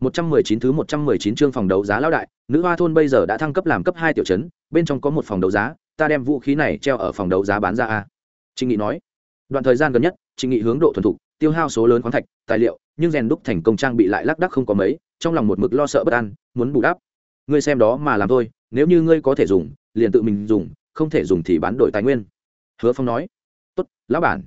119 thứ 119 chương phòng đấu giá lão đại, nữ hoa thôn bây giờ đã thăng cấp làm cấp 2 tiểu trấn, bên trong có một phòng đấu giá, ta đem vũ khí này treo ở phòng đấu giá bán ra a." Trình Nghị nói. Đoạn thời gian gần nhất, Trình Nghị hướng độ thuần thục, tiêu hao số lớn khoáng thạch, tài liệu, nhưng rèn đúc thành công trang bị lại lác đác không có mấy, trong lòng một mực lo sợ bất an, muốn bù đắp. Ngươi xem đó mà làm thôi, nếu như ngươi có thể dùng, liền tự mình dùng, không thể dùng thì bán đổi tài nguyên. Hứa Phong nói. "Tốt, lão bản."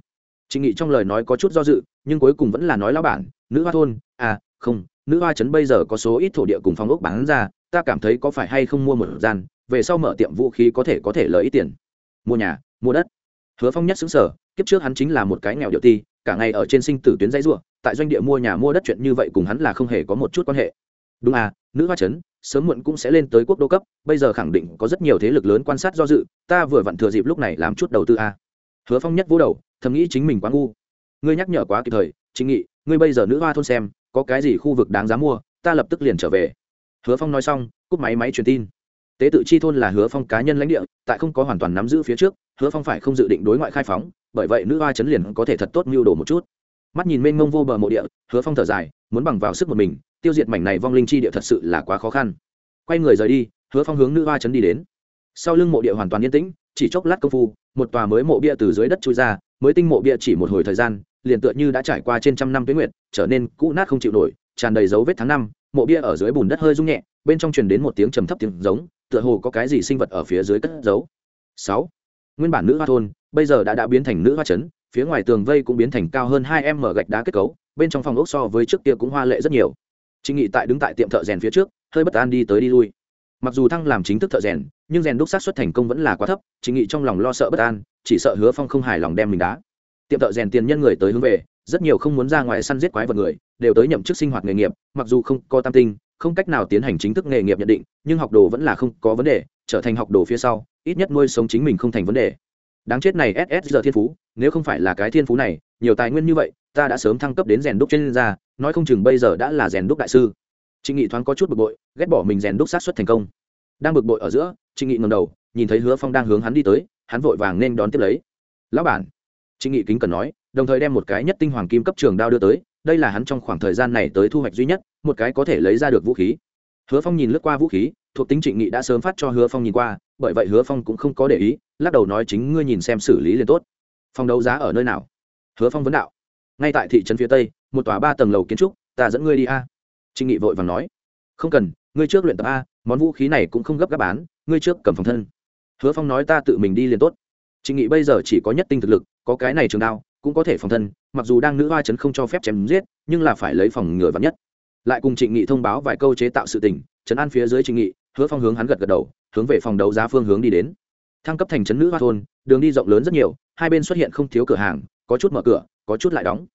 Trình Nghị trong lời nói có chút do dự, nhưng cuối cùng vẫn là nói lão bản, nữ hoa thôn, à, không, nữ hoa trấn bây giờ có số ít thổ địa cùng phong ốc bán ra, ta cảm thấy có phải hay không mua một gian, về sau mở tiệm vũ khí có thể có thể lợi ít tiền. Mua nhà, mua đất. Hứa phong nhất xứng sở kiếp trước hắn chính là một cái nghèo điệu ti, cả ngày ở trên sinh tử tuyến dãy ruộng tại doanh địa mua nhà mua đất chuyện như vậy cùng hắn là không hề có một chút quan hệ. Đúng à nữ hoa trấn, sớm muộn cũng sẽ lên tới quốc đô cấp, bây giờ khẳng định có rất nhiều thế lực lớn quan sát do dự, ta vừa vặn thừa dịp lúc này làm chút đầu tư à. hứa phong nhất vỗ đầu, thầm nghĩ chính mình quá ngu. Ngươi nhắc nhở quá kịp thời, chính nghị, ngươi bây giờ nữ hoa thôn xem có cái gì khu vực đáng giá mua, ta lập tức liền trở về. Hứa phong nói xong, cúp máy máy truyền tin. Tế tự chi thôn là hứa phong cá nhân lãnh địa, tại không có hoàn toàn nắm giữ phía trước, hứa phong phải không dự định đối ngoại khai phóng, bởi vậy nữ hoa chấn liền có thể thật tốt mưu đồ một chút. Mắt nhìn mênh mông vô bờ mộ địa, hứa phong thở dài, muốn bằng vào sức một mình, tiêu diệt mảnh này vong linh chi địa thật sự là quá khó khăn. Quay người rời đi, hứa phong hướng nữ hoa chấn đi đến. Sau lưng mộ địa hoàn toàn yên tĩnh, chỉ chốc lát công phu, một tòa mới mộ bia từ dưới đất trôi ra, mới tinh mộ bia chỉ một hồi thời gian liền tựa như đã trải qua trên trăm năm tuyến nguyệt, trở nên cũ nát không chịu nổi, tràn đầy dấu vết tháng năm, mộ bia ở dưới bùn đất hơi rung nhẹ, bên trong truyền đến một tiếng trầm thấp tiếng giống, tựa hồ có cái gì sinh vật ở phía dưới cất giấu. Sáu. Nguyên bản nữ hoa thôn, bây giờ đã đã biến thành nữ hoa trấn, phía ngoài tường vây cũng biến thành cao hơn hai em mở gạch đá kết cấu, bên trong phòng ốc so với trước kia cũng hoa lệ rất nhiều. Trịnh nghị tại đứng tại tiệm thợ rèn phía trước, hơi bất an đi tới đi lui. Mặc dù thăng làm chính thức thợ rèn, nhưng rèn đúc sát xuất thành công vẫn là quá thấp trịnh nghị trong lòng lo sợ bất an, chỉ sợ hứa phong không hài lòng đem mình đá tiệm thợ rèn tiền nhân người tới hướng về, rất nhiều không muốn ra ngoài săn giết quái vật người, đều tới nhậm chức sinh hoạt nghề nghiệp, mặc dù không có tam tinh, không cách nào tiến hành chính thức nghề nghiệp nhận định, nhưng học đồ vẫn là không có vấn đề, trở thành học đồ phía sau, ít nhất nuôi sống chính mình không thành vấn đề. Đáng chết này ss giờ thiên phú, nếu không phải là cái thiên phú này, nhiều tài nguyên như vậy, ta đã sớm thăng cấp đến rèn đúc chuyên gia, nói không chừng bây giờ đã là rèn đúc đại sư. Trịnh nghị thoáng có chút bực bội, ghét bỏ mình rèn đúc sát xuất thành công. Đang bực bội ở giữa, trịnh nghị ngầm đầu, nhìn thấy hứa phong đang hướng hắn đi tới, hắn vội vàng nên đón tiếp lấy. Lão bản trịnh nghị kính cần nói, đồng thời đem một cái nhất tinh hoàng kim cấp trường đao đưa tới, đây là hắn trong khoảng thời gian này tới thu hoạch duy nhất, một cái có thể lấy ra được vũ khí. Hứa phong nhìn lướt qua vũ khí, thuộc tính trịnh nghị đã sớm phát cho hứa phong nhìn qua, bởi vậy hứa phong cũng không có để ý, lắc đầu nói chính ngươi nhìn xem xử lý liền tốt. Phòng đấu giá ở nơi nào? Hứa phong vấn đạo. Ngay tại thị trấn phía tây, một tòa ba tầng lầu kiến trúc, ta dẫn ngươi đi a. Trịnh nghị vội vàng nói. Không cần, ngươi trước luyện tập a, món vũ khí này cũng không gấp gáp bán, ngươi trước cầm phòng thân. Hứa phong nói ta tự mình đi liền tốt. Trịnh nghị bây giờ chỉ có nhất tinh thực lực có cái này trường đao, cũng có thể phòng thân, mặc dù đang nữ hoa chấn không cho phép chém giết, nhưng là phải lấy phòng ngừa vắn nhất. Lại cùng trịnh nghị thông báo vài câu chế tạo sự tình chấn an phía dưới trịnh nghị, hứa phong hướng hắn gật gật đầu, hướng về phòng đấu giá phương hướng đi đến. Thăng cấp thành trấn nữ hoa thôn, đường đi rộng lớn rất nhiều, hai bên xuất hiện không thiếu cửa hàng, có chút mở cửa, có chút lại đóng.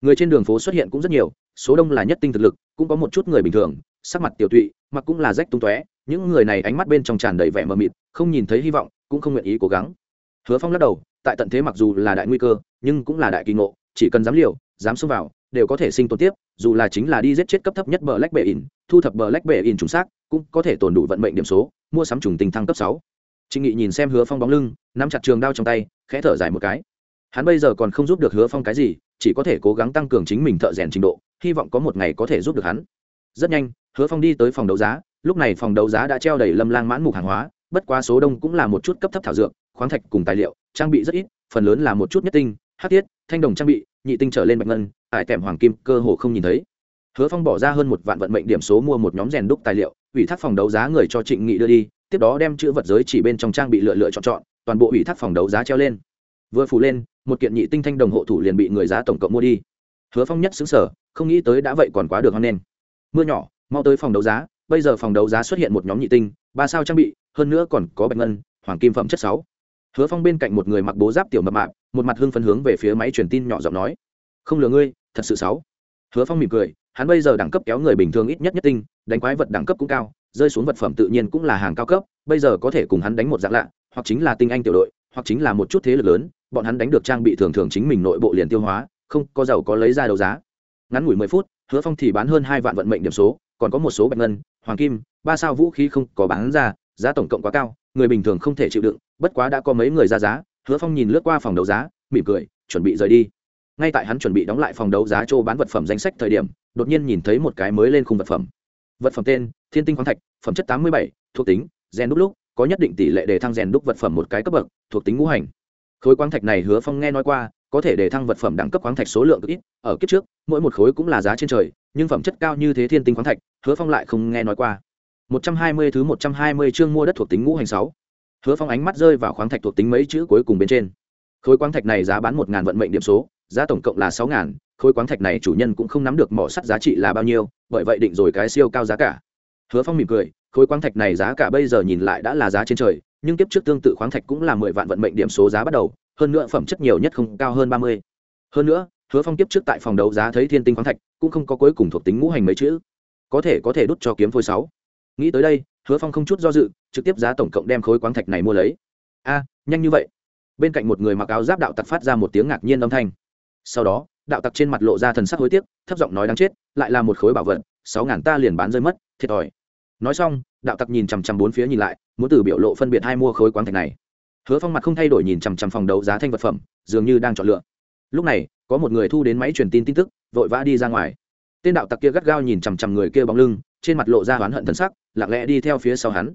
Người trên đường phố xuất hiện cũng rất nhiều, số đông là nhất tinh thực lực, cũng có một chút người bình thường, sắc mặt tiểu tụy, mặc cũng là rách tung tóe, những người này ánh mắt bên trong tràn đầy vẻ mờ mịt, không nhìn thấy hy vọng, cũng không nguyện ý cố gắng. Hứa phong lắc đầu tại tận thế mặc dù là đại nguy cơ, nhưng cũng là đại kỳ ngộ, chỉ cần dám liều, dám xông vào, đều có thể sinh tồn tiếp, dù là chính là đi giết chết cấp thấp nhất bờ lách bệ in thu thập bờ lách bệ in trùng xác, cũng có thể tồn đủ vận mệnh điểm số, mua sắm trùng tình thăng cấp sáu. Trịnh nghị nhìn xem hứa phong bóng lưng, nắm chặt trường đao trong tay, khẽ thở dài một cái. Hắn bây giờ còn không giúp được hứa phong cái gì, chỉ có thể cố gắng tăng cường chính mình thợ rèn trình độ, hy vọng có một ngày có thể giúp được hắn. Rất nhanh, hứa phong đi tới phòng đấu giá, lúc này phòng đấu giá đã treo đầy lâm lang mãn mục hàng hóa, bất quá số đông cũng là một chút cấp thấp thảo dược khoáng thạch cùng tài liệu, trang bị rất ít, phần lớn là một chút nhất tinh hát tiết thanh đồng trang bị, nhị tinh trở lên bạch ngân, ải tèm hoàng kim, cơ hồ không nhìn thấy. Hứa phong bỏ ra hơn một vạn vận mệnh điểm số mua một nhóm rèn đúc tài liệu, ủy thác phòng đấu giá người cho trịnh nghị đưa đi, tiếp đó đem chữ vật giới chỉ bên trong trang bị lựa lựa chọn chọn, toàn bộ ủy thác phòng đấu giá treo lên. Vừa phủ lên, một kiện nhị tinh thanh đồng hộ thủ liền bị người giá tổng cộng mua đi. Hứa phong nhất xứng sở không nghĩ tới đã vậy còn quá được hăng lên mưa nhỏ, mau tới phòng đấu giá, bây giờ phòng đấu giá xuất hiện một nhóm nhị tinh, ba sao trang bị, hơn nữa còn có bạch ngân, hoàng kim phẩm chất sáu hứa phong bên cạnh một người mặc bố giáp tiểu mập mạp, một mặt hưng phấn hướng về phía máy truyền tin nhỏ giọng nói. Không lừa ngươi, thật sự sáu hứa phong mỉm cười, hắn bây giờ đẳng cấp kéo người bình thường ít nhất nhất tinh, đánh quái vật đẳng cấp cũng cao, rơi xuống vật phẩm tự nhiên cũng là hàng cao cấp, bây giờ có thể cùng hắn đánh một dạng lạ, hoặc chính là tinh anh tiểu đội, hoặc chính là một chút thế lực lớn, bọn hắn đánh được trang bị thường thường chính mình nội bộ liền tiêu hóa, không có giàu có lấy ra đấu giá. Ngắn ngủi mười phút, hứa phong thì bán hơn hai vạn vận mệnh điểm số, còn có một số bạch ngân, hoàng kim, ba sao vũ khí không có bán ra, giá tổng cộng quá cao người bình thường không thể chịu đựng, bất quá đã có mấy người ra giá, hứa phong nhìn lướt qua phòng đấu giá, mỉm cười, chuẩn bị rời đi. Ngay tại hắn chuẩn bị đóng lại phòng đấu giá chỗ bán vật phẩm danh sách thời điểm, đột nhiên nhìn thấy một cái mới lên khung vật phẩm. Vật phẩm tên, thiên tinh khoáng thạch, phẩm chất tám mươi bảy, thuộc tính rèn đúc lúc, có nhất định tỷ lệ để thăng rèn đúc vật phẩm một cái cấp bậc, thuộc tính ngũ hành. Khối khoáng thạch này hứa phong nghe nói qua, có thể để thăng vật phẩm đẳng cấp khoáng thạch số lượng ít, ở kiếp trước, mỗi một khối cũng là giá trên trời, nhưng phẩm chất cao như thế thiên tinh khoáng thạch, hứa phong lại không nghe nói qua một trăm hai mươi thứ một trăm hai mươi chương mua đất thuộc tính ngũ hành sáu. Hứa phong ánh mắt rơi vào khoáng thạch thuộc tính mấy chữ cuối cùng bên trên. Khối khoáng thạch này giá bán 1000 vận mệnh điểm số giá tổng cộng là 6000, khối khoáng thạch này chủ nhân cũng không nắm được mỏ sắt giá trị là bao nhiêu bởi vậy định rồi cái siêu cao giá cả. Hứa phong mỉm cười khối khoáng thạch này giá cả bây giờ nhìn lại đã là giá trên trời nhưng kiếp trước tương tự khoáng thạch cũng là mười vạn vận mệnh điểm số giá bắt đầu hơn nữa phẩm chất nhiều nhất không cao hơn ba mươi. Hơn nữa hứa phong kiếp trước tại phòng đấu giá thấy thiên tinh khoáng thạch cũng không có cuối cùng thuộc tính ngũ hành mấy chữ. Có thể có thể đút cho kiếm phôi sáu nghĩ tới đây, hứa phong không chút do dự, trực tiếp giá tổng cộng đem khối khoáng thạch này mua lấy. A, nhanh như vậy. Bên cạnh một người mặc áo giáp đạo tặc phát ra một tiếng ngạc nhiên âm thanh. Sau đó, đạo tặc trên mặt lộ ra thần sắc hối tiếc, thấp giọng nói đáng chết, lại là một khối bảo vật, sáu ngàn ta liền bán rơi mất, thiệt thòi. Nói xong, đạo tặc nhìn chằm chằm bốn phía nhìn lại, muốn từ biểu lộ phân biệt hai mua khối quán thạch này. Hứa phong mặt không thay đổi nhìn chằm chằm phòng đấu giá thanh vật phẩm, dường như đang chọn lựa. Lúc này, có một người thu đến máy truyền tin tin tức, vội vã đi ra ngoài. Tên đạo tặc kia gắt gao nhìn chằm chằm người kia bóng lưng trên mặt lộ ra oán hận thần sắc, lặng lẽ đi theo phía sau hắn.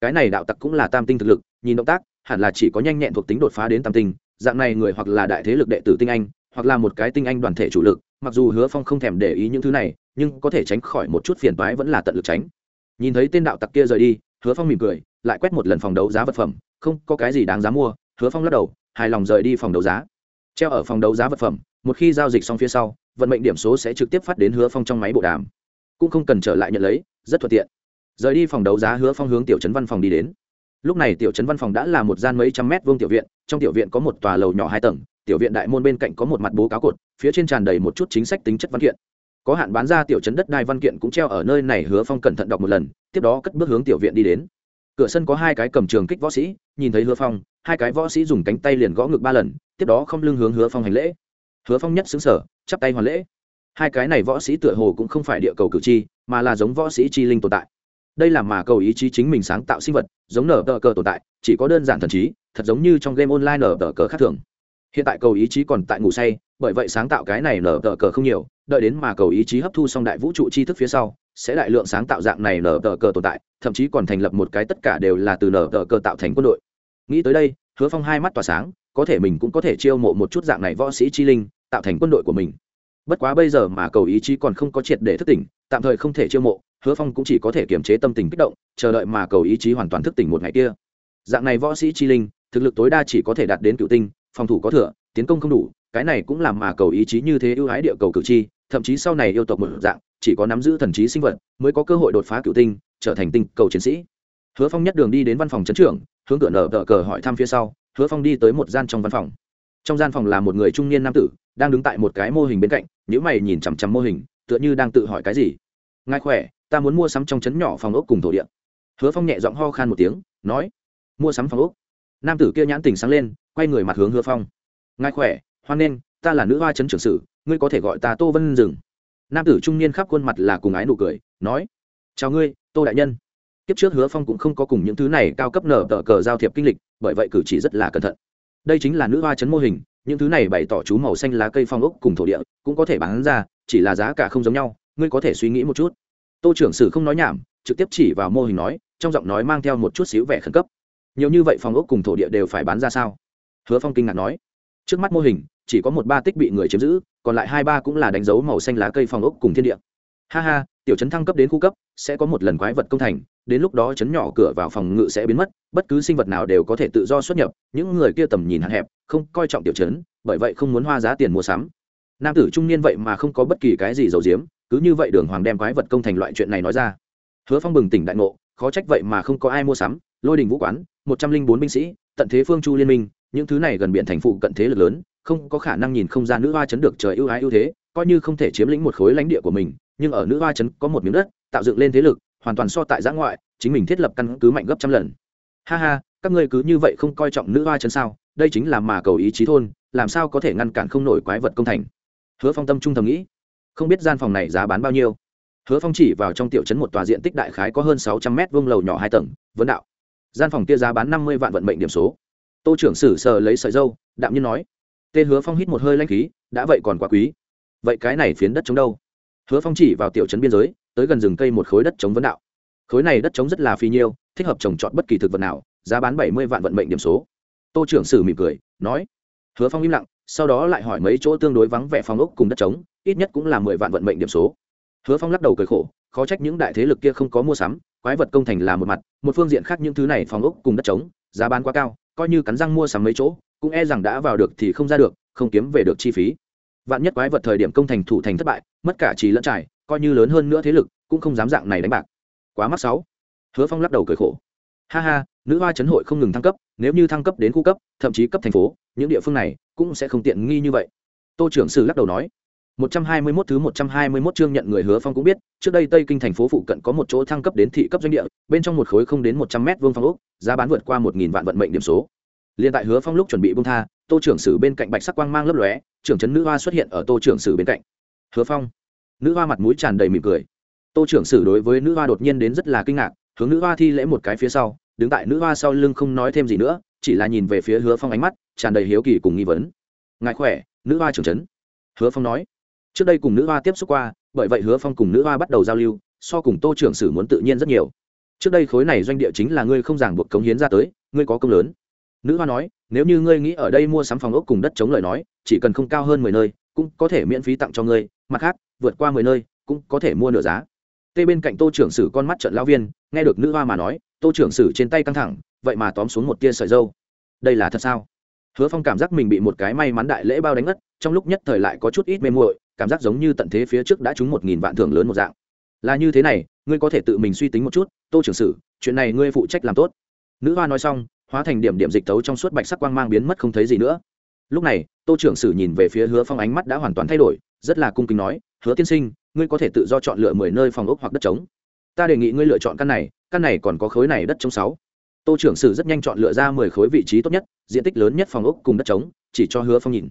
Cái này đạo tặc cũng là tam tinh thực lực, nhìn động tác, hẳn là chỉ có nhanh nhẹn thuộc tính đột phá đến tam tinh, dạng này người hoặc là đại thế lực đệ tử tinh anh, hoặc là một cái tinh anh đoàn thể chủ lực, mặc dù hứa phong không thèm để ý những thứ này, nhưng có thể tránh khỏi một chút phiền toái vẫn là tận lực tránh. Nhìn thấy tên đạo tặc kia rời đi, hứa phong mỉm cười, lại quét một lần phòng đấu giá vật phẩm, không có cái gì đáng giá mua, hứa phong lắc đầu, hài lòng rời đi phòng đấu giá. Treo ở phòng đấu giá vật phẩm, một khi giao dịch xong phía sau, vận mệnh điểm số sẽ trực tiếp phát đến hứa phong trong máy bộ đàm cũng không cần trở lại nhận lấy, rất thuận tiện. Rời đi phòng đấu giá hứa phong hướng tiểu trấn văn phòng đi đến. Lúc này tiểu trấn văn phòng đã là một gian mấy trăm mét vuông tiểu viện, trong tiểu viện có một tòa lầu nhỏ hai tầng, tiểu viện đại môn bên cạnh có một mặt bố cáo cột, phía trên tràn đầy một chút chính sách tính chất văn kiện. Có hạn bán ra tiểu trấn đất đai văn kiện cũng treo ở nơi này, hứa phong cẩn thận đọc một lần, tiếp đó cất bước hướng tiểu viện đi đến. Cửa sân có hai cái cầm trường kích võ sĩ, nhìn thấy hứa phong, hai cái võ sĩ dùng cánh tay liền gõ ngực ba lần, tiếp đó không lưng hướng hứa phong hành lễ. Hứa phong nhất xứng sở, chắp tay hoàn lễ hai cái này võ sĩ tựa hồ cũng không phải địa cầu cử tri, mà là giống võ sĩ chi linh tồn tại. Đây là mà cầu ý chí chính mình sáng tạo sinh vật, giống nở tờ cờ tồn tại, chỉ có đơn giản thần trí, thật giống như trong game online nở tờ cờ khác thường. Hiện tại cầu ý chí còn tại ngủ say, bởi vậy sáng tạo cái này nở tờ cờ không nhiều, đợi đến mà cầu ý chí hấp thu xong đại vũ trụ tri thức phía sau, sẽ đại lượng sáng tạo dạng này nở tờ cờ tồn tại, thậm chí còn thành lập một cái tất cả đều là từ nở tờ cờ tạo thành quân đội. Nghĩ tới đây, hứa phong hai mắt tỏa sáng, có thể mình cũng có thể chiêu mộ một chút dạng này võ sĩ chi linh, tạo thành quân đội của mình bất quá bây giờ mà cầu ý chí còn không có triệt để thức tỉnh, tạm thời không thể chiêu mộ, hứa phong cũng chỉ có thể kiềm chế tâm tình kích động, chờ đợi mà cầu ý chí hoàn toàn thức tỉnh một ngày kia. Dạng này võ sĩ chi linh, thực lực tối đa chỉ có thể đạt đến cựu tinh, phòng thủ có thừa, tiến công không đủ, cái này cũng làm mà cầu ý chí như thế ưu ái địa cầu cử tri, thậm chí sau này yêu tộc một dạng, chỉ có nắm giữ thần trí sinh vật mới có cơ hội đột phá cựu tinh, trở thành tinh cầu chiến sĩ. Hứa phong nhất đường đi đến văn phòng chấn trưởng, hướng cửa nở đỡ cờ hỏi thăm phía sau, hứa phong đi tới một gian trong văn phòng trong gian phòng là một người trung niên nam tử, đang đứng tại một cái mô hình bên cạnh nếu mày nhìn chằm chằm mô hình, tựa như đang tự hỏi cái gì. Ngài khỏe, ta muốn mua sắm trong trấn nhỏ phòng ốc cùng thổ địa. Hứa phong nhẹ giọng ho khan một tiếng, nói, mua sắm phòng ốc. Nam tử kia nhãn tình sáng lên, quay người mặt hướng hứa phong. Ngài khỏe, hoan nghênh, ta là nữ hoa trấn trưởng sử ngươi có thể gọi ta tô vân rừng nam tử trung niên khắp khuôn mặt là cùng ái nụ cười, nói, chào ngươi, tô đại nhân. Kiếp trước hứa phong cũng không có cùng những thứ này cao cấp nở tờ cờ giao thiệp kinh lịch, bởi vậy cử chỉ rất là cẩn thận đây chính là nữ hoa chấn mô hình, những thứ này bày tỏ chú màu xanh lá cây phong ốc cùng thổ địa cũng có thể bán ra, chỉ là giá cả không giống nhau, ngươi có thể suy nghĩ một chút. Tô trưởng sử không nói nhảm, trực tiếp chỉ vào mô hình nói, trong giọng nói mang theo một chút xíu vẻ khẩn cấp. Nhiều như vậy phong ốc cùng thổ địa đều phải bán ra sao? Hứa phong kinh ngạc nói. Trước mắt mô hình, chỉ có một ba tích bị người chiếm giữ, còn lại hai ba cũng là đánh dấu màu xanh lá cây phong ốc cùng thiên địa. Ha ha tiểu Trấn thăng cấp đến khu cấp sẽ có một lần quái vật công thành đến lúc đó Trấn nhỏ cửa vào phòng ngự sẽ biến mất bất cứ sinh vật nào đều có thể tự do xuất nhập những người kia tầm nhìn hạn hẹp không coi trọng tiểu Trấn, bởi vậy không muốn hoa giá tiền mua sắm. Nam tử trung niên vậy mà không có bất kỳ cái gì giấu giếm cứ như vậy đường hoàng đem quái vật công thành loại chuyện này nói ra. Hứa phong bừng tỉnh đại ngộ khó trách vậy mà không có ai mua sắm lôi đình vũ quán một trăm linh bốn binh sĩ tận thế phương chu liên minh những thứ này gần biển thành phụ cận thế lực lớn không có khả năng nhìn không gian nữ hoa chấn được trời ưu ái ưu thế coi như không thể chiếm lĩnh một khối lãnh địa của mình nhưng ở nữ hoa trấn có một miếng đất, tạo dựng lên thế lực, hoàn toàn so tại giã ngoại, chính mình thiết lập căn cứ mạnh gấp trăm lần. Ha ha, các ngươi cứ như vậy không coi trọng nữ hoa trấn sao? Đây chính là mà cầu ý chí thôn, làm sao có thể ngăn cản không nổi quái vật công thành? Hứa phong tâm trung thầm nghĩ. Không biết gian phòng này giá bán bao nhiêu. Hứa phong chỉ vào trong tiểu trấn một tòa diện tích đại khái có hơn sáu trăm mét vuông lầu nhỏ hai tầng, vấn đạo. Gian phòng kia giá bán năm mươi vạn vận mệnh điểm số. Tô trưởng sử sờ lấy sợi dâu, đạm nhiên nói. Tê hứa phong hít một hơi lanh khí, đã vậy còn quá quý. Vậy cái này phiến đất chống đâu? Hứa phong chỉ vào tiểu trấn biên giới, tới gần rừng cây một khối đất chống vấn đạo. Khối này đất chống rất là phi nhiêu, thích hợp trồng trọt bất kỳ thực vật nào, giá bán bảy mươi vạn vận mệnh điểm số. Tô trưởng sử mỉm cười, nói. Hứa phong im lặng, sau đó lại hỏi mấy chỗ tương đối vắng vẻ phong ốc cùng đất trống, ít nhất cũng là mười vạn vận mệnh điểm số. Hứa phong lắc đầu cười khổ, khó trách những đại thế lực kia không có mua sắm, quái vật công thành là một mặt, một phương diện khác những thứ này phong ốc cùng đất trống, giá bán quá cao, coi như cắn răng mua sắm mấy chỗ, cũng e rằng đã vào được thì không ra được, không kiếm về được chi phí vạn nhất quái vật thời điểm công thành thủ thành thất bại mất cả trí lẫn trải coi như lớn hơn nữa thế lực cũng không dám dạng này đánh bạc. Quá mắc sáu. Hứa phong lắc đầu cười khổ. Ha ha nữ hoa chấn hội không ngừng thăng cấp nếu như thăng cấp đến khu cấp thậm chí cấp thành phố những địa phương này cũng sẽ không tiện nghi như vậy. Tô trưởng sử lắc đầu nói. 121 thứ 121 chương nhận người hứa phong cũng biết, trước đây Tây Kinh thành phố phụ cận có một chỗ thăng cấp đến thị cấp doanh địa, bên trong một khối không đến 100 mét vuông phong ốc, giá bán vượt qua 1000 vạn vận mệnh điểm số. Liên tại Hứa Phong lúc chuẩn bị buông tha, Tô trưởng sử bên cạnh bạch sắc quang mang lấp lóe, trưởng trấn nữ hoa xuất hiện ở Tô trưởng sử bên cạnh. Hứa Phong. Nữ hoa mặt mũi tràn đầy mỉm cười. Tô trưởng sử đối với nữ hoa đột nhiên đến rất là kinh ngạc, hướng nữ hoa thi lễ một cái phía sau, đứng tại nữ hoa sau lưng không nói thêm gì nữa, chỉ là nhìn về phía Hứa Phong ánh mắt tràn đầy hiếu kỳ cùng nghi vấn. Ngài khỏe, nữ hoa trưởng trấn. Hứa Phong nói trước đây cùng nữ hoa tiếp xúc qua bởi vậy hứa phong cùng nữ hoa bắt đầu giao lưu so cùng tô trưởng sử muốn tự nhiên rất nhiều trước đây khối này doanh địa chính là ngươi không giảng buộc cống hiến ra tới ngươi có công lớn nữ hoa nói nếu như ngươi nghĩ ở đây mua sắm phòng ốc cùng đất chống lời nói, chỉ cần không cao hơn mười nơi, cũng có thể miễn phí tặng cho ngươi, mặt khác, vượt qua mười nơi, cũng có thể mua nửa giá. Tê bên cạnh tô trưởng sử con mắt trận lão viên, nghe được nữ hoa mà nói, tô trưởng sử trên tay căng thẳng, vậy mà tóm xuống một tia sợi dâu. Đây là thật sao? Hứa phong cảm giác mình bị một cái may mắn đại lễ bao đánh ngất, trong lúc nhất thời lại có chút ít mê muội, cảm giác giống như tận thế phía trước đã trúng một nghìn vạn thưởng lớn một dạng. Là như thế này, ngươi có thể tự mình suy tính một chút, tô trưởng sử, chuyện này ngươi phụ trách làm tốt. Nữ hoa nói xong hóa thành điểm điểm dịch tấu trong suốt bạch sắc quang mang biến mất không thấy gì nữa. Lúc này, tô trưởng sử nhìn về phía hứa phong ánh mắt đã hoàn toàn thay đổi, rất là cung kính nói, hứa tiên sinh, ngươi có thể tự do chọn lựa mười nơi phòng ốc hoặc đất trống. Ta đề nghị ngươi lựa chọn căn này căn này còn có khối này đất trống sáu. Tô trưởng sử rất nhanh chọn lựa ra mười khối vị trí tốt nhất, diện tích lớn nhất phòng ốc cùng đất trống, chỉ cho hứa phong nhìn.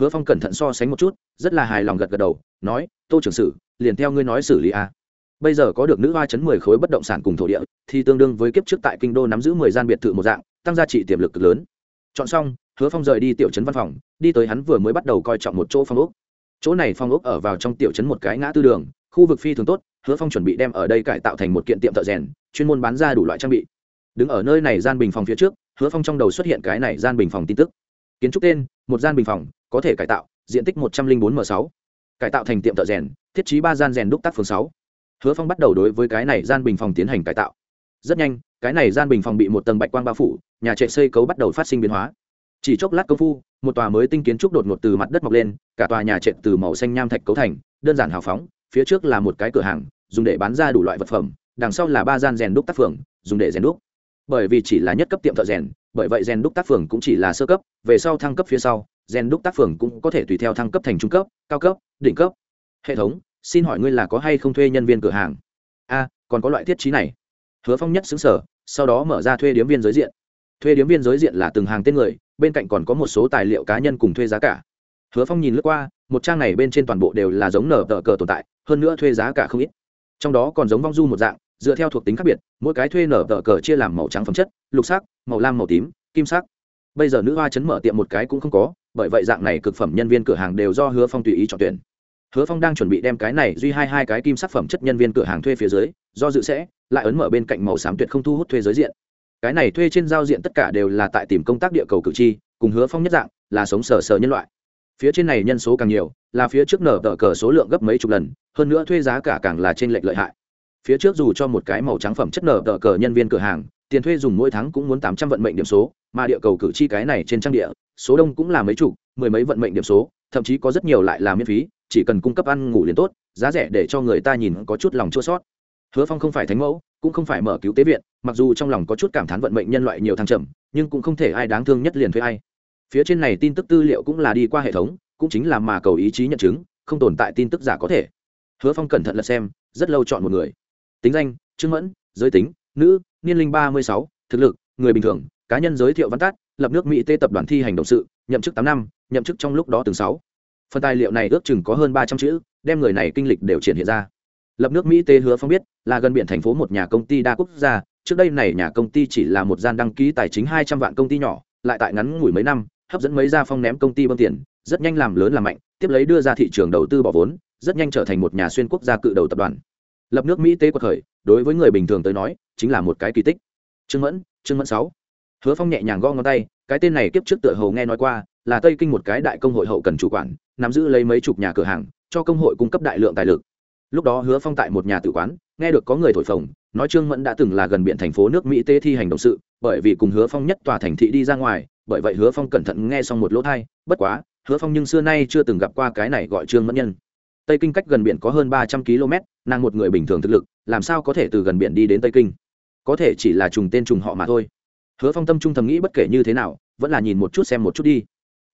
Hứa phong cẩn thận so sánh một chút, rất là hài lòng gật gật đầu, nói, tô trưởng sử, liền theo ngươi nói xử lý a bây giờ có được nữ hoa chấn mười khối bất động sản cùng thổ địa, thì tương đương với kiếp trước tại kinh đô nắm giữ mười gian biệt thự một dạng, tăng giá trị tiềm lực cực lớn. Chọn xong, hứa phong rời đi tiểu trấn văn phòng, đi tới hắn vừa mới bắt đầu coi trọng một chỗ phong ốc. Chỗ này phong ốc ở vào trong tiểu trấn một cái ngã tư đường, khu vực phi thường tốt, hứa phong chuẩn bị đem ở đây cải tạo thành một kiện tiệm thợ rèn, chuyên môn bán ra đủ loại trang bị. Đứng ở nơi này gian bình phòng phía trước, hứa phong trong đầu xuất hiện cái này gian bình phòng tin tức. Kiến trúc tên, một gian bình phòng, có thể cải tạo, diện tích một trăm linh bốn m sáu. Cải tạo thành tiệm thợ rèn, thiết trí ba gian rèn đúc tác phường sáu hứa phong bắt đầu đối với cái này gian bình phòng tiến hành cải tạo. Rất nhanh, cái này gian bình phòng bị một tầng bạch quang bao phủ, nhà trệ xây cấu bắt đầu phát sinh biến hóa. Chỉ chốc lát công phu, một tòa mới tinh kiến trúc đột ngột từ mặt đất mọc lên, cả tòa nhà trệ từ màu xanh nham thạch cấu thành, đơn giản hào phóng, phía trước là một cái cửa hàng, dùng để bán ra đủ loại vật phẩm, đằng sau là ba gian rèn đúc tác phường, dùng để rèn đúc. Bởi vì chỉ là nhất cấp tiệm thợ rèn, bởi vậy rèn đúc tác phường cũng chỉ là sơ cấp, về sau thăng cấp phía sau, rèn đúc tác phường cũng có thể tùy theo thăng cấp thành trung cấp, cao cấp, đỉnh cấp. Hệ thống xin hỏi ngươi là có hay không thuê nhân viên cửa hàng? A, còn có loại thiết trí này. Hứa phong nhất xứng sở sau đó mở ra thuê điếm viên giới diện. Thuê điếm viên giới diện là từng hàng tên người, bên cạnh còn có một số tài liệu cá nhân cùng thuê giá cả. Hứa phong nhìn lướt qua, một trang này bên trên toàn bộ đều là giống nở tờ cờ tồn tại, hơn nữa thuê giá cả không ít. Trong đó còn giống vong du một dạng, dựa theo thuộc tính khác biệt, mỗi cái thuê nở tờ cờ chia làm màu trắng phẩm chất, lục sắc, màu lam màu tím, kim sắc. Bây giờ nữ hoa chấn mở tiệm một cái cũng không có, bởi vậy dạng này cực phẩm nhân viên cửa hàng đều do hứa phong tùy ý chọn tuyển hứa phong đang chuẩn bị đem cái này duy hai hai cái kim sắc phẩm chất nhân viên cửa hàng thuê phía dưới, do dự sẽ lại ấn mở bên cạnh màu xám tuyệt không thu hút thuê giới diện. Cái này thuê trên giao diện tất cả đều là tại tìm công tác địa cầu cử tri, cùng hứa phong nhất dạng, là sống sờ sờ nhân loại. Phía trên này nhân số càng nhiều, là phía trước nở tờ cờ số lượng gấp mấy chục lần, hơn nữa thuê giá cả càng là trên lệch lợi hại. Phía trước dù cho một cái màu trắng phẩm chất nở tờ cờ nhân viên cửa hàng, tiền thuê dùng mỗi tháng cũng muốn tám trăm vận mệnh điểm số, mà địa cầu cử tri cái này trên trang địa, số đông cũng là mấy chục, mười mấy vận mệnh điểm số thậm chí có rất nhiều lại là miễn phí, chỉ cần cung cấp ăn ngủ liền tốt, giá rẻ để cho người ta nhìn có chút lòng chua sót. Hứa phong không phải thánh mẫu, cũng không phải mở cứu tế viện, mặc dù trong lòng có chút cảm thán vận mệnh nhân loại nhiều thăng trầm, nhưng cũng không thể ai đáng thương nhất liền thuê ai. Phía trên này tin tức tư liệu cũng là đi qua hệ thống, cũng chính là mà cầu ý chí nhận chứng, không tồn tại tin tức giả có thể. Hứa phong cẩn thận lật xem, rất lâu chọn một người. Tính danh, trương mẫn, giới tính, nữ, niên linh ba mươi sáu, thực lực, người bình thường cá nhân giới thiệu văn tát lập nước mỹ tê tập đoàn thi hành động sự, nhậm chức tám năm, nhậm chức trong lúc đó từng sáu. Phần tài liệu này ước chừng có hơn ba trăm chữ, đem người này kinh lịch đều triển hiện ra. Lập nước mỹ tê hứa phong biết, là gần biển thành phố một nhà công ty đa quốc gia, trước đây này nhà công ty chỉ là một gian đăng ký tài chính hai trăm vạn công ty nhỏ, lại tại ngắn ngủi mấy năm, hấp dẫn mấy gia phong ném công ty bơm tiền, rất nhanh làm lớn làm mạnh, tiếp lấy đưa ra thị trường đầu tư bỏ vốn, rất nhanh trở thành một nhà xuyên quốc gia cự đầu tập đoàn. Lập nước mỹ tế quật khởi, đối với người bình thường tới nói, chính là một cái kỳ tích. Trương mẫn trương mẫn sáu hứa phong nhẹ nhàng gõ ngón tay, cái tên này kiếp trước tựa hầu nghe nói qua, là tây kinh một cái đại công hội hậu cần chủ quản, nắm giữ lấy mấy chục nhà cửa hàng, cho công hội cung cấp đại lượng tài lực. Lúc đó hứa phong tại một nhà tử quán, nghe được có người thổi phồng, nói trương mẫn đã từng là gần biển thành phố nước mỹ tế thi hành động sự, bởi vì cùng hứa phong nhất tòa thành thị đi ra ngoài, bởi vậy hứa phong cẩn thận nghe xong một lỗ thai bất quá, hứa phong nhưng xưa nay chưa từng gặp qua cái này gọi trương mẫn nhân. Tây kinh cách gần biển có hơn ba trăm km, nàng một người bình thường thực lực, làm sao có thể từ gần biển đi đến tây kinh? Có thể chỉ là trùng tên trùng họ mà thôi hứa phong tâm trung thầm nghĩ bất kể như thế nào, vẫn là nhìn một chút xem một chút đi.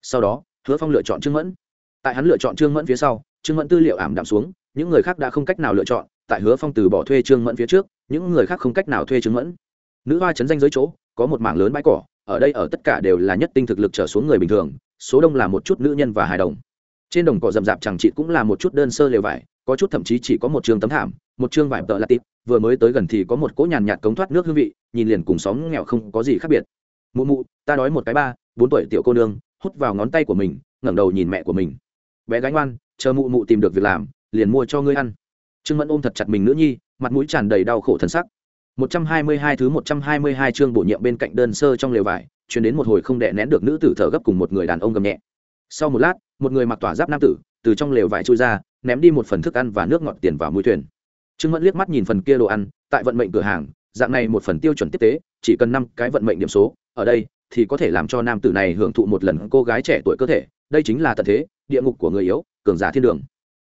Sau đó, hứa phong lựa chọn trương mẫn. Tại hắn lựa chọn trương mẫn phía sau, trương mẫn tư liệu ảm đạm xuống, những người khác đã không cách nào lựa chọn, tại hứa phong từ bỏ thuê trương mẫn phía trước, những người khác không cách nào thuê trương mẫn. Nữ hoa chấn danh giới chỗ, có một mảng lớn bãi cỏ, ở đây ở tất cả đều là nhất tinh thực lực trở xuống người bình thường, số đông là một chút nữ nhân và hài đồng. Trên đồng cỏ rậm rạp chẳng chị cũng là một chút đơn sơ lều vải có chút thậm chí chỉ có một trường tấm thảm, một chương vải tợ là tịp, vừa mới tới gần thì có một cỗ nhàn nhạt cống thoát nước hương vị, nhìn liền cùng xóm nghèo không có gì khác biệt. Mụ mụ, ta đói một cái ba, bốn tuổi tiểu cô nương, hút vào ngón tay của mình, ngẩng đầu nhìn mẹ của mình. Bé gái ngoan, chờ mụ mụ tìm được việc làm, liền mua cho ngươi ăn. Trương mẫn ôm thật chặt mình nữ nhi, mặt mũi tràn đầy đau khổ thân sắc. 122 thứ 122 chương bổ nhiệm bên cạnh đơn sơ trong lều vải, truyền đến một hồi không đè nén được nữ tử thở gấp cùng một người đàn ông gầm nhẹ. Sau một lát, một người mặc tỏa giáp nam tử từ trong lều vải chui ra, ném đi một phần thức ăn và nước ngọt tiền vào mũi thuyền. Trương mẫn liếc mắt nhìn phần kia đồ ăn, tại vận mệnh cửa hàng, dạng này một phần tiêu chuẩn tiếp tế, chỉ cần năm cái vận mệnh điểm số, ở đây thì có thể làm cho nam tử này hưởng thụ một lần cô gái trẻ tuổi cơ thể, đây chính là tận thế, địa ngục của người yếu, cường giả thiên đường.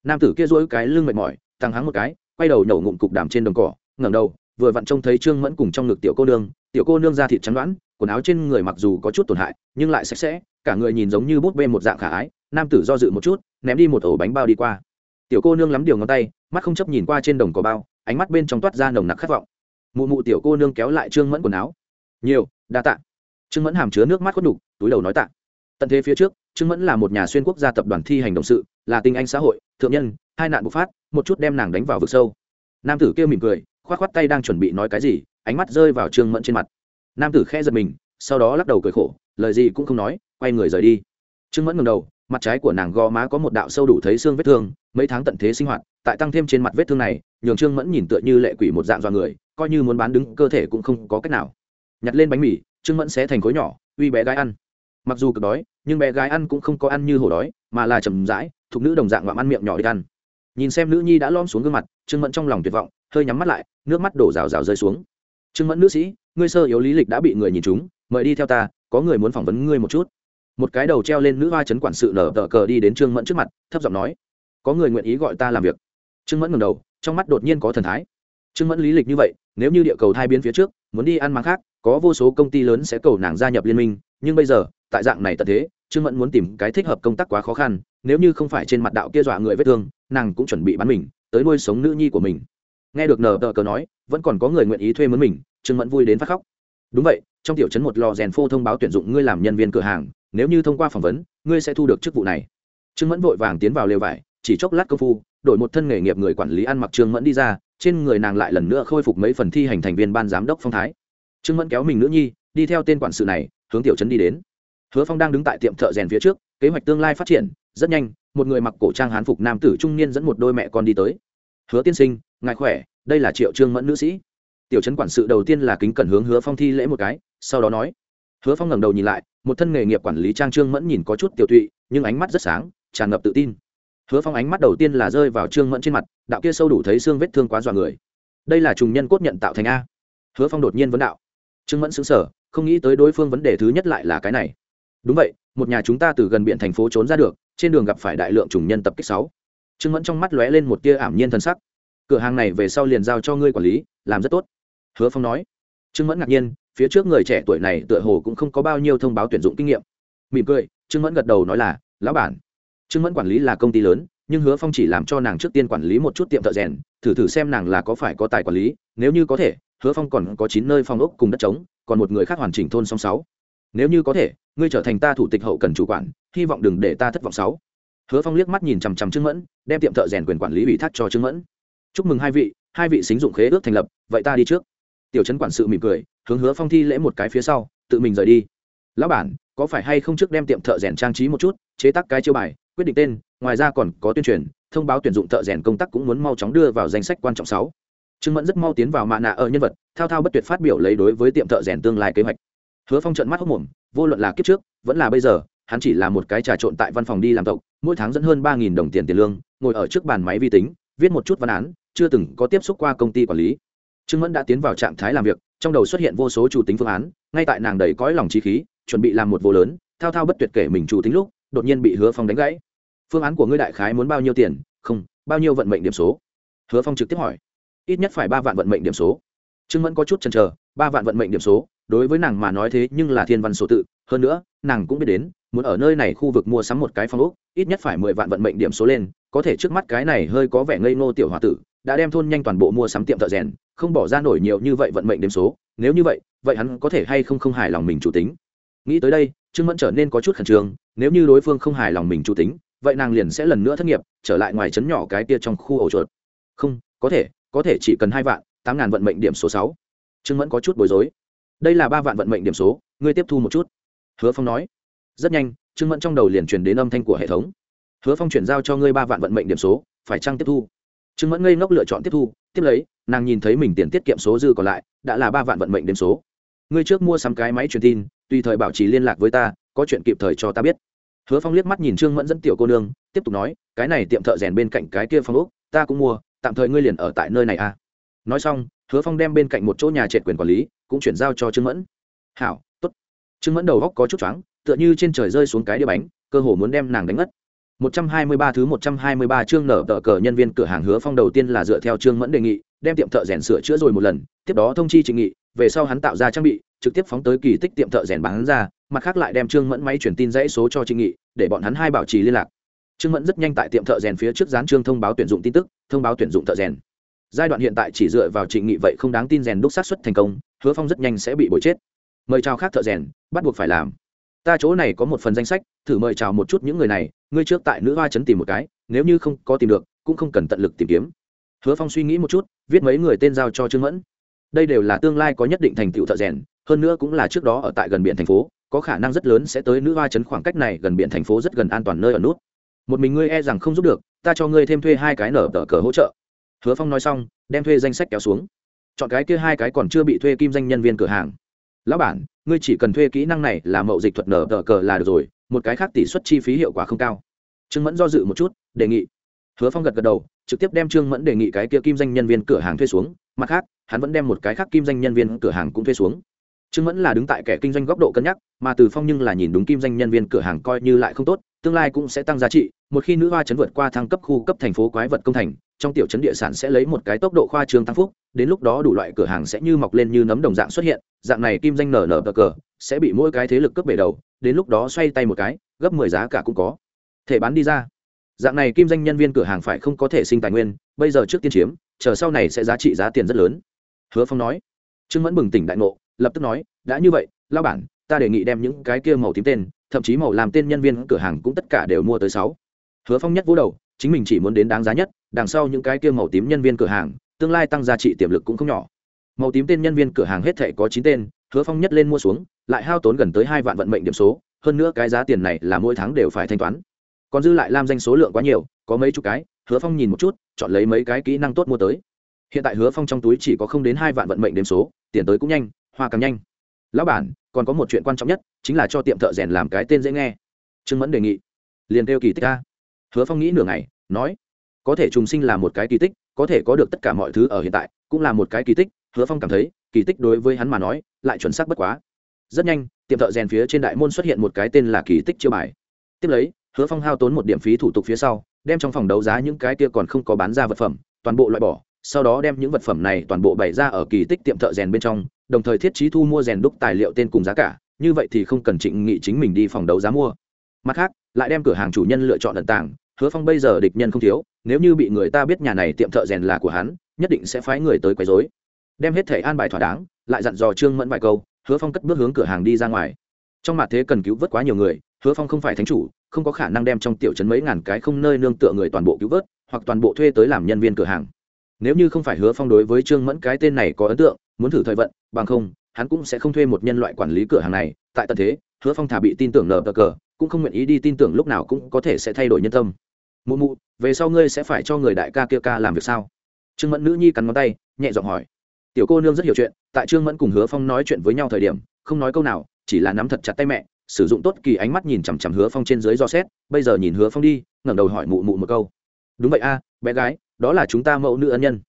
Nam tử kia dỗi cái lưng mệt mỏi, tăng hắng một cái, quay đầu nhổ ngụm cục đàm trên đồng cỏ, ngẩng đầu, vừa vặn trông thấy trương mẫn cùng trong ngực tiểu cô nương, tiểu cô nương da thịt trắng đoãn quần áo trên người mặc dù có chút tổn hại, nhưng lại sạch sẽ, cả người nhìn giống như bút bê một dạng khả ái nam tử do dự một chút, ném đi một ổ bánh bao đi qua. Tiểu cô nương lắm điều ngón tay, mắt không chấp nhìn qua trên đồng cỏ bao, ánh mắt bên trong toát ra nồng nặc khát vọng. Mụ mụ tiểu cô nương kéo lại trương mẫn quần áo. Nhiều, đa tạ. Trương mẫn hàm chứa nước mắt khuất đục túi đầu nói tạ. Tận thế phía trước, trương mẫn là một nhà xuyên quốc gia tập đoàn thi hành động sự, là tinh anh xã hội, thượng nhân, hai nạn bộc phát, một chút đem nàng đánh vào vực sâu. Nam tử kêu mỉm cười k h o á t k h o á t tay đang chuẩn bị nói cái gì, ánh mắt rơi vào trương mẫn trên mặt. Nam tử khe giật mình, sau đó lắc đầu cười khổ, lời gì cũng không nói, quay người rời đi. Trương mẫn ngầm đầu mặt trái của nàng gò má có một đạo sâu đủ thấy xương vết thương, mấy tháng tận thế sinh hoạt, tại tăng thêm trên mặt vết thương này, nhường trương mẫn nhìn tựa như lệ quỷ một dạng do người, coi như muốn bán đứng, cơ thể cũng không có cách nào. Nhặt lên bánh mì, trương mẫn sẽ thành khối nhỏ, uy bé gái ăn. Mặc dù cực đói, nhưng bé gái ăn cũng không có ăn như hổ đói, mà là chầm rãi, thục nữ đồng dạng ngoạm ăn miệng nhỏ để ăn. Nhìn xem nữ nhi đã lom xuống gương mặt, trương mẫn trong lòng tuyệt vọng, hơi nhắm mắt lại, nước mắt đổ rào rào rơi xuống. Trương mẫn nữ sĩ, ngươi sơ yếu lý lịch đã bị người nhìn chúng mời đi theo ta, có người muốn phỏng vấn ngươi một chút một cái đầu treo lên nữ hoa chấn quản sự nở tờ cờ đi đến trương mẫn trước mặt, thấp giọng nói, có người nguyện ý gọi ta làm việc. Trương mẫn ngầm đầu, trong mắt đột nhiên có thần thái. Trương mẫn lý lịch như vậy, nếu như địa cầu thai biến phía trước, muốn đi ăn mắng khác, có vô số công ty lớn sẽ cầu nàng gia nhập liên minh, nhưng bây giờ, tại dạng này tận thế, trương mẫn muốn tìm cái thích hợp công tác quá khó khăn, nếu như không phải trên mặt đạo kia dọa người vết thương, nàng cũng chuẩn bị bắn mình, tới nuôi sống nữ nhi của mình. Nghe được nờ tờ cờ nói, vẫn còn có người nguyện ý thuê mướn mình, trương mẫn vui đến phát khóc. Đúng vậy, trong tiểu trấn một lò rèn phô thông báo tuyển dụng ngươi làm nhân viên cửa hàng nếu như thông qua phỏng vấn, ngươi sẽ thu được chức vụ này. Trương mẫn vội vàng tiến vào lều vải, chỉ chốc lát công phu, đổi một thân nghề nghiệp người quản lý ăn mặc trương mẫn đi ra, trên người nàng lại lần nữa khôi phục mấy phần thi hành thành viên ban giám đốc phong thái. Trương mẫn kéo mình nữ nhi, đi theo tên quản sự này, hướng tiểu trấn đi đến. Hứa phong đang đứng tại tiệm thợ rèn phía trước, kế hoạch tương lai phát triển, rất nhanh, một người mặc cổ trang hán phục nam tử trung niên dẫn một đôi mẹ con đi tới. Hứa tiên sinh, ngài khỏe, đây là triệu trương mẫn nữ sĩ. Tiểu trấn quản sự đầu tiên là kính cẩn hướng hứa phong thi lễ một cái, sau đó nói. Hứa phong ngẩng đầu nhìn lại một thân nghề nghiệp quản lý trang trương mẫn nhìn có chút tiểu tụy, nhưng ánh mắt rất sáng, tràn ngập tự tin. Hứa phong ánh mắt đầu tiên là rơi vào trương mẫn trên mặt, đạo kia sâu đủ thấy xương vết thương quá dọa người. Đây là trùng nhân cốt nhận tạo thành a. Hứa phong đột nhiên vấn đạo. Trương mẫn xứng sở không nghĩ tới đối phương vấn đề thứ nhất lại là cái này. Đúng vậy, một nhà chúng ta từ gần biển thành phố trốn ra được, trên đường gặp phải đại lượng trùng nhân tập kích sáu. Trương mẫn trong mắt lóe lên một tia ảm nhiên thân sắc. Cửa hàng này về sau liền giao cho ngươi quản lý, làm rất tốt. Hứa phong nói trương mẫn ngạc nhiên, phía trước người trẻ tuổi này tựa hồ cũng không có bao nhiêu thông báo tuyển dụng kinh nghiệm. Mỉm cười, trương mẫn gật đầu nói là, lão bản. Trương mẫn quản lý là công ty lớn, nhưng hứa phong chỉ làm cho nàng trước tiên quản lý một chút tiệm thợ rèn, thử thử xem nàng là có phải có tài quản lý, nếu như có thể, hứa phong còn có chín nơi phong ốc cùng đất trống, còn một người khác hoàn chỉnh thôn song sáu. Nếu như có thể, ngươi trở thành ta thủ tịch hậu cần chủ quản, hy vọng đừng để ta thất vọng sáu. Hứa phong liếc mắt nhìn chằm chằm trương mẫn, đem tiệm thợ rèn quyền quản lý ủy thác cho trương mẫn. Chúc mừng hai vị hai vị xính dụng khế ước thành lập, vậy ta đi trước tiểu trấn quản sự mỉm cười, hướng hứa phong thi lễ một cái phía sau, tự mình rời đi. Lão bản, có phải hay không trước đem tiệm thợ rèn trang trí một chút, chế tác cái chiêu bài, quyết định tên, ngoài ra còn có tuyên truyền, thông báo tuyển dụng thợ rèn công tác cũng muốn mau chóng đưa vào danh sách quan trọng sáu. Trương mẫn rất mau tiến vào mạ nạ ở nhân vật, thao thao bất tuyệt phát biểu lấy đối với tiệm thợ rèn tương lai kế hoạch. Hứa phong trận mắt hốc mồm, vô luận là kiếp trước, vẫn là bây giờ, hắn chỉ là một cái trà trộn tại văn phòng đi làm tộc, mỗi tháng dẫn hơn ba đồng tiền tiền lương, ngồi ở trước bàn máy vi tính, viết một chút văn án, chưa từng có tiếp xúc qua công ty quản lý trương mẫn đã tiến vào trạng thái làm việc, trong đầu xuất hiện vô số chủ tính phương án, ngay tại nàng đầy cõi lòng trí khí, chuẩn bị làm một vô lớn, thao thao bất tuyệt kể mình chủ tính lúc, đột nhiên bị hứa phong đánh gãy. Phương án của ngươi đại khái muốn bao nhiêu tiền? Không, bao nhiêu vận mệnh điểm số? Hứa phong trực tiếp hỏi. Ít nhất phải ba vạn vận mệnh điểm số. Trương mẫn có chút chần chờ, ba vạn vận mệnh điểm số, đối với nàng mà nói thế nhưng là thiên văn số tự. Hơn nữa, nàng cũng biết đến, muốn ở nơi này khu vực mua sắm một cái phong ốc, ít nhất phải mười vạn vận mệnh điểm số lên, có thể trước mắt cái này hơi có vẻ ngây ngô tiểu h o a tử, đã đem thôn nhanh toàn bộ mua sắm tiệm thợ rèn không bỏ ra nổi nhiều như vậy vận mệnh điểm số, nếu như vậy vậy hắn có thể hay không không hài lòng mình chủ tính? Nghĩ tới đây, trương mẫn trở nên có chút khẩn trương, nếu như đối phương không hài lòng mình chủ tính, vậy nàng liền sẽ lần nữa thất nghiệp, trở lại ngoài trấn nhỏ cái kia trong khu ổ chuột. Không, có thể có thể chỉ cần hai vạn, tám ngàn vận mệnh điểm số sáu. Trương mẫn có chút bối rối. Đây là ba vạn vận mệnh điểm số, ngươi tiếp thu một chút. Hứa phong nói. Rất nhanh, trương mẫn trong đầu liền truyền đến âm thanh của hệ thống. Hứa phong chuyển giao cho ngươi ba vạn vận mệnh điểm số, phải chăng tiếp thu? Trương mẫn ngây ngốc lựa chọn tiếp thu tiếp lấy, nàng nhìn thấy mình tiền tiết kiệm số dư còn lại, đã là ba vạn vận mệnh điểm số. Ngươi trước mua sắm cái máy truyền tin, tùy thời bảo trì liên lạc với ta, có chuyện kịp thời cho ta biết. Hứa phong liếc mắt nhìn trương mẫn dẫn tiểu cô nương, tiếp tục nói, cái này tiệm thợ rèn bên cạnh cái kia phong úc ta cũng mua, tạm thời ngươi liền ở tại nơi này à. Nói xong, hứa phong đem bên cạnh một chỗ nhà trệt quyền quản lý, cũng chuyển giao cho trương mẫn. Hảo t ố t trương mẫn đầu góc có chút choáng, tựa như trên trời rơi xuống cái đĩa bánh, cơ hồ muốn đem nàng đánh ngất. 123 thứ 123 chương nở tờ cờ nhân viên cửa hàng hứa phong đầu tiên là dựa theo trương mẫn đề nghị, đem tiệm thợ rèn sửa chữa rồi một lần, tiếp đó thông chi trình nghị, về sau hắn tạo ra trang bị, trực tiếp phóng tới kỳ tích tiệm thợ rèn bán ra, mặt khác lại đem trương mẫn máy truyền tin dãy số cho trình nghị, để bọn hắn hai bảo trì liên lạc. Trương mẫn rất nhanh tại tiệm thợ rèn phía trước dán trương thông báo tuyển dụng tin tức, thông báo tuyển dụng thợ rèn. Giai đoạn hiện tại chỉ dựa vào trình nghị vậy không đáng tin rèn đúc sát xuất thành công, hứa phong rất nhanh sẽ bị bồi chết. Mời chào khác thợ rèn, bắt buộc phải làm ta chỗ này có một phần danh sách, thử mời chào một chút những người này, ngươi trước tại nữ hoa chấn tìm một cái, nếu như không có tìm được, cũng không cần tận lực tìm kiếm. Hứa phong suy nghĩ một chút, viết mấy người tên giao cho trương mẫn. Đây đều là tương lai có nhất định thành tựu thợ rèn, hơn nữa cũng là trước đó ở tại gần biển thành phố, có khả năng rất lớn sẽ tới nữ hoa chấn khoảng cách này gần biển thành phố rất gần an toàn nơi ở nút. Một mình ngươi e rằng không giúp được, ta cho ngươi thêm thuê hai cái nở tờ cờ hỗ trợ. Hứa phong nói xong, đem thuê danh sách kéo xuống. Chọn cái kia hai cái còn chưa bị thuê kim danh nhân viên cửa hàng lão bản, ngươi chỉ cần thuê kỹ năng này là mậu dịch thuật nở tờ cờ là được rồi, một cái khác tỷ suất chi phí hiệu quả không cao. Trương mẫn do dự một chút, đề nghị. Hứa phong gật gật đầu, trực tiếp đem trương mẫn đề nghị cái kia kim danh nhân viên cửa hàng thuê xuống, mặt khác, hắn vẫn đem một cái khác kim danh nhân viên cửa hàng cũng thuê xuống. Trương mẫn là đứng tại kẻ kinh doanh góc độ cân nhắc, mà từ phong nhưng là nhìn đúng kim danh nhân viên cửa hàng coi như lại không tốt tương lai cũng sẽ tăng giá trị, một khi nữ hoa chấn vượt qua thăng cấp khu cấp thành phố quái vật công thành, trong tiểu chấn địa sản sẽ lấy một cái tốc độ khoa trương tăng phúc, đến lúc đó đủ loại cửa hàng sẽ như mọc lên như nấm đồng dạng xuất hiện, dạng này kim danh nở nở cờ cờ, sẽ bị mỗi cái thế lực cướp bể đầu, đến lúc đó xoay tay một cái, gấp mười giá cả cũng có. Thể bán đi ra. Dạng này kim danh nhân viên cửa hàng phải không có thể sinh tài nguyên, bây giờ trước tiên chiếm, chờ sau này sẽ giá trị giá tiền rất lớn. Hứa phong nói. Trương mẫn bừng tỉnh đại ngộ, lập tức nói, đã như vậy lao bản, ta đề nghị đem những cái kia màu tím tên thậm chí màu làm tên nhân viên cửa hàng cũng tất cả đều mua tới sáu. Hứa phong nhất vũ đầu, chính mình chỉ muốn đến đáng giá nhất, đằng sau những cái kia màu tím nhân viên cửa hàng, tương lai tăng giá trị tiềm lực cũng không nhỏ. Màu tím tên nhân viên cửa hàng hết thể có chín tên, hứa phong nhất lên mua xuống, lại hao tốn gần tới hai vạn vận mệnh điểm số, hơn nữa cái giá tiền này là mỗi tháng đều phải thanh toán. Còn dư lại làm danh số lượng quá nhiều, có mấy chục cái, hứa phong nhìn một chút, chọn lấy mấy cái kỹ năng tốt mua tới. Hiện tại hứa phong trong túi chỉ có không đến hai vạn vận mệnh điểm số, tiền tới cũng nhanh, hoa càng nhanh lão bản, còn có một chuyện quan trọng nhất, chính là cho tiệm thợ rèn làm cái tên dễ nghe. Trương mẫn đề nghị. Liền kêu kỳ tích ca hứa phong nghĩ nửa ngày, nói, có thể trùng sinh là một cái kỳ tích, có thể có được tất cả mọi thứ ở hiện tại, cũng là một cái kỳ tích. Hứa phong cảm thấy, kỳ tích đối với hắn mà nói, lại chuẩn xác bất quá. Rất nhanh, tiệm thợ rèn phía trên đại môn xuất hiện một cái tên là kỳ tích chiêu bài. Tiếp lấy, hứa phong hao tốn một điểm phí thủ tục phía sau, đem trong phòng đấu giá những cái kia còn không có bán ra vật phẩm, toàn bộ loại bỏ, sau đó đem những vật phẩm này toàn bộ bày ra ở kỳ tích tiệm thợ rèn bên trong đồng thời thiết trí thu mua rèn đúc tài liệu tên cùng giá cả, như vậy thì không cần trịnh nghị chính mình đi phòng đấu giá mua. Mặt khác, lại đem cửa hàng chủ nhân lựa chọn ẩn tàng, hứa phong bây giờ địch nhân không thiếu, nếu như bị người ta biết nhà này tiệm thợ rèn là của hắn, nhất định sẽ phái người tới quấy dối đem hết thể an bài thỏa đáng, lại dặn dò trương mẫn vài câu, hứa phong cất bước hướng cửa hàng đi ra ngoài. Trong mặt thế cần cứu vớt quá nhiều người, hứa phong không phải thánh chủ, không có khả năng đem trong tiểu trấn mấy ngàn cái không nơi nương tựa người toàn bộ cứu vớt, hoặc toàn bộ thuê tới làm nhân viên cửa hàng. Nếu như không phải hứa phong đối với trương mẫn cái tên này có ấn tượng, muốn thử thời vận bằng không, hắn cũng sẽ không thuê một nhân loại quản lý cửa hàng này. Tại tận thế, hứa phong thả bị tin tưởng nờ cờ, cũng không nguyện ý đi tin tưởng lúc nào cũng có thể sẽ thay đổi nhân tâm. Mụ mụ, về sau ngươi sẽ phải cho người đại ca kia ca làm việc sao? Trương mẫn nữ nhi cắn ngón tay, nhẹ giọng hỏi. Tiểu cô nương rất hiểu chuyện, tại trương mẫn cùng hứa phong nói chuyện với nhau thời điểm, không nói câu nào, chỉ là nắm thật chặt tay mẹ, sử dụng tốt kỳ ánh mắt nhìn chằm chằm hứa phong trên dưới do xét, bây giờ nhìn hứa phong đi, ngẩng đầu hỏi mụ mụ một câu. Đúng vậy a, bé gái, đó là chúng ta mẫu nữ ân nhân.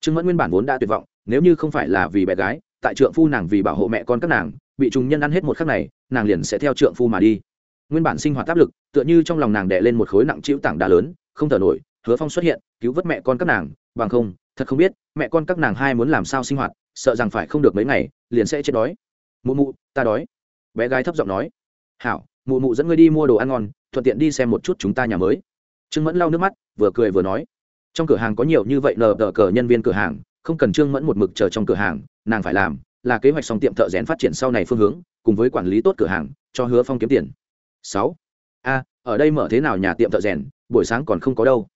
Trương mẫn nguyên bản vốn đã tuyệt vọng, nếu như không phải là vì bé gái tại trượng phu nàng vì bảo hộ mẹ con các nàng, bị trùng nhân ăn hết một khắc này, nàng liền sẽ theo trượng phu mà đi. Nguyên bản sinh hoạt áp lực, tựa như trong lòng nàng đè lên một khối nặng chịu tảng đá lớn, không thở nổi, hứa phong xuất hiện, cứu vớt mẹ con các nàng, bằng không, thật không biết, mẹ con các nàng hai muốn làm sao sinh hoạt, sợ rằng phải không được mấy ngày, liền sẽ chết đói. Mụ mụ, ta đói. Bé gái thấp giọng nói. Hảo, mụ mụ dẫn ngươi đi mua đồ ăn ngon, thuận tiện đi xem một chút chúng ta nhà mới. Trương mẫn lau nước mắt, vừa cười vừa nói. Trong cửa hàng có nhiều như vậy nờ đờ cờ nhân viên cửa hàng không cần trương mẫn một mực chờ trong cửa hàng, nàng phải làm là kế hoạch xong tiệm thợ rèn phát triển sau này phương hướng, cùng với quản lý tốt cửa hàng, cho hứa phong kiếm tiền. Sáu, a, ở đây mở thế nào nhà tiệm thợ rèn, buổi sáng còn không có đâu.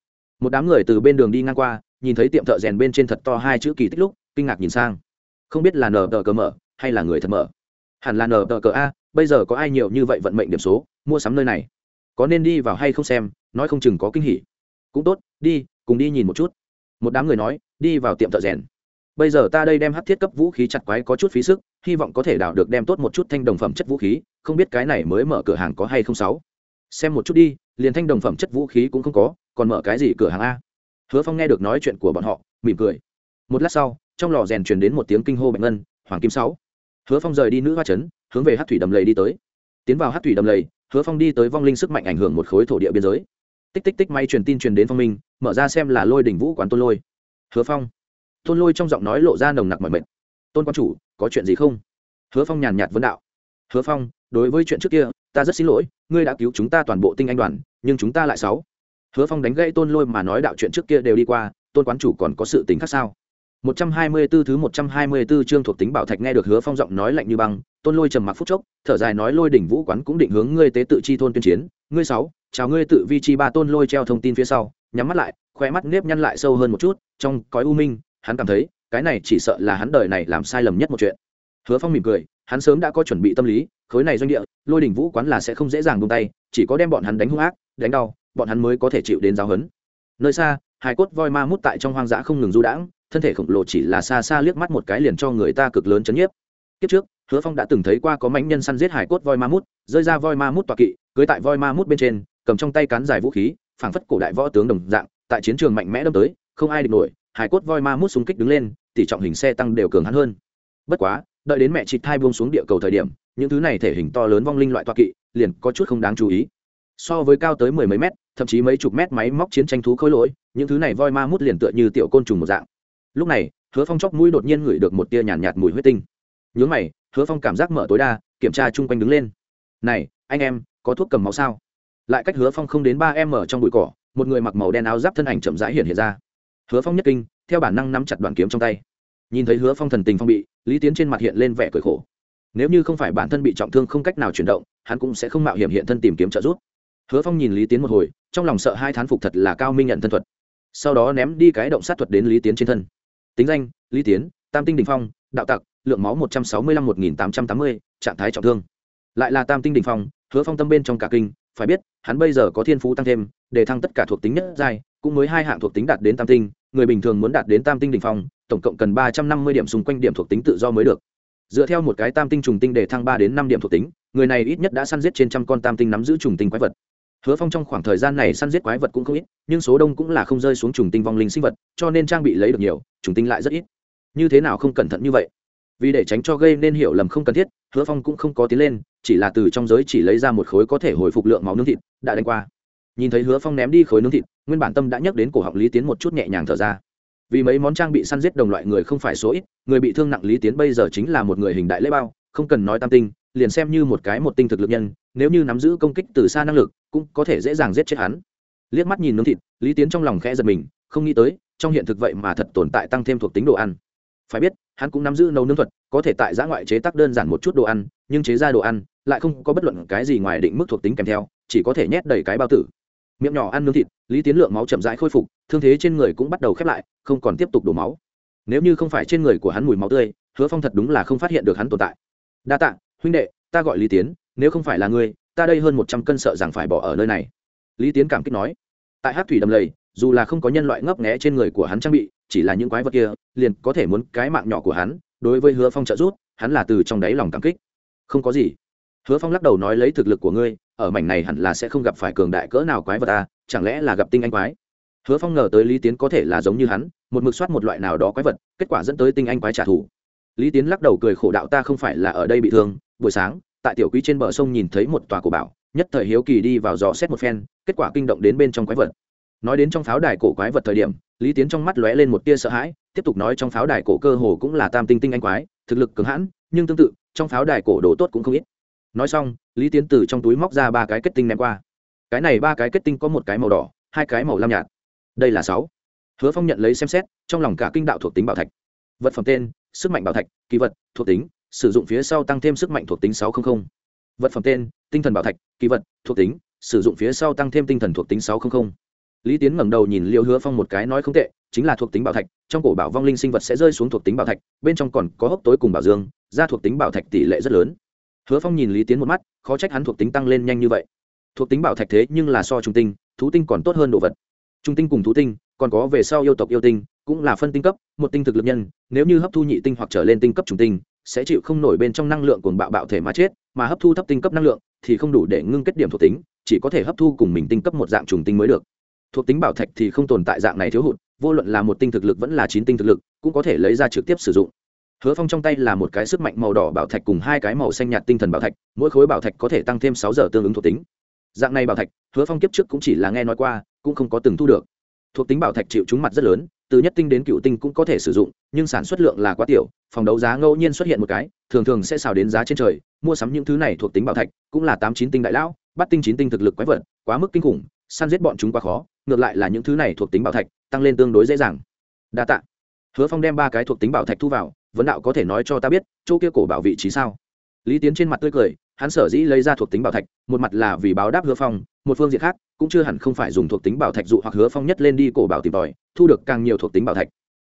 Một đám người từ bên đường đi ngang qua, nhìn thấy tiệm thợ rèn bên trên thật to hai chữ kỳ tích lúc, kinh ngạc nhìn sang. Không biết là nờ tờ cờ mở, hay là người thật mở. Hẳn là nờ tờ cờ a, bây giờ có ai nhiều như vậy vận mệnh điểm số, mua sắm nơi này. Có nên đi vào hay không xem, nói không chừng có kinh hỉ. Cũng tốt, đi, cùng đi nhìn một chút. Một đám người nói đi vào tiệm thợ rèn. Bây giờ ta đây đem hát thiết cấp vũ khí chặt quái có chút phí sức, hy vọng có thể đào được đem tốt một chút thanh đồng phẩm chất vũ khí, không biết cái này mới mở cửa hàng có hay không sáu. Xem một chút đi, liền thanh đồng phẩm chất vũ khí cũng không có, còn mở cái gì cửa hàng a? Hứa phong nghe được nói chuyện của bọn họ, mỉm cười. Một lát sau, trong lò rèn truyền đến một tiếng kinh hô bạch ngân, hoàng kim sáu. Hứa phong rời đi nữ hoa trấn, hướng về hát thủy đầm lầy đi tới. Tiến vào hát thủy đầm lầy, hứa phong đi tới vong linh sức mạnh ảnh hưởng một khối thổ địa biên giới. Tích tích tích may truyền tin truyền đến phong minh, mở ra xem là lôi đỉnh vũ quán tôn lôi hứa phong. Tôn lôi trong giọng nói lộ ra nồng nặc mọi mệt. Tôn quan chủ có chuyện gì không? Hứa phong nhàn nhạt vấn đạo. Hứa phong đối với chuyện trước kia ta rất xin lỗi ngươi đã cứu chúng ta toàn bộ tinh anh đoàn nhưng chúng ta lại sáu. Hứa phong đánh gãy tôn lôi mà nói đạo chuyện trước kia đều đi qua tôn quán chủ còn có sự tính khác sao? 124 thứ 124 chương thuộc tính bảo thạch nghe được Hứa Phong giọng nói lạnh như băng, Tôn Lôi trầm mặc phút chốc, thở dài nói Lôi đỉnh vũ quán cũng định hướng ngươi tế tự chi thôn tuyên chiến, ngươi sáu, chào ngươi tự vi chi ba Tôn Lôi treo thông tin phía sau, nhắm mắt lại, khóe mắt nếp nhăn lại sâu hơn một chút, trong cõi u minh, hắn cảm thấy, cái này chỉ sợ là hắn đời này làm sai lầm nhất một chuyện. Hứa Phong mỉm cười, hắn sớm đã có chuẩn bị tâm lý, khối này doanh địa, Lôi đỉnh vũ quán là sẽ không dễ dàng buông tay, chỉ có đem bọn hắn đánh hung ác, đánh đau, bọn hắn mới có thể chịu đến giáo huấn. Nơi xa, hai cốt voi ma mút tại trong hoang dã không ngừng du đãng, thân thể khổng lồ chỉ là xa xa liếc mắt một cái liền cho người ta cực lớn chấn nhiếp kiếp trước hứa phong đã từng thấy qua có mãnh nhân săn giết hải cốt voi ma mút rơi ra voi ma mút tọa kỵ cưới tại voi ma mút bên trên cầm trong tay cán dài vũ khí phảng phất cổ đại võ tướng đồng dạng tại chiến trường mạnh mẽ đâm tới không ai địch nổi hải cốt voi ma mút xung kích đứng lên tỉ trọng hình xe tăng đều cường hắn hơn. Bất quá đợi đến mẹ chị thai buông xuống địa cầu thời điểm những thứ này thể hình to lớn vong linh loại toa kỵ liền có chút không đáng chú ý. So với cao tới mười mấy mét thậm chí mấy chục mét máy móc chiến tranh thú khối lỗi những thứ này voi ma mút liền tựa như tiểu côn trùng một dạng. Lúc này hứa phong chóc mũi đột nhiên ngửi được một tia nhàn nhạt, nhạt mùi huyết tinh. Nhớ mày hứa phong cảm giác mở tối đa kiểm tra chung quanh đứng lên. Này anh em có thuốc cầm máu sao? Lại cách hứa phong không đến ba em ở trong bụi cỏ một người mặc màu đen áo giáp thân ảnh chậm rãi hiện hiện ra. Hứa phong nhất kinh, theo bản năng nắm chặt đoạn kiếm trong tay. Nhìn thấy hứa phong thần tình phong bị, lý tiến trên mặt hiện lên vẻ cười khổ. Nếu như không phải bản thân bị trọng thương không cách nào chuyển động, hắn cũng sẽ không mạo hiểm hiện thân tìm kiếm trợ giúp. Hứa phong nhìn lý tiến một hồi, trong lòng sợ hai thán phục thật là cao minh nhận thân thuật. Sau đó ném đi cái động sát thuật đến lý tiến trên thân. Tính danh, lý tiến, tam tinh đình phong, đạo tặc, lượng máu một trăm sáu mươi lăm một nghìn tám trăm tám mươi, trạng thái trọng thương. Lại là tam tinh đình phong, hứa phong tâm bên trong cả kinh phải biết, hắn bây giờ có thiên phú tăng thêm, để thăng tất cả thuộc tính nhất giai, cũng mới hai hạng thuộc tính đạt đến tam tinh, người bình thường muốn đạt đến tam tinh đỉnh phong, tổng cộng cần ba trăm năm mươi điểm xung quanh điểm thuộc tính tự do mới được. Dựa theo một cái tam tinh trùng tinh để thăng ba đến năm điểm thuộc tính, người này ít nhất đã săn giết trên trăm con tam tinh nắm giữ trùng tinh quái vật. Hứa phong trong khoảng thời gian này săn giết quái vật cũng không ít, nhưng số đông cũng là không rơi xuống trùng tinh vong linh sinh vật, cho nên trang bị lấy được nhiều, trùng tinh lại rất ít. Như thế nào không cẩn thận như vậy? Vì để tránh cho gây nên hiểu lầm không cần thiết, hứa phong cũng không có tiến lên chỉ là từ trong giới chỉ lấy ra một khối có thể hồi phục lượng máu nướng thịt, đã đánh qua. Nhìn thấy hứa phong ném đi khối nướng thịt, nguyên bản tâm đã nhắc đến cổ họng lý tiến một chút nhẹ nhàng thở ra. Vì mấy món trang bị săn giết đồng loại người không phải số ít, người bị thương nặng lý tiến bây giờ chính là một người hình đại lễ bao, không cần nói tam tinh, liền xem như một cái một tinh thực lực nhân, nếu như nắm giữ công kích từ xa năng lực, cũng có thể dễ dàng giết chết hắn. Liếc mắt nhìn nướng thịt, lý tiến trong lòng khẽ giật mình, không nghĩ tới, trong hiện thực vậy mà thật tồn tại tăng thêm thuộc tính đồ ăn. Phải biết, hắn cũng nắm giữ nấu nướng thuật, có thể tại giã ngoại chế tác đơn giản một chút đồ ăn, nhưng chế ra đồ ăn lại không có bất luận cái gì ngoài định mức thuộc tính kèm theo, chỉ có thể nhét đầy cái bao tử. Miệng nhỏ ăn nướng thịt, lý tiến lượng máu chậm rãi khôi phục, thương thế trên người cũng bắt đầu khép lại, không còn tiếp tục đổ máu. Nếu như không phải trên người của hắn mùi máu tươi, hứa phong thật đúng là không phát hiện được hắn tồn tại. Đa tạ, huynh đệ, ta gọi lý tiến, nếu không phải là ngươi, ta đây hơn một trăm cân sợ rằng phải bỏ ở nơi này. Lý tiến cảm kích nói. Tại hát thủy đầm lầy, dù là không có nhân loại ngấp nghẽ trên người của hắn trang bị, chỉ là những quái vật kia, liền có thể muốn cái mạng nhỏ của hắn, đối với hứa phong trợ rút hắn là từ trong đáy lòng cảm kích. Không có gì hứa phong lắc đầu nói lấy thực lực của ngươi, ở mảnh này hẳn là sẽ không gặp phải cường đại cỡ nào quái vật ta chẳng lẽ là gặp tinh anh quái? Hứa phong ngờ tới lý tiến có thể là giống như hắn, một mực soát một loại nào đó quái vật, kết quả dẫn tới tinh anh quái trả thù. Lý tiến lắc đầu cười khổ đạo ta không phải là ở đây bị thương, buổi sáng, tại tiểu quý trên bờ sông nhìn thấy một tòa cổ bảo, nhất thời hiếu kỳ đi vào dò xét một phen, kết quả kinh động đến bên trong quái vật. Nói đến trong pháo đài cổ quái vật thời điểm, lý tiến trong mắt lóe lên một tia sợ hãi, tiếp tục nói trong pháo đài cổ cơ hồ cũng là tam tinh tinh anh quái, thực lực cứng hãn, nhưng tương tự, trong pháo đài cổ đồ tốt cũng không ít nói xong, lý tiến từ trong túi móc ra ba cái kết tinh ném qua. Cái này ba cái kết tinh có một cái màu đỏ, hai cái màu lam nhạt. Đây là sáu. Hứa phong nhận lấy xem xét, trong lòng cả kinh đạo thuộc tính bảo thạch. Vật phẩm tên, sức mạnh bảo thạch, kỳ vật, thuộc tính, sử dụng phía sau tăng thêm sức mạnh thuộc tính sáu trăm linh vật phẩm tên, tinh thần bảo thạch, kỳ vật, thuộc tính, sử dụng phía sau tăng thêm tinh thần thuộc tính sáu trăm linh lý tiến ngẩng đầu nhìn liệu hứa phong một cái nói không tệ, chính là thuộc tính bảo thạch, trong cổ bảo vong linh sinh vật sẽ rơi xuống thuộc tính bảo thạch, bên trong còn có hốc tối cùng bảo dương, ra thuộc tính bảo thạch tỷ lệ rất lớn hứa phong nhìn lý tiến một mắt, khó trách hắn thuộc tính tăng lên nhanh như vậy. Thuộc tính bảo thạch thế nhưng là so trung tinh, thú tinh còn tốt hơn đồ vật. Trung tinh cùng thú tinh, còn có về sau yêu tộc yêu tinh, cũng là phân tinh cấp, một tinh thực lực nhân, nếu như hấp thu nhị tinh hoặc trở lên tinh cấp trung tinh, sẽ chịu không nổi bên trong năng lượng cuồng bạo bạo thể mà chết, mà hấp thu thấp tinh cấp năng lượng thì không đủ để ngưng kết điểm thuộc tính, chỉ có thể hấp thu cùng mình tinh cấp một dạng trùng tinh mới được. Thuộc tính bảo thạch thì không tồn tại dạng này thiếu hụt, vô luận là một tinh thực lực vẫn là chín tinh thực lực, cũng có thể lấy ra trực tiếp sử dụng hứa phong trong tay là một cái sức mạnh màu đỏ bảo thạch cùng hai cái màu xanh nhạt tinh thần bảo thạch, mỗi khối bảo thạch có thể tăng thêm sáu giờ tương ứng thuộc tính. Dạng này bảo thạch, hứa phong kiếp trước cũng chỉ là nghe nói qua, cũng không có từng thu được. Thuộc tính bảo thạch chịu chúng mặt rất lớn, từ nhất tinh đến cựu tinh cũng có thể sử dụng, nhưng sản xuất lượng là quá tiểu, phòng đấu giá ngẫu nhiên xuất hiện một cái, thường thường sẽ xào đến giá trên trời, mua sắm những thứ này thuộc tính bảo thạch, cũng là tám chín tinh đại lão, bắt tinh chín tinh thực lực quái vật, quá mức kinh khủng, săn giết bọn chúng quá khó, ngược lại là những thứ này thuộc tính bảo thạch, tăng lên tương đối dễ dàng. Đa tạ. Hứa phong đem ba cái thuộc tính bảo thạch thu vào vấn đạo có thể nói cho ta biết, chỗ kia cổ bảo vị trí sao? Lý tiến trên mặt tươi cười, hắn sở dĩ lấy ra thuộc tính bảo thạch, một mặt là vì báo đáp hứa phong, một phương diện khác, cũng chưa hẳn không phải dùng thuộc tính bảo thạch dụ hoặc hứa phong nhất lên đi cổ bảo tìm tòi, thu được càng nhiều thuộc tính bảo thạch.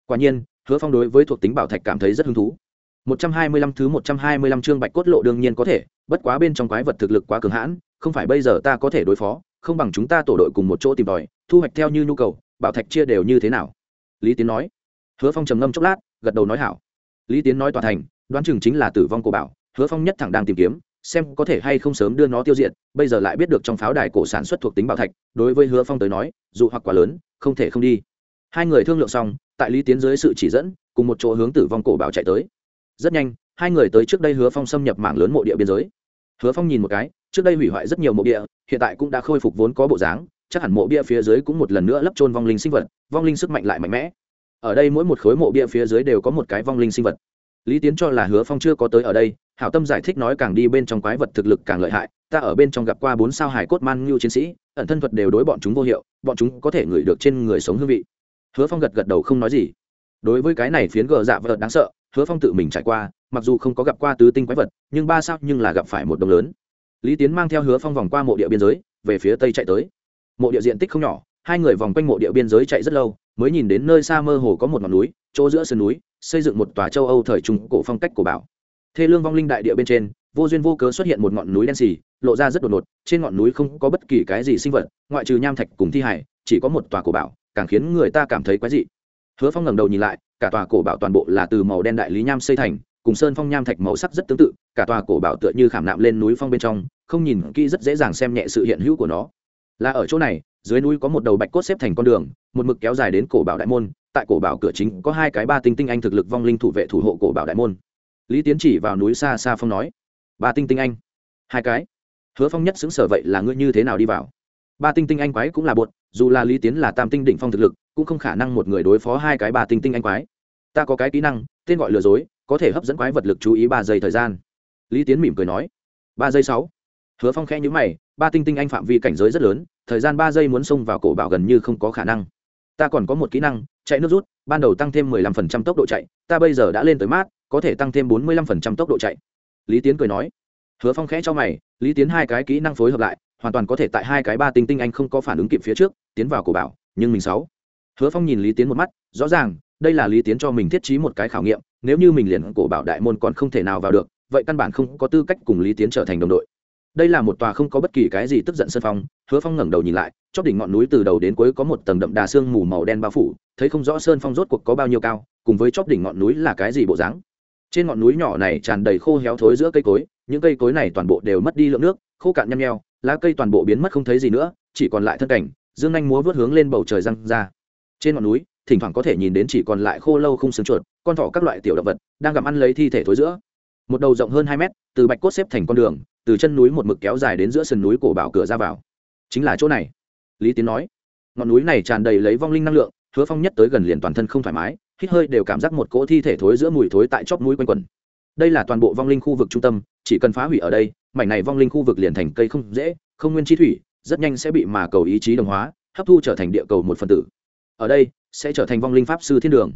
Quả nhiên, hứa phong đối với thuộc tính bảo thạch cảm thấy rất hứng thú. Một trăm hai mươi lăm thứ một trăm hai mươi lăm chương bạch cốt lộ đương nhiên có thể, bất quá bên trong quái vật thực lực quá cường hãn, không phải bây giờ ta có thể đối phó, không bằng chúng ta tổ đội cùng một chỗ tìm tòi, thu hoạch theo như nhu cầu, bảo thạch chia đều như thế nào? Lý tiến nói. Hứa phong trầm ngâm chốc lát, gật đầu nói hảo lý tiến nói tòa thành, đoán chừng chính là tử vong của bảo, hứa phong nhất thẳng đang tìm kiếm, xem có thể hay không sớm đưa nó tiêu diệt, bây giờ lại biết được trong pháo đài cổ sản xuất thuộc tính bảo thạch, đối với hứa phong tới nói, dù hoặc quá lớn, không thể không đi. Hai người thương lượng xong, tại lý tiến dưới sự chỉ dẫn, cùng một chỗ hướng tử vong cổ bảo chạy tới. Rất nhanh, hai người tới trước đây hứa phong xâm nhập mạng lớn mộ địa biên giới. Hứa phong nhìn một cái, trước đây hủy hoại rất nhiều mộ địa, hiện tại cũng đã khôi phục vốn có bộ dáng, chắc hẳn mộ bia phía dưới cũng một lần nữa lấp trôn vong linh sinh vật, vong linh sức mạnh lại mạnh mẽ ở đây mỗi một khối mộ bia phía dưới đều có một cái vong linh sinh vật. Lý tiến cho là hứa phong chưa có tới ở đây, hảo tâm giải thích nói càng đi bên trong quái vật thực lực càng lợi hại, ta ở bên trong gặp qua bốn sao hải cốt man ngưu chiến sĩ, ẩn thân thuật đều đối bọn chúng vô hiệu, bọn chúng có thể ngửi được trên người sống hương vị. Hứa phong gật gật đầu không nói gì. Đối với cái này phiến gờ dạ vật đáng sợ, hứa phong tự mình trải qua, mặc dù không có gặp qua tứ tinh quái vật, nhưng ba sao nhưng là gặp phải một đồng lớn. Lý tiến mang theo hứa phong vòng qua mộ địa biên giới, về phía tây chạy tới. Mộ địa diện tích không nhỏ, hai người vòng quanh mộ địa biên giới chạy rất lâu mới nhìn đến nơi xa mơ hồ có một ngọn núi, chỗ giữa sườn núi, xây dựng một tòa châu âu thời trung cổ phong cách cổ bảo. Thê lương vong linh đại địa bên trên, vô duyên vô cớ xuất hiện một ngọn núi đen xì, lộ ra rất đột ngột, trên ngọn núi không có bất kỳ cái gì sinh vật, ngoại trừ nham thạch cùng thi hải chỉ có một tòa cổ bảo, càng khiến người ta cảm thấy quái dị. Hứa phong ngẩng đầu nhìn lại, cả tòa cổ bảo toàn bộ là từ màu đen đại lý nham xây thành, cùng sơn phong nham thạch màu sắc rất tương tự, cả tòa cổ bảo tựa như khảm nạm lên núi phong bên trong, không nhìn kỹ rất dễ dàng xem nhẹ sự hiện hữu của nó. Là ở chỗ này dưới núi có một đầu bạch cốt xếp thành con đường, một mực kéo dài đến cổ bảo đại môn. Tại cổ bảo cửa chính có hai cái ba tinh tinh anh thực lực vong linh thủ vệ thủ hộ cổ bảo đại môn. Lý tiến chỉ vào núi xa xa phong nói, ba tinh tinh anh. Hai cái. Hứa phong nhất xứng sở vậy là ngươi như thế nào đi vào? Ba tinh tinh anh quái cũng là bột, dù là lý tiến là tam tinh đỉnh phong thực lực, cũng không khả năng một người đối phó hai cái ba tinh tinh anh quái. Ta có cái kỹ năng, tên gọi lừa dối, có thể hấp dẫn quái vật lực chú ý ba giây thời gian. Lý tiến mỉm cười nói, ba giây sáu hứa phong khẽ nhữ mày, ba tinh tinh anh phạm vi cảnh giới rất lớn, thời gian ba giây muốn xông vào cổ bảo gần như không có khả năng. Ta còn có một kỹ năng, chạy nước rút, ban đầu tăng thêm mười lăm phần trăm tốc độ chạy, ta bây giờ đã lên tới mát, có thể tăng thêm bốn mươi lăm phần trăm tốc độ chạy. Lý tiến cười nói. Hứa phong khẽ cho mày, lý tiến hai cái kỹ năng phối hợp lại, hoàn toàn có thể tại hai cái ba tinh tinh anh không có phản ứng kịp phía trước, tiến vào cổ bảo, nhưng mình sáu. Hứa phong nhìn lý tiến một mắt, rõ ràng, đây là lý tiến cho mình thiết trí một cái khảo nghiệm, nếu như mình liền cổ bảo đại môn còn không thể nào vào được, vậy căn bản không có tư cách cùng lý tiến trở thành đồng đội đây là một tòa không có bất kỳ cái gì tức giận sân phong, hứa phong ngẩng đầu nhìn lại, chóp đỉnh ngọn núi từ đầu đến cuối có một tầng đậm đà sương mù màu đen bao phủ, thấy không rõ sơn phong rốt cuộc có bao nhiêu cao, cùng với chóp đỉnh ngọn núi là cái gì bộ dáng. Trên ngọn núi nhỏ này tràn đầy khô héo thối giữa cây cối, những cây cối này toàn bộ đều mất đi lượng nước, khô cạn nhăm nheo, lá cây toàn bộ biến mất không thấy gì nữa, chỉ còn lại thân cảnh, dương anh múa vớt hướng lên bầu trời răng ra. Trên ngọn núi, thỉnh thoảng có thể nhìn đến chỉ còn lại khô lâu không xương chuột, con thỏ các loại tiểu động vật, đang gặm ăn lấy thi thể thối giữa. Một đầu rộng hơn hai mét từ bạch cốt xếp thành con đường, từ chân núi một mực kéo dài đến giữa sườn núi cổ bảo cửa ra vào. Chính là chỗ này. Lý tiến nói. Ngọn núi này tràn đầy lấy vong linh năng lượng, hứa phong nhất tới gần liền toàn thân không thoải mái, hít hơi đều cảm giác một cỗ thi thể thối giữa mùi thối tại chóp núi quanh quẩn. Đây là toàn bộ vong linh khu vực trung tâm, chỉ cần phá hủy ở đây, mảnh này vong linh khu vực liền thành cây không dễ, không nguyên chi thủy, rất nhanh sẽ bị mà cầu ý chí đồng hóa, hấp thu trở thành địa cầu một phần tử. Ở đây, sẽ trở thành vong linh pháp sư thiên đường.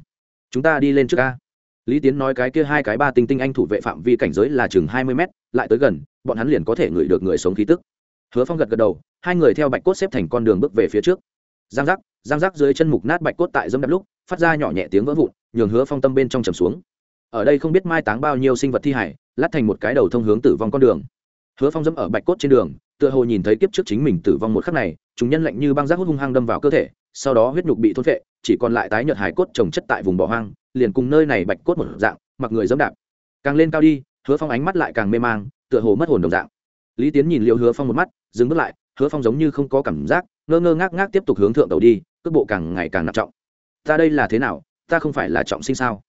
Chúng ta đi lên trước ca lý tiến nói cái kia hai cái ba tinh tinh anh thủ vệ phạm vi cảnh giới là chừng hai mươi mét, lại tới gần, bọn hắn liền có thể ngửi được người sống khí tức. Hứa phong gật gật đầu, hai người theo bạch cốt xếp thành con đường bước về phía trước. Giang giác giang giác dưới chân mục nát bạch cốt tại dâm đắp lúc, phát ra nhỏ nhẹ tiếng vỡ vụn, nhường hứa phong tâm bên trong trầm xuống. Ở đây không biết mai táng bao nhiêu sinh vật thi hải, lát thành một cái đầu thông hướng tử vong con đường. Hứa phong dẫm ở bạch cốt trên đường, tựa hồ nhìn thấy kiếp trước chính mình tử vong một khắc này, chúng nhân lạnh như băng giác hút hung hăng đâm vào cơ thể, sau đó huyết nhục bị thốt vệ chỉ còn lại tái nhợt hải cốt trồng chất tại vùng bỏ hoang liền cùng nơi này bạch cốt một dạng, mặc người dẫm đạp. Càng lên cao đi, hứa phong ánh mắt lại càng mê mang, tựa hồ mất hồn đồng dạng. Lý tiến nhìn liệu hứa phong một mắt, dừng bước lại, hứa phong giống như không có cảm giác, ngơ ngơ ngác ngác tiếp tục hướng thượng tàu đi, cước bộ càng ngày càng nặng trọng. Ta đây là thế nào? Ta không phải là trọng sinh sao?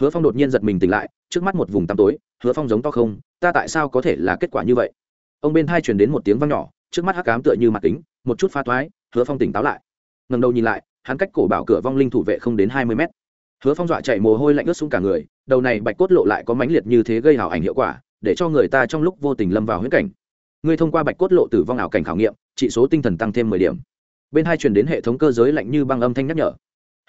Hứa phong đột nhiên giật mình tỉnh lại, trước mắt một vùng tăm tối, hứa phong giống to không, ta tại sao có thể là kết quả như vậy? Ông bên hai truyền đến một tiếng văng nhỏ, trước mắt hắc cám tựa như mặt kính, một chút pha thoái, hứa phong tỉnh táo lại. Ngần đầu nhìn lại, hắn cách cổ bảo cửa vong linh thủ vệ không đến hai mươi mét hứa phong dọa chạy mồ hôi lạnh ướt xuống cả người, đầu này bạch cốt lộ lại có mãnh liệt như thế gây hào ảnh hiệu quả, để cho người ta trong lúc vô tình lâm vào huyễn cảnh. Ngươi thông qua bạch cốt lộ tử vong ảo cảnh khảo nghiệm trị số tinh thần tăng thêm mười điểm. Bên hai truyền đến hệ thống cơ giới lạnh như băng âm thanh nhắc nhở.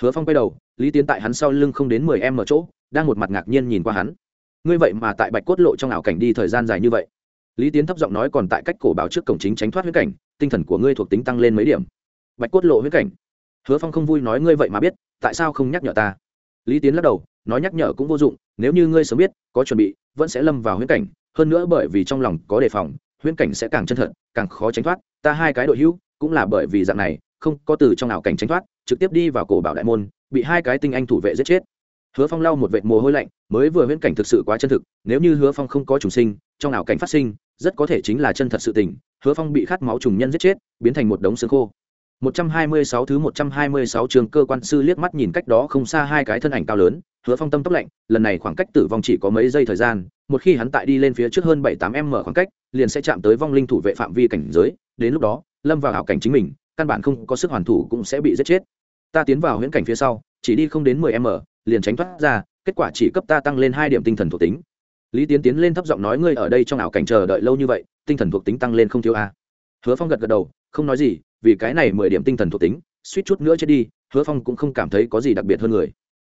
Hứa phong quay đầu, lý tiến tại hắn sau lưng không đến mười em ở chỗ, đang một mặt ngạc nhiên nhìn qua hắn. Ngươi vậy mà tại bạch cốt lộ trong ảo cảnh đi thời gian dài như vậy. Lý tiến thấp giọng nói còn tại cách cổ báo trước cổng chính tránh thoát huyết cảnh, tinh thần của ngươi thuộc tính tăng lên mấy điểm. Bạch cốt lộ huyết cảnh. Hứa phong không vui nói ngươi vậy mà biết, tại sao không nhắc nhở ta? Lý tiến lắc đầu, nói nhắc nhở cũng vô dụng, nếu như ngươi sớm biết, có chuẩn bị, vẫn sẽ lâm vào huyễn cảnh. Hơn nữa bởi vì trong lòng có đề phòng, huyễn cảnh sẽ càng chân thật, càng khó tránh thoát. Ta hai cái đội hữu, cũng là bởi vì dạng này, không có từ trong ảo cảnh tránh thoát, trực tiếp đi vào cổ bảo đại môn, bị hai cái tinh anh thủ vệ giết chết. Hứa phong lau một vệt mồ hôi lạnh, mới vừa huyễn cảnh thực sự quá chân thực, nếu như hứa phong không có trùng sinh, trong ảo cảnh phát sinh, rất có thể chính là chân thật sự tình. Hứa phong bị khát máu trùng nhân giết chết, biến thành một đống xương khô. 126 thứ 126 trường cơ quan sư liếc mắt nhìn cách đó không xa hai cái thân ảnh cao lớn, Hứa Phong tâm tốc lạnh, lần này khoảng cách tử vong chỉ có mấy giây thời gian, một khi hắn tại đi lên phía trước hơn 7-8m khoảng cách, liền sẽ chạm tới vong linh thủ vệ phạm vi cảnh giới, đến lúc đó, lâm vào ảo cảnh chính mình, căn bản không có sức hoàn thủ cũng sẽ bị giết chết. Ta tiến vào huyễn cảnh phía sau, chỉ đi không đến 10m, liền tránh thoát ra, kết quả chỉ cấp ta tăng lên 2 điểm tinh thần thuộc tính. Lý Tiến tiến lên thấp giọng nói ngươi ở đây trong ảo cảnh chờ đợi lâu như vậy, tinh thần thuộc tính tăng lên không thiếu a. Hứa Phong gật gật đầu, không nói gì, vì cái này mười điểm tinh thần thuộc tính, suýt chút nữa chết đi, hứa phong cũng không cảm thấy có gì đặc biệt hơn người.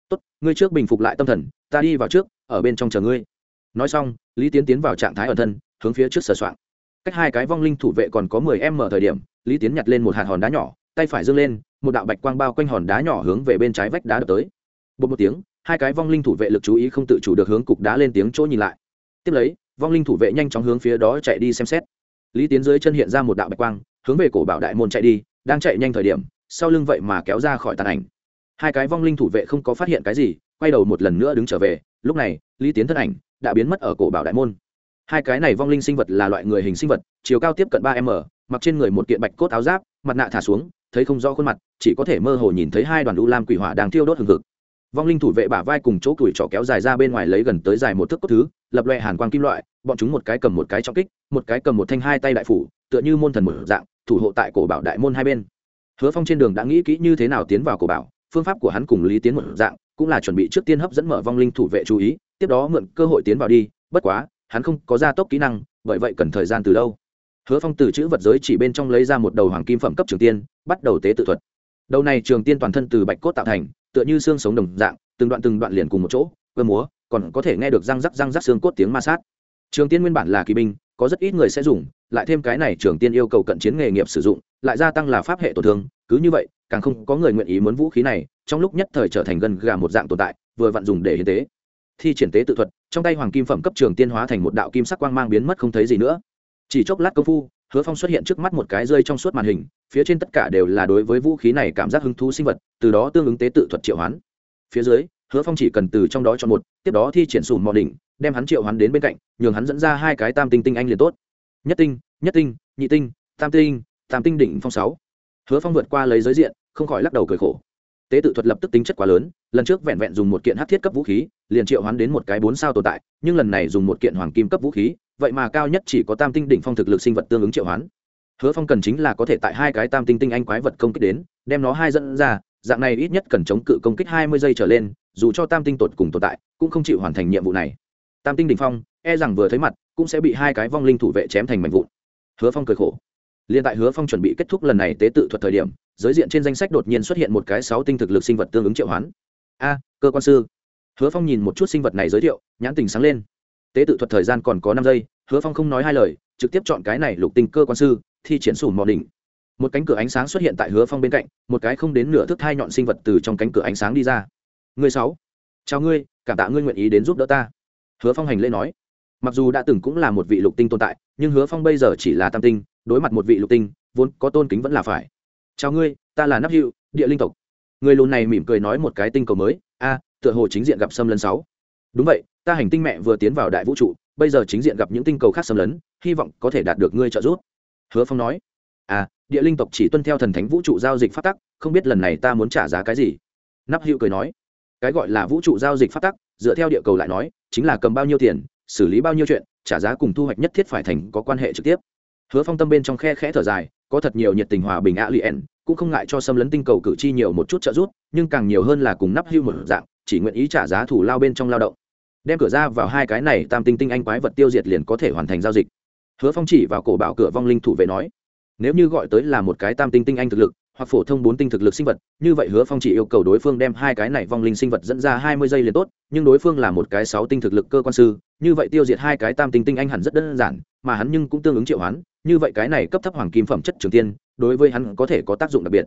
Tốt, ngươi trước bình phục lại tâm thần, ta đi vào trước, ở bên trong chờ ngươi. Nói xong, lý tiến tiến vào trạng thái ẩn thân, hướng phía trước sờ soạn cách hai cái vong linh thủ vệ còn có mười em mở thời điểm, lý tiến nhặt lên một hạt hòn đá nhỏ, tay phải dâng lên, một đạo bạch quang bao quanh hòn đá nhỏ hướng về bên trái vách đá đập tới. Bột một tiếng, hai cái vong linh thủ vệ lực chú ý không tự chủ được hướng cục đá lên tiếng chỗ nhìn lại. Tiếp lấy, vong linh thủ vệ nhanh chóng hướng phía đó chạy đi xem xét. Lý tiến dưới chân hiện ra một đạo bạch quang hướng về cổ bảo đại môn chạy đi, đang chạy nhanh thời điểm, sau lưng vậy mà kéo ra khỏi tàn ảnh. Hai cái vong linh thủ vệ không có phát hiện cái gì, quay đầu một lần nữa đứng trở về, lúc này, lý tiến thân ảnh đã biến mất ở cổ bảo đại môn. Hai cái này vong linh sinh vật là loại người hình sinh vật, chiều cao tiếp cận ba m, mặc trên người một kiện bạch cốt áo giáp, mặt nạ thả xuống, thấy không rõ khuôn mặt, chỉ có thể mơ hồ nhìn thấy hai đoàn đu lam quỷ hỏa đang thiêu đốt hừng hực. Vong linh thủ vệ bả vai cùng chỗ củi trỏ kéo dài ra bên ngoài lấy gần tới dài một thước cốt thứ, lập loẹ hàn quang kim loại, bọn chúng một cái cầm một cái trọng kích, một cái cầm một thanh hai tay đại phủ tựa như môn thần một dạng, thủ hộ tại cổ bảo đại môn hai bên. Hứa phong trên đường đã nghĩ kỹ như thế nào tiến vào cổ bảo, phương pháp của hắn cùng lý tiến một dạng cũng là chuẩn bị trước tiên hấp dẫn mở vong linh thủ vệ chú ý, tiếp đó mượn cơ hội tiến vào đi, bất quá, hắn không có gia tốc kỹ năng, bởi vậy cần thời gian từ đâu hứa phong từ chữ vật giới chỉ bên trong lấy ra một đầu hoàng kim phẩm cấp trường tiên, bắt đầu tế tự thuật. Đầu này trường tiên toàn thân từ bạch cốt tạo thành, tựa như xương sống đồng dạng, từng đoạn từng đoạn liền cùng một chỗ, cơ múa, còn có thể nghe được răng rắc răng rắc xương cốt tiếng ma sát. Trường tiên nguyên bản là kỳ binh có rất ít người sẽ dùng, lại thêm cái này trường tiên yêu cầu cận chiến nghề nghiệp sử dụng, lại gia tăng là pháp hệ tổn thương, cứ như vậy, càng không có người nguyện ý muốn vũ khí này, trong lúc nhất thời trở thành gần gà một dạng tồn tại, vừa vặn dùng để hiến tế. Thi triển tế tự thuật, trong tay hoàng kim phẩm cấp trường tiên hóa thành một đạo kim sắc quang mang biến mất không thấy gì nữa. Chỉ chốc lát công phu, hứa phong xuất hiện trước mắt một cái rơi trong suốt màn hình, phía trên tất cả đều là đối với vũ khí này cảm giác hứng thú sinh vật, từ đó tương ứng tế tự thuật triệu hoán. Phía dưới, hứa phong chỉ cần từ trong đó chọn một, tiếp đó thi triển sùn mò đỉnh đem hắn triệu hắn đến bên cạnh nhường hắn dẫn ra hai cái tam tinh tinh anh liền tốt. Nhất tinh nhất tinh nhị tinh tam tinh tam tinh đỉnh phong sáu. Hứa phong vượt qua lấy giới diện không khỏi lắc đầu cười khổ. Tế tự thuật lập tức tính chất quá lớn lần trước vẹn vẹn dùng một kiện hát thiết cấp vũ khí liền triệu hắn đến một cái bốn sao tồn tại nhưng lần này dùng một kiện hoàng kim cấp vũ khí vậy mà cao nhất chỉ có tam tinh đỉnh phong thực lực sinh vật tương ứng triệu hắn, hứa phong cần chính là có thể tại hai cái tam tinh tinh anh quái vật công kích đến đem nó hai dẫn ra dạng này ít nhất cần chống cự công kích hai mươi giây trở lên dù cho tam tinh tột cùng tồn tại cũng không chịu hoàn thành nhiệm vụ này tam tinh đỉnh phong e rằng vừa thấy mặt, cũng sẽ bị hai cái vong linh thủ vệ chém thành mảnh vụn. Hứa phong cười khổ. Liền tại hứa phong chuẩn bị kết thúc lần này tế tự thuật thời điểm, giới diện trên danh sách đột nhiên xuất hiện một cái sáu tinh thực lực sinh vật tương ứng triệu hoán. A, cơ quan sư. Hứa phong nhìn một chút sinh vật này giới thiệu, nhãn tình sáng lên. Tế tự thuật thời gian còn có năm giây, hứa phong không nói hai lời, trực tiếp chọn cái này lục tinh cơ quan sư, thi triển sủ mò đỉnh. Một cánh cửa ánh sáng xuất hiện tại hứa phong bên cạnh, một cái không đến nửa thước thai nhọn sinh vật từ trong cánh cửa ánh sáng đi ra. Người sáu. Chào ngươi, cảm tạ ngươi nguyện ý đến giúp đỡ ta hứa phong hành lễ nói, mặc dù đã từng cũng là một vị lục tinh tồn tại, nhưng hứa phong bây giờ chỉ là tam tinh, đối mặt một vị lục tinh, vốn có tôn kính vẫn là phải. Chào ngươi, ta là nắp hiệu địa linh tộc. Người lùn này mỉm cười nói một cái tinh cầu mới, a, tựa hồ chính diện gặp xâm lấn sáu. Đúng vậy, ta hành tinh mẹ vừa tiến vào đại vũ trụ, bây giờ chính diện gặp những tinh cầu khác xâm lấn, hy vọng có thể đạt được ngươi trợ giúp. Hứa phong nói à địa linh tộc chỉ tuân theo thần thánh vũ trụ giao dịch phát tắc, không biết lần này ta muốn trả giá cái gì? Nắp hữu cười nói, cái gọi là vũ trụ giao dịch phát tắc dựa theo địa cầu lại nói, chính là cầm bao nhiêu tiền, xử lý bao nhiêu chuyện, trả giá cùng thu hoạch nhất thiết phải thành có quan hệ trực tiếp. Hứa phong tâm bên trong khe khẽ thở dài, có thật nhiều nhiệt tình hòa bình ạ lien cũng không ngại cho xâm lấn tinh cầu cử tri nhiều một chút trợ giúp, nhưng càng nhiều hơn là cùng nắp hưu một dạng, chỉ nguyện ý trả giá thủ lao bên trong lao động. Đem cửa ra vào hai cái này tam tinh tinh anh quái vật tiêu diệt liền có thể hoàn thành giao dịch. Hứa phong chỉ vào cổ bảo cửa vong linh thủ vệ nói, nếu như gọi tới là một cái tam tinh tinh anh thực lực hoặc phổ thông bốn tinh thực lực sinh vật, như vậy hứa phong chỉ yêu cầu đối phương đem hai cái này vong linh sinh vật dẫn ra hai mươi giây liền tốt, nhưng đối phương là một cái sáu tinh thực lực cơ quan sư, như vậy tiêu diệt hai cái tam tinh tinh anh hẳn rất đơn giản, mà hắn nhưng cũng tương ứng triệu hoán, như vậy cái này cấp thấp hoàng kim phẩm chất trường tiên, đối với hắn có thể có tác dụng đặc biệt.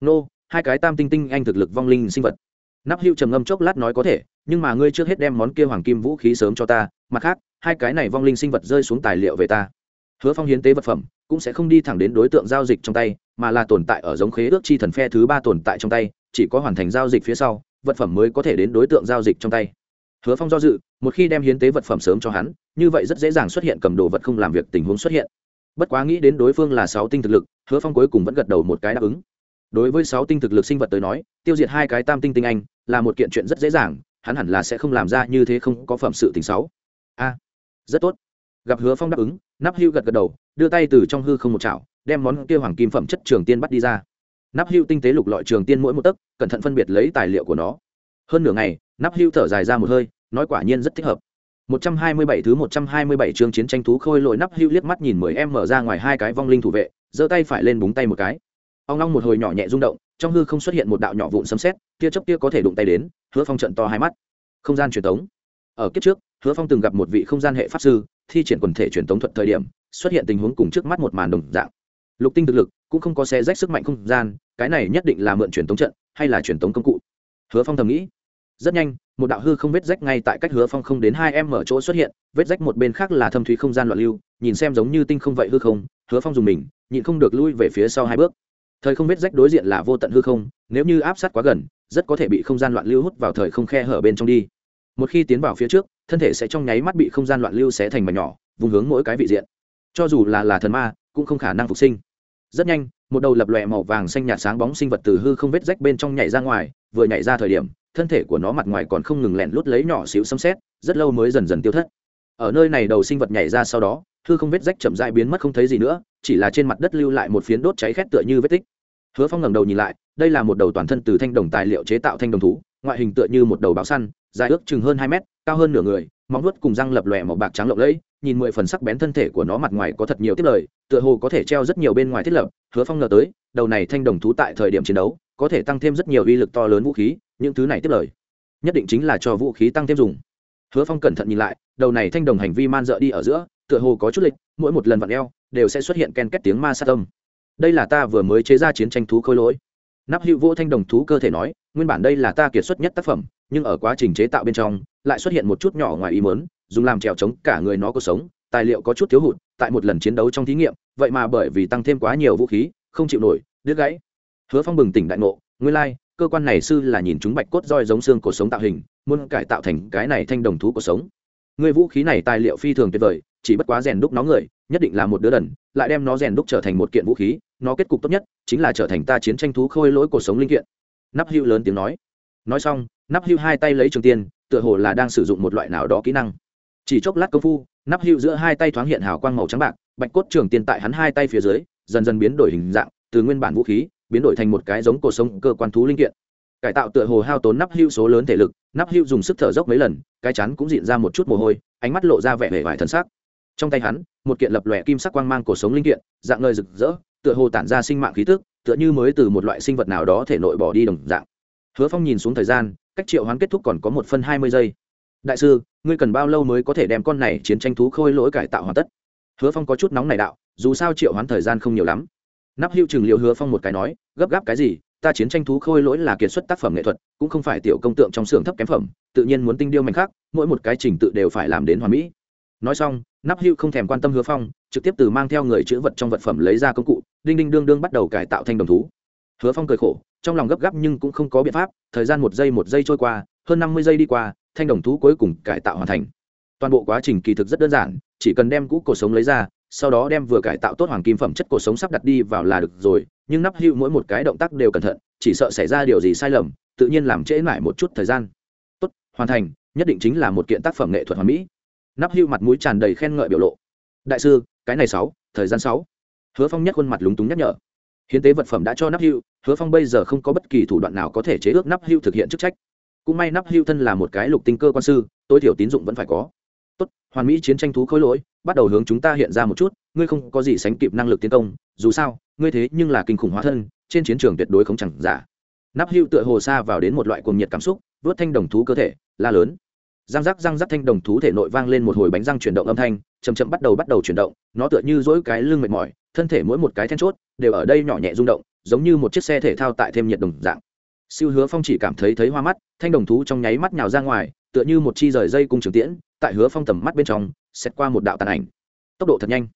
Nô, hai cái tam tinh tinh anh thực lực vong linh sinh vật. Nắp hữu trầm ngâm chốc lát nói có thể, nhưng mà ngươi trước hết đem món kia hoàng kim vũ khí sớm cho ta, mặt khác, hai cái này vong linh sinh vật rơi xuống tài liệu về ta. Hứa phong hiến tế vật phẩm, cũng sẽ không đi thẳng đến đối tượng giao dịch trong tay mà là tồn tại ở giống khế ước chi thần phe thứ ba tồn tại trong tay, chỉ có hoàn thành giao dịch phía sau, vật phẩm mới có thể đến đối tượng giao dịch trong tay. Hứa phong do dự, một khi đem hiến tế vật phẩm sớm cho hắn, như vậy rất dễ dàng xuất hiện cầm đồ vật không làm việc tình huống xuất hiện. Bất quá nghĩ đến đối phương là sáu tinh thực lực, hứa phong cuối cùng vẫn gật đầu một cái đáp ứng. Đối với sáu tinh thực lực sinh vật tới nói, tiêu diệt hai cái tam tinh tinh anh là một kiện chuyện rất dễ dàng, hắn hẳn là sẽ không làm ra như thế không có phẩm sự tình sáu. A, rất tốt. Gặp hứa phong đáp ứng nắp hưu gật gật đầu, đưa tay từ trong hư không một chảo đem món kia hoàng kim phẩm chất trường tiên bắt đi ra. Nắp hưu tinh tế lục lọi trường tiên mỗi một tấc, cẩn thận phân biệt lấy tài liệu của nó. Hơn nửa ngày, nắp hưu thở dài ra một hơi, nói quả nhiên rất thích hợp. 127 thứ 127 chương chiến tranh thú khôi lội nắp hưu liếc mắt nhìn mười em mở ra ngoài hai cái vong linh thủ vệ, giơ tay phải lên búng tay một cái. Ông long một hồi nhỏ nhẹ rung động, trong hư không xuất hiện một đạo nhỏ vụn sấm sét, tia chớp kia có thể đụng tay đến, hứa phong trận to hai mắt. Không gian truyền tống. Ở kiếp trước, hứa phong từng gặp một vị không gian hệ pháp sư, thi triển quần thể truyền tống thuật thời điểm, xuất hiện tình huống cùng trước mắt một màn đồng dạng lục tinh thực lực cũng không có xe rách sức mạnh không gian, cái này nhất định là mượn truyền tống trận hay là truyền tống công cụ. Hứa phong thầm nghĩ. Rất nhanh, một đạo hư không vết rách ngay tại cách hứa phong không đến hai em mở chỗ xuất hiện, vết rách một bên khác là thâm thúy không gian loạn lưu, nhìn xem giống như tinh không vậy hư không, hứa phong dùng mình, nhịn không được lui về phía sau hai bước. Thời không vết rách đối diện là vô tận hư không, nếu như áp sát quá gần, rất có thể bị không gian loạn lưu hút vào thời không khe hở bên trong đi. Một khi tiến vào phía trước, thân thể sẽ trong nháy mắt bị không gian loạn lưu xé thành mảnh nhỏ, vùng hướng mỗi cái vị diện. Cho dù là là thần ma, cũng không khả năng phục sinh rất nhanh, một đầu lập lòe màu vàng xanh nhạt sáng bóng sinh vật từ hư không vết rách bên trong nhảy ra ngoài, vừa nhảy ra thời điểm, thân thể của nó mặt ngoài còn không ngừng lẹn lút lấy nhỏ xíu xâm xét rất lâu mới dần dần tiêu thất. Ở nơi này đầu sinh vật nhảy ra sau đó, hư không vết rách chậm dại biến mất không thấy gì nữa, chỉ là trên mặt đất lưu lại một phiến đốt cháy khét tựa như vết tích. Hứa phong ngẩng đầu nhìn lại, đây là một đầu toàn thân từ thanh đồng tài liệu chế tạo thanh đồng thú, ngoại hình tựa như một đầu báo săn, dài ước chừng hơn hai mét, cao hơn nửa người, móng vuốt cùng răng lập lòe màu bạc trắng lộng lẫy nhìn mười phần sắc bén thân thể của nó mặt ngoài có thật nhiều tiết lời, tựa hồ có thể treo rất nhiều bên ngoài thiết lập, hứa phong ngờ tới, đầu này thanh đồng thú tại thời điểm chiến đấu, có thể tăng thêm rất nhiều uy lực to lớn vũ khí, những thứ này tiết lời, nhất định chính là cho vũ khí tăng thêm dùng. Hứa phong cẩn thận nhìn lại, đầu này thanh đồng hành vi man dợ đi ở giữa, tựa hồ có chút lịch, mỗi một lần vặn eo, đều sẽ xuất hiện ken két tiếng ma sát âm. Đây là ta vừa mới chế ra chiến tranh thú khôi lỗi. Nắp hữu vô thanh đồng thú cơ thể nói, nguyên bản đây là ta kiệt xuất nhất tác phẩm, nhưng ở quá trình chế tạo bên trong, lại xuất hiện một chút nhỏ ngoài ý mớn dùng làm trèo chống, cả người nó có sống tài liệu có chút thiếu hụt tại một lần chiến đấu trong thí nghiệm vậy mà bởi vì tăng thêm quá nhiều vũ khí không chịu nổi đứt gãy. Hứa phong bừng tỉnh đại ngộ nguyên lai、like, cơ quan này sư là nhìn chúng bạch cốt roi giống xương cuộc sống tạo hình muốn cải tạo thành cái này thanh đồng thú cuộc sống. Người vũ khí này tài liệu phi thường tuyệt vời chỉ bất quá rèn đúc nó người nhất định là một đứa đần lại đem nó rèn đúc trở thành một kiện vũ khí nó kết cục tốt nhất chính là trở thành ta chiến tranh thú khôi lỗi cuộc sống linh kiện. Nắp hưu lớn tiếng nói. Nói xong nắp hưu hai tay lấy trường tiên tựa hồ là đang sử dụng một loại nào đó kỹ năng chỉ chốc lát công phu, nắp hưu giữa hai tay thoáng hiện hào quang màu trắng bạc, bạch cốt trường tiên tại hắn hai tay phía dưới, dần dần biến đổi hình dạng, từ nguyên bản vũ khí, biến đổi thành một cái giống cổ sống cơ quan thú linh kiện. Cải tạo tựa hồ hao tốn nắp hưu số lớn thể lực, nắp hưu dùng sức thở dốc mấy lần, cái chắn cũng diện ra một chút mồ hôi, ánh mắt lộ ra vẻ vẻ vải thân xác trong tay hắn, một kiện lập lòe kim sắc quang mang cổ sống linh kiện, dạng ngời rực rỡ, tựa hồ tản ra sinh mạng khí tức, tựa như mới từ một loại sinh vật nào đó thể nội bỏ đi đồng dạng. Hứa phong nhìn xuống thời gian, cách triệu hoán kết thúc còn có một phân hai mươi giây đại sư, ngươi cần bao lâu mới có thể đem con này chiến tranh thú khôi lỗi cải tạo hoàn tất? Hứa phong có chút nóng này đạo, dù sao triệu hoán thời gian không nhiều lắm. Nắp hữu chừng liệu hứa phong một cái nói, gấp gáp cái gì, ta chiến tranh thú khôi lỗi là kiệt xuất tác phẩm nghệ thuật, cũng không phải tiểu công tượng trong xưởng thấp kém phẩm, tự nhiên muốn tinh điêu mạnh khác mỗi một cái trình tự đều phải làm đến hoàn mỹ. Nói xong, nắp hữu không thèm quan tâm hứa phong, trực tiếp từ mang theo người chữ vật trong vật phẩm lấy ra công cụ, đinh đinh đương đương bắt đầu cải tạo thanh đồng thú. Hứa phong cười khổ, trong lòng gấp gáp nhưng cũng không có biện pháp, thời gian một giây một giây trôi qua, hơn năm mươi giây đi qua thanh đồng thú cuối cùng cải tạo hoàn thành. Toàn bộ quá trình kỳ thực rất đơn giản, chỉ cần đem cũ cổ sống lấy ra, sau đó đem vừa cải tạo tốt hoàng kim phẩm chất cổ sống sắp đặt đi vào là được rồi, nhưng nắp hữu mỗi một cái động tác đều cẩn thận, chỉ sợ xảy ra điều gì sai lầm, tự nhiên làm trễ lại một chút thời gian. Tốt, hoàn thành, nhất định chính là một kiện tác phẩm nghệ thuật hoàn mỹ. Nắp hữu mặt mũi tràn đầy khen ngợi biểu lộ. Đại sư, cái này sáu, thời gian sáu. Hứa phong nhất khuôn mặt lúng túng nhắc nhở. Hiến tế vật phẩm đã cho nắp hữu, hứa phong bây giờ không có bất kỳ thủ đoạn nào có thể chế ước nắp hữu thực hiện chức trách cũng may nắp Hưu thân là một cái lục tinh cơ quan sư, tối thiểu tín dụng vẫn phải có. Tốt, hoàn mỹ chiến tranh thú khối lỗi, bắt đầu hướng chúng ta hiện ra một chút, ngươi không có gì sánh kịp năng lực tiến công, dù sao, ngươi thế nhưng là kinh khủng hóa thân, trên chiến trường tuyệt đối không chẳng giả. Nắp Hưu tựa hồ xa vào đến một loại cuồng nhiệt cảm xúc, vớt thanh đồng thú cơ thể, la lớn. Răng rắc răng rắc thanh đồng thú thể nội vang lên một hồi bánh răng chuyển động âm thanh chầm chậm bắt đầu bắt đầu chuyển động, nó tựa như dỗi cái lưng mệt mỏi, thân thể mỗi một cái then chốt, đều ở đây nhỏ nhẹ rung động, giống như một chiếc xe thể thao tại thêm nhiệt đồng dạng siêu hứa phong chỉ cảm thấy thấy hoa mắt, thanh đồng thú trong nháy mắt nhào ra ngoài, tựa như một chi rời dây cung trường tiễn, tại hứa phong tầm mắt bên trong, xét qua một đạo tàn ảnh. Tốc độ thật nhanh.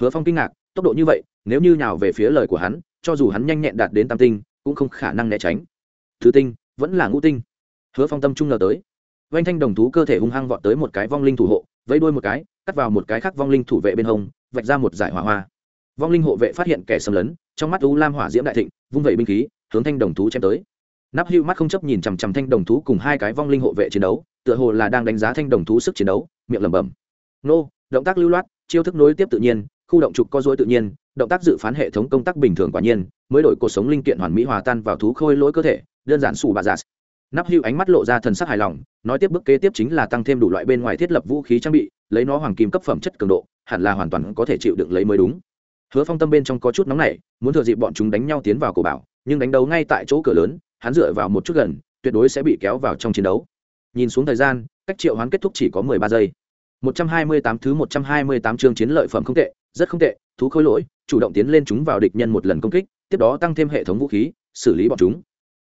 Hứa phong kinh ngạc, tốc độ như vậy, nếu như nhào về phía lời của hắn, cho dù hắn nhanh nhẹn đạt đến tam tinh, cũng không khả năng né tránh. Thứ tinh, vẫn là ngũ tinh. Hứa phong tâm trung ngờ tới. Vanh thanh đồng thú cơ thể hung hăng vọt tới một cái vong linh thủ hộ, vẫy đuôi một cái, cắt vào một cái khác vong linh thủ vệ bên hông, vạch ra một giải hỏa hoa. Vong linh hộ vệ phát hiện kẻ xâm lấn, trong mắt u lam hỏa diễm đại thịnh, vung vẩy binh khí, hướng thanh đồng thú chém tới nắp hưu mắt không chấp nhìn chằm chằm thanh đồng thú cùng hai cái vong linh hộ vệ chiến đấu, tựa hồ là đang đánh giá thanh đồng thú sức chiến đấu, miệng lẩm bẩm. Nô, động tác lưu loát, chiêu thức nối tiếp tự nhiên, khu động trục co dối tự nhiên, động tác dự phán hệ thống công tác bình thường quả nhiên, mới đổi cuộc sống linh kiện hoàn mỹ hòa tan vào thú khôi lỗi cơ thể, đơn giản xù bà giả nắp hưu ánh mắt lộ ra thần sắc hài lòng, nói tiếp bước kế tiếp chính là tăng thêm đủ loại bên ngoài thiết lập vũ khí trang bị, lấy nó hoàng kim cấp phẩm chất cường độ, hẳn là hoàn toàn có thể chịu đựng lấy mới đúng. Hứa phong tâm bên trong có chút nóng nảy, muốn thừa dịp bọn chúng đánh nhau tiến vào cổ bảo, nhưng đánh đấu ngay tại chỗ cửa lớn hắn dựa vào một chút gần, tuyệt đối sẽ bị kéo vào trong chiến đấu. Nhìn xuống thời gian, cách triệu hoán kết thúc chỉ có mười ba giây. một trăm hai mươi tám thứ một trăm hai mươi tám chương chiến lợi phẩm không tệ, rất không tệ, thú khối lỗi, chủ động tiến lên chúng vào địch nhân một lần công kích, tiếp đó tăng thêm hệ thống vũ khí, xử lý bọn chúng.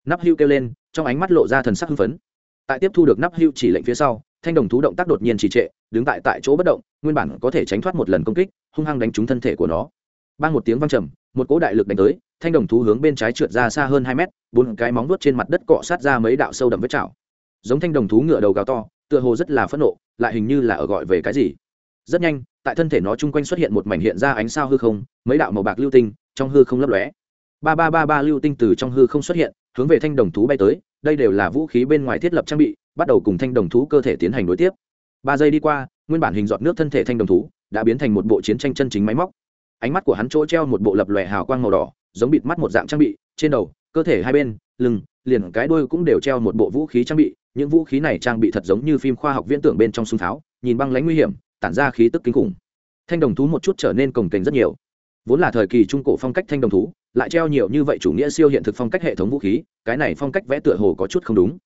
Nắp hưu kêu lên, trong ánh mắt lộ ra thần sắc hưng phấn. Tại tiếp thu được nắp hưu chỉ lệnh phía sau, thanh đồng thú động tác đột nhiên trì trệ, đứng tại tại chỗ bất động, nguyên bản có thể tránh thoát một lần công kích, hung hăng đánh trúng thân thể của nó. Ban một tiếng vang trầm, một cỗ đại lực đánh tới, thanh đồng thú hướng bên trái trượt ra xa hơn hai mét bốn cái móng vuốt trên mặt đất cọ sát ra mấy đạo sâu đậm vết chảo. Giống thanh đồng thú ngựa đầu gào to, tựa hồ rất là phẫn nộ, lại hình như là ở gọi về cái gì. Rất nhanh, tại thân thể nó chung quanh xuất hiện một mảnh hiện ra ánh sao hư không, mấy đạo màu bạc lưu tinh trong hư không lấp lóe. Ba ba ba ba lưu tinh từ trong hư không xuất hiện, hướng về thanh đồng thú bay tới, đây đều là vũ khí bên ngoài thiết lập trang bị, bắt đầu cùng thanh đồng thú cơ thể tiến hành đối tiếp. Ba giây đi qua, nguyên bản hình giọt nước thân thể thanh đồng thú đã biến thành một bộ chiến tranh chân chính máy móc. Ánh mắt của hắn chỗ treo một bộ lập lòe hào quang màu đỏ, giống bịt mắt một dạng trang bị, trên đầu cơ thể hai bên, lưng, liền cái đuôi cũng đều treo một bộ vũ khí trang bị, những vũ khí này trang bị thật giống như phim khoa học viễn tưởng bên trong súng tháo, nhìn băng lãnh nguy hiểm, tản ra khí tức kinh khủng. Thanh đồng thú một chút trở nên cồng kềnh rất nhiều. Vốn là thời kỳ trung cổ phong cách thanh đồng thú, lại treo nhiều như vậy chủ nghĩa siêu hiện thực phong cách hệ thống vũ khí, cái này phong cách vẽ tựa hồ có chút không đúng.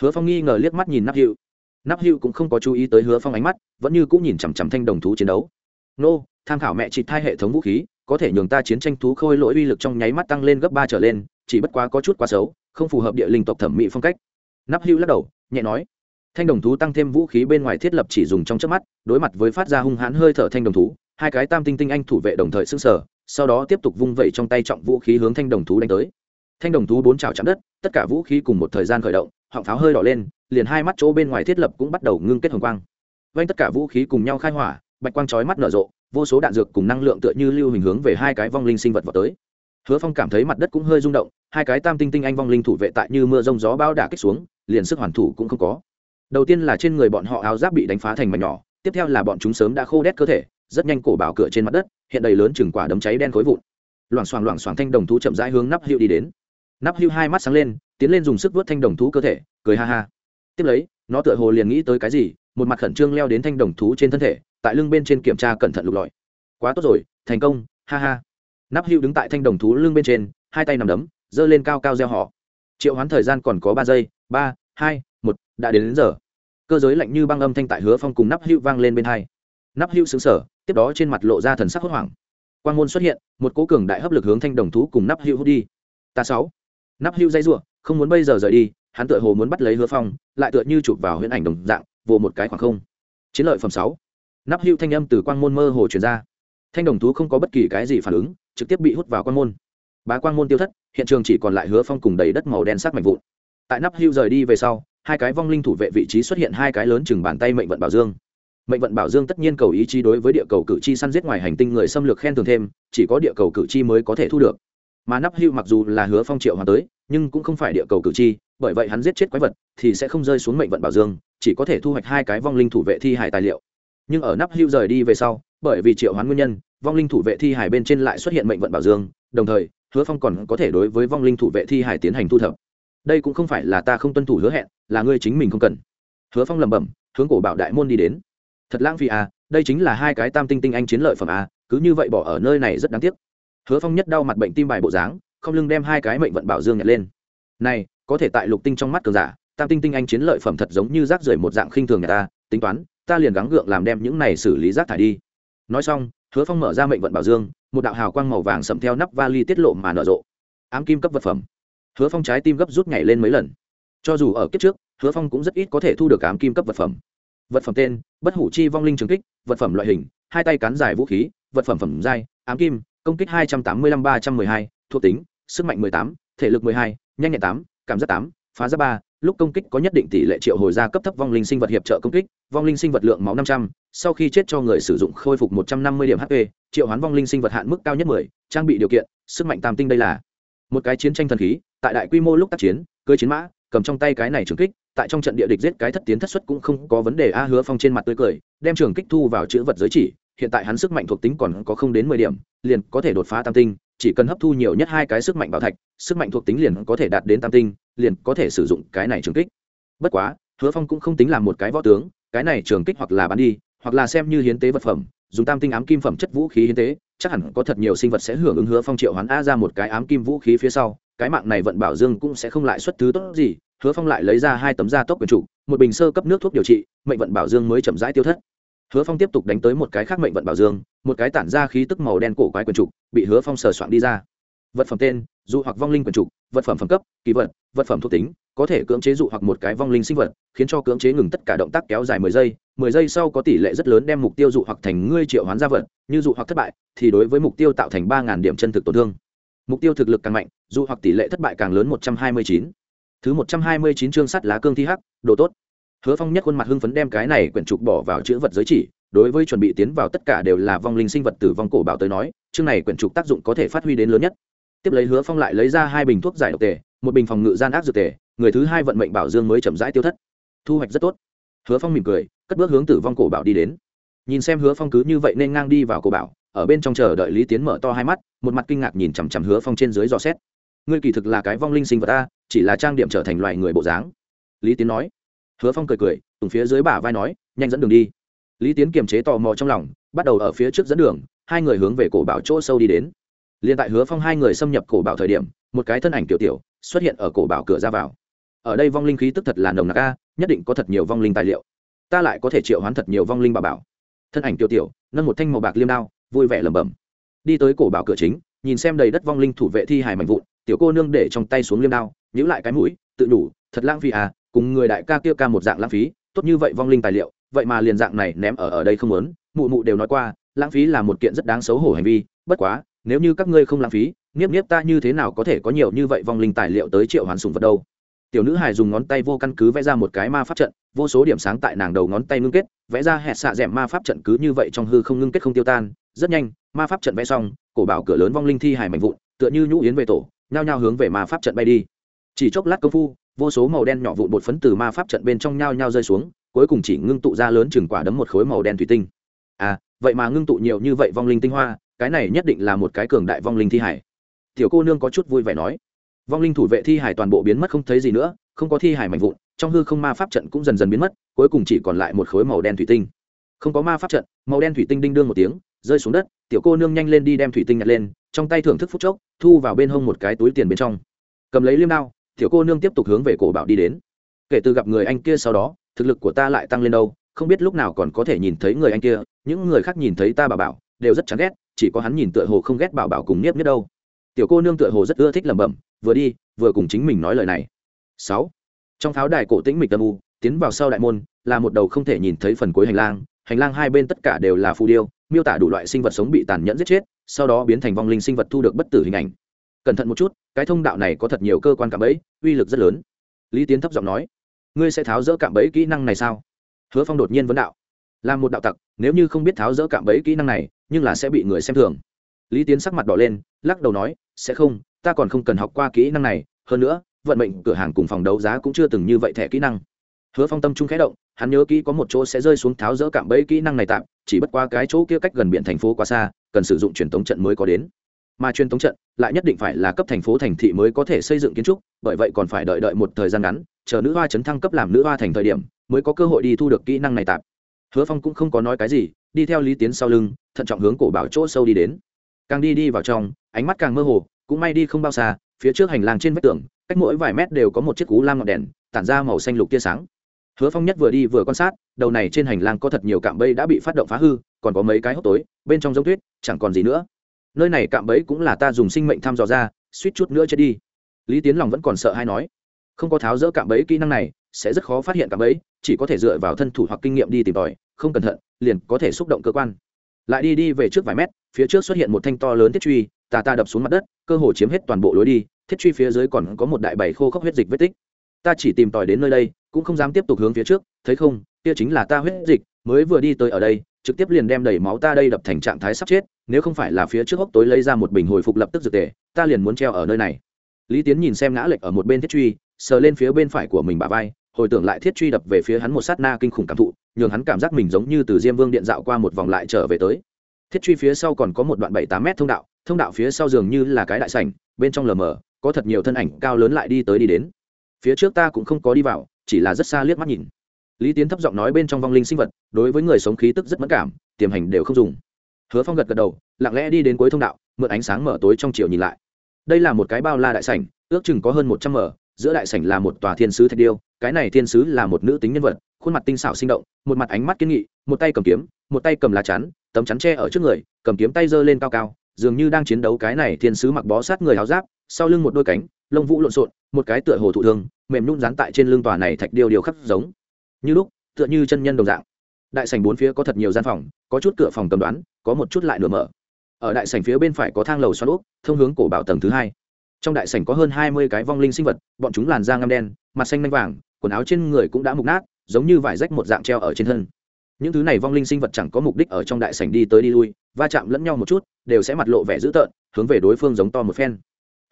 Hứa phong nghi ngờ liếc mắt nhìn nắp hiệu nắp hiệu cũng không có chú ý tới hứa phong ánh mắt, vẫn như cũng nhìn chằm chằm thanh đồng thú chiến đấu. Nô, tham khảo mẹ chị thai hệ thống vũ khí, có thể nhường ta chiến tranh thú khôi lỗi uy lực trong nháy mắt tăng lên gấp ba trở lên chỉ bất quá có chút quá xấu, không phù hợp địa linh tộc thẩm mỹ phong cách. Nắp hưu lắc đầu, nhẹ nói, thanh đồng thú tăng thêm vũ khí bên ngoài thiết lập chỉ dùng trong chớp mắt, đối mặt với phát ra hung hãn hơi thở thanh đồng thú, hai cái tam tinh tinh anh thủ vệ đồng thời xưng sở sau đó tiếp tục vung vẩy trong tay trọng vũ khí hướng thanh đồng thú đánh tới. Thanh đồng thú bốn trào chạm đất, tất cả vũ khí cùng một thời gian khởi động, họng pháo hơi đỏ lên, liền hai mắt chỗ bên ngoài thiết lập cũng bắt đầu ngưng kết hồng quang. Vanh tất cả vũ khí cùng nhau khai hỏa, bạch quang chói mắt nở rộ, vô số đạn dược cùng năng lượng tựa như lưu hình hướng về hai cái vong linh sinh vật vào tới hứa phong cảm thấy mặt đất cũng hơi rung động, hai cái tam tinh tinh anh vong linh thủ vệ tại như mưa rông gió bao đả kích xuống, liền sức hoàn thủ cũng không có. Đầu tiên là trên người bọn họ áo giáp bị đánh phá thành mảnh nhỏ, tiếp theo là bọn chúng sớm đã khô đét cơ thể, rất nhanh cổ bảo cửa trên mặt đất, hiện đầy lớn chừng quả đấm cháy đen khối vụn. Loảng xoảng loảng xoảng thanh đồng thú chậm rãi hướng nắp hưu đi đến. Nắp hưu hai mắt sáng lên, tiến lên dùng sức vớt thanh đồng thú cơ thể, cười ha ha. Tiếp lấy, nó tựa hồ liền nghĩ tới cái gì, một mặt khẩn trương leo đến thanh đồng thú trên thân thể, tại lưng bên trên kiểm tra cẩn thận lục lọi. Quá tốt rồi, thành công, ha ha nắp hữu đứng tại thanh đồng thú lưng bên trên hai tay nằm đấm giơ lên cao cao gieo họ. Triệu hoán thời gian còn có ba giây ba hai một đã đến, đến giờ. Cơ giới lạnh như băng âm thanh tại hứa phong cùng nắp hữu vang lên bên hai. Nắp hữu xứng sở tiếp đó trên mặt lộ ra thần sắc hốt hoảng. Quan môn xuất hiện một cố cường đại hấp lực hướng thanh đồng thú cùng nắp hữu hút đi. Ta sáu. Nắp hữu dây r không muốn bây giờ rời đi hắn tựa hồ muốn bắt lấy hứa phong lại tựa như chụp vào huyễn ảnh đồng dạng vồ một cái khoảng không. Chiến lợi phẩm sáu. Nắp hữu thanh âm từ quang môn mơ hồ truyền ra. Thanh đồng thú không có bất kỳ cái gì phản ứng trực tiếp bị hút vào quan môn. Bá quan môn tiêu thất, hiện trường chỉ còn lại hứa phong cùng đầy đất màu đen sắc mạnh vụn. Tại nắp hưu rời đi về sau, hai cái vong linh thủ vệ vị trí xuất hiện hai cái lớn chừng bàn tay mệnh vận bảo dương. Mệnh vận bảo dương tất nhiên cầu ý chí đối với địa cầu cử tri săn giết ngoài hành tinh người xâm lược khen thường thêm, chỉ có địa cầu cử tri mới có thể thu được. Mà nắp hưu mặc dù là hứa phong triệu hoàng tới, nhưng cũng không phải địa cầu cử tri, bởi vậy hắn giết chết quái vật thì sẽ không rơi xuống mệnh vận bảo dương, chỉ có thể thu hoạch hai cái vong linh thủ vệ thi hải tài liệu. Nhưng ở nắp hưu rời đi về sau, bởi vì triệu hoán nguyên nhân vong linh thủ vệ thi hải bên trên lại xuất hiện mệnh vận bảo dương, đồng thời, hứa phong còn có thể đối với vong linh thủ vệ thi hải tiến hành thu thập. Đây cũng không phải là ta không tuân thủ hứa hẹn, là ngươi chính mình không cần. Hứa phong lẩm bẩm, hướng cổ bảo đại môn đi đến. Thật lãng phí à đây chính là hai cái tam tinh tinh anh chiến lợi phẩm à cứ như vậy bỏ ở nơi này rất đáng tiếc. Hứa phong nhất đau mặt bệnh tim bài bộ dáng, không lưng đem hai cái mệnh vận bảo dương nhặt lên. Này, có thể tại lục tinh trong mắt cường giả, tam tinh tinh anh chiến lợi phẩm thật giống như rác rưởi một dạng khinh thường nhà ta, tính toán, ta liền gắng gượng làm đem những này xử lý rác thải đi. Nói xong hứa phong mở ra mệnh vận bảo dương, một đạo hào quang màu vàng sậm theo nắp vali tiết lộ mà nở rộ. Ám kim cấp vật phẩm. Hứa phong trái tim gấp rút nhảy lên mấy lần. Cho dù ở kiếp trước, hứa phong cũng rất ít có thể thu được ám kim cấp vật phẩm. Vật phẩm tên, bất hủ chi vong linh trường kích, vật phẩm loại hình, hai tay cán dài vũ khí, vật phẩm phẩm giai, ám kim, công kích hai trăm tám mươi lăm ba trăm mười hai, thuộc tính, sức mạnh mười tám, thể lực mười hai, nhanh nhẹn tám, cảm giác tám, phá giáp ba lúc công kích có nhất định tỷ lệ triệu hồi ra cấp thấp vong linh sinh vật hiệp trợ công kích, vong linh sinh vật lượng máu năm trăm, sau khi chết cho người sử dụng khôi phục một trăm năm mươi điểm hp triệu hoán vong linh sinh vật hạn mức cao nhất mười, trang bị điều kiện, sức mạnh tam tinh đây là. Một cái chiến tranh thần khí, tại đại quy mô lúc tác chiến, cưới chiến mã, cầm trong tay cái này trường kích, tại trong trận địa địch giết cái thất tiến thất xuất cũng không có vấn đề, a hứa phong trên mặt tươi cười, đem trường kích thu vào chữ vật giới chỉ, hiện tại hắn sức mạnh thuộc tính còn có không đến mười điểm, liền có thể đột phá tam tinh chỉ cần hấp thu nhiều nhất hai cái sức mạnh bảo thạch sức mạnh thuộc tính liền có thể đạt đến tam tinh liền có thể sử dụng cái này trường kích. Bất quá hứa phong cũng không tính làm một cái võ tướng cái này trường kích hoặc là bán đi hoặc là xem như hiến tế vật phẩm dùng tam tinh ám kim phẩm chất vũ khí hiến tế chắc hẳn có thật nhiều sinh vật sẽ hưởng ứng hứa phong triệu hoán a ra một cái ám kim vũ khí phía sau cái mạng này vận bảo dương cũng sẽ không lại xuất thứ tốt gì hứa phong lại lấy ra hai tấm da tốc quyền chủ, một bình sơ cấp nước thuốc điều trị mệnh vận bảo dương mới chậm rãi tiêu thất. Hứa phong tiếp tục đánh tới một cái khác mệnh vận bảo dương một cái tản ra khí tức màu đen cổ quái quyền trục bị hứa phong sờ soạn đi ra. Vật phẩm tên, dụ hoặc vong linh quyền trục, vật phẩm phẩm cấp, kỳ vật vật phẩm thuộc tính, có thể cưỡng chế dụ hoặc một cái vong linh sinh vật, khiến cho cưỡng chế ngừng tất cả động tác kéo dài mười giây. Mười giây sau có tỷ lệ rất lớn đem mục tiêu dụ hoặc thành ngươi triệu hoán gia vật, như dụ hoặc thất bại, thì đối với mục tiêu tạo thành ba ngàn điểm chân thực tổn thương. Mục tiêu thực lực càng mạnh, dụ hoặc tỷ lệ thất bại càng lớn một trăm hai mươi chín. Thứ một trăm hai mươi chín chương sắt lá cương thi hắc, đồ tốt. Hứa phong nhất khuôn mặt hưng phấn đem cái này quyển trục bỏ vào chữ vật giới chỉ đối với chuẩn bị tiến vào tất cả đều là vong linh sinh vật từ vong cổ bảo tới nói, chương này quyển trục tác dụng có thể phát huy đến lớn nhất. Tiếp lấy hứa phong lại lấy ra hai bình thuốc giải độc tề, một bình phòng ngự gian ác dược tề, người thứ hai vận mệnh bảo dương mới chậm rãi tiêu thất. Thu hoạch rất tốt. Hứa phong mỉm cười, cất bước hướng tử vong cổ bảo đi đến. Nhìn xem hứa phong cứ như vậy nên ngang đi vào cổ bảo, ở bên trong chờ đợi lý tiến mở to hai mắt, một mặt kinh ngạc nhìn chằm chằm hứa phong trên dưới dò xét. Ngươi kỳ thực là cái vong linh sinh vật ta, chỉ là trang điểm trở thành loài người bộ dáng. Lý tiến nói. Hứa phong cười cười, tùng phía dưới bả vai nói, nhanh dẫn đường đi lý tiến kiềm chế tò mò trong lòng, bắt đầu ở phía trước dẫn đường, hai người hướng về cổ bảo chỗ sâu đi đến. Liền tại hứa phong hai người xâm nhập cổ bảo thời điểm, một cái thân ảnh tiểu tiểu xuất hiện ở cổ bảo cửa ra vào. Ở đây vong linh khí tức thật là nồng nặc a, nhất định có thật nhiều vong linh tài liệu. Ta lại có thể triệu hoán thật nhiều vong linh bà bảo. Thân ảnh tiểu tiểu nâng một thanh màu bạc liêm đao, vui vẻ lẩm bẩm. Đi tới cổ bảo cửa chính, nhìn xem đầy đất vong linh thủ vệ thi hài mạnh vụn, tiểu cô nương để trong tay xuống liêm đao nhữ lại cái mũi, tự đủ, thật lãng phí à cùng người đại ca kia ca một dạng lãng phí, tốt như vậy vong linh tài liệu vậy mà liền dạng này ném ở ở đây không muốn. Mụ mụ đều nói qua, lãng phí là một kiện rất đáng xấu hổ hành vi, bất quá, nếu như các ngươi không lãng phí, nghiếp nghiếp ta như thế nào có thể có nhiều như vậy vong linh tài liệu tới triệu hoàn sùng vật đâu? Tiểu nữ hài dùng ngón tay vô căn cứ vẽ ra một cái ma pháp trận, vô số điểm sáng tại nàng đầu ngón tay ngưng kết, vẽ ra hẹn xạ d ẻ m ma pháp trận cứ như vậy trong hư không ngưng kết không tiêu tan. Rất nhanh, ma pháp trận vẽ xong, cổ bảo cửa lớn vong linh thi hài mạnh vụn, tựa như nhũ yến về tổ, nhao nhao hướng về ma pháp trận bay đi. Chỉ chốc lát công phu, vô số màu đen nhỏ vụn bột phấn từ ma pháp trận bên trong nhao nhao rơi xuống cuối cùng chỉ ngưng tụ ra lớn chừng quả đấm một khối màu đen thủy tinh. À vậy mà ngưng tụ nhiều như vậy vong linh tinh hoa, cái này nhất định là một cái cường đại vong linh thi hải. Tiểu cô nương có chút vui vẻ nói. Vong linh thủ vệ thi hải toàn bộ biến mất không thấy gì nữa, không có thi hải mạnh vụn, trong hư không ma pháp trận cũng dần dần biến mất, cuối cùng chỉ còn lại một khối màu đen thủy tinh. Không có ma pháp trận, màu đen thủy tinh đinh đương một tiếng, rơi xuống đất, tiểu cô nương nhanh lên đi đem thủy tinh nhặt lên, trong tay thưởng thức phút chốc, thu vào bên hông một cái túi tiền bên trong. Cầm lấy liêm đao, tiểu cô nương tiếp tục hướng về cổ bảo đi đến kể từ gặp người anh kia sau đó thực lực của ta lại tăng lên đâu không biết lúc nào còn có thể nhìn thấy người anh kia những người khác nhìn thấy ta bảo bảo đều rất chán ghét chỉ có hắn nhìn tựa hồ không ghét bảo bảo cùng niếp nhất đâu. Tiểu cô nương tựa hồ rất ưa thích lẩm bẩm vừa đi vừa cùng chính mình nói lời này. Sáu. Trong pháo đài cổ tĩnh mịch tâm u tiến vào sau đại môn là một đầu không thể nhìn thấy phần cuối hành lang hành lang hai bên tất cả đều là phù điêu miêu tả đủ loại sinh vật sống bị tàn nhẫn giết chết sau đó biến thành vong linh sinh vật thu được bất tử hình ảnh. Cẩn thận một chút cái thông đạo này có thật nhiều cơ quan cảm ấy, uy lực rất lớn. Lý tiến thấp giọng nói ngươi sẽ tháo rỡ cạm bẫy kỹ năng này sao? Hứa phong đột nhiên vấn đạo. Là một đạo tặc, nếu như không biết tháo rỡ cạm bẫy kỹ năng này, nhưng là sẽ bị người xem thường. Lý tiến sắc mặt đỏ lên, lắc đầu nói, sẽ không, ta còn không cần học qua kỹ năng này, hơn nữa, vận mệnh cửa hàng cùng phòng đấu giá cũng chưa từng như vậy thẻ kỹ năng. Hứa phong tâm trung khẽ động, hắn nhớ kỹ có một chỗ sẽ rơi xuống tháo rỡ cạm bẫy kỹ năng này tạm, chỉ bất qua cái chỗ kia cách gần biển thành phố quá xa, cần sử dụng truyền thống trận mới có đến mà truyền thống trận lại nhất định phải là cấp thành phố thành thị mới có thể xây dựng kiến trúc, bởi vậy còn phải đợi đợi một thời gian ngắn, chờ nữ hoa chấn thăng cấp làm nữ hoa thành thời điểm mới có cơ hội đi thu được kỹ năng này tạm. Hứa phong cũng không có nói cái gì, đi theo lý tiến sau lưng, thận trọng hướng cổ bảo chỗ sâu đi đến. Càng đi đi vào trong, ánh mắt càng mơ hồ, cũng may đi không bao xa, phía trước hành lang trên vách tường, cách mỗi vài mét đều có một chiếc cú lam ngọn đèn, tản ra màu xanh lục tia sáng. Hứa phong nhất vừa đi vừa quan sát, đầu này trên hành lang có thật nhiều cạm bẫy đã bị phát động phá hư, còn có mấy cái hốc tối, bên trong giống tuyết, chẳng còn gì nữa nơi này cạm bẫy cũng là ta dùng sinh mệnh thăm dò ra, suýt chút nữa chết đi. Lý tiến lòng vẫn còn sợ hay nói, không có tháo rỡ cạm bẫy kỹ năng này, sẽ rất khó phát hiện cạm bẫy, chỉ có thể dựa vào thân thủ hoặc kinh nghiệm đi tìm tòi, không cẩn thận, liền có thể xúc động cơ quan. Lại đi đi về trước vài mét, phía trước xuất hiện một thanh to lớn thiết truy, tà ta đập xuống mặt đất, cơ hồ chiếm hết toàn bộ lối đi, thiết truy phía dưới còn có một đại bầy khô khốc huyết dịch vết tích. Ta chỉ tìm tòi đến nơi đây, cũng không dám tiếp tục hướng phía trước, thấy không, kia chính là ta huyết dịch, mới vừa đi tới ở đây, trực tiếp liền đem đầy máu ta đây đập thành trạng thái sắp chết nếu không phải là phía trước hốc tối lấy ra một bình hồi phục lập tức dược tề, ta liền muốn treo ở nơi này. Lý tiến nhìn xem ngã lệch ở một bên thiết truy, sờ lên phía bên phải của mình bà vai, hồi tưởng lại thiết truy đập về phía hắn một sát na kinh khủng cảm thụ, nhường hắn cảm giác mình giống như từ diêm vương điện dạo qua một vòng lại trở về tới. Thiết truy phía sau còn có một đoạn bảy tám mét thông đạo thông đạo phía sau dường như là cái đại sảnh, bên trong lờ mờ, có thật nhiều thân ảnh cao lớn lại đi tới đi đến. Phía trước ta cũng không có đi vào, chỉ là rất xa liếc mắt nhìn. Lý tiến thấp giọng nói bên trong vong linh sinh vật, đối với người sống khí tức rất mất cảm, tiềm hành đều không dùng hứa phong gật gật đầu, lặng lẽ đi đến cuối thông đạo, mượn ánh sáng mở tối trong chiều nhìn lại. Đây là một cái bao la đại sảnh, ước chừng có hơn một trăm mở, giữa đại sảnh là một tòa thiên sứ thạch điêu, cái này thiên sứ là một nữ tính nhân vật, khuôn mặt tinh xảo sinh động, một mặt ánh mắt kiên nghị, một tay cầm kiếm, một tay cầm lá chắn, tấm chắn tre ở trước người, cầm kiếm tay giơ lên cao cao, dường như đang chiến đấu cái này thiên sứ mặc bó sát người áo giáp, sau lưng một đôi cánh, lông vũ lộn xộn, một cái tựa hồ thụ thương, mềm nhún dán tại trên lưng tòa này thạch điêu điều khắc giống như lúc, tựa như chân nhân đồng dạng. Đại sảnh bốn phía có thật nhiều gian phòng, có chút cửa phòng cầm đoán có một chút lại nửa mở. Ở đại sảnh phía bên phải có thang lầu xoắn úp, thông hướng cổ bảo tầng thứ hai. Trong đại sảnh có hơn hai mươi cái vong linh sinh vật, bọn chúng làn da ngăm đen, mặt xanh nanh vàng, quần áo trên người cũng đã mục nát, giống như vải rách một dạng treo ở trên thân. Những thứ này vong linh sinh vật chẳng có mục đích ở trong đại sảnh đi tới đi lui, va chạm lẫn nhau một chút, đều sẽ mặt lộ vẻ dữ tợn, hướng về đối phương giống to một phen.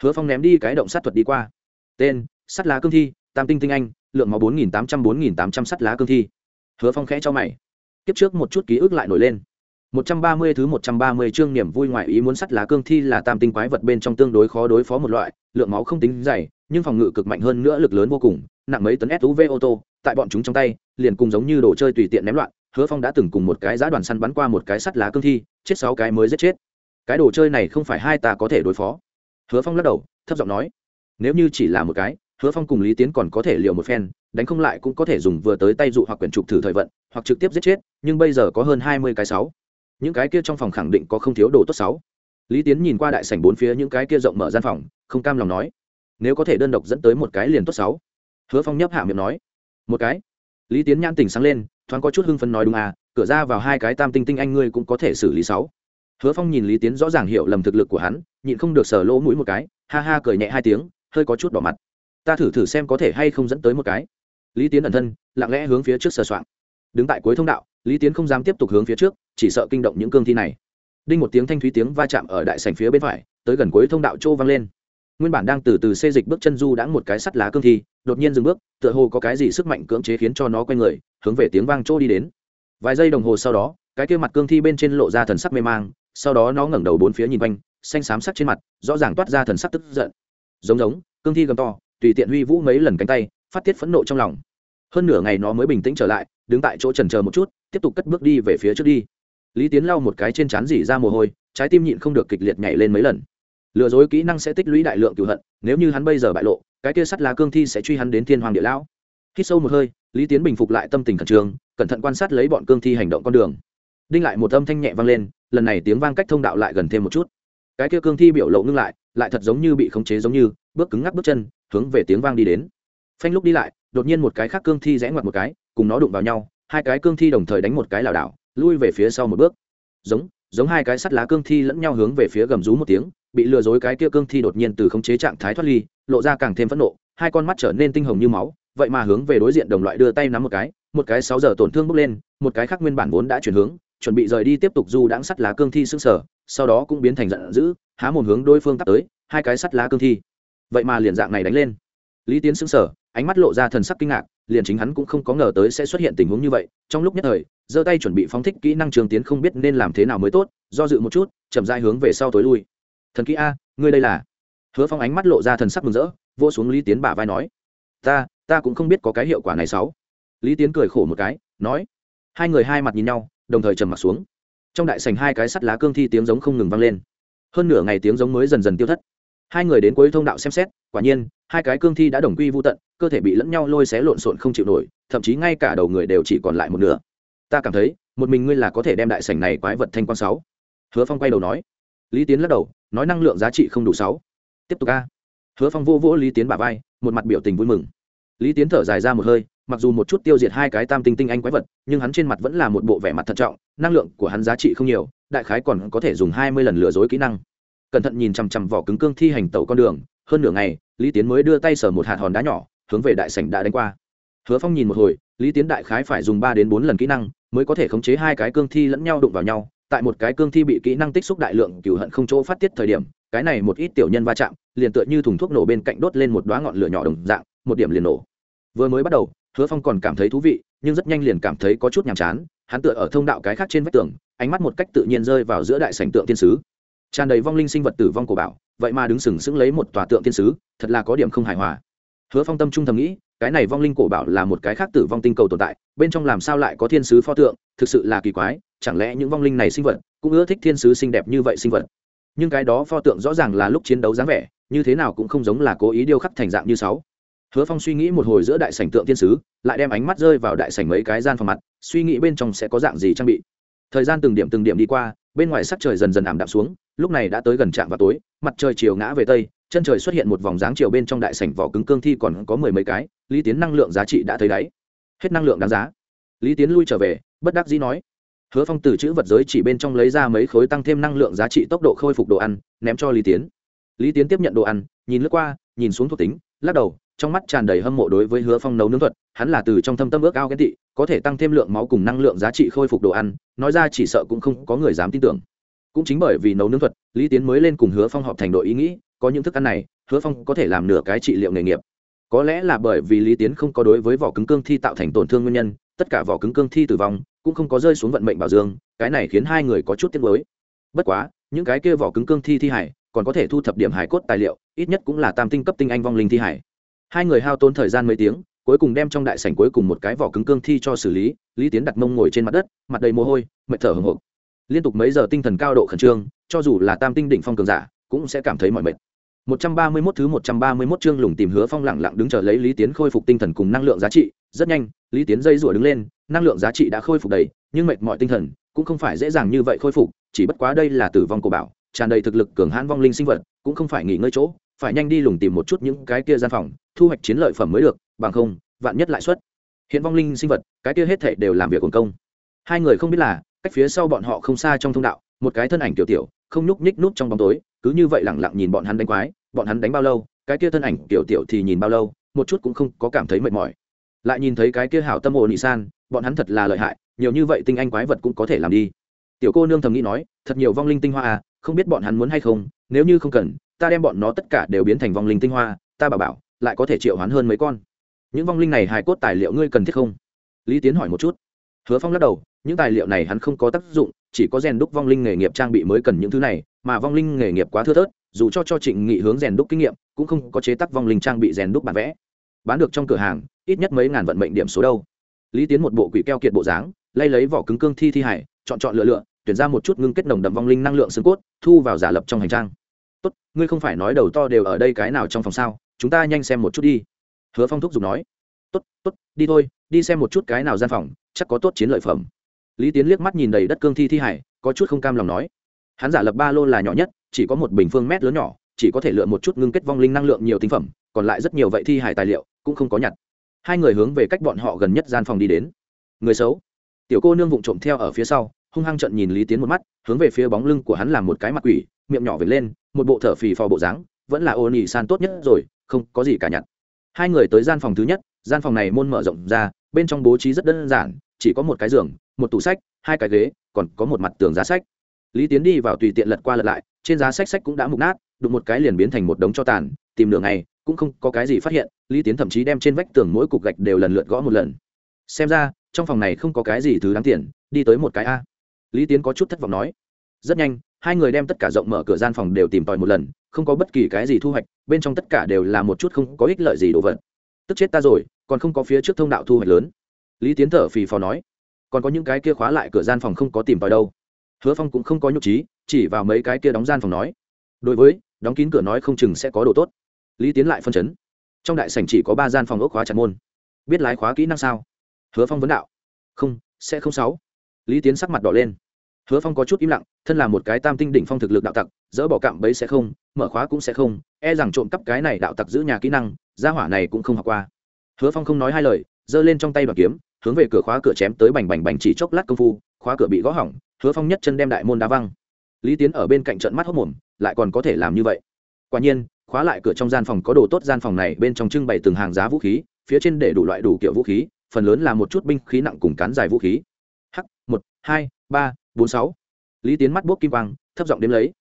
Hứa phong ném đi cái động sát thuật đi qua. Tên, sắt lá cương thi, tam tinh tinh anh, lượng máu bốn nghìn tám trăm bốn nghìn tám trăm sắt lá cương thi. Hứa phong khẽ cho mày. Tiếp trước một chút ký ức lại nổi lên một trăm ba mươi thứ một trăm ba mươi chương niềm vui ngoại ý muốn sắt lá cương thi là tam tinh quái vật bên trong tương đối khó đối phó một loại, lượng máu không tính dày, nhưng phòng ngự cực mạnh hơn nữa lực lớn vô cùng, nặng mấy tấn SUV ô tô, tại bọn chúng trong tay, liền cùng giống như đồ chơi tùy tiện ném loạn, Hứa Phong đã từng cùng một cái giá đoàn săn bắn qua một cái sắt lá cương thi, chết sáu cái mới giết chết. Cái đồ chơi này không phải hai ta có thể đối phó. Hứa Phong lắc đầu, thấp giọng nói, nếu như chỉ là một cái, Hứa Phong cùng Lý Tiến còn có thể liều một phen, đánh không lại cũng có thể dùng vừa tới tay dụ hoặc quyển trục thử thời vận, hoặc trực tiếp giết chết, nhưng bây giờ có hơn hai mươi cái sáu những cái kia trong phòng khẳng định có không thiếu đồ tốt sáu. Lý tiến nhìn qua đại sảnh bốn phía những cái kia rộng mở gian phòng, không cam lòng nói, nếu có thể đơn độc dẫn tới một cái liền tốt sáu. Hứa phong nhấp hạ miệng nói, một cái? Lý tiến nhãn tỉnh sáng lên, thoáng có chút hưng phấn nói, đúng à cửa ra vào hai cái tam tinh tinh anh ngươi cũng có thể xử lý sáu. Hứa phong nhìn lý tiến rõ ràng hiểu lầm thực lực của hắn, nhịn không được sờ lỗ mũi một cái, ha ha cười nhẹ hai tiếng, hơi có chút đỏ mặt. Ta thử thử xem có thể hay không dẫn tới một cái. Lý tiến ẩn thân, lặng lẽ hướng phía trước sờ soạng. Đứng tại cuối thông đạo, lý tiến không dám tiếp tục hướng phía trước chỉ sợ kinh động những cương thi này. Đinh một tiếng thanh thúy tiếng va chạm ở đại sảnh phía bên phải, tới gần cuối thông đạo châu vang lên. Nguyên bản đang từ từ xê dịch bước chân du đã một cái sắt lá cương thi, đột nhiên dừng bước, tựa hồ có cái gì sức mạnh cưỡng chế khiến cho nó quay người, hướng về tiếng vang chỗ đi đến. Vài giây đồng hồ sau đó, cái kia mặt cương thi bên trên lộ ra thần sắc mê mang, sau đó nó ngẩng đầu bốn phía nhìn quanh, xanh xám sắc trên mặt, rõ ràng toát ra thần sắc tức giận. Giống giống, cương thi gầm to, tùy tiện huy vũ mấy lần cánh tay, phát tiết phẫn nộ trong lòng. Hơn nửa ngày nó mới bình tĩnh trở lại, đứng tại chỗ trần chờ một chút, tiếp tục cất bước đi về phía trước đi lý tiến lau một cái trên trán dỉ ra mồ hôi, trái tim nhịn không được kịch liệt nhảy lên mấy lần. Lừa dối kỹ năng sẽ tích lũy đại lượng cựu hận, nếu như hắn bây giờ bại lộ, cái kia sắt lá cương thi sẽ truy hắn đến thiên hoàng địa lão. Khi sâu một hơi, lý tiến bình phục lại tâm tình khẩn trương, cẩn thận quan sát lấy bọn cương thi hành động con đường. Đinh lại một âm thanh nhẹ vang lên, lần này tiếng vang cách thông đạo lại gần thêm một chút. Cái kia cương thi biểu lộ ngưng lại lại thật giống như bị khống chế giống như, bước cứng ngắc bước chân, hướng về tiếng vang đi đến. Phanh lúc đi lại, đột nhiên một cái khác cương thi rẽ ngoặt một cái, cùng nó đụng vào nhau, hai cái cương thi đồng thời đánh một cái lảo đảo lui về phía sau một bước. Giống giống hai cái sắt lá cương thi lẫn nhau hướng về phía gầm rú một tiếng, bị lừa dối cái kia cương thi đột nhiên từ khống chế trạng thái thoát ly, lộ ra càng thêm phẫn nộ, hai con mắt trở nên tinh hồng như máu, vậy mà hướng về đối diện đồng loại đưa tay nắm một cái một cái sáu giờ tổn thương bốc lên, một cái khác nguyên bản vốn đã chuyển hướng, chuẩn bị rời đi tiếp tục du đãng sắt lá cương thi xương sở sau đó cũng biến thành giận dữ, há một hướng đối phương tắt tới, hai cái sắt lá cương thi. Vậy mà liền dạng này đánh lên. Lý tiến xứng sở ánh mắt lộ ra thần sắc kinh ngạc liền chính hắn cũng không có ngờ tới sẽ xuất hiện tình huống như vậy. Trong lúc nhất thời, giơ tay chuẩn bị phóng thích kỹ năng trường tiến không biết nên làm thế nào mới tốt, do dự một chút, chậm dai hướng về sau tối lui. Thần kỹ a, ngươi đây là? Hứa phong ánh mắt lộ ra thần sắc mừng rỡ vô xuống lý tiến bả vai nói. Ta ta cũng không biết có cái hiệu quả này sáu. Lý tiến cười khổ một cái, nói. Hai người hai mặt nhìn nhau, đồng thời trầm mặt xuống. Trong đại sành hai cái sắt lá cương thi tiếng giống không ngừng vang lên. Hơn nửa ngày tiếng giống mới dần dần tiêu thất hai người đến cuối thông đạo xem xét, quả nhiên, hai cái cương thi đã đồng quy vô tận, cơ thể bị lẫn nhau lôi xé lộn xộn không chịu nổi, thậm chí ngay cả đầu người đều chỉ còn lại một nửa. Ta cảm thấy, một mình ngươi là có thể đem đại sảnh này quái vật thanh quan sáu. Hứa phong quay đầu nói. Lý tiến lắc đầu, nói năng lượng giá trị không đủ sáu. Tiếp tục a. Hứa phong vô vỗ lý tiến bà vai, một mặt biểu tình vui mừng. Lý tiến thở dài ra một hơi, mặc dù một chút tiêu diệt hai cái tam tinh tinh anh quái vật, nhưng hắn trên mặt vẫn là một bộ vẻ mặt thận trọng, năng lượng của hắn giá trị không nhiều, đại khái còn có thể dùng hai mươi lần lừa dối kỹ năng cẩn thận nhìn chằm chằm vỏ cứng cương thi hành tẩu con đường. Hơn nửa ngày, lý tiến mới đưa tay sờ một hạt hòn đá nhỏ, hướng về đại sảnh đã đánh qua. Hứa phong nhìn một hồi, lý tiến đại khái phải dùng ba đến bốn lần kỹ năng mới có thể khống chế hai cái cương thi lẫn nhau đụng vào nhau. Tại một cái cương thi bị kỹ năng tích xúc đại lượng cửu hận không chỗ phát tiết thời điểm, cái này một ít tiểu nhân va chạm, liền tựa như thùng thuốc nổ bên cạnh đốt lên một đoá ngọn lửa nhỏ đồng dạng, một điểm liền nổ. Vừa mới bắt đầu, hứa phong còn cảm thấy thú vị, nhưng rất nhanh liền cảm thấy có chút nhàm chán. Hắn tựa ở thông đạo cái khác trên vách tường, ánh mắt một cách tự nhiên rơi vào giữa đại sảnh tượng thiên sứ tràn đầy vong linh sinh vật tử vong của bảo, vậy mà đứng sừng sững lấy một tòa tượng thiên sứ, thật là có điểm không hài hòa. Hứa phong tâm trung thầm nghĩ, cái này vong linh cổ bảo là một cái khác tử vong tinh cầu tồn tại, bên trong làm sao lại có thiên sứ pho tượng, thực sự là kỳ quái, chẳng lẽ những vong linh này sinh vật cũng ưa thích thiên sứ xinh đẹp như vậy sinh vật? Nhưng cái đó pho tượng rõ ràng là lúc chiến đấu dáng vẻ, như thế nào cũng không giống là cố ý điêu khắc thành dạng như sáu. Hứa phong suy nghĩ một hồi giữa đại sảnh tượng thiên sứ, lại đem ánh mắt rơi vào đại sảnh mấy cái gian phòng mặt, suy nghĩ bên trong sẽ có dạng gì trang bị. Thời gian từng điểm từng điểm đi qua, bên ngoài sắc trời dần dần ảm đạm xuống lúc này đã tới gần trạm vào tối, mặt trời chiều ngã về tây, chân trời xuất hiện một vòng dáng chiều bên trong đại sảnh vỏ cứng cương thi còn có mười mấy cái, lý tiến năng lượng giá trị đã thấy đáy hết năng lượng đáng giá. Lý tiến lui trở về, bất đắc dĩ nói, hứa phong từ chữ vật giới chỉ bên trong lấy ra mấy khối tăng thêm năng lượng giá trị tốc độ khôi phục đồ ăn, ném cho lý tiến. Lý tiến tiếp nhận đồ ăn, nhìn lướt qua, nhìn xuống thuộc tính, lắc đầu, trong mắt tràn đầy hâm mộ đối với hứa phong nấu nướng thuật, hắn là từ trong thâm tâm ước ao ghen tị, có thể tăng thêm lượng máu cùng năng lượng giá trị khôi phục đồ ăn, nói ra chỉ sợ cũng không có người dám tin tưởng cũng chính bởi vì nấu nướng thuật, lý tiến mới lên cùng hứa phong họp thành đội ý nghĩ, có những thức ăn này, hứa phong có thể làm nửa cái trị liệu nghề nghiệp. Có lẽ là bởi vì lý tiến không có đối với vỏ cứng cương thi tạo thành tổn thương nguyên nhân, tất cả vỏ cứng cương thi tử vong cũng không có rơi xuống vận mệnh bảo dương, cái này khiến hai người có chút tiếc nuối. Bất quá, những cái kia vỏ cứng cương thi thi hải còn có thể thu thập điểm hải cốt tài liệu, ít nhất cũng là tam tinh cấp tinh anh vong linh thi hải. Hai người hao tốn thời gian mấy tiếng, cuối cùng đem trong đại sảnh cuối cùng một cái vỏ cứng cương thi cho xử lý lý tiến đặt mông ngồi trên mặt đất, mặt đầy mồ hôi, mệt thở hồng hộc liên tục mấy giờ tinh thần cao độ khẩn trương cho dù là tam tinh đỉnh phong cường giả cũng sẽ cảm thấy mỏi mệt 131 thứ 131 chương lùng tìm Hứa Phong lặng lặng đứng chờ lấy Lý Tiến khôi phục tinh thần cùng năng lượng giá trị, rất nhanh, Lý Tiến dây rủa đứng lên, năng lượng giá trị đã khôi phục đầy, nhưng mệt mỏi tinh thần cũng không phải dễ dàng như vậy khôi phục, chỉ bất quá đây là tử vong của bảo, tràn đầy thực lực cường hãn vong linh sinh vật, cũng không phải nghỉ ngơi chỗ, phải nhanh đi lùng tìm một chút những cái kia gian phòng, thu hoạch chiến lợi phẩm mới được, bằng không, vạn nhất lại xuất. Hiện vong linh sinh vật, cái kia hết thảy đều làm việc công công hai người không biết là, cách phía sau bọn họ không xa trong thông đạo, một cái thân ảnh tiểu tiểu, không nhúc nhích núp trong bóng tối, cứ như vậy lẳng lặng nhìn bọn hắn đánh quái, bọn hắn đánh bao lâu, cái kia thân ảnh tiểu tiểu thì nhìn bao lâu, một chút cũng không có cảm thấy mệt mỏi. Lại nhìn thấy cái kia hảo tâm ồn nị san, bọn hắn thật là lợi hại, nhiều như vậy tinh anh quái vật cũng có thể làm đi. Tiểu cô nương thầm nghĩ nói, thật nhiều vong linh tinh hoa à không biết bọn hắn muốn hay không, nếu như không cần, ta đem bọn nó tất cả đều biến thành vong linh tinh hoa, ta bảo bảo, lại có thể triệu hoán hơn mấy con. Những vong linh này hài cốt tài liệu ngươi cần thiết không? Lý tiến hỏi một chút. Hứa phong lắc đầu những tài liệu này hắn không có tác dụng, chỉ có rèn đúc vong linh nghề nghiệp trang bị mới cần những thứ này, mà vong linh nghề nghiệp quá thưa thớt, dù cho cho trịnh nghị hướng rèn đúc kinh nghiệm, cũng không có chế tác vong linh trang bị rèn đúc bản vẽ. Bán được trong cửa hàng, ít nhất mấy ngàn vận mệnh điểm số đâu. Lý tiến một bộ quỷ keo kiệt bộ dáng, lay lấy vỏ cứng cương thi thi hải, chọn chọn lựa lựa, tuyển ra một chút ngưng kết nồng đậm vong linh năng lượng xương cốt, thu vào giả lập trong hành trang. Tốt, ngươi không phải nói đầu to đều ở đây cái nào trong phòng sao, chúng ta nhanh xem một chút đi. Hứa phong thúc giục nói. Tốt tốt, đi thôi, đi xem một chút cái nào gian phòng, chắc có tốt chiến lợi phẩm lý tiến liếc mắt nhìn đầy đất cương thi thi hải, có chút không cam lòng nói. Hắn giả lập ba lô là nhỏ nhất, chỉ có một bình phương mét lớn nhỏ, chỉ có thể lựa một chút ngưng kết vong linh năng lượng nhiều tinh phẩm, còn lại rất nhiều vậy thi hải tài liệu, cũng không có nhặt. Hai người hướng về cách bọn họ gần nhất gian phòng đi đến. Người xấu. Tiểu cô nương vụng trộm theo ở phía sau, hung hăng trận nhìn lý tiến một mắt, hướng về phía bóng lưng của hắn làm một cái mặt quỷ, miệng nhỏ vệt lên, một bộ thở phì phò bộ dáng, vẫn là ô nỉ san tốt nhất rồi, không có gì cả nhặt. Hai người tới gian phòng thứ nhất, gian phòng này môn mở rộng ra, bên trong bố trí rất đơn giản, chỉ có một cái giường một tủ sách, hai cái ghế, còn có một mặt tường giá sách. Lý tiến đi vào tùy tiện lật qua lật lại, trên giá sách sách cũng đã mục nát, đụng một cái liền biến thành một đống cho tàn, tìm nửa ngày, cũng không có cái gì phát hiện, lý tiến thậm chí đem trên vách tường mỗi cục gạch đều lần lượt gõ một lần. Xem ra, trong phòng này không có cái gì thứ đáng tiền, đi tới một cái a. Lý tiến có chút thất vọng nói. Rất nhanh, hai người đem tất cả rộng mở cửa gian phòng đều tìm tòi một lần, không có bất kỳ cái gì thu hoạch, bên trong tất cả đều là một chút không có ích lợi gì đồ vật. Tức chết ta rồi, còn không có phía trước thông đạo thu hoạch lớn. Lý tiến thở phì phò nói còn có những cái kia khóa lại cửa gian phòng không có tìm tòi đâu. Hứa phong cũng không có nhục trí, chỉ vào mấy cái kia đóng gian phòng nói, đối với, đóng kín cửa nói không chừng sẽ có đồ tốt. Lý tiến lại phân chấn, trong đại sảnh chỉ có ba gian phòng ốc khóa chặt môn. Biết lái khóa kỹ năng sao? Hứa phong vấn đạo, không, sẽ không sáu. Lý tiến sắc mặt đỏ lên. Hứa phong có chút im lặng, thân là một cái tam tinh đỉnh phong thực lực đạo tặc, dỡ bỏ cạm bấy sẽ không, mở khóa cũng sẽ không e rằng trộm cắp cái này đạo tặc giữ nhà kỹ năng, gia hỏa này cũng không học qua. Hứa phong không nói hai lời, giơ lên trong tay đoàn kiếm hướng về cửa khóa cửa chém tới bành bành bành chỉ chốc lát công phu, khóa cửa bị gõ hỏng, hứa phong nhất chân đem đại môn đá văng. Lý tiến ở bên cạnh trận mắt hốc mồm, lại còn có thể làm như vậy? Quả nhiên, khóa lại cửa trong gian phòng có đồ tốt gian phòng này, bên trong trưng bày từng hàng giá vũ khí, phía trên để đủ loại đủ kiểu vũ khí, phần lớn là một chút binh khí nặng cùng cán dài vũ khí. H một, hai, ba, bốn, sáu. Lý tiến mắt bốc kim quang, thấp giọng đếm lấy.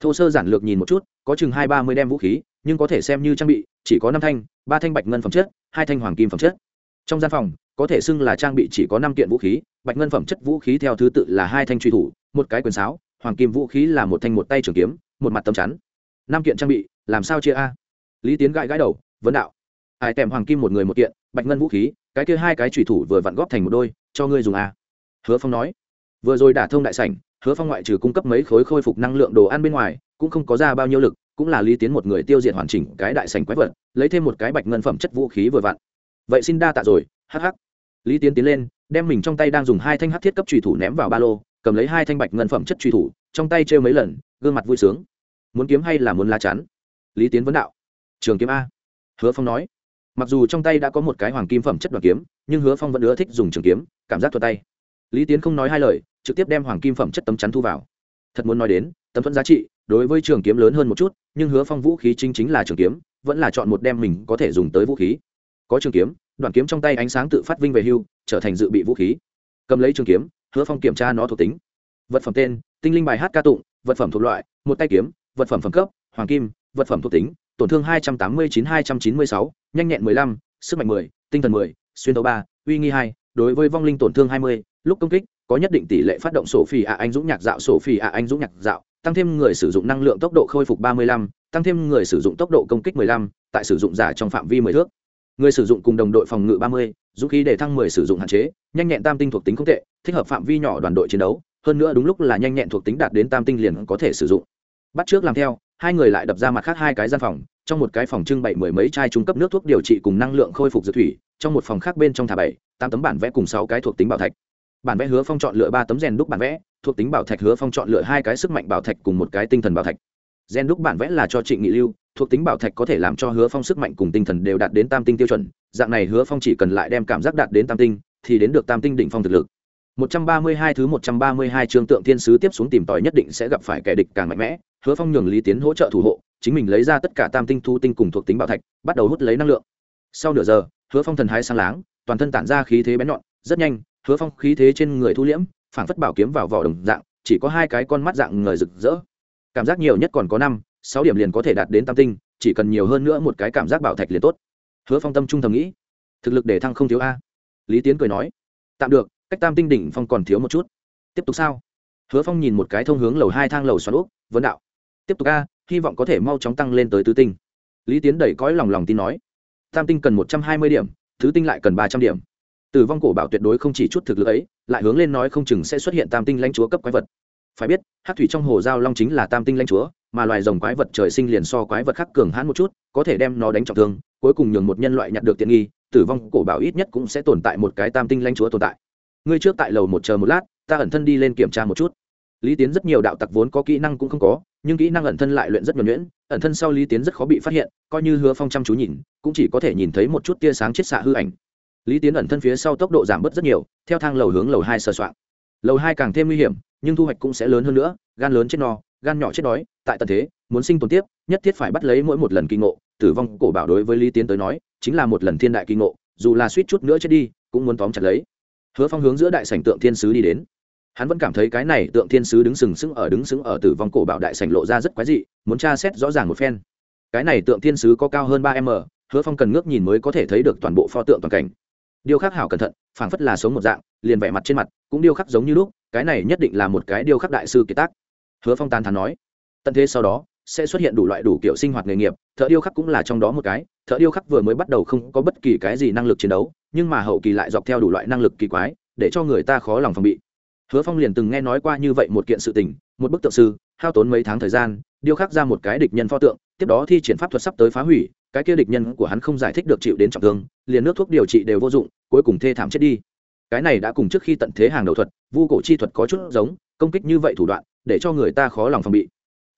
Thô sơ giản lược nhìn một chút, có chừng hai ba mươi đem vũ khí, nhưng có thể xem như trang bị, chỉ có năm thanh, ba thanh bạch ngân phẩm chất, hai thanh hoàng kim phẩm chất. Trong gian phòng có thể xưng là trang bị chỉ có năm kiện vũ khí, bạch ngân phẩm chất vũ khí theo thứ tự là hai thanh truy thủ, một cái quyền sáo, hoàng kim vũ khí là một thanh một tay trường kiếm, một mặt tấm chắn. Năm kiện trang bị, làm sao chia a? Lý tiến gãi gãi đầu, vấn đạo. Ai tèm hoàng kim một người một kiện, bạch ngân vũ khí, cái kia hai cái truy thủ vừa vặn góp thành một đôi, cho ngươi dùng a. Hứa phong nói. Vừa rồi đả thông đại sảnh, hứa phong ngoại trừ cung cấp mấy khối khôi phục năng lượng đồ ăn bên ngoài, cũng không có ra bao nhiêu lực, cũng là lý tiến một người tiêu diệt hoàn chỉnh cái đại sảnh quái vật, lấy thêm một cái bạch ngân phẩm chất vũ khí vừa vặn. Vậy xin đa tạ rồi hh lý tiến tiến lên, đem mình trong tay đang dùng hai thanh hát thiết cấp trùy thủ ném vào ba lô, cầm lấy hai thanh bạch ngân phẩm chất trùy thủ, trong tay trêu mấy lần, gương mặt vui sướng. Muốn kiếm hay là muốn lá chắn? Lý tiến vấn đạo. Trường kiếm a. Hứa phong nói. Mặc dù trong tay đã có một cái hoàng kim phẩm chất đoàn kiếm, nhưng hứa phong vẫn ưa thích dùng trường kiếm, cảm giác thuật tay. Lý tiến không nói hai lời, trực tiếp đem hoàng kim phẩm chất tấm chắn thu vào. Thật muốn nói đến, tấm thuẫn giá trị, đối với trường kiếm lớn hơn một chút, nhưng hứa phong vũ khí chính chính là trường kiếm, vẫn là chọn một đem mình có thể dùng tới vũ khí. Có trường kiếm đoàn kiếm trong tay ánh sáng tự phát vinh về hưu, trở thành dự bị vũ khí. Cầm lấy trường kiếm, hứa phong kiểm tra nó thuộc tính. Vật phẩm tên, tinh linh bài hát ca tụng, vật phẩm thuộc loại, một tay kiếm, vật phẩm phẩm cấp, hoàng kim, vật phẩm thuộc tính, tổn thương hai trăm tám mươi chín hai trăm chín mươi sáu, nhanh nhẹn mười lăm, sức mạnh mười, tinh thần mười, xuyên tấu ba, uy nghi hai, đối với vong linh tổn thương hai mươi, lúc công kích, có nhất định tỷ lệ phát động sổ phi ạ anh dũng nhạc dạo, sổ phi ạ anh dũng nhạc dạo, tăng thêm người sử dụng năng lượng tốc độ khôi phục ba mươi lăm, tăng thêm người sử dụng tốc độ công kích mười lăm, tại sử dụng giả trong phạm vi mười thước người sử dụng cùng đồng đội phòng ngự ba mươi, dũng khí để thăng mười sử dụng hạn chế, nhanh nhẹn tam tinh thuộc tính không tệ, thích hợp phạm vi nhỏ đoàn đội chiến đấu, hơn nữa đúng lúc là nhanh nhẹn thuộc tính đạt đến tam tinh liền có thể sử dụng. Bắt trước làm theo, hai người lại đập ra mặt khác hai cái gian phòng, trong một cái phòng trưng bày mười mấy chai trung cấp nước thuốc điều trị cùng năng lượng khôi phục dược thủy, trong một phòng khác bên trong thả bảy, tám tấm bản vẽ cùng sáu cái thuộc tính bảo thạch. Bản vẽ hứa phong chọn lựa ba tấm rèn đúc bản vẽ, thuộc tính bảo thạch hứa phong chọn lựa hai cái sức mạnh bảo thạch cùng một cái tinh thần bảo thạch. Rèn đúc bản vẽ là cho trịnh nghị lưu thuộc tính bảo thạch có thể làm cho hứa phong sức mạnh cùng tinh thần đều đạt đến tam tinh tiêu chuẩn dạng này hứa phong chỉ cần lại đem cảm giác đạt đến tam tinh thì đến được tam tinh đỉnh phong thực lực 132 thứ 132 chương tượng thiên sứ tiếp xuống tìm tòi nhất định sẽ gặp phải kẻ địch càng mạnh mẽ, Hứa Phong nhường Lý Tiến hỗ trợ thủ hộ, chính mình lấy ra tất cả tam tinh thu tinh cùng thuộc tính bảo thạch, bắt đầu hút lấy năng lượng. Sau nửa giờ, Hứa Phong thần hái sáng láng, toàn thân tản ra khí thế bén nhọn, rất nhanh, Hứa Phong khí thế trên người thu liễm, phảng phất bảo kiếm vào vỏ đồng dạng, chỉ có hai cái con mắt dạng người rực rỡ. Cảm giác nhiều nhất còn có năm, sáu điểm liền có thể đạt đến tam tinh, chỉ cần nhiều hơn nữa một cái cảm giác bảo thạch liền tốt. Hứa Phong tâm trung tâm nghĩ, thực lực để thăng không thiếu a. Lý Tiến cười nói, tạm được, cách tam tinh đỉnh phong còn thiếu một chút. Tiếp tục sao? Hứa phong nhìn một cái thông hướng lầu hai thang lầu xoắn úp vấn đạo. Tiếp tục a hy vọng có thể mau chóng tăng lên tới tứ tinh. Lý tiến đẩy cõi lòng lòng tin nói. Tam tinh cần một trăm hai mươi điểm tứ tinh lại cần ba trăm điểm. Tử vong cổ bảo tuyệt đối không chỉ chút thực lực ấy lại hướng lên nói không chừng sẽ xuất hiện tam tinh lãnh chúa cấp quái vật phải biết hát thủy trong hồ giao long chính là tam tinh lanh chúa, mà loài rồng quái vật trời sinh liền so quái vật khác cường hãn một chút, có thể đem nó đánh trọng thương, cuối cùng nhường một nhân loại nhặt được tiện nghi, tử vong cổ bảo ít nhất cũng sẽ tồn tại một cái tam tinh lanh chúa tồn tại. Ngươi trước tại lầu một chờ một lát, ta ẩn thân đi lên kiểm tra một chút. Lý tiến rất nhiều đạo tặc vốn có kỹ năng cũng không có, nhưng kỹ năng ẩn thân lại luyện rất nhuẩn nhuyễn, ẩn thân sau lý tiến rất khó bị phát hiện, coi như hứa phong chăm chú nhìn, cũng chỉ có thể nhìn thấy một chút tia sáng chiết xạ hư ảnh. Lý tiến ẩn thân phía sau tốc độ giảm bớt rất nhiều, theo thang lầu hướng lầu hai sờ soạn lầu hai càng thêm nguy hiểm nhưng thu hoạch cũng sẽ lớn hơn nữa, gan lớn chết no, gan nhỏ chết đói, tại tận thế, muốn sinh tồn tiếp, nhất thiết phải bắt lấy mỗi một lần kỳ ngộ. Tử vong cổ bảo đối với lý tiến tới nói, chính là một lần thiên đại kỳ ngộ, dù là suýt chút nữa chết đi, cũng muốn tóm chặt lấy. Hứa phong hướng giữa đại sảnh tượng thiên sứ đi đến. Hắn vẫn cảm thấy cái này tượng thiên sứ đứng sừng sững ở đứng sững ở tử vong cổ bảo đại sảnh lộ ra rất quái dị, muốn tra xét rõ ràng một phen. Cái này tượng thiên sứ có cao hơn ba m, hứa phong cần ngước nhìn mới có thể thấy được toàn bộ pho tượng toàn cảnh. Điêu khắc hảo cẩn thận, phảng phất là sống một dạng, liền vẻ mặt trên mặt, cũng điêu khắc giống như lúc cái này nhất định là một cái điều khắc đại sư kiệt tác. Hứa phong tàn thắn nói, tận thế sau đó, sẽ xuất hiện đủ loại đủ kiểu sinh hoạt nghề nghiệp, thợ điêu khắc cũng là trong đó một cái, thợ điêu khắc vừa mới bắt đầu không có bất kỳ cái gì năng lực chiến đấu, nhưng mà hậu kỳ lại dọc theo đủ loại năng lực kỳ quái, để cho người ta khó lòng phòng bị. Hứa phong liền từng nghe nói qua như vậy một kiện sự tình, một bức tượng sư, hao tốn mấy tháng thời gian, điêu khắc ra một cái địch nhân pho tượng, tiếp đó thi triển pháp thuật sắp tới phá hủy, cái kia địch nhân của hắn không giải thích được chịu đến trọng thương, liền nước thuốc điều trị đều vô dụng, cuối cùng thê thảm chết đi cái này đã cùng trước khi tận thế hàng đầu thuật, vu cổ chi thuật có chút giống, công kích như vậy thủ đoạn, để cho người ta khó lòng phòng bị.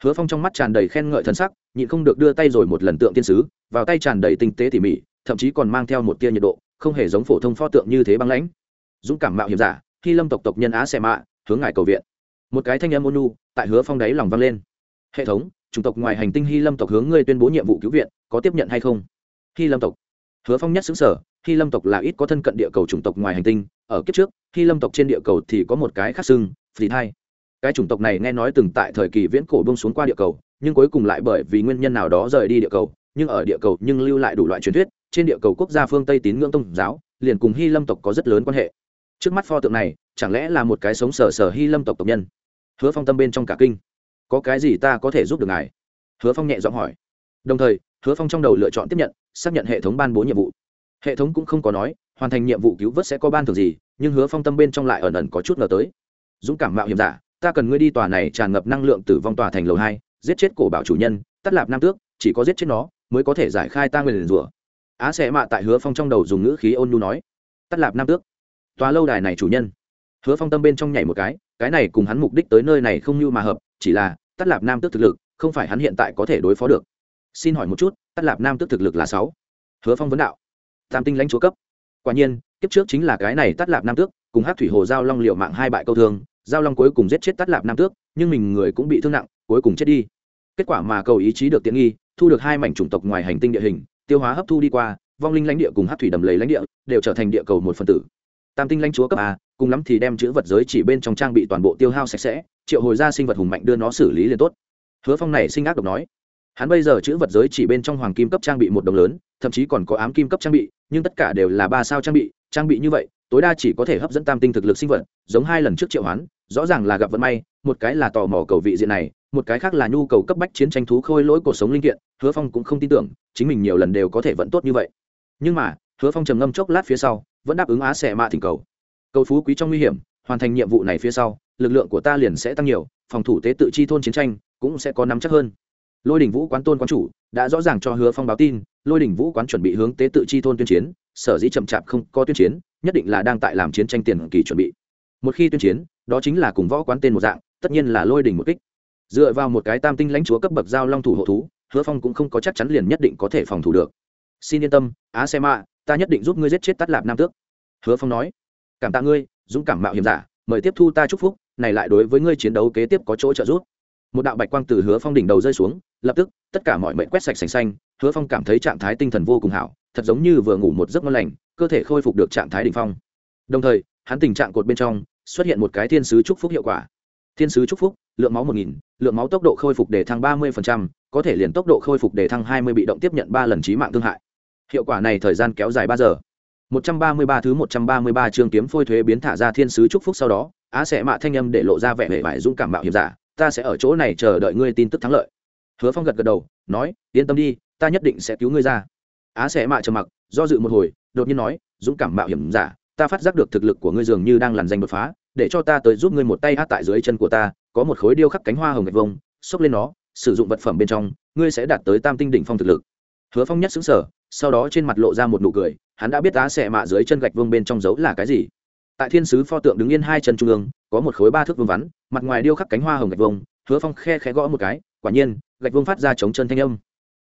Hứa phong trong mắt tràn đầy khen ngợi thân sắc, nhịn không được đưa tay rồi một lần tượng tiên sứ, vào tay tràn đầy tinh tế tỉ mỉ, thậm chí còn mang theo một tia nhiệt độ, không hề giống phổ thông pho tượng như thế băng lãnh. Dũng cảm mạo hiểm giả khi lâm tộc tộc nhân á xe mạ, hướng ngài cầu viện. Một cái thanh âm ôn nu tại hứa phong đáy lòng vang lên. Hệ thống, chủng tộc ngoài hành tinh hy lâm tộc hướng ngươi tuyên bố nhiệm vụ cứu viện, có tiếp nhận hay không? Hy lâm tộc. Hứa phong nhất xứng sở hy lâm tộc là ít có thân cận địa cầu chủng tộc ngoài hành tinh, ở kiếp trước, hy lâm tộc trên địa cầu thì có một cái khác xưng phì thai. Cái chủng tộc này nghe nói từng tại thời kỳ viễn cổ bông xuống qua địa cầu, nhưng cuối cùng lại bởi vì nguyên nhân nào đó rời đi địa cầu, nhưng ở địa cầu nhưng lưu lại đủ loại truyền thuyết, trên địa cầu quốc gia phương tây tín ngưỡng tôn giáo, liền cùng hy lâm tộc có rất lớn quan hệ. Trước mắt pho tượng này, chẳng lẽ là một cái sống sờ sờ hy lâm tộc tộc nhân? Hứa phong tâm bên trong cả kinh. Có cái gì ta có thể giúp được ngài? Hứa phong nhẹ giọng hỏi. Đồng thời, hứa phong trong đầu lựa chọn tiếp nhận, xác nhận hệ thống ban bố nhiệm vụ hệ thống cũng không có nói, hoàn thành nhiệm vụ cứu vớt sẽ có ban thường gì, nhưng hứa phong tâm bên trong lại ẩn ẩn có chút ngờ tới. Dũng cảm mạo hiểm giả, ta cần ngươi đi tòa này tràn ngập năng lượng tử vong tòa thành lầu hai, giết chết cổ bảo chủ nhân, tắt lạp nam tước, chỉ có giết chết nó, mới có thể giải khai ta nguyền rủa. Á sẽ mạ tại hứa phong trong đầu dùng ngữ khí ôn nhu nói, tắt lạp nam tước. Tòa lâu đài này chủ nhân. Hứa phong tâm bên trong nhảy một cái cái này cùng hắn mục đích tới nơi này không như mà hợp, chỉ là, tắt lạp nam tước thực lực, không phải hắn hiện tại có thể đối phó được. Xin hỏi một chút, tắt lạp nam tước thực lực là sáu? Hứa phong vấn đạo tam tinh lãnh chúa cấp. Quả nhiên, kiếp trước chính là cái này tắt lạp nam tước, cùng hát thủy hồ giao long liệu mạng hai bại câu thương, giao long cuối cùng giết chết tắt lạp nam tước, nhưng mình người cũng bị thương nặng, cuối cùng chết đi. Kết quả mà cầu ý chí được tiện nghi, thu được hai mảnh chủng tộc ngoài hành tinh địa hình, tiêu hóa hấp thu đi qua, vong linh lãnh địa cùng hát thủy đầm lầy lãnh địa đều trở thành địa cầu một phần tử. Tam tinh lãnh chúa cấp a, cùng lắm thì đem chữ vật giới chỉ bên trong trang bị toàn bộ tiêu hao sạch sẽ, triệu hồi ra sinh vật hùng mạnh đưa nó xử lý liền tốt. Hứa phong này sinh ác độc nói, hắn bây giờ chữ vật giới chỉ bên trong hoàng kim cấp trang bị một đồng lớn thậm chí còn có ám kim cấp trang bị, nhưng tất cả đều là ba sao trang bị trang bị như vậy, tối đa chỉ có thể hấp dẫn tam tinh thực lực sinh vật, giống hai lần trước triệu hoán, rõ ràng là gặp vận may, một cái là tò mò cầu vị diện này, một cái khác là nhu cầu cấp bách chiến tranh thú khôi lỗi cuộc sống linh kiện, hứa phong cũng không tin tưởng, chính mình nhiều lần đều có thể vận tốt như vậy. Nhưng mà, hứa phong trầm ngâm chốc lát phía sau, vẫn đáp ứng á xẻ mạ thỉnh cầu. Cầu phú quý trong nguy hiểm, hoàn thành nhiệm vụ này phía sau, lực lượng của ta liền sẽ tăng nhiều, phòng thủ tế tự chi thôn chiến tranh cũng sẽ có nắm chắc hơn. Lôi đình vũ quán tôn quán chủ đã rõ ràng cho hứa phong báo tin lôi đình vũ quán chuẩn bị hướng tế tự chi thôn tuyên chiến, sở dĩ chậm chạp không có tuyên chiến, nhất định là đang tại làm chiến tranh tiền kỳ chuẩn bị. Một khi tuyên chiến, đó chính là cùng võ quán tên một dạng, tất nhiên là lôi đình một kích. Dựa vào một cái tam tinh lãnh chúa cấp bậc giao long thủ hộ thú, hứa phong cũng không có chắc chắn liền nhất định có thể phòng thủ được. Xin yên tâm, á xe mạ ta nhất định giúp ngươi giết chết tắt lạp nam tước. Hứa phong nói, cảm tạ ngươi, dũng cảm mạo hiểm giả, mời tiếp thu ta chúc phúc, này lại đối với ngươi chiến đấu kế tiếp có chỗ trợ giúp. Một đạo bạch quang từ hứa phong đỉnh đầu rơi xuống, lập tức, tất cả mọi mệnh quét sạch sành xanh hứa phong cảm thấy trạng thái tinh thần vô cùng hảo, thật giống như vừa ngủ một giấc ngon lành, cơ thể khôi phục được trạng thái đ ỉ n h phong. Đồng thời, hắn tình trạng cột bên trong xuất hiện một cái thiên sứ chúc phúc hiệu quả. Thiên sứ chúc phúc, lượng máu một nghìn, lượng máu tốc độ khôi phục để thăng ba mươi có thể liền tốc độ khôi phục để thăng hai mươi bị động tiếp nhận ba lần trí mạng thương hại. Hiệu quả này thời gian kéo dài ba giờ. một trăm ba mươi ba thứ một trăm ba mươi ba chương kiếm phôi thuế biến thả ra thiên sứ chúc phúc sau đó, á sẽ mạ thanh âm để lộ ra vẻ vẻ bại dũng cảm mạo hiểm giả, ta sẽ ở chỗ này chờ đợi ngươi tin tức thắng lợi. Hứa phong gật gật đầu, nói, yên tâm đi ta nhất định sẽ cứu ngươi ra. Á sẽ mạ trầm mặc, do dự một hồi, đột nhiên nói, dũng cảm mạo hiểm giả, ta phát giác được thực lực của ngươi dường như đang lằn danh đột phá, để cho ta tới giúp ngươi một tay hát tại dưới chân của ta, có một khối điêu khắc cánh hoa hồng gạch vông, xốc lên nó, sử dụng vật phẩm bên trong, ngươi sẽ đạt tới tam tinh đỉnh phong thực lực. Hứa phong nhất xứng sở sau đó trên mặt lộ ra một nụ cười, hắn đã biết á sẽ mạ dưới chân gạch vông bên trong dấu là cái gì. Tại thiên sứ pho tượng đứng yên hai chân trung ương, có một khối ba thước vương vắn, mặt ngoài điêu khắc cánh hoa hồng gạch vông, hứa phong khe khẽ gõ một cái, quả nhiên, gạch vông phát ra chống chân thanh âm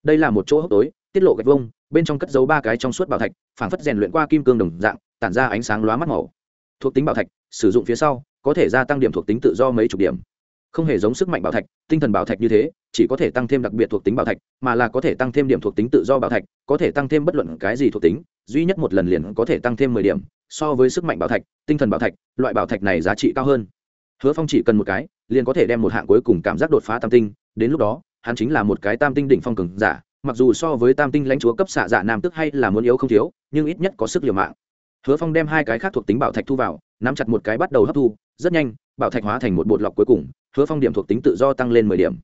đây là một chỗ hốc tối, tiết lộ gạch vông bên trong cất giấu ba cái trong suốt bảo thạch, phảng phất rèn luyện qua kim cương đồng dạng, tản ra ánh sáng lóa mắt màu. Thuộc tính bảo thạch, sử dụng phía sau, có thể gia tăng điểm thuộc tính tự do mấy chục điểm. Không hề giống sức mạnh bảo thạch, tinh thần bảo thạch như thế, chỉ có thể tăng thêm đặc biệt thuộc tính bảo thạch, mà là có thể tăng thêm điểm thuộc tính tự do bảo thạch, có thể tăng thêm bất luận cái gì thuộc tính, duy nhất một lần liền có thể tăng thêm mười điểm, so với sức mạnh bảo thạch, tinh thần bảo thạch, loại bảo thạch này giá trị cao hơn. Hứa phong chỉ cần một cái, liền có thể đem một hạng cuối cùng cảm giác đột phá tam tinh, đến lúc đó hắn chính là một cái tam tinh đỉnh phong cường giả, mặc dù so với tam tinh lãnh chúa cấp xạ dạ nam tức hay là muốn yếu không thiếu, nhưng ít nhất có sức liều mạng. Hứa phong đem hai cái khác thuộc tính bảo thạch thu vào, nắm chặt một cái bắt đầu hấp thu, rất nhanh, bảo thạch hóa thành một bột lọc cuối cùng, hứa phong điểm thuộc tính tự do tăng lên mười điểm.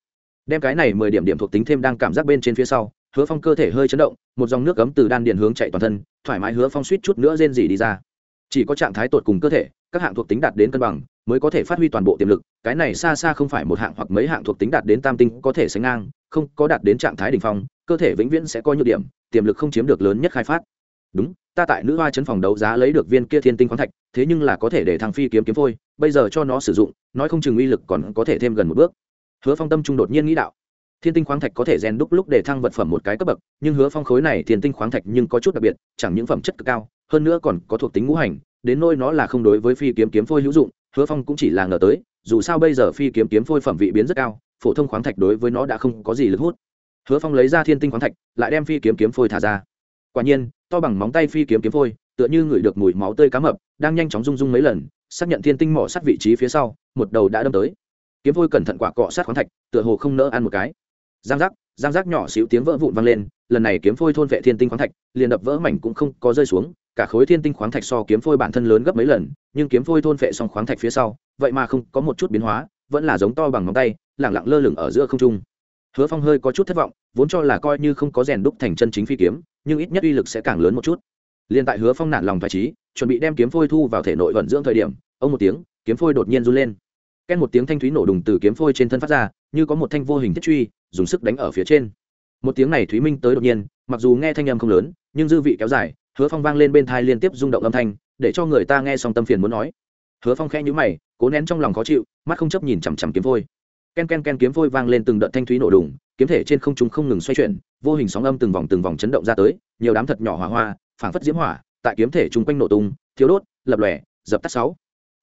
Đem cái này mười điểm điểm thuộc tính thêm đang cảm giác bên trên phía sau, hứa phong cơ thể hơi chấn động, một dòng nước cấm từ đan điền hướng chạy toàn thân, thoải mái hứa phong suýt chút nữa rên dỉ đi ra. Chỉ có trạng thái tột cùng cơ thể, các hạng thuộc tính đạt đến cân bằng mới có thể phát huy toàn bộ tiềm lực, cái này xa xa không phải một hạng hoặc mấy hạng thuộc tính đạt đến tam tinh có thể sánh ngang, không có đạt đến trạng thái đ ỉ n h phong, cơ thể vĩnh viễn sẽ có nhược điểm, tiềm lực không chiếm được lớn nhất khai phát. Đúng, ta tại nữ hoa chấn phòng đấu giá lấy được viên kia thiên tinh khoáng thạch, thế nhưng là có thể để thằng phi kiếm kiếm phôi, bây giờ cho nó sử dụng, nói không chừng uy lực còn có thể thêm gần một bước. Hứa phong tâm trung đột nhiên nghĩ đạo, thiên tinh khoáng thạch có thể rèn đúc lúc để thăng vật phẩm một cái cấp bậc, nhưng hứa phong khối này thiên tinh khoáng thạch nhưng có chút đặc biệt, chẳng những phẩm chất cực cao, hơn nữa còn có thuộc tính ngũ hành, đến nôi nó là không đối với phi kiếm kiếm phôi hữu dụng hứa phong cũng chỉ là ngờ tới, dù sao bây giờ phi kiếm kiếm phôi phẩm vị biến rất cao, phổ thông khoáng thạch đối với nó đã không có gì lực hút. Hứa phong lấy ra thiên tinh khoáng thạch, lại đem phi kiếm kiếm phôi thả ra. Quả nhiên, to bằng móng tay phi kiếm kiếm phôi, tựa như ngửi được mùi máu tươi cá mập, đang nhanh chóng rung rung mấy lần, xác nhận thiên tinh mỏ sát vị trí phía sau, một đầu đã đâm tới. Kiếm phôi cẩn thận quả cọ sát khoáng thạch, tựa hồ không nỡ ăn một cái. Giang giác giang giác nhỏ xíu tiếng vỡ vụn vang lên, lần này kiếm phôi thôn vệ thiên tinh khoáng thạch, liền đập vỡ mảnh cũng không có rơi xuống, cả khối thiên tinh khoáng thạch so kiếm phôi bản thân lớn gấp mấy lần, nhưng kiếm phôi thôn vệ xong khoáng thạch phía sau, vậy mà không có một chút biến hóa, vẫn là giống to bằng ngón tay, lẳng lặng lơ lửng ở giữa không trung. Hứa phong hơi có chút thất vọng, vốn cho là coi như không có rèn đúc thành chân chính phi kiếm, nhưng ít nhất uy lực sẽ càng lớn một chút. Liền tại hứa phong nản lòng phải trí chuẩn bị đem kiếm phôi thu vào thể nội vận dưỡng thời điểm, ông một tiếng, kiếm phôi đột nhiên run lên ken một tiếng thanh thúy nổ đùng từ kiếm phôi trên thân phát ra, như có một thanh vô hình thiết truy, dùng sức đánh ở phía trên. Một tiếng này thúy minh tới đột nhiên, mặc dù nghe thanh âm không lớn, nhưng dư vị kéo dài, hứa phong vang lên bên thai liên tiếp rung động âm thanh, để cho người ta nghe xong tâm phiền muốn nói. Hứa phong khẽ nhũ mày, cố nén trong lòng khó chịu, mắt không chấp nhìn chằm chằm kiếm phôi. Ken ken ken kiếm phôi vang lên từng đợt thanh thúy nổ đùng, kiếm thể trên không trung không ngừng xoay chuyển, vô hình sóng âm từng vòng từng vòng chấn động ra tới, nhiều đám thật nhỏ hỏa hoa, phảng phất diễm hỏa, tại kiếm thể chung quanh nổ tung thiếu đốt, lập lòe, dập tắt sáu.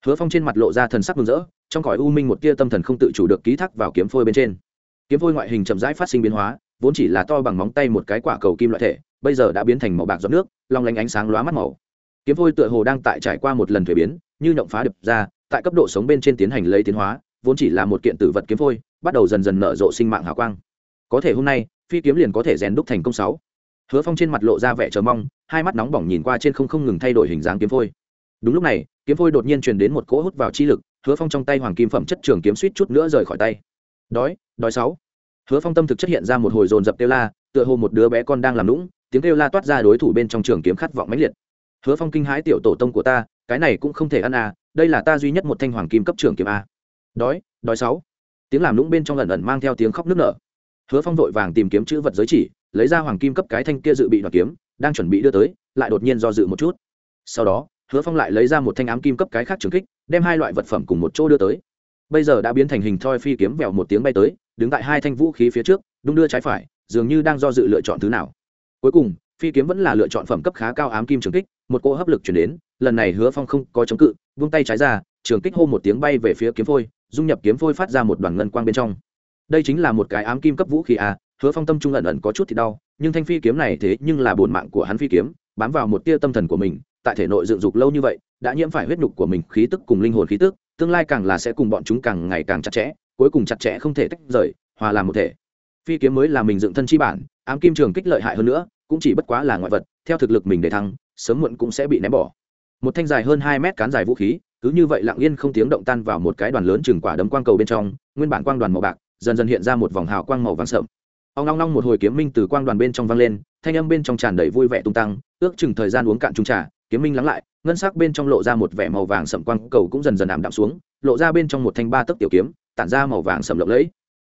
Hứa phong trên mặt lộ ra thần sắc mừng rỡ trong cõi u minh một tia tâm thần không tự chủ được ký thác vào kiếm phôi bên trên. Kiếm phôi ngoại hình chậm rãi phát sinh biến hóa, vốn chỉ là to bằng móng tay một cái quả cầu kim loại thể, bây giờ đã biến thành màu bạc giọt nước, long lanh ánh sáng lóa mắt màu. Kiếm phôi tựa hồ đang tại trải qua một lần thuế biến, như nhộng phá đập ra, tại cấp độ sống bên trên tiến hành lấy tiến hóa, vốn chỉ là một kiện tử vật kiếm phôi, bắt đầu dần dần nở rộ sinh mạng hào quang. Có thể hôm nay, phi kiếm liền có thể rèn đúc thành công sáu. Hứa phong trên mặt lộ ra vẻ chờ mong, hai mắt nóng bỏng nhìn qua trên không không ngừng thay đổi hình dáng kiếm phôi. Đúng lúc này, kiếm phôi đột nhiên truyền đến một cỗ hút vào chi lực hứa phong trong tay hoàng kim phẩm chất trường kiếm suýt chút nữa rời khỏi tay. Đói đói sáu. Hứa phong tâm thực chất hiện ra một hồi dồn dập kêu la, tựa hồ một đứa bé con đang làm lũng tiếng kêu la toát ra đối thủ bên trong trường kiếm khát vọng mãnh liệt. Hứa phong kinh hãi tiểu tổ tông của ta, cái này cũng không thể ăn à đây là ta duy nhất một thanh hoàng kim cấp trường kiếm a. Đói đói sáu. Tiếng làm lũng bên trong lần ẩn mang theo tiếng khóc nức nở. Hứa phong vội vàng tìm kiếm chữ vật giới chỉ, lấy ra hoàng kim cấp cái thanh kia dự bị đoạt kiếm, đang chuẩn bị đưa tới, lại đột nhiên do dự một chút. Sau đó, hứa phong lại lấy ra một thanh ám kim cấp cái khác trường kích đem hai loại vật phẩm cùng một chỗ đưa tới. Bây giờ đã biến thành hình thoi phi kiếm vèo một tiếng bay tới, đứng tại hai thanh vũ khí phía trước, đung đưa trái phải, dường như đang do dự lựa chọn thứ nào. Cuối cùng, phi kiếm vẫn là lựa chọn phẩm cấp khá cao ám kim trường kích, một cỗ hấp lực chuyển đến, lần này hứa phong không có chống cự, vung tay trái ra, trường kích hô một tiếng bay về phía kiếm phôi, dung nhập kiếm phôi phát ra một đoàn ngân quang bên trong. Đây chính là một cái ám kim cấp vũ khí à hứa phong tâm trung ẩn ẩn có chút thì đau, nhưng thanh phi kiếm này thế nhưng là bổn mạng của hắn phi kiếm, bám vào một tia tâm thần của mình, tại thể nội dựng dục lâu như vậy đã nhiễm phải huyết nhục của mình, khí tức cùng linh hồn khí tức, tương lai càng là sẽ cùng bọn chúng càng ngày càng chặt chẽ, cuối cùng chặt chẽ không thể tách rời, hòa làm một thể. Phi kiếm mới là mình dựng thân chi bản, ám kim trường kích lợi hại hơn nữa, cũng chỉ bất quá là ngoại vật, theo thực lực mình để thăng, sớm muộn cũng sẽ bị ném bỏ. Một thanh dài hơn hai mét cán dài vũ khí, cứ như vậy lặng yên không tiếng động tan vào một cái đoàn lớn chừng quả đấm quang cầu bên trong, nguyên bản quang đoàn màu bạc, dần dần hiện ra một vòng hào quang màu vàng sậm. Ông long long một hồi kiếm minh từ quang đoàn bên trong vang lên, thanh âm bên trong tràn đầy vui vẻ tung tăng, ước chừng thời gian uống cạn trung trà kiếm minh lắng lại, ngân sắc bên trong lộ ra một vẻ màu vàng sậm quang cầu cũng dần dần ảm đạm xuống, lộ ra bên trong một thanh ba tấc tiểu kiếm, tản ra màu vàng sậm lộng lẫy.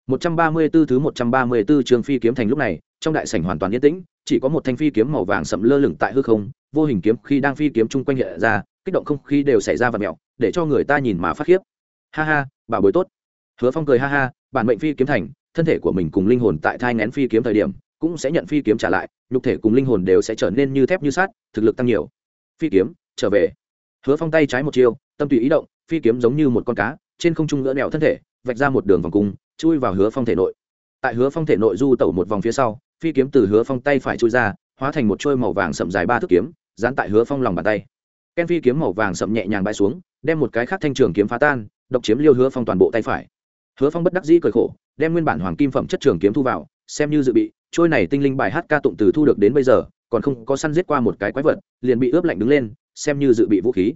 134 thứ 134 trường phi kiếm thành lúc này, trong đại sảnh hoàn toàn yên tĩnh, chỉ có một thanh phi kiếm màu vàng sậm lơ lửng tại hư không, vô hình kiếm khi đang phi kiếm chung quanh hiện ra, kích động không khí đều xảy ra và mẹo, để cho người ta nhìn mà phát khiếp. Ha ha, bảo bối tốt. Hứa phong cười ha ha, bản mệnh phi kiếm thành, thân thể của mình cùng linh hồn tại thai ngén phi kiếm thời điểm, cũng sẽ nhận phi kiếm trả lại, nhục thể cùng linh hồn đều sẽ trở nên như thép như sát thực lực tăng nhiều phi kiếm, trở về. Hứa phong tay trái một chiêu, tâm tùy ý động, phi kiếm giống như một con cá, trên không trung ngỡ nẹo thân thể, vạch ra một đường vòng cung, chui vào hứa phong thể nội. Tại hứa phong thể nội du tẩu một vòng phía sau, phi kiếm từ hứa phong tay phải chui ra, hóa thành một trôi màu vàng sậm dài ba thước kiếm, dán tại hứa phong lòng bàn tay. Ken phi kiếm màu vàng sậm nhẹ nhàng bay xuống, đem một cái khác thanh trường kiếm phá tan, độc chiếm liêu hứa phong toàn bộ tay phải. Hứa phong bất đắc dĩ cười khổ, đem nguyên bản hoàng kim phẩm chất trường kiếm thu vào, xem như dự bị trôi này tinh linh bài hát ca tụng từ thu được đến bây giờ còn không có săn giết qua một cái quái vật, liền bị ướp lạnh đứng lên, xem như dự bị vũ khí.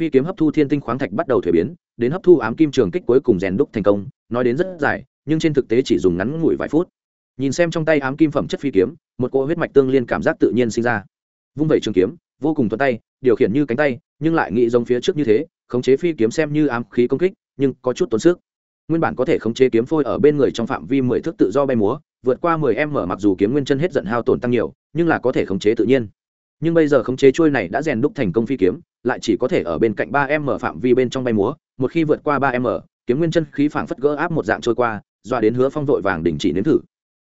Phi kiếm hấp thu thiên tinh khoáng thạch bắt đầu thuế biến, đến hấp thu ám kim trường kích cuối cùng rèn đúc thành công, nói đến rất dài, nhưng trên thực tế chỉ dùng ngắn ngủi vài phút. Nhìn xem trong tay ám kim phẩm chất phi kiếm, một cỗ huyết mạch tương liên cảm giác tự nhiên sinh ra. Vung vẩy trường kiếm, vô cùng thuận tay, điều khiển như cánh tay, nhưng lại nghĩ giống phía trước như thế, khống chế phi kiếm xem như ám khí công kích, nhưng có chút tốn sức. Nguyên bản có thể khống chế kiếm phôi ở bên người trong phạm vi mười thước tự do bay múa vượt qua mười em mở mặc dù kiếm nguyên chân hết giận hao tổn tăng nhiều, nhưng là có thể khống chế tự nhiên. Nhưng bây giờ khống chế trôi này đã rèn đúc thành công phi kiếm, lại chỉ có thể ở bên cạnh ba em mở phạm vi bên trong bay múa, một khi vượt qua ba em mở, kiếm nguyên chân khí phảng phất gỡ áp một dạng trôi qua dọa đến hứa phong vội vàng đình chỉ nếm thử.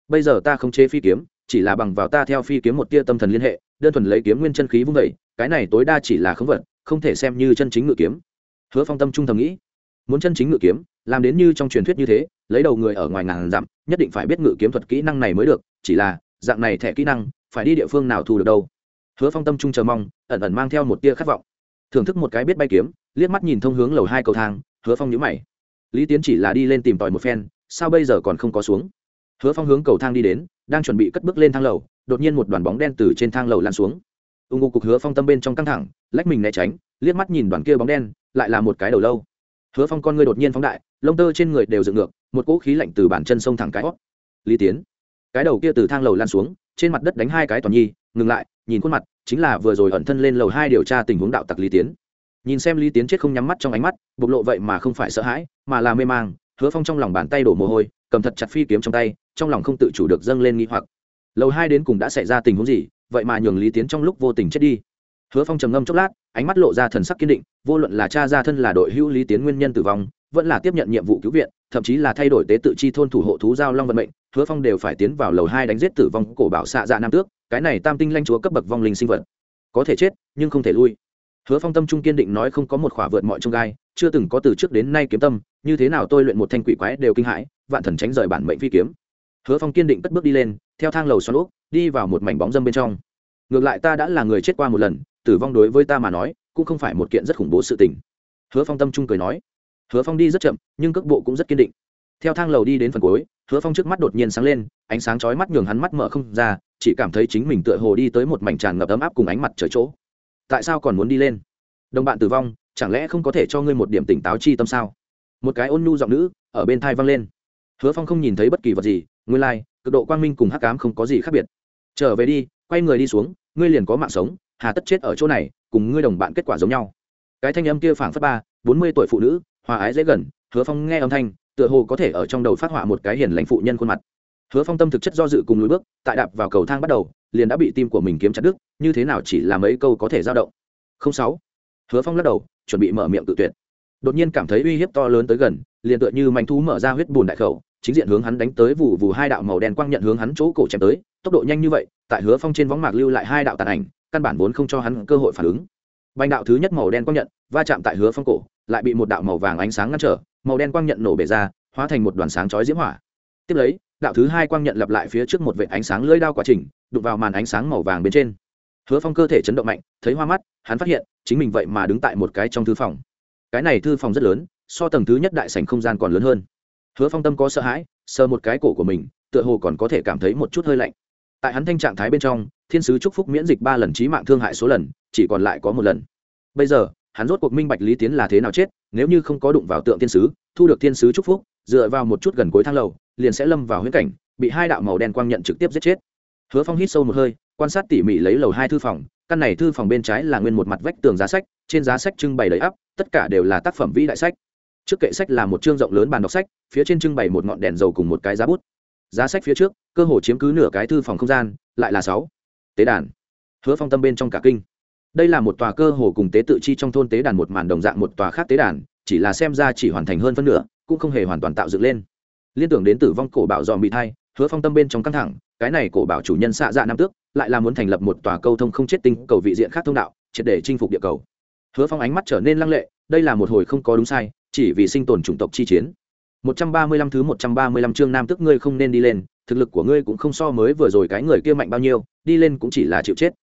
Bây giờ ta khống chế phi kiếm, chỉ là bằng vào ta theo phi kiếm một tia tâm thần liên hệ, đơn thuần lấy kiếm nguyên chân khí vung dậy, cái này tối đa chỉ là khống vật không thể xem như chân chính ngự kiếm. Hứa phong tâm trung thầm nghĩ, muốn chân chính ngự kiếm, làm đến như trong truyền thuyết như thế lấy đầu người ở ngoài ngàn dặm, nhất định phải biết ngự kiếm thuật kỹ năng này mới được, chỉ là, dạng này thẻ kỹ năng, phải đi địa phương nào thu được đâu. Hứa phong tâm trung chờ mong, ẩn ẩn mang theo một tia khát vọng. Thưởng thức một cái biết bay kiếm, liếc mắt nhìn thông hướng lầu hai cầu thang, hứa phong nhữ mày. Lý tiến chỉ là đi lên tìm tòi một phen, sao bây giờ còn không có xuống? Hứa phong hướng cầu thang đi đến, đang chuẩn bị cất bước lên thang lầu, đột nhiên một đoàn bóng đen từ trên thang lầu lan xuống. Ưng ngô cục hứa phong tâm bên trong căng thẳng, lách mình né tránh, liếc mắt nhìn đoàn kia bóng đen, lại là một cái đầu lâu. Hứa phong con ngươi đột nhiên phóng đại, lông tơ trên người đều dựng ngược một cỗ khí lạnh từ bàn chân sông thẳng cái hót. Lý tiến, cái đầu kia từ thang lầu lan xuống, trên mặt đất đánh hai cái toàn nhi, ngừng lại, nhìn khuôn mặt, chính là vừa rồi ẩn thân lên lầu hai điều tra tình huống đạo tặc lý tiến. Nhìn xem lý tiến chết không nhắm mắt trong ánh mắt, bộc lộ vậy mà không phải sợ hãi, mà là mê mang, hứa phong trong lòng bàn tay đổ mồ hôi, cầm thật chặt phi kiếm trong tay, trong lòng không tự chủ được dâng lên nghi hoặc. Lầu hai đến cùng đã xảy ra tình huống gì, vậy mà nhường lý tiến trong lúc vô tình chết đi. Hứa phong trầm ngâm chốc lát, ánh mắt lộ ra thần sắc kiên định, vô luận là cha gia thân là đội hữu lý tiến nguyên nhân tử vong vẫn là tiếp nhận nhiệm vụ cứu viện, thậm chí là thay đổi tế tự chi thôn thủ hộ thú giao long vận mệnh, hứa phong đều phải tiến vào lầu hai đánh giết tử vong cổ bảo xạ dạ nam tước, cái này tam tinh lanh chúa cấp bậc vong linh sinh vật. Có thể chết, nhưng không thể lui. Hứa phong tâm trung kiên định nói không có một khỏa vượt mọi trông gai, chưa từng có từ trước đến nay kiếm tâm, như thế nào tôi luyện một thanh quỷ quái đều kinh hãi, vạn thần tránh rời bản mệnh phi kiếm. Hứa phong kiên định cất bước đi lên, theo thang lầu xoắn úp, đi vào một mảnh bóng dâm bên trong. Ngược lại ta đã là người chết qua một lần, tử vong đối với ta mà nói, cũng không phải một kiện rất khủng bố sự tình. Hứa phong tâm trung cười nói hứa phong đi rất chậm nhưng cước bộ cũng rất kiên định. Theo thang lầu đi đến phần cuối hứa phong trước mắt đột nhiên sáng lên ánh sáng chói mắt nhường hắn mắt mở không ra chỉ cảm thấy chính mình tựa hồ đi tới một mảnh tràn ngập ấm áp cùng ánh mặt trời chỗ. Tại sao còn muốn đi lên? Đồng bạn tử vong chẳng lẽ không có thể cho ngươi một điểm tỉnh táo chi tâm sao? Một cái ôn nhu giọng nữ ở bên thai vang lên. Hứa phong không nhìn thấy bất kỳ vật gì nguyên lai、like, cực độ quang minh cùng hắc cám không có gì khác biệt. Trở về đi quay người đi xuống ngươi liền có mạng sống hà tất chết ở chỗ này cùng ngươi đồng bạn kết quả giống nhau. Cái thanh âm kia phảng phất ba bốn mươi tuổi phụ nữ hòa ái dễ gần, hứa phong nghe âm thanh, tựa hồ có thể ở trong đầu phát họa một cái hiền lãnh phụ nhân khuôn mặt. Hứa phong tâm thực chất do dự cùng lùi bước, tại đạp vào cầu thang bắt đầu, liền đã bị tim của mình kiếm chặt đứt, như thế nào chỉ là mấy câu có thể dao động. Không sáu. Hứa phong lắc đầu, chuẩn bị mở miệng tự tuyệt. Đột nhiên cảm thấy uy hiếp to lớn tới gần, liền tựa như manh thú mở ra huyết bùn đại khẩu, chính diện hướng hắn đánh tới vụ vụ hai đạo màu đen quang nhận hướng hắn chỗ cổ chém tới, tốc độ nhanh như vậy, tại hứa phong trên võng mạc lưu lại hai đạo tàn ảnh, căn bản vốn không cho hắn cơ hội phản ứng. Bành đạo thứ nhất màu đen quang nhận, va chạm tại hứa phong cổ lại bị một đạo màu vàng ánh sáng ngăn trở, màu đen quang nhận nổ bể ra, hóa thành một đoàn sáng chói diễm hỏa. Tiếp lấy, đạo thứ hai quang nhận lặp lại phía trước một vệ ánh sáng lưỡi đao quá trình đụng vào màn ánh sáng màu vàng bên trên. Hứa phong cơ thể chấn động mạnh, thấy hoa mắt, hắn phát hiện, chính mình vậy mà đứng tại một cái trong thư phòng. Cái này thư phòng rất lớn, so tầng thứ nhất đại sảnh không gian còn lớn hơn. Hứa phong tâm có sợ hãi, sờ một cái cổ của mình, tựa hồ còn có thể cảm thấy một chút hơi lạnh. Tại hắn thanh trạng thái bên trong, thiên sứ chúc phúc miễn dịch ba lần trí mạng thương hại số lần, chỉ còn lại có một lần. Bây giờ hắn rốt cuộc minh bạch lý tiến là thế nào chết, nếu như không có đụng vào tượng thiên sứ, thu được thiên sứ chúc phúc, dựa vào một chút gần cuối thang lầu, liền sẽ lâm vào huyễn cảnh, bị hai đạo màu đen quang nhận trực tiếp giết chết. Hứa phong hít sâu một hơi, quan sát tỉ mỉ lấy lầu hai thư phòng, căn này thư phòng bên trái là nguyên một mặt vách tường giá sách, trên giá sách trưng bày đầy ắp, tất cả đều là tác phẩm vĩ đại sách. Trước kệ sách là một chương rộng lớn bàn đọc sách, phía trên trưng bày một ngọn đèn dầu cùng một cái giá bút. Giá sách phía trước, cơ hồ chiếm cứ nửa cái thư phòng không gian, lại là sáu tế đàn. Hứa phong tâm bên trong cả kinh đây là một tòa cơ hồ cùng tế tự chi trong thôn tế đàn một màn đồng dạng một tòa khác tế đàn, chỉ là xem ra chỉ hoàn thành hơn phân nửa, cũng không hề hoàn toàn tạo dựng lên. Liên tưởng đến tử vong cổ bảo dòm bị thai, hứa phong tâm bên trong căng thẳng, cái này cổ bảo chủ nhân xạ dạ nam tước, lại là muốn thành lập một tòa câu thông không chết tinh cầu vị diện khác thông đạo, triệt để chinh phục địa cầu. Hứa phong ánh mắt trở nên lăng lệ, đây là một hồi không có đúng sai, chỉ vì sinh tồn chủng tộc chi chiến. 135 thứ 135 chương nam tức ngươi không nên đi lên, thực lực của ngươi cũng không so mới vừa rồi cái người kia mạnh bao nhiêu, đi lên cũng chỉ là chịu chết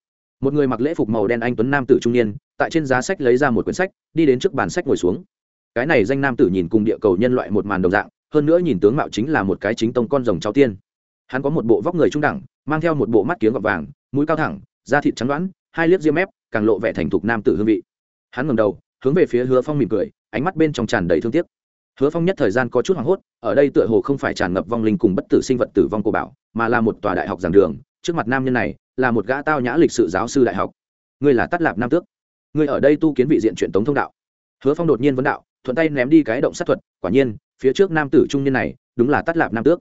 một người mặc lễ phục màu đen anh tuấn nam tử trung niên, tại trên giá sách lấy ra một quyển sách, đi đến trước bàn sách ngồi xuống. Cái này danh nam tử nhìn cùng địa cầu nhân loại một màn đồng dạng, hơn nữa nhìn tướng mạo chính là một cái chính tông con rồng cháu tiên. Hắn có một bộ vóc người trung đẳng, mang theo một bộ mắt kiếng gọt vàng, mũi cao thẳng, da thịt trắng đoãn, hai liếc diêm ép càng lộ vẻ thành thục nam tử hương vị. Hắn ngầm đầu, hướng về phía hứa phong mỉm cười, ánh mắt bên trong tràn đầy thương tiếc. Hứa phong nhất thời gian có chút hoảng hốt, ở đây tựa hồ không phải tràn ngập vong linh cùng bất tử sinh vật tử vong của bảo, mà là một tòa đại học giảng đường, trước mặt nam nhân này là một gã tao nhã lịch sự giáo sư đại học. Ngươi là tắt lạp nam tước. Ngươi ở đây tu kiến vị diện truyền tống thông đạo. Hứa phong đột nhiên vấn đạo, thuận tay ném đi cái động sát thuật, quả nhiên, phía trước nam tử trung niên này, đúng là tắt lạp nam tước.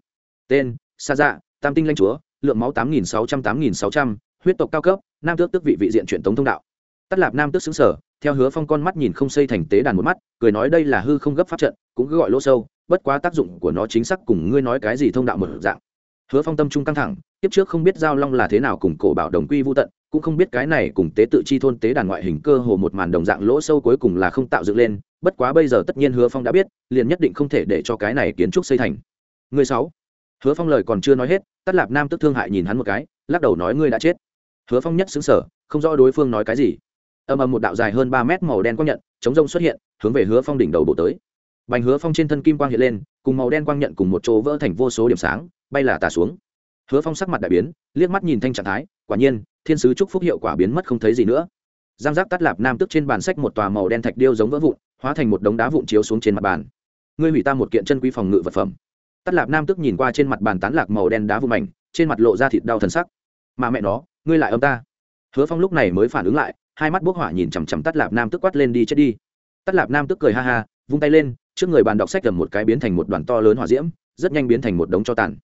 Tên, sa dạ tam tinh lanh chúa, lượng máu tám nghìn sáu trăm, tám nghìn sáu trăm, huyết tộc cao cấp, nam tước tức vị vị diện truyền tống thông đạo. Tắt lạp nam tước xứng sở theo hứa phong con mắt nhìn không xây thành tế đàn một mắt, cười nói đây là hư không gấp pháp trận, cũng cứ gọi lỗ sâu, bất quá tác dụng của nó chính xác cùng ngươi nói cái gì thông đạo một dạng hứa phong tâm trung căng thẳng tiếp trước không biết giao long là thế nào cùng cổ bảo đồng quy vô tận cũng không biết cái này cùng tế tự chi thôn tế đàn ngoại hình cơ hồ một màn đồng dạng lỗ sâu cuối cùng là không tạo dựng lên bất quá bây giờ tất nhiên hứa phong đã biết liền nhất định không thể để cho cái này kiến trúc xây thành. Người sáu. Hứa phong lời còn chưa nói hết tất lạp nam tức thương hại nhìn hắn một cái lắc đầu nói ngươi đã chết. Hứa phong nhất sững sờ, không rõ đối phương nói cái gì. Âm ầm một đạo dài hơn ba mét màu đen quang nhận chống rông xuất hiện hướng về hứa phong đỉnh đầu bộ tới. Bành hứa phong trên thân kim quang hiện lên cùng màu đen quang nhận cùng một chỗ vỡ thành vô số điểm sáng bay là tà xuống. Hứa phong sắc mặt đại biến, liếc mắt nhìn thanh trạng thái, quả nhiên, thiên sứ chúc phúc hiệu quả biến mất không thấy gì nữa. Giang giác tắt lạp nam tức trên bàn sách một tòa màu đen thạch điêu giống vỡ vụn, hóa thành một đống đá vụn chiếu xuống trên mặt bàn. Ngươi hủy ta một kiện chân quý phòng ngự vật phẩm. Tắt lạp nam tức nhìn qua trên mặt bàn tán lạc màu đen đá vụn mảnh, trên mặt lộ ra thịt đau thần sắc. Mà mẹ nó, ngươi lại âm ta. Hứa phong lúc này mới phản ứng lại, hai mắt bốc hỏa nhìn chằm chằm tắt lạp nam tức quát lên đi chết đi. Tắt lạp nam tức cười ha ha, vung tay lên, trước người bàn đọc sách cầm một cái biến thành một đoàn to lớn hỏa diễm, rất nhanh biến thành một đống cho tàn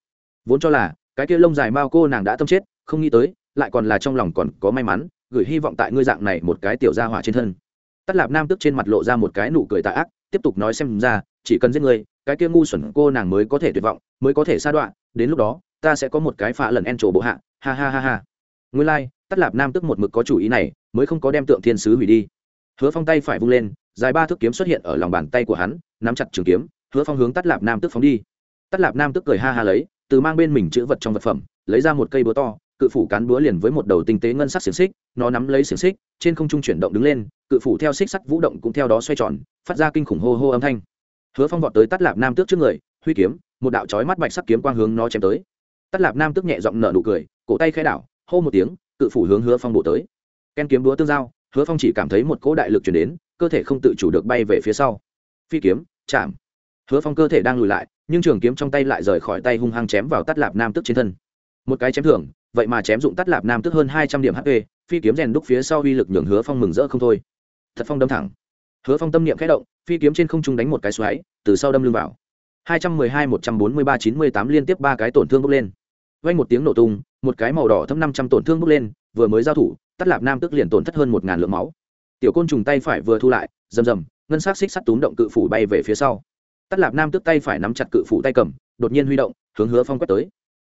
vốn cho là cái kia lông dài mao cô nàng đã tâm chết không nghĩ tới lại còn là trong lòng còn có may mắn gửi hy vọng tại ngươi dạng này một cái tiểu gia hỏa trên thân. Tắt lạp nam tức trên mặt lộ ra một cái nụ cười tạ ác tiếp tục nói xem ra chỉ cần giết người cái kia ngu xuẩn cô nàng mới có thể tuyệt vọng mới có thể sa đoạn đến lúc đó ta sẽ có một cái phạ lần en trổ bộ hạ ha ha ha ha. Nguyên lai、like, tắt lạp nam tức một mực có chủ ý này mới không có đem tượng thiên sứ hủy đi. Hứa phong tay phải vung lên dài ba thước kiếm xuất hiện ở lòng bàn tay của hắn nắm chặt trường kiếm hứa phong hướng tắt lạp nam tức phóng đi. Tắt lạp nam tức cười ha ha lấy từ mang bên mình chữ vật trong vật phẩm, lấy ra một cây búa to, cự phủ cán búa liền với một đầu tinh tế ngân sắc xiềng xích, nó nắm lấy xiềng xích, trên không trung chuyển động đứng lên, cự phủ theo xích sắt vũ động cũng theo đó xoay tròn, phát ra kinh khủng hô hô âm thanh. Hứa phong vọt tới tắt lạp nam tước trước người, huy kiếm, một đạo chói mắt bạch sắc kiếm quang hướng nó chém tới. Tắt lạp nam tước nhẹ giọng nở nụ cười, cổ tay khai đảo, hô một tiếng, cự phủ hướng hứa phong bộ tới. Ken kiếm búa tương giao, hứa phong chỉ cảm thấy một cỗ đại lực chuyển đến, cơ thể không tự chủ được bay về phía sau. Phi kiếm, chạm hứa phong cơ thể đang lùi lại, nhưng trường kiếm trong tay lại rời khỏi tay hung hăng chém vào tắt lạp nam tức trên thân. Một cái chém thưởng, vậy mà chém dụng tắt lạp nam tức hơn hai trăm điểm hp phi kiếm rèn đúc phía sau uy lực nhường hứa phong mừng rỡ không thôi. Thật phong đâm thẳng. Hứa phong tâm niệm khẽ động, phi kiếm trên không trung đánh một cái xoáy, từ sau đâm lưng vào. Hai trăm mười hai, một trăm bốn mươi ba, chín mươi tám liên tiếp ba cái tổn thương bốc lên. Vang một tiếng nổ tung, một cái màu đỏ thấm năm trăm tổn thương bốc lên, vừa mới giao thủ tắt lạp nam tức liền tổn thất hơn một ngàn lượng máu. Tiểu côn trùng tay phải vừa thu lại, rầm rầm, ngân sắc xích sắt túm động cự phủ bay về phía sau tắt lạp nam tức tay phải nắm chặt cự phủ tay cầm, đột nhiên huy động, hướng hứa phong quét tới.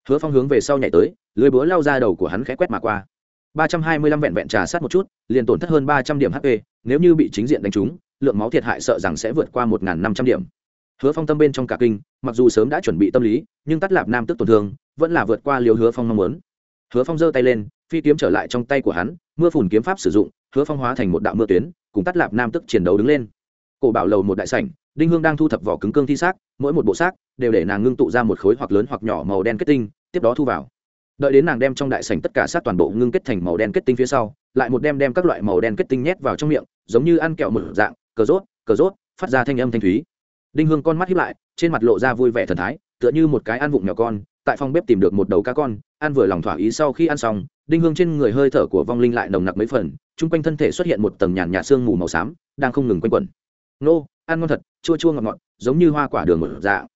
Hứa phong hướng về sau nhảy tới, lưới búa lao ra đầu của hắn khẽ quét mà qua. ba trăm hai mươi lăm vẹn vẹn trà sát một chút, liền tổn thất hơn ba trăm điểm hp nếu như bị chính diện đánh trúng, lượng máu thiệt hại sợ rằng sẽ vượt qua một năm trăm điểm. Hứa phong tâm bên trong cả kinh, mặc dù sớm đã chuẩn bị tâm lý, nhưng tắt lạp nam tức tổn thương, vẫn là vượt qua liều hứa phong mong muốn. Hứa phong giơ tay lên, phi kiếm trở lại trong tay của hắn, mưa phùn kiếm pháp sử dụng, hứa phong hóa thành một đạo mưa tuyến, cùng tắt lạp nam tức chiến đấu đứng lên. Cổ bảo lầu một đại sảnh đinh hương đang thu thập vỏ cứng cương thi xác, mỗi một bộ xác đều để nàng ngưng tụ ra một khối hoặc lớn hoặc nhỏ màu đen kết tinh, tiếp đó thu vào. Đợi đến nàng đem trong đại sảnh tất cả sát toàn bộ ngưng kết thành màu đen kết tinh phía sau, lại một đem đem các loại màu đen kết tinh nhét vào trong miệng, giống như ăn kẹo một dạng, cờ rốt cờ rốt, phát ra thanh âm thanh thúy. Đinh hương con mắt hiếp lại, trên mặt lộ ra vui vẻ thần thái, tựa như một cái ăn vụng nhỏ con, tại phòng bếp tìm được một đầu cá con, ăn vừa lòng thỏa ý sau khi ăn xong, đinh hương trên người hơi thở của vong linh lại nồng nặc mấy phần, chung quanh thân thể xuất hiện một tầng nhàn nhạt sương mù màu xám, đang không ngừng quanh quẩn. Nô ăn ngon thật, chua chua ngọt ngọt, giống như hoa quả đường một dạ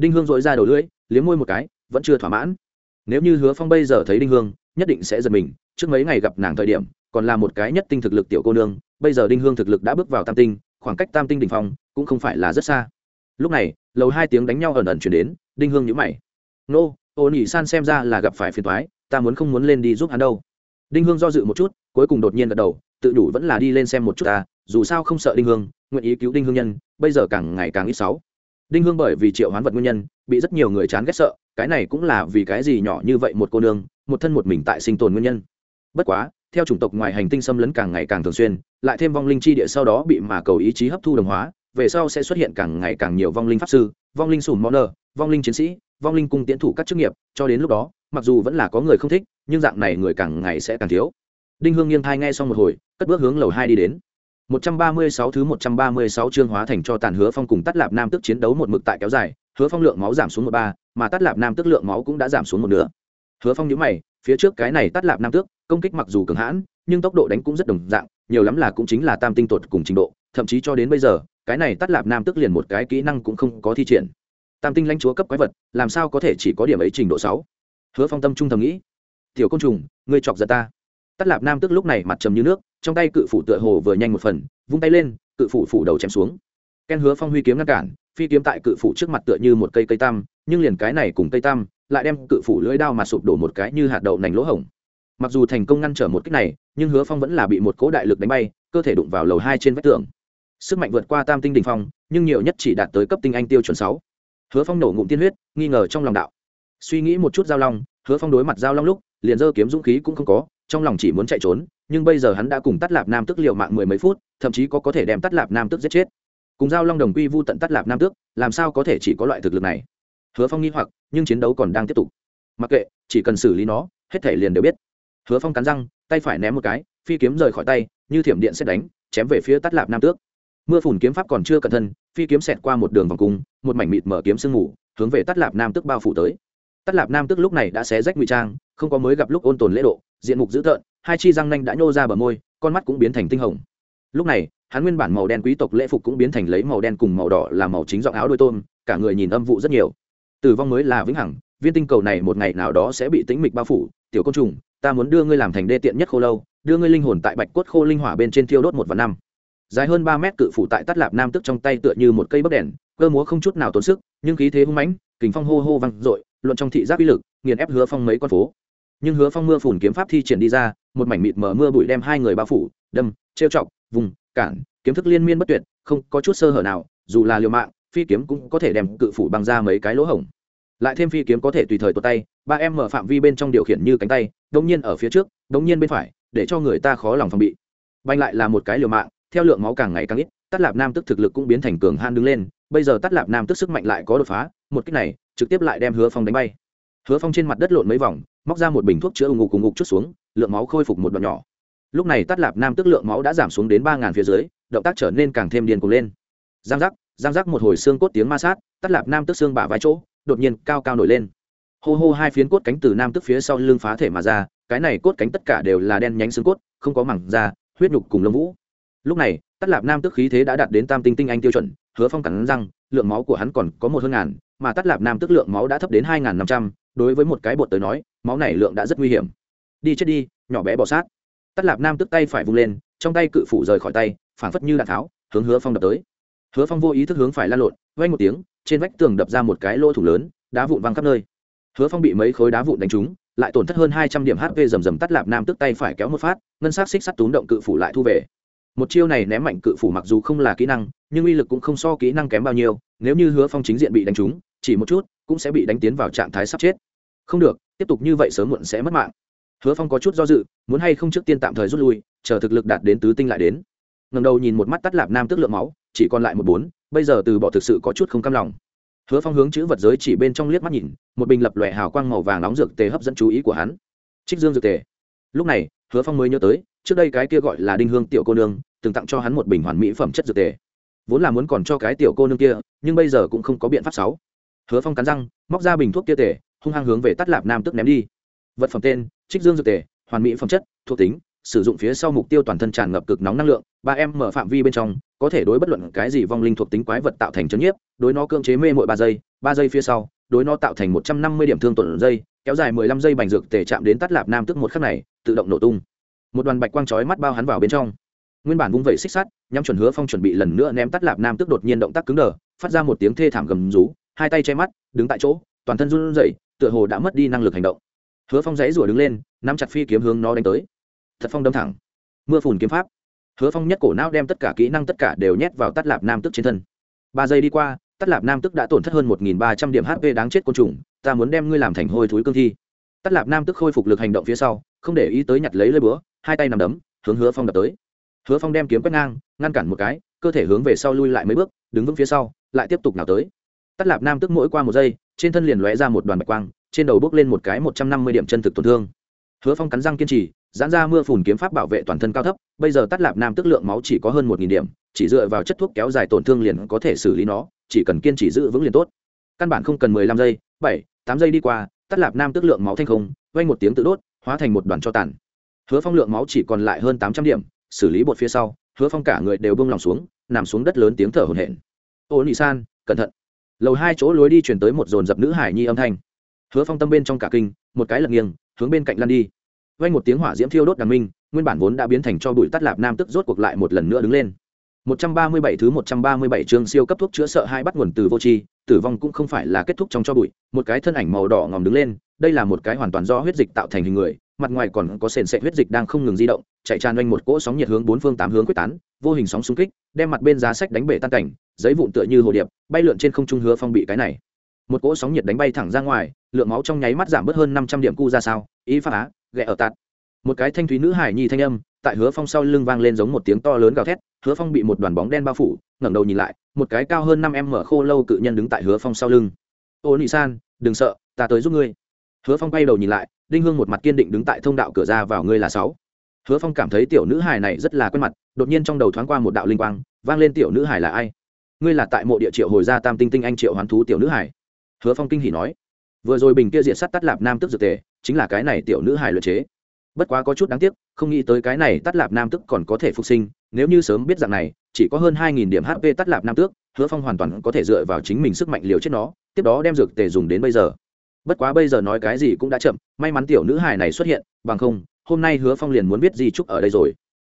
đinh hương dội ra đầu lưỡi, liếm môi một cái, vẫn chưa thỏa mãn. Nếu như hứa phong bây giờ thấy đinh hương, nhất định sẽ giật mình, trước mấy ngày gặp nàng thời điểm, còn là một cái nhất tinh thực lực tiểu cô nương, bây giờ đinh hương thực lực đã bước vào tam tinh, khoảng cách tam tinh đ ỉ n h phong, cũng không phải là rất xa. Lúc này, lầu hai tiếng đánh nhau ẩn ẩn chuyển đến, đinh hương nhữ mày. Nô, ô nhị san xem ra là gặp phải phiền thoái ta muốn không muốn lên đi giúp hắn đâu. Đinh hương do dự một chút, cuối cùng đột nhiên gật đầu, tự đủ vẫn là đi lên xem một chút ta, dù sao không sợ đinh hương nguyện ý cứu đinh hương nhân, bây giờ càng ngày càng ít sáu. Đinh hương bởi vì triệu hoán vật nguyên nhân, bị rất nhiều người chán ghét sợ, cái này cũng là vì cái gì nhỏ như vậy một cô nương, một thân một mình tại sinh tồn nguyên nhân. Bất quá, theo chủng tộc ngoài hành tinh xâm lấn càng ngày càng thường xuyên, lại thêm vong linh chi địa sau đó bị mà cầu ý chí hấp thu đồng hóa, về sau sẽ xuất hiện càng ngày càng nhiều vong linh pháp sư, vong linh sùn món nơ vong linh chiến sĩ, vong linh cung tiến thủ các chức nghiệp, cho đến lúc đó, mặc dù vẫn là có người không thích, nhưng dạng này người càng ngày sẽ càng thiếu. Đinh hương nghiêng thai nghe xong một hồi, cất bước hướng lầu hai đi đến. 136 thứ 136 chương hóa thành cho tàn hứa phong cùng tắt lạp nam tức chiến đấu một mực tại kéo dài, hứa phong lượng máu giảm xuống một ba, mà tắt lạp nam tức lượng máu cũng đã giảm xuống một nửa. Hứa phong nhíu mày, phía trước cái này tắt lạp nam tước công kích mặc dù cường hãn, nhưng tốc độ đánh cũng rất đồng dạng, nhiều lắm là cũng chính là tam tinh tuột cùng trình độ, thậm chí cho đến bây giờ, cái này tắt lạp nam tức liền một cái kỹ năng cũng không có thi triển. Tam tinh lãnh chúa cấp quái vật, làm sao có thể chỉ có điểm ấy trình độ sáu? Hứa phong tâm trung thầm nghĩ. Tiểu côn trùng, ngươi chọc giận ta. Tắt lạp nam tức lúc này mặt trầm như nước trong tay cự phủ tựa hồ vừa nhanh một phần, vung tay lên, cự phủ phủ đầu chém xuống. Ken hứa phong huy kiếm ngăn cản, phi kiếm tại cự phủ trước mặt tựa như một cây cây tam, nhưng liền cái này cùng cây tam, lại đem cự phủ lưỡi đao mà sụp đổ một cái như hạt đậu nành lỗ hổng. Mặc dù thành công ngăn trở một kích này, nhưng hứa phong vẫn là bị một cố đại lực đánh bay, cơ thể đụng vào lầu hai trên vách tường. Sức mạnh vượt qua tam tinh đình phong, nhưng nhiều nhất chỉ đạt tới cấp tinh anh tiêu chuẩn sáu. Hứa phong nổ ngụm tiên huyết, nghi ngờ trong lòng đạo. Suy nghĩ một chút giao long, hứa phong đối mặt giao long lúc, liền dơ kiếm dũng khí cũng không có, trong lòng chỉ muốn chạy trốn nhưng bây giờ hắn đã cùng tắt lạp nam tức liệu mạng mười mấy phút, thậm chí có có thể đem tắt lạp nam tức giết chết. Cùng giao long đồng quy vu tận tắt lạp nam tước, làm sao có thể chỉ có loại thực lực này? Hứa phong nghi hoặc, nhưng chiến đấu còn đang tiếp tục. Mặc kệ, chỉ cần xử lý nó, hết thể liền đều biết. Hứa phong cắn răng, tay phải ném một cái, phi kiếm rời khỏi tay, như thiểm điện xét đánh, chém về phía tắt lạp nam tước. Mưa phùn kiếm pháp còn chưa cẩn thân phi kiếm xẹt qua một đường vòng cung, một mảnh mịt mở kiếm sương ngủ hướng về tắt lạp nam tước bao phủ tới. Tắt lạp nam tước lúc này đã xé rách ngụy trang, không có mới gặp lúc ôn tồn lễ độ, diện mục dữ tợn hai chi răng nanh đã nhô ra bờ môi, con mắt cũng biến thành tinh hồng. Lúc này, hắn nguyên bản màu đen quý tộc lễ phục cũng biến thành lấy màu đen cùng màu đỏ là màu chính giọng áo đôi tôm, cả người nhìn âm vụ rất nhiều. Tử vong mới là vĩnh hằng, viên tinh cầu này một ngày nào đó sẽ bị tĩnh mịch bao phủ. Tiểu côn trùng, ta muốn đưa ngươi làm thành đê tiện nhất khô lâu, đưa ngươi linh hồn tại bạch cốt khô linh hỏa bên trên thiêu đốt một và năm. Dài hơn ba mét cự phủ tại tắt lạp nam tức trong tay tựa như một cây bấc đèn, cơ múa không chút nào tốn sức, nhưng khí thế hung mãnh, kình phong hô hô văng dội, luận trong thị giác uy lực, nghiền ép hứa phong mấy con phố. Nhưng hứa phong mưa phùn kiếm pháp thi triển đi ra một mảnh mịt mờ mưa bụi đem hai người bao phủ, đâm, trêu chọc, vùng, cản, kiếm thức liên miên bất tuyệt, không có chút sơ hở nào, dù là liều mạng, phi kiếm cũng có thể đem cự phủ băng ra mấy cái lỗ hổng. Lại thêm phi kiếm có thể tùy thời tuột tay, ba em mở phạm vi bên trong điều khiển như cánh tay, đống nhiên ở phía trước, đống nhiên bên phải, để cho người ta khó lòng phòng bị. Banh lại là một cái liều mạng, theo lượng máu càng ngày càng ít tắt lạp nam tức thực lực cũng biến thành cường han đứng lên, bây giờ tắt lạp nam tức sức mạnh lại có đột phá, một cách này, trực tiếp lại đem hứa phong đánh bay. Hứa phong trên mặt đất lộn mấy vòng, móc ra một bình thuốc chữa ù ngục cùng ngục chút xuống lượng máu khôi phục một đoạn nhỏ. Lúc này tắt lạp nam tức lượng máu đã giảm xuống đến ba ngàn phía dưới, động tác trở nên càng thêm điên cuồng lên. Giang giác giang giác một hồi xương cốt tiếng ma sát, tắt lạp nam tức xương bả vai chỗ, đột nhiên cao cao nổi lên. Hô hô hai phiến cốt cánh từ nam tức phía sau lưng phá thể mà ra, cái này cốt cánh tất cả đều là đen nhánh xương cốt, không có mảng da, huyết nhục cùng lông vũ. Lúc này, tắt lạp nam tức khí thế đã đạt đến tam tinh tinh anh tiêu chuẩn, hứa phong cắn răng, lượng máu của hắn còn có một hơn ngàn, mà tắt lạp nam tức lượng máu đã thấp đến hai ngàn năm trăm, đối với một cái bột tới nói, máu này lượng đã rất nguy hiểm đi chết đi, nhỏ bé bỏ sát. Tắt lạp nam tức tay phải vung lên, trong tay cự phủ rời khỏi tay, phảng phất như đạn tháo, hướng hứa phong đập tới. Hứa phong vô ý thức hướng phải lan lộn vay một tiếng, trên vách tường đập ra một cái lỗ thủ lớn, đá vụn văng khắp nơi. Hứa phong bị mấy khối đá vụn đánh trúng, lại tổn thất hơn hai trăm điểm hp rầm rầm tắt lạp nam tức tay phải kéo một phát, ngân sắc xích sắt túm động cự phủ lại thu về. Một chiêu này ném mạnh cự phủ mặc dù không là kỹ năng, nhưng uy lực cũng không so kỹ năng kém bao nhiêu, nếu như hứa phong chính diện bị đánh trúng, chỉ một chút, cũng sẽ bị đánh tiến vào trạng thái sắp chết. Không được, tiếp tục như vậy sớm muộn sẽ mất mạng hứa phong có chút do dự, muốn hay không trước tiên tạm thời rút lui, chờ thực lực đạt đến tứ tinh lại đến. Ngầm đầu nhìn một mắt tắt lạp nam tức lượng máu, chỉ còn lại một bốn, bây giờ từ bỏ thực sự có chút không cam lòng. Hứa phong hướng chữ vật giới chỉ bên trong liếc mắt nhìn, một bình lập lòe hào quang màu vàng nóng dược tề hấp dẫn chú ý của hắn. Trích dương dược tề. Lúc này, hứa phong mới nhớ tới, trước đây cái kia gọi là đinh hương tiểu cô nương, từng tặng cho hắn một bình hoàn mỹ phẩm chất dược tề. Vốn là muốn còn cho cái tiểu cô nương kia, nhưng bây giờ cũng không có biện pháp sáu hứa phong cắn răng, móc ra bình thuốc kia tề, hung hăng hướng về tắt lạp nam tức ném đi vật phẩm tên, trích dương dược tề, hoàn mỹ phẩm chất, thuộc tính, sử dụng phía sau mục tiêu toàn thân tràn ngập cực nóng năng lượng, ba em mở phạm vi bên trong, có thể đối bất luận cái gì vong linh thuộc tính quái vật tạo thành chấn nhiếp, đối nó cưỡng chế mê mỗi ba giây ba giây phía sau, đối nó tạo thành một trăm năm mươi điểm thương tuần giây, kéo dài mười lăm giây bành dược tề chạm đến tắt lạp nam tức một khắc này, tự động nổ tung. Một đoàn bạch quang chói mắt bao hắn vào bên trong. Nguyên bản vung vẩy xích sắt, nhắm chuẩn hứa phong chuẩn bị lần nữa ném tắt lạp nam tức đột nhiên động tác cứng đờ, phát ra một tiếng thê thảm gầm rú, hai tay che mắt, đứng tại chỗ, toàn thân run rẩy, tựa hồ đã mất đi năng lực hành động hứa phong dãy rủa đứng lên, nắm chặt phi kiếm hướng nó đánh tới. Thật phong đâm thẳng. Mưa phùn kiếm pháp. Hứa phong nhất cổ não đem tất cả kỹ năng tất cả đều nhét vào tắt lạp nam tức trên thân. Ba giây đi qua tắt lạp nam tức đã tổn thất hơn một nghìn ba trăm điểm hp đáng chết côn trùng, ta muốn đem ngươi làm thành hôi thúi cương thi. Tắt lạp nam tức khôi phục lực hành động phía sau, không để ý tới nhặt lấy lơi búa, hai tay nằm đấm, hướng hứa phong đập tới. Hứa phong đem kiếm quét ngang, ngăn cản một cái, cơ thể hướng về sau lui lại mấy bước, đứng vững phía sau, lại tiếp tục nào tới. Tắt lạp nam tức mỗi qua một giây, trên thân liền lóe ra một đoàn bạch quang trên đầu bước lên một cái một trăm năm mươi điểm chân thực tổn thương. Hứa phong cắn răng kiên trì, giãn ra mưa phùn kiếm pháp bảo vệ toàn thân cao thấp, bây giờ tắt lạp nam tức lượng máu chỉ có hơn một nghìn điểm, chỉ dựa vào chất thuốc kéo dài tổn thương liền có thể xử lý nó, chỉ cần kiên trì giữ vững liền tốt. Căn bản không cần mười lăm giây, bảy, tám giây đi qua, tắt lạp nam tức lượng máu thanh không vay một tiếng tự đốt, hóa thành một đoàn cho tàn. Hứa phong lượng máu chỉ còn lại hơn tám trăm điểm, xử lý bột phía sau, hứa phong cả người đều bông lòng xuống, nằm xuống đất lớn tiếng thở hổn hển. Ô nị san, cẩn thận. Lầu hai chỗ lối đi chuyển tới một dồn dập nữ hải nhi âm thanh hứa phong tâm bên trong cả kinh một cái lật nghiêng hướng bên cạnh lăn đi vay một tiếng hỏa diễm thiêu đốt đằng minh nguyên bản vốn đã biến thành cho bụi tắt lạp nam tức rốt cuộc lại một lần nữa đứng lên 137 thứ 137 chương siêu cấp thuốc chữa sợ hai bắt nguồn từ vô tri, tử vong cũng không phải là kết thúc trong cho bụi, một cái thân ảnh màu đỏ ngòm đứng lên, đây là một cái hoàn toàn do huyết dịch tạo thành hình người, mặt ngoài còn có sền sệt huyết dịch đang không ngừng di động, chạy tràn quanh một cỗ sóng nhiệt hướng bốn phương tám hướng quyết tán, vô hình sóng xung kích, đem mặt bên giá sách đánh bể tan cảnh, giấy vụn tựa như hồ điệp, bay lượn trên không trung hứa phong bị cái này. Một cỗ sóng nhiệt đánh bay thẳng ra ngoài, lượng máu trong nháy mắt giảm bớt hơn 500 điểm cu ra sao, ý phá, ghẹ ở tạt. Một cái thanh thúy nữ hải nhi thanh âm, tại hứa phong sau lưng vang lên giống một tiếng to lớn gào thét hứa phong bị một đoàn bóng đen bao phủ ngẩng đầu nhìn lại một cái cao hơn năm em mở khô lâu cự nhân đứng tại hứa phong sau lưng. Ô nị san đừng sợ ta tới giúp ngươi. Hứa phong quay đầu nhìn lại đinh hương một mặt kiên định đứng tại thông đạo cửa ra vào ngươi là sáu. Hứa phong cảm thấy tiểu nữ hải này rất là quen mặt đột nhiên trong đầu thoáng qua một đạo linh quang vang lên tiểu nữ hải là ai? Ngươi là tại mộ địa triệu hồi gia tam tinh tinh anh triệu hoán thú tiểu nữ hải. hứa phong kinh hỉ nói vừa rồi bình kia diện sắt tắt lạp nam tức dược tề, chính là cái này tiểu nữ hài luyện chế. Bất quá có chút đáng tiếc, không nghĩ tới cái này tắt lạp nam tức còn có thể phục sinh, nếu như sớm biết rằng này, chỉ có hơn hai nghìn điểm hp tắt lạp nam tước, hứa phong hoàn toàn có thể dựa vào chính mình sức mạnh liều chết nó, tiếp đó đem dược tề dùng đến bây giờ. Bất quá bây giờ nói cái gì cũng đã chậm, may mắn tiểu nữ hài này xuất hiện, bằng không, hôm nay hứa phong liền muốn biết gì chúc ở đây rồi.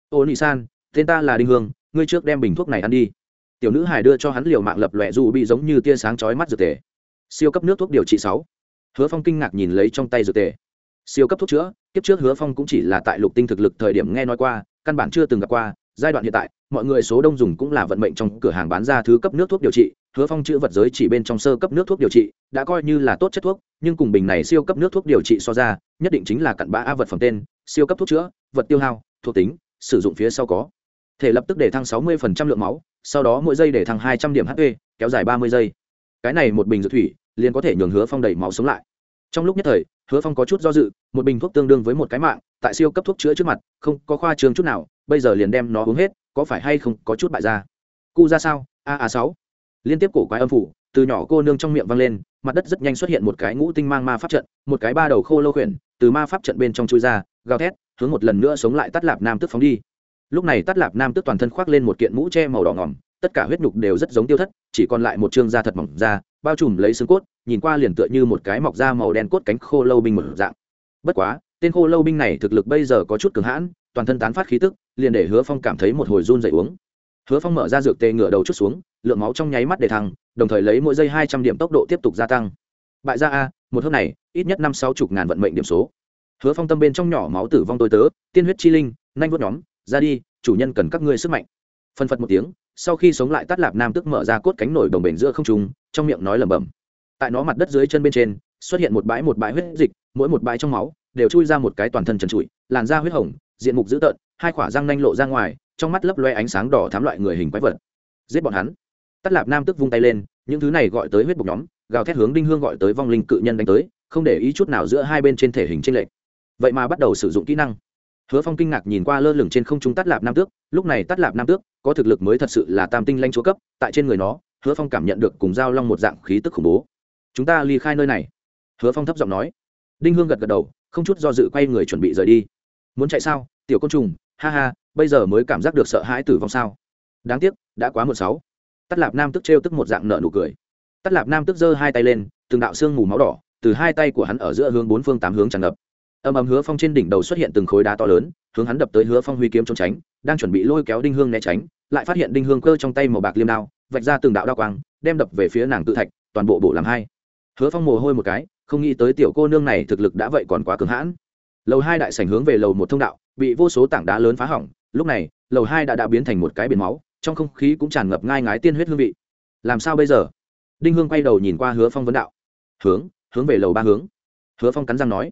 Ô nị san, tên ta là đinh hương, ngươi trước đem bình thuốc này ăn đi. Tiểu nữ hài đưa cho hắn liều mạng lập lòe dù bị giống như tia sáng chói mắt dược tề. Siêu cấp nước thuốc điều trị sáu hứa phong kinh ngạc nhìn lấy trong tay dược tề. Siêu cấp thuốc chữa, kiếp trước hứa phong cũng chỉ là tại lục tinh thực lực thời điểm nghe nói qua, căn bản chưa từng gặp qua, giai đoạn hiện tại, mọi người số đông dùng cũng là vận mệnh trong cửa hàng bán ra thứ cấp nước thuốc điều trị, hứa phong chữ vật giới chỉ bên trong sơ cấp nước thuốc điều trị, đã coi như là tốt chất thuốc, nhưng cùng bình này siêu cấp nước thuốc điều trị so ra, nhất định chính là cặn bã a vật phẩm tên, siêu cấp thuốc chữa, vật tiêu hao, thuộc tính, sử dụng phía sau có. Thể lập tức để thăng 60% lượng máu, sau đó mỗi giây để thăng 200 điểm hp kéo dài 30 giây. Cái này một bình dược thủy liền có thể nhường hứa phong đầy máu sống lại. Trong lúc nhất thời, hứa phong có chút do dự, một bình thuốc tương đương với một cái mạng, tại siêu cấp thuốc chữa trước mặt, không có khoa trường chút nào, bây giờ liền đem nó uống hết, có phải hay không có chút bại ra cu ra sao? A a sáu. Liên tiếp cổ quái âm phủ, từ nhỏ cô nương trong miệng vang lên, mặt đất rất nhanh xuất hiện một cái ngũ tinh mang ma pháp trận, một cái ba đầu khô lô khuyển, từ ma pháp trận bên trong chui ra, gào thét, hướng một lần nữa sống lại tắt lạp nam tức phóng đi. Lúc này tắt lạp nam tức toàn thân khoác lên một kiện mũ che màu đỏ ngỏm, tất cả huyết nhục đều rất giống tiêu thất, chỉ còn lại một chương da thật mỏng da bao trùm lấy xương cốt, nhìn qua liền tựa như một cái mọc da màu đen cốt cánh khô lâu binh một dạng. Bất quá, tên khô lâu binh này thực lực bây giờ có chút cường hãn, toàn thân tán phát khí tức, liền để hứa phong cảm thấy một hồi run dậy uống. Hứa phong mở ra dược tê ngửa đầu chút xuống, lượng máu trong nháy mắt để thăng, đồng thời lấy mỗi giây hai trăm điểm tốc độ tiếp tục gia tăng. Bại gia a, một hôm này, ít nhất năm sáu chục ngàn vận mệnh điểm số. Hứa phong tâm bên trong nhỏ máu tử vong tôi tớ, tiên huyết chi linh nanh vuốt nhóm, ra đi, chủ nhân cần các ngươi sức mạnh. Phân phật một tiếng sau khi sống lại tắt lạp nam tức mở ra cốt cánh nổi đồng bền giữa không trùng trong miệng nói lẩm bẩm. Tại nó mặt đất dưới chân bên trên, xuất hiện một bãi một bãi huyết dịch, mỗi một bãi trong máu đều chui ra một cái toàn thân trần trụi, làn da huyết hồng, diện mục dữ tợn, hai khỏa răng nanh lộ ra ngoài, trong mắt lấp loe ánh sáng đỏ thám loại người hình quái vật. Giết bọn hắn. Tắt lạp nam tức vung tay lên, những thứ này gọi tới huyết bục nhóm, gào thét hướng đinh hương gọi tới vong linh cự nhân đánh tới, không để ý chút nào giữa hai bên trên thể hình tranh lệch. Vậy mà bắt đầu sử dụng kỹ năng hứa phong kinh ngạc nhìn qua lơ lửng trên không trung tắt lạp nam tước, lúc này tắt lạp nam tước có thực lực mới thật sự là tam tinh lanh chúa cấp, tại trên người nó, hứa phong cảm nhận được cùng giao long một dạng khí tức khủng bố. Chúng ta ly khai nơi này. Hứa phong thấp giọng nói. Đinh hương gật gật đầu, không chút do dự quay người chuẩn bị rời đi. Muốn chạy sao, tiểu côn trùng? Ha ha, bây giờ mới cảm giác được sợ hãi tử vong sao. Đáng tiếc, đã quá một sáu. Tắt lạp nam tức trêu tức một dạng nợ nụ cười. Tắt lạp nam tức giơ hai tay lên, từng đạo xương mù máu đỏ từ hai tay của hắn ở giữa hướng bốn phương tám hướng tràn ngập âm ầm hứa phong trên đỉnh đầu xuất hiện từng khối đá to lớn, hướng hắn đập tới hứa phong huy kiếm trốn tránh, đang chuẩn bị lôi kéo đinh hương né tránh, lại phát hiện đinh hương cơ trong tay màu bạc liêm đao, vạch ra từng đạo đao quang, đem đập về phía nàng tự thạch, toàn bộ bộ làm hai. Hứa phong mồ hôi một cái, không nghĩ tới tiểu cô nương này thực lực đã vậy còn quá cứng hãn. Lầu hai đại sảnh hướng về lầu một thông đạo, bị vô số tảng đá lớn phá hỏng, lúc này, lầu hai đã đã biến thành một cái biển máu, trong không khí cũng tràn ngập ngai ngái tiên huyết hương vị. Làm sao bây giờ? Đinh hương quay đầu nhìn qua hứa phong vấn đạo. Hướng hướng về lầu ba hướng. Hứa phong cắn răng nói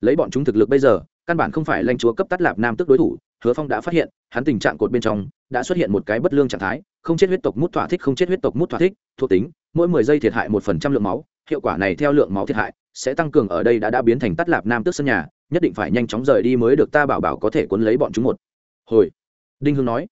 lấy bọn chúng thực lực bây giờ, căn bản không phải lãnh chúa cấp tắt lạp nam tức đối thủ, hứa phong đã phát hiện, hắn tình trạng cột bên trong, đã xuất hiện một cái bất lương trạng thái, không chết huyết tộc mút thỏa thích, không chết huyết tộc mút thỏa thích, thuộc tính, mỗi mười giây thiệt hại một phần trăm lượng máu, hiệu quả này theo lượng máu thiệt hại, sẽ tăng cường ở đây đã đã biến thành tắt lạp nam tước sân nhà, nhất định phải nhanh chóng rời đi mới được, ta bảo bảo có thể cuốn lấy bọn chúng một. Hồi, đinh hương nói,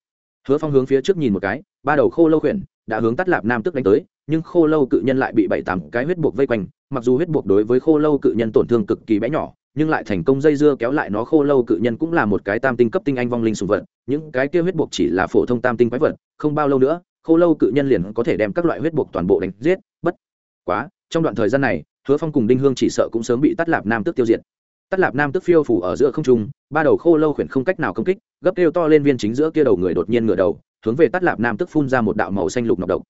hứa phong hướng phía trước nhìn một cái, ba đầu khô lâu khuyển đã hướng tắt lạp nam tức đánh tới, nhưng khô lâu cự nhân lại bị bảy tám cái huyết buộc vây quanh, mặc dù huyết buộc đối với khô lâu cự nhân tổn thương cực kỳ bé nhỏ, nhưng lại thành công dây dưa kéo lại nó. Khô lâu cự nhân cũng là một cái tam tinh cấp tinh anh vong linh sùng vật, những cái kia huyết buộc chỉ là phổ thông tam tinh quái vật, không bao lâu nữa, khô lâu cự nhân liền có thể đem các loại huyết buộc toàn bộ đánh giết. Bất quá, trong đoạn thời gian này, hứa phong cùng đinh hương chỉ sợ cũng sớm bị tắt lạp nam tức tiêu diệt. Tắt lạp nam tức phiêu phủ ở giữa không trung, ba đầu khô lâu khuyển không cách nào công kích, gấp kêu to lên viên chính giữa kia đầu người đột nhiên ngửa đầu hướng về tắt lạp nam tức phun ra một đạo màu xanh lục nọc độc.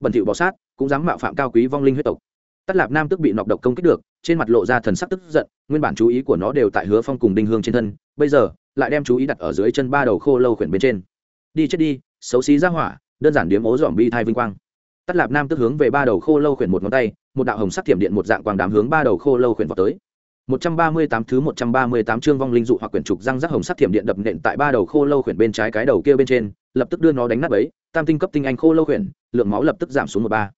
Bẩn thỉu bọ sát, cũng dám mạo phạm cao quý vong linh huyết tộc. Tắt lạp nam tức bị nọc độc công kích được, trên mặt lộ ra thần sắc tức giận, nguyên bản chú ý của nó đều tại hứa phong cùng đinh hương trên thân, bây giờ, lại đem chú ý đặt ở dưới chân ba đầu khô lâu khuyển bên trên. Đi chết đi, xấu xí ra hỏa, đơn giản điếm ố dòm bi thai vinh quang. Tắt lạp nam tức hướng về ba đầu khô lâu khuyển một ngón tay, một đạo hồng sắc thiểm điện một dạng quang đám hướng ba đầu khô lâu khuyển vào tới. 138 thứ 138 chương vong linh dụ hoặc quyển trục răng rắc hồng sắc thiểm điện đập nện tại ba đầu khô lâu khuyển bên trái cái đầu kia bên trên, lập tức đưa nó đánh nát bấy, tam tinh cấp tinh anh khô lâu khuyển, lượng máu lập tức giảm xuống một ba.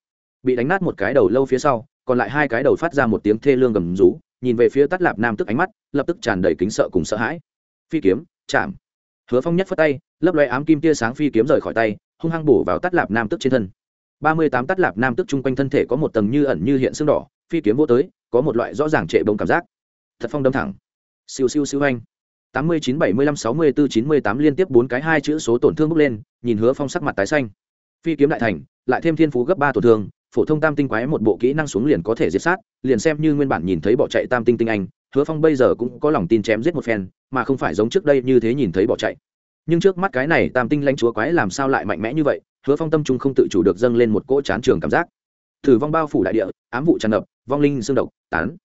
Bị đánh nát một cái đầu lâu phía sau, còn lại hai cái đầu phát ra một tiếng thê lương gầm rú, nhìn về phía Tát Lạp Nam tức ánh mắt, lập tức tràn đầy kính sợ cùng sợ hãi. Phi kiếm, chạm. Hứa Phong nhất phất tay, lấp loé ám kim tia sáng phi kiếm rời khỏi tay, hung hăng bổ vào Tát Lạp Nam tức trên thân. 38 Tát Lạp Nam tức trung quanh thân thể có một tầng như ẩn như hiện xương đỏ, phi kiếm vô tới, có một loại rõ ràng trệ bông cảm giác thật phong đâm thẳng. Siêu siêu siêu anh. tám mươi chín bảy mươi lăm sáu mươi bốn chín mươi tám liên tiếp bốn cái hai chữ số tổn thương bốc lên, nhìn hứa phong sắc mặt tái xanh. Phi kiếm đại thành, lại thêm thiên phú gấp ba tổn thương, phổ thông tam tinh quái một bộ kỹ năng xuống liền có thể diệt sát, liền xem như nguyên bản nhìn thấy bỏ chạy tam tinh tinh anh, hứa phong bây giờ cũng có lòng tin chém giết một phen, mà không phải giống trước đây như thế nhìn thấy bỏ chạy. Nhưng trước mắt cái này tam tinh lãnh chúa quái làm sao lại mạnh mẽ như vậy, hứa phong tâm trung không tự chủ được dâng lên một cỗ chán trường cảm giác. Thử vong bao phủ đại địa, ám vụ tràn ngập, vong linh xương độc, tán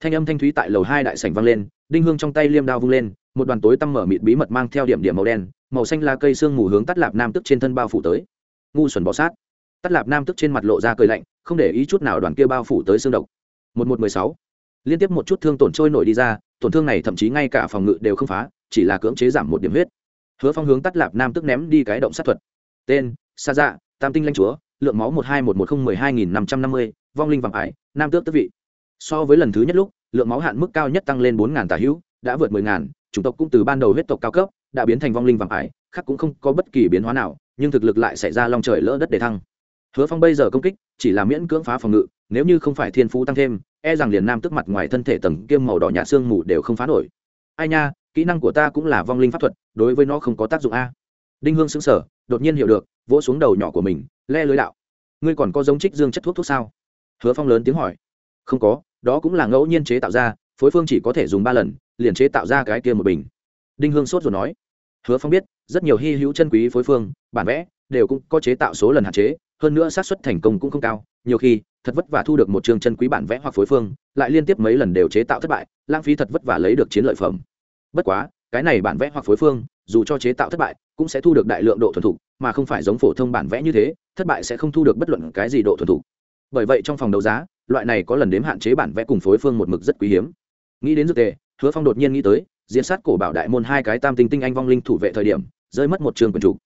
thanh âm thanh thúy tại lầu hai đại sảnh vang lên, đinh hương trong tay liêm đao vung lên, một đoàn tối tăm mở mịt bí mật mang theo điểm điểm màu đen, màu xanh là cây xương mù hướng tắt lạp nam tức trên thân bao phủ tới. Ngu xuẩn bọ sát. Tắt lạp nam tức trên mặt lộ ra cười lạnh, không để ý chút nào đoàn kia bao phủ tới xương độc. Một một mười sáu. Liên tiếp một chút thương tổn trôi nổi đi ra, tổn thương này thậm chí ngay cả phòng ngự đều không phá, chỉ là cưỡng chế giảm một điểm huyết. Hứa phong hướng tắt lạp nam tức ném đi cái động sát thuật. Tên, sa dạ tam tinh lanh chúa, lượng máu một hai một một không mười hai nghìn năm trăm năm mươi, vong linh vàng ải, nam tước tức vị so với lần thứ nhất lúc, lượng máu hạn mức cao nhất tăng lên bốn tà hữu, đã vượt mười ngàn, chủng tộc cũng từ ban đầu huyết tộc cao cấp, đã biến thành vong linh vàng ải, khác cũng không có bất kỳ biến hóa nào, nhưng thực lực lại xảy ra long trời lỡ đất để thăng. Hứa phong bây giờ công kích, chỉ là miễn cưỡng phá phòng ngự, nếu như không phải thiên phú tăng thêm e rằng liền nam tức mặt ngoài thân thể tầng kiêm màu đỏ nhạt xương mù đều không phá nổi. Ai nha, kỹ năng của ta cũng là vong linh pháp thuật, đối với nó không có tác dụng a. Đinh hương xứng sở đột nhiên hiểu được, vỗ xuống đầu nhỏ của mình, le lưới đạo. Ngươi còn có giống trích dương chất thuốc thuốc sao? Hứa phong lớn tiếng hỏi. Không có đó cũng là ngẫu nhiên chế tạo ra, phối phương chỉ có thể dùng ba lần, liền chế tạo ra cái kia một bình. Đinh hương sốt rồi nói. Hứa phong biết, rất nhiều hy hữu chân quý phối phương, bản vẽ, đều cũng có chế tạo số lần hạn chế, hơn nữa xác suất thành công cũng không cao, nhiều khi, thật vất vả thu được một chương chân quý bản vẽ hoặc phối phương, lại liên tiếp mấy lần đều chế tạo thất bại, lãng phí thật vất vả lấy được chiến lợi phẩm. Bất quá, cái này bản vẽ hoặc phối phương, dù cho chế tạo thất bại, cũng sẽ thu được đại lượng độ thuần thục, mà không phải giống phổ thông bản vẽ như thế, thất bại sẽ không thu được bất luận cái gì độ thuần thục. Bởi vậy trong phòng đấu giá loại này có lần đếm hạn chế bản vẽ cùng phối phương một mực rất quý hiếm. Nghĩ đến dược tề, hứa phong đột nhiên nghĩ tới, diễn sát cổ bảo đại môn hai cái tam tinh tinh anh vong linh thủ vệ thời điểm, rơi mất một trường quần chủ.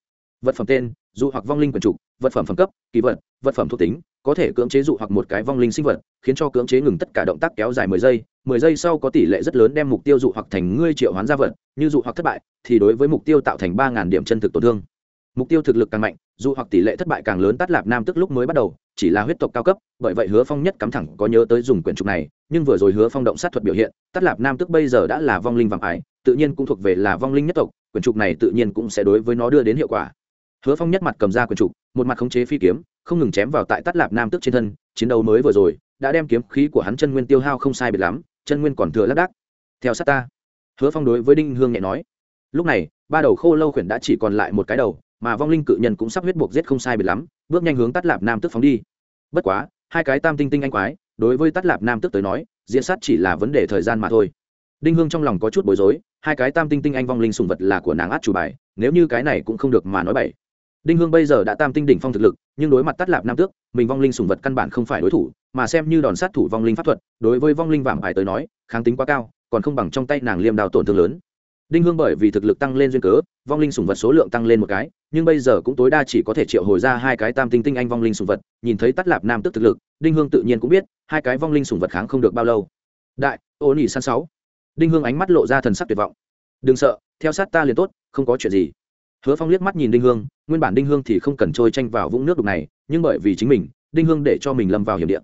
Vật phẩm tên, dụ hoặc vong linh quần trục vật phẩm phẩm cấp, kỳ vật vật phẩm thuộc tính, có thể cưỡng chế dụ hoặc một cái vong linh sinh vật, khiến cho cưỡng chế ngừng tất cả động tác kéo dài mười giây. Mười giây sau có tỷ lệ rất lớn đem mục tiêu dụ hoặc thành ngươi triệu hoán gia vật, như dụ hoặc thất bại, thì đối với mục tiêu tạo thành ba ngàn điểm chân thực tổn thương mục tiêu thực lực càng mạnh, dù hoặc tỷ lệ thất bại càng lớn tắt lạp nam tức lúc mới bắt đầu, chỉ là huyết tộc cao cấp, bởi vậy hứa phong nhất cắm thẳng có nhớ tới dùng quyển trục này, nhưng vừa rồi hứa phong động sát thuật biểu hiện tắt lạp nam tức bây giờ đã là vong linh vàng ải, tự nhiên cũng thuộc về là vong linh nhất tộc, quyển trục này tự nhiên cũng sẽ đối với nó đưa đến hiệu quả. Hứa phong nhất mặt cầm ra quyển trục, một mặt khống chế phi kiếm, không ngừng chém vào tại tắt lạp nam tức trên thân, chiến đấu mới vừa rồi, đã đem kiếm khí của hắn chân nguyên tiêu hao không sai biệt lắm, chân nguyên còn thừa lác đác. Theo sát ta, hứa phong đối với đinh hương nhẹ nói, lúc này, ba đầu khô lâu khuyển đã chỉ còn lại một cái đầu mà vong linh cự nhân cũng sắp huyết buộc giết không sai biệt lắm, bước nhanh hướng tắt lạp nam tức phóng đi. Bất quá, hai cái tam tinh tinh anh quái, đối với tắt lạp nam tức tới nói, diễn sát chỉ là vấn đề thời gian mà thôi. Đinh hương trong lòng có chút bối rối, hai cái tam tinh tinh anh vong linh sùng vật là của nàng át chủ bài, nếu như cái này cũng không được mà nói bậy. Đinh hương bây giờ đã tam tinh đỉnh phong thực lực, nhưng đối mặt tắt lạp nam tước, mình vong linh sùng vật căn bản không phải đối thủ, mà xem như đòn sát thủ vong linh pháp thuật, đối với vong linh vàng bài tới nói, kháng tính quá cao, còn không bằng trong tay nàng liêm đào tổn thương lớn đinh hương bởi vì thực lực tăng lên duyên cớ, vong linh sùng vật số lượng tăng lên một cái, nhưng bây giờ cũng tối đa chỉ có thể triệu hồi ra hai cái tam tinh tinh anh vong linh sùng vật, nhìn thấy tắt lạp nam tức thực lực, đinh hương tự nhiên cũng biết, hai cái vong linh sùng vật kháng không được bao lâu. Đại, ô nỉ san sáu. Đinh hương ánh mắt lộ ra thần sắc tuyệt vọng. Đừng sợ, theo sát ta liền tốt, không có chuyện gì. Hứa phong liếc mắt nhìn đinh hương, nguyên bản đinh hương thì không cần trôi tranh vào vũng nước đục này, nhưng bởi vì chính mình, đinh hương để cho mình lâm vào hiểm điện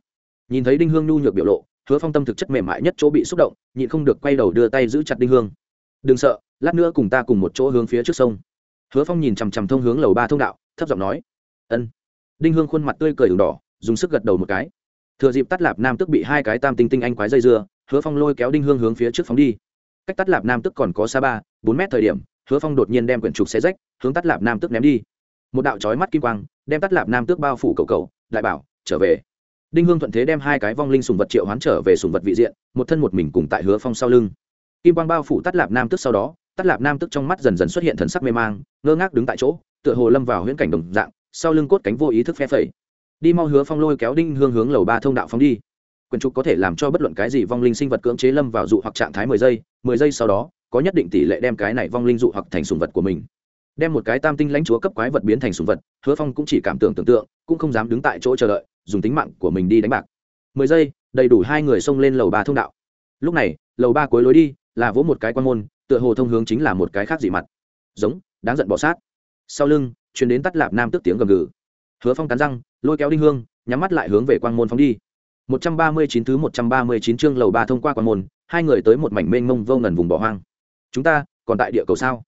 nhìn thấy đinh hương nhu nhược biểu lộ, hứa phong tâm thực chất mềm mại nhất chỗ bị xúc động, nhịn không được quay đầu đưa tay giữ chặt đinh hương đừng sợ, lát nữa cùng ta cùng một chỗ hướng phía trước sông. Hứa phong nhìn chằm chằm thông hướng lầu ba thông đạo, thấp giọng nói, ân. Đinh hương khuôn mặt tươi cười đường đỏ, dùng sức gật đầu một cái. Thừa dịp tắt lạp nam tức bị hai cái tam tinh tinh anh quái dây dưa, hứa phong lôi kéo đinh hương hướng phía trước phóng đi. Cách tắt lạp nam tức còn có xa ba, bốn mét thời điểm, hứa phong đột nhiên đem quyển trục xe rách, hướng tắt lạp nam tức ném đi. Một đạo trói mắt kim quang, đem tắt lạp nam tước bao phủ cầu cầu, lại bảo, trở về. Đinh hương thuận thế đem hai cái vong linh sùng vật triệu hoán trở về sùng vật vị diện, một thân một mình cùng tại hứa phong sau lưng kim quang bao phủ tắt lạp nam tức sau đó tắt lạp nam tức trong mắt dần dần xuất hiện thần sắc mê mang, ngơ ngác đứng tại chỗ, tựa hồ lâm vào huyễn cảnh đồng dạng, sau lưng cốt cánh vô ý thức phe phẩy. Đi mau hứa phong lôi kéo đinh hương hướng lầu ba thông đạo phóng đi. Quyền trục có thể làm cho bất luận cái gì vong linh sinh vật cưỡng chế lâm vào dụ hoặc trạng thái mười giây mười giây sau đó, có nhất định tỷ lệ đem cái này vong linh dụ hoặc thành sùng vật của mình. Đem một cái tam tinh lãnh chúa cấp quái vật biến thành sùng vật, hứa phong cũng chỉ cảm tưởng tưởng tượng, cũng không dám đứng tại chỗ chờ đợi, dùng tính mạng của mình đi đánh bạc. Mười giây, đầy đủ hai người xông lên lầu ba thông đạo. Lúc này, lầu ba cuối lối đi là vỗ một cái quan môn tựa hồ thông hướng chính là một cái khác dị mặt giống đáng giận bỏ sát sau lưng chuyến đến tắt lạp nam tức tiếng gầm gừ hứa phong cắn răng lôi kéo đinh hương nhắm mắt lại hướng về quan môn phóng đi 139 thứ 139 chương lầu ba thông qua quan môn, hai người tới một mảnh mênh mông vô ngần vùng bỏ hoang. Chúng ta còn tại địa cầu sao?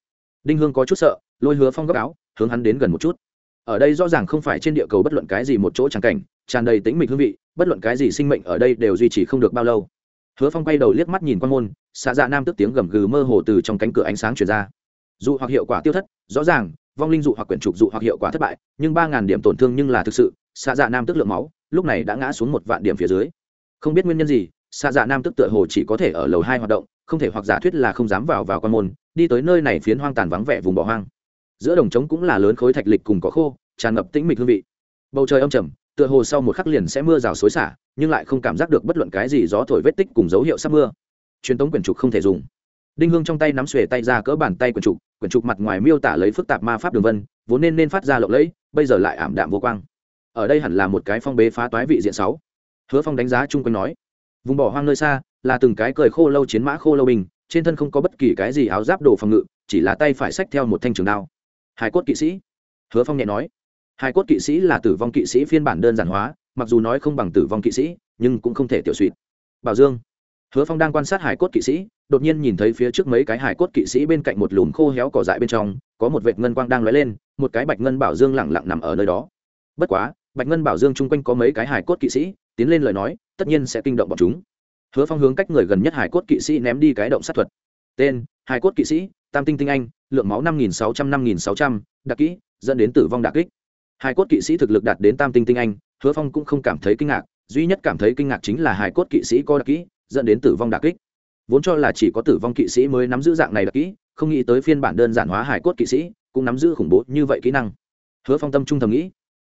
Đinh Hương có chút sợ, lôi Hứa Phong gấp áo, hướng hắn đến gần một chút. Ở đây rõ ràng không phải trên địa cầu bất luận cái gì một chỗ trắng cảnh, tràn đầy tĩnh mịch hương vị, bất luận cái gì sinh mệnh ở đây đều duy trì không được bao lâu. Hứa Phong quay đầu liếc mắt nhìn quan môn, xạ dạ nam tức tiếng gầm gừ mơ hồ từ trong cánh cửa ánh sáng truyền ra. dù hoặc hiệu quả tiêu thất, rõ ràng, vong linh dụ hoặc quyển trục dụ hoặc hiệu quả thất bại, nhưng ba ngàn điểm tổn thương nhưng là thực sự, xạ dạ nam tức lượng máu, lúc này đã ngã xuống một vạn điểm phía dưới. Không biết nguyên nhân gì xạ dạ nam tức tựa hồ chỉ có thể ở lầu hai hoạt động không thể hoặc giả thuyết là không dám vào vào quan môn đi tới nơi này phiến hoang tàn vắng vẻ vùng bỏ hoang. Giữa đồng trống cũng là lớn khối thạch lịch cùng có khô tràn ngập tĩnh mịch hương vị. Bầu trời âm trầm tựa hồ sau một khắc liền sẽ mưa rào xối xả, nhưng lại không cảm giác được bất luận cái gì gió thổi vết tích cùng dấu hiệu sắp mưa. Truyền tống quyển trục không thể dùng. Đinh hương trong tay nắm xuề tay ra cỡ bàn tay quyển trục quyển trục mặt ngoài miêu tả lấy phức tạp ma pháp đường vân, vốn nên nên phát ra lộng lẫy, bây giờ lại ảm đạm vô quang. Ở đây hẳn là một cái phong bế phá toái vị diện sáu. Hứa phong đánh giá chung quanh nói, vùng bỏ hoang nơi xa, là từng cái cười khô lâu chiến mã khô lâu bình, trên thân không có bất kỳ cái gì áo giáp đồ phòng ngự, chỉ là tay phải xách theo một thanh trường đao. Hải cốt kỵ sĩ. Hứa phong nhẹ nói hải cốt kỵ sĩ là tử vong kỵ sĩ phiên bản đơn giản hóa, mặc dù nói không bằng tử vong kỵ sĩ, nhưng cũng không thể tiểu suỵt bảo dương. Hứa phong đang quan sát hải cốt kỵ sĩ, đột nhiên nhìn thấy phía trước mấy cái hải cốt kỵ sĩ bên cạnh một lùm khô héo cỏ dại bên trong, có một vệt ngân quang đang lóe lên, một cái bạch ngân bảo dương lẳng lặng nằm ở nơi đó. Bất quá, bạch ngân bảo dương chung quanh có mấy cái hải cốt kỵ sĩ, tiến lên lời nói, tất nhiên sẽ kinh động bọn chúng. Hứa phong hướng cách người gần nhất hải cốt kỵ sĩ ném đi cái động sát thuật. Tên, hải cốt kỵ sĩ, tam tinh tinh anh, lượng máu năm nghìn sáu trăm năm nghìn sáu trăm, đặc kỹ, dẫn đến tử vong đặc kích hải cốt kỵ sĩ thực lực đạt đến tam tinh tinh anh, hứa phong cũng không cảm thấy kinh ngạc, duy nhất cảm thấy kinh ngạc chính là hài cốt kỵ sĩ có đặc kỹ, dẫn đến tử vong đặc kích. Vốn cho là chỉ có tử vong kỵ sĩ mới nắm giữ dạng này đặc kỹ, không nghĩ tới phiên bản đơn giản hóa hài cốt kỵ sĩ, cũng nắm giữ khủng bố như vậy kỹ năng. Hứa phong tâm trung thầm nghĩ,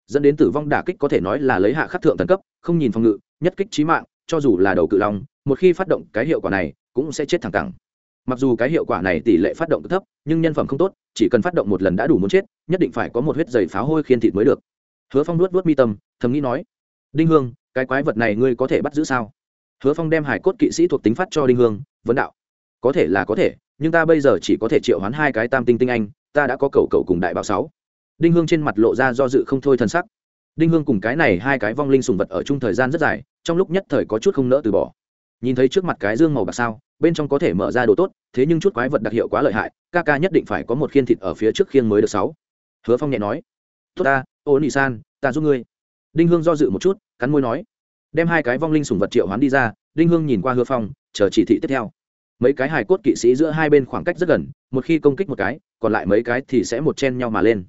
dẫn đến tử vong đả kích có thể nói là lấy hạ khắc thượng tấn cấp, không nhìn phòng ngự, nhất kích trí mạng, cho dù là đầu cự long, một khi phát động cái hiệu quả này, cũng sẽ chết thẳng cẳng mặc dù cái hiệu quả này tỷ lệ phát động thấp, nhưng nhân phẩm không tốt, chỉ cần phát động một lần đã đủ muốn chết, nhất định phải có một huyết dày pháo hôi khiên thịt mới được. Hứa phong nuốt nuốt mi tâm, thầm nghĩ nói, đinh hương, cái quái vật này ngươi có thể bắt giữ sao? Hứa phong đem hải cốt kỵ sĩ thuộc tính phát cho đinh hương, vấn đạo, có thể là có thể, nhưng ta bây giờ chỉ có thể triệu hoán hai cái tam tinh tinh anh, ta đã có cầu cầu cùng đại bảo sáu. Đinh hương trên mặt lộ ra do dự không thôi thân sắc. Đinh hương cùng cái này hai cái vong linh sùng vật ở chung thời gian rất dài, trong lúc nhất thời có chút không nỡ từ bỏ nhìn thấy trước mặt cái dương màu bạc sao, bên trong có thể mở ra đồ tốt, thế nhưng chút quái vật đặc hiệu quá lợi hại, ca ca nhất định phải có một khiên thịt ở phía trước khiên mới được sáu. Hứa phong nhẹ nói, tốt ta, ô nị san, ta giúp ngươi. Đinh hương do dự một chút, cắn môi nói, đem hai cái vong linh sùng vật triệu hoán đi ra. Đinh hương nhìn qua hứa phong, chờ chỉ thị tiếp theo. Mấy cái hài cốt kỵ sĩ giữa hai bên khoảng cách rất gần, một khi công kích một cái, còn lại mấy cái thì sẽ một chen nhau mà lên.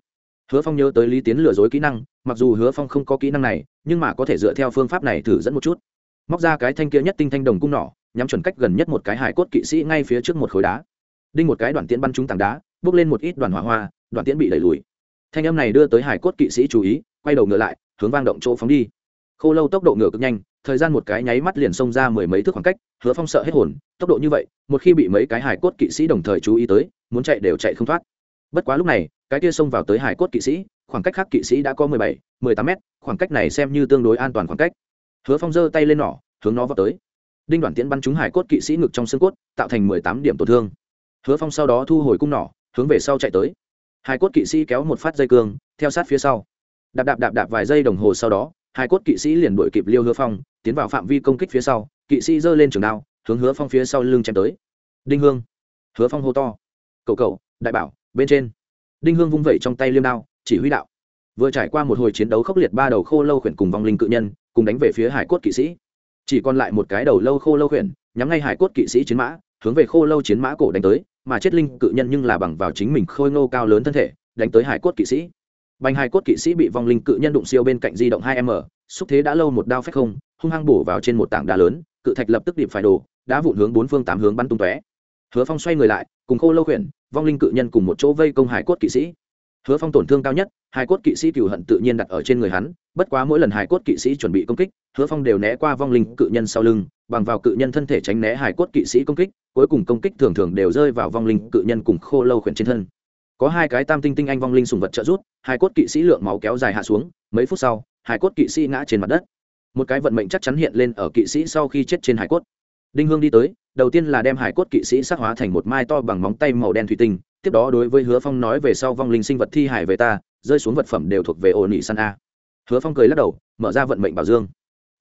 Hứa phong nhớ tới lý tiến lừa dối kỹ năng, mặc dù hứa phong không có kỹ năng này, nhưng mà có thể dựa theo phương pháp này thử dẫn một chút móc ra cái thanh kia nhất tinh thanh đồng cung nỏ, nhắm chuẩn cách gần nhất một cái hải cốt kỵ sĩ ngay phía trước một khối đá. Đinh một cái đoàn tiễn bắn trúng tảng đá, bước lên một ít đoàn hỏa hoa đoàn tiễn bị đẩy lùi. Thanh âm này đưa tới hải cốt kỵ sĩ chú ý, quay đầu ngựa lại, hướng vang động chỗ phóng đi. Khô lâu tốc độ ngựa cực nhanh, thời gian một cái nháy mắt liền xông ra mười mấy thước khoảng cách, hứa phong sợ hết hồn, tốc độ như vậy, một khi bị mấy cái hải cốt kỵ sĩ đồng thời chú ý tới, muốn chạy đều chạy không thoát. Bất quá lúc này, cái kia xông vào tới hải cốt kỵ sĩ, khoảng cách khác kỵ sĩ đã có mười bảy, mười tám mét, khoảng cách này xem như tương đối an toàn khoảng cách hứa phong giơ tay lên nỏ, hướng nó vào tới. Đinh đoàn tiễn bắn trúng hải cốt kỵ sĩ ngực trong xương cốt, tạo thành mười tám điểm tổn thương. Hứa phong sau đó thu hồi cung nỏ, hướng về sau chạy tới. Hải cốt kỵ sĩ kéo một phát dây cương, theo sát phía sau. Đạp đạp đạp đạp vài giây đồng hồ sau đó, hải cốt kỵ sĩ liền đuổi kịp liêu hứa phong, tiến vào phạm vi công kích phía sau. Kỵ sĩ giơ lên trường đao, hướng hứa phong phía sau lưng chém tới. Đinh hương. Hứa phong hô to. Cậu cậu, đại bảo, bên trên. Đinh hương vung vẩy trong tay liêm đao, chỉ huy đạo vừa trải qua một hồi chiến đấu khốc liệt ba đầu khô lâu khuyển cùng vong linh cự nhân, cùng đánh về phía hải cốt kỵ sĩ. Chỉ còn lại một cái đầu lâu khô lâu khuyển, nhắm ngay hải cốt kỵ sĩ chiến mã, hướng về khô lâu chiến mã cổ đánh tới, mà chết linh cự nhân nhưng là bằng vào chính mình khôi ngô cao lớn thân thể, đánh tới hải cốt kỵ sĩ. Bành hải cốt kỵ sĩ bị vong linh cự nhân đụng siêu bên cạnh di động hai m, xúc thế đã lâu một đao phách không, hung hăng bổ vào trên một tảng đá lớn, cự thạch lập tức điệp phải đổ đã vụn hướng bốn phương tám hướng bắn tung tóe. Hứa phong xoay người lại, cùng khô lâu khuyển, vong linh cự nhân cùng một chỗ vây công hải cốt kỵ sĩ hứa phong tổn thương cao nhất hải cốt kỵ sĩ cựu hận tự nhiên đặt ở trên người hắn, bất quá mỗi lần hải cốt kỵ sĩ chuẩn bị công kích, hứa phong đều né qua vong linh cự nhân sau lưng, bằng vào cự nhân thân thể tránh né hải cốt kỵ sĩ công kích, cuối cùng công kích thường thường đều rơi vào vong linh cự nhân cùng khô lâu khuyển trên thân. Có hai cái tam tinh tinh anh vong linh sùng vật trợ rút hải cốt kỵ sĩ lượng máu kéo dài hạ xuống, mấy phút sau hải cốt kỵ sĩ ngã trên mặt đất. Một cái vận mệnh chắc chắn hiện lên ở kỵ sĩ sau khi chết trên hải cốt. Đinh hương đi tới, đầu tiên là đem hải cốt kỵ sĩ sắc hóa thành một mai to bằng móng tay màu đen thủy tinh tiếp đó đối với hứa phong nói về sau vong linh sinh vật thi hải về ta, rơi xuống vật phẩm đều thuộc về ổn ỉ san a. Hứa phong cười lắc đầu, mở ra vận mệnh bảo dương.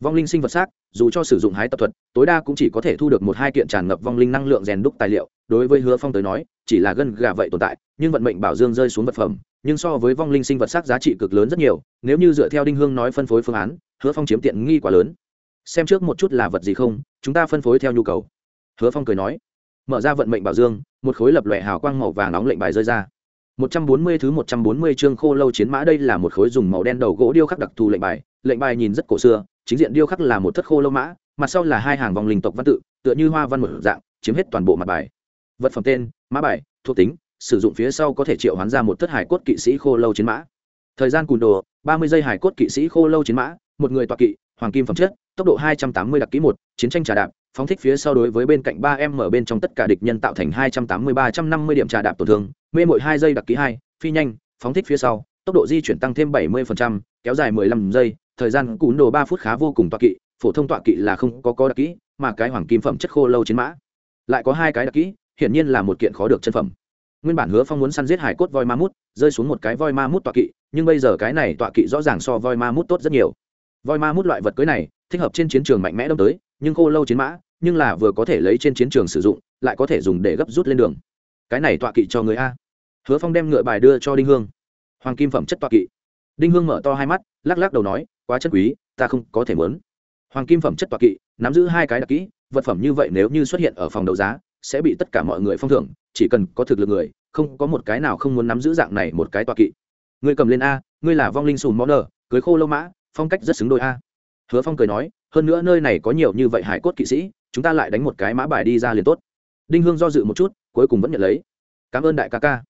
Vong linh sinh vật xác, dù cho sử dụng hái tập thuật, tối đa cũng chỉ có thể thu được một hai kiện tràn ngập vong linh năng lượng rèn đúc tài liệu. Đối với hứa phong tới nói, chỉ là gân gà vậy tồn tại, nhưng vận mệnh bảo dương rơi xuống vật phẩm, nhưng so với vong linh sinh vật xác giá trị cực lớn rất nhiều. Nếu như dựa theo đinh hương nói phân phối phương án, hứa phong chiếm tiện nghi quá lớn. Xem trước một chút là vật gì không, chúng ta phân phối theo nhu cầu. Hứa phong cười nói, mở ra vận mệnh bảo dương một khối lập lòe hào quang màu vàng nóng lệnh bài rơi ra. Một trăm bốn mươi thứ một trăm bốn mươi chương khô lâu chiến mã đây là một khối dùng màu đen đầu gỗ điêu khắc đặc thù lệnh bài. Lệnh bài nhìn rất cổ xưa, chính diện điêu khắc là một thất khô lâu mã, mặt sau là hai hàng vòng linh tộc văn tự, tựa như hoa văn một dạng, chiếm hết toàn bộ mặt bài. Vật phẩm tên, mã bài, thuộc tính, sử dụng phía sau có thể triệu hoán ra một thất hải cốt kỵ sĩ khô lâu chiến mã. Thời gian cùn đồ, ba mươi giây hải cốt kỵ sĩ khô lâu chiến mã, một người tọa kỵ, hoàng kim phẩm chất, tốc độ hai trăm tám mươi đặc kỹ một, chiến tranh trà đạp phóng thích phía sau đối với bên cạnh ba em mở bên trong tất cả địch nhân tạo thành hai trăm tám mươi ba trăm năm mươi điểm trà đạp tổn thương, mê mỗi hai giây đặc kỹ hai, phi nhanh, phóng thích phía sau, tốc độ di chuyển tăng thêm bảy mươi kéo dài mười lăm giây, thời gian cún đồ ba phút khá vô cùng tọa kỵ, phổ thông tọa kỵ là không có có đặc kỹ mà cái hoàng kim phẩm chất khô lâu chiến mã. Lại có hai cái đặc kỹ hiển nhiên là một kiện khó được chân phẩm. Nguyên bản hứa phong muốn săn giết hải cốt voi ma mút, rơi xuống một cái voi ma mút tọa kỵ, nhưng bây giờ cái này tọa kỵ rõ ràng so voi ma mút tốt rất nhiều. Voi ma mút loại vật cưới này thích hợp trên chiến trường mạnh mẽ đâm tới, nhưng khô lâu chiến mã, nhưng là vừa có thể lấy trên chiến trường sử dụng, lại có thể dùng để gấp rút lên đường. Cái này tọa kỵ cho người a. Hứa phong đem ngựa bài đưa cho đinh hương. Hoàng kim phẩm chất tọa kỵ. Đinh hương mở to hai mắt, lắc lắc đầu nói, quá chất quý, ta không có thể mớn hoàng kim phẩm chất tọa kỵ, nắm giữ hai cái đặc kỹ, vật phẩm như vậy nếu như xuất hiện ở phòng đấu giá, sẽ bị tất cả mọi người phong thưởng, chỉ cần có thực lực người, không có một cái nào không muốn nắm giữ dạng này một cái tọa kỵ. Ngươi cầm lên a, ngươi là vong linh sùn món nở cưới khô lâu mã, phong cách rất xứng đôi a hứa phong cười nói, hơn nữa nơi này có nhiều như vậy hải cốt kỵ sĩ, chúng ta lại đánh một cái mã bài đi ra liền tốt. Đinh hương do dự một chút, cuối cùng vẫn nhận lấy. Cảm ơn đại ca ca.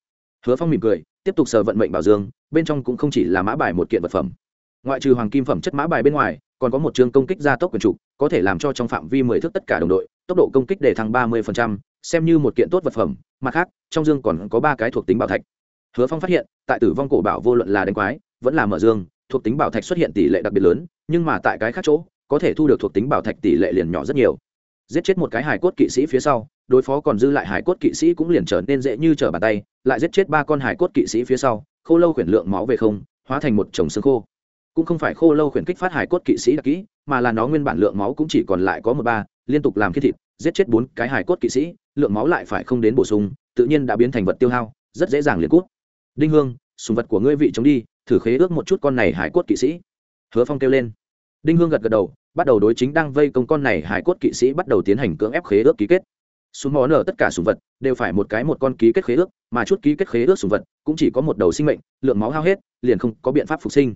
Hứa phong mỉm cười, tiếp tục sờ vận mệnh bảo dương, bên trong cũng không chỉ là mã bài một kiện vật phẩm. Ngoại trừ hoàng kim phẩm chất mã bài bên ngoài, còn có một chương công kích gia tốc quyền trục có thể làm cho trong phạm vi mười thước tất cả đồng đội, tốc độ công kích để thăng ba mươi xem như một kiện tốt vật phẩm. Mặt khác, trong dương còn có ba cái thuộc tính bảo thạch. Hứa phong phát hiện, tại tử vong cổ bảo vô luận là đánh quái, vẫn là mở dương thuộc tính bảo thạch xuất hiện tỷ lệ đặc biệt lớn, nhưng mà tại cái khác chỗ, có thể thu được thuộc tính bảo thạch tỷ lệ liền nhỏ rất nhiều. Giết chết một cái hải cốt kỵ sĩ phía sau, đối phó còn dư lại hải cốt kỵ sĩ cũng liền trở nên dễ như trở bàn tay, lại giết chết ba con hải cốt kỵ sĩ phía sau, khô lâu khuyển lượng máu về không, hóa thành một chồng xương khô. Cũng không phải khô lâu khuyển kích phát hải cốt kỵ sĩ đặc kỹ, mà là nó nguyên bản lượng máu cũng chỉ còn lại có một ba, liên tục làm khi thịt, giết chết bốn cái hải cốt kỵ sĩ, lượng máu lại phải không đến bổ sung, tự nhiên đã biến thành vật tiêu hao, rất dễ dàng liền cút. Đinh hương, sùng vật của ngươi vị chống đi thử khế ước một chút con này hải cốt kỵ sĩ. Hứa phong kêu lên. Đinh hương gật gật đầu, bắt đầu đối chính đang vây công con này hải cốt kỵ sĩ bắt đầu tiến hành cưỡng ép khế ước ký kết. Súng món ở tất cả sùng vật đều phải một cái một con ký kết khế ước, mà chút ký kết khế ước sùng vật cũng chỉ có một đầu sinh mệnh, lượng máu hao hết, liền không có biện pháp phục sinh.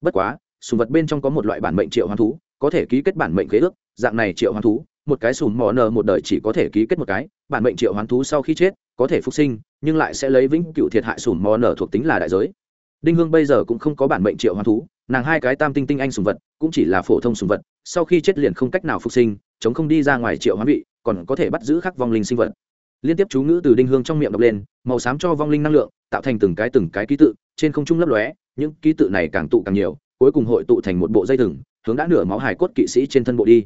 Bất quá sùng vật bên trong có một loại bản mệnh triệu hoán thú, có thể ký kết bản mệnh khế ước, dạng này triệu hoán thú, một cái sùm mò nờ một đời chỉ có thể ký kết một cái, bản mệnh triệu hoán thú sau khi chết, có thể phục sinh, nhưng lại sẽ lấy vĩnh cựu thiệt hại sùm mò nở thuộc tính là đại giới đinh hương bây giờ cũng không có bản mệnh triệu hoán thú, nàng hai cái tam tinh tinh anh sùng vật cũng chỉ là phổ thông sùng vật, sau khi chết liền không cách nào phục sinh, chống không đi ra ngoài triệu hoán vị, còn có thể bắt giữ khắc vong linh sinh vật. Liên tiếp chú ngữ từ đinh hương trong miệng đọc lên, màu xám cho vong linh năng lượng, tạo thành từng cái từng cái ký tự, trên không trung lấp lóe, những ký tự này càng tụ càng nhiều, cuối cùng hội tụ thành một bộ dây thừng, hướng đã nửa máu hải cốt kỵ sĩ trên thân bộ đi.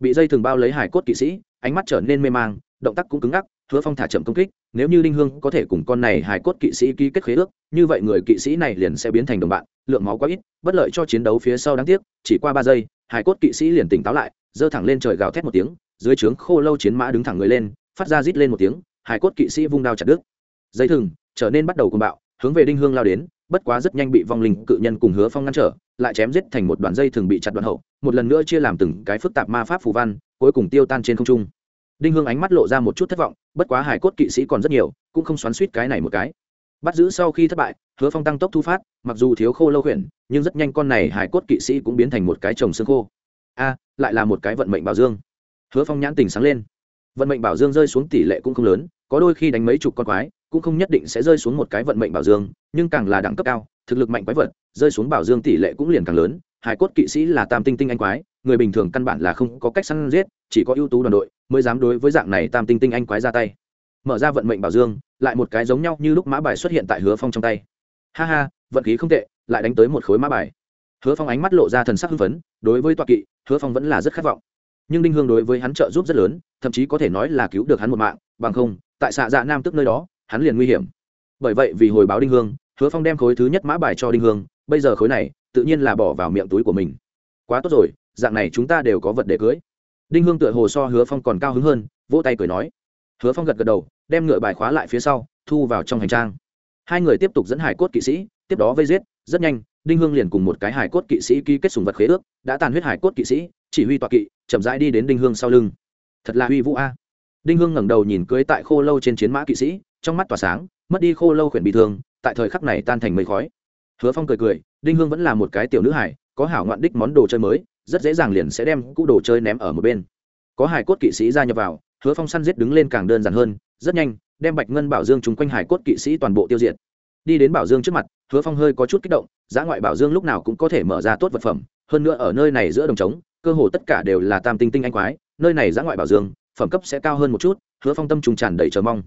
Bị dây thừng bao lấy hải cốt kỵ sĩ, ánh mắt trở nên mê mang, động tác cũng cứng ngắc hứa phong thả chậm công kích, nếu như đinh hương có thể cùng con này hải cốt kỵ sĩ ký kết khế ước, như vậy người kỵ sĩ này liền sẽ biến thành đồng bạn, lượng máu quá ít, bất lợi cho chiến đấu phía sau đáng tiếc, chỉ qua ba giây hải cốt kỵ sĩ liền tỉnh táo lại, giơ thẳng lên trời gào thét một tiếng, dưới trướng khô lâu chiến mã đứng thẳng người lên, phát ra rít lên một tiếng hải cốt kỵ sĩ vung đao chặt đứt. Dây thừng, trở nên bắt đầu cùng bạo, hướng về đinh hương lao đến, bất quá rất nhanh bị vong linh cự nhân cùng hứa phong ngăn trở, lại chém giết thành một đoạn dây thường bị chặt đoạn hậu, một lần nữa chia làm từng cái phức tạp ma pháp phù văn, cuối cùng tiêu tan trên không trung. Đinh hương ánh mắt lộ ra một chút thất vọng bất quá hải cốt kỵ sĩ còn rất nhiều, cũng không xoắn suýt cái này một cái. Bắt giữ sau khi thất bại, hứa phong tăng tốc thu phát, mặc dù thiếu khô lâu khuyển nhưng rất nhanh con này hải cốt kỵ sĩ cũng biến thành một cái trồng xương khô. A, lại là một cái vận mệnh bảo dương. Hứa phong nhãn tình sáng lên. Vận mệnh bảo dương rơi xuống tỷ lệ cũng không lớn, có đôi khi đánh mấy chục con quái, cũng không nhất định sẽ rơi xuống một cái vận mệnh bảo dương, nhưng càng là đẳng cấp cao, thực lực mạnh quái vật, rơi xuống bảo dương tỷ lệ cũng liền càng lớn. Hải cốt kỵ sĩ là tam tinh tinh anh quái người bình thường căn bản là không có cách săn giết, chỉ có ưu tú đoàn đội mới dám đối với dạng này tam tinh tinh anh quái ra tay. Mở ra vận mệnh bảo dương, lại một cái giống nhau như lúc mã bài xuất hiện tại hứa phong trong tay. Ha ha, vận khí không tệ, lại đánh tới một khối mã bài. Hứa phong ánh mắt lộ ra thần sắc hưng phấn, đối với toa kỵ, hứa phong vẫn là rất khát vọng. Nhưng đinh hương đối với hắn trợ giúp rất lớn, thậm chí có thể nói là cứu được hắn một mạng, bằng không, tại xạ dạ nam tức nơi đó, hắn liền nguy hiểm. Bởi vậy vì hồi báo đinh hương, hứa phong đem khối thứ nhất mã bài cho đinh hương, bây giờ khối này tự nhiên là bỏ vào miệng túi của mình. Quá tốt rồi dạng này chúng ta đều có vật để cưới. Đinh hương tựa hồ so hứa phong còn cao hứng hơn, vỗ tay cười nói. Hứa phong gật gật đầu, đem ngựa bài khóa lại phía sau, thu vào trong hành trang. Hai người tiếp tục dẫn hải cốt kỵ sĩ, tiếp đó vây giết, rất nhanh, đinh hương liền cùng một cái hải cốt kỵ sĩ ký kết sùng vật khế ước, đã tàn huyết hải cốt kỵ sĩ, chỉ huy tọa kỵ, chậm rãi đi đến đinh hương sau lưng. Thật là uy vũ a. Đinh hương ngẩng đầu nhìn cưới tại khô lâu trên chiến mã kỵ sĩ, trong mắt tỏa sáng, mất đi khô lâu khuyển bị thương, tại thời khắc này tan thành mây khói. Hứa phong cười cười, đinh hương vẫn là một cái tiểu nữ hải có hảo ngoạn đích món đồ chơi mới rất dễ dàng liền sẽ đem cũ đồ chơi ném ở một bên. Có hải cốt kỵ sĩ gia nhập vào hứa phong săn giết đứng lên càng đơn giản hơn rất nhanh đem bạch ngân bảo dương chung quanh hải cốt kỵ sĩ toàn bộ tiêu diệt. Đi đến bảo dương trước mặt hứa phong hơi có chút kích động giá ngoại bảo dương lúc nào cũng có thể mở ra tốt vật phẩm hơn nữa ở nơi này giữa đồng trống cơ hồ tất cả đều là tam tinh tinh anh quái nơi này giá ngoại bảo dương phẩm cấp sẽ cao hơn một chút hứa phong tâm trùng tràn đầy chờ mong.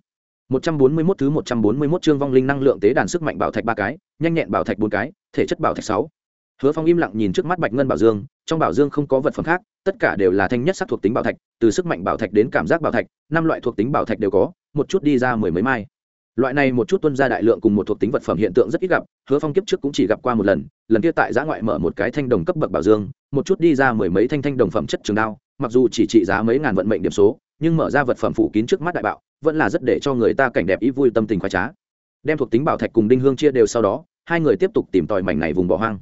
141 thứ 141 chương vong linh năng lượng tế đàn sức mạnh bảo thạch ba cái, nhanh nhẹn bảo thạch bốn cái, thể chất bảo thạch sáu. Hứa Phong im lặng nhìn trước mắt Bạch Ngân bảo dương, trong bảo dương không có vật phẩm khác, tất cả đều là thanh nhất sắc thuộc tính bảo thạch, từ sức mạnh bảo thạch đến cảm giác bảo thạch, năm loại thuộc tính bảo thạch đều có, một chút đi ra mười mấy mai. Loại này một chút tuân ra đại lượng cùng một thuộc tính vật phẩm hiện tượng rất ít gặp, Hứa Phong kiếp trước cũng chỉ gặp qua một lần, lần kia tại giã ngoại mở một cái thanh đồng cấp bậc bảo dương, một chút đi ra mười mấy thanh thanh đồng phẩm chất trường đao, mặc dù chỉ trị giá mấy ngàn vận mệnh điểm số, nhưng mở ra vật phẩm phủ kín trước mắt đại bạo, vẫn là rất để cho người ta cảnh đẹp ý vui tâm tình khoái trá đem thuộc tính bảo thạch cùng đinh hương chia đều sau đó hai người tiếp tục tìm tòi mảnh này vùng bỏ hoang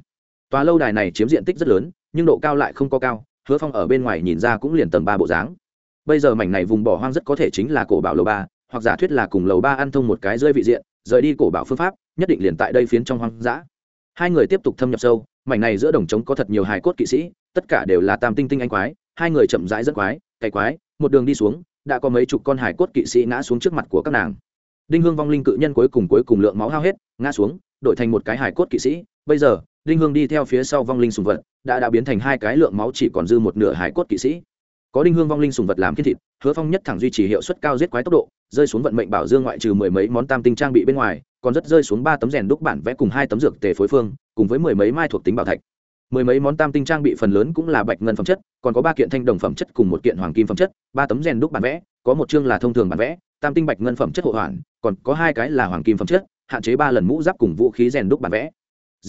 tòa lâu đài này chiếm diện tích rất lớn, nhưng độ cao lại không có cao, hứa phong ở bên ngoài nhìn ra cũng liền tầng ba bộ dáng. Bây giờ mảnh này vùng bỏ hoang rất có thể chính là cổ bảo lầu ba, hoặc giả thuyết là cùng lầu ba ăn thông một cái rơi vị diện, rời đi cổ bảo phương pháp, nhất định liền tại đây phiến trong hoang dã. Hai người tiếp tục thâm nhập sâu, mảnh này giữa đồng trống có thật nhiều hài cốt kỵ sĩ, tất cả đều là tam tinh tinh anh quái, hai người chậm rãi rất quái, cày quái, một đường đi xuống, đã có mấy chục con hải cốt kỵ sĩ ngã xuống trước mặt của các nàng. Đinh hương vong linh cự nhân cuối cùng cuối cùng lượng máu hao hết, ngã xuống, đổi thành một cái hải cốt kỵ sĩ, bây giờ đinh hương đi theo phía sau vong linh sùng vật, đã đã biến thành hai cái lượng máu chỉ còn dư một nửa hải cốt kỵ sĩ. Có đinh hương vong linh sùng vật làm kiên thịt, hứa phong nhất thẳng duy trì hiệu suất cao giết quái tốc độ, rơi xuống vận mệnh bảo dương ngoại trừ mười mấy món tam tinh trang bị bên ngoài, còn rất rơi xuống ba tấm rèn đúc bản vẽ cùng hai tấm dược tề phối phương, cùng với mười mấy mai thuộc tính bảo thạch. Mười mấy món tam tinh trang bị phần lớn cũng là bạch ngân phẩm chất, còn có ba kiện thanh đồng phẩm chất cùng một kiện hoàng kim phẩm chất, ba tấm rèn đúc bản vẽ, có một chương là thông thường bản vẽ, tam tinh bạch ngân phẩm chất hộ hoàn, còn có hai cái là hoàng kim phẩm chất, hạn chế ba lần mũ giáp cùng vũ khí rèn đúc bản vẽ.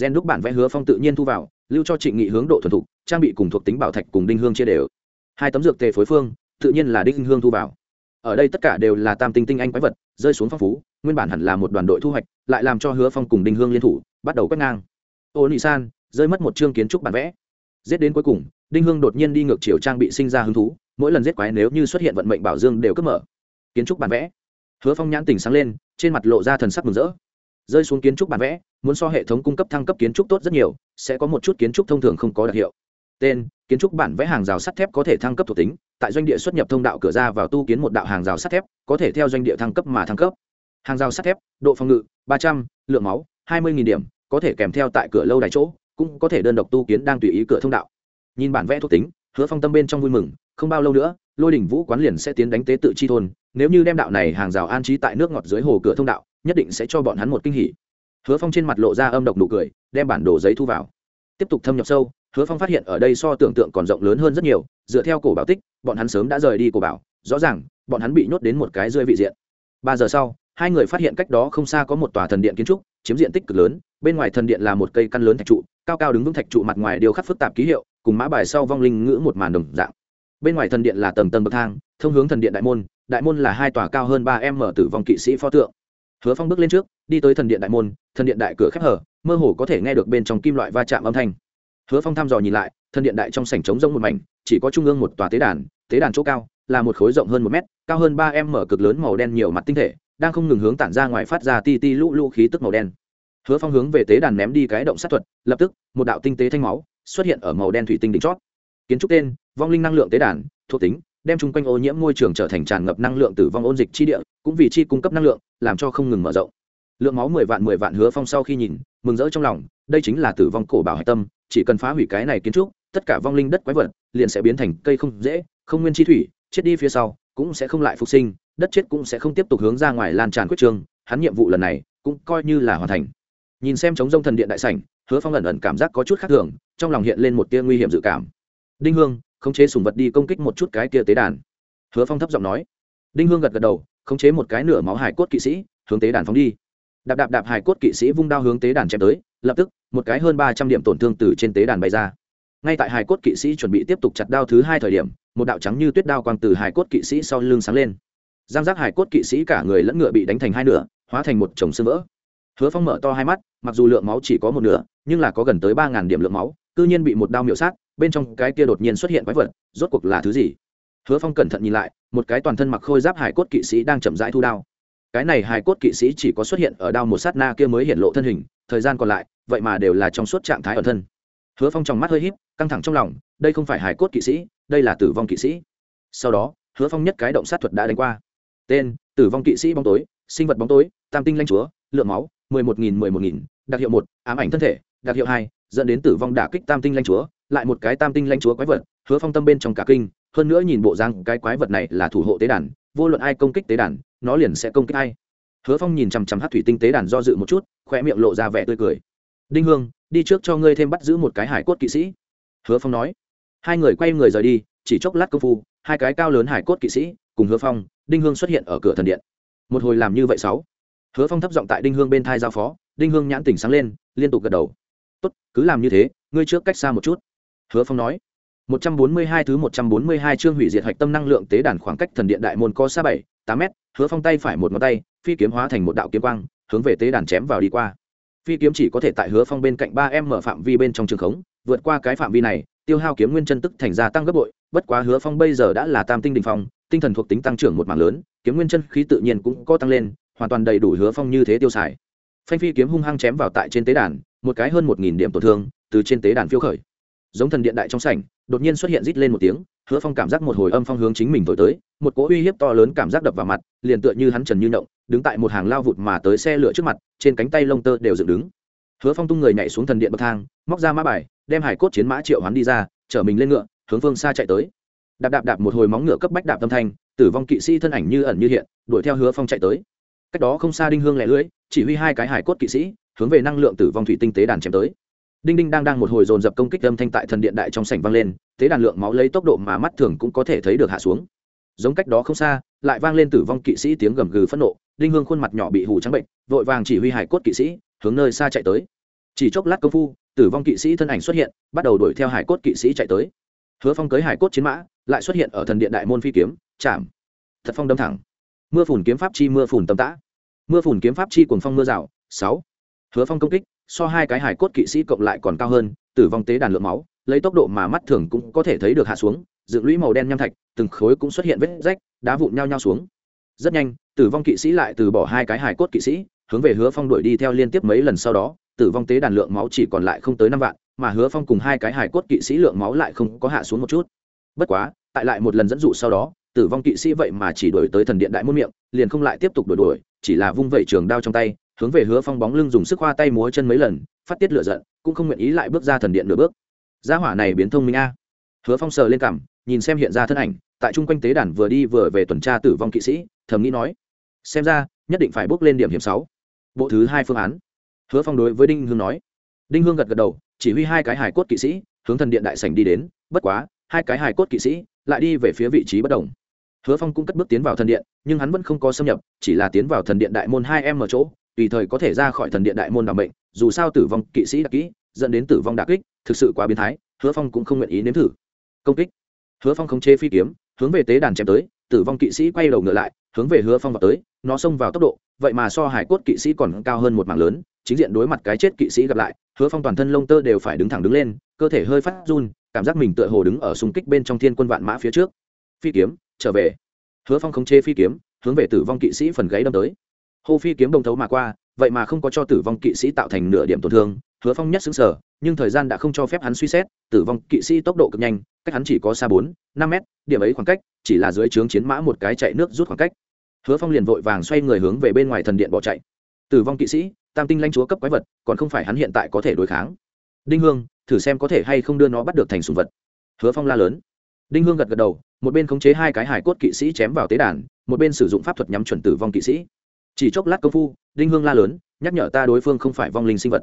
Gen đúc bản vẽ hứa phong tự nhiên thu vào, lưu cho trịnh nghị hướng độ thuần thục, trang bị cùng thuộc tính bảo thạch cùng đinh hương chia đều. Hai tấm dược tề phối phương, tự nhiên là đinh hương thu vào. Ở đây tất cả đều là tam tinh tinh anh quái vật, rơi xuống phong phú, nguyên bản hẳn là một đoàn đội thu hoạch, lại làm cho hứa phong cùng đinh hương liên thủ, bắt đầu quét ngang. Ô nị san, rơi mất một chương kiến trúc bản vẽ. Giết đến cuối cùng, đinh hương đột nhiên đi ngược chiều trang bị sinh ra hứng thú, mỗi lần giết quái nếu như xuất hiện vận mệnh bảo dương đều cất mở. Kiến trúc bản vẽ. Hứa phong nhãn tỉnh sáng lên, trên mặt lộ ra thần sắc mừng rỡ. Rơi xuống kiến trúc bản vẽ muốn so hệ thống cung cấp thăng cấp kiến trúc tốt rất nhiều, sẽ có một chút kiến trúc thông thường không có đặc hiệu. Tên, kiến trúc bản vẽ hàng rào sắt thép có thể thăng cấp thuộc tính, tại doanh địa xuất nhập thông đạo cửa ra vào tu kiến một đạo hàng rào sắt thép, có thể theo doanh địa thăng cấp mà thăng cấp. Hàng rào sắt thép, độ phòng ngự, ba trăm l máu, hai mươi điểm, có thể kèm theo tại cửa lâu đài chỗ, cũng có thể đơn độc tu kiến đang tùy ý cửa thông đạo. Nhìn bản vẽ thuộc tính, hứa phong tâm bên trong vui mừng, không bao lâu nữa, lôi đỉnh vũ quán liền sẽ tiến đánh tế tự chi thôn, nếu như đem đạo này hàng rào an trí tại nước ngọt dưới hồ cửa thông đạo, nhất định sẽ cho bọn hắn một kinh hỉ hứa phong trên mặt lộ ra âm độc nụ cười, đem bản đồ giấy thu vào. Tiếp tục thâm nhập sâu, hứa phong phát hiện ở đây so tưởng tượng còn rộng lớn hơn rất nhiều, dựa theo cổ bảo tích, bọn hắn sớm đã rời đi cổ bảo, rõ ràng, bọn hắn bị nhốt đến một cái rơi vị diện. Ba giờ sau, hai người phát hiện cách đó không xa có một tòa thần điện kiến trúc, chiếm diện tích cực lớn, bên ngoài thần điện là một cây căn lớn thạch trụ, cao cao đứng vững thạch trụ mặt ngoài đều khắc phức tạp ký hiệu, cùng mã bài sau vong linh ngữ một màn đồng dạng. Bên ngoài thần điện là tầng tầng bậc thang, thông hướng thần điện đại môn đại môn là hai tòa cao hơn ba m mở tử vong kỵ sĩ pho tượng hứa phong bước lên trước, đi tới thần điện đại môn, thần điện đại cửa khép hở mơ hồ có thể nghe được bên trong kim loại va chạm âm thanh. Hứa phong thăm dò nhìn lại, thần điện đại trong sảnh trống rông một mảnh, chỉ có trung ương một tòa tế đàn tế đàn chỗ cao, là một khối rộng hơn một mét, cao hơn ba em mở cực lớn màu đen nhiều mặt tinh thể, đang không ngừng hướng tản ra ngoài phát ra ti ti lũ lũ khí tức màu đen. Hứa phong hướng về tế đàn ném đi cái động sát thuật, lập tức, một đạo tinh tế thanh máu xuất hiện ở màu đen thủy tinh đỉnh chót. Kiến trúc tên, vong linh năng lượng tế đàn, thuộc tính đem chung quanh ô nhiễm môi trường trở thành tràn ngập năng lượng tử vong ôn dịch chi địa, cũng vì chi cung cấp năng lượng, làm cho không ngừng mở rộng. Lượng máu mười vạn mười vạn hứa phong sau khi nhìn, mừng rỡ trong lòng, đây chính là tử vong cổ bảo hạch tâm, chỉ cần phá hủy cái này kiến trúc, tất cả vong linh đất quái vật liền sẽ biến thành cây không dễ, không nguyên chi thủy, chết đi phía sau, cũng sẽ không lại phục sinh, đất chết cũng sẽ không tiếp tục hướng ra ngoài lan tràn quyết trường, hắn nhiệm vụ lần này cũng coi như là hoàn thành. Nhìn xem chống rông thần điện đại sảnh, hứa phong ẩn ẩn cảm giác có chút khác thường, trong lòng hiện lên một tia nguy hiểm dự cảm. Đinh hương khống chế sùng vật đi công kích một chút cái kia tế đàn. Hứa phong thấp giọng nói. Đinh hương gật gật đầu, khống chế một cái nửa máu hải cốt kỵ sĩ, hướng tế đàn phóng đi. Đạp đạp đạp hải cốt kỵ sĩ vung đao hướng tế đàn chém tới, lập tức, một cái hơn ba trăm điểm tổn thương từ trên tế đàn bay ra. Ngay tại hải cốt kỵ sĩ chuẩn bị tiếp tục chặt đao thứ hai thời điểm, một đạo trắng như tuyết đao quang từ hải cốt kỵ sĩ sau lưng sáng lên. Giang giác hải cốt kỵ sĩ cả người lẫn ngựa bị đánh thành hai nửa, hóa thành một chồng sưng vỡ. Hứa phong mở to hai mắt, mặc dù lượng máu chỉ có một nửa, nhưng là có gần tới ba ngàn điểm lượng máu, cư nhiên bị một đao miệu sát bên trong cái kia đột nhiên xuất hiện quái vật, rốt cuộc là thứ gì? Hứa phong cẩn thận nhìn lại, một cái toàn thân mặc khôi giáp hải cốt kỵ sĩ đang chậm rãi thu đao. Cái này hải cốt kỵ sĩ chỉ có xuất hiện ở đao một sát na kia mới hiện lộ thân hình, thời gian còn lại, vậy mà đều là trong suốt trạng thái ở thân. Hứa phong trong mắt hơi híp, căng thẳng trong lòng, đây không phải hải cốt kỵ sĩ, đây là tử vong kỵ sĩ. Sau đó, hứa phong nhất cái động sát thuật đã đánh qua. Tên, tử vong kỵ sĩ bóng tối, sinh vật bóng tối, tam tinh lanh chúa, lượng máu, mười một nghìn mười một nghìn, đặc hiệu một, ám ảnh thân thể, đặc hiệu hai, dẫn đến tử vong đả kích tam tinh lanh chúa lại một cái tam tinh lãnh chúa quái vật, hứa phong tâm bên trong cả kinh, hơn nữa nhìn bộ răng cái quái vật này là thủ hộ tế đàn, vô luận ai công kích tế đàn, nó liền sẽ công kích ai. Hứa phong nhìn chằm chằm hát thủy tinh tế đàn do dự một chút khoe miệng lộ ra vẻ tươi cười. Đinh hương, đi trước cho ngươi thêm bắt giữ một cái hải cốt kỵ sĩ. Hứa phong nói. Hai người quay người rời đi, chỉ chốc lát công phu, hai cái cao lớn hải cốt kỵ sĩ cùng hứa phong, đinh hương xuất hiện ở cửa thần điện. Một hồi làm như vậy sáu. Hứa phong thấp giọng tại đinh hương bên thai giao phó, đinh hương nhãn tỉnh sáng lên, liên tục gật đầu. Tốt, cứ làm như thế, ngươi trước cách xa một chút hứa phong nói 142 thứ 142 chương hủy diệt hạch tâm năng lượng tế đàn khoảng cách thần điện đại môn có xa 7, 8 mét, hứa phong tay phải một ngón tay, phi kiếm hóa thành một đạo kiếm quang, hướng về tế đàn chém vào đi qua. Phi kiếm chỉ có thể tại hứa phong bên cạnh 3m mở phạm vi bên trong trường khống, vượt qua cái phạm vi này, tiêu hao kiếm nguyên chân tức thành ra tăng gấp bội, bất quá hứa phong bây giờ đã là tam tinh đỉnh phong, tinh thần thuộc tính tăng trưởng một mảng lớn, kiếm nguyên chân khí tự nhiên cũng có tăng lên, hoàn toàn đầy đủ hứa phong như thế tiêu xài. Phanh phi kiếm hung hăng chém vào tại trên tế đàn, một cái hơn 1000 điểm tổn thương từ trên tế đàn phiêu khởi giống thần điện đại trong sảnh, đột nhiên xuất hiện rít lên một tiếng, hứa phong cảm giác một hồi âm phong hướng chính mình thổi tới, một cỗ uy hiếp to lớn cảm giác đập vào mặt, liền tựa như hắn trần như động, đứng tại một hàng lao vụt mà tới xe lửa trước mặt, trên cánh tay lông tơ đều dựng đứng. Hứa phong tung người nhảy xuống thần điện bậc thang, móc ra mã bài, đem hải cốt chiến mã triệu hoán đi ra, chở mình lên ngựa, hướng phương xa chạy tới. Đạp đạp đạp một hồi móng ngựa cấp bách đạp tâm thanh, tử vong kỵ sĩ thân ảnh như ẩn như hiện, đuổi theo hứa phong chạy tới. Cách đó không xa đinh hương lẻ lưỡi, chỉ huy hai cái hải cốt kỵ sĩ, hướng về năng lượng tử vong thủy tinh tế đàn chém tới đinh đinh đang đang một hồi dồn dập công kích âm thanh tại thần điện đại trong sảnh vang lên thế đàn lượng máu lấy tốc độ mà mắt thường cũng có thể thấy được hạ xuống. Giống cách đó không xa, lại vang lên tử vong kỵ sĩ tiếng gầm gừ phẫn nộ, đinh hương khuôn mặt nhỏ bị hù trắng bệnh, vội vàng chỉ huy hải cốt kỵ sĩ, hướng nơi xa chạy tới. Chỉ chốc lát công phu, tử vong kỵ sĩ thân ảnh xuất hiện, bắt đầu đuổi theo hải cốt kỵ sĩ chạy tới. Hứa phong cưới hải cốt chiến mã, lại xuất hiện ở thần điện đại môn phi kiếm, chạm. Thật phong đâm thẳng. Mưa phùn kiếm pháp chi mưa phùn tầm tã. Mưa phùn kiếm pháp chi cuồng phong mưa rào, sáu. Hứa phong công kích so hai cái hải cốt kỵ sĩ cộng lại còn cao hơn, tử vong tế đàn lượng máu, lấy tốc độ mà mắt thường cũng có thể thấy được hạ xuống, dựng lũy màu đen nham thạch, từng khối cũng xuất hiện vết rách, đá vụn nhau nhau xuống. Rất nhanh, tử vong kỵ sĩ lại từ bỏ hai cái hải cốt kỵ sĩ, hướng về hứa phong đuổi đi theo liên tiếp mấy lần sau đó, tử vong tế đàn lượng máu chỉ còn lại không tới năm vạn, mà hứa phong cùng hai cái hải cốt kỵ sĩ lượng máu lại không có hạ xuống một chút. Bất quá, tại lại một lần dẫn dụ sau đó, tử vong kỵ sĩ vậy mà chỉ đuổi tới thần điện đại môn miệng, liền không lại tiếp tục đuổi đuổi, chỉ là vung vẩy trường đao trong tay hướng về hứa phong bóng lưng dùng sức hoa tay múa chân mấy lần, phát tiết lửa giận, cũng không nguyện ý lại bước ra thần điện nửa bước. Gia hỏa này biến thông minh a. Hứa phong sờ lên cảm nhìn xem hiện ra thân ảnh, tại chung quanh tế đàn vừa đi vừa về tuần tra tử vong kỵ sĩ, thầm nghĩ nói, xem ra, nhất định phải bước lên điểm hiểm sáu. Bộ thứ hai phương án. Hứa phong đối với đinh hương nói. Đinh hương gật gật đầu, chỉ huy hai cái hải cốt kỵ sĩ, hướng thần điện đại sảnh đi đến, bất quá, hai cái hải cốt kỵ sĩ lại đi về phía vị trí bất đồng. Hứa phong cũng cất bước tiến vào thần điện, nhưng hắn vẫn không có xâm nhập, chỉ là tiến vào thần điện đại môn hai em ở chỗ tùy thời có thể ra khỏi thần điện đại môn đảm bệnh dù sao tử vong kỵ sĩ đặc kỹ, dẫn đến tử vong đặc kích, thực sự quá biến thái, hứa phong cũng không nguyện ý nếm thử. Công kích. Hứa phong khống chế phi kiếm, hướng về tế đàn chém tới, tử vong kỵ sĩ quay đầu ngựa lại, hướng về hứa phong vào tới, nó xông vào tốc độ, vậy mà so hải cốt kỵ sĩ còn cao hơn một mảng lớn, chính diện đối mặt cái chết kỵ sĩ gặp lại, hứa phong toàn thân lông tơ đều phải đứng thẳng đứng lên, cơ thể hơi phát run, cảm giác mình tựa hồ đứng ở xung kích bên trong thiên quân vạn mã phía trước. Phi kiếm, trở về. Hứa phong khống chế phi kiếm, hướng về tử vong kỵ sĩ phần gáy đâm tới hô phi kiếm đồng thấu mà qua, vậy mà không có cho tử vong kỵ sĩ tạo thành nửa điểm tổn thương, hứa phong nhất xứng sở nhưng thời gian đã không cho phép hắn suy xét, tử vong kỵ sĩ tốc độ cực nhanh, cách hắn chỉ có xa bốn, năm mét, điểm ấy khoảng cách, chỉ là dưới trướng chiến mã một cái chạy nước rút khoảng cách. Hứa phong liền vội vàng xoay người hướng về bên ngoài thần điện bỏ chạy. Tử vong kỵ sĩ, tam tinh lãnh chúa cấp quái vật, còn không phải hắn hiện tại có thể đối kháng. Đinh hương, thử xem có thể hay không đưa nó bắt được thành sùng vật. Hứa phong la lớn. Đinh hương gật gật đầu, một bên khống chế hai cái hải cốt kỵ sĩ chém vào tế đàn, một bên sử dụng pháp thuật nhắm chuẩn tử vong kỵ sĩ chỉ chốc lát công phu, đinh hương la lớn, nhắc nhở ta đối phương không phải vong linh sinh vật.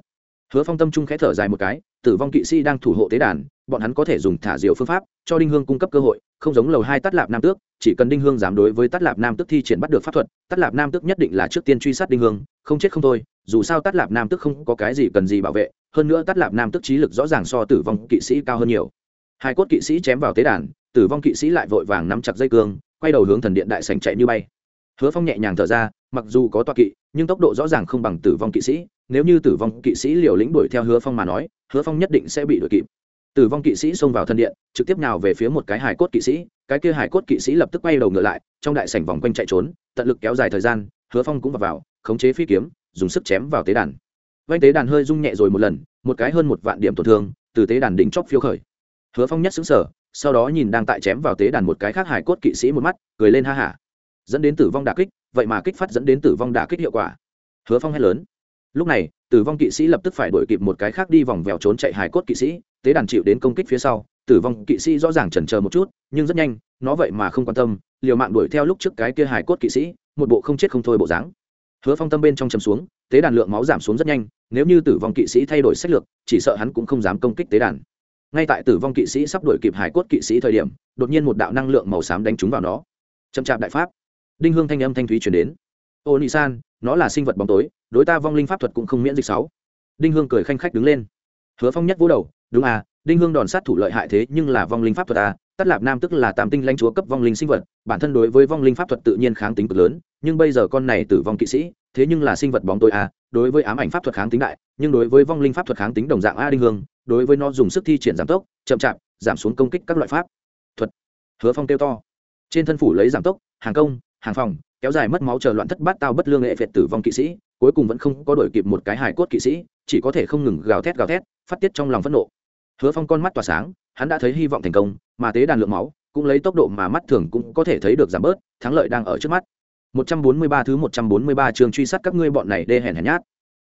Hứa phong tâm trung khẽ thở dài một cái, tử vong kỵ sĩ đang thủ hộ tế đàn, bọn hắn có thể dùng thả diều phương pháp cho đinh hương cung cấp cơ hội, không giống lầu hai tắt lạp nam tước, chỉ cần đinh hương dám đối với tắt lạp nam tước thi triển bắt được pháp thuật, tắt lạp nam tước nhất định là trước tiên truy sát đinh hương, không chết không thôi, dù sao tắt lạp nam tước không có cái gì cần gì bảo vệ, hơn nữa tắt lạp nam tước trí lực rõ ràng so tử vong kỵ sĩ cao hơn nhiều. Hai cốt kỵ sĩ chém vào tế đàn, tử vong kỵ sĩ lại vội vàng nắm chặt dây cương, quay đầu hướng thần điện đại sành chạy như bay hứa phong nhẹ nhàng thở ra mặc dù có toa kỵ nhưng tốc độ rõ ràng không bằng tử vong kỵ sĩ. Nếu như tử vong kỵ sĩ liều lĩnh đuổi theo hứa phong mà nói hứa phong nhất định sẽ bị đuổi kịp. Tử vong kỵ sĩ xông vào thân điện trực tiếp nào về phía một cái hải cốt kỵ sĩ cái kia hải cốt kỵ sĩ lập tức quay đầu ngựa lại trong đại sảnh vòng quanh chạy trốn tận lực kéo dài thời gian hứa phong cũng vào, vào khống chế phi kiếm dùng sức chém vào tế đàn. Vanh tế đàn hơi rung nhẹ rồi một lần một cái hơn một vạn điểm tổn thương từ tế đàn đỉnh chóp phiêu khởi. Hứa phong nhất xứng sở sau đó nhìn đang tại chém vào tế đàn một cái khác hải cốt kỵ sĩ một mắt cười lên ha hả dẫn đến tử vong đả kích, vậy mà kích phát dẫn đến tử vong đả kích hiệu quả. Hứa phong hét lớn. Lúc này, tử vong kỵ sĩ lập tức phải đuổi kịp một cái khác đi vòng vèo trốn chạy hải cốt kỵ sĩ, tế đàn chịu đến công kích phía sau, tử vong kỵ sĩ rõ ràng chần chờ một chút, nhưng rất nhanh, nó vậy mà không quan tâm, liều mạng đuổi theo lúc trước cái kia hải cốt kỵ sĩ, một bộ không chết không thôi bộ dáng. Hứa phong tâm bên trong chầm xuống, tế đàn lượng máu giảm xuống rất nhanh, nếu như tử vong kỵ sĩ thay đổi sách lược, chỉ sợ hắn cũng không dám công kích tế đàn. Ngay tại tử vong kỵ sĩ sắp đuổi kịp hải cốt kỵ sĩ thời điểm, đột nhiên một đạo năng lượng màu xám đánh trúng vào nó. Chậm chạp đại pháp đinh hương thanh âm thanh thúy chuyển đến. Ô nị san, nó là sinh vật bóng tối, đối ta vong linh pháp thuật cũng không miễn dịch sáu. Đinh hương cười khanh khách đứng lên. Hứa phong nhất vỗ đầu, đúng à đinh hương đòn sát thủ lợi hại thế nhưng là vong linh pháp thuật à tất lạp nam tức là tam tinh lãnh chúa cấp vong linh sinh vật, bản thân đối với vong linh pháp thuật tự nhiên kháng tính cực lớn, nhưng bây giờ con này tử vong kỵ sĩ, thế nhưng là sinh vật bóng tối à đối với ám ảnh pháp thuật kháng tính đại, nhưng đối với vong linh pháp thuật kháng tính đồng dạng a đinh hương, đối với nó dùng sức thi triển giảm tốc, chậm chạp, giảm xuống công kích các loại pháp thuật. Hứa phong kêu to. Trên thân phủ lấy giảm tốc, hàng công hàng phòng, kéo dài mất máu chờ loạn thất bát tao bất lương nghệ việt tử vong kỵ sĩ, cuối cùng vẫn không có đổi kịp một cái hài cốt kỵ sĩ, chỉ có thể không ngừng gào thét gào thét, phát tiết trong lòng phẫn nộ. Hứa phong con mắt tỏa sáng, hắn đã thấy hy vọng thành công, mà tế đàn lượng máu, cũng lấy tốc độ mà mắt thường cũng có thể thấy được giảm bớt, thắng lợi đang ở trước mắt. 143 thứ 143 trường truy sát các ngươi bọn này đê hèn hèn nhát.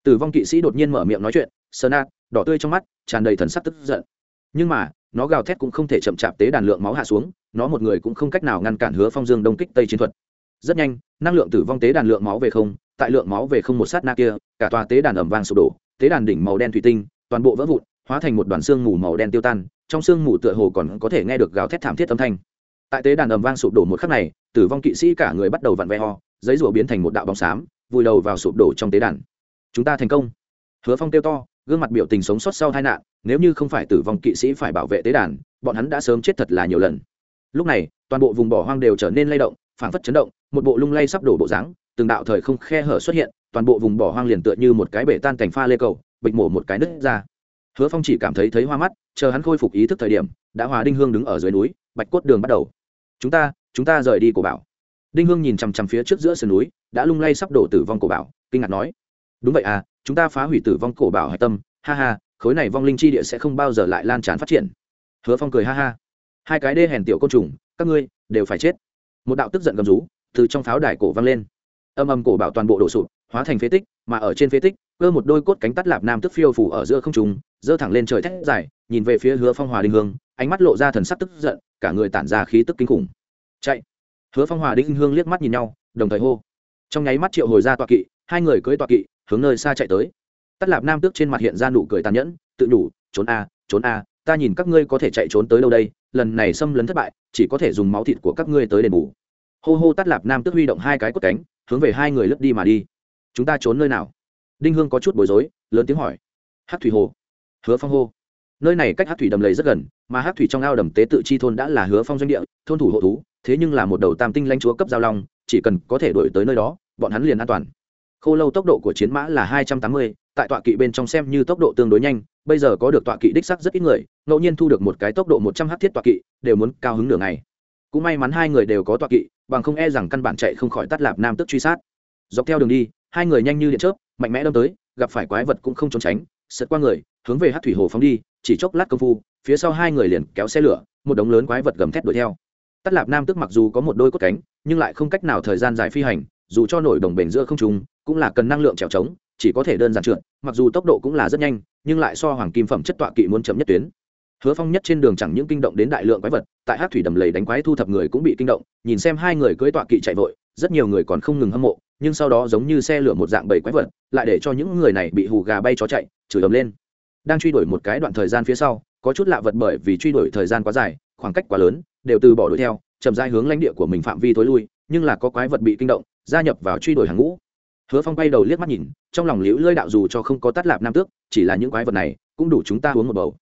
Tử vong kỵ sĩ đột nhiên mở miệng nói chuyện, sơn nát, đỏ tươi trong mắt, tràn đầy thần sắc tức giận. Nhưng mà, nó gào thét cũng không thể chậm chạp tế đàn lượng máu hạ xuống, nó một người cũng không cách nào ngăn cản hứa phong dương đông kích tây chiến thuật rất nhanh, năng lượng tử vong tế đàn lượng máu về không, tại lượng máu về không một sát na kia, cả tòa tế đàn ẩm vàng sụp đổ, tế đàn đỉnh màu đen thủy tinh, toàn bộ vỡ vụn, hóa thành một đoàn xương mù màu đen tiêu tan, trong xương mù tựa hồ còn có thể nghe được gào thét thảm thiết âm thanh. Tại tế đàn ầm vang sụp đổ một khắc này, tử vong kỵ sĩ cả người bắt đầu vặn ve ho, giấy rùa biến thành một đạo bóng xám, vùi đầu vào sụp đổ trong tế đàn. Chúng ta thành công. Hứa phong kêu to, gương mặt biểu tình sống sót sau tai nạn, nếu như không phải tử vong kỵ sĩ phải bảo vệ tế đàn, bọn hắn đã sớm chết thật là nhiều lần. Lúc này, toàn bộ vùng bỏ hoang đều trở nên lay động phảng phất chấn động, một bộ lung lay sắp đổ bộ dáng, từng đạo thời không khe hở xuất hiện, toàn bộ vùng bỏ hoang liền tựa như một cái bể tan thành pha lê cầu, bịch mổ một cái nứt ra. Hứa phong chỉ cảm thấy thấy hoa mắt, chờ hắn khôi phục ý thức thời điểm, đã hòa đinh hương đứng ở dưới núi, bạch cốt đường bắt đầu. Chúng ta chúng ta rời đi cổ bảo. Đinh hương nhìn chằm chằm phía trước giữa sườn núi, đã lung lay sắp đổ tử vong cổ bảo, kinh ngạc nói, đúng vậy à chúng ta phá hủy tử vong cổ bảo hạch tâm, ha ha, khối này vong linh chi địa sẽ không bao giờ lại lan tràn phát triển. Hứa phong cười ha ha, hai cái đê hèn tiểu côn trùng, các ngươi đều phải chết một đạo tức giận gầm rú từ trong pháo đài cổ vang lên. Âm âm cổ bảo toàn bộ đổ sụp, hóa thành phế tích, mà ở trên phế tích, cơ một đôi cốt cánh tắt lạp nam tức phiêu phủ ở giữa không trùng giơ thẳng lên trời thét dài, nhìn về phía hứa phong hòa đinh hương, ánh mắt lộ ra thần sắc tức giận, cả người tản ra khí tức kinh khủng. Chạy! Hứa phong hòa đinh hương liếc mắt nhìn nhau, đồng thời hô. Trong nháy mắt triệu hồi ra tọa kỵ, hai người cưỡi tọa kỵ, hướng nơi xa chạy tới. Tắt lạp nam tước trên mặt hiện ra nụ cười tàn nhẫn, tự đủ trốn a trốn a, ta nhìn các ngươi có thể chạy trốn tới đâu đây, lần này xâm lấn thất bại, chỉ có thể dùng máu thịt của các ngươi tới đền bù hô hô tắt lạp nam tức huy động hai cái cốt cánh, hướng về hai người lướt đi mà đi. Chúng ta trốn nơi nào? Đinh hương có chút bối rối, lớn tiếng hỏi. Hát thủy hồ. Hứa phong hô. Nơi này cách hát thủy đầm lầy rất gần, mà hát thủy trong ao đầm tế tự chi thôn đã là hứa phong doanh địa, thôn thủ hộ thú, thế nhưng là một đầu tam tinh lãnh chúa cấp giao long, chỉ cần có thể đổi tới nơi đó, bọn hắn liền an toàn. Khô lâu tốc độ của chiến mã là hai trăm tám mươi, tại tọa kỵ bên trong xem như tốc độ tương đối nhanh, bây giờ có được tọa kỵ đích sắc rất ít người, ngẫu nhiên thu được một cái tốc độ một trăm h thiết tọa kỵ, đều muốn cao hứng nửa ngày. Cũng may mắn hai người đều có tọa kỵ bằng không e rằng căn bản chạy không khỏi tắt lạp nam tức truy sát. Dọc theo đường đi, hai người nhanh như điện chớp, mạnh mẽ đâm tới, gặp phải quái vật cũng không trốn tránh, sượt qua người, hướng về hát thủy hồ phóng đi, chỉ chốc lát công phu, phía sau hai người liền kéo xe lửa, một đống lớn quái vật gầm thét đuổi theo. Tắt lạp nam tức mặc dù có một đôi cốt cánh, nhưng lại không cách nào thời gian dài phi hành, dù cho nổi đồng bền giữa không trùng cũng là cần năng lượng trèo trống, chỉ có thể đơn giản trượt, mặc dù tốc độ cũng là rất nhanh, nhưng lại so hoàng kim phẩm chất tọa kỵ muốn chậm nhất tuyến hứa phong nhất trên đường chẳng những kinh động đến đại lượng quái vật, tại hát thủy đầm lầy đánh quái thu thập người cũng bị kinh động, nhìn xem hai người cưỡi tọa kỵ chạy vội, rất nhiều người còn không ngừng hâm mộ, nhưng sau đó giống như xe lửa một dạng bầy quái vật, lại để cho những người này bị hù gà bay chó chạy, chửi ầm lên. Đang truy đuổi một cái đoạn thời gian phía sau, có chút lạ vật bởi vì truy đuổi thời gian quá dài, khoảng cách quá lớn, đều từ bỏ đuổi theo, chậm rãi hướng lãnh địa của mình phạm vi tối lui, nhưng là có quái vật bị kinh động, gia nhập vào truy đuổi hàng ngũ. Hứa phong bay đầu liếc mắt nhìn, trong lòng liễu lơi đạo dù cho không có tắt lạp nam tước, chỉ là những quái vật này cũng đủ chúng ta uống một bầu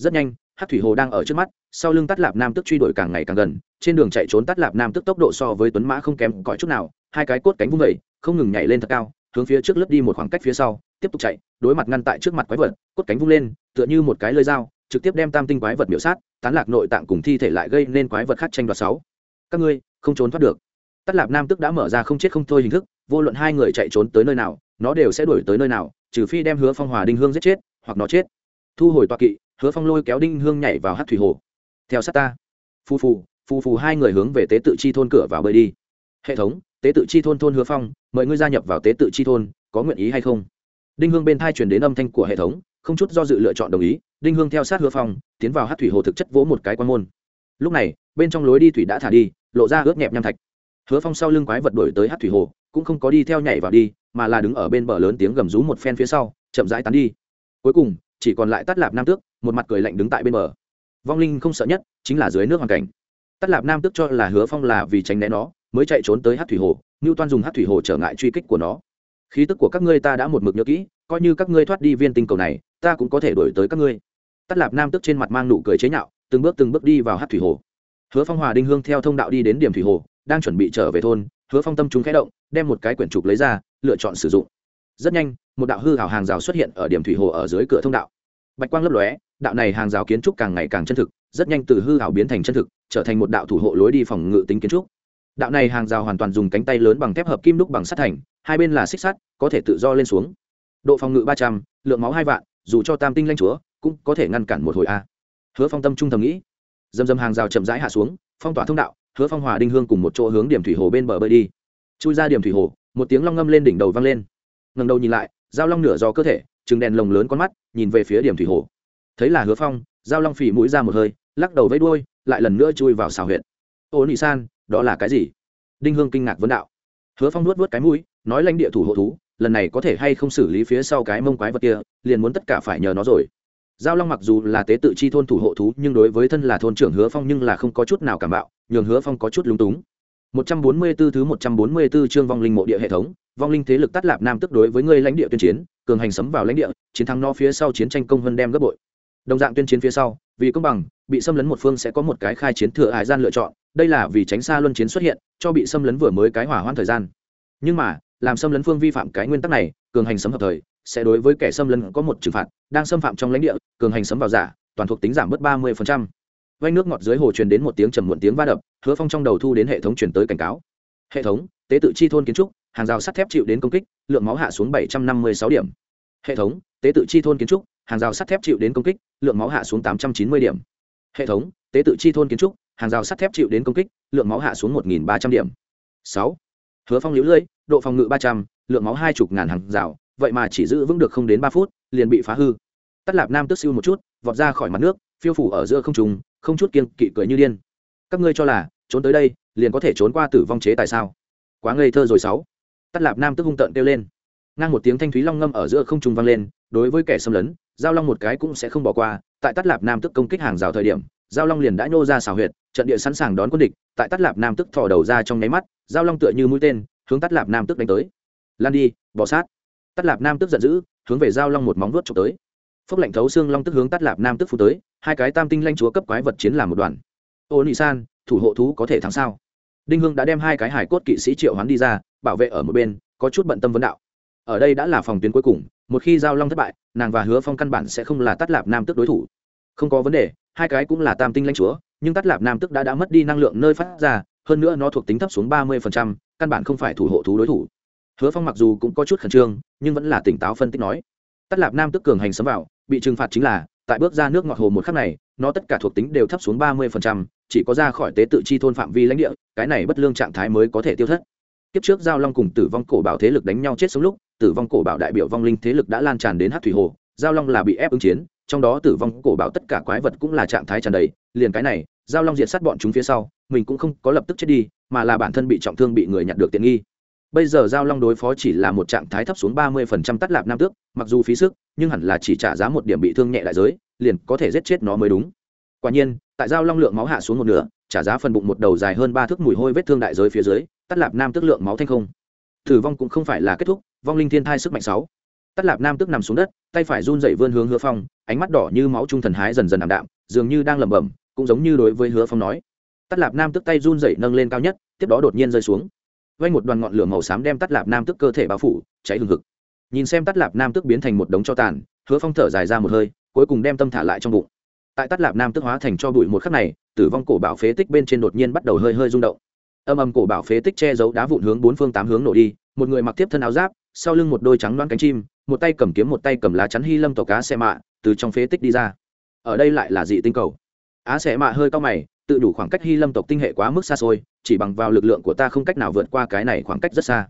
rất nhanh, hát thủy hồ đang ở trước mắt, sau lưng tắt lạp nam Tức truy đuổi càng ngày càng gần, trên đường chạy trốn tắt lạp nam Tức tốc độ so với tuấn mã không kém cõi chút nào, hai cái cốt cánh vung vẩy không ngừng nhảy lên thật cao, hướng phía trước lướt đi một khoảng cách phía sau, tiếp tục chạy, đối mặt ngăn tại trước mặt quái vật, cốt cánh vung lên, tựa như một cái lơi dao, trực tiếp đem tam tinh quái vật miểu sát, tán lạc nội tạng cùng thi thể lại gây nên quái vật khác tranh đoạt sáu. Các ngươi, không trốn thoát được. Tắt lạp nam tức đã mở ra không chết không thôi hình thức, vô luận hai người chạy trốn tới nơi nào, nó đều sẽ đuổi tới nơi nào, trừ phi đem hứa phong hòa đinh hương giết chết, hoặc nó chết. Thu hồi toa kỵ hứa phong lôi kéo đinh hương nhảy vào hát thủy hồ. Theo sát ta. Phù phù phù phù hai người hướng về tế tự chi thôn cửa vào bơi đi. Hệ thống, tế tự chi thôn thôn hứa phong, mời ngươi gia nhập vào tế tự chi thôn, có nguyện ý hay không? Đinh hương bên thai truyền đến âm thanh của hệ thống, không chút do dự lựa chọn đồng ý. Đinh hương theo sát hứa phong, tiến vào hát thủy hồ thực chất vỗ một cái quan môn. Lúc này, bên trong lối đi thủy đã thả đi, lộ ra ướt nhẹp nham thạch. Hứa phong sau lưng quái vật đổi tới hát thủy hồ, cũng không có đi theo nhảy vào đi, mà là đứng ở bên bờ lớn tiếng gầm rú một phen phía sau, chậm rãi tán đi. Cuối cùng, chỉ còn lại tắt lạp nam tước một mặt cười lạnh đứng tại bên bờ. Vong linh không sợ nhất chính là dưới nước hoàn cảnh. Tắt lạp nam tức cho là hứa phong là vì tránh né nó, mới chạy trốn tới hát thủy hồ, ngưu toan dùng hát thủy hồ trở ngại truy kích của nó. Khí tức của các ngươi ta đã một mực nhớ kỹ, coi như các ngươi thoát đi viên tinh cầu này, ta cũng có thể đổi tới các ngươi. Tắt lạp nam tức trên mặt mang nụ cười chế nhạo, từng bước từng bước đi vào hát thủy hồ. Hứa phong hòa đinh hương theo thông đạo đi đến điểm thủy hồ, đang chuẩn bị trở về thôn, hứa phong tâm chúng khẽ động, đem một cái quyển trục lấy ra, lựa chọn sử dụng. Rất nhanh, một đạo hư hảo hàng rào xuất hiện ở điểm thủy hồ ở dưới cửa thông đạo. Bạch quang lấp lóe đạo này hàng rào kiến trúc càng ngày càng chân thực, rất nhanh từ hư hảo biến thành chân thực, trở thành một đạo thủ hộ lối đi phòng ngự tính kiến trúc. Đạo này hàng rào hoàn toàn dùng cánh tay lớn bằng thép hợp kim đúc bằng sắt thành, hai bên là xích sắt, có thể tự do lên xuống. Độ phòng ngự ba trăm, lượng máu hai vạn, dù cho tam tinh lanh chúa, cũng có thể ngăn cản một hồi a. Hứa phong tâm trung tâm nghĩ. Dầm dầm hàng rào chậm rãi hạ xuống, phong tỏa thông đạo, hứa phong hòa đinh hương cùng một chỗ hướng điểm thủy hồ bên bờ bơi đi. Chui ra điểm thủy hồ, một tiếng long ngâm lên đỉnh đầu vang lên. Ngầm đầu nhìn lại, giao long nửa do cơ thể chừng đèn lồng lớn con mắt, nhìn về phía điểm thủy hồ thấy là hứa phong, giao long phì mũi ra một hơi, lắc đầu vẫy đuôi, lại lần nữa chui vào xào huyện ô nị san, đó là cái gì? Đinh hương kinh ngạc vấn đạo. Hứa phong nuốt vớt cái mũi, nói lãnh địa thủ hộ thú, lần này có thể hay không xử lý phía sau cái mông quái vật kia, liền muốn tất cả phải nhờ nó rồi. Giao long mặc dù là tế tự chi thôn thủ hộ thú, nhưng đối với thân là thôn trưởng hứa phong nhưng là không có chút nào cảm bạo, nhường hứa phong có chút lúng túng. 144 thứ 144 chương vong linh mộ địa hệ thống, vong linh thế lực tắt lạp nam tức đối với ngươi lãnh địa tuyên chiến, cường hành sấm vào lãnh địa, chiến thắng nó phía sau chiến tranh công vân đem gấp bội đồng dạng tuyên chiến phía sau, vì công bằng, bị xâm lấn một phương sẽ có một cái khai chiến thừa hải gian lựa chọn, đây là vì tránh xa luân chiến xuất hiện, cho bị xâm lấn vừa mới cái hỏa hoãn thời gian. Nhưng mà, làm xâm lấn phương vi phạm cái nguyên tắc này, cường hành sấm hợp thời, sẽ đối với kẻ xâm lấn có một trừng phạt, đang xâm phạm trong lãnh địa, cường hành sấm vào giả, toàn thuộc tính giảm bớt ba mươi vanh nước ngọt dưới hồ truyền đến một tiếng trầm muộn tiếng va đập, hứa phong trong đầu thu đến hệ thống truyền tới cảnh cáo. Hệ thống, tế tự chi thôn kiến trúc, hàng rào sắt thép chịu đến công kích, lượng máu hạ xuống bảy trăm năm mươi sáu điểm. Hệ thống tế tự chi thôn kiến trúc, hàng rào sắt thép chịu đến công kích, lượng máu hạ xuống tám trăm chín mươi điểm. Hệ thống, tế tự chi thôn kiến trúc, hàng rào sắt thép chịu đến công kích, lượng máu hạ xuống một ba trăm điểm. Sáu, hứa phong lũ lưỡi độ phòng ngự ba trăm, lượng máu hai chục ngàn hàng rào, vậy mà chỉ giữ vững được không đến ba phút, liền bị phá hư. Tắt lạp nam tức siêu một chút, vọt ra khỏi mặt nước, phiêu phủ ở giữa không trùng không chút kiên kỵ cười như điên. Các ngươi cho là, trốn tới đây, liền có thể trốn qua tử vong chế tại sao? Quá ngây thơ rồi sáu. Tắt lạp nam tức hung tợn kêu lên. Ngang một tiếng thanh thúy long ngâm ở giữa không trung vang lên đối với kẻ xâm lấn, giao long một cái cũng sẽ không bỏ qua. Tại tắt lạp nam tức công kích hàng rào thời điểm, giao long liền đã nhô ra xào huyệt, trận địa sẵn sàng đón quân địch. Tại tắt lạp nam tức thò đầu ra trong nháy mắt, giao long tựa như mũi tên, hướng tắt lạp nam tức đánh tới. Lan đi, bỏ sát. Tắt lạp nam tức giận dữ, hướng về giao long một móng vuốt trộm tới. Phốc lạnh thấu xương long tức hướng tắt lạp nam tức phụ tới, hai cái tam tinh lanh chúa cấp quái vật chiến làm một đoàn. Ô nị san, thủ hộ thú có thể thắng sao? Đinh hương đã đem hai cái hải cốt kỵ sĩ triệu hoán đi ra, bảo vệ ở một bên, có chút bận tâm vấn đạo ở đây đã là phòng tuyến cuối cùng, một khi giao long thất bại, nàng và hứa phong căn bản sẽ không là tắt lạp nam tức đối thủ. Không có vấn đề, hai cái cũng là tam tinh lãnh chúa, nhưng tắt lạp nam tức đã đã mất đi năng lượng nơi phát ra, hơn nữa nó thuộc tính thấp xuống ba mươi căn bản không phải thủ hộ thú đối thủ. Hứa phong mặc dù cũng có chút khẩn trương, nhưng vẫn là tỉnh táo phân tích nói. Tắt lạp nam tức cường hành sấm vào, bị trừng phạt chính là, tại bước ra nước ngọt hồ một khắc này, nó tất cả thuộc tính đều thấp xuống ba mươi chỉ có ra khỏi tế tự chi thôn phạm vi lãnh địa, cái này bất lương trạng thái mới có thể tiêu thất kiếp trước giao long cùng tử vong cổ bảo thế lực đánh nhau chết sống lúc, tử vong cổ bảo đại biểu vong linh thế lực đã lan tràn đến hát thủy hồ, giao long là bị ép ứng chiến, trong đó tử vong cổ bảo tất cả quái vật cũng là trạng thái tràn đầy, liền cái này, giao long diện sát bọn chúng phía sau, mình cũng không có lập tức chết đi, mà là bản thân bị trọng thương bị người nhặt được tiện nghi. Bây giờ giao long đối phó chỉ là một trạng thái thấp xuống ba mươi phần trăm tắt lạp nam tước, mặc dù phí sức, nhưng hẳn là chỉ trả giá một điểm bị thương nhẹ đại giới, liền có thể giết chết nó mới đúng. Quả nhiên, tại giao long lượng máu hạ xuống một nửa, trả giá phần bụng một đầu dài hơn ba thước mùi hôi vết thương đại giới phía dưới tắt lạp nam tức lượng máu thanh không. Tử vong cũng không phải là kết thúc, vong linh thiên thai sức mạnh sáu. Tắt lạp nam tức nằm xuống đất, tay phải run dậy vươn hướng hứa phong, ánh mắt đỏ như máu trung thần hái dần dần ảm đạm, dường như đang lẩm bẩm, cũng giống như đối với hứa phong nói. Tắt lạp nam tức tay run dậy nâng lên cao nhất, tiếp đó đột nhiên rơi xuống. Vay một đoàn ngọn lửa màu xám đem tắt lạp nam tức cơ thể bao phủ, cháy hừng hực. Nhìn xem tắt lạp nam tức biến thành một đống cho tàn, hứa phong thở dài ra một hơi, cuối cùng đem tâm thả lại trong bụng. Tại tắt lạp nam tức hóa thành cho bụi một khắc này, tử vong cổ bảo phế tích bên trên đột nhiên bắt đầu hơi hơi rung động âm âm cổ bảo phế tích che giấu đá vụn hướng bốn phương tám hướng nổ đi, một người mặc tiếp thân áo giáp, sau lưng một đôi trắng loan cánh chim, một tay cầm kiếm một tay cầm lá chắn hy lâm tàu cá xe mạ từ trong phế tích đi ra. Ở đây lại là dị tinh cầu. Á xe mạ hơi cao mày, tự đủ khoảng cách hy lâm tộc tinh hệ quá mức xa xôi, chỉ bằng vào lực lượng của ta không cách nào vượt qua cái này khoảng cách rất xa.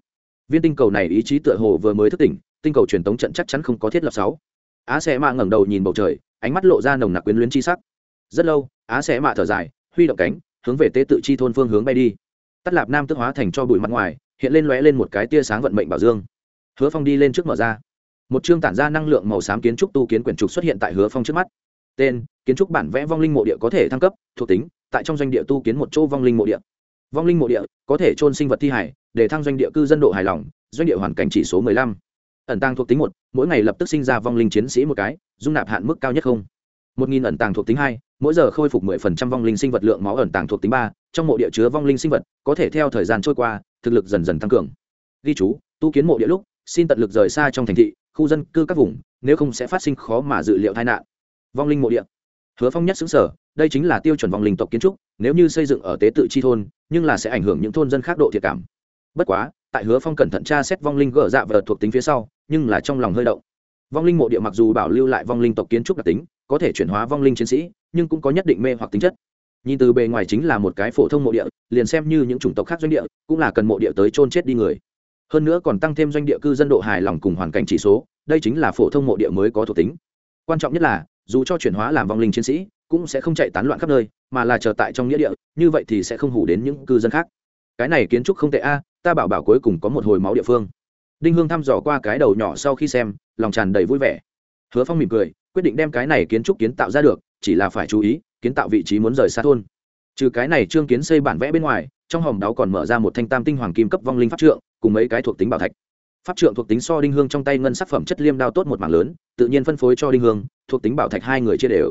Viên tinh cầu này ý chí tựa hồ vừa mới thức tỉnh, tinh cầu truyền tống trận chắc chắn không có thiết lập sáu. Á xe mạ ngẩng đầu nhìn bầu trời, ánh mắt lộ ra nồng nặc quyến luyến chi sắc. Rất lâu, á xe mạ thở dài, huy động cánh, hướng về tế tự chi thôn phương hướng bay đi tắt lạp nam tức hóa thành cho bụi mặt ngoài, hiện lên lóe lên một cái tia sáng vận mệnh bảo dương. Hứa phong đi lên trước mở ra. Một chương tản ra năng lượng màu xám kiến trúc tu kiến quyển trục xuất hiện tại hứa phong trước mắt. Tên, kiến trúc bản vẽ vong linh mộ địa có thể thăng cấp, thuộc tính, tại trong doanh địa tu kiến một chỗ vong linh mộ địa. Vong linh mộ địa có thể trôn sinh vật thi hải, để thăng doanh địa cư dân độ hài lòng, doanh địa hoàn cảnh chỉ số mười lăm. Ẩn tăng thuộc tính một, mỗi ngày lập tức sinh ra vong linh chiến sĩ một cái, dung nạp hạn mức cao nhất không? Một nghìn ẩn tàng thuộc tính hai, mỗi giờ khôi phục mười phần trăm vong linh sinh vật lượng máu ẩn tàng thuộc tính ba, trong mộ địa chứa vong linh sinh vật, có thể theo thời gian trôi qua, thực lực dần dần tăng cường. Ghi chú, tu kiến mộ địa lúc, xin tận lực rời xa trong thành thị, khu dân cư các vùng, nếu không sẽ phát sinh khó mà dự liệu tai nạn. Vong linh mộ địa. Hứa phong nhất xứng sở, đây chính là tiêu chuẩn vong linh tộc kiến trúc, nếu như xây dựng ở tế tự chi thôn, nhưng là sẽ ảnh hưởng những thôn dân khác độ thiệt cảm. Bất quá, tại hứa phong cẩn thận tra xét vong linh gỡ dạ và thuộc tính phía sau, nhưng là trong lòng hơi động vong linh mộ địa mặc dù bảo lưu lại vong linh tộc kiến trúc đặc tính, có thể chuyển hóa vong linh chiến sĩ, nhưng cũng có nhất định mê hoặc tính chất. Nhìn từ bề ngoài chính là một cái phổ thông mộ địa, liền xem như những chủng tộc khác doanh địa, cũng là cần mộ địa tới chôn chết đi người. Hơn nữa còn tăng thêm doanh địa cư dân độ hài lòng cùng hoàn cảnh chỉ số, đây chính là phổ thông mộ địa mới có thuộc tính. Quan trọng nhất là, dù cho chuyển hóa làm vong linh chiến sĩ, cũng sẽ không chạy tán loạn khắp nơi, mà là chờ tại trong nghĩa địa, như vậy thì sẽ không hủ đến những cư dân khác. Cái này kiến trúc không tệ a, ta bảo bảo cuối cùng có một hồi máu địa phương đinh hương thăm dò qua cái đầu nhỏ sau khi xem, lòng tràn đầy vui vẻ. Hứa phong mỉm cười, quyết định đem cái này kiến trúc kiến tạo ra được, chỉ là phải chú ý, kiến tạo vị trí muốn rời xa thôn. Trừ cái này trương kiến xây bản vẽ bên ngoài, trong hòm đáo còn mở ra một thanh tam tinh hoàng kim cấp vong linh pháp trượng, cùng mấy cái thuộc tính bảo thạch. Pháp trượng thuộc tính so đinh hương trong tay ngân sắc phẩm chất liêm đao tốt một mảng lớn, tự nhiên phân phối cho đinh hương, thuộc tính bảo thạch hai người chia đều.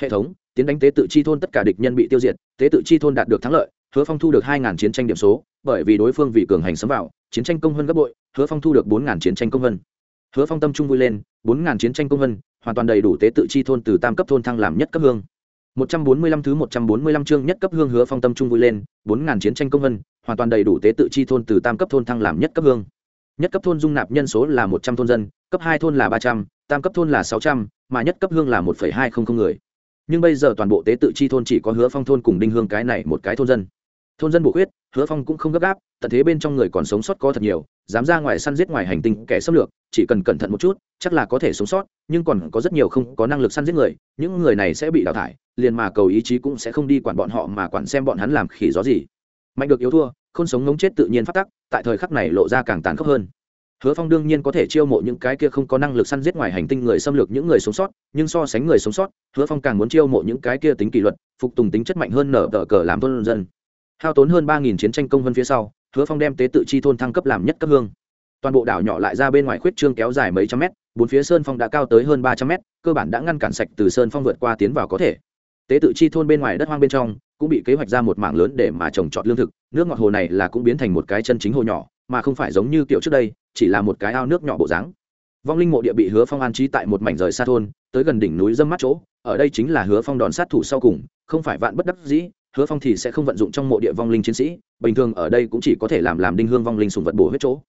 Hệ thống, tiến đánh tế tự chi thôn tất cả địch nhân bị tiêu diệt, tế tự chi thôn đạt được thắng lợi, hứa phong thu được hai chiến tranh điểm số, bởi vì đối phương vì cường hành sấm vào chiến tranh công hơn gấp bội hứa phong thu được bốn chiến tranh công hơn. hứa phong tâm trung vui lên bốn chiến tranh công hơn, hoàn toàn đầy đủ tế tự chi thôn từ tam cấp thôn thăng làm nhất cấp hương. một trăm bốn mươi lăm thứ một trăm bốn mươi lăm chương nhất cấp hương hứa phong tâm trung vui lên bốn chiến tranh công hơn, hoàn toàn đầy đủ tế tự chi thôn từ tam cấp thôn thăng làm nhất cấp hương. Nhất cấp thôn dung nạp nhân số là một trăm thôn dân cấp hai thôn là ba trăm tam cấp thôn là sáu trăm mà nhất cấp hương là một hai không không người. Nhưng bây giờ toàn bộ tế tự chi thôn chỉ có hứa phong thôn cùng đinh hương cái này một cái thôn dân thôn dân bổ khuyết, hứa phong cũng không gấp gáp, tận thế bên trong người còn sống sót có thật nhiều, dám ra ngoài săn giết ngoài hành tinh kẻ xâm lược, chỉ cần cẩn thận một chút, chắc là có thể sống sót, nhưng còn có rất nhiều không có năng lực săn giết người, những người này sẽ bị đào thải, liền mà cầu ý chí cũng sẽ không đi quản bọn họ mà quản xem bọn hắn làm khỉ gió gì. Mạnh được yếu thua không sống ngống chết tự nhiên phát tắc, tại thời khắc này lộ ra càng tàn khốc hơn. Hứa phong đương nhiên có thể chiêu mộ những cái kia không có năng lực săn giết ngoài hành tinh người xâm lược những người sống sót, nhưng so sánh người sống sót, hứa phong càng muốn chiêu mộ những cái kia tính kỷ luật, phục tùng tính chất mạnh hơn nở tờ cờ làm thôn dân hao tốn hơn ba nghìn chiến tranh công vân phía sau, hứa phong đem tế tự chi thôn thăng cấp làm nhất cấp hương. Toàn bộ đảo nhỏ lại ra bên ngoài khuyết trương kéo dài mấy trăm mét, bốn phía sơn phong đã cao tới hơn ba trăm mét, cơ bản đã ngăn cản sạch từ sơn phong vượt qua tiến vào có thể. Tế tự chi thôn bên ngoài đất hoang bên trong, cũng bị kế hoạch ra một mảng lớn để mà trồng trọt lương thực, nước ngọt hồ này là cũng biến thành một cái chân chính hồ nhỏ, mà không phải giống như kiểu trước đây, chỉ là một cái ao nước nhỏ bộ dáng. Vong linh mộ địa bị hứa phong an trí tại một mảnh rời xa thôn, tới gần đỉnh núi dâm mắt chỗ, ở đây chính là hứa phong đòn sát thủ sau cùng, không phải vạn bất đắc dĩ hứa phong thì sẽ không vận dụng trong mộ địa vong linh chiến sĩ, bình thường ở đây cũng chỉ có thể làm làm đinh hương vong linh sùng vật bổ hết chỗ.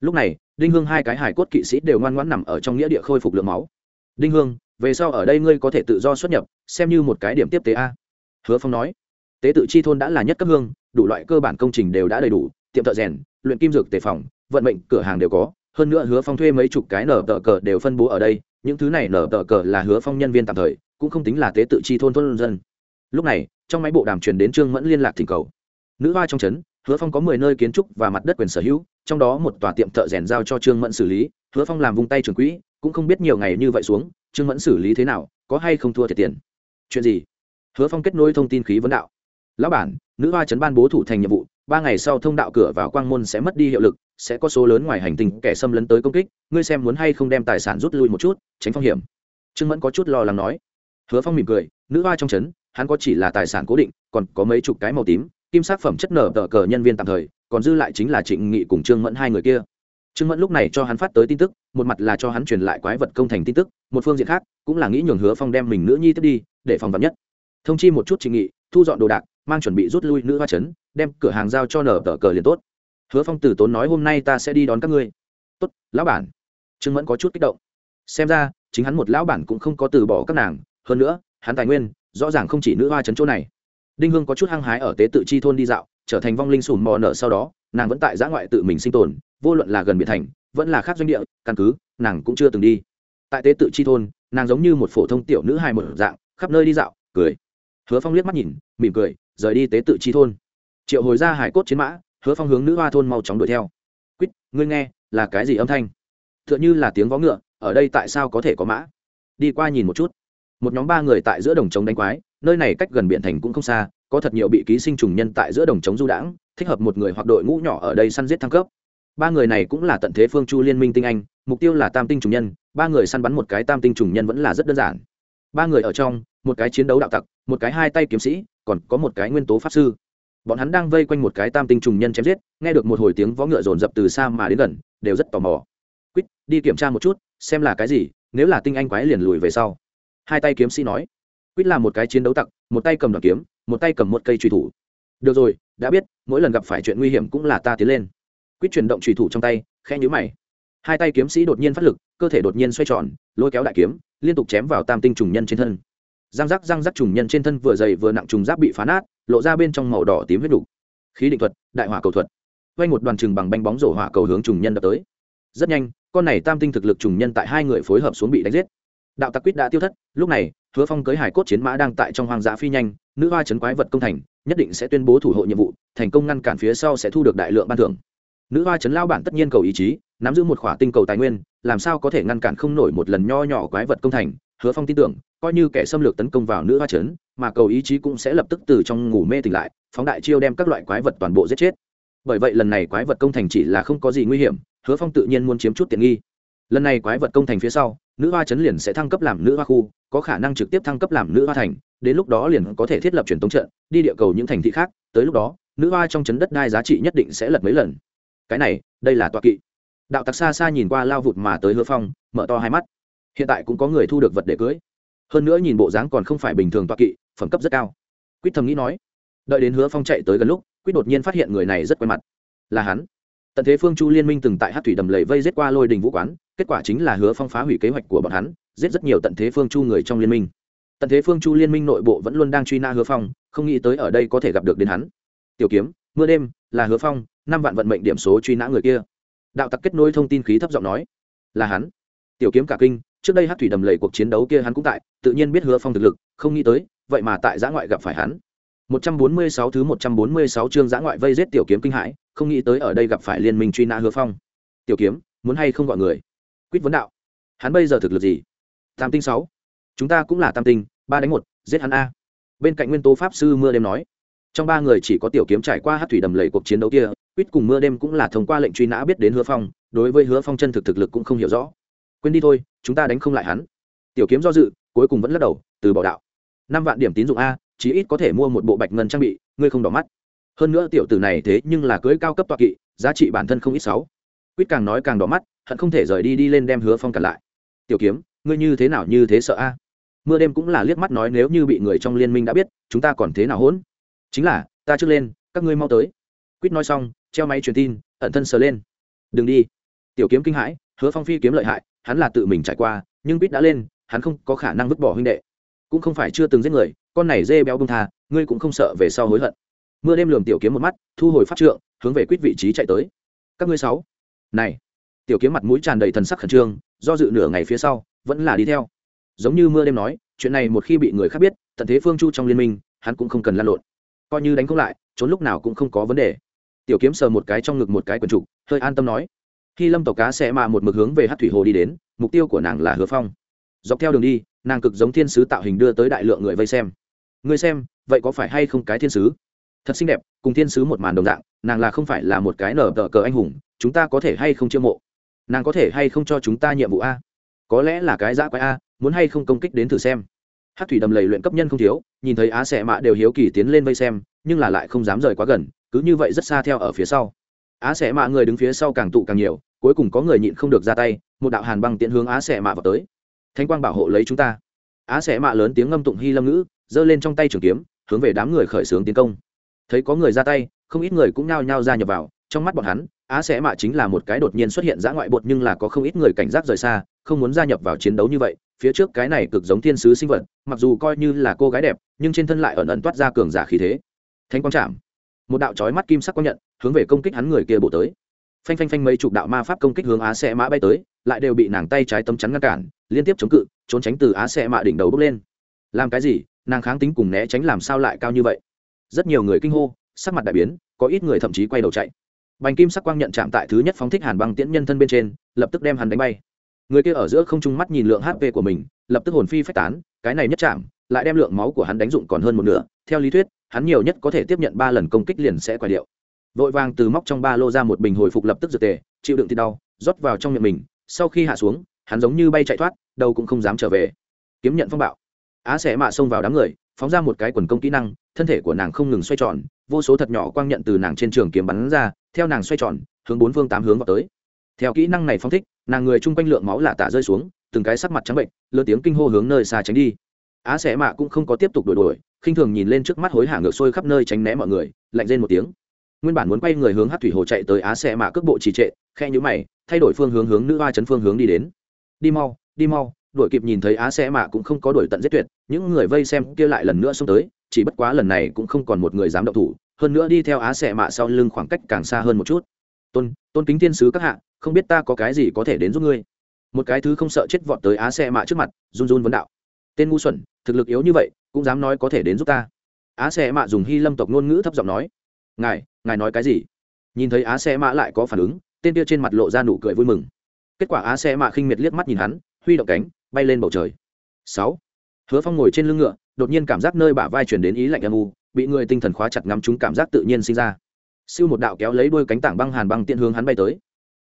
Lúc này, đinh hương hai cái hải cốt kỵ sĩ đều ngoan ngoãn nằm ở trong nghĩa địa khôi phục lượng máu. Đinh hương, về sau ở đây ngươi có thể tự do xuất nhập, xem như một cái điểm tiếp tế a. Hứa phong nói. Tế tự chi thôn đã là nhất cấp hương, đủ loại cơ bản công trình đều đã đầy đủ, tiệm thợ rèn, luyện kim dược tề phòng, vận mệnh cửa hàng đều có. Hơn nữa hứa phong thuê mấy chục cái nở tờ cờ đều phân bố ở đây, những thứ này nở tờ cờ là hứa phong nhân viên tạm thời, cũng không tính là tế tự chi thôn thôn dân. Lúc này trong máy bộ đàm truyền đến trương mẫn liên lạc thỉnh cầu. Nữ hoa trong trấn, hứa phong có mười nơi kiến trúc và mặt đất quyền sở hữu, trong đó một tòa tiệm thợ rèn giao cho trương mẫn xử lý, hứa phong làm vung tay trường quỹ, cũng không biết nhiều ngày như vậy xuống, trương mẫn xử lý thế nào, có hay không thua thiệt tiền. Chuyện gì? Hứa phong kết nối thông tin khí vấn đạo. Lão bản, nữ hoa trấn ban bố thủ thành nhiệm vụ, ba ngày sau thông đạo cửa vào quang môn sẽ mất đi hiệu lực, sẽ có số lớn ngoài hành tinh kẻ xâm lấn tới công kích, ngươi xem muốn hay không đem tài sản rút lui một chút, tránh phong hiểm. Trương mẫn có chút lo lắng nói. Hứa phong mỉm cười, nữ hoa trong trấn hắn có chỉ là tài sản cố định, còn có mấy chục cái màu tím, kim sắc phẩm chất nở tờ cờ nhân viên tạm thời, còn dư lại chính là trịnh nghị cùng trương mẫn hai người kia. Trương mẫn lúc này cho hắn phát tới tin tức, một mặt là cho hắn truyền lại quái vật công thành tin tức, một phương diện khác, cũng là nghĩ nhường hứa phong đem mình nữ nhi tiếp đi, để phòng vật nhất. Thông chi một chút trịnh nghị, thu dọn đồ đạc, mang chuẩn bị rút lui nữ hoa trấn, đem cửa hàng giao cho nở tờ cờ liền tốt. Hứa phong từ tốn nói hôm nay ta sẽ đi đón các ngươi. Tốt, lão bản. Trương mẫn có chút kích động. Xem ra, chính hắn một lão bản cũng không có từ bỏ các nàng, hơn nữa, hắn tài nguyên rõ ràng không chỉ nữ hoa trấn chỗ này. Đinh hương có chút hăng hái ở tế tự chi thôn đi dạo, trở thành vong linh sùn mò nở sau đó, nàng vẫn tại giã ngoại tự mình sinh tồn, vô luận là gần biệt thành, vẫn là khác doanh địa, căn cứ, nàng cũng chưa từng đi. Tại tế tự chi thôn, nàng giống như một phổ thông tiểu nữ hài một dạng, khắp nơi đi dạo, cười. Hứa phong liếc mắt nhìn, mỉm cười, rời đi tế tự chi thôn. Triệu hồi ra hải cốt chiến mã, hứa phong hướng nữ hoa thôn mau chóng đuổi theo. Quýt, ngươi nghe, là cái gì âm thanh? T h ư ợ n h ư là tiếng vó ngựa, ở đây tại sao có thể có mã? Đi qua nhìn một chút một nhóm ba người tại giữa đồng trống đánh quái, nơi này cách gần biển thành cũng không xa, có thật nhiều bị ký sinh trùng nhân tại giữa đồng trống du đãng, thích hợp một người hoặc đội ngũ nhỏ ở đây săn giết thăng cấp. Ba người này cũng là tận thế phương chu liên minh tinh anh, mục tiêu là tam tinh trùng nhân, ba người săn bắn một cái tam tinh trùng nhân vẫn là rất đơn giản. Ba người ở trong, một cái chiến đấu đạo tặc, một cái hai tay kiếm sĩ, còn có một cái nguyên tố pháp sư. Bọn hắn đang vây quanh một cái tam tinh trùng nhân chém giết, nghe được một hồi tiếng vó ngựa rồn rập từ xa mà đến gần, đều rất tò mò. Quýt, đi kiểm tra một chút, xem là cái gì, nếu là tinh anh quái liền lùi về sau hai tay kiếm sĩ nói, quýt là một cái chiến đấu tặc, một tay cầm đoạn kiếm, một tay cầm một cây truy thủ. Được rồi, đã biết, mỗi lần gặp phải chuyện nguy hiểm cũng là ta tiến lên. Quýt chuyển động truy thủ trong tay khe nhữ mày. Hai tay kiếm sĩ đột nhiên phát lực, cơ thể đột nhiên xoay tròn, lôi kéo đại kiếm, liên tục chém vào tam tinh trùng nhân trên thân. Răng rắc răng rắc trùng nhân trên thân vừa dày vừa nặng trùng giáp bị phá nát, lộ ra bên trong màu đỏ tím huyết đủ. khí định thuật, đại hỏa cầu thuật. Quay một đoàn chừng bằng bánh bóng rổ hỏa cầu hướng trùng nhân đập tới. Rất nhanh, con này tam tinh thực lực trùng nhân tại hai người phối hợp xuống bị đánh giết đạo tặc quyết đã tiêu thất, lúc này, hứa phong cưới hải cốt chiến mã đang tại trong hoang dã phi nhanh, nữ hoa chấn quái vật công thành, nhất định sẽ tuyên bố thủ hộ nhiệm vụ, thành công ngăn cản phía sau sẽ thu được đại lượng ban thưởng. Nữ hoa chấn lao bản tất nhiên cầu ý chí, nắm giữ một khỏa tinh cầu tài nguyên, làm sao có thể ngăn cản không nổi một lần nho nhỏ quái vật công thành, hứa phong tin tưởng, coi như kẻ xâm lược tấn công vào nữ hoa chấn, mà cầu ý chí cũng sẽ lập tức từ trong ngủ mê tỉnh lại, phóng đại chiêu đem các loại quái vật toàn bộ giết chết. Bởi vậy lần này quái vật công thành chỉ là không có gì nguy hiểm, hứa phong tự nhiên muốn chiếm chút tiện nghi lần này quái vật công thành phía sau, nữ hoa chấn liền sẽ thăng cấp làm nữ hoa khu, có khả năng trực tiếp thăng cấp làm nữ hoa thành, đến lúc đó liền có thể thiết lập truyền tống trận, đi địa cầu những thành thị khác, tới lúc đó, nữ hoa trong chấn đất đai giá trị nhất định sẽ lật mấy lần. Cái này, đây là toa kỵ. Đạo tặc xa xa nhìn qua lao vụt mà tới hứa phong, mở to hai mắt. Hiện tại cũng có người thu được vật để cưới. Hơn nữa nhìn bộ dáng còn không phải bình thường toa kỵ, phẩm cấp rất cao. Quýt thầm nghĩ nói. Đợi đến hứa phong chạy tới gần lúc, quýt đột nhiên phát hiện người này rất quen mặt. Là hắn. Tận thế phương chu liên minh từng tại hát thủy đầm lầy vây giết qua lôi đình vũ quán kết quả chính là hứa phong phá hủy kế hoạch của bọn hắn, giết rất nhiều tận thế phương chu người trong liên minh. Tận thế phương chu liên minh nội bộ vẫn luôn đang truy na hứa phong, không nghĩ tới ở đây có thể gặp được đến hắn. Tiểu kiếm, mưa đêm, là hứa phong, năm vạn vận mệnh điểm số truy nã người kia. Đạo tặc kết nối thông tin khí thấp giọng nói, là hắn. Tiểu kiếm cả kinh, trước đây hát thủy đầm lầy cuộc chiến đấu kia hắn cũng tại, tự nhiên biết hứa phong thực lực, không nghĩ tới, vậy mà tại giã ngoại gặp phải hắn. 146 thứ 146 chương giã ngoại vây giết tiểu kiếm kinh hãi, không nghĩ tới ở đây gặp phải liên minh truy nã hứa phong. Tiểu kiếm, muốn hay không gọi người? Quýt vấn đạo. Hắn bây giờ thực lực gì? Tam tinh sáu. Chúng ta cũng là tam tinh, ba đánh một, giết hắn a. Bên cạnh nguyên tố pháp sư mưa đêm nói. Trong ba người chỉ có tiểu kiếm trải qua hát thủy đầm lầy cuộc chiến đấu kia, quýt cùng mưa đêm cũng là thông qua lệnh truy nã biết đến hứa phong, đối với hứa phong chân thực thực lực cũng không hiểu rõ. Quên đi thôi, chúng ta đánh không lại hắn. Tiểu kiếm do dự, cuối cùng vẫn lắc đầu, từ bỏ đạo. Năm vạn điểm tín dụng a, chí ít có thể mua một bộ bạch ngân trang bị, ngươi không đỏ mắt. Hơn nữa tiểu tử này thế nhưng là cưới cao cấp toạ kỵ, giá trị bản thân không ít sáu quýt càng nói càng đỏ mắt, hận không thể rời đi đi lên đem hứa phong cản lại. Tiểu kiếm, ngươi như thế nào như thế sợ a? Mưa đêm cũng là liếc mắt nói nếu như bị người trong liên minh đã biết, chúng ta còn thế nào hỗn? Chính là, ta trước lên, các ngươi mau tới. Quýt nói xong, treo máy truyền tin, ẩn thân sờ lên. Đừng đi. Tiểu kiếm kinh hãi, hứa phong phi kiếm lợi hại, hắn là tự mình trải qua, nhưng quýt đã lên, hắn không có khả năng vứt bỏ huynh đệ. Cũng không phải chưa từng giết người, con này dê béo bông tha, ngươi cũng không sợ về sau hối hận. Mưa đêm lườm tiểu kiếm một mắt, thu hồi phát trượng, hướng về quýt vị trí chạy tới. Các ngươi sáu này, tiểu kiếm mặt mũi tràn đầy thần sắc khẩn trương, do dự nửa ngày phía sau, vẫn là đi theo. Giống như mưa đêm nói, chuyện này một khi bị người khác biết, tận thế phương chu trong liên minh, hắn cũng không cần lan lộn. Coi như đánh không lại, trốn lúc nào cũng không có vấn đề. Tiểu kiếm sờ một cái trong ngực một cái quần trục, hơi an tâm nói, khi lâm tàu cá sẽ mà một mực hướng về hát thủy hồ đi đến, mục tiêu của nàng là hứa phong. Dọc theo đường đi, nàng cực giống thiên sứ tạo hình đưa tới đại lượng người vây xem. Người xem, vậy có phải hay không cái thiên sứ? Thật xinh đẹp, cùng thiên sứ một màn đồng dạng, nàng là không phải là một cái nở tờ cờ anh hùng, chúng ta có thể hay không chiêu mộ? Nàng có thể hay không cho chúng ta nhiệm vụ a? Có lẽ là cái dã quái a, muốn hay không công kích đến thử xem. Hát thủy đầm lầy luyện cấp nhân không thiếu, nhìn thấy á xẻ mạ đều hiếu kỳ tiến lên vây xem, nhưng là lại không dám rời quá gần, cứ như vậy rất xa theo ở phía sau. Á xẻ mạ người đứng phía sau càng tụ càng nhiều, cuối cùng có người nhịn không được ra tay, một đạo hàn băng tiện hướng á xẻ mạ vào tới. Thanh quang bảo hộ lấy chúng ta. Á xẻ mạ lớn tiếng ngâm tụng hy lâm ngữ, giơ lên trong tay trường kiếm, hướng về đám người khởi xướng tiến công thấy có người ra tay, không ít người cũng nhao nhao ra nhập vào, trong mắt bọn hắn, á sẽ mạ chính là một cái đột nhiên xuất hiện dã ngoại bột nhưng là có không ít người cảnh giác rời xa, không muốn gia nhập vào chiến đấu như vậy, phía trước cái này cực giống thiên sứ sinh vật, mặc dù coi như là cô gái đẹp, nhưng trên thân lại ẩn ẩn toát ra cường giả khí thế. Thanh quang trạm một đạo trói mắt kim sắc quang nhận, hướng về công kích hắn người kia bổ tới. Phanh phanh phanh mấy chục đạo ma pháp công kích hướng á sẽ mã bay tới, lại đều bị nàng tay trái tấm chắn ngăn cản, liên tiếp chống cự, trốn tránh từ á sẽ mạ đỉnh đầu bốc lên. Làm cái gì? Nàng kháng tính cùng né tránh làm sao lại cao như vậy? Rất nhiều người kinh hô, sắc mặt đại biến, có ít người thậm chí quay đầu chạy. Bành kim sắc quang nhận chạm tại thứ nhất phóng thích hàn băng tiễn nhân thân bên trên, lập tức đem hắn đánh bay. Người kia ở giữa không trung mắt nhìn lượng hp của mình, lập tức hồn phi phách tán, cái này nhất chạm lại đem lượng máu của hắn đánh dụng còn hơn một nửa. Theo lý thuyết, hắn nhiều nhất có thể tiếp nhận ba lần công kích liền sẽ quay điệu. Vội vàng từ móc trong ba lô ra một bình hồi phục lập tức dược tề, chịu đựng thì đau, rót vào trong miệng mình. Sau khi hạ xuống, hắn giống như bay chạy thoát đâu cũng không dám trở về. Kiếm nhận phong bạo. Á sẽ mạ xông vào đám người phóng ra một cái quần công kỹ năng, thân thể của nàng không ngừng xoay tròn, vô số thật nhỏ quang nhận từ nàng trên trường kiếm bắn ra, theo nàng xoay tròn, hướng bốn phương tám hướng vào tới. Theo kỹ năng này phong thích, nàng người chung quanh lượng máu lạ tả rơi xuống, từng cái sắc mặt trắng bệnh, lơ tiếng kinh hô hướng nơi xa tránh đi. Á sẽ mạ cũng không có tiếp tục đuổi đuổi, khinh thường nhìn lên trước mắt hối hả ngược xuôi khắp nơi tránh né mọi người, lạnh lên một tiếng. Nguyên bản muốn quay người hướng hát thủy hồ chạy tới á sẽ mạ cước bộ trì trệ khe nhũ mày, thay đổi phương hướng hướng nữ hoa chấn phương hướng đi đến. Đi mau đi mau đuổi kịp nhìn thấy á xe mạ cũng không có đuổi tận giết tuyệt, những người vây xem kia lại lần nữa xông tới, chỉ bất quá lần này cũng không còn một người dám động thủ, hơn nữa đi theo á xe mạ sau lưng khoảng cách càng xa hơn một chút. Tôn tôn kính thiên sứ các hạ, không biết ta có cái gì có thể đến giúp ngươi? Một cái thứ không sợ chết vọt tới á xe mạ trước mặt, run run vấn đạo. Tên ngu xuẩn, thực lực yếu như vậy, cũng dám nói có thể đến giúp ta? Á xe mạ dùng hy lâm tộc ngôn ngữ thấp giọng nói. Ngài ngài nói cái gì? Nhìn thấy á xe mạ lại có phản ứng, tên kia trên mặt lộ ra nụ cười vui mừng. Kết quả á xe mạ khinh miệt liếc mắt nhìn hắn huy động cánh, bay lên bầu trời. Sáu. Hứa phong ngồi trên lưng ngựa, đột nhiên cảm giác nơi bả vai chuyển đến ý lạnh âm u, bị người tinh thần khóa chặt ngắm chúng cảm giác tự nhiên sinh ra. Siêu một đạo kéo lấy đuôi cánh tảng băng hàn băng tiện hướng hắn bay tới.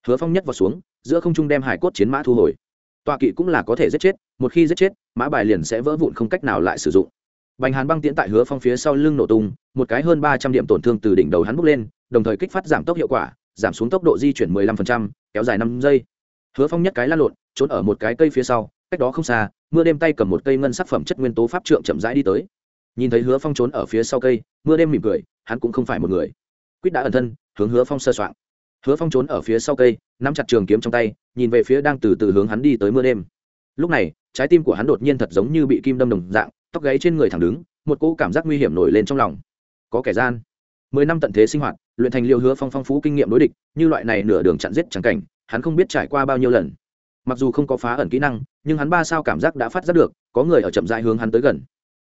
Hứa phong nhất vào xuống, giữa không trung đem hải cốt chiến mã thu hồi. Tọa kỵ cũng là có thể giết chết, một khi giết chết, mã bài liền sẽ vỡ vụn không cách nào lại sử dụng. Bành hàn băng tiễn tại hứa phong phía sau lưng nổ tung, một cái hơn ba trăm điểm tổn thương từ đỉnh đầu hắn bốc lên, đồng thời kích phát giảm tốc hiệu quả, giảm xuống tốc độ di chuyển mười lăm phần trăm, kéo dài năm giây hứa phong nhất cái lăn lộn, trốn ở một cái cây phía sau, cách đó không xa, mưa đêm tay cầm một cây ngân sắc phẩm chất nguyên tố pháp trượng chậm rãi đi tới. Nhìn thấy hứa phong trốn ở phía sau cây, mưa đêm mỉm cười, hắn cũng không phải một người. Quýt đã ẩn thân, hướng hứa phong sơ soạn. Hứa phong trốn ở phía sau cây, nắm chặt trường kiếm trong tay, nhìn về phía đang từ từ hướng hắn đi tới mưa đêm. Lúc này, trái tim của hắn đột nhiên thật giống như bị kim đâm đồng dạng, tóc gáy trên người thẳng đứng, một cỗ cảm giác nguy hiểm nổi lên trong lòng. Có kẻ gian. Mười năm tận thế sinh hoạt, luyện thành liêu hứa phong phong phú kinh nghiệm đối địch, như loại này nửa đường chặn giết chẳng cảnh hắn không biết trải qua bao nhiêu lần. Mặc dù không có phá ẩn kỹ năng, nhưng hắn ba sao cảm giác đã phát giác được, có người ở chậm dại hướng hắn tới gần.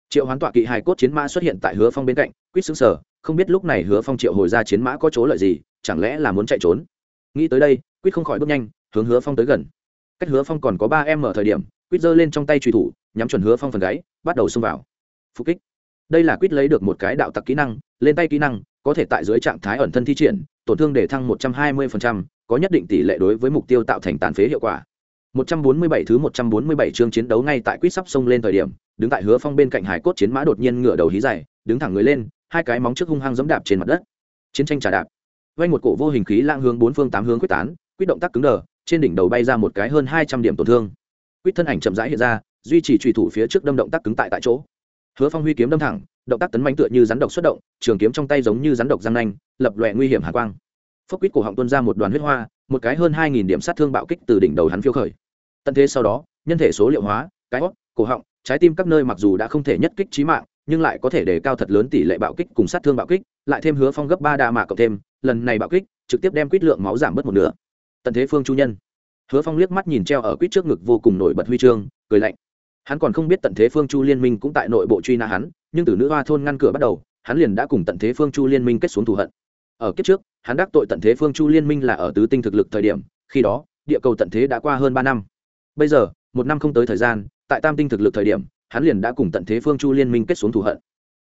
Triệu hoán tọa kỵ hài cốt chiến mã xuất hiện tại hứa phong bên cạnh, quýt xứng sở không biết lúc này hứa phong triệu hồi ra chiến mã có chỗ lợi gì, chẳng lẽ là muốn chạy trốn? Nghĩ tới đây, quýt không khỏi bước nhanh, hướng hứa phong tới gần. Cách hứa phong còn có ba em ở thời điểm, quýt giơ lên trong tay trùy thủ, nhắm chuẩn hứa phong phần gáy, bắt đầu xông vào. Phục kích. Đây là quýt lấy được một cái đạo tặc kỹ năng, lên tay kỹ năng, có thể tại dưới trạng thái ẩn thân thi triển, tổn thương để thăng một trăm hai mươi có nhất định tỷ lệ đối với mục tiêu tạo thành tàn phế hiệu quả 147 thứ 147 chương chiến đấu ngay tại quýt sắp sông lên thời điểm, đứng tại Hứa Phong bên cạnh Hải cốt chiến mã đột nhiên ngửa đầu hí dài, đứng thẳng người lên, hai cái móng trước hung hăng giẫm đạp trên mặt đất. Chiến tranh trả đạp. Vây một cổ vô hình khí lang hướng bốn phương tám hướng quyết tán, quyết động tác cứng đờ, trên đỉnh đầu bay ra một cái hơn 200 điểm tổn thương. Quyết thân ảnh chậm rãi hiện ra, duy trì chủy thủ phía trước đâm động tác cứng tại tại chỗ. Hứa Phong huy kiếm đâm thẳng, động tác tấn mãnh tựa như rắn độc xuất động, trường kiếm trong tay giống như rắn độc răng nanh, lập lòe nguy hiểm hàn quang. Phốc quýt cổ họng tuôn ra một đoàn huyết hoa, một cái hơn 2000 điểm sát thương bạo kích từ đỉnh đầu hắn phiêu khởi. Tận thế sau đó nhân thể số liệu hóa cái hót cổ họng trái tim các nơi mặc dù đã không thể nhất kích trí mạng nhưng lại có thể đề cao thật lớn tỷ lệ bạo kích cùng sát thương bạo kích lại thêm hứa phong gấp ba đa mạ cộng thêm lần này bạo kích trực tiếp đem quýt lượng máu giảm bớt một nửa. Tận thế phương chu nhân. Hứa phong liếc mắt nhìn treo ở quýt trước ngực vô cùng nổi bật huy chương cười lạnh. Hắn còn không biết tận thế phương chu liên minh cũng tại nội bộ truy nã hắn nhưng từ nữ hoa thôn ngăn cửa bắt đầu hắn liền đã cùng tận thế phương chu liên minh kết xuống thù hận ở kiếp trước, hắn đắc tội tận thế phương chu liên minh là ở tứ tinh thực lực thời điểm, khi đó, địa cầu tận thế đã qua hơn ba năm. Bây giờ, một năm không tới thời gian, tại tam tinh thực lực thời điểm, hắn liền đã cùng tận thế phương chu liên minh kết xuống thù hận.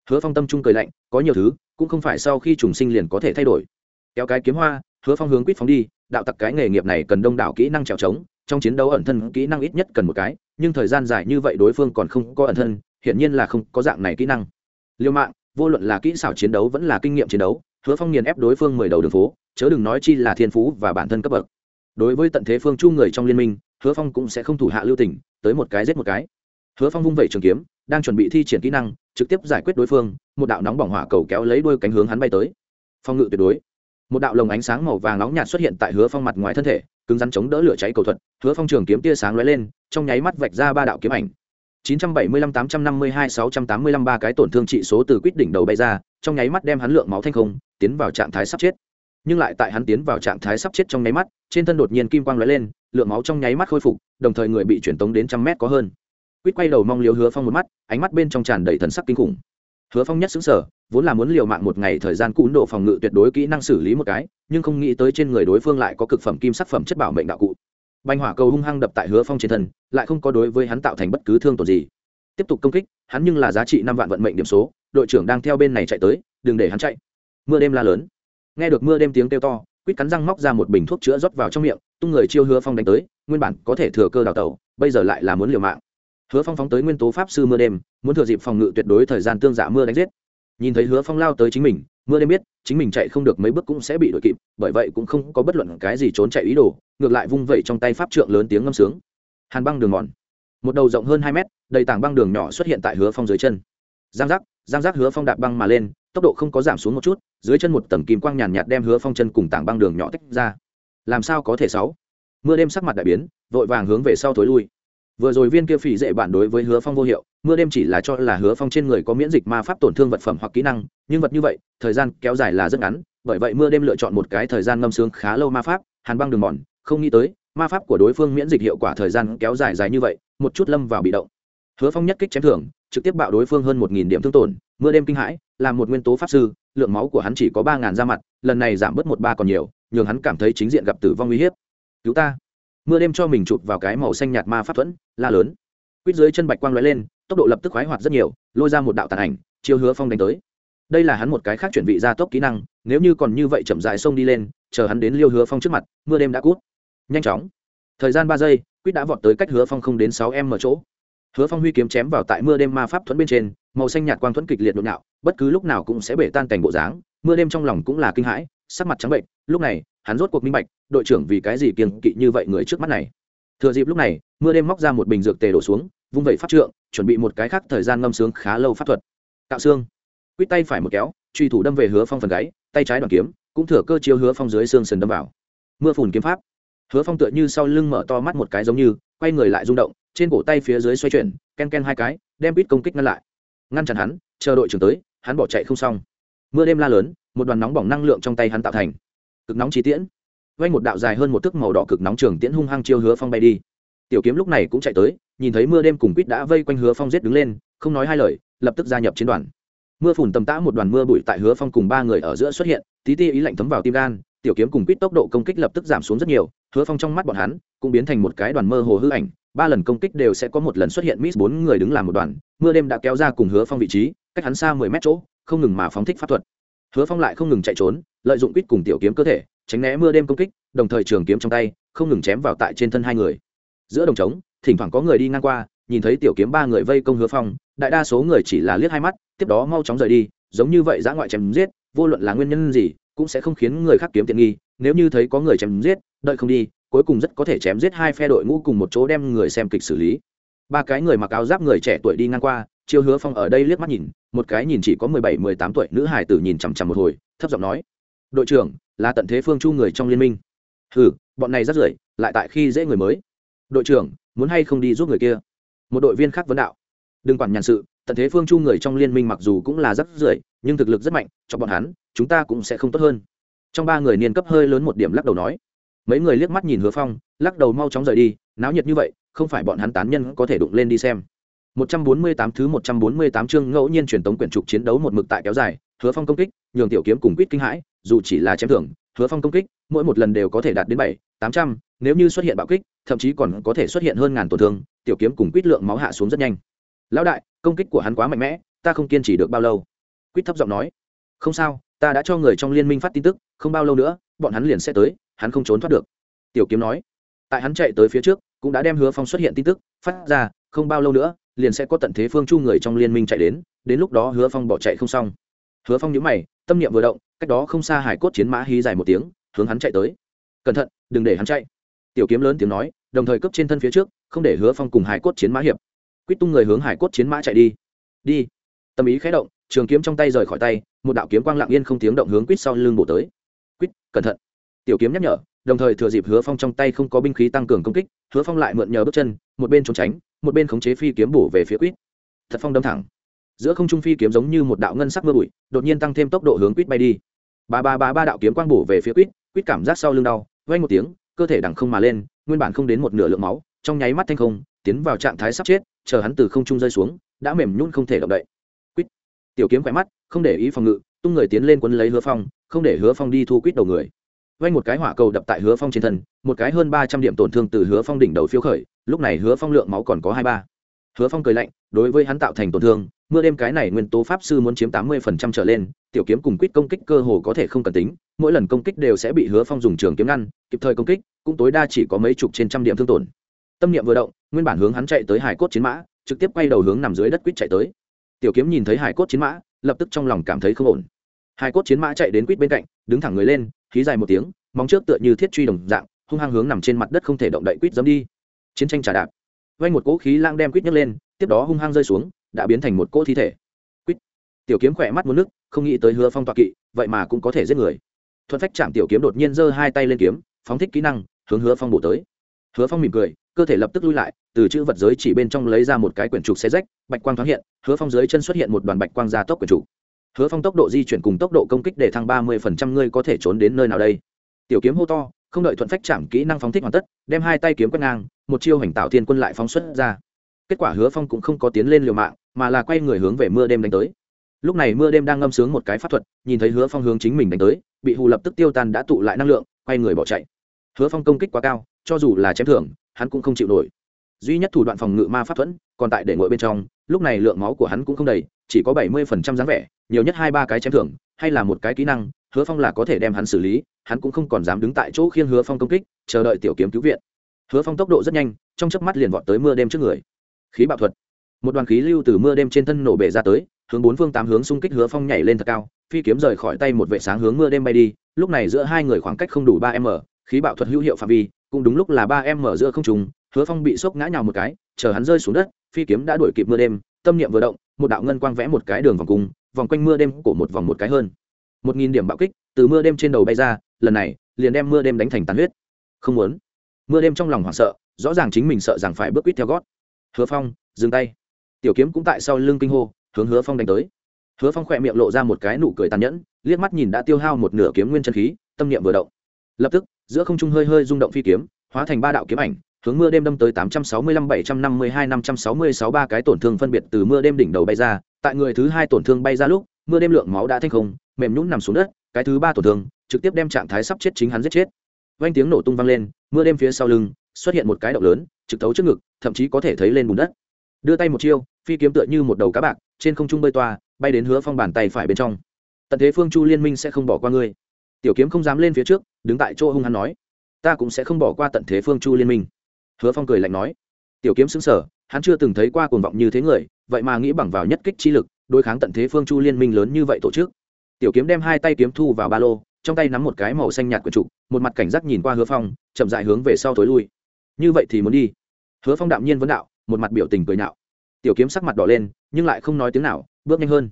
Hứa phong tâm trung cười lạnh, có nhiều thứ, cũng không phải sau khi trùng sinh liền có thể thay đổi. Kéo cái kiếm hoa, hứa phong hướng quýt phóng đi, đạo tặc cái nghề nghiệp này cần đông đảo kỹ năng trèo trống, trong chiến đấu ẩn thân kỹ năng ít nhất cần một cái, nhưng thời gian dài như vậy đối phương còn không có ẩn thân, hiển nhiên là không có dạng này kỹ năng. Liêu mạng, vô luận là kỹ xảo chiến đấu vẫn là kinh nghiệm chiến đấu hứa phong nghiền ép đối phương mười đầu đường phố, chớ đừng nói chi là thiên phú và bản thân cấp bậc. Đối với tận thế phương chu người trong liên minh, hứa phong cũng sẽ không thủ hạ lưu tình tới một cái giết một cái. Hứa phong vung vẩy trường kiếm, đang chuẩn bị thi triển kỹ năng, trực tiếp giải quyết đối phương, một đạo nóng bỏng hỏa cầu kéo lấy đôi cánh hướng hắn bay tới. Phong ngự tuyệt đối. Một đạo lồng ánh sáng màu vàng nóng nhạt xuất hiện tại hứa phong mặt ngoài thân thể, cứng rắn chống đỡ lửa cháy cầu thuật. Hứa phong trường kiếm tia sáng lóe lên, trong nháy mắt vạch ra ba đạo kiếm ảnh. 975-852-685 ba cái tổn thương trị số từ quyết đỉnh đầu bay ra trong nháy mắt đem hắn lượng máu thanh không, tiến vào trạng thái sắp chết. Nhưng lại tại hắn tiến vào trạng thái sắp chết trong nháy mắt, trên thân đột nhiên kim quang lóe lên, lượng máu trong nháy mắt khôi phục, đồng thời người bị chuyển tống đến trăm mét có hơn. Quýt quay đầu mong liều hứa phong một mắt, ánh mắt bên trong tràn đầy thần sắc kinh khủng. Hứa phong nhất xứng sở vốn là muốn liều mạng một ngày thời gian cún độ phòng ngự tuyệt đối kỹ năng xử lý một cái, nhưng không nghĩ tới trên người đối phương lại có cực phẩm kim sắc phẩm chất bảo mệnh đạo cụ. Banh hỏa cầu hung hăng đập tại hứa phong trên thân, lại không có đối với hắn tạo thành bất cứ thương tổn gì. Tiếp tục công kích, hắn nhưng là giá trị năm vạn vận mệnh điểm số đội trưởng đang theo bên này chạy tới, đừng để hắn chạy. Mưa đêm la lớn. Nghe được mưa đêm tiếng kêu to, quýt cắn răng móc ra một bình thuốc chữa rót vào trong miệng, tung người chiêu hứa phong đánh tới, nguyên bản có thể thừa cơ đào tẩu, bây giờ lại là muốn liều mạng. Hứa phong phóng tới nguyên tố pháp sư mưa đêm, muốn thừa dịp phòng ngự tuyệt đối thời gian tương giả mưa đánh giết. Nhìn thấy hứa phong lao tới chính mình, mưa đêm biết, chính mình chạy không được mấy bước cũng sẽ bị đội kịp, bởi vậy cũng không có bất luận cái gì trốn chạy ý đồ, ngược lại vung vẩy trong tay pháp trượng lớn tiếng ngâm sướng. Hàn băng đường mòn. Một đầu rộng hơn hai mét, đầy tảng băng đường nhỏ xuất hiện tại hứa phong dưới chân. Giang giác giang giác hứa phong đạp băng mà lên, tốc độ không có giảm xuống một chút, dưới chân một tầng kim quang nhàn nhạt đem hứa phong chân cùng tảng băng đường nhỏ tách ra. Làm sao có thể sáu? Mưa đêm sắc mặt đại biến, vội vàng hướng về sau thối lui. Vừa rồi viên kia phỉ dễ bản đối với hứa phong vô hiệu, mưa đêm chỉ là cho là hứa phong trên người có miễn dịch ma pháp tổn thương vật phẩm hoặc kỹ năng, nhưng vật như vậy, thời gian kéo dài là rất ngắn, bởi vậy mưa đêm lựa chọn một cái thời gian ngâm sướng khá lâu ma pháp, hàn băng đường mòn, không nghĩ tới, ma pháp của đối phương miễn dịch hiệu quả thời gian kéo dài dài như vậy, một chút lâm vào bị động. Hứa phong nhất kích chém thưởng trực tiếp bạo đối phương hơn một nghìn điểm thương tổn, mưa đêm kinh hãi, là một nguyên tố pháp sư, lượng máu của hắn chỉ có ba ngàn ra mặt, lần này giảm bớt một ba còn nhiều, nhường hắn cảm thấy chính diện gặp tử vong uy hiếp. Cứu ta. Mưa đêm cho mình chụp vào cái màu xanh nhạt ma pháp thuẫn, la lớn. Quýt dưới chân bạch quang lóe lên, tốc độ lập tức khoái hoạt rất nhiều, lôi ra một đạo tàn ảnh, chiêu hứa phong đánh tới. Đây là hắn một cái khác chuyển vị gia tốc kỹ năng, nếu như còn như vậy chậm rãi xông đi lên, chờ hắn đến liêu hứa phong trước mặt, mưa đêm đã cút. Nhanh chóng. Thời gian ba giây, quýt đã vọt tới cách hứa phong không đến sáu em ở chỗ hứa phong huy kiếm chém vào tại mưa đêm ma pháp thuẫn bên trên, màu xanh nhạt quang thuẫn kịch liệt nhộn nhạo bất cứ lúc nào cũng sẽ bể tan cảnh bộ dáng, mưa đêm trong lòng cũng là kinh hãi, sắc mặt trắng bệnh, lúc này, hắn rốt cuộc minh bạch, đội trưởng vì cái gì kiêng kỵ như vậy người trước mắt này. Thừa dịp lúc này, mưa đêm móc ra một bình dược tề đổ xuống, vung vẩy pháp trượng, chuẩn bị một cái khác thời gian ngâm sướng khá lâu pháp thuật. Tạo xương. Quýt tay phải một kéo, truy thủ đâm về hứa phong phần gáy, tay trái đoàn kiếm, cũng thừa cơ chiếu hứa phong dưới xương sườn đâm vào. Mưa phùn kiếm pháp. Hứa phong tựa như sau lưng mở to mắt một cái giống như, quay người lại rung động trên cổ tay phía dưới xoay chuyển, ken ken hai cái, đem bít công kích ngăn lại. Ngăn chặn hắn, chờ đội trưởng tới, hắn bỏ chạy không xong. Mưa đêm la lớn, một đoàn nóng bỏng năng lượng trong tay hắn tạo thành. Cực nóng chi tiễn. Vay một đạo dài hơn một thước màu đỏ cực nóng trường tiễn hung hăng chiêu hứa phong bay đi. Tiểu kiếm lúc này cũng chạy tới, nhìn thấy mưa đêm cùng quýt đã vây quanh hứa phong giết đứng lên, không nói hai lời, lập tức gia nhập chiến đoàn. Mưa phùn tầm tã một đoàn mưa bụi tại hứa phong cùng ba người ở giữa xuất hiện, tí ti ý lạnh thấm vào tim gan, tiểu kiếm cùng quýt tốc độ công kích lập tức giảm xuống rất nhiều, hứa phong trong mắt bọn hắn cũng biến thành một cái đoàn mơ hồ hư ảnh ba lần công kích đều sẽ có một lần xuất hiện miss bốn người đứng làm một đoàn, mưa đêm đã kéo ra cùng hứa phong vị trí, cách hắn xa mười mét chỗ, không ngừng mà phóng thích pháp thuật. Hứa phong lại không ngừng chạy trốn, lợi dụng quýt cùng tiểu kiếm cơ thể, tránh né mưa đêm công kích, đồng thời trường kiếm trong tay, không ngừng chém vào tại trên thân hai người. Giữa đồng trống, thỉnh thoảng có người đi ngang qua, nhìn thấy tiểu kiếm ba người vây công hứa phong, đại đa số người chỉ là liếc hai mắt, tiếp đó mau chóng rời đi, giống như vậy giã ngoại chém giết, vô luận là nguyên nhân gì, cũng sẽ không khiến người khác kiếm tiện nghi, nếu như thấy có người chém giết, đợi không đi cuối cùng rất có thể chém giết hai phe đội ngũ cùng một chỗ đem người xem kịch xử lý. Ba cái người mặc áo giáp người trẻ tuổi đi ngang qua, chiêu hứa phong ở đây liếc mắt nhìn, một cái nhìn chỉ có mười bảy, mười tám tuổi nữ hải tử nhìn chằm chằm một hồi, thấp giọng nói, đội trưởng, là tận thế phương chu người trong liên minh. Hừ, bọn này rất rưởi, lại tại khi dễ người mới. Đội trưởng, muốn hay không đi giúp người kia? Một đội viên khác vấn đạo. Đừng quản nhàn sự, tận thế phương chu người trong liên minh mặc dù cũng là rất rưởi, nhưng thực lực rất mạnh, cho bọn hắn, chúng ta cũng sẽ không tốt hơn. Trong ba người niên cấp hơi lớn một điểm lắc đầu nói mấy người liếc mắt nhìn hứa phong lắc đầu mau chóng rời đi náo nhiệt như vậy không phải bọn hắn tán nhân có thể đụng lên đi xem 148 thứ 148 chương ngẫu nhiên truyền tống quyển trục chiến đấu một mực tại kéo dài, Hứa Phong công kích, nhường tiểu kiếm cùng quýt kinh hãi, dù chỉ là chém thưởng, Hứa Phong công kích, mỗi một lần đều có thể đạt đến 7, 800, nếu như xuất hiện bạo kích, thậm chí còn có thể xuất hiện hơn ngàn tổn thương, tiểu kiếm cùng quýt lượng máu hạ xuống rất nhanh. Lão đại, công kích của hắn quá mạnh mẽ, ta không kiên trì được bao lâu. Quýt thấp giọng nói. Không sao, ta đã cho người trong liên minh phát tin tức, không bao lâu nữa, bọn hắn liền sẽ tới, hắn không trốn thoát được. Tiểu kiếm nói. Tại hắn chạy tới phía trước, cũng đã đem Hứa Phong xuất hiện tin tức phát ra, không bao lâu nữa, liền sẽ có tận thế phương chu người trong liên minh chạy đến đến lúc đó hứa phong bỏ chạy không xong. Hứa phong nhữ mày tâm niệm vừa động cách đó không xa hải cốt chiến mã hí dài một tiếng hướng hắn chạy tới. Cẩn thận đừng để hắn chạy. Tiểu kiếm lớn tiếng nói đồng thời cấp trên thân phía trước không để hứa phong cùng hải cốt chiến mã hiệp. Quýt tung người hướng hải cốt chiến mã chạy đi. Đi. Tâm ý khé động trường kiếm trong tay rời khỏi tay một đạo kiếm quang lặng yên không tiếng động hướng quýt sau lưng bổ tới quýt, cẩn thận. Tiểu kiếm nhắc nhở, đồng thời thừa dịp hứa phong trong tay không có binh khí tăng cường công kích, hứa phong lại mượn nhờ bước chân, một bên trốn tránh, một bên khống chế phi kiếm bổ về phía quýt. Thật phong đâm thẳng. Giữa không trung phi kiếm giống như một đạo ngân sắc mưa bụi, đột nhiên tăng thêm tốc độ hướng quýt bay đi. Ba ba ba ba đạo kiếm quang bổ về phía quýt quýt cảm giác sau lưng đau vây một tiếng, cơ thể đằng không mà lên, nguyên bản không đến một nửa lượng máu, trong nháy mắt thanh không, tiến vào trạng thái sắp chết, chờ hắn từ không trung rơi xuống, đã mềm nhún không thể động đậy. Quýt. Tiểu kiếm khỏe mắt, không để ý phòng ngự, tung người tiến lên quấn lấy hứa phong không để hứa phong đi thu quýt đầu người. Vay một cái hỏa cầu đập tại hứa phong trên thân, một cái hơn ba trăm điểm tổn thương từ hứa phong đỉnh đầu phiếu khởi, lúc này hứa phong lượng máu còn có hai ba. Hứa phong cười lạnh, đối với hắn tạo thành tổn thương, mưa đêm cái này nguyên tố pháp sư muốn chiếm tám mươi phần trăm trở lên, tiểu kiếm cùng quýt công kích cơ hồ có thể không cần tính, mỗi lần công kích đều sẽ bị hứa phong dùng trường kiếm ngăn, kịp thời công kích, cũng tối đa chỉ có mấy chục trên trăm điểm thương tổn. Tâm niệm vừa động, nguyên bản hướng hắn chạy tới hải cốt chiến mã, trực tiếp quay đầu hướng nằm dưới đất quýt chạy tới. Tiểu kiếm nhìn thấy hải cốt chiến mã, lập tức trong lòng cảm thấy không ổn hai cốt chiến mã chạy đến quýt bên cạnh, đứng thẳng người lên, khí dài một tiếng, móng trước tựa như thiết truy đồng dạng, hung hăng hướng nằm trên mặt đất không thể động đậy quýt dấm đi. Chiến tranh trả đạp. Vay một cỗ khí lang đem quýt nhấc lên, tiếp đó hung hăng rơi xuống, đã biến thành một cỗ thi thể. Quýt. Tiểu kiếm khỏe mắt muốn nước, không nghĩ tới hứa phong toạc kỵ, vậy mà cũng có thể giết người. Thuận phách chạm tiểu kiếm đột nhiên giơ hai tay lên kiếm, phóng thích kỹ năng, hướng hứa phong bổ tới. Hứa phong mỉm cười, cơ thể lập tức lui lại, từ chữ vật giới chỉ bên trong lấy ra một cái quyển trục xe rách, bạch quang thoáng hiện, hứa phong dưới chân xuất hiện một đoàn bạch quang gia tốc quyển trục hứa phong tốc độ di chuyển cùng tốc độ công kích để thăng ba mươi phần trăm ngươi có thể trốn đến nơi nào đây? Tiểu kiếm hô to, không đợi thuận phách chạm kỹ năng phóng thích hoàn tất, đem hai tay kiếm quét ngang, một chiêu hành tạo thiên quân lại phóng xuất ra. Kết quả hứa phong cũng không có tiến lên liều mạng, mà là quay người hướng về mưa đêm đánh tới. Lúc này mưa đêm đang ngâm sướng một cái pháp thuật, nhìn thấy hứa phong hướng chính mình đánh tới, bị hù lập tức tiêu tan đã tụ lại năng lượng, quay người bỏ chạy. Hứa phong công kích quá cao, cho dù là chém thưởng, hắn cũng không chịu nổi. Duy nhất thủ đoạn phòng ngự ma pháp thuẫn, còn tại để ngồi bên trong, lúc này lượng máu của hắn cũng không đầy chỉ có bảy mươi phần trăm dáng vẻ, nhiều nhất hai ba cái chém thưởng, hay là một cái kỹ năng, hứa phong là có thể đem hắn xử lý, hắn cũng không còn dám đứng tại chỗ khiêng hứa phong công kích, chờ đợi tiểu kiếm cứu viện. Hứa phong tốc độ rất nhanh, trong chớp mắt liền vọt tới mưa đêm trước người. Khí bạo thuật. Một đoàn khí lưu từ mưa đêm trên thân nổ bể ra tới, hướng bốn phương tám hướng xung kích hứa phong nhảy lên thật cao, phi kiếm rời khỏi tay một vệ sáng hướng mưa đêm bay đi, lúc này giữa hai người khoảng cách không đủ ba m, khí bạo thuật hữu hiệu phạm vi, cũng đúng lúc là ba m giữa không trùng hứa phong bị sốc ngã nhào một cái, chờ hắn rơi xuống đất, phi kiếm đã đuổi kịp mưa đêm, tâm niệm vừa động một đạo ngân quang vẽ một cái đường vòng cung, vòng quanh mưa đêm của một vòng một cái hơn. Một nghìn điểm bạo kích từ mưa đêm trên đầu bay ra, lần này liền đem mưa đêm đánh thành tàn huyết. Không muốn. Mưa đêm trong lòng hoảng sợ, rõ ràng chính mình sợ rằng phải bước quýt theo gót. Hứa phong, dừng tay. Tiểu kiếm cũng tại sau lưng kinh hô, hướng hứa phong đánh tới. Hứa phong khỏe miệng lộ ra một cái nụ cười tàn nhẫn, liếc mắt nhìn đã tiêu hao một nửa kiếm nguyên chân khí, tâm niệm vừa động. Lập tức, giữa không trung hơi hơi rung động phi kiếm, hóa thành ba đạo kiếm ảnh hướng mưa đêm đâm tới tám trăm sáu mươi lăm, bảy trăm năm mươi hai, năm trăm sáu mươi sáu, ba cái tổn thương phân biệt từ mưa đêm đỉnh đầu bay ra. Tại người thứ hai tổn thương bay ra lúc, mưa đêm lượng máu đã thanh không, mềm nhũn nằm xuống đất, cái thứ ba tổn thương trực tiếp đem trạng thái sắp chết chính hắn giết chết. Vang tiếng nổ tung vang lên, mưa đêm phía sau lưng xuất hiện một cái động lớn, trực thấu trước ngực, thậm chí có thể thấy lên bùn đất. Đưa tay một chiêu, phi kiếm tựa như một đầu cá bạc, trên không trung bơi toa, bay đến hứa phong bàn tay phải bên trong. Tận thế phương chu liên minh sẽ không bỏ qua ngươi. Tiểu kiếm không dám lên phía trước, đứng tại chỗ hung hắn nói, ta cũng sẽ không bỏ qua tận thế phương chu liên minh hứa phong cười lạnh nói tiểu kiếm xứng sở hắn chưa từng thấy qua cuồng vọng như thế người vậy mà nghĩ bằng vào nhất kích chi lực đối kháng tận thế phương chu liên minh lớn như vậy tổ chức. Tiểu kiếm đem hai tay kiếm thu vào ba lô trong tay nắm một cái màu xanh nhạt của trụ, một mặt cảnh giác nhìn qua hứa phong chậm dại hướng về sau tối lui. Như vậy thì muốn đi. Hứa phong đạm nhiên vấn đạo một mặt biểu tình cười nhạo. Tiểu kiếm sắc mặt đỏ lên nhưng lại không nói tiếng nào bước nhanh hơn.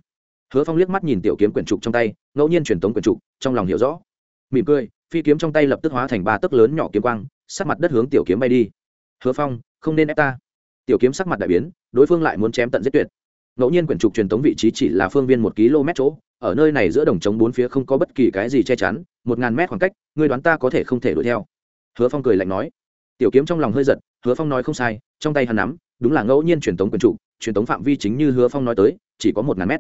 Hứa phong liếc mắt nhìn tiểu kiếm quyển trục trong tay ngẫu nhiên truyền tống quyển trục trong lòng hiểu rõ. Mỉm cười phi kiếm trong tay lập tức hóa thành ba tấc lớn nhỏ kiếm quang sắc mặt đất hướng tiểu kiếm bay đi hứa phong không nên ép ta. Tiểu kiếm sắc mặt đại biến đối phương lại muốn chém tận giết tuyệt. Ngẫu nhiên quyển trục truyền tống vị trí chỉ là phương viên một km chỗ ở nơi này giữa đồng trống bốn phía không có bất kỳ cái gì che chắn một ngàn mét khoảng cách người đoán ta có thể không thể đuổi theo? Hứa phong cười lạnh nói. Tiểu kiếm trong lòng hơi giật hứa phong nói không sai trong tay hắn nắm đúng là ngẫu nhiên truyền tống quyển trục, truyền tống phạm vi chính như hứa phong nói tới chỉ có một ngàn mét.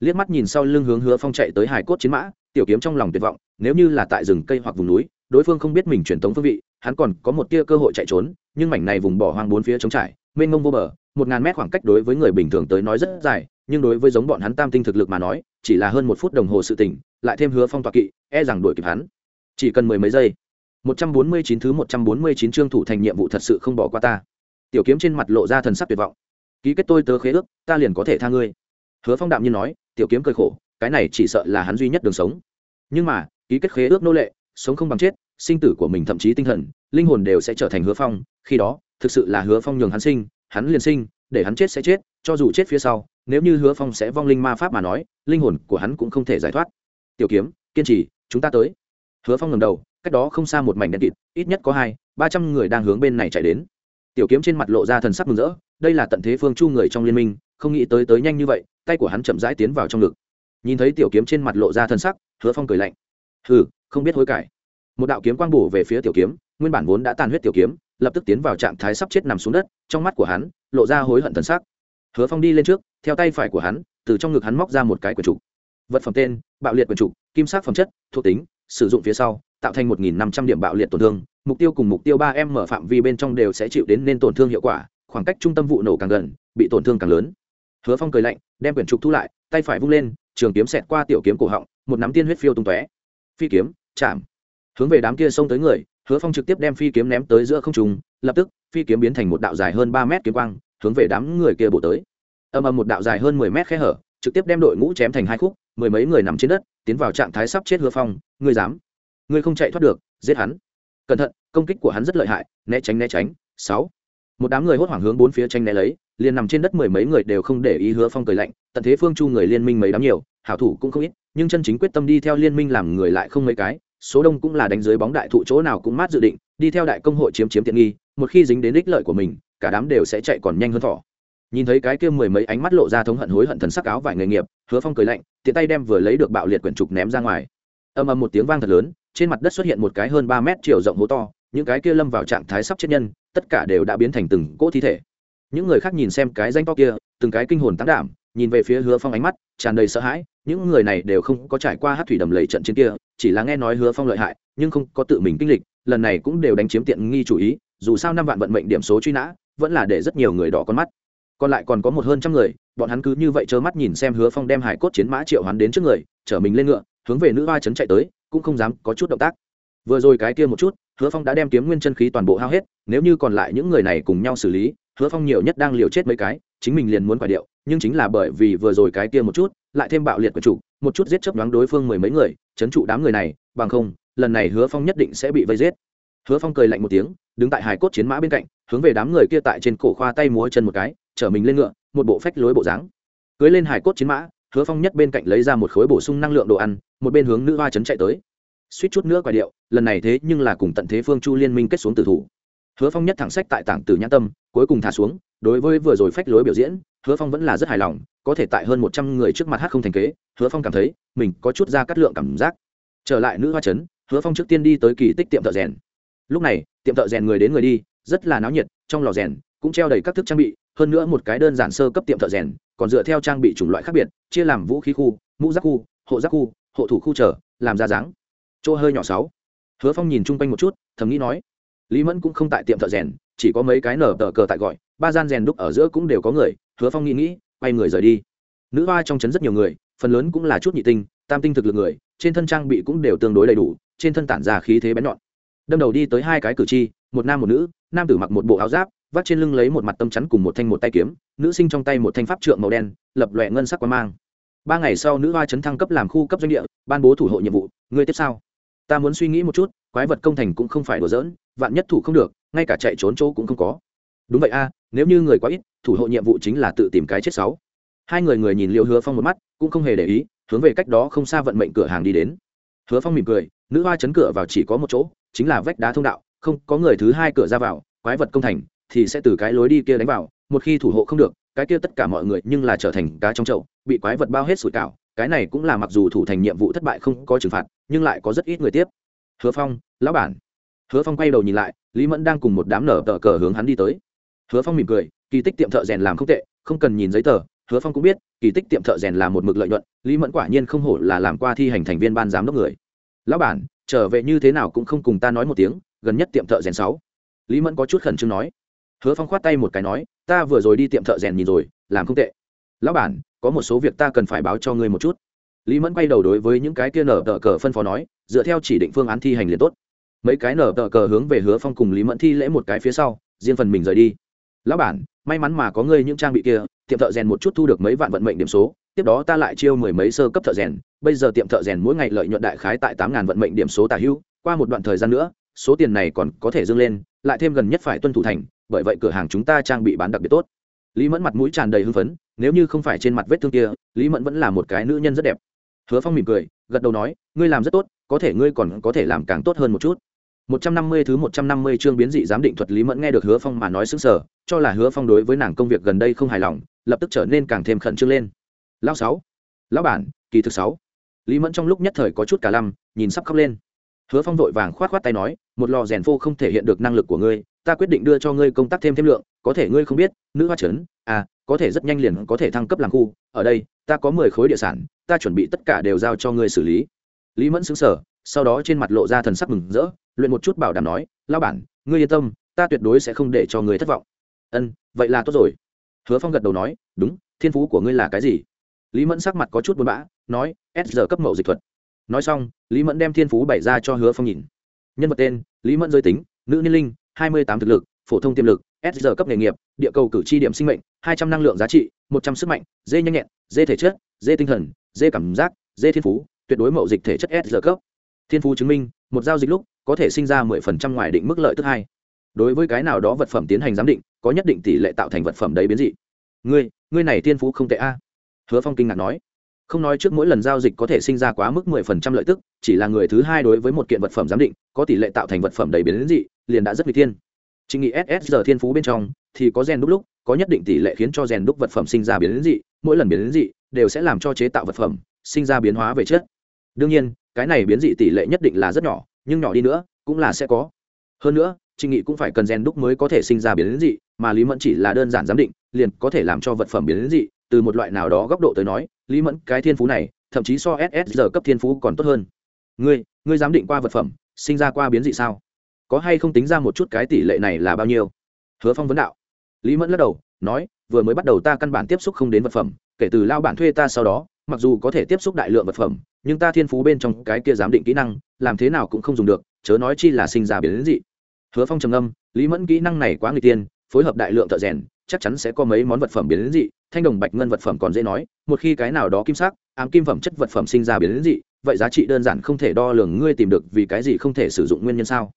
Liếc mắt nhìn sau lưng hướng hứa phong chạy tới hải cốt chiến mã tiểu kiếm trong lòng tuyệt vọng nếu như là tại rừng cây hoặc vùng núi đối phương không biết mình truyền tống phương vị hắn còn có một tia cơ hội chạy trốn, nhưng mảnh này vùng bỏ hoang bốn phía trống trải, mênh mông vô bờ, một ngàn mét khoảng cách đối với người bình thường tới nói rất dài, nhưng đối với giống bọn hắn tam tinh thực lực mà nói, chỉ là hơn một phút đồng hồ sự tỉnh lại thêm hứa phong tọa kỵ e rằng đuổi kịp hắn. Chỉ cần mười mấy giây. Một trăm bốn mươi chín thứ một trăm bốn mươi chín chương thủ thành nhiệm vụ thật sự không bỏ qua ta. Tiểu kiếm trên mặt lộ ra thần sắc tuyệt vọng. Ký kết tôi tớ khế ước, ta liền có thể tha ngươi. Hứa phong đạm nhiên nói, tiểu kiếm cười khổ, cái này chỉ sợ là hắn duy nhất đường sống. Nhưng mà, ký kết khế ước nô lệ, sống không bằng chết sinh tử của mình thậm chí tinh thần, linh hồn đều sẽ trở thành hứa phong, khi đó, thực sự là hứa phong nhường hắn sinh, hắn liền sinh, để hắn chết sẽ chết, cho dù chết phía sau, nếu như hứa phong sẽ vong linh ma pháp mà nói, linh hồn của hắn cũng không thể giải thoát. Tiểu kiếm, kiên trì, chúng ta tới. Hứa phong ngầm đầu, cách đó không xa một mảnh đen kịt, ít nhất có hai, ba trăm người đang hướng bên này chạy đến. Tiểu kiếm trên mặt lộ ra thần sắc mừng rỡ, đây là tận thế phương chu người trong liên minh, không nghĩ tới tới nhanh như vậy, tay của hắn chậm rãi tiến vào trong ngực. Nhìn thấy tiểu kiếm trên mặt lộ ra thần sắc, hứa phong cười lạnh. Hừ, không biết hối cải một đạo kiếm quang bổ về phía tiểu kiếm, nguyên bản vốn đã tàn huyết tiểu kiếm, lập tức tiến vào trạng thái sắp chết nằm xuống đất, trong mắt của hắn lộ ra hối hận thần sắc. Hứa phong đi lên trước, theo tay phải của hắn, từ trong ngực hắn móc ra một cái quyển trục. Vật phẩm tên, bạo liệt quyển trục, kim sắc phẩm chất, thuộc tính, sử dụng phía sau, tạo thành một năm trăm điểm bạo liệt tổn thương, mục tiêu cùng mục tiêu ba m mở phạm vi bên trong đều sẽ chịu đến nên tổn thương hiệu quả, khoảng cách trung tâm vụ nổ càng gần, bị tổn thương càng lớn. Hứa phong cười lạnh, đem quyển trục thu lại, tay phải vung lên, trường kiếm xẹt qua tiểu kiếm cổ họng, một nắm tiên huyết phiêu tung tóe. Phi kiếm, chạm hướng về đám kia xông tới người, hứa phong trực tiếp đem phi kiếm ném tới giữa không trung, lập tức, phi kiếm biến thành một đạo dài hơn ba mét kiếm quang, hướng về đám người kia bổ tới. Âm âm một đạo dài hơn mười mét khe hở, trực tiếp đem đội ngũ chém thành hai khúc, mười mấy người nằm trên đất, tiến vào trạng thái sắp chết hứa phong, ngươi dám? Ngươi không chạy thoát được, giết hắn. Cẩn thận, công kích của hắn rất lợi hại, né tránh né tránh. Sáu. Một đám người hốt hoảng hướng bốn phía tranh né lấy, liền nằm trên đất mười mấy người đều không để ý hứa phong cười lạnh, tận thế phương chu người liên minh mấy đám nhiều, hảo thủ cũng không ít, nhưng chân chính quyết tâm đi theo liên minh làm người lại không mấy cái số đông cũng là đánh dưới bóng đại thụ chỗ nào cũng mát dự định, đi theo đại công hội chiếm chiếm tiện nghi, một khi dính đến ích lợi của mình, cả đám đều sẽ chạy còn nhanh hơn thỏ. Nhìn thấy cái kia mười mấy ánh mắt lộ ra thống hận hối hận thần sắc áo vải nghề nghiệp, hứa phong cười lạnh, tiện tay đem vừa lấy được bạo liệt quyển trục ném ra ngoài. Âm âm một tiếng vang thật lớn, trên mặt đất xuất hiện một cái hơn ba mét chiều rộng hố to, những cái kia lâm vào trạng thái sắp chết nhân, tất cả đều đã biến thành từng cỗ thi thể. Những người khác nhìn xem cái danh to kia, từng cái kinh hồn tán đảm nhìn về phía hứa phong ánh mắt, tràn đầy sợ hãi, những người này đều không có trải qua hát thủy đầm lầy trận chiến kia, chỉ là nghe nói hứa phong lợi hại, nhưng không có tự mình kinh lịch, lần này cũng đều đánh chiếm tiện nghi chủ ý, dù sao năm vạn vận mệnh điểm số truy nã, vẫn là để rất nhiều người đỏ con mắt. Còn lại còn có một hơn trăm người, bọn hắn cứ như vậy trơ mắt nhìn xem hứa phong đem hải cốt chiến mã triệu hắn đến trước người, chở mình lên ngựa, hướng về nữ hoa trấn chạy tới, cũng không dám có chút động tác. Vừa rồi cái kia một chút, hứa phong đã đem kiếm nguyên chân khí toàn bộ hao hết, nếu như còn lại những người này cùng nhau xử lý, hứa phong nhiều nhất đang liều chết mấy cái chính mình liền muốn quả điệu, nhưng chính là bởi vì vừa rồi cái kia một chút, lại thêm bạo liệt của chủ, một chút giết chấp đoán đối phương mười mấy người, chấn trụ đám người này, bằng không, lần này hứa phong nhất định sẽ bị vây giết. Hứa phong cười lạnh một tiếng, đứng tại hải cốt chiến mã bên cạnh, hướng về đám người kia tại trên cổ khoa tay múa chân một cái, chở mình lên ngựa, một bộ phách lối bộ dáng. Cưới lên hải cốt chiến mã, hứa phong nhất bên cạnh lấy ra một khối bổ sung năng lượng đồ ăn, một bên hướng nữ hoa chấn chạy tới. Suýt chút nữa quả điệu, lần này thế nhưng là cùng tận thế phương chu liên minh kết xuống tử thủ. Hứa phong nhất thẳng sách tại tảng tử nhã tâm, cuối cùng thả xuống đối với vừa rồi phách lối biểu diễn, hứa phong vẫn là rất hài lòng, có thể tại hơn một trăm người trước mặt hát không thành kế, hứa phong cảm thấy mình có chút ra cắt lượng cảm giác. Trở lại nữ hoa trấn, hứa phong trước tiên đi tới kỳ tích tiệm thợ rèn. Lúc này, tiệm thợ rèn người đến người đi, rất là náo nhiệt, trong lò rèn cũng treo đầy các thức trang bị, hơn nữa một cái đơn giản sơ cấp tiệm thợ rèn, còn dựa theo trang bị chủng loại khác biệt, chia làm vũ khí khu, mũ giác khu, hộ giác khu, hộ thủ khu trở, làm ra dáng. Chỗ hơi nhỏ sáu. Hứa phong nhìn chung quanh một chút, thầm nghĩ nói, lý mẫn cũng không tại tiệm thợ rèn, chỉ có mấy cái nở tờ cờ tại gọi ba gian rèn đúc ở giữa cũng đều có người, hứa phong nghĩ nghĩ, quay người rời đi. Nữ hoa trong trấn rất nhiều người, phần lớn cũng là chút nhị tinh, tam tinh thực lực người, trên thân trang bị cũng đều tương đối đầy đủ, trên thân tản ra khí thế bén nhọn. Đâm đầu đi tới hai cái cử tri, một nam một nữ, nam tử mặc một bộ áo giáp vắt trên lưng lấy một mặt tâm chắn cùng một thanh một tay kiếm, nữ sinh trong tay một thanh pháp trượng màu đen, lập lòe ngân sắc quan mang. Ba ngày sau nữ hoa chấn thăng cấp làm khu cấp doanh địa, ban bố thủ hộ nhiệm vụ, ngươi tiếp sau. Ta muốn suy nghĩ một chút, quái vật công thành cũng không phải đùa giỡn, vạn nhất thủ không được, ngay cả chạy trốn chỗ cũng không có đúng vậy a, nếu như người quá ít, thủ hộ nhiệm vụ chính là tự tìm cái chết sáu. Hai người người nhìn liêu hứa phong một mắt, cũng không hề để ý, hướng về cách đó không xa vận mệnh cửa hàng đi đến. Hứa phong mỉm cười, nữ hoa chấn cửa vào chỉ có một chỗ, chính là vách đá thông đạo, không có người thứ hai cửa ra vào, quái vật công thành, thì sẽ từ cái lối đi kia đánh vào, một khi thủ hộ không được, cái kia tất cả mọi người nhưng là trở thành cá trong chậu, bị quái vật bao hết sủi cảo, cái này cũng là mặc dù thủ thành nhiệm vụ thất bại không có trừng phạt, nhưng lại có rất ít người tiếp. Hứa phong, lão bản. Hứa phong quay đầu nhìn lại, lý mẫn đang cùng một đám nở tờ cờ hướng hắn đi tới hứa phong mỉm cười, kỳ tích tiệm thợ rèn làm không tệ, không cần nhìn giấy tờ, hứa phong cũng biết, kỳ tích tiệm thợ rèn là một mực lợi nhuận, lý mẫn quả nhiên không hổ là làm qua thi hành thành viên ban giám đốc người. Lão bản, trở về như thế nào cũng không cùng ta nói một tiếng, gần nhất tiệm thợ rèn sáu. Lý mẫn có chút khẩn trương nói. Hứa phong khoát tay một cái nói, ta vừa rồi đi tiệm thợ rèn nhìn rồi, làm không tệ. Lão bản, có một số việc ta cần phải báo cho ngươi một chút. Lý mẫn quay đầu đối với những cái kia nở tờ cờ phân phó nói, dựa theo chỉ định phương án thi hành liền tốt. Mấy cái nở tờ cờ hướng về hứa phong cùng lý mẫn thi lễ một cái phía sau, riêng phần mình rời đi lão bản, may mắn mà có ngươi những trang bị kia, tiệm thợ rèn một chút thu được mấy vạn vận mệnh điểm số, tiếp đó ta lại chiêu mười mấy sơ cấp thợ rèn, bây giờ tiệm thợ rèn mỗi ngày lợi nhuận đại khái tại tám ngàn vận mệnh điểm số tả hữu, qua một đoạn thời gian nữa, số tiền này còn có thể dâng lên, lại thêm gần nhất phải tuân thủ thành, bởi vậy cửa hàng chúng ta trang bị bán đặc biệt tốt. Lý mẫn mặt mũi tràn đầy hưng phấn, nếu như không phải trên mặt vết thương kia, lý mẫn vẫn là một cái nữ nhân rất đẹp. Hứa phong mỉm cười, gật đầu nói, ngươi làm rất tốt, có thể ngươi còn có thể làm càng tốt hơn một chút một trăm năm mươi thứ một trăm năm mươi chương biến dị giám định thuật Lý Mẫn nghe được Hứa Phong mà nói sững sờ, cho là Hứa Phong đối với nàng công việc gần đây không hài lòng, lập tức trở nên càng thêm khẩn trương lên. Lão sáu, lão bản, kỳ thực sáu. Lý Mẫn trong lúc nhất thời có chút cả lăm, nhìn sắp khóc lên. Hứa Phong vội vàng khoát khoát tay nói, một lò rèn phô không thể hiện được năng lực của ngươi, ta quyết định đưa cho ngươi công tác thêm thêm lượng, có thể ngươi không biết, nữ hoa trấn, à, có thể rất nhanh liền có thể thăng cấp làm khu, ở đây, ta có mười khối địa sản, ta chuẩn bị tất cả đều giao cho ngươi xử lý. Lý Mẫn sững sờ, sau đó trên mặt lộ ra thần sắc mừng rỡ, luyện một chút bảo đảm nói lao bản, ngươi yên tâm, ta tuyệt đối sẽ không để cho người thất vọng. Ân, vậy là tốt rồi. Hứa phong gật đầu nói, đúng, thiên phú của ngươi là cái gì? Lý mẫn sắc mặt có chút buồn bã, nói, s giờ cấp mậu dịch thuật. Nói xong, lý mẫn đem thiên phú bày ra cho hứa phong nhìn. Nhân vật tên, lý mẫn giới tính, nữ niên linh, hai mươi tám thực lực, phổ thông tiềm lực, s giờ cấp nghề nghiệp, địa cầu cử tri điểm sinh mệnh, hai trăm năng lượng giá trị, một trăm sức mạnh, dê nhanh nhẹn, dê thể chất, dê tinh thần, dê cảm giác, dê thiên phú, tuyệt đối mậu dịch thể chất s giờ cấp thiên phú chứng minh, một giao dịch lúc, có thể sinh ra mười phần trăm ngoài định mức lợi tức hai. Đối với cái nào đó vật phẩm tiến hành giám định, có nhất định tỷ lệ tạo thành vật phẩm đấy biến dị. Ngươi ngươi này thiên phú không tệ a. Hứa phong kinh ngạc nói. Không nói trước mỗi lần giao dịch có thể sinh ra quá mức mười phần trăm lợi tức, chỉ là người thứ hai đối với một kiện vật phẩm giám định, có tỷ lệ tạo thành vật phẩm đầy biến dị, liền đã rất nguy thiên. Trình nghị ss giờ thiên phú bên trong, thì có rèn đúc lúc, có nhất định tỷ lệ khiến cho rèn đúc vật phẩm sinh ra biến dị, mỗi lần biến dị, đều sẽ làm cho chế tạo vật phẩm, sinh ra biến hóa về chất. Đương nhiên cái này biến dị tỷ lệ nhất định là rất nhỏ, nhưng nhỏ đi nữa cũng là sẽ có. Hơn nữa, trịnh nghị cũng phải cần gen đúc mới có thể sinh ra biến dị, mà lý mẫn chỉ là đơn giản giám định, liền có thể làm cho vật phẩm biến dị, từ một loại nào đó góc độ tới nói, lý mẫn cái thiên phú này, thậm chí so ss giờ cấp thiên phú còn tốt hơn. Ngươi ngươi giám định qua vật phẩm, sinh ra qua biến dị sao? Có hay không tính ra một chút cái tỷ lệ này là bao nhiêu? Hứa phong vấn đạo. Lý mẫn lắc đầu, nói, vừa mới bắt đầu ta căn bản tiếp xúc không đến vật phẩm, kể từ lao bản thuê ta sau đó, mặc dù có thể tiếp xúc đại lượng vật phẩm nhưng ta thiên phú bên trong cái kia giám định kỹ năng, làm thế nào cũng không dùng được, chớ nói chi là sinh ra biến dị. Hứa phong trầm âm lý mẫn kỹ năng này quá người tiên, phối hợp đại lượng thợ rèn, chắc chắn sẽ có mấy món vật phẩm biến dị, thanh đồng bạch ngân vật phẩm còn dễ nói, một khi cái nào đó kim sắc, ám kim phẩm chất vật phẩm sinh ra biến dị, vậy giá trị đơn giản không thể đo lường ngươi tìm được vì cái gì không thể sử dụng nguyên nhân sao?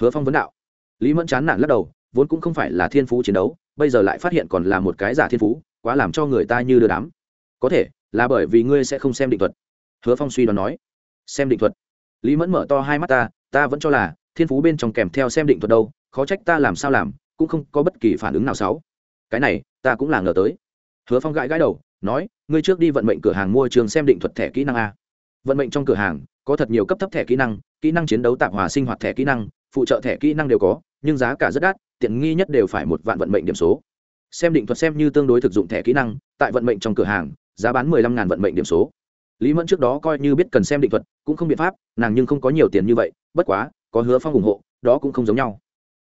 Hứa phong vấn đạo. Lý mẫn chán nản lắc đầu, vốn cũng không phải là thiên phú chiến đấu, bây giờ lại phát hiện còn là một cái giả thiên phú, quá làm cho người ta như đưa đám. Có thể, là bởi vì ngươi sẽ không xem định thuật hứa phong suy đoán nói, xem định thuật. Lý mẫn mở to hai mắt ta ta vẫn cho là thiên phú bên trong kèm theo xem định thuật đâu, khó trách ta làm sao làm, cũng không có bất kỳ phản ứng nào xấu. Cái này, ta cũng là ngờ tới. Hứa phong gãi gãi đầu, nói, ngươi trước đi vận mệnh cửa hàng mua trường xem định thuật thẻ kỹ năng a. Vận mệnh trong cửa hàng, có thật nhiều cấp thấp thẻ kỹ năng kỹ năng chiến đấu tạp hòa sinh hoạt thẻ kỹ năng, phụ trợ thẻ kỹ năng đều có, nhưng giá cả rất đắt, tiện nghi nhất đều phải một vạn vận mệnh điểm số. Xem định thuật xem như tương đối thực dụng thẻ kỹ năng, tại vận mệnh trong cửa hàng, giá bán mười lăm ngàn vận mệnh điểm số lý mẫn trước đó coi như biết cần xem định thuật, cũng không biện pháp, nàng nhưng không có nhiều tiền như vậy, bất quá, có hứa phong ủng hộ, đó cũng không giống nhau.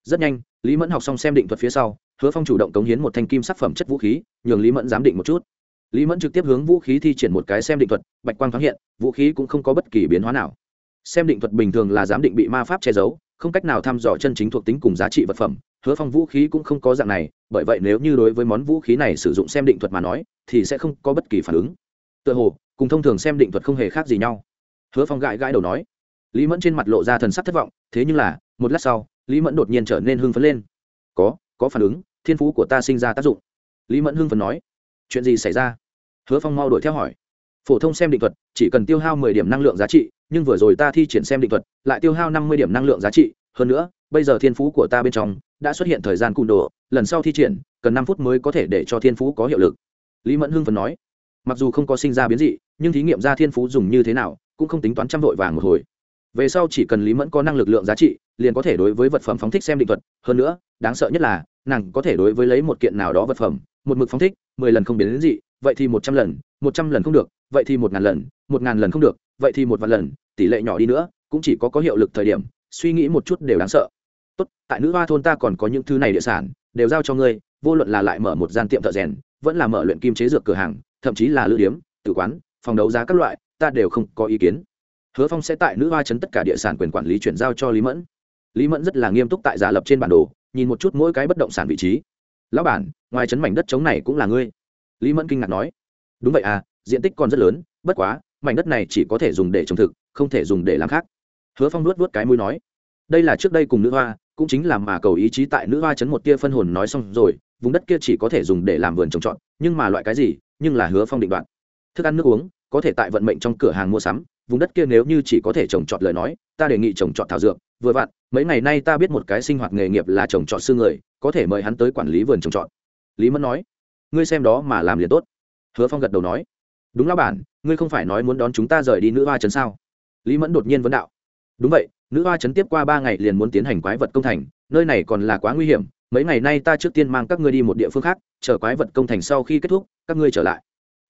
Rất nhanh, lý mẫn học xong xem định thuật phía sau, hứa phong chủ động cống hiến một thanh kim sắc phẩm chất vũ khí, nhường lý mẫn giám định một chút. Lý mẫn trực tiếp hướng vũ khí thi triển một cái xem định thuật, bạch quang thoáng hiện, vũ khí cũng không có bất kỳ biến hóa nào. Xem định thuật bình thường là giám định bị ma pháp che giấu, không cách nào thăm dò chân chính thuộc tính cùng giá trị vật phẩm, hứa phong vũ khí cũng không có dạng này, bởi vậy nếu như đối với món vũ khí này sử dụng xem định thuật mà nói, thì sẽ không có bất kỳ phản ứng. Tựa hồ cùng thông thường xem định thuật không hề khác gì nhau. Hứa phong gãi gãi đầu nói. Lý mẫn trên mặt lộ ra thần sắc thất vọng, thế nhưng là, một lát sau, lý mẫn đột nhiên trở nên hưng phấn lên. Có có phản ứng, thiên phú của ta sinh ra tác dụng. Lý mẫn hưng phấn nói. Chuyện gì xảy ra? Hứa phong mau đuổi theo hỏi. Phổ thông xem định thuật, chỉ cần tiêu hao mười điểm năng lượng giá trị, nhưng vừa rồi ta thi triển xem định thuật, lại tiêu hao năm mươi điểm năng lượng giá trị. Hơn nữa, bây giờ thiên phú của ta bên trong đã xuất hiện thời gian cùn đồ lần sau thi triển, cần năm phút mới có thể để cho thiên phú có hiệu lực. Lý mẫn hưng phấn nói mặc dù không có sinh ra biến dị, nhưng thí nghiệm ra thiên phú dùng như thế nào cũng không tính toán trăm vội vàng một hồi. Về sau chỉ cần lý mẫn có năng lực lượng giá trị, liền có thể đối với vật phẩm phóng thích xem định thuật. Hơn nữa, đáng sợ nhất là, nàng có thể đối với lấy một kiện nào đó vật phẩm, một mực phóng thích, mười lần không biến đến dị, vậy thì một trăm lần, một trăm lần không được, vậy thì một ngàn lần, một ngàn lần không được, vậy thì một vạn lần, tỷ lệ nhỏ đi nữa, cũng chỉ có có hiệu lực thời điểm, suy nghĩ một chút đều đáng sợ. Tốt, tại nữ hoa thôn ta còn có những thứ này địa sản, đều giao cho ngươi, vô luận là lại mở một gian tiệm thợ rèn, vẫn là mở luyện kim chế dược cửa hàng thậm chí là lữ điếm, tử quán, phòng đấu giá các loại, ta đều không có ý kiến. Hứa phong sẽ tại nữ hoa chấn tất cả địa sản quyền quản lý chuyển giao cho lý mẫn. Lý mẫn rất là nghiêm túc tại giả lập trên bản đồ, nhìn một chút mỗi cái bất động sản vị trí. Lão bản, ngoài chấn mảnh đất trống này cũng là ngươi. Lý mẫn kinh ngạc nói. Đúng vậy à diện tích còn rất lớn, bất quá, mảnh đất này chỉ có thể dùng để trồng thực, không thể dùng để làm khác. Hứa phong nuốt vớt cái mũi nói. Đây là trước đây cùng nữ hoa, cũng chính là mà cầu ý chí tại nữ hoa chấn một tia phân hồn nói xong rồi, vùng đất kia chỉ có thể dùng để làm vườn trồng trọt, nhưng mà loại cái gì nhưng là hứa phong định đoạn thức ăn nước uống, có thể tại vận mệnh trong cửa hàng mua sắm, vùng đất kia nếu như chỉ có thể trồng trọt lời nói, ta đề nghị trồng trọt thảo dược, vừa vặn, mấy ngày nay ta biết một cái sinh hoạt nghề nghiệp là trồng trọt xương người, có thể mời hắn tới quản lý vườn trồng trọt. Lý mẫn nói, ngươi xem đó mà làm liền tốt. Hứa phong gật đầu nói, đúng lão bản, ngươi không phải nói muốn đón chúng ta rời đi nữ hoa trấn sao? Lý mẫn đột nhiên vấn đạo, đúng vậy, nữ hoa trấn tiếp qua ba ngày liền muốn tiến hành quái vật công thành, nơi này còn là quá nguy hiểm mấy ngày nay ta trước tiên mang các ngươi đi một địa phương khác chờ quái vật công thành sau khi kết thúc các ngươi trở lại.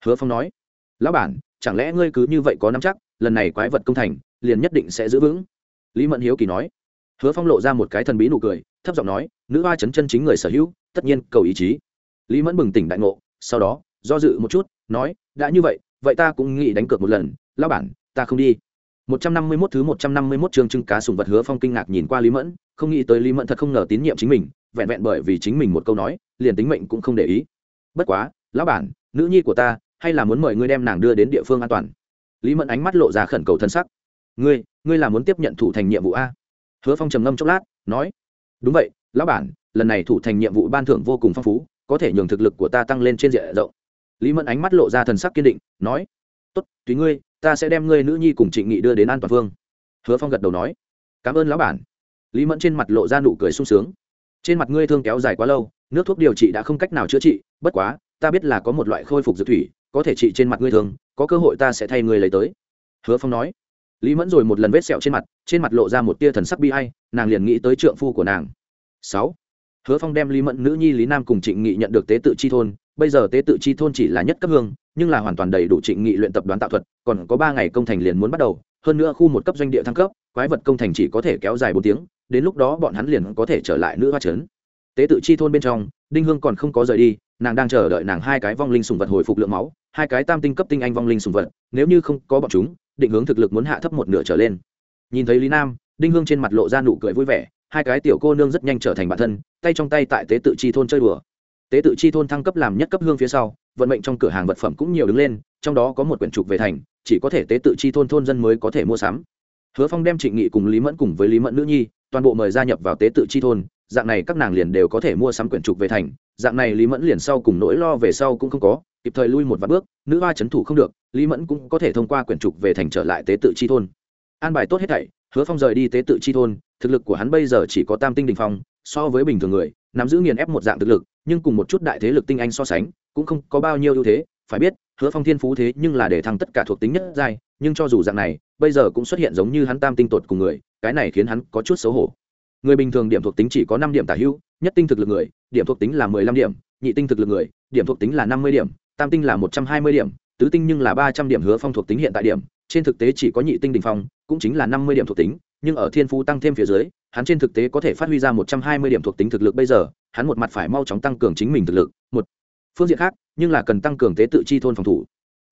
Hứa phong nói. Lão bản chẳng lẽ ngươi cứ như vậy có nắm chắc lần này quái vật công thành liền nhất định sẽ giữ vững? Lý mẫn hiếu kỳ nói. Hứa phong lộ ra một cái thần bí nụ cười thấp giọng nói nữ hoa chấn chân chính người sở hữu tất nhiên cầu ý chí. Lý mẫn bừng tỉnh đại ngộ sau đó do dự một chút nói đã như vậy vậy ta cũng nghĩ đánh cược một lần lao bản ta không đi. Một trăm năm mươi 151 thứ một trăm năm mươi 151 chương trưng cá sùng vật hứa phong kinh ngạc nhìn qua Lý Mẫn, không nghĩ tới Lý Mẫn thật không ngờ tín nhiệm chính mình, vẹn vẹn bởi vì chính mình một câu nói, liền tính mệnh cũng không để ý. Bất quá, lão bản, nữ nhi của ta, hay là muốn mời ngươi đem nàng đưa đến địa phương an toàn. Lý Mẫn ánh mắt lộ ra khẩn cầu thân sắc. Ngươi, ngươi là muốn tiếp nhận thủ thành nhiệm vụ a? Hứa Phong trầm ngâm chốc lát, nói: "Đúng vậy, lão bản, lần này thủ thành nhiệm vụ ban thưởng vô cùng phong phú, có thể nhường thực lực của ta tăng lên trên diện rộng." Lý Mẫn ánh mắt lộ ra thần sắc kiên định, nói: "Tốt, tùy ngươi, ta sẽ đem ngươi nữ nhi cùng trịnh nghị đưa đến an toàn phương hứa phong gật đầu nói cảm ơn lão bản lý mẫn trên mặt lộ ra nụ cười sung sướng trên mặt ngươi thương kéo dài quá lâu, nước thuốc điều trị đã không cách nào chữa trị, bất quá, ta biết là có một loại khôi phục dược thủy, có thể trị trên mặt ngươi thương, có cơ hội ta sẽ thay ngươi lấy tới. Hứa phong nói. Lý mẫn rồi một lần vết sẹo trên mặt trên mặt lộ ra một tia thần sắc bi hay nàng liền nghĩ tới trượng phu của nàng. Sáu. Hứa phong đem lý mẫn nữ nhi lý nam cùng trịnh nghị nhận được tế tự chi thôn, bây giờ tế tự chi thôn chỉ là nhất cấp hương, nhưng là hoàn toàn đầy đủ trịnh nghị luyện tập đoán tạo thuật, còn có ba ngày công thành liền muốn bắt đầu, hơn nữa khu một cấp doanh địa thăng cấp, quái vật công thành chỉ có thể kéo dài bốn tiếng đến lúc đó bọn hắn liền có thể trở lại nữ hoa trấn. Tế tự chi thôn bên trong, đinh hương còn không có rời đi, nàng đang chờ đợi nàng hai cái vong linh sùng vật hồi phục lượng máu, hai cái tam tinh cấp tinh anh vong linh sùng vật, nếu như không có bọn chúng, định hướng thực lực muốn hạ thấp một nửa trở lên. Nhìn thấy lý nam, đinh hương trên mặt lộ ra nụ cười vui vẻ, hai cái tiểu cô nương rất nhanh trở thành bạn thân, tay trong tay tại tế tự chi thôn chơi đùa. Tế tự chi thôn thăng cấp làm nhất cấp hương phía sau, vận mệnh trong cửa hàng vật phẩm cũng nhiều đứng lên, trong đó có một quyển trục về thành, chỉ có thể tế tự chi thôn thôn dân mới có thể mua sắm. Hứa phong đem trịnh nghị cùng lý mẫn cùng với lý mẫn nữ nhi toàn bộ mời gia nhập vào tế tự chi thôn, dạng này các nàng liền đều có thể mua sắm quyển trục về thành, dạng này lý mẫn liền sau cùng nỗi lo về sau cũng không có, kịp thời lui một vạn bước, nữ hoa c h ấ n thủ không được, lý mẫn cũng có thể thông qua quyển trục về thành trở lại tế tự chi thôn. An bài tốt hết thảy, hứa phong rời đi tế tự chi thôn, thực lực của hắn bây giờ chỉ có tam tinh đình phong, so với bình thường người, nắm giữ nghiền ép một dạng thực lực, nhưng cùng một chút đại thế lực tinh anh so sánh, cũng không có bao nhiêu ưu thế, phải biết, hứa phong thiên phú thế nhưng là để thăng tất cả thuộc tính nhất giai, nhưng cho dù dạng này, bây giờ cũng xuất hiện giống như hắn tam tinh tột cùng người cái này khiến hắn có chút xấu hổ. Người bình thường điểm thuộc tính chỉ có năm điểm tả hữu, nhất tinh thực lực người, điểm thuộc tính là mười lăm điểm, nhị tinh thực lực người, điểm thuộc tính là năm mươi điểm, tam tinh là một trăm hai mươi điểm, tứ tinh nhưng là ba trăm điểm hứa phong thuộc tính hiện tại điểm. Trên thực tế chỉ có nhị tinh đình phong, cũng chính là năm mươi điểm thuộc tính, nhưng ở thiên phú tăng thêm phía dưới, hắn trên thực tế có thể phát huy ra một trăm hai mươi điểm thuộc tính thực lực bây giờ, hắn một mặt phải mau chóng tăng cường chính mình thực lực. Một, phương diện khác, nhưng là cần tăng cường tế tự chi thôn phòng thủ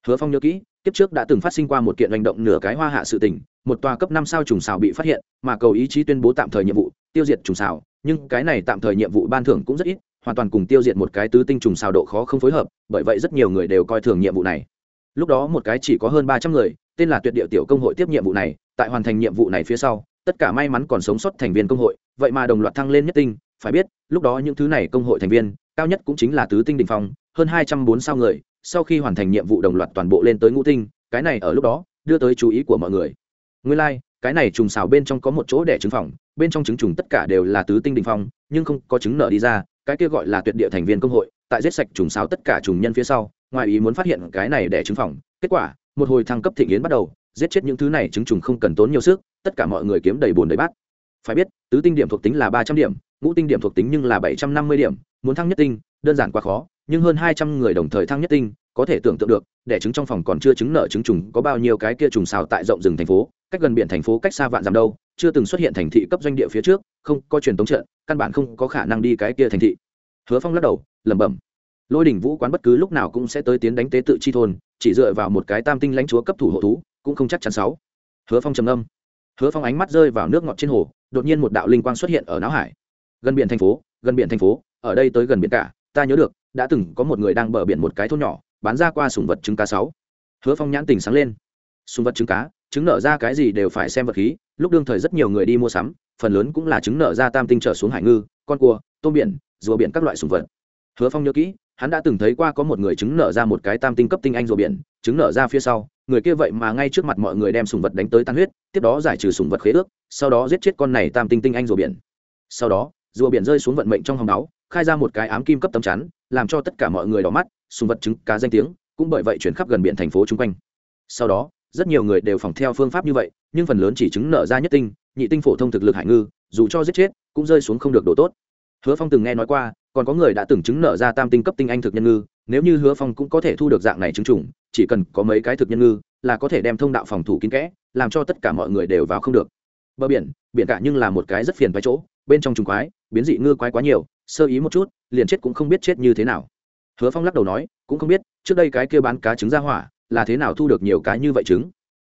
hứa phong nhớ kỹ, kiếp trước đã từng phát sinh qua một kiện hành động nửa cái hoa hạ sự tình, một tòa cấp năm sao trùng xào bị phát hiện, mà cầu ý chí tuyên bố tạm thời nhiệm vụ, tiêu diệt trùng xào, nhưng cái này tạm thời nhiệm vụ ban thưởng cũng rất ít, hoàn toàn cùng tiêu diệt một cái tứ tinh trùng xào độ khó không phối hợp, bởi vậy rất nhiều người đều coi thường nhiệm vụ này. Lúc đó một cái chỉ có hơn ba trăm người, tên là tuyệt địa tiểu công hội tiếp nhiệm vụ này, tại hoàn thành nhiệm vụ này phía sau, tất cả may mắn còn sống sót thành viên công hội, vậy mà đồng loạt thăng lên nhất tinh, phải biết, lúc đó những thứ này công hội thành viên, cao nhất cũng chính là tứ tinh đình phong, hơn hai trăm bốn sao người sau khi hoàn thành nhiệm vụ đồng loạt toàn bộ lên tới ngũ tinh cái này ở lúc đó đưa tới chú ý của mọi người. Nguyên lai、like, cái này trùng xào bên trong có một chỗ đẻ trứng phòng bên trong trứng trùng tất cả đều là tứ tinh đình phong nhưng không có trứng nở đi ra cái kia gọi là tuyệt địa thành viên công hội tại giết sạch trùng xào tất cả trùng nhân phía sau ngoài ý muốn phát hiện cái này đẻ trứng phòng kết quả một hồi thăng cấp thị nghiến bắt đầu giết chết những thứ này trứng trùng không cần tốn nhiều sức tất cả mọi người kiếm đầy bồn đầy bát. Phải biết tứ tinh điểm thuộc tính là ba trăm điểm ngũ tinh điểm thuộc tính nhưng là bảy trăm năm mươi điểm muốn thăng nhất tinh đơn giản quá khó, nhưng hơn hai trăm người đồng thời thăng nhất tinh, có thể tưởng tượng được, đẻ trứng trong phòng còn chưa trứng nở trứng trùng có bao nhiêu cái kia trùng xào tại rộng rừng thành phố, cách gần biển thành phố cách xa vạn dặm đâu, chưa từng xuất hiện thành thị cấp doanh địa phía trước, không có truyền tống trận, căn bản không có khả năng đi cái kia thành thị. Hứa phong lắc đầu, lẩm bẩm. Lôi đỉnh vũ quán bất cứ lúc nào cũng sẽ tới tiến đánh tế tự chi thôn, chỉ dựa vào một cái tam tinh lãnh chúa cấp thủ hộ thú, cũng không chắc chắn sáu. Hứa phong trầm âm hứa phong ánh mắt rơi vào nước ngọt trên hồ, đột nhiên một đạo linh quang xuất hiện ở não hải. Gần biển thành phố, gần biển thành phố, ở đây tới gần biển cả ta nhớ được, đã từng có một người đang bờ biển một cái thôn nhỏ, bán ra qua sùng vật trứng cá sáu. Hứa phong nhãn tình sáng lên. Sùng vật trứng cá, trứng nở ra cái gì đều phải xem vật khí, lúc đương thời rất nhiều người đi mua sắm, phần lớn cũng là trứng nở ra tam tinh trở xuống hải ngư, con cua, tôm biển, rùa biển các loại sùng vật. Hứa phong nhớ kỹ, hắn đã từng thấy qua có một người trứng nở ra một cái tam tinh cấp tinh anh rùa biển, trứng nở ra phía sau, người kia vậy mà ngay trước mặt mọi người đem sùng vật đánh tới tan huyết, tiếp đó giải trừ sùng vật khế ước, sau đó giết chết con này tam tinh tinh anh rùa biển. Sau đó, rùa biển rơi xuống vận mệnh trong hòng máu khai ra một cái ám kim cấp tấm chắn, làm cho tất cả mọi người đỏ mắt, sùng vật chứng cá danh tiếng, cũng bởi vậy chuyển khắp gần biển thành phố chung quanh. Sau đó, rất nhiều người đều phòng theo phương pháp như vậy, nhưng phần lớn chỉ chứng nở ra nhất tinh, nhị tinh phổ thông thực lực hải ngư, dù cho giết chết, cũng rơi xuống không được độ tốt. Hứa phong từng nghe nói qua, còn có người đã từng chứng nở ra tam tinh cấp tinh anh thực nhân ngư, nếu như hứa phong cũng có thể thu được dạng này chứng chủng, chỉ cần có mấy cái thực nhân ngư, là có thể đem thông đạo phòng thủ kín kẽ, làm cho tất cả mọi người đều vào không được. Bờ biển biển cả nhưng là một cái rất phiền vai chỗ, bên trong trùng quái, biến dị ngư quái quá nhiều sơ ý một chút, liền chết cũng không biết chết như thế nào. Hứa phong lắc đầu nói, cũng không biết, trước đây cái kia bán cá trứng ra hỏa, là thế nào thu được nhiều cái như vậy trứng?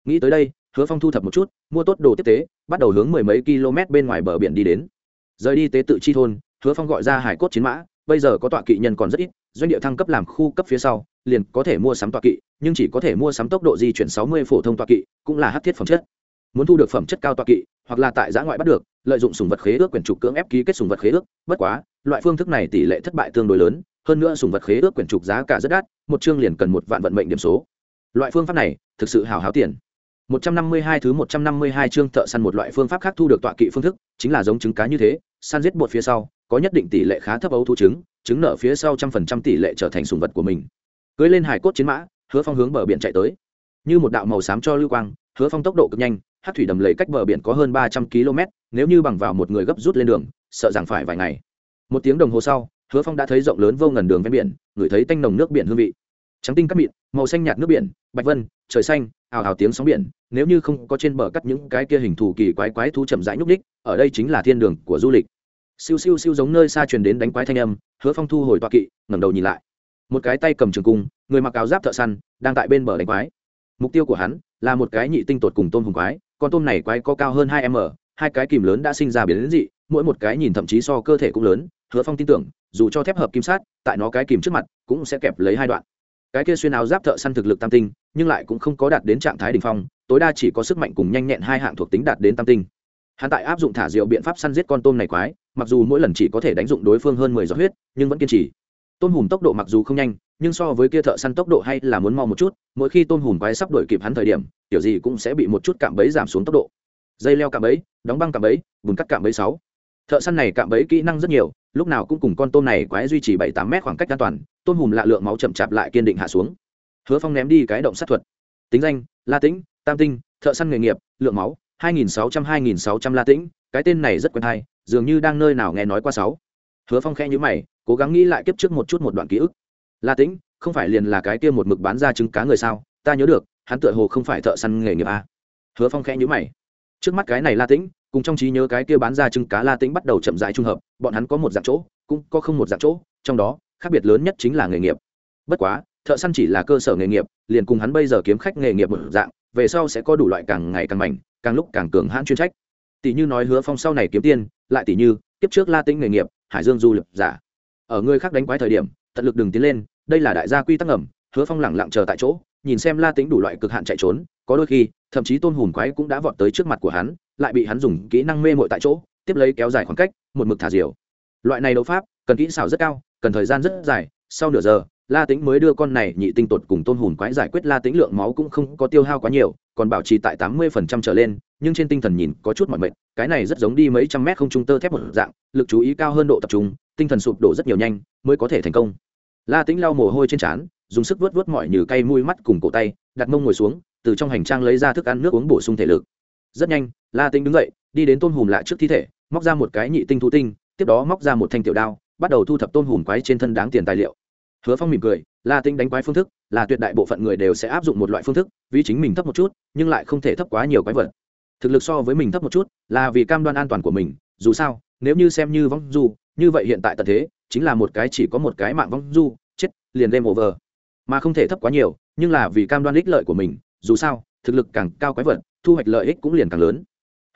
Nghĩ tới đây, hứa phong thu thập một chút, mua tốt đồ tiếp tế, bắt đầu hướng mười mấy km bên ngoài bờ biển đi đến. Rời đi tế tự chi thôn, hứa phong gọi ra hải cốt chiến mã, bây giờ có tọa kỵ nhân còn rất ít, doanh địa thăng cấp làm khu cấp phía sau, liền có thể mua sắm tọa kỵ, nhưng chỉ có thể mua sắm tốc độ di chuyển sáu mươi phổ thông tọa kỵ, cũng là hát thiết phẩm chất. Muốn thu được phẩm chất cao tọa kỵ, hoặc là tại giã ngoại bắt được lợi dụng sùng vật khế ước quyển trục cưỡng ép ký kết sùng vật khế ước, bất quá, loại phương thức này tỷ lệ thất bại tương đối lớn, hơn nữa sùng vật khế ước quyển trục giá cả rất đắt, một chương liền cần một vạn vận mệnh điểm số. Loại phương pháp này, thực sự hào háo tiền. 152 thứ 152 chương thợ săn một loại phương pháp khác thu được tọa kỵ phương thức, chính là giống trứng cá như thế, săn giết bột phía sau, có nhất định tỷ lệ khá thấp ấu thú trứng trứng nở phía sau trăm phần trăm tỷ lệ trở thành sùng vật của mình. Cưới lên hải cốt chiến mã, hứa phong hướng bờ biển chạy tới. Như một đạo màu xám cho lưu quang, hứa phong tốc độ cực nhanh, hát thủy đầm lầy cách bờ biển có hơn ba trăm km nếu như bằng vào một người gấp rút lên đường, sợ rằng phải vài ngày. Một tiếng đồng hồ sau, hứa phong đã thấy rộng lớn vô ngần đường ven biển, ngửi thấy tanh nồng nước biển hương vị. Trắng tinh cắt mịn, màu xanh nhạt nước biển, bạch vân, trời xanh, ào ào tiếng sóng biển, nếu như không có trên bờ cắt những cái kia hình thù kỳ quái quái thú chậm rãi nhúc ních ở đây chính là thiên đường của du lịch. Siêu siêu siêu giống nơi xa truyền đến đánh quái thanh âm, hứa phong thu hồi toa kỵ, ngẩng đầu nhìn lại. Một cái tay cầm trường cung, người mặc áo giáp thợ săn, đang tại bên bờ đánh quái. Mục tiêu của hắn là một cái nhị tinh tột cùng tôm hùng quái, con tôm này quái có cao hơn hai m hai cái kìm lớn đã sinh ra biến dị, mỗi một cái nhìn thậm chí so cơ thể cũng lớn, hứa phong tin tưởng, dù cho thép hợp kim sát, tại nó cái kìm trước mặt, cũng sẽ kẹp lấy hai đoạn. Cái kia xuyên áo giáp thợ săn thực lực tam tinh, nhưng lại cũng không có đạt đến trạng thái đ ỉ n h phong, tối đa chỉ có sức mạnh cùng nhanh nhẹn hai hạng thuộc tính đạt đến tam tinh. Hắn tại áp dụng thả rượu biện pháp săn giết con tôm này quái, mặc dù mỗi lần chỉ có thể đánh dụng đối phương hơn mười giọt huyết, nhưng vẫn kiên trì. Tôm hùm tốc độ mặc dù không nhanh, nhưng so với kia thợ săn tốc độ hay là muốn mau một chút, mỗi khi tôm hùm quái sắp đổi kịp hắn thời điểm kiểu gì cũng sẽ bị một chút cạm bẫy giảm xuống tốc độ dây leo cạm bẫy, đóng băng cạm bẫy, bùn cắt cạm bẫy sáu. Thợ săn này cạm bẫy kỹ năng rất nhiều, lúc nào cũng cùng con tôm này quái duy trì bảy tám mét khoảng cách an toàn, tôm hùm lạ lượng máu chậm chạp lại kiên định hạ xuống. Hứa phong ném đi cái động sát thuật. Tính danh, la tĩnh, tam tinh, thợ săn nghề nghiệp, lượng máu, hai nghìn sáu trăm, hai nghìn sáu trăm la tĩnh, cái tên này rất quen hay, dường như đang nơi nào nghe nói qua sáu. Hứa phong khe nhữ mày, cố gắng nghĩ lại kiếp trước một chút một đoạn ký ức. La tĩnh, không phải liền là cái kia một mực bán ra trứng cá người sao? Ta nhớ được, hắn tựa hồ không phải thợ săn nghề nghiệp à. hứa phong khe nhữ mày trước mắt cái này la tĩnh, cùng trong trí nhớ cái kia bán ra trứng cá la tĩnh bắt đầu chậm rãi trung hợp, bọn hắn có một dạng chỗ, cũng có không một dạng chỗ, trong đó, khác biệt lớn nhất chính là nghề nghiệp. Bất quá, thợ săn chỉ là cơ sở nghề nghiệp, liền cùng hắn bây giờ kiếm khách nghề nghiệp một dạng, về sau sẽ có đủ loại càng ngày càng mạnh càng lúc càng cường hãn chuyên trách. Tỷ như nói hứa phong sau này kiếm tiền, lại tỷ như, kiếp trước la tĩnh nghề nghiệp, hải dương du lịch giả. Ở người khác đánh quái thời điểm, tận lực đừng tiến lên, đây là đại gia quy tắc ngầm, hứa phong lẳng lặng chờ tại chỗ nhìn xem la tĩnh đủ loại cực hạn chạy trốn, có đôi khi, thậm chí tôn hồn quái cũng đã vọt tới trước mặt của hắn, lại bị hắn dùng kỹ năng mê mội tại chỗ, tiếp lấy kéo dài khoảng cách, một mực thả diều. Loại này đấu pháp, cần kỹ xảo rất cao, cần thời gian rất dài. Sau nửa giờ, la tính mới đưa con này nhị tinh tột cùng tôn hồn quái giải quyết la tính lượng máu cũng không có tiêu hao quá nhiều, còn bảo trì tại tám mươi phần trăm trở lên, nhưng trên tinh thần nhìn có chút mọi mệt, cái này rất giống đi mấy trăm mét không trung tơ thép một dạng, lực chú ý cao hơn độ tập trung, tinh thần sụp đổ rất nhiều nhanh, mới có thể thành công. La tính lau mồ hôi trên trán dùng sức vớt vớt mọi như cây mũi mắt cùng cổ tay, đặt mông ngồi xuống, từ trong hành trang lấy ra thức ăn nước uống bổ sung thể lực. Rất nhanh, la Tinh đứng dậy, đi đến tôn hùm lạ trước thi thể, móc ra một cái nhị tinh thú tinh, tiếp đó móc ra một thanh tiểu đao, bắt đầu thu thập tôn hùm quái trên thân đáng tiền tài liệu. Hứa phong mỉm cười, la tinh đánh quái phương thức, là tuyệt đại bộ phận người đều sẽ áp dụng một loại phương thức, vì chính mình thấp một chút, nhưng lại không thể thấp quá nhiều quái vật. Thực lực so với mình thấp một chút, là vì cam đoan an toàn của mình, dù sao, nếu như xem như vong du, như vậy hiện tại tận thế, chính là một cái chỉ có một cái mạng vong du, chết, liền game over mà không thể thấp quá nhiều, nhưng là vì cam đoan ích lợi của mình, dù sao, thực lực càng cao quái vật, thu hoạch lợi ích cũng liền càng lớn.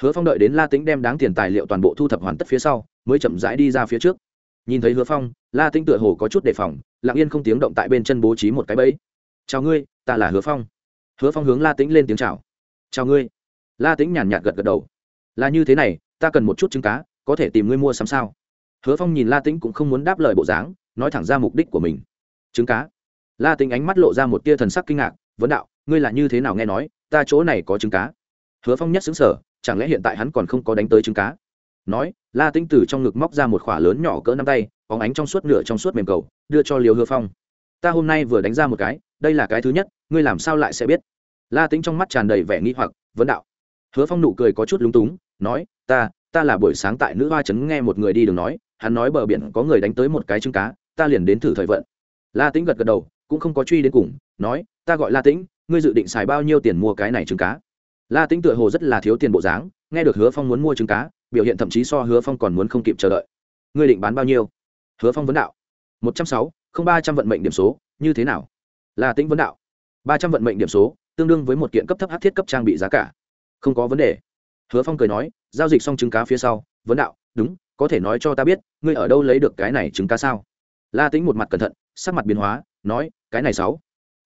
Hứa phong đợi đến la tĩnh đem đáng tiền tài liệu toàn bộ thu thập hoàn tất phía sau, mới chậm rãi đi ra phía trước. Nhìn thấy hứa phong, la tĩnh tựa hồ có chút đề phòng, lặng yên không tiếng động tại bên chân bố trí một cái bẫy. Chào ngươi, ta là hứa phong. Hứa phong hướng la tĩnh lên tiếng chào. Chào ngươi. La tĩnh nhàn nhạt gật gật đầu. Là như thế này, ta cần một chút trứng cá, có thể tìm ngươi mua sắm sao? Hứa phong nhìn la tĩnh cũng không muốn đáp lời bộ dáng, nói thẳng ra mục đích của mình. Trứng cá la tĩnh ánh mắt lộ ra một tia thần sắc kinh ngạc, vấn đạo, ngươi là như thế nào nghe nói, ta chỗ này có trứng cá? Hứa phong nhất xứng sở chẳng lẽ hiện tại hắn còn không có đánh tới trứng cá? Nói, la tĩnh từ trong ngực móc ra một khỏa lớn nhỏ cỡ năm tay, bóng ánh trong suốt nửa trong suốt mềm cầu, đưa cho liều hứa phong. Ta hôm nay vừa đánh ra một cái, đây là cái thứ nhất, ngươi làm sao lại sẽ biết? La tĩnh trong mắt tràn đầy vẻ nghi hoặc, vấn đạo. Hứa phong nụ cười có chút lúng túng, nói, ta ta là buổi sáng tại nữ hoa trấn nghe một người đi đường nói, hắn nói bờ biển có người đánh tới một cái trứng cá, ta liền đến thử thời vận. La tĩnh gật gật đầu cũng không có truy đến cùng, nói, ta gọi la tĩnh, ngươi dự định xài bao nhiêu tiền mua cái này trứng cá? La tĩnh tựa hồ rất là thiếu tiền bộ dáng, nghe được hứa phong muốn mua trứng cá, biểu hiện thậm chí so hứa phong còn muốn không kịp chờ đợi. Ngươi định bán bao nhiêu? Hứa phong vấn đạo. Một trăm sáu, không ba trăm vận mệnh điểm số, như thế nào? La tĩnh vấn đạo. Ba trăm vận mệnh điểm số, tương đương với một kiện cấp thấp hát thiết cấp trang bị giá cả. Không có vấn đề. Hứa phong cười nói, giao dịch xong trứng cá phía sau, vấn đạo, đúng, có thể nói cho ta biết, ngươi ở đâu lấy được cái này trứng cá sao? La tĩnh một mặt cẩn thận, sắc mặt biến hóa nói, cái này sáu.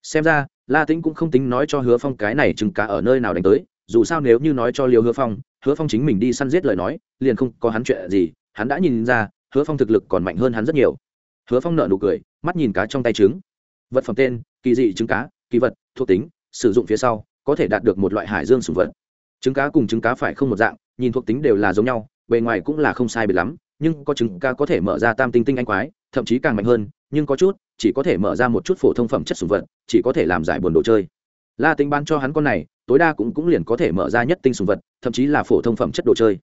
Xem ra, la tĩnh cũng không tính nói cho hứa phong cái này trứng cá ở nơi nào đánh tới, dù sao nếu như nói cho liều hứa phong hứa phong chính mình đi săn giết lời nói, liền không có hắn chuyện gì, hắn đã nhìn ra, hứa phong thực lực còn mạnh hơn hắn rất nhiều. Hứa phong nợ nụ cười, mắt nhìn cá trong tay trứng. Vật phẩm tên, kỳ dị trứng cá, kỳ vật, thuộc tính, sử dụng phía sau, có thể đạt được một loại hải dương sùng vật. Trứng cá cùng trứng cá phải không một dạng, nhìn thuộc tính đều là giống nhau, bề ngoài cũng là không sai biệt lắm, nhưng có trứng cá có thể mở ra tam tinh tinh anh quái, thậm chí càng mạnh hơn nhưng có chút, chỉ có thể mở ra một chút phổ thông phẩm chất sùng vật, chỉ có thể làm giải buồn đồ chơi. La tính bán cho hắn con này, tối đa cũng cũng liền có thể mở ra nhất tinh sùng vật, thậm chí là phổ thông phẩm chất đồ chơi.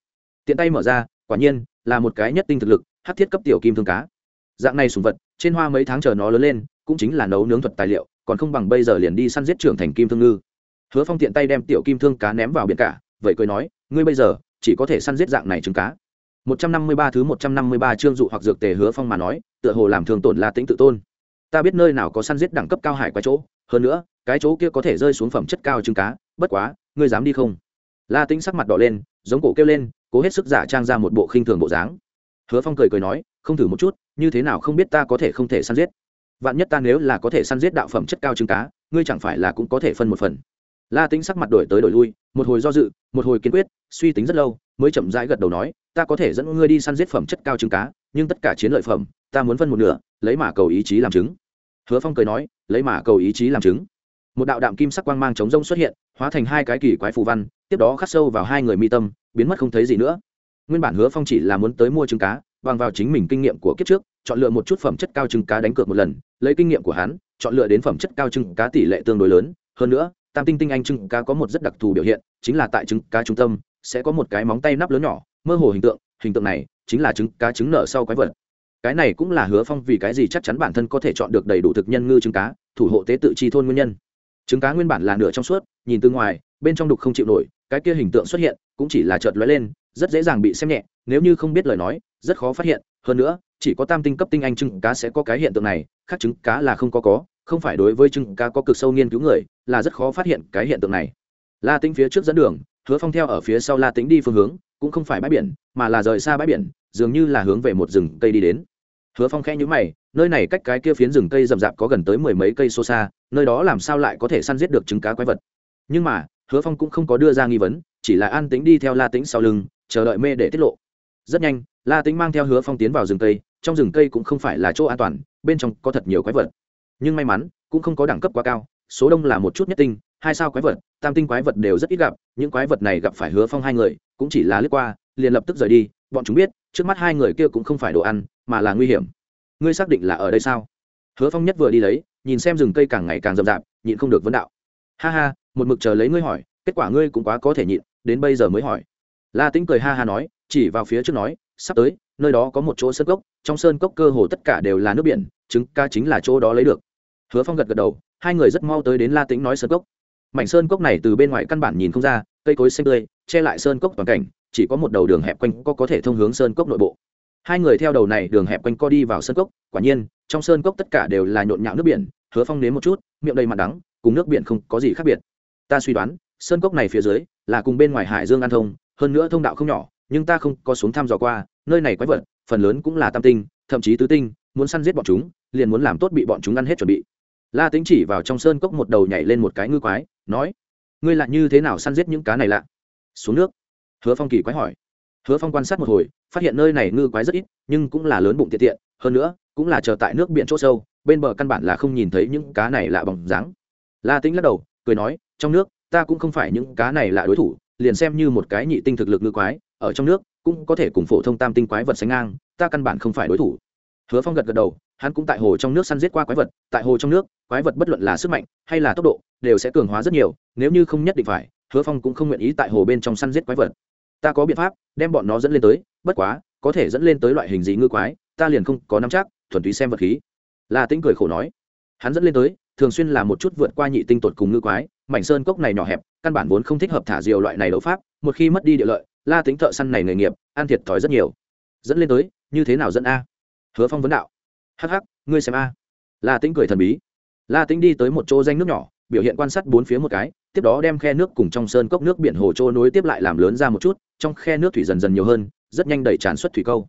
Tiện tay mở ra, quả nhiên, là một cái nhất tinh thực lực hát thiết cấp tiểu kim thương cá. Dạng này sùng vật, trên hoa mấy tháng chờ nó lớn lên, cũng chính là nấu nướng thuật tài liệu, còn không bằng bây giờ liền đi săn giết trưởng thành kim thương ngư. Hứa phong tiện tay đem tiểu kim thương cá ném vào biển cả, vậy cười nói, ngươi bây giờ chỉ có thể săn giết dạng này trứng cá. 153 thứ 153 chương dụ hoặc dược tề hứa phong mà nói, tựa hồ làm thường tổn la tĩnh tự tôn. Ta biết nơi nào có săn giết đẳng cấp cao hải quái chỗ, hơn nữa, cái chỗ kia có thể rơi xuống phẩm chất cao trứng cá, bất quá, ngươi dám đi không? La tĩnh sắc mặt đỏ lên, giống cổ kêu lên, cố hết sức giả trang ra một bộ khinh thường bộ dáng. Hứa phong cười cười nói, không thử một chút, như thế nào không biết ta có thể không thể săn giết? Vạn nhất ta nếu là có thể săn giết đạo phẩm chất cao trứng cá, ngươi chẳng phải là cũng có thể phân một phần la tính sắc mặt đổi tới đổi lui, một hồi do dự, một hồi kiên quyết, suy tính rất lâu, mới chậm rãi gật đầu nói, ta có thể dẫn ngươi đi săn giết phẩm chất cao trứng cá, nhưng tất cả chiến lợi phẩm, ta muốn phân một nửa, lấy mà cầu ý chí làm chứng. Hứa phong cười nói, lấy mà cầu ý chí làm chứng. Một đạo đạm kim sắc quang mang chống rông xuất hiện, hóa thành hai cái kỳ quái phù văn, tiếp đó khắc sâu vào hai người mi tâm, biến mất không thấy gì nữa. Nguyên bản hứa phong chỉ là muốn tới mua trứng cá, bằng vào chính mình kinh nghiệm của kiếp trước, chọn lựa một chút phẩm chất cao trứng cá đánh cược một lần, lấy kinh nghiệm của hắn, chọn lựa đến phẩm chất cao trứng cá tỷ lệ tương đối lớn, hơn nữa tam tinh tinh anh trứng cá có một rất đặc thù biểu hiện, chính là tại trứng cá trung tâm, sẽ có một cái móng tay nắp lớn nhỏ, mơ hồ hình tượng hình tượng này chính là trứng cá trứng nở sau quái vật. Cái này cũng là hứa phong vì cái gì chắc chắn bản thân có thể chọn được đầy đủ thực nhân ngư trứng cá, thủ hộ tế tự chi thôn nguyên nhân. Trứng cá nguyên bản là nửa trong suốt, nhìn từ ngoài, bên trong đục không chịu nổi, cái kia hình tượng xuất hiện, cũng chỉ là chợt lóe lên, rất dễ dàng bị xem nhẹ, nếu như không biết lời nói, rất khó phát hiện. Hơn nữa, chỉ có tam tinh cấp tinh anh trứng cá sẽ có cái hiện tượng này, khác trứng cá là không có có, không phải đối với trứng cá có cực sâu nghiên cứu người là rất khó phát hiện cái hiện tượng này. La tĩnh phía trước dẫn đường, hứa phong theo ở phía sau la tĩnh đi phương hướng, cũng không phải bãi biển, mà là rời xa bãi biển, dường như là hướng về một rừng cây đi đến. Hứa phong khẽ nhữ mày, nơi này cách cái kia phiến rừng cây rậm rạp có gần tới mười mấy cây xô xa, nơi đó làm sao lại có thể săn giết được trứng cá quái vật? Nhưng mà, hứa phong cũng không có đưa ra nghi vấn, chỉ là an tính đi theo la tĩnh sau lưng, chờ đợi mê để tiết lộ. Rất nhanh, la tĩnh mang theo hứa phong tiến vào rừng cây, trong rừng cây cũng không phải là chỗ an toàn, bên trong có thật nhiều quái vật. Nhưng may mắn, cũng không có đẳng cấp quá cao số đông là một chút nhất tinh, hai sao quái vật, tam tinh quái vật đều rất ít gặp, những quái vật này gặp phải hứa phong hai người, cũng chỉ là lướt qua, liền lập tức rời đi, bọn chúng biết, trước mắt hai người kia cũng không phải đồ ăn, mà là nguy hiểm. Ngươi xác định là ở đây sao? Hứa phong nhất vừa đi lấy, nhìn xem rừng cây càng ngày càng rậm rạp, nhịn không được vấn đạo. Ha ha, một mực chờ lấy ngươi hỏi, kết quả ngươi cũng quá có thể nhịn, đến bây giờ mới hỏi. La tĩnh cười ha ha nói, chỉ vào phía trước nói, sắp tới, nơi đó có một chỗ sơn cốc, trong sơn cốc cơ hồ tất cả đều là nước biển, trứng ca chính là chỗ đó lấy được. Hứa phong gật gật đầu hai người rất mau tới đến la tĩnh nói sơn cốc. Mảnh sơn cốc này từ bên ngoài căn bản nhìn không ra, cây cối xanh tươi, che lại sơn cốc toàn cảnh, chỉ có một đầu đường hẹp quanh có có thể thông hướng sơn cốc nội bộ. Hai người theo đầu này đường hẹp quanh co đi vào sơn cốc, quả nhiên, trong sơn cốc tất cả đều là nhộn nhạo nước biển, hứa phong nếm một chút, miệng đầy mặt đắng, cùng nước biển không có gì khác biệt. Ta suy đoán, sơn cốc này phía dưới, là cùng bên ngoài hải dương an thông, hơn nữa thông đạo không nhỏ, nhưng ta không có xuống thăm dò qua, nơi này quái vật, phần lớn cũng là tam tinh, thậm chí tứ tinh, muốn săn giết bọn chúng, liền muốn làm tốt bị bọn chúng ăn hết chuẩn bị la tính chỉ vào trong sơn cốc một đầu nhảy lên một cái ngư quái, nói, ngươi lại như thế nào săn giết những cá này lạ? Xuống nước. Hứa phong kỳ quái hỏi. Hứa phong quan sát một hồi, phát hiện nơi này ngư quái rất ít, nhưng cũng là lớn bụng tiện tiện, hơn nữa, cũng là chờ tại nước biển chỗ sâu, bên bờ căn bản là không nhìn thấy những cá này lạ bỏng dáng. La tính lắc đầu, cười nói, trong nước, ta cũng không phải những cá này là đối thủ, liền xem như một cái nhị tinh thực lực ngư quái, ở trong nước, cũng có thể cùng phổ thông tam tinh quái vật sánh ngang, ta căn bản không phải đối thủ. Hứa phong gật gật đầu hắn cũng tại hồ trong nước săn giết qua quái vật, tại hồ trong nước, quái vật bất luận là sức mạnh hay là tốc độ đều sẽ cường hóa rất nhiều, nếu như không nhất định phải, hứa phong cũng không nguyện ý tại hồ bên trong săn giết quái vật. Ta có biện pháp, đem bọn nó dẫn lên tới, bất quá, có thể dẫn lên tới loại hình gì ngư quái, ta liền không có nắm chắc, thuần túy xem vật khí. La tĩnh cười khổ nói. Hắn dẫn lên tới, thường xuyên là một chút vượt qua nhị tinh tột cùng ngư quái, mảnh sơn cốc này nhỏ hẹp, căn bản vốn không thích hợp thả diều loại này đấu pháp, một khi mất đi địa lợi, la tính thợ săn này nghề nghiệp, ăn thiệt thòi rất nhiều. Dẫn lên tới, như thế nào dẫn a? Hứa phong vấn đạo. Hắc Hắc, ngươi xem a. La tĩnh cười thần bí. La tĩnh đi tới một chỗ danh nước nhỏ biểu hiện quan sát bốn phía một cái tiếp đó đem khe nước cùng trong sơn cốc nước biển hồ trô nối tiếp lại làm lớn ra một chút trong khe nước thủy dần dần nhiều hơn rất nhanh đẩy tràn xuất thủy câu.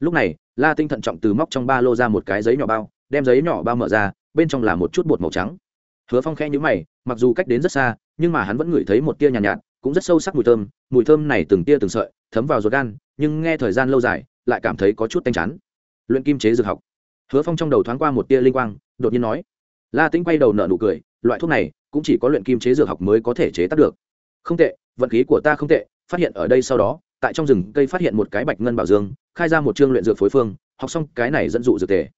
Lúc này la tinh thận trọng từ móc trong ba lô ra một cái giấy nhỏ bao đem giấy nhỏ bao mở ra bên trong là một chút bột màu trắng. Hứa phong khe nhữ mày mặc dù cách đến rất xa nhưng mà hắn vẫn ngửi thấy một tia nhàn nhạt, nhạt cũng rất sâu sắc mùi thơm mùi thơm này từng tia từng sợi thấm vào ruột gan nhưng nghe thời gian lâu dài lại cảm thấy có chút tanh chán. Luyện kim chế dược học hứa phong trong đầu thoáng qua một tia linh quang, đột nhiên nói. La tĩnh quay đầu nở nụ cười, loại thuốc này cũng chỉ có luyện kim chế dược học mới có thể chế tác được. Không tệ, vận khí của ta không tệ, phát hiện ở đây sau đó, tại trong rừng cây phát hiện một cái bạch ngân bảo dương, khai ra một chương luyện dược phối phương, học xong cái này dẫn dụ dược tề.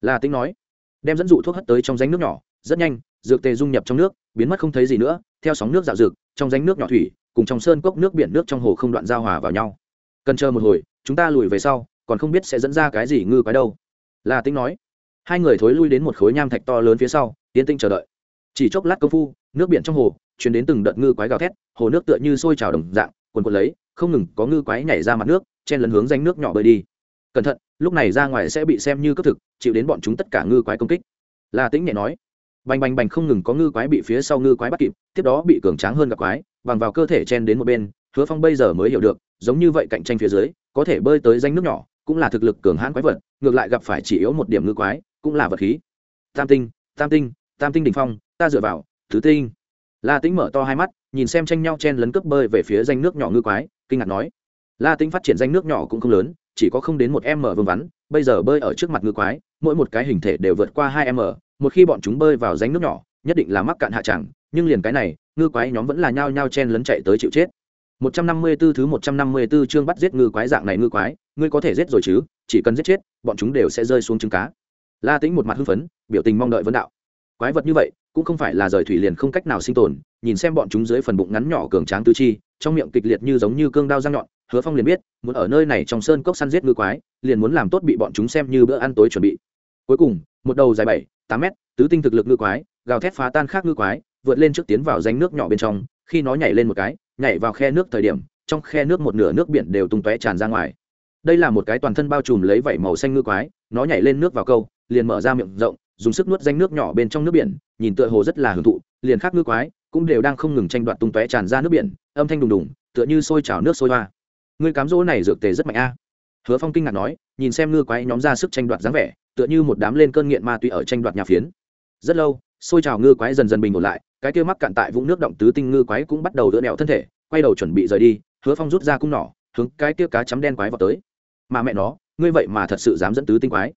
La tĩnh nói, đem dẫn dụ thuốc hất tới trong danh nước nhỏ, rất nhanh, dược tề dung nhập trong nước, biến mất không thấy gì nữa, theo sóng nước dạo dược, trong danh nước nhỏ thủy, cùng trong sơn cốc nước biển nước trong hồ không đoạn giao hòa vào nhau. Cần chờ một hồi, chúng ta lùi về sau, còn không biết sẽ dẫn ra cái gì ngư quái đâu la tĩnh nói. Hai người thối lui đến một khối nham thạch to lớn phía sau tiến tinh chờ đợi. Chỉ chốc lát công phu, nước biển trong hồ chuyển đến từng đợt ngư quái gào thét, hồ nước tựa như sôi trào đồng dạng, quần quần lấy, không ngừng có ngư quái nhảy ra mặt nước, chen lấn hướng danh nước nhỏ bơi đi. Cẩn thận, lúc này ra ngoài sẽ bị xem như cấp thực, chịu đến bọn chúng tất cả ngư quái công kích. La tĩnh nhẹ nói. Bành bành bành không ngừng có ngư quái bị phía sau ngư quái bắt kịp, tiếp đó bị cường tráng hơn gặp quái, bằng vào cơ thể chen đến một bên, hứa phong bây giờ mới hiểu được, giống như vậy cạnh tranh phía dưới, có thể bơi tới danh nước nhỏ cũng là thực lực cường hãn quái vật ngược lại gặp phải chỉ yếu một điểm ngư quái cũng là vật khí. Tam tinh tam tinh tam tinh đỉnh phong ta dựa vào thứ tinh. La tĩnh mở to hai mắt nhìn xem tranh nhau chen lấn cướp bơi về phía danh nước nhỏ ngư quái kinh ngạc nói. La tĩnh phát triển danh nước nhỏ cũng không lớn chỉ có không đến một m vương vắn bây giờ bơi ở trước mặt ngư quái mỗi một cái hình thể đều vượt qua hai m một khi bọn chúng bơi vào danh nước nhỏ nhất định là mắc cạn hạ chẳng nhưng liền cái này ngư quái nhóm vẫn là nhao nhao chen lấn chạy tới chịu chết. 154 thứ 154 chương bắt giết ngư quái dạng này ngư quái, ngươi có thể giết rồi chứ, chỉ cần giết chết, bọn chúng đều sẽ rơi xuống trứng cá. La Tĩnh một mặt hưng phấn, biểu tình mong đợi vấn đạo. Quái vật như vậy, cũng không phải là rời thủy liền không cách nào sinh tồn, nhìn xem bọn chúng dưới phần bụng ngắn nhỏ cường tráng tứ chi, trong miệng kịch liệt như giống như cương đao răng nhọn, Hứa Phong liền biết, muốn ở nơi này trong sơn cốc săn giết ngư quái, liền muốn làm tốt bị bọn chúng xem như bữa ăn tối chuẩn bị. Cuối cùng, một đầu dài 7, 8 mét, tứ tinh thực lực ngư quái, gào thét phá tan khác ngư quái, vượt lên trước tiến vào danh nước nhỏ bên trong, khi nó nhảy lên một cái, nhảy vào khe nước thời điểm trong khe nước một nửa nước biển đều tung tóe tràn ra ngoài đây là một cái toàn thân bao trùm lấy vảy màu xanh ngư quái, nó nhảy lên nước vào câu, liền mở ra miệng rộng, dùng sức nuốt danh nước nhỏ bên trong nước biển, nhìn tựa hồ rất là hưởng thụ, liền khác ngư quái cũng đều đang không ngừng tranh đoạt tung tóe tràn ra nước biển, âm thanh đùng đùng, tựa như sôi trào nước sôi hoa. Ngươi cám dỗ này dược tề rất mạnh a. Hứa phong kinh ngạc nói, nhìn xem ngư quái nhóm ra sức tranh đoạt dáng vẻ, tựa như một đám lên cơn nghiện ma túy ở tranh đoạt nhà phiến. Rất lâu, sôi trào ngư quái dần dần bình ổn lại, cái kia mắc cạn tại vũng nước động tứ tinh ngư quái cũng bắt đầu đỡ đẹo thân thể, quay đầu chuẩn bị rời đi, hứa phong rút ra cung nỏ, hướng cái kia cá chấm đen quái vào tới mà mẹ nó, ngươi vậy mà thật sự dám dẫn tứ tinh quái.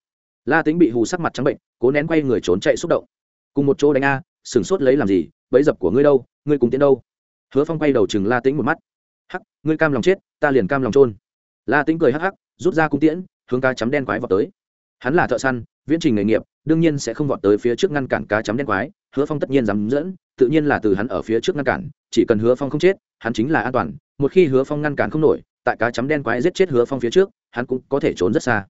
La tính bị hù sắc mặt trắng bệnh, cố nén quay người trốn chạy xúc động. Cùng một chỗ đánh a, sửng sốt lấy làm gì, bẫy dập của ngươi đâu, ngươi cùng tiến đâu? Hứa phong quay đầu chừng la tính một mắt. Hắc, ngươi cam lòng chết, ta liền cam lòng trôn la tính cười hắc hắc, rút ra cung tiễn, hướng cá chấm đen quái vào tới. Hắn là thợ săn, viễn trình nghề nghiệp, đương nhiên sẽ không vọt tới phía trước ngăn cản cá chấm đen quái, hứa phong tất nhiên dám dẫn, tự nhiên là từ hắn ở phía trước ngăn cản, chỉ cần hứa phong không chết, hắn chính là an toàn. Một khi hứa phong ngăn cản không nổi, tại cá chấm đen quái giết chết hứa phong phía trước hắn cũng có thể trốn rất xa.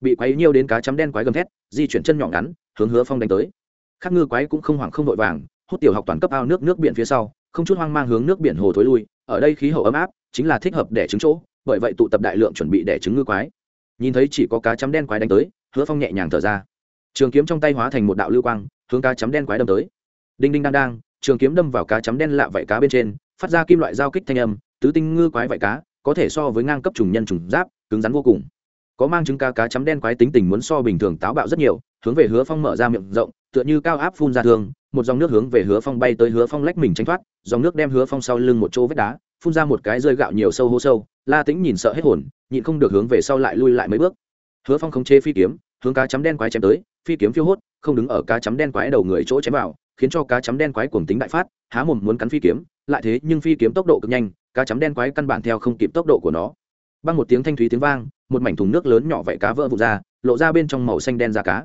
Bị quái nhiêu đến cá chấm đen quái gầm thét, di chuyển chân nhỏ ngắn, hướng hứa phong đánh tới. Khác ngư quái cũng không hoảng không vội vàng, hút tiểu học toàn cấp ao nước nước biển phía sau, không chút hoang mang hướng nước biển hồ thối lui. Ở đây khí hậu ấm áp, chính là thích hợp để trứng chỗ, bởi vậy tụ tập đại lượng chuẩn bị để trứng ngư quái. Nhìn thấy chỉ có cá chấm đen quái đánh tới, hứa phong nhẹ nhàng thở ra. Trường kiếm trong tay hóa thành một đạo lưu quang, hướng cá chấm đen quái đâm tới. Đinh đinh đang đang, trường kiếm đâm vào cá chấm đen lạ vảy cá bên trên, phát ra kim loại giao kích thanh âm, tứ tinh ngư quái vảy cá, có thể so với ngang cấp trùng nhân trùng giáp cứng rắn vô cùng. Có mang trứng cá cá chấm đen quái tính tình muốn so bình thường táo bạo rất nhiều, hướng về hứa phong mở ra miệng rộng, tựa như cao áp phun ra thương một dòng nước hướng về hứa phong bay tới hứa phong lách mình tranh thoát, dòng nước đem hứa phong sau lưng một chỗ vết đá, phun ra một cái rơi gạo nhiều sâu hô sâu, la tĩnh nhìn sợ hết hồn, nhịn không được hướng về sau lại lui lại mấy bước. Hứa phong không chế phi kiếm, hướng cá chấm đen quái chém tới, phi kiếm phiêu hốt, không đứng ở cá chấm đen quái đầu người chỗ chém vào, khiến cho cá chấm đen quái cuồng tính đại phát, há mồm muốn cắn phi kiếm, lại thế nhưng phi kiếm tốc độ cực nhanh, cá chấm đen quái căn bản theo không kịp tốc độ của nó băng một tiếng thanh thúy tiếng vang, một mảnh thùng nước lớn nhỏ vảy cá vỡ vụt ra, lộ ra bên trong màu xanh đen da cá.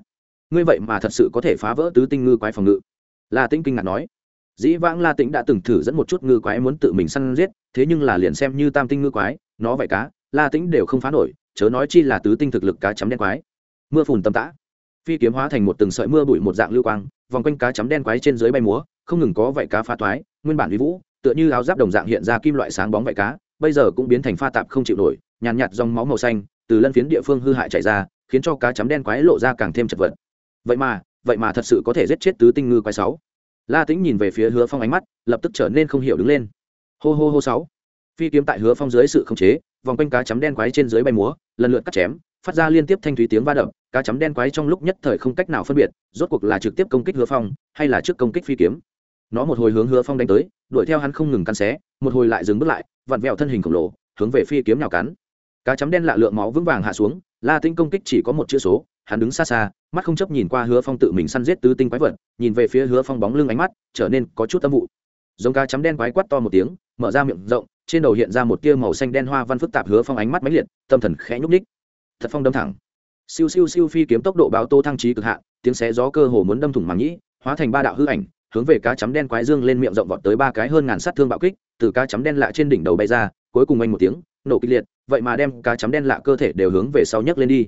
Ngươi vậy mà thật sự có thể phá vỡ tứ tinh ngư quái phòng ngự? La tĩnh kinh ngạc nói. Dĩ vãng la tĩnh đã từng thử dẫn một chút ngư quái muốn tự mình săn giết, thế nhưng là liền xem như tam tinh ngư quái, nó vảy cá, la tĩnh đều không phá nổi, chớ nói chi là tứ tinh thực lực cá chấm đen quái. Mưa phùn tầm tã. Phi kiếm hóa thành một từng sợi mưa bụi một dạng lưu quang, vòng quanh cá chấm đen quái trên dưới bay múa, không ngừng có vảy cá phá toái, nguyên bản vi vũ, tựa như áo giáp đồng dạng hiện ra kim loại sáng bóng vảy cá, bây giờ cũng biến thành pha tạp không chịu nổi nhàn nhạt dòng máu màu xanh từ lân phiến địa phương hư hại chảy ra, khiến cho cá chấm đen quái lộ ra càng thêm chật vật. Vậy mà vậy mà thật sự có thể giết chết tứ tinh ngư quái sáu. La tĩnh nhìn về phía hứa phong ánh mắt, lập tức trở nên không hiểu đứng lên. Hô hô hô sáu. Phi kiếm tại hứa phong dưới sự khống chế, vòng quanh cá chấm đen quái trên dưới bay múa, lần lượt cắt chém, phát ra liên tiếp thanh thúy tiếng va đập, cá chấm đen quái trong lúc nhất thời không cách nào phân biệt, rốt cuộc là trực tiếp công kích hứa phong, hay là trước công kích phi kiếm. Nó một hồi hướng hứa phong đánh tới, đuổi theo hắn không ngừng cắn xé, một hồi lại dừng bước lại, vặn vẹo thân hình khổng lồ, hướng về phi kiếm nào cắn cá chấm đen lạ lượng máu vững vàng hạ xuống la tinh công kích chỉ có một chữ số hắn đứng xa xa mắt không chấp nhìn qua hứa phong tự mình săn giết tứ tinh quái vật nhìn về phía hứa phong bóng lưng ánh mắt trở nên có chút tâm vụ. Giống cá chấm đen quái quát to một tiếng mở ra miệng rộng trên đầu hiện ra một tia màu xanh đen hoa văn phức tạp hứa phong ánh mắt máy liệt tâm thần khẽ nhúc ních thật phong đâm thẳng. Siêu siêu siêu phi kiếm tốc độ báo tô thăng trí cực hạ, tiếng xé gió cơ hồ muốn đâm thủng màng nhĩ hóa thành ba đạo hư ảnh hướng về cá chấm đen quái dương lên miệng rộng vọt tới ba cái hơn ngàn sát thương bạo kích từ cá chấm đen lạ trên đỉnh đầu bay ra cuối cùng anh một tiếng, nổ kịch liệt, vậy mà đem cá chấm đen lạ cơ thể đều hướng về sau nhấc lên đi.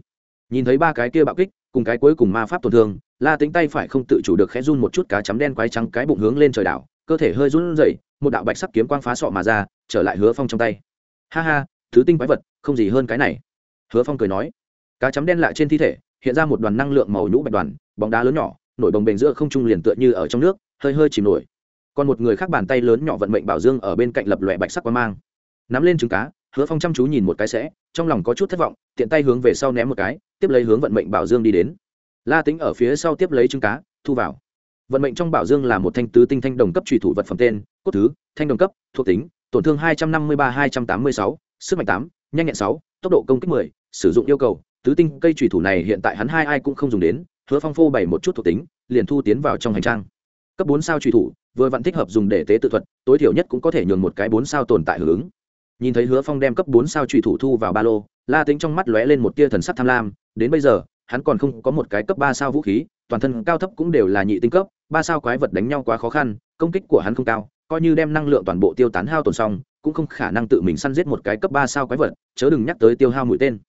Nhìn thấy ba cái kia bạo kích, cùng cái cuối cùng ma pháp tổn thương, la tính tay phải không tự chủ được khẽ run một chút cá chấm đen quái trắng cái bụng hướng lên trời đảo, cơ thể hơi run rẩy, một đạo bạch sắc kiếm quang phá sọ mà ra, trở lại hứa phong trong tay. Ha ha, thứ tinh quái vật, không gì hơn cái này. Hứa phong cười nói. Cá chấm đen lạ trên thi thể, hiện ra một đoàn năng lượng màu nhũ bạch đoàn, bóng đá lớn nhỏ, nổi bồng bềnh giữa không trung liền tựa như ở trong nước, hơi hơi chìm nổi. Còn một người khác bàn tay lớn nhỏ vận mệnh bảo dương ở bên cạnh lập lòe bạch sắc quang mang nắm lên trứng cá, hứa phong chăm chú nhìn một cái sẽ, trong lòng có chút thất vọng, tiện tay hướng về sau ném một cái, tiếp lấy hướng vận mệnh bảo dương đi đến. La tính ở phía sau tiếp lấy trứng cá, thu vào. Vận mệnh trong bảo dương là một thanh tứ tinh thanh đồng cấp trùy thủ vật phẩm tên, cốt thứ, thanh đồng cấp, thuộc tính, tổn thương hai trăm năm mươi ba, hai trăm tám mươi sáu, sức mạnh tám, nhanh nhẹn sáu, tốc độ công kích mười, sử dụng yêu cầu, tứ tinh cây trùy thủ này hiện tại hắn hai ai cũng không dùng đến, hứa phong phô bày một chút thuộc tính, liền thu tiến vào trong hành trang. Cấp bốn sao trùy thủ, vừa vặn thích hợp dùng để tế tự thuật, tối thiểu nhất cũng có thể nhường một cái bốn sao tồn tại hưởng ứng nhìn thấy hứa phong đem cấp bốn sao trùy thủ thu vào ba lô, la tính trong mắt lóe lên một tia thần sắc tham lam, đến bây giờ, hắn còn không có một cái cấp ba sao vũ khí, toàn thân cao thấp cũng đều là nhị tinh cấp, ba sao quái vật đánh nhau quá khó khăn, công kích của hắn không cao, coi như đem năng lượng toàn bộ tiêu tán hao tổn xong, cũng không khả năng tự mình săn giết một cái cấp ba sao quái vật, chớ đừng nhắc tới tiêu hao mũi tên.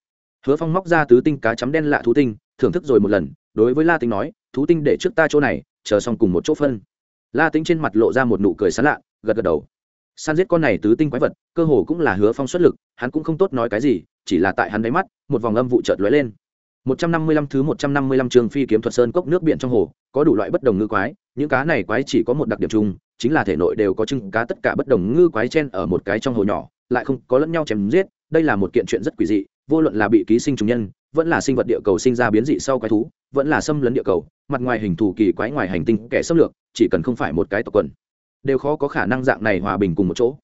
Hứa phong móc ra tứ tinh cá chấm đen lạ thú tinh, thưởng thức rồi một lần, đối với la tính nói, thú tinh để trước ta chỗ này, chờ xong cùng một chỗ phân. La tính trên mặt lộ ra một nụ cười sán lạ, gật gật đầu san giết con này tứ tinh quái vật cơ hồ cũng là hứa phong xuất lực hắn cũng không tốt nói cái gì chỉ là tại hắn đáy mắt một vòng âm vụ chợt lóe lên 155 thứ 155 trường phi kiếm thuật sơn cốc nước biển trong hồ, có đủ loại bất đồng ngư quái, những cá này quái chỉ có một đặc điểm chung, chính là thể nội đều có trứng. cá tất cả bất đồng ngư quái chen ở một cái trong hồ nhỏ, lại không có lẫn nhau chém giết, đây là một kiện chuyện rất quỷ dị, vô luận là bị ký sinh trùng nhân, vẫn là sinh vật địa cầu sinh ra biến dị sau quái thú, vẫn là xâm lấn địa cầu, mặt ngoài hình thù kỳ quái ngoài hành tinh, kẻ xâm lược, chỉ cần không phải một cái tộc quần, đều khó có khả năng dạng này hòa bình cùng một chỗ.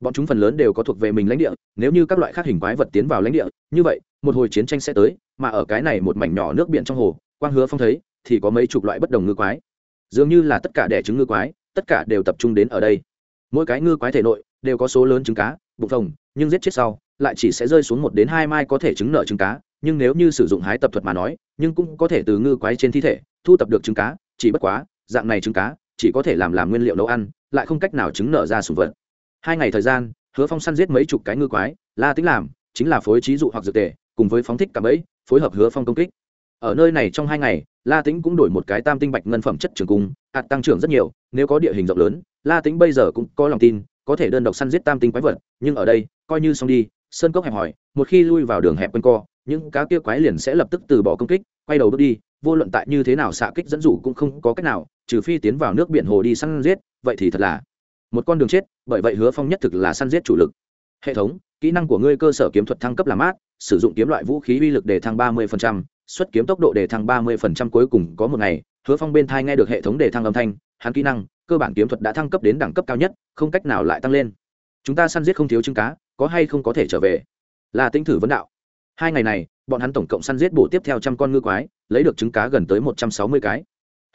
Bọn chúng phần lớn đều có thuộc về mình lãnh địa, nếu như các loại khác hình quái vật tiến vào lãnh địa, như vậy, một hồi chiến tranh sẽ tới, mà ở cái này một mảnh nhỏ nước biển trong hồ, quang hứa phong thấy, thì có mấy chục loại bất đồng ngư quái. Dường như là tất cả đẻ trứng ngư quái, tất cả đều tập trung đến ở đây. Mỗi cái ngư quái thể nội, đều có số lớn trứng cá, bụng phồng, nhưng giết chết sau, lại chỉ sẽ rơi xuống một đến hai mai có thể trứng nợ trứng cá, nhưng nếu như sử dụng hái tập thuật mà nói, nhưng cũng có thể từ ngư quái trên thi thể thu tập được trứng cá, chỉ bất quá, dạng này trứng cá, chỉ có thể làm làm nguyên liệu nấu ăn lại không cách nào chứng nở ra sùng vật. Hai ngày thời gian, hứa phong săn giết mấy chục cái ngư quái, la tính làm, chính là phối trí dụ hoặc dược tề, cùng với phóng thích cả bẫy, phối hợp hứa phong công kích. Ở nơi này trong hai ngày, la tính cũng đổi một cái tam tinh bạch ngân phẩm chất trường cung, hạt tăng trưởng rất nhiều, nếu có địa hình rộng lớn, la tính bây giờ cũng có lòng tin, có thể đơn độc săn giết tam tinh quái vật, nhưng ở đây, coi như xong đi, sơn cốc hẹp hỏi một khi lui vào đường hẹp quanh co, những cá kia quái liền sẽ lập tức từ bỏ công kích, quay đầu bước đi, vô luận tại như thế nào xạ kích dẫn dụ cũng không có cách nào trừ phi tiến vào nước biển hồ đi săn giết, vậy thì thật là một con đường chết, bởi vậy hứa phong nhất thực là săn giết chủ lực. Hệ thống, kỹ năng của ngươi cơ sở kiếm thuật thăng cấp làm mát, sử dụng kiếm loại vũ khí uy lực để thăng ba mươi xuất kiếm tốc độ để thăng ba mươi cuối cùng có một ngày. Hứa phong bên thai nghe được hệ thống để thăng âm thanh, hắn kỹ năng, cơ bản kiếm thuật đã thăng cấp đến đẳng cấp cao nhất, không cách nào lại tăng lên. Chúng ta săn giết không thiếu trứng cá, có hay không có thể trở về? Là tinh thử vấn đạo. Hai ngày này, bọn hắn tổng cộng săn giết bổ tiếp theo trăm con ngư quái, lấy được trứng cá gần tới một trăm sáu mươi cái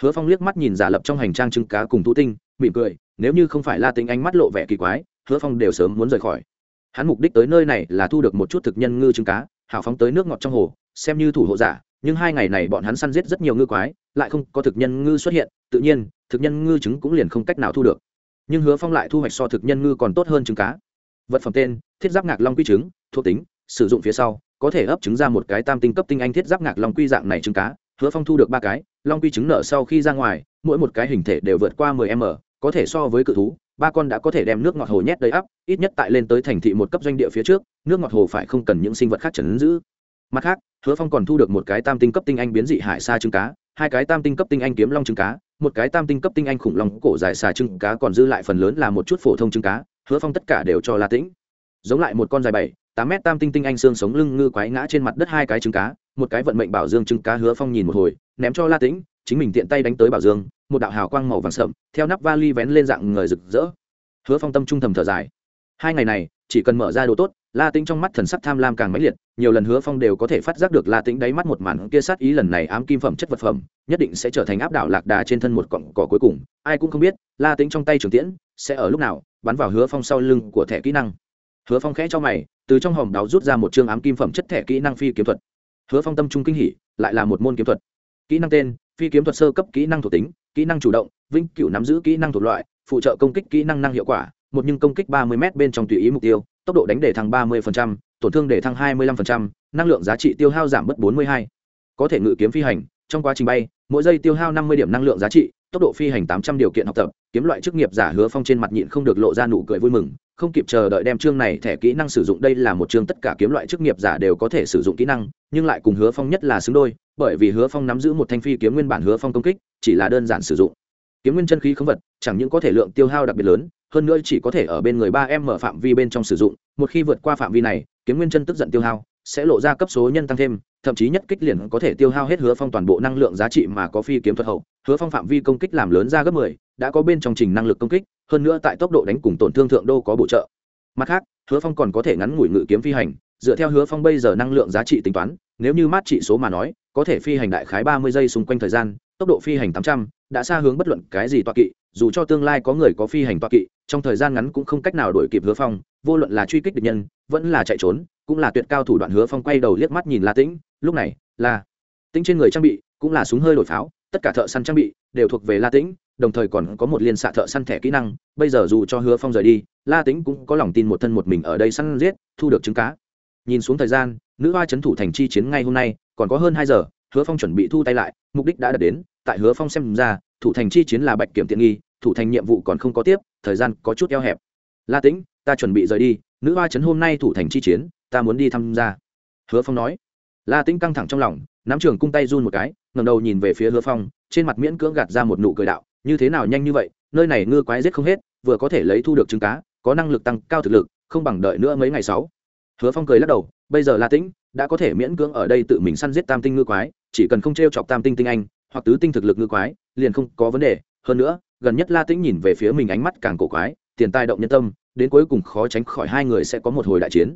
hứa phong liếc mắt nhìn giả lập trong hành trang trứng cá cùng thú tinh, mỉm cười, nếu như không phải la tính ánh mắt lộ vẻ kỳ quái, hứa phong đều sớm muốn rời khỏi. Hắn mục đích tới nơi này là thu được một chút thực nhân ngư trứng cá, hào phóng tới nước ngọt trong hồ, xem như thủ hộ giả, nhưng hai ngày này bọn hắn săn giết rất nhiều ngư quái, lại không có thực nhân ngư xuất hiện, tự nhiên, thực nhân ngư trứng cũng liền không cách nào thu được. Nhưng hứa phong lại thu hoạch so thực nhân ngư còn tốt hơn trứng cá. Vật phẩm tên, thiết giáp ngạc long quy trứng, thuộc tính, sử dụng phía sau, có thể ấp trứng ra một cái tam tinh cấp tinh anh thiết giáp ngạc long quy dạng này trứng cá hứa phong thu được ba cái, long quy trứng nợ sau khi ra ngoài, mỗi một cái hình thể đều vượt qua 10 m, có thể so với cự thú, ba con đã có thể đem nước ngọt hồ nhét đầy ắp, ít nhất tại lên tới thành thị một cấp doanh địa phía trước, nước ngọt hồ phải không cần những sinh vật khác chấn giữ. Mặt khác, hứa phong còn thu được một cái tam tinh cấp tinh anh biến dị hải sa trứng cá, hai cái tam tinh cấp tinh anh kiếm long trứng cá, một cái tam tinh cấp tinh anh khủng long cổ dài xà trứng cá còn dư lại phần lớn là một chút phổ thông trứng cá, hứa phong tất cả đều cho la tĩnh. Giống lại một con dài bảy, tám mét tam tinh tinh anh xương sống lưng ngư quái ngã trên mặt đất hai cái trứng cá một cái vận mệnh bảo dương trứng cá hứa phong nhìn một hồi, ném cho la tĩnh, chính mình tiện tay đánh tới bảo dương, một đạo hào quang màu vàng sậm, theo nắp vali vén lên dạng người rực rỡ. Hứa phong tâm trung thầm thở dài. Hai ngày này, chỉ cần mở ra đồ tốt, la tĩnh trong mắt thần sắc tham lam càng mãnh liệt, nhiều lần hứa phong đều có thể phát giác được la tĩnh đáy mắt một màn kia sát ý lần này ám kim phẩm chất vật phẩm, nhất định sẽ trở thành áp đảo lạc đà trên thân một cọng cỏ cuối cùng. Ai cũng không biết, la tĩnh trong tay trường tiễn sẽ ở lúc nào, bắn vào hứa phong sau lưng của thẻ kỹ năng. Hứa phong khẽ cho mày, từ trong hòm đáo rút ra một chương ám kim phẩm chất thẻ kỹ năng phi kiếm thuật hứa phong tâm trung kinh hỉ lại là một môn kiếm thuật. Kỹ năng tên phi kiếm thuật sơ cấp kỹ năng thuộc tính kỹ năng chủ động vĩnh cửu nắm giữ kỹ năng thuộc loại phụ trợ công kích kỹ năng năng hiệu quả một nhưng công kích ba mươi m bên trong tùy ý mục tiêu tốc độ đánh để thăng ba mươi tổn thương để thăng hai mươi 25%, năng lượng giá trị tiêu hao giảm bớt bốn mươi hai. Có thể ngự kiếm phi hành trong quá trình bay, mỗi giây tiêu hao năm mươi điểm năng lượng giá trị, tốc độ phi hành tám trăm điều kiện học tập, kiếm loại chức nghiệp giả hứa phong trên mặt nhịn không được lộ ra nụ cười vui mừng, không kịp chờ đợi đem chương này thẻ kỹ năng sử dụng, đây là một chương tất cả kiếm loại chức nghiệp giả đều có thể sử dụng kỹ năng, nhưng lại cùng hứa phong nhất là xứng đôi, bởi vì hứa phong nắm giữ một thanh phi kiếm nguyên bản hứa phong công kích, chỉ là đơn giản sử dụng. Kiếm nguyên chân khí không vật, chẳng những có thể lượng tiêu hao đặc biệt lớn, hơn nữa chỉ có thể ở bên người ba em mở phạm vi bên trong sử dụng, một khi vượt qua phạm vi này, kiếm nguyên chân tức giận tiêu hao, sẽ lộ ra cấp số nhân tăng thêm thậm chí nhất kích liền có thể tiêu hao hết hứa phong toàn bộ năng lượng giá trị mà có phi kiếm thuật hậu. Hứa phong phạm vi công kích làm lớn ra gấp mười, đã có bên trong trình năng lực công kích, hơn nữa tại tốc độ đánh cùng tổn thương thượng đô có bổ trợ. Mặt khác, hứa phong còn có thể ngắn ngủi ngự kiếm phi hành, dựa theo hứa phong bây giờ năng lượng giá trị tính toán, nếu như mát trị số mà nói, có thể phi hành đại khái ba mươi giây xung quanh thời gian, tốc độ phi hành tám trăm, đã xa hướng bất luận cái gì toa kỵ, dù cho tương lai có người có phi hành toa kỵ, trong thời gian ngắn cũng không cách nào đổi kịp hứa phong, vô luận là truy kích địch nhân, vẫn là chạy trốn cũng là tuyệt cao thủ đoạn hứa phong quay đầu liếc mắt nhìn la tĩnh, lúc này, là, tĩnh trên người trang bị cũng là súng hơi đổi pháo, tất cả thợ săn trang bị đều thuộc về la tĩnh, đồng thời còn có một liên xạ thợ săn thẻ kỹ năng, bây giờ dù cho hứa phong rời đi, la tĩnh cũng có lòng tin một thân một mình ở đây săn giết, thu được trứng cá. Nhìn xuống thời gian, nữ hoa c h ấ n thủ thành chi chiến ngay hôm nay, còn có hơn hai giờ, hứa phong chuẩn bị thu tay lại, mục đích đã đạt đến, tại hứa phong xem ra, thủ thành chi chiến là bạch kiểm tiện nghi, thủ thành nhiệm vụ còn không có tiếp, thời gian có chút eo hẹp. La tĩnh, ta chuẩn bị rời đi, nữ hoa trấn hôm nay thủ thành chi chiến ta muốn đi tham gia. Hứa phong nói. La tĩnh căng thẳng trong lòng, nắm trường cung tay run một cái ngầm đầu nhìn về phía hứa phong, trên mặt miễn cưỡng gạt ra một nụ cười đạo, như thế nào nhanh như vậy, nơi này ngư quái giết không hết, vừa có thể lấy thu được trứng cá, có năng lực tăng cao thực lực, không bằng đợi nữa mấy ngày sáu hứa phong cười lắc đầu, bây giờ la tĩnh đã có thể miễn cưỡng ở đây tự mình săn giết tam tinh ngư quái, chỉ cần không t r e o chọc tam tinh tinh anh, hoặc tứ tinh thực lực ngư quái, liền không có vấn đề. Hơn nữa, gần nhất la tĩnh nhìn về phía mình ánh mắt càng cổ quái, tiền tai động nhân tâm, đến cuối cùng khó tránh khỏi hai người sẽ có một hồi đại chiến.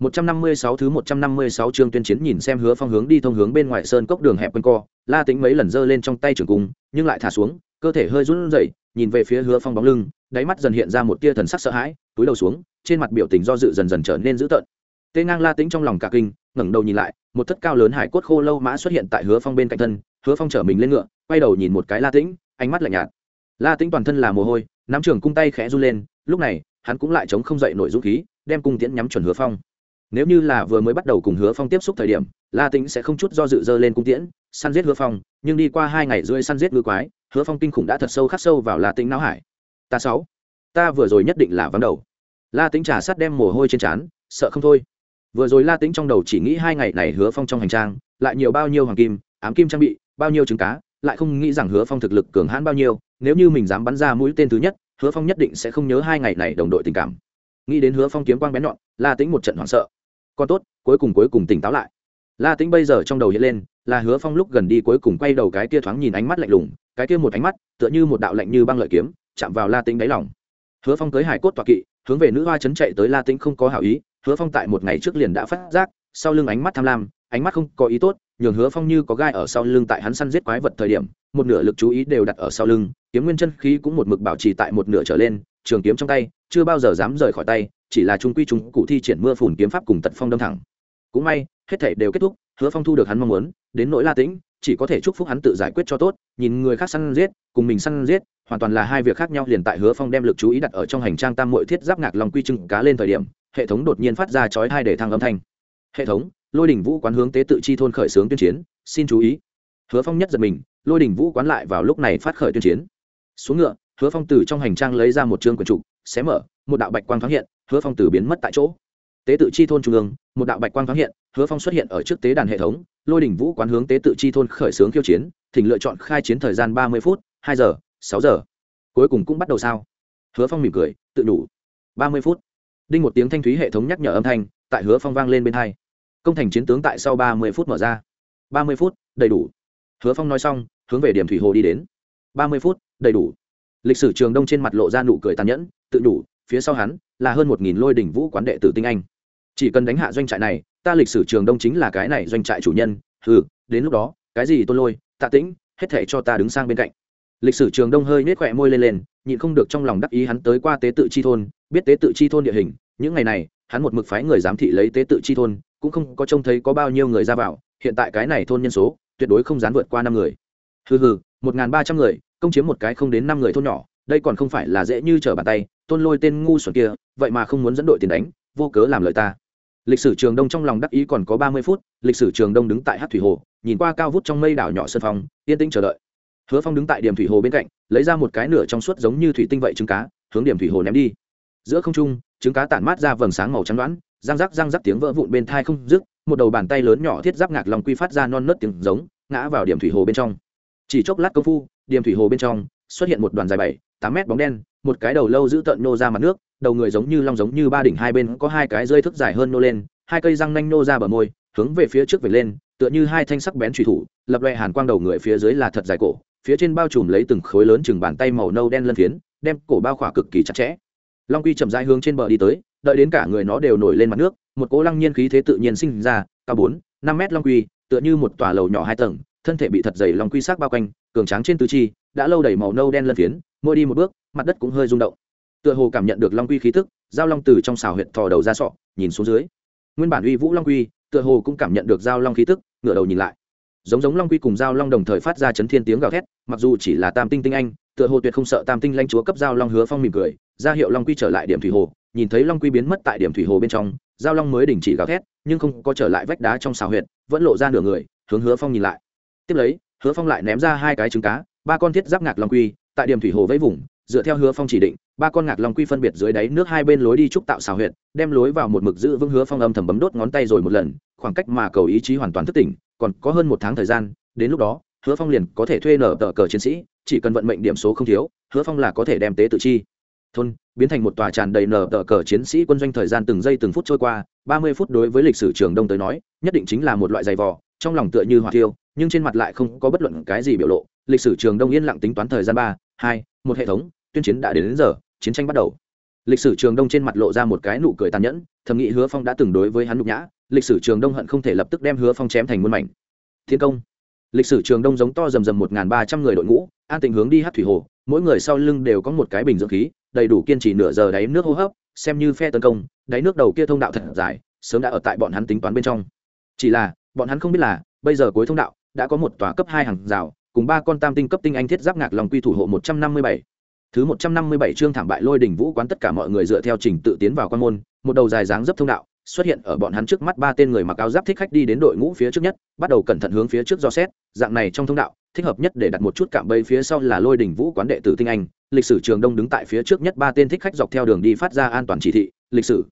156 thứ 156 chương tuyên chiến nhìn xem Hứa Phong hướng đi thông hướng bên ngoài sơn cốc đường hẹp quanh co, La Tĩnh mấy lần giơ lên trong tay trường cung, nhưng lại thả xuống, cơ thể hơi run rẩy, nhìn về phía Hứa Phong bóng lưng, đáy mắt dần hiện ra một tia thần sắc sợ hãi, túi đầu xuống, trên mặt biểu tình do dự dần dần trở nên dữ tợn. Tê ngang La Tĩnh trong lòng cả kinh, ngẩng đầu nhìn lại, một thất cao lớn hải cốt khô lâu mã xuất hiện tại Hứa Phong bên cạnh thân, Hứa Phong trở mình lên ngựa, quay đầu nhìn một cái La Tĩnh, ánh mắt lạnh nhạt. La Tĩnh toàn thân là mồ hôi, nắm trường cung tay khẽ run lên, lúc này, hắn cũng lại chống không dậy nổi dũng khí, đem cung tiễn nhắm chuẩn Hứa Phong nếu như là vừa mới bắt đầu cùng hứa phong tiếp xúc thời điểm, la tính sẽ không chút do dự dơ lên cung tiễn, săn giết hứa phong, nhưng đi qua hai ngày rưỡi săn giết ngư quái, hứa phong kinh khủng đã thật sâu khắc sâu vào la tính não hải. Ta sáu, ta vừa rồi nhất định là vắng đầu. La tính trả sát đem mồ hôi trên trán, sợ không thôi. Vừa rồi la tính trong đầu chỉ nghĩ hai ngày này hứa phong trong hành trang, lại nhiều bao nhiêu hoàng kim, ám kim trang bị, bao nhiêu trứng cá, lại không nghĩ rằng hứa phong thực lực cường hãn bao nhiêu, nếu như mình dám bắn ra mũi tên thứ nhất, hứa phong nhất định sẽ không nhớ hai ngày này đồng đội tình cảm. Nghĩ đến hứa phong kiếm quang bén nhọn, la tính một trận hoảng sợ con tốt, cuối cùng cuối cùng tỉnh táo lại. La tĩnh bây giờ trong đầu hiện lên, là hứa phong lúc gần đi cuối cùng quay đầu cái kia thoáng nhìn ánh mắt lạnh lùng, cái kia một ánh mắt, tựa như một đạo lạnh như băng lợi kiếm, chạm vào la tĩnh đáy lòng. Hứa phong tới hải cốt toạc kỵ, hướng về nữ hoa chấn chạy tới la tĩnh không có hảo ý, hứa phong tại một ngày trước liền đã phát giác, sau lưng ánh mắt tham lam, ánh mắt không có ý tốt, nhường hứa phong như có gai ở sau lưng tại hắn săn giết quái vật thời điểm, một nửa lực chú ý đều đặt ở sau lưng, kiếm nguyên chân khí cũng một mực bảo trì tại một nửa trở lên, trường kiếm trong tay, chưa bao giờ dám rời khỏi tay chỉ là trung quy chúng cụ thi triển mưa phùn kiếm pháp cùng tật phong đâm thẳng. Cũng may, hết thể đều kết thúc, hứa phong thu được hắn mong muốn, đến nỗi la tĩnh, chỉ có thể chúc phúc hắn tự giải quyết cho tốt, nhìn người khác săn giết, cùng mình săn giết, hoàn toàn là hai việc khác nhau, liền tại hứa phong đem lực chú ý đặt ở trong hành trang tam mội thiết giáp ngạc lòng quy trưng cá lên thời điểm, hệ thống đột nhiên phát ra chói hai để thăng âm thanh. Hệ thống, lôi đỉnh vũ quán hướng tế tự chi thôn khởi xướng tuyên chiến, xin chú ý. Hứa phong nhất giật mình, lôi đỉnh vũ quán lại vào lúc này phát khởi tuyên chiến. Xuống ngựa, hứa phong từ trong hành trang lấy ra một chương quần trục, xé mở, một đạo bạch quang thoáng hiện hứa phong từ biến mất tại chỗ tế tự chi thôn trung ương một đạo bạch quang thoáng hiện hứa phong xuất hiện ở trước tế đàn hệ thống lôi đỉnh vũ quán hướng tế tự chi thôn khởi xướng khiêu chiến thỉnh lựa chọn khai chiến thời gian ba mươi phút hai giờ sáu giờ cuối cùng cũng bắt đầu sao hứa phong mỉm cười tự đủ ba mươi phút đinh một tiếng thanh thúy hệ thống nhắc nhở âm thanh tại hứa phong vang lên bên hai công thành chiến tướng tại sau ba mươi phút mở ra ba mươi phút đầy đủ hứa phong nói xong hướng về điểm thủy hồ đi đến ba mươi phút đầy đủ lịch sử trường đông trên mặt lộ ra nụ cười tàn nhẫn tự đủ phía sau hắn là hơn một nghìn lôi đỉnh vũ quán đệ tử tinh anh. Chỉ cần đánh hạ doanh trại này, ta lịch sử trường đông chính là cái này doanh trại chủ nhân. Ừ đến lúc đó, cái gì tôn lôi, tạ tĩnh, hết thể cho ta đứng sang bên cạnh. Lịch sử trường đông hơi nết khỏe môi lên lên, nhịn không được trong lòng đắc ý hắn tới qua tế tự chi thôn, biết tế tự chi thôn địa hình. Những ngày này, hắn một mực phái người giám thị lấy tế tự chi thôn, cũng không có trông thấy có bao nhiêu người ra vào. Hiện tại cái này thôn nhân số, tuyệt đối không dán vượt qua năm người. Hừ hừ, một n g h n ba trăm người, công chiếm một cái không đến năm người thôn nhỏ, đây còn không phải là dễ như trở bàn tay. Tôn lôi tên ngu xuẩn kia vậy mà không muốn dẫn đội tiền đánh, vô cớ làm lợi ta. Lịch sử trường đông trong lòng đắc ý còn có ba mươi phút, lịch sử trường đông đứng tại hát thủy hồ, nhìn qua cao vút trong mây đảo nhỏ sân phong, yên tĩnh chờ đợi. Hứa phong đứng tại điểm thủy hồ bên cạnh, lấy ra một cái nửa trong suốt giống như thủy tinh vậy trứng cá, hướng điểm thủy hồ ném đi. Giữa không trung, trứng cá tản mát ra vầng sáng màu trắng đoán, răng rắc răng rắc tiếng vỡ vụn bên thai không dứt, một đầu bàn tay lớn nhỏ thiết giáp ngạc lòng quy phát ra non nớt tiếng giống, ngã vào điểm thủy hồ bên trong. Chỉ chốc lát công phu, điểm thủy hồ bên trong xuất hiện một đoàn dài bảy, tám mét bóng đen một cái đầu lâu giữ tợn nô ra mặt nước, đầu người giống như long giống như ba đỉnh hai bên có hai cái rơi thức dài hơn nô lên, hai cây răng nanh nô ra bờ môi, hướng về phía trước về lên, tựa như hai thanh sắc bén truy thủ, lập loè hàn quang đầu người phía dưới là thật dài cổ, phía trên bao trùm lấy từng khối lớn chừng bàn tay màu nâu đen lân phiến, đem cổ bao khỏa cực kỳ chặt chẽ. Long quy chậm rãi hướng trên bờ đi tới, đợi đến cả người nó đều nổi lên mặt nước, một cỗ lăng nhiên khí thế tự nhiên sinh ra, cao bốn, năm mét long quy, tựa như một tòa lầu nhỏ hai tầng, thân thể bị thật dày long quy sắc bao quanh, cường tráng trên tứ chi, đã lâu đầy màu nâu đen lân phiến mỗi đi một bước, mặt đất cũng hơi rung động. Tựa hồ cảm nhận được long quy khí tức, giao long từ trong xào huyện thò đầu ra sọ, nhìn xuống dưới. Nguyên bản uy vũ long quy, tựa hồ cũng cảm nhận được giao long khí tức, ngửa đầu nhìn lại. Giống giống long quy cùng giao long đồng thời phát ra chấn thiên tiếng gào thét, mặc dù chỉ là tam tinh tinh anh, tựa hồ tuyệt không sợ tam tinh lanh chúa cấp giao long hứa phong mỉm cười, ra hiệu long quy trở lại điểm thủy hồ, nhìn thấy long quy biến mất tại điểm thủy hồ bên trong, giao long mới đình chỉ gào thét, nhưng không có trở lại vách đá trong xào huyệt, vẫn lộ ra nửa người, hướng hứa phong nhìn lại. Tiếp lấy, hứa phong lại ném ra hai cái trứng cá, ba con thiết giáp ngạc long quy tại điểm thủy hồ vẫy vùng, dựa theo hứa phong chỉ định, ba con ngạc long quy phân biệt dưới đáy nước hai bên lối đi trúc tạo xào huyệt, đem lối vào một mực giữ vững hứa phong âm thầm bấm đốt ngón tay rồi một lần, khoảng cách mà cầu ý chí hoàn toàn thức tỉnh, còn có hơn một tháng thời gian, đến lúc đó, hứa phong liền có thể thuê nở tờ cờ chiến sĩ, chỉ cần vận mệnh điểm số không thiếu, hứa phong là có thể đem tế tự chi. Thôn, biến thành một tòa tràn đầy nở tờ cờ chiến sĩ quân doanh thời gian từng giây từng phút trôi qua, ba mươi phút đối với lịch sử trường đông tới nói, nhất định chính là một loại giày vò, trong lòng tựa như hỏa tiêu nhưng trên mặt lại không có bất luận cái gì biểu lộ. Lịch sử trường đông yên lặng tính toán thời gian ba hai một hệ thống tuyên chiến đã đến, đến giờ chiến tranh bắt đầu. Lịch sử trường đông trên mặt lộ ra một cái nụ cười tàn nhẫn thầm nghĩ hứa phong đã từng đối với hắn nhục nhã lịch sử trường đông hận không thể lập tức đem hứa phong chém thành muôn mảnh. Thiên công. Lịch sử trường đông giống to rầm rầm một ba trăm người đội ngũ an tình hướng đi hát thủy hồ mỗi người sau lưng đều có một cái bình dưỡng khí đầy đủ kiên trì nửa giờ đáy nước hô hấp xem như phe tấn công đáy nước đầu kia thông đạo thật dài sớm đã ở tại bọn hắn tính toán bên trong. Chỉ là bọn hắn không biết là bây giờ cuối thông đạo đã có một tòa cấp hai hàng rào cùng ba con tam tinh cấp tinh anh thiết giáp ngạc lòng quy thủ hộ một trăm năm mươi bảy. Thứ một trăm năm mươi bảy chương thảm bại lôi đỉnh vũ quán tất cả mọi người dựa theo trình tự tiến vào quan môn, một đầu dài dáng dấp thông đạo, xuất hiện ở bọn hắn trước mắt ba tên người mặc áo giáp thích khách đi đến đội ngũ phía trước nhất, bắt đầu cẩn thận hướng phía trước do xét, dạng này trong thông đạo, thích hợp nhất để đặt một chút cạm bẫy phía sau là lôi đỉnh vũ quán đệ tử tinh anh, lịch sử trường đông đứng tại phía trước nhất ba tên thích khách dọc theo đường đi phát ra an toàn chỉ thị, lịch sử.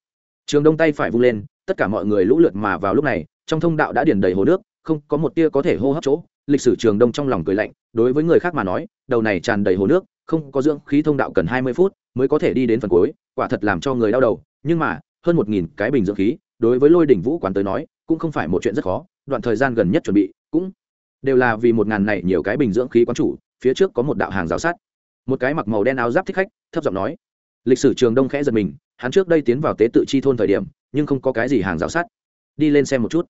Trường đông tay phải vung lên, tất cả mọi người lũ lượt mà vào lúc này, trong thông đạo đã điền đầy hồ nước không có một tia có thể hô hấp chỗ, lịch sử trường đông trong lòng cười lạnh, đối với người khác mà nói, đầu này tràn đầy hồ nước, không có dưỡng khí thông đạo cần hai mươi phút mới có thể đi đến phần cuối, quả thật làm cho người đau đầu, nhưng mà, hơn một nghìn cái bình dưỡng khí, đối với lôi đỉnh vũ quán tới nói, cũng không phải một chuyện rất khó, đoạn thời gian gần nhất chuẩn bị, cũng đều là vì một ngàn này nhiều cái bình dưỡng khí quán chủ, phía trước có một đạo hàng rào sát một cái mặc màu đen áo giáp thích khách, thấp giọng nói, lịch sử trường đông khẽ giật mình, hắn trước đây tiến vào tế tự chi thôn thời điểm, nhưng không có cái gì hàng rào sát đi lên xem một chút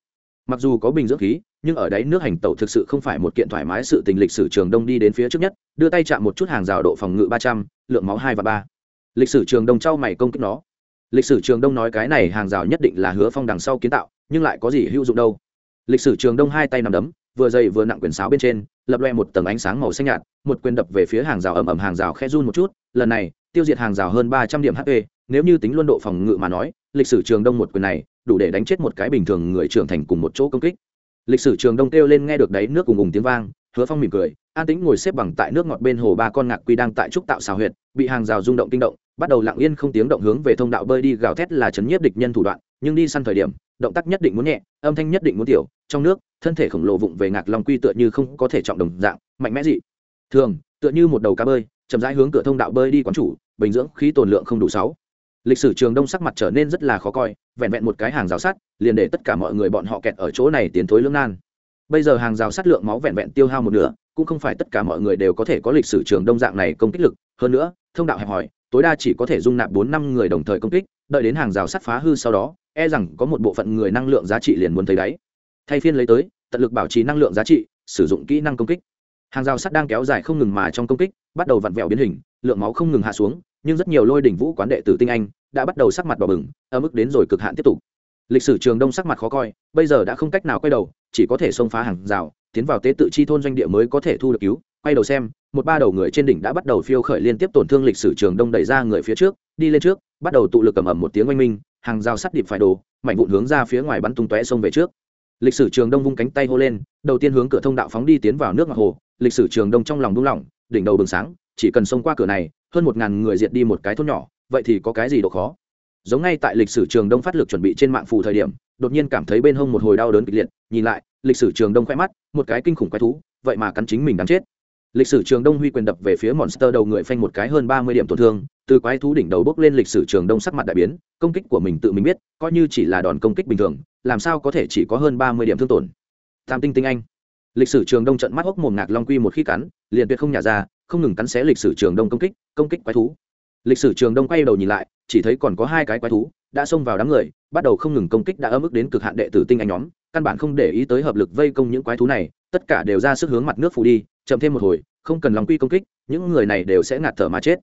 mặc dù có bình dưỡng khí, nhưng ở đấy nước hành tẩu thực sự không phải một kiện thoải mái sự tình lịch sử trường đông đi đến phía trước nhất, đưa tay chạm một chút hàng rào độ phòng ngự ba trăm, lượng máu hai và ba. Lịch sử trường đông trao mày công kích nó. Lịch sử trường đông nói cái này hàng rào nhất định là hứa phong đằng sau kiến tạo, nhưng lại có gì hữu dụng đâu. Lịch sử trường đông hai tay nằm đấm, vừa dày vừa nặng quyển sáo bên trên, lập loe một tầng ánh sáng màu xanh nhạt, một quyền đập về phía hàng rào ẩm ẩm hàng rào khe run một chút, lần này, tiêu diệt hàng rào hơn ba trăm điểm hp nếu như tính luân độ phòng ngự mà nói, lịch sử trường đông một quyền này đủ để đánh chết một cái bình thường người trưởng thành cùng một chỗ công kích. Lịch sử trường đông kêu lên nghe được đấy nước cùng ùng tiếng vang, hứa phong mỉm cười, an tĩnh ngồi xếp bằng tại nước ngọt bên hồ ba con ngạc quy đang tại trúc tạo xào huyệt, bị hàng rào rung động kinh động, bắt đầu lặng yên không tiếng động hướng về thông đạo bơi đi gào thét là chấn nhiếp địch nhân thủ đoạn, nhưng đi săn thời điểm, động tác nhất định muốn nhẹ, âm thanh nhất định muốn tiểu, trong nước, thân thể khổng lồ vụng về ngạc long quy tựa như không có thể trọng đồng dạng, mạnh mẽ dị. Thường, tựa như một đầu cá bơi, chậm rãi hướng cửa thông đạo bơi đi quán chủ, bình dưỡng khí tồn lượng không đủ sáu lịch sử trường đông sắc mặt trở nên rất là khó coi, vẹn vẹn một cái hàng rào sắt, liền để tất cả mọi người bọn họ kẹt ở chỗ này tiến thối lưỡng nan bây giờ hàng rào sắt lượng máu vẹn vẹn tiêu hao một nửa, cũng không phải tất cả mọi người đều có thể có lịch sử trường đông dạng này công kích lực. Hơn nữa, thông đạo hẹp hòi, tối đa chỉ có thể dung nạp bốn năm người đồng thời công kích, đợi đến hàng rào sắt phá hư sau đó e rằng có một bộ phận người năng lượng giá trị liền muốn thấy đáy. Thay phiên lấy tới, tận lực bảo trì năng lượng giá trị, sử dụng kỹ năng công kích. Hàng rào sắt đang kéo dài không ngừng mà trong công kích, bắt đầu vặn vẹo biến hình, lượng máu không ngừng hạ xuống nhưng rất nhiều lôi đỉnh vũ quán đệ tử tinh anh đã bắt đầu sắc mặt đỏ bừng ở mức đến rồi cực hạn tiếp tục. Lịch sử trường đông sắc mặt khó coi, bây giờ đã không cách nào quay đầu, chỉ có thể xông phá hàng rào, tiến vào tế tự chi thôn doanh địa mới có thể thu được cứu. Quay đầu xem, một ba đầu người trên đỉnh đã bắt đầu phiêu khởi liên tiếp tổn thương lịch sử trường đông đẩy ra người phía trước, đi lên trước, bắt đầu tụ lực cầm ẩm một tiếng oanh minh, hàng rào sắt điệp phải đồ mạnh vụn hướng ra phía ngoài bắn tung tóe xông về trước. Lịch sử trường đông vung cánh tay hô lên, đầu tiên hướng cửa thông đạo phóng đi tiến vào nước ngọc hồ, lịch sử trường đông trong lòng buông lỏng đỉnh đầu bừng sáng, chỉ cần xông qua cửa này hơn một ngàn người diệt đi một cái thôn nhỏ, vậy thì có cái gì độ khó? Giống ngay tại lịch sử trường đông phát lực chuẩn bị trên mạng phù thời điểm, đột nhiên cảm thấy bên hông một hồi đau đớn kịch liệt, nhìn lại, lịch sử trường đông khoe mắt, một cái kinh khủng quái thú, vậy mà cắn chính mình đáng chết. Lịch sử trường đông huy quyền đập về phía monster đầu người phanh một cái hơn ba mươi điểm tổn thương, từ quái thú đỉnh đầu bốc lên lịch sử trường đông sắc mặt đại biến, công kích của mình tự mình biết, coi như chỉ là đòn công kích bình thường, làm sao có thể chỉ có hơn ba mươi điểm thương tổn? Tam tinh tinh anh lịch sử trường đông trận mắt hốc mồm ngạc long quy một khi cắn, liền tuyệt không nhả ra, không ngừng cắn xé lịch sử trường đông công kích công kích quái thú. Lịch sử trường đông quay đầu nhìn lại, chỉ thấy còn có hai cái quái thú đã xông vào đám người, bắt đầu không ngừng công kích đã ấm ức đến cực hạn đệ tử tinh anh nhóm, căn bản không để ý tới hợp lực vây công những quái thú này, tất cả đều ra sức hướng mặt nước phủ đi, chậm thêm một hồi, không cần long quy công kích, những người này đều sẽ ngạt thở mà chết.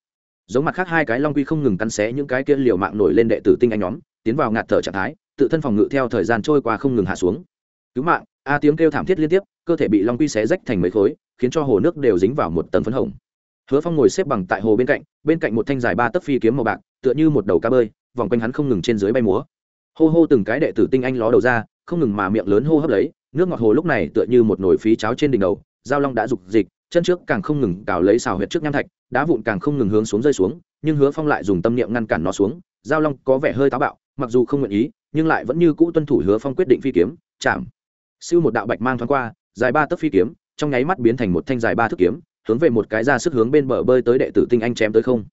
Giống mặt khác hai cái long quy không ngừng cắn xé những cái kia liều mạng nổi lên đệ tử tinh anh nhóm, tiến vào ngạt thở trạng thái, tự thân phòng ngự theo thời gian trôi qua không ngừng hạ xuống. Cứu mạng! A tiếng kêu thảm thiết liên tiếp cơ thể bị long quy xé rách thành mấy khối, khiến cho hồ nước đều dính vào một tầng phấn hồng. Hứa phong ngồi xếp bằng tại hồ bên cạnh bên cạnh một thanh dài ba tấc phi kiếm màu bạc, tựa như một đầu cá bơi, vòng quanh hắn không ngừng trên dưới bay múa. Hô hô từng cái đệ tử tinh anh ló đầu ra, không ngừng mà miệng lớn hô hấp lấy, nước ngọt hồ lúc này tựa như một nồi phí cháo trên đỉnh đầu, giao long đã rục dịch, chân trước càng không ngừng cào lấy xào huyệt trước nham thạch, đá vụn càng không ngừng hướng xuống rơi xuống, nhưng hứa phong lại dùng tâm niệm ngăn cản nó xuống, giao long có vẻ hơi táo bạo, mặc dù không nguyện ý, nhưng lại vẫn như cũ tuân thủ hứa phong quyết định phi kiếm, chạm. Siêu một đạo bạch mang thoáng qua dài ba tấc phi kiếm, trong nháy mắt biến thành một thanh dài ba thước kiếm, hướng về một cái ra sức hướng bên bờ bơi tới đệ tử tinh anh chém tới không.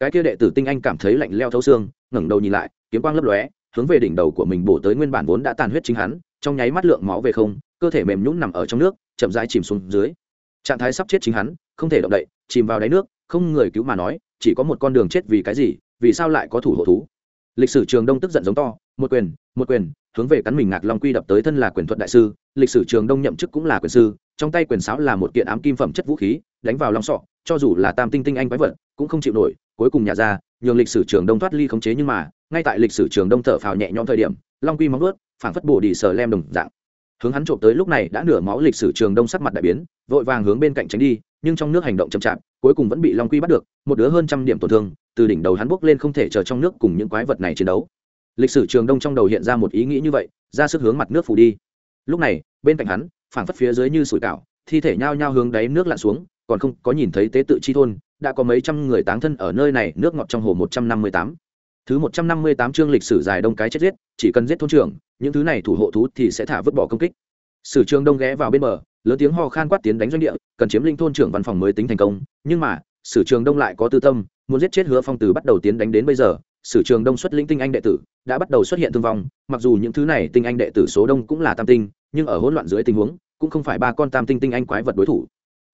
Cái kia đệ tử tinh anh cảm thấy lạnh leo thấu xương, ngẩng đầu nhìn lại, kiếm quang lấp lóe, hướng về đỉnh đầu của mình bổ tới nguyên bản vốn đã tàn huyết chính hắn, trong nháy mắt lượng máu về không, cơ thể mềm nhũn nằm ở trong nước, chậm rãi chìm xuống dưới. Trạng thái sắp chết chính hắn, không thể động đậy, chìm vào đáy nước, không người cứu mà nói, chỉ có một con đường chết vì cái gì, vì sao lại có thủ hộ thú? Lịch sử trường đông tức giận giống to, một quyền một quyền hướng về cắn mình ngạc long quy đập tới thân là quyền thuật đại sư, lịch sử trường đông nhậm chức cũng là quyền sư, trong tay quyền sáo là một kiện ám kim phẩm chất vũ khí, đánh vào long sọ, cho dù là tam tinh tinh anh quái vật, cũng không chịu nổi, cuối cùng nhà ra, nhường lịch sử trường đông thoát ly khống chế nhưng mà, ngay tại lịch sử trường đông thở phào nhẹ nhõm thời điểm, long quy móng ướt phảng phất bổ đi sờ lem đồng dạng. Hướng hắn trộm tới lúc này đã nửa máu lịch sử trường đông sắc mặt đại biến, vội vàng hướng bên cạnh tránh đi, nhưng trong nước hành động chậm chạp, cuối cùng vẫn bị long quy bắt được, một đứa hơn trăm điểm tổn thương, từ đỉnh đầu hắn bốc lên không thể chờ trong nước cùng những quái vật này chiến đấu lịch sử trường đông trong đầu hiện ra một ý nghĩ như vậy, ra sức hướng mặt nước phủ đi. Lúc này, bên cạnh hắn, phảng phất phía dưới như sủi cảo, thi thể nhao nhao hướng đáy nước lặn xuống, còn không có nhìn thấy tế tự chi thôn, đã có mấy trăm người táng thân ở nơi này, nước ngọt trong hồ một trăm năm mươi tám. Thứ một trăm năm mươi tám chương lịch sử dài đông cái chết giết, chỉ cần giết thôn trưởng, những thứ này thủ hộ thú thì sẽ thả vứt bỏ công kích. Sử trường đông ghé vào bên bờ, lớn tiếng ho khan quát tiến đánh doanh địa, cần chiếm linh thôn trưởng văn phòng mới tính thành công, nhưng mà, sử trường đông lại có tư tâm, muốn giết chết hứa phong từ bắt đầu tiến đánh đến bây giờ sử trường đông xuất lĩnh tinh anh đệ tử, đã bắt đầu xuất hiện thương vong. Mặc dù những thứ này tinh anh đệ tử số đông cũng là tam tinh, nhưng ở hỗn loạn dưới tình huống, cũng không phải ba con tam tinh tinh anh quái vật đối thủ.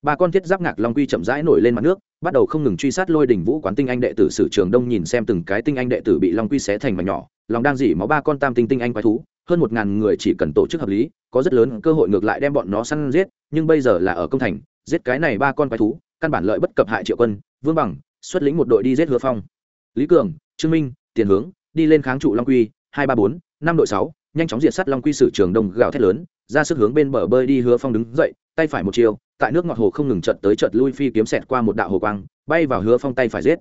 Ba con thiết giáp ngạc long quy chậm rãi nổi lên mặt nước, bắt đầu không ngừng truy sát lôi đỉnh vũ quán tinh anh đệ tử sử trường đông nhìn xem từng cái tinh anh đệ tử bị long quy xé thành mảnh nhỏ, lòng đang dỉ máu ba con tam tinh tinh anh quái thú, hơn một ngàn người chỉ cần tổ chức hợp lý, có rất lớn cơ hội ngược lại đem bọn nó săn giết, nhưng bây giờ là ở công thành, giết cái này ba con quái thú, căn bản lợi bất cập hại triệu quân, vương bằng, xuất lĩnh một đội đi giết hứa phong. Lý cường trương minh, tiền hướng, đi lên kháng trụ long quy, hai ba bốn, năm đội sáu, nhanh chóng diệt sát long quy sử trường đông gào thét lớn, ra sức hướng bên bờ bơi đi hứa phong đứng dậy, tay phải một chiều tại nước ngọt hồ không ngừng trận tới trận lui phi kiếm xẹt qua một đạo hồ quang, bay vào hứa phong tay phải giết.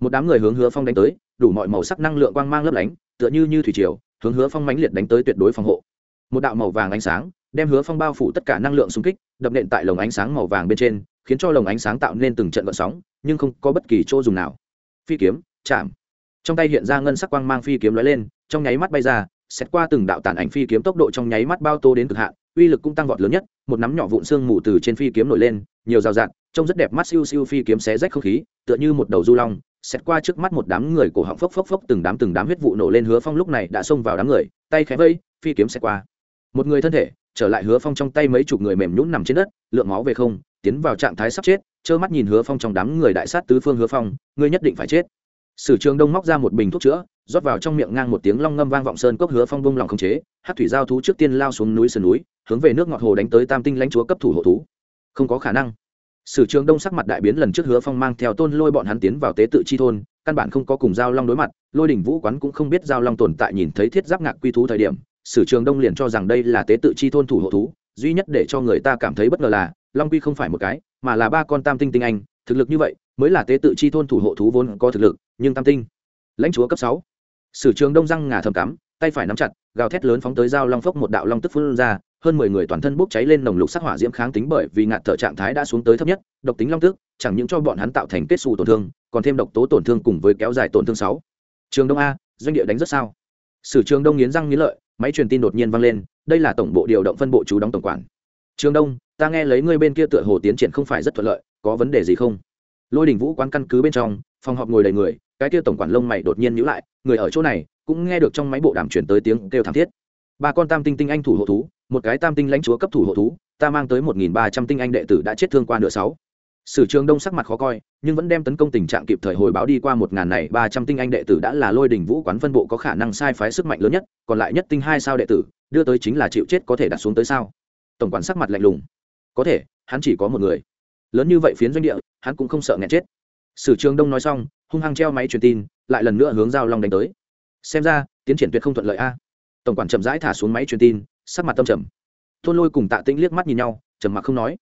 Một đám người hướng hứa phong đánh tới, đủ mọi màu sắc năng lượng quang mang lấp lánh, tựa như như thủy triều, hướng hứa phong mãnh liệt đánh tới tuyệt đối phòng hộ. Một đạo màu vàng ánh sáng, đem hứa phong bao phủ tất cả năng lượng xung kích, đập nện tại lồng ánh sáng màu vàng bên trên, khiến cho lồng ánh sáng tạo nên từng trận vận sóng, nhưng không có bất kỳ chỗ dùng nào. Phi kiếm, chạm trong tay hiện ra ngân sắc quang mang phi kiếm lóe lên, trong nháy mắt bay ra xét qua từng đạo tàn ảnh phi kiếm tốc độ trong nháy mắt bao tô đến cực hạn, uy lực cũng tăng vọt lớn nhất, một nắm nhỏ vụn xương mù từ trên phi kiếm nổi lên, nhiều rào rạt, trông rất đẹp mắt siêu siêu phi kiếm xé rách không khí, tựa như một đầu du long xét qua trước mắt một đám người cổ họng phốc phốc phốc, từng đám từng đám huyết vụ nổ lên hứa phong lúc này đã xông vào đám người, tay khẽ vây, phi kiếm xét qua. Một người thân thể, trở lại hứa phong trong tay mấy chục người mềm nhũn nằm trên đất, lượng máu về không, tiến vào trạng thái sắp chết, trơ mắt nhìn hứa phong trong đám người đại sát tứ phương hứa phong, ngươi nhất định phải chết sử trường đông móc ra một bình thuốc chữa, rót vào trong miệng ngang một tiếng long ngâm vang vọng sơn cốc hứa phong bông lòng không chế, hát thủy giao thú trước tiên lao xuống núi sườn núi, hướng về nước ngọt hồ đánh tới tam tinh lãnh chúa cấp thủ hộ thú. Không có khả năng. Sử trường đông sắc mặt đại biến lần trước hứa phong mang theo tôn lôi bọn hắn tiến vào tế tự chi thôn, căn bản không có cùng giao long đối mặt, lôi đình vũ quán cũng không biết giao long tồn tại nhìn thấy thiết giáp ngạc quy thú thời điểm, sử trường đông liền cho rằng đây là tế tự chi thôn thủ hộ thú, duy nhất để cho người ta cảm thấy bất ngờ là, long quy không phải một cái, mà là ba con tam tinh tinh anh, thực lực như vậy, mới là tế tự chi thôn thủ hộ thú vốn có thực lực nhưng tam tinh. Lãnh chúa cấp sáu. Sử trường đông răng ngà thầm cắm, tay phải nắm chặt, gào thét lớn phóng tới dao long phốc một đạo long tức phun ra, hơn mười người toàn thân bốc cháy lên nồng lục sắc hỏa diễm kháng tính bởi vì ngạt thở trạng thái đã xuống tới thấp nhất, độc tính long tức, chẳng những cho bọn hắn tạo thành kết xù tổn thương, còn thêm độc tố tổn thương cùng với kéo dài tổn thương sáu. Trường đông a, doanh địa đánh rất sao? Sử trường đông nghiến răng nghiến lợi, máy truyền tin đột nhiên vang lên, đây là tổng bộ điều động phân bộ chú đóng tổng quản. Trường đông, ta nghe lấy ngươi bên kia tựa hồ tiến triển không phải rất thuận lợi, có vấn đề gì không? Lôi đình vũ quán căn cứ bên trong, phòng họp ngồi đầy người cái kia tổng quản lông mày đột nhiên nhíu lại, người ở chỗ này, cũng nghe được trong máy bộ đàm chuyển tới tiếng kêu thảm thiết. Ba con tam tinh tinh anh thủ hộ thú, một cái tam tinh lãnh chúa cấp thủ hộ thú, ta mang tới một nghìn ba trăm tinh anh đệ tử đã chết thương qua nửa sáu. Sử trường đông sắc mặt khó coi, nhưng vẫn đem tấn công tình trạng kịp thời hồi báo đi qua một ngàn này ba trăm tinh anh đệ tử đã là lôi đình vũ quán phân bộ có khả năng sai phái sức mạnh lớn nhất, còn lại nhất tinh hai sao đệ tử, đưa tới chính là chịu chết có thể đặt xuống tới sao? Tổng quản sắc mặt lạnh lùng. Có thể, hắn chỉ có một người. Lớn như vậy phiến doanh địa, hắn cũng không sợ nghẹn chết. Sử trường đông nói xong hung hăng treo máy truyền tin, lại lần nữa hướng giao long đánh tới. Xem ra, tiến triển tuyệt không thuận lợi a. Tổng quản chậm rãi thả xuống máy truyền tin, sắc mặt tâm trầm. Tôn lôi cùng tạ tĩnh liếc mắt nhìn nhau, trầm mặc không nói.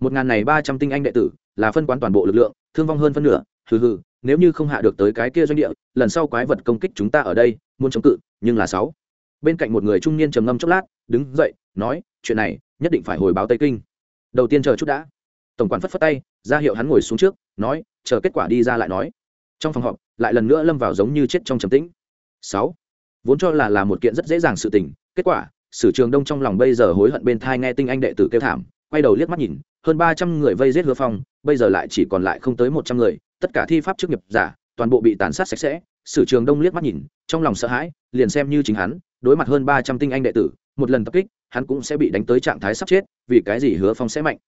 Một ngàn này ba trăm tinh anh đệ tử, là phân quán toàn bộ lực lượng, thương vong hơn phân nửa, hừ hừ, nếu như không hạ được tới cái kia doanh địa, lần sau quái vật công kích chúng ta ở đây, muốn chống cự, nhưng là sáu. Bên cạnh một người trung niên trầm ngâm chốc lát, đứng dậy, nói, chuyện này, nhất định phải hồi báo tây kinh. Đầu tiên chờ chút đã. Tổng quản phất phất tay, ra hiệu hắn ngồi xuống trước, nói, chờ kết quả đi ra lại nói trong phòng họp, lại lần nữa lâm vào giống như chết trong trầm tĩnh. Sáu. Vốn cho là là một kiện rất dễ dàng sự tình, kết quả, sử trường đông trong lòng bây giờ hối hận bên thai nghe tinh anh đệ tử kêu thảm, quay đầu liếc mắt nhìn, hơn ba trăm người vây giết hứa phong, bây giờ lại chỉ còn lại không tới một trăm người, tất cả thi pháp chức nghiệp giả, toàn bộ bị tàn sát sạch sẽ. Sử trường đông liếc mắt nhìn, trong lòng sợ hãi, liền xem như chính hắn, đối mặt hơn ba trăm tinh anh đệ tử, một lần tập kích, hắn cũng sẽ bị đánh tới trạng thái sắp chết, vì cái gì hứa phong sẽ mạnh?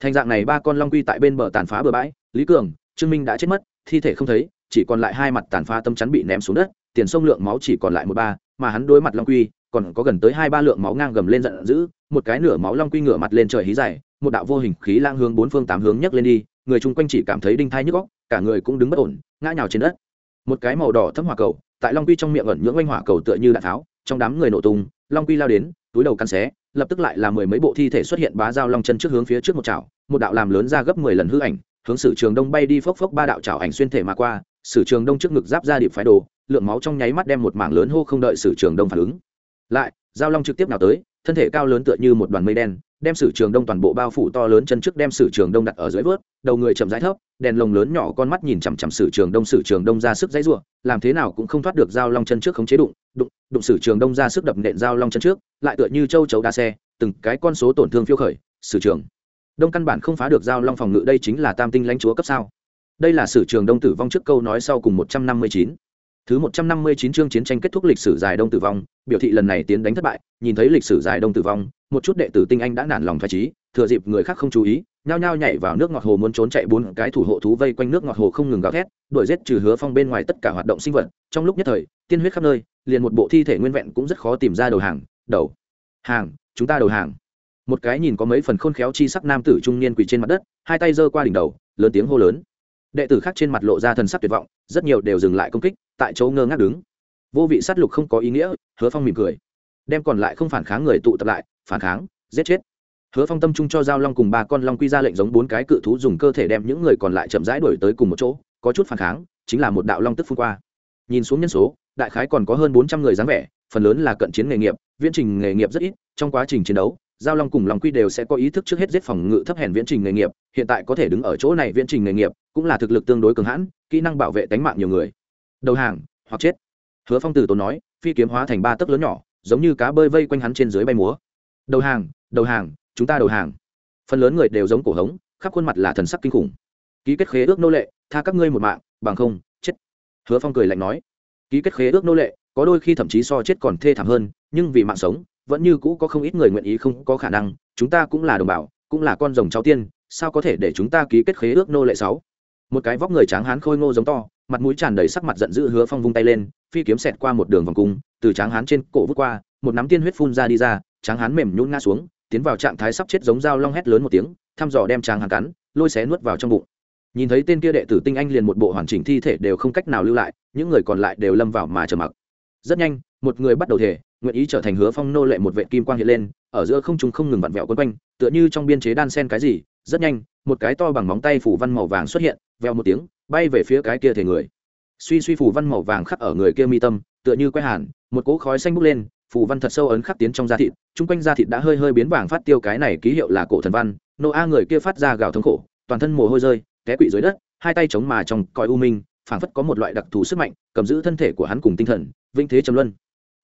Thành dạng này ba con long quy tại bên bờ tàn phá bờ bãi, lý cường, trương minh đã chết mất, thi thể không thấy chỉ còn lại hai mặt tàn phá tâm chắn bị ném xuống đất, tiền sông lượng máu chỉ còn lại một ba, mà hắn đối mặt long quy, còn có gần tới hai ba lượng máu ngang gầm lên giận dữ, một cái nửa máu long quy ngửa mặt lên trời hí dài, một đạo vô hình khí lang hướng bốn phương tám hướng nhấc lên đi, người chung quanh chỉ cảm thấy đinh thai nhức góc cả người cũng đứng bất ổn, ngã nhào trên đất. Một cái màu đỏ thấm hỏa cầu, tại long quy trong miệng ẩn nhưỡng oanh hỏa cầu tựa như đạn tháo, trong đám người nổ tung, long quy lao đến, túi đầu cắn xé, lập tức lại là mười mấy bộ thi thể xuất hiện bá dao long chân trước hướng phía trước một chảo, một đạo làm lớn ra gấp mười lần hư ảnh hướng sử trường đông bay đi phốc phốc ba đạo chảo ảnh xuyên thể mà qua, sử trường đông trước ngực giáp ra điệp phái đồ, lượng máu trong nháy mắt đem một mảng lớn hô không đợi sử trường đông phản ứng. Lại, giao long trực tiếp nào tới, thân thể cao lớn tựa như một đoàn mây đen, đem sử trường đông toàn bộ bao phủ to lớn chân trước đem sử trường đông đặt ở dưới vớt, đầu người chậm rãi thấp, đèn lồng lớn nhỏ con mắt nhìn chằm chằm sử trường đông, sử trường đông ra sức dãy ruộng làm thế nào cũng không thoát được giao long chân trước không chế đụng đụng đụng sử trường đông ra sức đập nện giao long chân trước, lại tựa như châu chấu đa xe, từng cái con số tổn thương phiêu khởi, sử trường đông căn bản không phá được giao long phòng ngự đây chính là tam tinh lãnh chúa cấp sao. Đây là sử trường đông tử vong trước câu nói sau cùng một trăm năm mươi chín. Thứ 159 chương chiến tranh kết thúc lịch sử dài đông tử vong, biểu thị lần này tiến đánh thất bại, nhìn thấy lịch sử dài đông tử vong, một chút đệ tử tinh anh đã nản lòng phái trí, thừa dịp người khác không chú ý, nhao nhao nhảy vào nước ngọt hồ muốn trốn chạy bốn cái thủ hộ thú vây quanh nước ngọt hồ không ngừng gào thét, đuổi giết trừ hứa phong bên ngoài tất cả hoạt động sinh vật, trong lúc nhất thời, tiên huyết khắp nơi, liền một bộ thi thể nguyên vẹn cũng rất khó tìm ra đầu hàng, đầu hàng, chúng ta đầu hàng. Một cái nhìn có mấy phần khôn khéo chi sắc nam tử trung niên quỳ trên mặt đất, hai tay giơ qua đỉnh đầu, lớn tiếng hô lớn. Đệ tử khác trên mặt lộ ra thần sắc tuyệt vọng rất nhiều đều dừng lại công kích tại chỗ ngơ ngác đứng. Vô vị sát lục không có ý nghĩa hứa phong mỉm cười. Đem còn lại không phản kháng người tụ tập lại phản kháng giết chết. Hứa phong tâm trung cho giao long cùng ba con long quy ra lệnh giống bốn cái cự thú dùng cơ thể đem những người còn lại chậm rãi đuổi tới cùng một chỗ có chút phản kháng chính là một đạo long tức phun qua. Nhìn xuống nhân số đại khái còn có hơn bốn trăm người dáng vẻ phần lớn là cận chiến nghề nghiệp viễn trình nghề nghiệp rất ít trong quá trình chiến đấu giao long cùng long quy đều sẽ có ý thức trước hết giết phòng ngự thấp hèn viễn trình nghề nghiệp, hiện tại có thể đứng ở chỗ này viễn trình nghề nghiệp, cũng là thực lực tương đối cường hãn, kỹ năng bảo vệ tính mạng nhiều người. Đầu hàng, hoặc chết. Hứa phong tử tốn nói, phi kiếm hóa thành ba tấc lớn nhỏ, giống như cá bơi vây quanh hắn trên dưới bay múa. Đầu hàng đầu hàng, chúng ta đầu hàng. Phần lớn người đều giống cổ hống, khắp khuôn mặt là thần sắc kinh khủng. Ký kết khế ước nô lệ, tha các ngươi một mạng, bằng không, chết. Hứa phong cười lạnh nói. Ký kết khế ước nô lệ, có đôi khi thậm chí so chết còn thê thảm hơn, nhưng vì mạng sống vẫn như cũ có không ít người nguyện ý không có khả năng, chúng ta cũng là đồng bào, cũng là con rồng cháu tiên, sao có thể để chúng ta ký kết khế ước nô lệ sáu? Một cái vóc người tráng hán khôi ngô giống to, mặt mũi tràn đầy sắc mặt giận dữ hứa phong vung tay lên, phi kiếm xẹt qua một đường vòng cung, từ tráng hán trên cổ vút qua, một nắm tiên huyết phun ra đi ra, tráng hán mềm nhún ngã xuống, tiến vào trạng thái sắp chết giống dao long hét lớn một tiếng, thăm dò đem tráng hán cắn, lôi xé nuốt vào trong bụng. Nhìn thấy tên kia đệ tử tinh anh liền một bộ hoàn chỉnh thi thể đều không cách nào lưu lại, những người còn lại đều lâm vào mà trầm mặc. Rất nhanh, một người bắt đầu thể nguyện ý trở thành hứa phong nô lệ một vệ kim quang hiện lên, ở giữa không trung không ngừng vặn vẹo quấn quanh, tựa như trong biên chế đan sen cái gì, rất nhanh, một cái to bằng móng tay phủ văn màu vàng xuất hiện veo một tiếng, bay về phía cái kia thể người. Suy suy phủ văn màu vàng khắc ở người kia mi tâm, tựa như quay hàn, một cỗ khói xanh bốc lên, phủ văn thật sâu ấn khắc tiến trong da thịt, chung quanh da thịt đã hơi hơi biến vàng phát tiêu cái này ký hiệu là cổ thần văn, nô a người kia phát ra gào thống khổ, toàn thân mồ hôi rơi, té quỵ dưới đất, hai tay chống mà trong còi u minh, phảng phất có một loại đặc thù sức mạnh, cầm giữ thân thể của hắn cùng tinh thần vinh thế trầm luân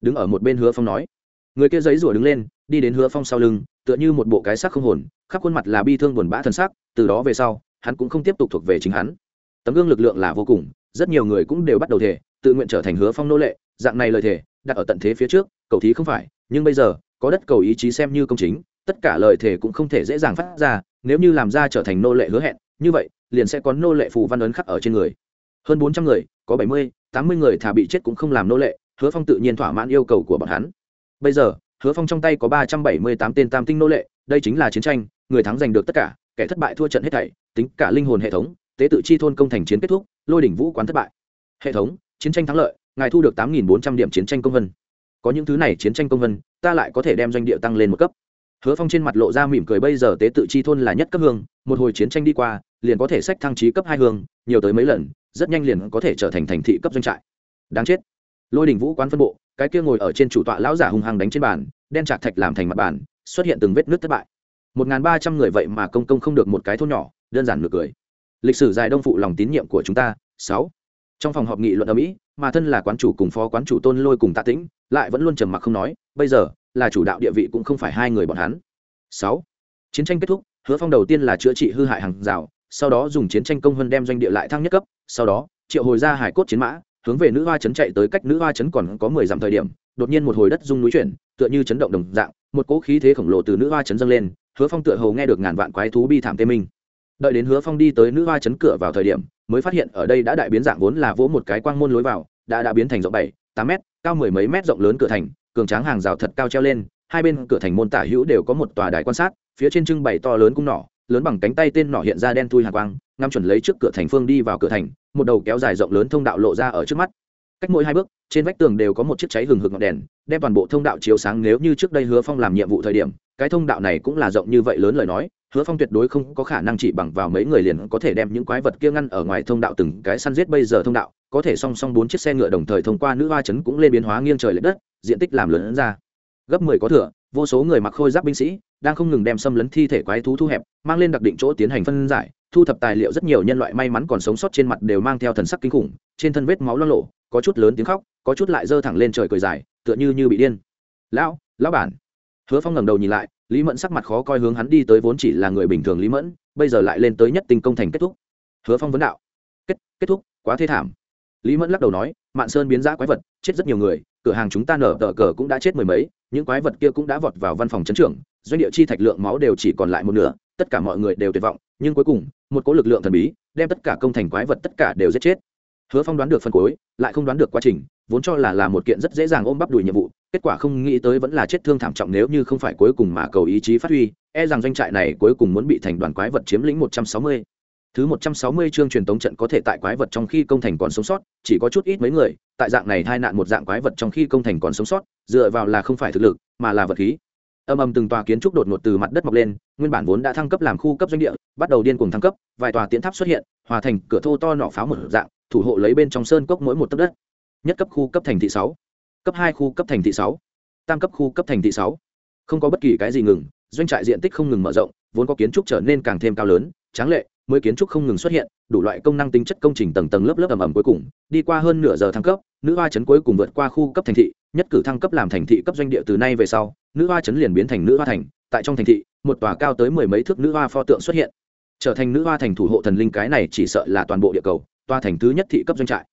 đứng ở một bên hứa phong nói. Người kia giấy rủa đứng lên, đi đến hứa phong sau lưng, tựa như một bộ cái sắc không hồn, khắp khuôn mặt là bi thương buồn bã thân sắc, từ đó về sau, hắn cũng không tiếp tục thuộc về chính hắn. Tấm gương lực lượng là vô cùng, rất nhiều người cũng đều bắt đầu thể, tự nguyện trở thành hứa phong nô lệ, dạng này lời thể, đặt ở tận thế phía trước, cầu thí không phải, nhưng bây giờ, có đất cầu ý chí xem như công chính, tất cả lời thể cũng không thể dễ dàng phát ra, nếu như làm ra trở thành nô lệ hứa hẹn, như vậy, liền sẽ có nô lệ phù văn ấn khắc ở trên người. Hơn bốn trăm người, có bảy mươi, tám mươi người thà bị chết cũng không làm nô lệ hứa phong tự nhiên thỏa mãn yêu cầu của bọn hắn. Bây giờ, hứa phong trong tay có ba trăm bảy mươi tám tên tam tinh nô lệ, đây chính là chiến tranh, người thắng giành được tất cả, kẻ thất bại thua trận hết thảy, tính cả linh hồn hệ thống, tế tự chi thôn công thành chiến kết thúc, lôi đỉnh vũ quán thất bại. Hệ thống, chiến tranh thắng lợi, ngài thu được tám nghìn bốn trăm điểm chiến tranh công vân. Có những thứ này chiến tranh công vân, ta lại có thể đem doanh địa tăng lên một cấp. Hứa phong trên mặt lộ ra mỉm cười, bây giờ tế tự chi thôn là nhất cấp hương, một hồi chiến tranh đi qua, liền có thể sách thăng trí cấp hai hương, nhiều tới mấy lần, rất nhanh liền có thể trở thành thành thị cấp doanh trại. Đáng chết lôi đình vũ quán phân bộ, cái kia ngồi ở trên chủ tọa lão giả hung hăng đánh trên bàn, đen chạc thạch làm thành mặt bàn, xuất hiện từng vết nước thất bại. Một n g h n ba trăm người vậy mà công công không được một cái thôn nhỏ, đơn giản nực cười. Lịch sử dài đông phụ lòng tín nhiệm của chúng ta, sáu. Trong phòng họp nghị luận ở mỹ, mà thân là quán chủ cùng phó quán chủ tôn lôi cùng tạ tĩnh, lại vẫn luôn trầm mặc không nói, bây giờ, là chủ đạo địa vị cũng không phải hai người bọn hắn. Sáu. Chiến tranh kết thúc, hứa phong đầu tiên là chữa trị hư hại hàng rào, sau đó dùng chiến tranh công hơn đem doanh địa lại thăng nhất cấp, sau đó, triệu hồi ra hải cốt chiến mã hướng về nữ hoa trấn chạy tới cách nữ hoa trấn còn có mười dặm thời điểm, đột nhiên một hồi đất rung núi chuyển, tựa như chấn động đồng dạng, một cỗ khí thế khổng lồ từ nữ hoa trấn dâng lên, hứa phong tựa hồ nghe được ngàn vạn quái thú bi thảm tê minh. Đợi đến hứa phong đi tới nữ hoa trấn cửa vào thời điểm, mới phát hiện ở đây đã đại biến dạng vốn là vỗ một cái quang môn lối vào, đã đã biến thành rộng bảy, tám mét, cao mười mấy mét rộng lớn cửa thành, cường tráng hàng rào thật cao treo lên, hai bên cửa thành môn tả hữu đều có một tòa đài quan sát, phía trên trưng bày to lớn cung nỏ lớn bằng cánh tay tên nỏ hiện ra đen thui hàng quang, ngắm chuẩn lấy trước cửa thành phương đi vào cửa thành, một đầu kéo dài rộng lớn thông đạo lộ ra ở trước mắt. Cách mỗi hai bước, trên vách tường đều có một chiếc cháy hừng hực ngọn đèn, đem toàn bộ thông đạo chiếu sáng nếu như trước đây hứa phong làm nhiệm vụ thời điểm, cái thông đạo này cũng là rộng như vậy lớn lời nói, hứa phong tuyệt đối không có khả năng chỉ bằng vào mấy người liền có thể đem những quái vật kia ngăn ở ngoài thông đạo từng cái săn giết bây giờ thông đạo, có thể song song bốn chiếc xe ngựa đồng thời thông qua nữ hoa chấn cũng lên biến hóa nghiêng trời l ệ đất, diện tích làm lớn ra. Gấp mười có thừa, vô số người mặc khôi giáp binh sĩ đang không ngừng đem xâm lấn thi thể quái thú thu hẹp, mang lên đặc định chỗ tiến hành phân giải, thu thập tài liệu rất nhiều nhân loại may mắn còn sống sót trên mặt đều mang theo thần sắc kinh khủng, trên thân vết máu lo lộ có chút lớn tiếng khóc, có chút lại giơ thẳng lên trời cười dài, tựa như như bị điên. Lão lão bản. Hứa phong ngẩng đầu nhìn lại, lý mẫn sắc mặt khó coi hướng hắn đi tới vốn chỉ là người bình thường lý mẫn, bây giờ lại lên tới nhất tinh công thành kết thúc. Hứa phong vấn đạo. Kết kết thúc, quá thê thảm. Lý mẫn lắc đầu nói, mạn sơn biến giã quái vật, chết rất nhiều người cửa hàng chúng ta nở tờ cờ cũng đã chết mười mấy, những quái vật kia cũng đã vọt vào văn phòng chấn trưởng, doanh địa chi thạch lượng máu đều chỉ còn lại một nửa, tất cả mọi người đều tuyệt vọng, nhưng cuối cùng, một cỗ lực lượng thần bí, đem tất cả công thành quái vật tất cả đều giết chết. Hứa phong đoán được phần cuối, lại không đoán được quá trình, vốn cho là là một kiện rất dễ dàng ôm bắp đùi nhiệm vụ, kết quả không nghĩ tới vẫn là chết thương thảm trọng nếu như không phải cuối cùng mà cầu ý chí phát huy e rằng doanh trại này cuối cùng muốn bị thành đoàn quái vật chiếm lĩnh một trăm sáu mươi thứ một trăm sáu mươi chương truyền tống trận có thể tại quái vật trong khi công thành còn sống sót, chỉ có chút ít mấy người, tại dạng này hai nạn một dạng quái vật trong khi công thành còn sống sót, dựa vào là không phải thực lực, mà là vật khí. Âm âm từng tòa kiến trúc đột ngột từ mặt đất mọc lên, nguyên bản vốn đã thăng cấp làm khu cấp doanh địa, bắt đầu điên cuồng thăng cấp, vài tòa tiến tháp xuất hiện, hòa thành cửa thô to nọ pháo một dạng, thủ hộ lấy bên trong sơn cốc mỗi một tấc đất. Nhất cấp khu cấp thành thị sáu, cấp hai khu cấp thành thị sáu, tam cấp khu cấp thành thị sáu. Không có bất kỳ cái gì ngừng, doanh trại diện tích không ngừng mở rộng, vốn có kiến trúc trở nên càng thêm cao lớn, tráng lệ mới kiến trúc không ngừng xuất hiện, đủ loại công năng tính chất công trình tầng tầng lớp lớp ầm ầm cuối cùng, đi qua hơn nửa giờ thăng cấp, nữ hoa trấn cuối cùng vượt qua khu cấp thành thị, nhất cử thăng cấp làm thành thị cấp doanh địa từ nay về sau, nữ hoa trấn liền biến thành nữ hoa thành. Tại trong thành thị, một tòa cao tới mười mấy thước nữ hoa pho tượng xuất hiện, trở thành nữ hoa thành thủ hộ thần linh cái này chỉ sợ là toàn bộ địa cầu, tòa thành thứ nhất thị cấp doanh trại.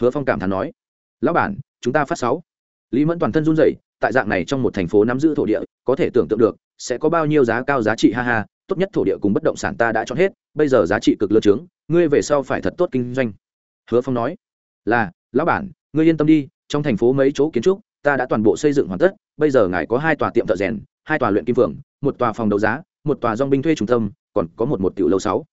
Hứa phong cảm thán nói, lão bản, chúng ta phát sáu. Lý mẫn toàn thân run rẩy, tại dạng này trong một thành phố nắm giữ thổ địa, có thể tưởng tượng được, sẽ có bao nhiêu giá cao giá trị, ha ha tốt nhất thổ địa cùng bất động sản ta đã chọn hết, bây giờ giá trị cực lơ trướng, ngươi về sau phải thật tốt kinh doanh. Hứa phong nói. Là, lão bản, ngươi yên tâm đi, trong thành phố mấy chỗ kiến trúc, ta đã toàn bộ xây dựng hoàn tất, bây giờ ngài có hai tòa tiệm thợ rèn, hai tòa luyện kim phượng, một tòa phòng đấu giá, một tòa dong binh thuê trung tâm, còn có một một tiểu lâu sáu.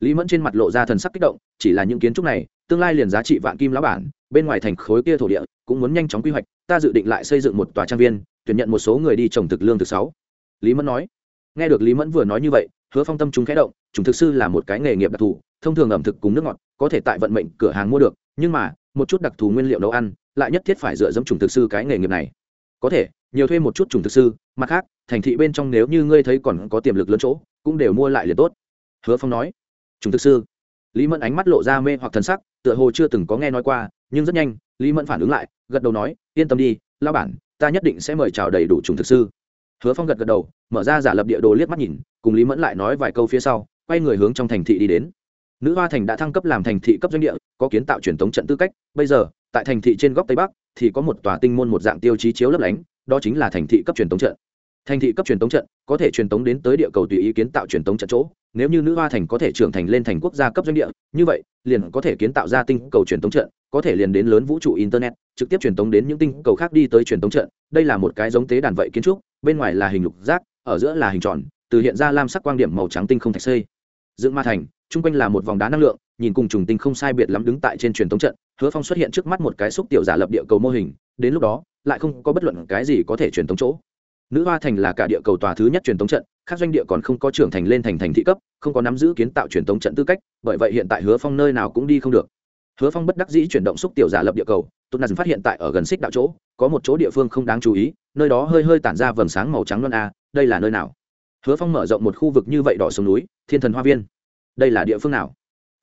Lý mẫn trên mặt lộ ra thần sắc kích động, chỉ là những kiến trúc này, tương lai liền giá trị vạn kim lão bản, bên ngoài thành khối kia thổ địa, cũng muốn nhanh chóng quy hoạch, ta dự định lại xây dựng một tòa trang viên, tuyển nhận một số người đi trồng thực lương thực sáu. Lý mẫn nói nghe được lý mẫn vừa nói như vậy, hứa phong tâm chúng khẽ động Chúng thực sư là một cái nghề nghiệp đặc thù, thông thường ẩm thực cùng nước ngọt, có thể tại vận mệnh cửa hàng mua được, nhưng mà, một chút đặc thù nguyên liệu nấu ăn, lại nhất thiết phải dựa dẫm chủng thực sư cái nghề nghiệp này. Có thể, nhiều thuê một chút chủng thực sư, mặt khác, thành thị bên trong nếu như ngươi thấy còn có tiềm lực lớn chỗ, cũng đều mua lại liền tốt. Hứa phong nói. Chủng thực sư. Lý mẫn ánh mắt lộ ra mê hoặc thần sắc, tựa hồ chưa từng có nghe nói qua, nhưng rất nhanh, lý mẫn phản ứng lại, gật đầu nói, yên tâm đi lao bản, ta nhất định sẽ mời chào đầy đủ chủng thực sư hứa phong gật gật đầu, mở ra giả lập địa đồ liếc mắt nhìn, cùng lý mẫn lại nói vài câu phía sau, quay người hướng trong thành thị đi đến. Nữ hoa thành đã thăng cấp làm thành thị cấp doanh địa, có kiến tạo truyền thống trận tư cách, bây giờ, tại thành thị trên góc tây bắc, thì có một tòa tinh môn một dạng tiêu chí chiếu lấp lánh, đó chính là thành thị cấp truyền thống trận. Thành thị cấp truyền thống trận, có thể truyền thống đến tới địa cầu tùy ý kiến tạo truyền thống trận chỗ nếu như nữ hoa thành có thể trưởng thành lên thành quốc gia cấp doanh địa, như vậy, liền có thể kiến tạo ra tinh cầu truyền thống trận, có thể liền đến lớn vũ trụ internet, trực tiếp truyền thống đến những tinh cầu khác đi tới truyền thống trận. Đây là một cái giống tế đàn vậy kiến trúc, bên ngoài là hình lục giác, ở giữa là hình tròn, từ hiện ra lam sắc quang điểm màu trắng tinh không thạch xây. Dựng ma thành, chung quanh là một vòng đá năng lượng, nhìn cùng trùng tinh không sai biệt lắm đứng tại trên truyền thống trận, hứa phong xuất hiện trước mắt một cái xúc tiểu giả lập địa cầu mô hình, đến lúc đó, lại không có bất luận cái gì có thể truyền thống chỗ nữ hoa thành là cả địa cầu tòa thứ nhất truyền thống trận, khác doanh địa còn không có trưởng thành lên thành thành thị cấp, không có nắm giữ kiến tạo truyền thống trận tư cách, bởi vậy hiện tại hứa phong nơi nào cũng đi không được. Hứa phong bất đắc dĩ chuyển động xúc tiểu giả lập địa cầu tốt nà phát hiện tại ở gần xích đạo chỗ, có một chỗ địa phương không đáng chú ý, nơi đó hơi hơi tản ra vầng sáng màu trắng non a, đây là nơi nào? Hứa phong mở rộng một khu vực như vậy đỏ sông núi, thiên thần hoa viên. Đây là địa phương nào?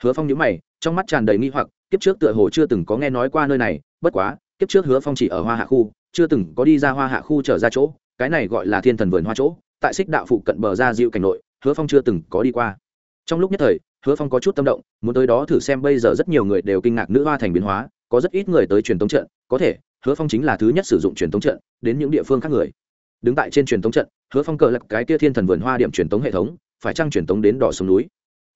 Hứa phong nhữ mày, trong mắt tràn đầy nghi hoặc, kiếp trước tựa hồ chưa từng có nghe nói qua nơi này, bất quá, kiếp trước hứa phong chỉ ở hoa hạ khu, chưa từng có đi ra hoa hạ khu trở ra chỗ cái này gọi là thiên thần vườn hoa chỗ, tại xích đạo phụ cận bờ ra dịu cảnh nội, hứa phong chưa từng có đi qua. Trong lúc nhất thời, hứa phong có chút tâm động, muốn tới đó thử xem bây giờ rất nhiều người đều kinh ngạc nữ hoa thành biến hóa, có rất ít người tới truyền thống trận, có thể, hứa phong chính là thứ nhất sử dụng truyền thống trận, đến những địa phương khác người. Đứng tại trên truyền thống trận, hứa phong cờ lập cái kia thiên thần vườn hoa điểm truyền thống hệ thống, phải trăng truyền thống đến đỏ sông núi?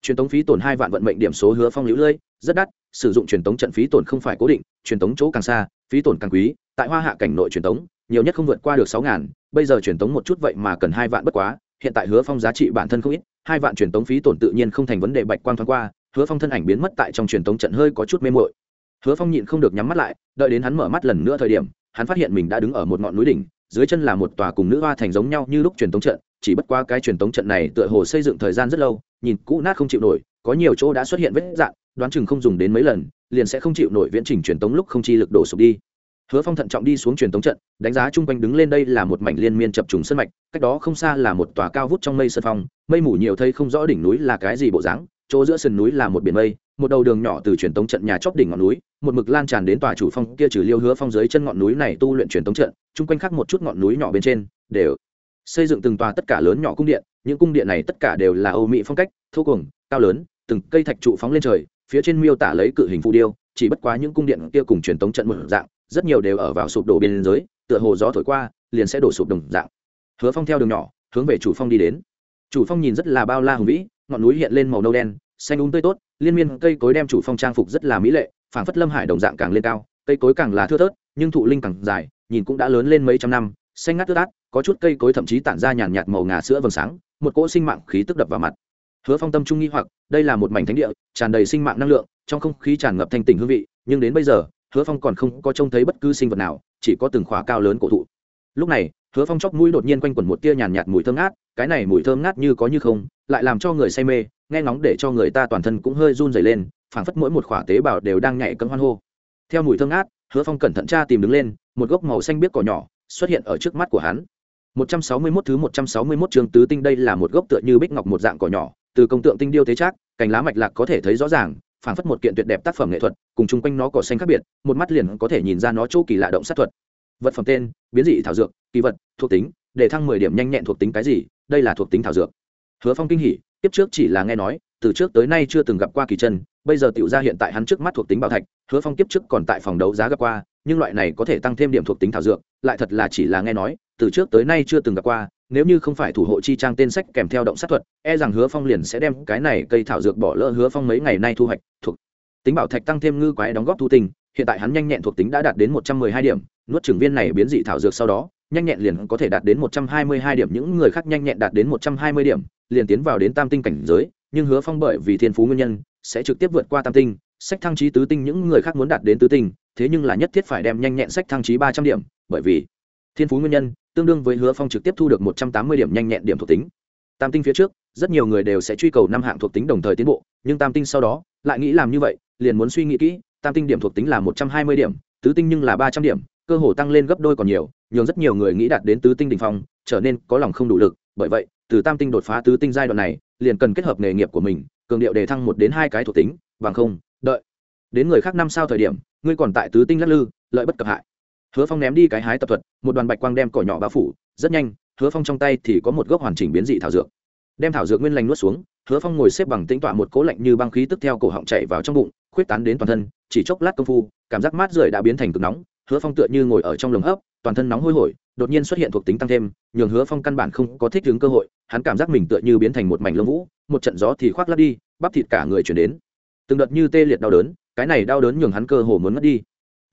Truyền thống phí tổn hai vạn vận mệnh điểm số hứa phong lũ lơi, rất đắt, sử dụng truyền thống trận phí tổn không phải cố định, truyền thống chỗ càng xa, phí tổn càng quý, tại hoa hạ cảnh nội truyền thống nhiều nhất không vượt qua được sáu ngàn, bây giờ truyền tống một chút vậy mà cần hai vạn bất quá, hiện tại hứa phong giá trị bản thân không ít, hai vạn truyền tống phí tổn tự nhiên không thành vấn đề bạch quang thoáng qua, hứa phong thân ảnh biến mất tại trong truyền tống trận hơi có chút mê mội hứa phong nhịn không được nhắm mắt lại, đợi đến hắn mở mắt lần nữa thời điểm, hắn phát hiện mình đã đứng ở một ngọn núi đỉnh, dưới chân là một tòa cùng nữ hoa thành giống nhau như lúc truyền tống trận, chỉ bất qua cái truyền tống trận này tựa hồ xây dựng thời gian rất lâu, nhìn cũ nát không chịu nổi, có nhiều chỗ đã xuất hiện vết dạn đoán chừng không dùng đến mấy lần, liền sẽ không chịu nổi viễn trình truyền tống lúc không chi lực đổ sụp đi hứa phong thận trọng đi xuống truyền thống trận, đánh giá chung quanh đứng lên đây là một mảnh liên miên chập trùng sân mạch, cách đó không xa là một tòa cao vút trong mây sơn phong, mây mù nhiều thấy không rõ đỉnh núi là cái gì bộ dáng, chỗ giữa sườn núi là một biển mây, một đầu đường nhỏ từ truyền thống trận nhà chóp đỉnh ngọn núi, một mực lan tràn đến tòa chủ phong kia trừ liêu hứa phong dưới chân ngọn núi này tu luyện truyền thống trận, chung quanh khác một chút ngọn núi nhỏ bên trên, đều xây dựng từng tòa tất cả lớn nhỏ cung điện, những cung điện này tất cả đều là âu mỹ phong cách, thô cùng, cao lớn, từng cây thạch trụ phóng lên trời, phía trên miêu tả lấy cự hình phù điêu, chỉ bất quá những cung điện kia cùng truyền thống trận một dạng rất nhiều đều ở vào sụp đổ biên giới, tựa hồ gió thổi qua, liền sẽ đổ sụp đồng dạng. Hứa phong theo đường nhỏ, hướng về chủ phong đi đến. Chủ phong nhìn rất là bao la hùng vĩ, ngọn núi hiện lên màu nâu đen, xanh úng um tươi tốt, liên miên cây cối đem chủ phong trang phục rất là mỹ lệ, phảng phất lâm hải đồng dạng càng lên cao, cây cối càng là thưa thớt, nhưng thụ linh càng dài, nhìn cũng đã lớn lên mấy trăm năm, xanh ngắt tươi át có chút cây cối thậm chí tản ra nhàn nhạt màu ngà sữa vầng sáng, một cỗ sinh mạng khí tức đập vào mặt. Hứa phong tâm trung nghi hoặc, đây là một mảnh thánh địa, tràn đầy sinh mạng năng lượng, trong không khí tràn ngập thanh tình hương vị, nhưng đến bây giờ hứa phong còn không có trông thấy bất cứ sinh vật nào, chỉ có từng khỏa cao lớn cổ thụ. Lúc này, hứa phong chóc mũi đột nhiên quanh quẩn một tia nhàn nhạt mùi thơm ngát, cái này mùi thơm ngát như có như không, lại làm cho người say mê, nghe ngóng để cho người ta toàn thân cũng hơi run dày lên, phảng phất mỗi một khỏa tế bào đều đang nhảy cấm hoan hô. Theo mùi thơm ngát, hứa phong cẩn thận tra tìm đứng lên, một gốc màu xanh biếc cỏ nhỏ xuất hiện ở trước mắt của hắn. 161 thứ 161 trường tứ tinh đây là một gốc tựa như bích ngọc một dạng cỏ nhỏ, từ công tượng tinh điêu thế chắc cành lá mạch lạc có thể thấy rõ ràng phảng phất một kiện tuyệt đẹp tác phẩm nghệ thuật, cùng chung quanh nó cỏ xanh khác biệt, một mắt liền có thể nhìn ra nó chỗ kỳ lạ động sát thuật. Vật phẩm tên, biến dị thảo dược, kỳ vật, thuộc tính, để thăng mười điểm nhanh nhẹn thuộc tính cái gì, đây là thuộc tính thảo dược. Hứa phong kinh hỉ tiếp trước chỉ là nghe nói, từ trước tới nay chưa từng gặp qua kỳ chân, bây giờ tiểu ra hiện tại hắn trước mắt thuộc tính bảo thạch, hứa phong tiếp trước còn tại phòng đấu giá gặp qua, nhưng loại này có thể tăng thêm điểm thuộc tính thảo dược, lại thật là chỉ là nghe nói, từ trước tới nay chưa từng gặp qua nếu như không phải thủ hộ chi trang tên sách kèm theo động sát thuật e rằng hứa phong liền sẽ đem cái này cây thảo dược bỏ lỡ hứa phong mấy ngày nay thu hoạch, thuộc. Tính bảo thạch tăng thêm ngư quái đóng góp thu tình, hiện tại hắn nhanh nhẹn thuộc tính đã đạt đến một trăm mười hai điểm, nuốt trưởng viên này biến dị thảo dược sau đó, nhanh nhẹn liền có thể đạt đến một trăm hai mươi hai điểm, những người khác nhanh nhẹn đạt đến một trăm hai mươi điểm, liền tiến vào đến tam tinh cảnh giới, nhưng hứa phong bởi vì thiên phú nguyên nhân, sẽ trực tiếp vượt qua tam tinh, sách thăng trí tứ tinh những người khác muốn đạt đến tứ tinh, thế nhưng là nhất thiết phải đem nhanh nhẹn sách thăng trí ba trăm điểm, bởi vì thiên phú nguyên nhân tương đương với hứa phong trực tiếp thu được một trăm tám mươi điểm nhanh nhẹn điểm thuộc tính. Tam tinh phía trước, rất nhiều người đều sẽ truy cầu năm hạng thuộc tính đồng thời tiến bộ, nhưng tam tinh sau đó, lại nghĩ làm như vậy, liền muốn suy nghĩ kỹ, tam tinh điểm thuộc tính là một trăm hai mươi điểm, tứ tinh nhưng là ba trăm điểm, cơ hồ tăng lên gấp đôi còn nhiều, nhường rất nhiều người nghĩ đạt đến tứ tinh đỉnh phong, trở nên có lòng không đủ lực, bởi vậy, từ tam tinh đột phá tứ tinh giai đoạn này, liền cần kết hợp nghề nghiệp của mình, cường điệu đề thăng một đến hai cái thuộc tính, bằng không, đợi. Đến người khác năm sao thời điểm, ngươi còn tại tứ tinh lắc lư, lợi bất cập hại hứa phong ném đi cái hái tập thuật, một đoàn bạch quang đem cỏ nhỏ bao phủ, rất nhanh, hứa phong trong tay thì có một gốc hoàn chỉnh biến dị thảo dược. Đem thảo dược nguyên lành nuốt xuống, hứa phong ngồi xếp bằng tĩnh tọa một cố lạnh như băng khí tức theo cổ họng chạy vào trong bụng, khuyết tán đến toàn thân, chỉ chốc lát công phu, cảm giác mát rượi đã biến thành cực nóng. Hứa phong tựa như ngồi ở trong lồng hấp, toàn thân nóng hôi hổi, đột nhiên xuất hiện thuộc tính tăng thêm, nhường hứa phong căn bản không có thích ứng cơ hội, hắn cảm giác mình tựa như biến thành một mảnh lông vũ, một trận gió thì khoác lát đi, bắp thịt cả người chuyển đến. Từng đợt như tê liệt đau đớn, cái này đau đớn nhường hắn cơ hồ muốn mất đi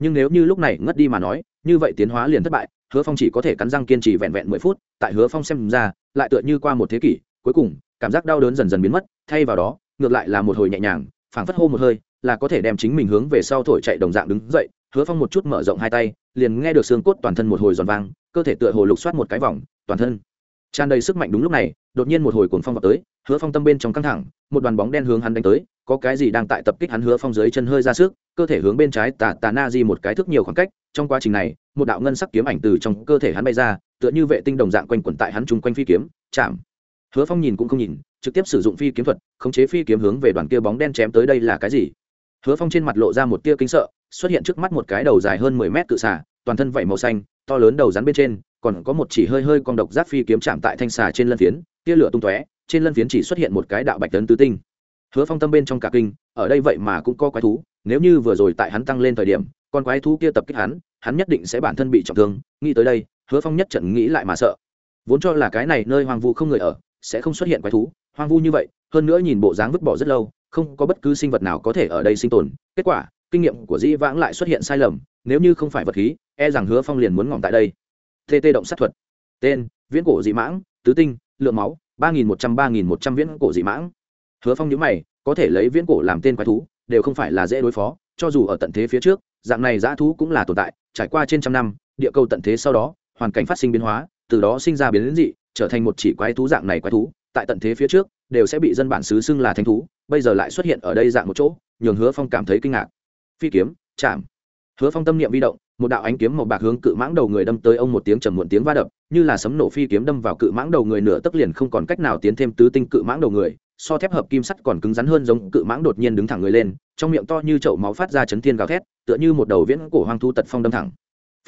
nhưng nếu như lúc này ngất đi mà nói, như vậy tiến hóa liền thất bại, hứa phong chỉ có thể cắn răng kiên trì vẹn vẹn mười phút, tại hứa phong xem ra, lại tựa như qua một thế kỷ, cuối cùng, cảm giác đau đớn dần dần biến mất, thay vào đó, ngược lại là một hồi nhẹ nhàng, phảng phất hô một hơi, là có thể đem chính mình hướng về sau thổi chạy đồng dạng đứng dậy, hứa phong một chút mở rộng hai tay, liền nghe được xương cốt toàn thân một hồi giòn vang, cơ thể tựa hồ lục soát một cái vòng, toàn thân. Tràn đầy sức mạnh đúng lúc này, đột nhiên một hồi cuồng phong vào tới, hứa phong tâm bên trong căng thẳng, một đoàn bóng đen hướng hắn đánh tới, có cái gì đang tại tập kích hắn hứa phong dưới chân hơi ra sức cơ thể hướng bên trái tà tà na di một cái thước nhiều khoảng cách, trong quá trình này, một đạo ngân sắc kiếm ảnh từ trong cơ thể hắn bay ra, tựa như vệ tinh đồng dạng quanh quẩn tại hắn chung quanh phi kiếm, chạm. Hứa phong nhìn cũng không nhìn, trực tiếp sử dụng phi kiếm thuật, khống chế phi kiếm hướng về đoàn kia bóng đen chém tới đây là cái gì? Hứa phong trên mặt lộ ra một tia kinh sợ, xuất hiện trước mắt một cái đầu dài hơn mười mét cự xả toàn thân vảy màu xanh, to lớn đầu rắn bên trên, còn có một chỉ hơi hơi con độc giáp phi kiếm chạm tại thanh xà trên lân phiến, tia lửa tung tóe, trên lân phiến chỉ xuất hiện một cái đạo bạch tấn tứ tinh. Hứa phong tâm bên trong cả kinh, ở đây vậy mà cũng có quái thú nếu như vừa rồi tại hắn tăng lên thời điểm, con quái thú kia tập kích hắn hắn nhất định sẽ bản thân bị trọng thương, nghĩ tới đây, hứa phong nhất trận nghĩ lại mà sợ. Vốn cho là cái này nơi hoang vu không người ở, sẽ không xuất hiện quái thú, hoang vu như vậy, hơn nữa nhìn bộ dáng vứt bỏ rất lâu, không có bất cứ sinh vật nào có thể ở đây sinh tồn. Kết quả, kinh nghiệm của dĩ vãng lại xuất hiện sai lầm, nếu như không phải vật khí e rằng hứa phong liền muốn ngỏm tại đây. Tt động sát thuật. Tên, viễn cổ dị mãng, tứ tinh, lượng máu, ba nghìn một trăm, ba nghìn một trăm viễn cổ dị mãng. Hứa phong nhữ mày, có thể lấy viễn cổ làm tên quái thú đều không phải là dễ đối phó, cho dù ở tận thế phía trước, dạng này dã thú cũng là tồn tại, trải qua trên trăm năm, địa cầu tận thế sau đó, hoàn cảnh phát sinh biến hóa, từ đó sinh ra biến dị, trở thành một chỉ quái thú dạng này quái thú, tại tận thế phía trước, đều sẽ bị dân bản xứ xưng là thanh thú, bây giờ lại xuất hiện ở đây dạng một chỗ, nhường hứa phong cảm thấy kinh ngạc. Phi kiếm, chạm. Hứa phong tâm niệm vi động, một đạo ánh kiếm màu bạc hướng cự mãng đầu người đâm tới ông một tiếng trầm muộn tiếng va đập, như là sấm nổ phi kiếm đâm vào cự mãng đầu người nửa tấc liền không còn cách nào tiến thêm tứ tinh cự mãng đầu người so thép hợp kim sắt còn cứng rắn hơn giống cự mãng đột nhiên đứng thẳng người lên, trong miệng to như chậu máu phát ra chấn thiên gào thét, tựa như một đầu viễn cổ hoang thu tật phong đâm thẳng.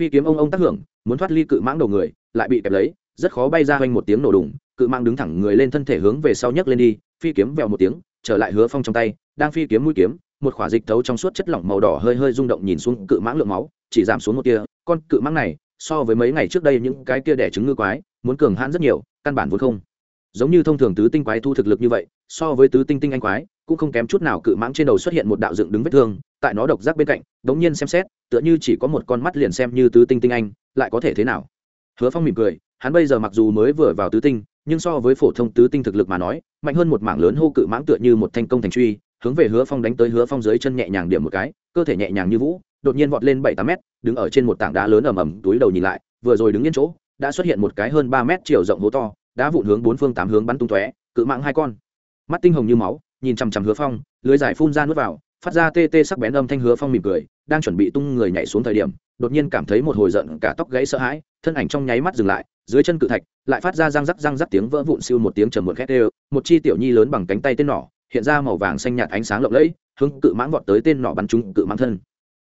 Phi kiếm ông ông tác hưởng, muốn thoát ly cự mãng đầu người, lại bị kẹp lấy, rất khó bay ra hoành một tiếng nổ đùng, cự mãng đứng thẳng người lên thân thể hướng về sau nhấc lên đi, phi kiếm vèo một tiếng, trở lại hứa phong trong tay, đang phi kiếm mũi kiếm, một khỏa dịch thấu trong suốt chất lỏng màu đỏ hơi hơi rung động nhìn xuống cự mãng lượng máu, chỉ giảm xuống một tia, con cự mãng này, so với mấy ngày trước đây những cái kia đẻ trứng ngư quái, muốn cường hãn rất nhiều, căn bản vốn không giống như thông thường tứ tinh quái thu thực lực như vậy, so với tứ tinh tinh anh quái, cũng không kém chút nào cự mãng trên đầu xuất hiện một đạo dựng đứng vết thương, tại nó độc giác bên cạnh, đống nhiên xem xét, tựa như chỉ có một con mắt liền xem như tứ tinh tinh anh, lại có thể thế nào? Hứa phong mỉm cười, hắn bây giờ mặc dù mới vừa vào tứ tinh, nhưng so với phổ thông tứ tinh thực lực mà nói, mạnh hơn một mảng lớn hô cự mãng tựa như một thanh công thành truy, hướng về hứa phong đánh tới hứa phong dưới chân nhẹ nhàng điểm một cái, cơ thể nhẹ nhàng như vũ, đột nhiên vọt lên bảy tám mét, đứng ở trên một tảng đá lớn ầm ầm túi đầu nhìn lại, vừa rồi đứng yên chỗ, đã xuất hiện một cái hơn ba mét chiều rộng hố to đá vụn hướng bốn phương tám hướng bắn tung tóe, cự mạng hai con. Mắt tinh hồng như máu, nhìn chằm chằm hứa phong, lưới dài phun ra nuốt vào, phát ra tê tê sắc bén âm thanh hứa phong mỉm cười, đang chuẩn bị tung người nhảy xuống thời điểm, đột nhiên cảm thấy một hồi giận, cả tóc gãy sợ hãi, thân ảnh trong nháy mắt dừng lại, dưới chân cự thạch, lại phát ra răng rắc răng rắc tiếng vỡ vụn siêu một tiếng trầm muộn khét đều, một chi tiểu nhi lớn bằng cánh tay tên nỏ, hiện ra màu vàng xanh nhạt ánh sáng lộng lẫy, hướng cự mãng vọt tới tên nỏ bắn trúng cự mãng thân.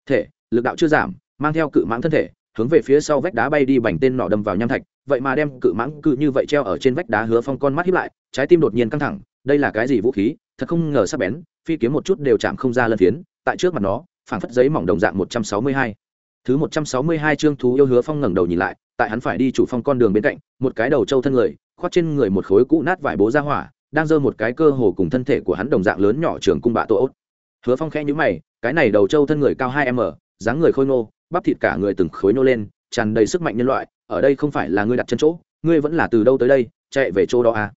Thể, lực đạo chưa giảm, mang theo cự mãng thân thể hướng về phía sau vách đá bay đi bành tên nỏ đâm vào nham thạch, vậy mà đem cự mãng cự như vậy treo ở trên vách đá hứa phong con mắt hiếp lại, trái tim đột nhiên căng thẳng, đây là cái gì vũ khí, thật không ngờ sắc bén, phi kiếm một chút đều chạm không ra lân phiến, tại trước mặt nó, phảng phất giấy mỏng đồng dạng một trăm sáu mươi hai. Thứ một trăm sáu mươi hai chương thú yêu hứa phong ngẩng đầu nhìn lại, tại hắn phải đi chủ phong con đường bên cạnh, một cái đầu trâu thân người, khoác trên người một khối cũ nát vải bố ra hỏa, đang giơ một cái cơ hồ cùng thân thể của hắn đồng dạng lớn nhỏ trường cung bạ tổ ốt. Hứa phong khẽ nhữ mày, cái này đầu trâu thân người cao hai m, dáng người khôi nô bắp thịt cả người từng khối nô lên, tràn đầy sức mạnh nhân loại, ở đây không phải là ngươi đặt chân chỗ, ngươi vẫn là từ đâu tới đây, chạy về chỗ đó à?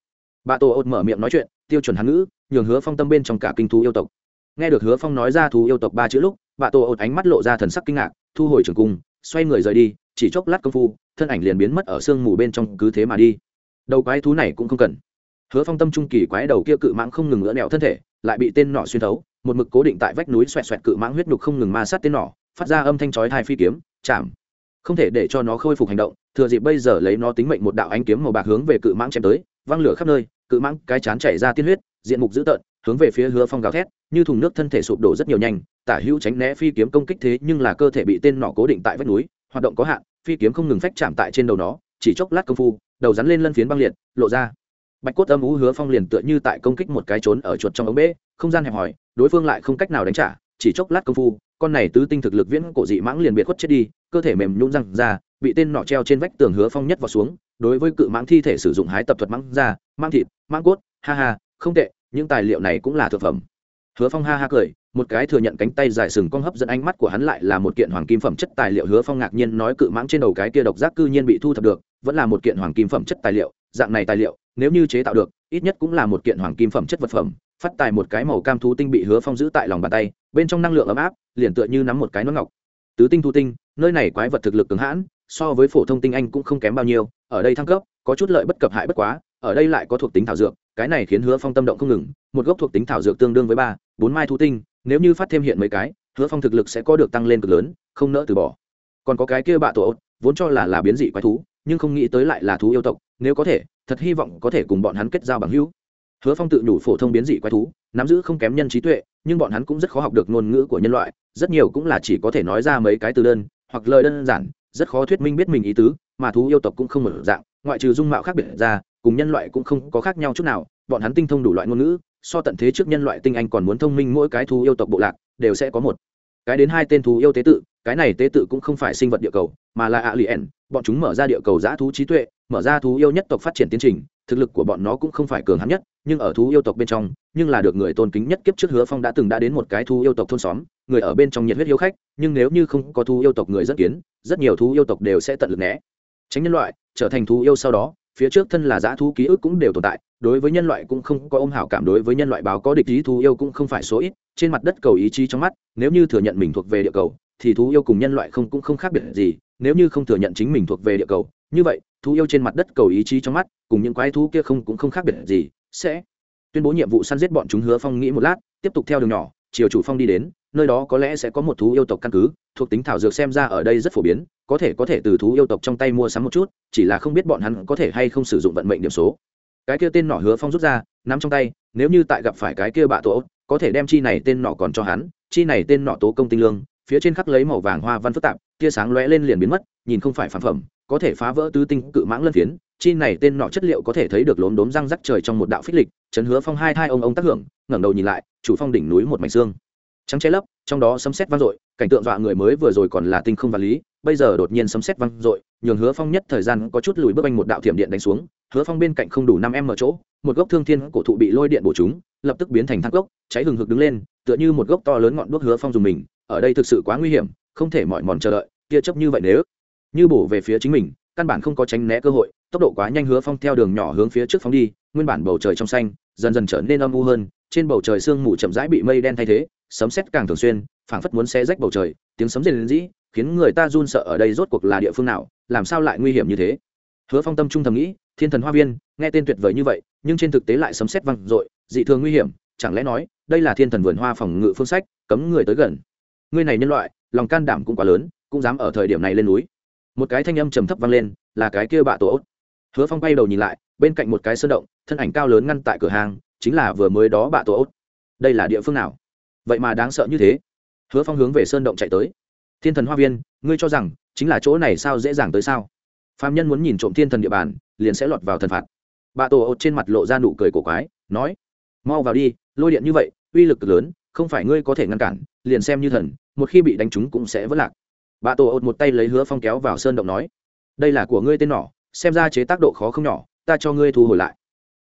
Bà tổ ột mở miệng nói chuyện, tiêu chuẩn hán ngữ, nhường hứa phong tâm bên trong cả kinh thú yêu tộc. Nghe được hứa phong nói ra thú yêu tộc ba chữ lúc bạ tổ ột ánh mắt lộ ra thần sắc kinh ngạc, thu hồi trường cung, xoay người rời đi, chỉ chốc lát công phu, thân ảnh liền biến mất ở sương mù bên trong cứ thế mà đi. Đầu quái thú này cũng không cần. Hứa phong tâm trung kỳ quái đầu kia cự mãng không ngừng ngỡ nẹo thân thể, lại bị tên nọ xuyên thấu, một mực cố định tại vách núi xoẹt xoẹt cự mãng huyết nhục không ngừng ma sát tên nọ phát ra âm thanh chói thai phi kiếm, chạm. Không thể để cho nó khôi phục hành động, thừa dịp bây giờ lấy nó tính mệnh một đạo ánh kiếm màu bạc hướng về cự mãng chém tới, văng lửa khắp nơi, cự mãng cái chán chảy ra tiên huyết, diện mục dữ tợn, hướng về phía hứa phong gào thét, như thùng nước thân thể sụp đổ rất nhiều nhanh, tả hữu tránh né phi kiếm công kích thế nhưng là cơ thể bị tên nọ cố định tại vách núi, hoạt động có hạn, phi kiếm không ngừng phách chạm tại trên đầu nó, chỉ chốc lát công phu, đầu rắn lên lân phiến băng liệt, lộ ra. Bạch cốt âm ú hứa phong liền tựa như tại công kích một cái trốn ở chuột trong ống bể không gian hẹp hòi, đối phương lại không cách nào đánh trả chỉ chốc lát công phu, con này tứ tinh thực lực viễn cổ dị mãng liền biệt khuất chết đi, cơ thể mềm nhún răng ra, bị tên nọ treo trên vách tường hứa phong nhất vào xuống, đối với cự mãng thi thể sử dụng hái tập thuật mãng ra mang thịt mang cốt, ha ha, không tệ, những tài liệu này cũng là thực phẩm. Hứa phong ha ha cười, một cái thừa nhận cánh tay dài sừng cong hấp dẫn ánh mắt của hắn lại là một kiện hoàng kim phẩm chất tài liệu. Hứa phong ngạc nhiên nói cự mãng trên đầu cái kia độc giác cư nhiên bị thu thập được, vẫn là một kiện hoàng kim phẩm chất tài liệu, dạng này tài liệu, nếu như chế tạo được, ít nhất cũng là một kiện hoàng kim phẩm chất vật phẩm phát tài một cái màu cam thú tinh bị hứa phong giữ tại lòng bàn tay, bên trong năng lượng ấm áp, liền tựa như nắm một cái nón ngọc. Tứ tinh thú tinh, nơi này quái vật thực lực cứng hãn, so với phổ thông tinh anh cũng không kém bao nhiêu, ở đây thăng cấp, có chút lợi bất cập hại bất quá, ở đây lại có thuộc tính thảo dược, cái này khiến hứa phong tâm động không ngừng, một gốc thuộc tính thảo dược tương đương với ba, bốn mai thú tinh, nếu như phát thêm hiện mấy cái, hứa phong thực lực sẽ có được tăng lên cực lớn, không nỡ từ bỏ. Còn có cái kia bạ tổ vốn cho là là biến dị quái thú, nhưng không nghĩ tới lại là thú yêu tộc, nếu có thể, thật hy vọng có thể cùng bọn hắn kết giao bằng hữu hứa phong tự nhủ phổ thông biến dị quái thú, nắm giữ không kém nhân trí tuệ, nhưng bọn hắn cũng rất khó học được ngôn ngữ của nhân loại, rất nhiều cũng là chỉ có thể nói ra mấy cái từ đơn, hoặc lời đơn giản, rất khó thuyết minh biết mình ý tứ, mà thú yêu tộc cũng không mở dạng, ngoại trừ dung mạo khác biệt ra, cùng nhân loại cũng không có khác nhau chút nào, bọn hắn tinh thông đủ loại ngôn ngữ, so tận thế trước nhân loại tinh anh còn muốn thông minh mỗi cái thú yêu tộc bộ lạc, đều sẽ có một. Cái đến hai tên thú yêu tế tự, cái này tế tự cũng không phải sinh vật địa cầu, mà là ạ lì ẻn bọn chúng mở ra địa cầu giã thú trí tuệ, mở ra thú yêu nhất tộc phát triển tiến trình thực lực của bọn nó cũng không phải cường hắn nhất, nhưng ở thú yêu tộc bên trong, nhưng là được người tôn kính nhất kiếp trước hứa phong đã từng đã đến một cái thú yêu tộc thôn xóm, người ở bên trong nhiệt huyết hiếu khách, nhưng nếu như không có thú yêu tộc người dẫn kiến, rất nhiều thú yêu tộc đều sẽ tận lực né. Tránh nhân loại, trở thành thú yêu sau đó, phía trước thân là giã thú ký ức cũng đều tồn tại, đối với nhân loại cũng không có ôm hảo cảm, đối với nhân loại báo có địch ý, thú yêu cũng không phải số ít, trên mặt đất cầu ý chí trong mắt, nếu như thừa nhận mình thuộc về địa cầu, thì thú yêu cùng nhân loại không cũng không khác biệt gì, nếu như không thừa nhận chính mình thuộc về địa cầu, như vậy thú yêu trên mặt đất cầu ý chí trong mắt, cùng những quái thú kia không cũng không khác biệt gì, sẽ tuyên bố nhiệm vụ săn giết bọn chúng hứa phong nghĩ một lát, tiếp tục theo đường nhỏ, chiều chủ phong đi đến, nơi đó có lẽ sẽ có một thú yêu tộc căn cứ, thuộc tính thảo dược xem ra ở đây rất phổ biến, có thể có thể từ thú yêu tộc trong tay mua sắm một chút, chỉ là không biết bọn hắn có thể hay không sử dụng vận mệnh điểm số. Cái kia tên nọ hứa phong rút ra, nắm trong tay, nếu như tại gặp phải cái kia bạ tổ, có thể đem chi này tên nọ còn cho hắn, chi này tên nọ tố công tinh lương, phía trên khắc lấy màu vàng hoa văn phức tạp, tia sáng lóe lên liền biến mất, nhìn không phải phản phẩm có thể phá vỡ tứ tinh cự mãng lân phiến, chi này tên nọ chất liệu có thể thấy được lốm đốm răng rắc trời trong một đạo phích lịch, chấn hứa phong hai thai ông ông tác hưởng, ngẩng đầu nhìn lại, chủ phong đỉnh núi một mảnh xương. Trắng che lấp, trong đó sấm sét vang dội, cảnh tượng dọa người mới vừa rồi còn là tinh không và lý, bây giờ đột nhiên sấm sét vang dội, nhường hứa phong nhất thời gian có chút lùi bước anh một đạo thiểm điện đánh xuống, hứa phong bên cạnh không đủ năm em ở chỗ, một gốc thương thiên cổ thụ bị lôi điện bổ chúng, lập tức biến thành thác gốc, cháy hừng hực đứng lên, tựa như một gốc to lớn ngọn đuốc hứa phong dùng mình, ở đây thực sự quá nguy hiểm, không thể mỏi mòn chờ đợi, tia chấp như vậy nếu như bổ về phía chính mình, căn bản không có tránh né cơ hội, tốc độ quá nhanh hứa phong theo đường nhỏ hướng phía trước phóng đi, nguyên bản bầu trời trong xanh, dần dần trở nên âm u hơn, trên bầu trời sương mù chậm rãi bị mây đen thay thế, sấm sét càng thường xuyên, phảng phất muốn xé rách bầu trời, tiếng sấm rền rĩ, khiến người ta run sợ ở đây rốt cuộc là địa phương nào, làm sao lại nguy hiểm như thế. Hứa phong tâm trung thầm nghĩ, thiên thần hoa viên, nghe tên tuyệt vời như vậy, nhưng trên thực tế lại sấm sét vang dội, dị thường nguy hiểm, chẳng lẽ nói, đây là thiên thần vườn hoa phòng ngự phương sách, cấm người tới gần. Ngươi này nhân loại, lòng can đảm cũng quá lớn, cũng dám ở thời điểm này lên núi một cái thanh âm trầm thấp vang lên, là cái kia bạ tổ ốt. Hứa phong bay đầu nhìn lại, bên cạnh một cái sơn động, thân ảnh cao lớn ngăn tại cửa hàng, chính là vừa mới đó bạ tổ ốt. Đây là địa phương nào? Vậy mà đáng sợ như thế. Hứa phong hướng về sơn động chạy tới. Thiên thần hoa viên, ngươi cho rằng chính là chỗ này sao dễ dàng tới sao? Phạm nhân muốn nhìn trộm thiên thần địa bàn, liền sẽ lọt vào thần phạt. Bà tổ ột trên mặt lộ ra nụ cười cổ quái, nói, mau vào đi, lôi điện như vậy, uy lực lớn, không phải ngươi có thể ngăn cản, liền xem như thần, một khi bị đánh trúng cũng sẽ vất lạc bà tổ ột một tay lấy hứa phong kéo vào sơn động nói, đây là của ngươi tên nỏ, xem ra chế tác độ khó không nhỏ, ta cho ngươi thu hồi lại.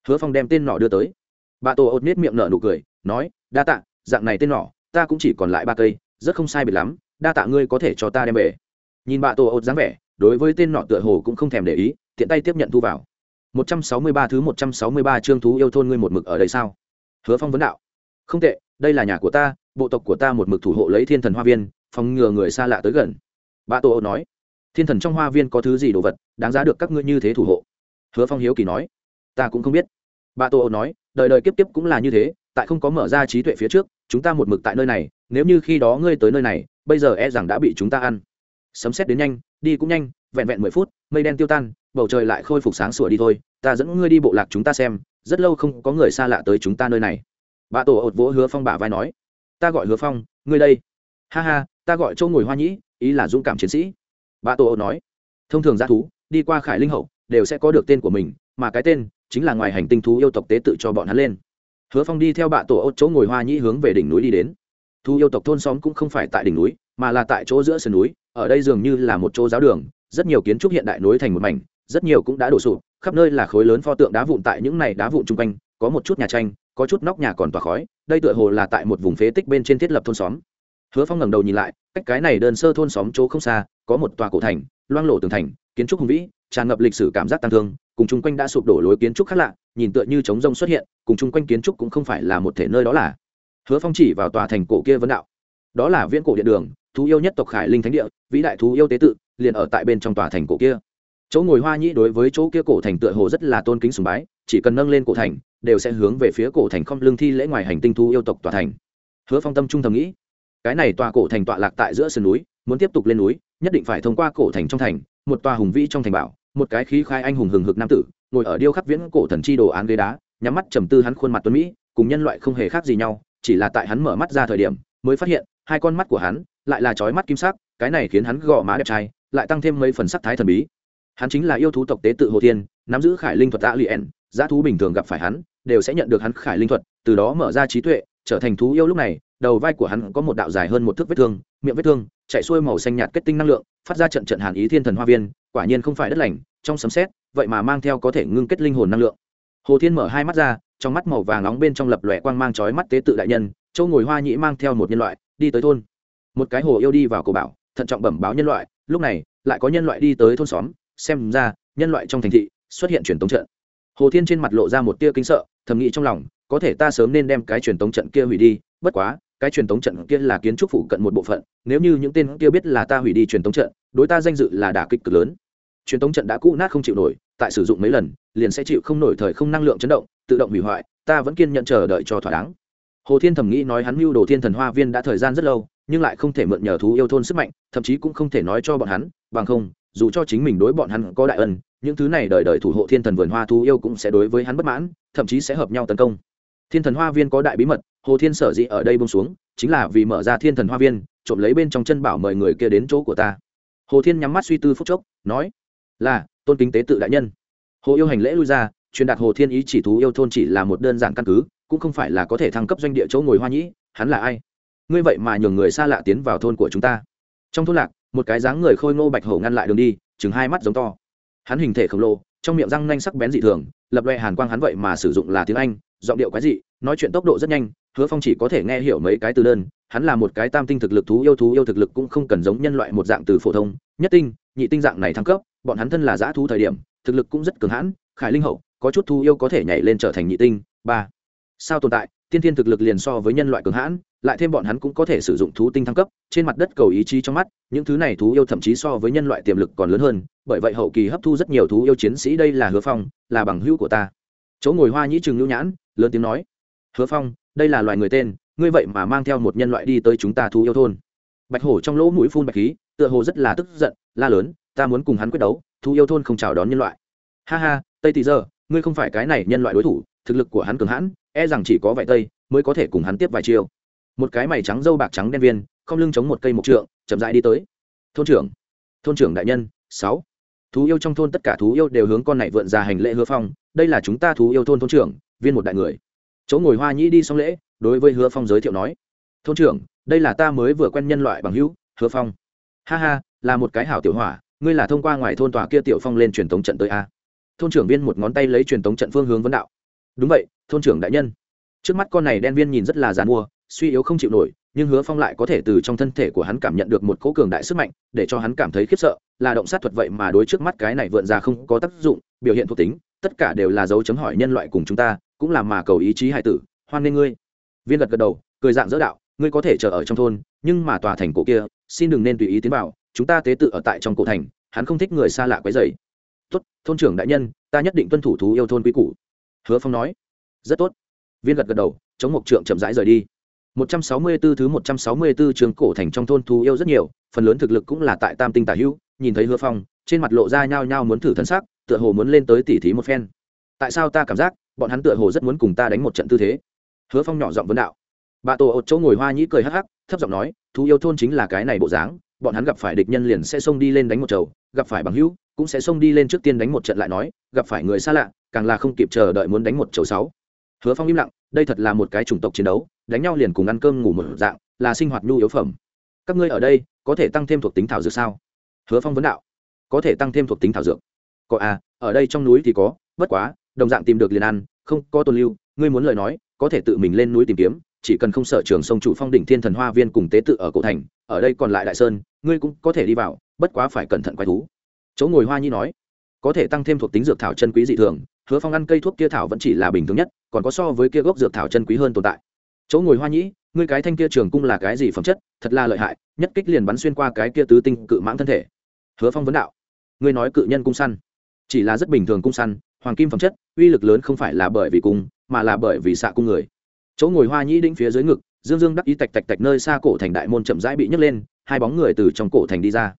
Hứa phong đem tên nỏ đưa tới. Bà tổ ột nết miệng nở nụ cười, nói, đa tạ, dạng này tên nỏ, ta cũng chỉ còn lại ba cây, rất không sai biệt lắm, đa tạ ngươi có thể cho ta đem về. Nhìn bà tổ ột dáng vẻ, đối với tên nọ tựa hồ cũng không thèm để ý, tiện tay tiếp nhận thu vào. 163 thứ 163 chương thú yêu thôn ngươi một mực ở đây sao? Hứa phong vấn đạo. Không tệ, đây là nhà của ta, bộ tộc của ta một mực thủ hộ lấy thiên thần hoa viên, phòng ngừa người xa lạ tới gần bà tô ô nói, thiên thần trong hoa viên có thứ gì đồ vật đáng giá được các ngươi như thế thủ hộ? Hứa phong hiếu kỳ nói, ta cũng không biết. Bà tô ô nói, đời đời kiếp kiếp cũng là như thế, tại không có mở ra trí tuệ phía trước, chúng ta một mực tại nơi này, nếu như khi đó ngươi tới nơi này, bây giờ e rằng đã bị chúng ta ăn. Sấm xét đến nhanh, đi cũng nhanh, vẹn vẹn mười phút, mây đen tiêu tan, bầu trời lại khôi phục sáng sủa đi thôi, ta dẫn ngươi đi bộ lạc chúng ta xem, rất lâu không có người xa lạ tới chúng ta nơi này. Bà tổ ột vỗ hứa phong bả vai nói, ta gọi hứa phong, ngươi đây. Ha ha, ta gọi châu ngồi hoa nhĩ ý là dũng cảm chiến sĩ. Bà Tô ột nói, thông thường g thú, đi qua khải linh hậu, đều sẽ có được tên của mình, mà cái tên chính là ngoài hành tinh thú yêu tộc tế tự cho bọn hắn lên. Hứa phong đi theo bạ tổ ốt chỗ ngồi hoa nhĩ hướng về đỉnh núi đi đến. Thú yêu tộc thôn xóm cũng không phải tại đỉnh núi, mà là tại chỗ giữa sườn núi, ở đây dường như là một chỗ giáo đường, rất nhiều kiến trúc hiện đại nối thành một mảnh, rất nhiều cũng đã đổ sụp, khắp nơi là khối lớn pho tượng đá vụn tại những này đá vụn chung quanh, có một chút nhà tranh, có chút nóc nhà còn tỏa khói, đây tựa hồ là tại một vùng phế tích bên trên thiết lập thôn xóm hứa phong ngẩng đầu nhìn lại, cách cái này đơn sơ thôn xóm chỗ không xa, có một tòa cổ thành, loang lộ tường thành, kiến trúc hùng vĩ, tràn ngập lịch sử cảm giác tăng thương, cùng chung quanh đã sụp đổ lối kiến trúc khác lạ, nhìn tựa như trống rông xuất hiện, cùng chung quanh kiến trúc cũng không phải là một thể nơi đó là. Hứa phong chỉ vào tòa thành cổ kia vấn đạo. Đó là viễn cổ điện đường, thú yêu nhất tộc khải linh thánh địa, vĩ đại thú yêu tế tự, liền ở tại bên trong tòa thành cổ kia. Chỗ ngồi hoa nhĩ đối với chỗ kia cổ thành tựa hồ rất là tôn kính sùng bái, chỉ cần nâng lên cổ thành, đều sẽ hướng về phía cổ thành không lương thi lễ ngoài hành tinh thú yêu tộc tòa thành. Hứa phong tâm trung thầm nghĩ cái này tòa cổ thành tọa lạc tại giữa sườn núi, muốn tiếp tục lên núi, nhất định phải thông qua cổ thành trong thành, một tòa hùng vĩ trong thành bảo, một cái khí khai anh hùng hừng hực nam tử, ngồi ở điêu khắc viễn cổ thần chi đồ án ghế đá, nhắm mắt trầm tư hắn khuôn mặt tuấn mỹ, cùng nhân loại không hề khác gì nhau, chỉ là tại hắn mở mắt ra thời điểm, mới phát hiện, hai con mắt của hắn lại là chói mắt kim sắc, cái này khiến hắn gò má đẹp trai, lại tăng thêm mấy phần sắc thái thần bí. Hắn chính là yêu thú tộc tế tự hồ thiên, nắm giữ khải linh thuật tạ lien giá thú bình thường gặp phải hắn, đều sẽ nhận được hắn khải linh thuật, từ đó mở ra trí tuệ, trở thành thú yêu lúc này đầu vai của hắn có một đạo dài hơn một thước vết thương, miệng vết thương, chạy xuôi màu xanh nhạt kết tinh năng lượng, phát ra trận trận hàn ý thiên thần hoa viên, quả nhiên không phải đất lành, trong sấm xét vậy mà mang theo có thể ngưng kết linh hồn năng lượng. Hồ thiên mở hai mắt ra, trong mắt màu vàng nóng bên trong lập lòe quang mang chói mắt tế tự đại nhân, châu ngồi hoa nhĩ mang theo một nhân loại, đi tới thôn. Một cái hồ yêu đi vào cổ bảo, thận trọng bẩm báo nhân loại, lúc này, lại có nhân loại đi tới thôn xóm, xem ra, nhân loại trong thành thị, xuất hiện truyền tống trận. Hồ thiên trên mặt lộ ra một tia kinh sợ, thầm nghĩ trong lòng, có thể ta sớm nên đem cái truyền tống trận kia hủy đi, bất quá cái truyền tống trận kia là kiến trúc phụ cận một bộ phận, nếu như những tên kia biết là ta hủy đi truyền tống trận, đối ta danh dự là đả kích cực lớn. Truyền tống trận đã cũ nát không chịu nổi, tại sử dụng mấy lần, liền sẽ chịu không nổi thời không năng lượng chấn động, tự động hủy hoại, ta vẫn kiên nhận chờ đợi cho thỏa đáng. Hồ thiên thầm nghĩ nói hắn mưu đồ thiên thần hoa viên đã thời gian rất lâu, nhưng lại không thể mượn nhờ thú yêu thôn sức mạnh, thậm chí cũng không thể nói cho bọn hắn, bằng không, dù cho chính mình đối bọn hắn có đại ân, những thứ này đời đời thủ hộ thiên thần vườn hoa thú yêu cũng sẽ đối với hắn bất mãn, thậm chí sẽ hợp nhau tấn công thiên thần hoa viên có đại bí mật, hồ thiên sở dĩ ở đây bông xuống, chính là vì mở ra thiên thần hoa viên, trộm lấy bên trong chân bảo mời người kia đến chỗ của ta. Hồ thiên nhắm mắt suy tư phúc chốc, nói, là, tôn kính tế tự đại nhân. Hồ yêu hành lễ lui ra, truyền đạt hồ thiên ý chỉ thú yêu thôn chỉ là một đơn giản căn cứ, cũng không phải là có thể thăng cấp doanh địa chỗ ngồi hoa nhĩ, hắn là ai? Ngươi vậy mà nhường người xa lạ tiến vào thôn của chúng ta. Trong thôn lạc, một cái dáng người khôi ngô bạch hổ ngăn lại đường đi, chừng hai mắt giống to. Hắn hình thể khổng lồ, trong miệng răng nanh sắc bén dị thường, lập loe hàn quang hắn vậy mà sử dụng là tiếng anh giọng điệu quái dị, nói chuyện tốc độ rất nhanh, hứa phong chỉ có thể nghe hiểu mấy cái từ đơn, hắn là một cái tam tinh thực lực thú yêu thú yêu thực lực cũng không cần giống nhân loại một dạng từ phổ thông, nhất tinh, nhị tinh dạng này thăng cấp, bọn hắn thân là giã thú thời điểm, thực lực cũng rất cường hãn, khải linh hậu, có chút thú yêu có thể nhảy lên trở thành nhị tinh, ba. Sao tồn tại, tiên thiên thực lực liền so với nhân loại cường hãn, lại thêm bọn hắn cũng có thể sử dụng thú tinh thăng cấp, trên mặt đất cầu ý chí trong mắt, những thứ này thú yêu thậm chí so với nhân loại tiềm lực còn lớn hơn, bởi vậy hậu kỳ hấp thu rất nhiều thú yêu chiến sĩ đây là hứa phong, là bằng hữu của ta. Chỗ ngồi hoa nhĩ trừng lưu nhãn lớn tiếng nói, hứa phong, đây là loài người tên, ngươi vậy mà mang theo một nhân loại đi tới chúng ta thú yêu thôn. Bạch hổ trong lỗ mũi phun bạch khí, tựa hồ rất là tức giận, la lớn, ta muốn cùng hắn quyết đấu thú yêu thôn không chào đón nhân loại. Ha ha, tây tỷ giờ ngươi không phải cái này nhân loại đối thủ, thực lực của hắn cường hãn e rằng chỉ có vài tây mới có thể cùng hắn tiếp vài chiêu. Một cái mày trắng dâu bạc trắng đen viên, không lưng chống một cây mộc trượng, chậm rãi đi tới. Thôn trưởng thôn trưởng đại nhân, sáu. Thú yêu trong thôn tất cả thú yêu đều hướng con này vượn ra hành lễ hứa phong, đây là chúng ta thú yêu thôn thôn trưởng viên một đại người. Chỗ ngồi hoa nhĩ đi xong lễ, đối với hứa phong giới thiệu nói, thôn trưởng, đây là ta mới vừa quen nhân loại bằng hữu, hứa phong. Ha ha, là một cái hảo tiểu hỏa, ngươi là thông qua ngoài thôn tòa kia tiểu phong lên truyền thống trận tới a. Thôn trưởng viên một ngón tay lấy truyền thống trận phương hướng vấn đạo. Đúng vậy, thôn trưởng đại nhân. Trước mắt con này đen viên nhìn rất là g mua suy yếu không chịu nổi, nhưng hứa phong lại có thể từ trong thân thể của hắn cảm nhận được một cố cường đại sức mạnh, để cho hắn cảm thấy khiếp sợ, là động sát thuật vậy mà đối trước mắt cái này vượn ra không có tác dụng, biểu hiện thuộc tính, tất cả đều là dấu chấm hỏi nhân loại cùng chúng ta cũng là mà cầu ý chí hải tử hoan nghê ngươi. Viên gật gật đầu cười dạng dỡ đạo ngươi có thể chờ ở trong thôn nhưng mà tòa thành cổ kia xin đừng nên tùy ý tiến vào chúng ta tế tự ở tại trong cổ thành hắn không thích người xa lạ quấy rầy. Tốt thôn trưởng đại nhân ta nhất định tuân thủ thú yêu thôn quý cũ hứa phong nói. Rất tốt. Viên gật gật đầu chống mộc trượng chậm rãi rời đi. 164 thứ 164 trường cổ thành trong thôn thú yêu rất nhiều, phần lớn thực lực cũng là tại Tam Tinh Tả Hữu, nhìn thấy Hứa Phong, trên mặt lộ ra nhao nhao muốn thử thân sắc, tựa hồ muốn lên tới tỉ thí một phen. Tại sao ta cảm giác, bọn hắn tựa hồ rất muốn cùng ta đánh một trận tư thế? Hứa Phong nhỏ giọng vấn đạo. Bà Tổ ột chỗ ngồi hoa nhĩ cười hắc hắc, thấp giọng nói, thú yêu thôn chính là cái này bộ dáng, bọn hắn gặp phải địch nhân liền sẽ xông đi lên đánh một chầu, gặp phải bằng hữu, cũng sẽ xông đi lên trước tiên đánh một trận lại nói, gặp phải người xa lạ, càng là không kịp chờ đợi muốn đánh một chầu sáu. Hứa Phong im lặng, đây thật là một cái chủng tộc chiến đấu, đánh nhau liền cùng ăn cơm ngủ một dạng là sinh hoạt nhu yếu phẩm các ngươi ở đây có thể tăng thêm thuộc tính thảo dược sao hứa phong vấn đạo có thể tăng thêm thuộc tính thảo dược có à ở đây trong núi thì có bất quá đồng dạng tìm được liền ăn, không có tồn lưu, ngươi muốn lời nói, có thể tự mình lên núi tìm kiếm, chỉ cần không sợ trường sông chủ phong đỉnh thiên thần hoa viên cùng tế tự ở cổ thành, ở đây còn lại đại sơn, ngươi cũng có thể đi vào, bất quá phải cẩn thận quái thú. Chỗ ngồi hoa nhi nói, có thể tăng thêm thuộc tính dược thảo chân quý dị thường, hứa phong ăn cây thuốc kia thảo vẫn chỉ là bình thường nhất, còn có so với kia gốc dược thảo chân quý hơn tồn tại. Chỗ ngồi hoa nhĩ ngươi cái thanh kia trường cung là cái gì phẩm chất, thật là lợi hại, nhất kích liền bắn xuyên qua cái kia tứ tinh cự mãng thân thể. Hứa phong vấn đạo, ngươi nói cự nhân cung săn, chỉ là rất bình thường cung săn hoàng kim phẩm chất, uy lực lớn không phải là bởi vì cung, mà là bởi vì xạ cung người. Chỗ ngồi hoa nhĩ đĩnh phía dưới ngực, dương dương đắc ý tạch tạch tạch nơi xa cổ thành đại môn chậm rãi bị nhấc lên, hai bóng người từ trong cổ thành đi ra.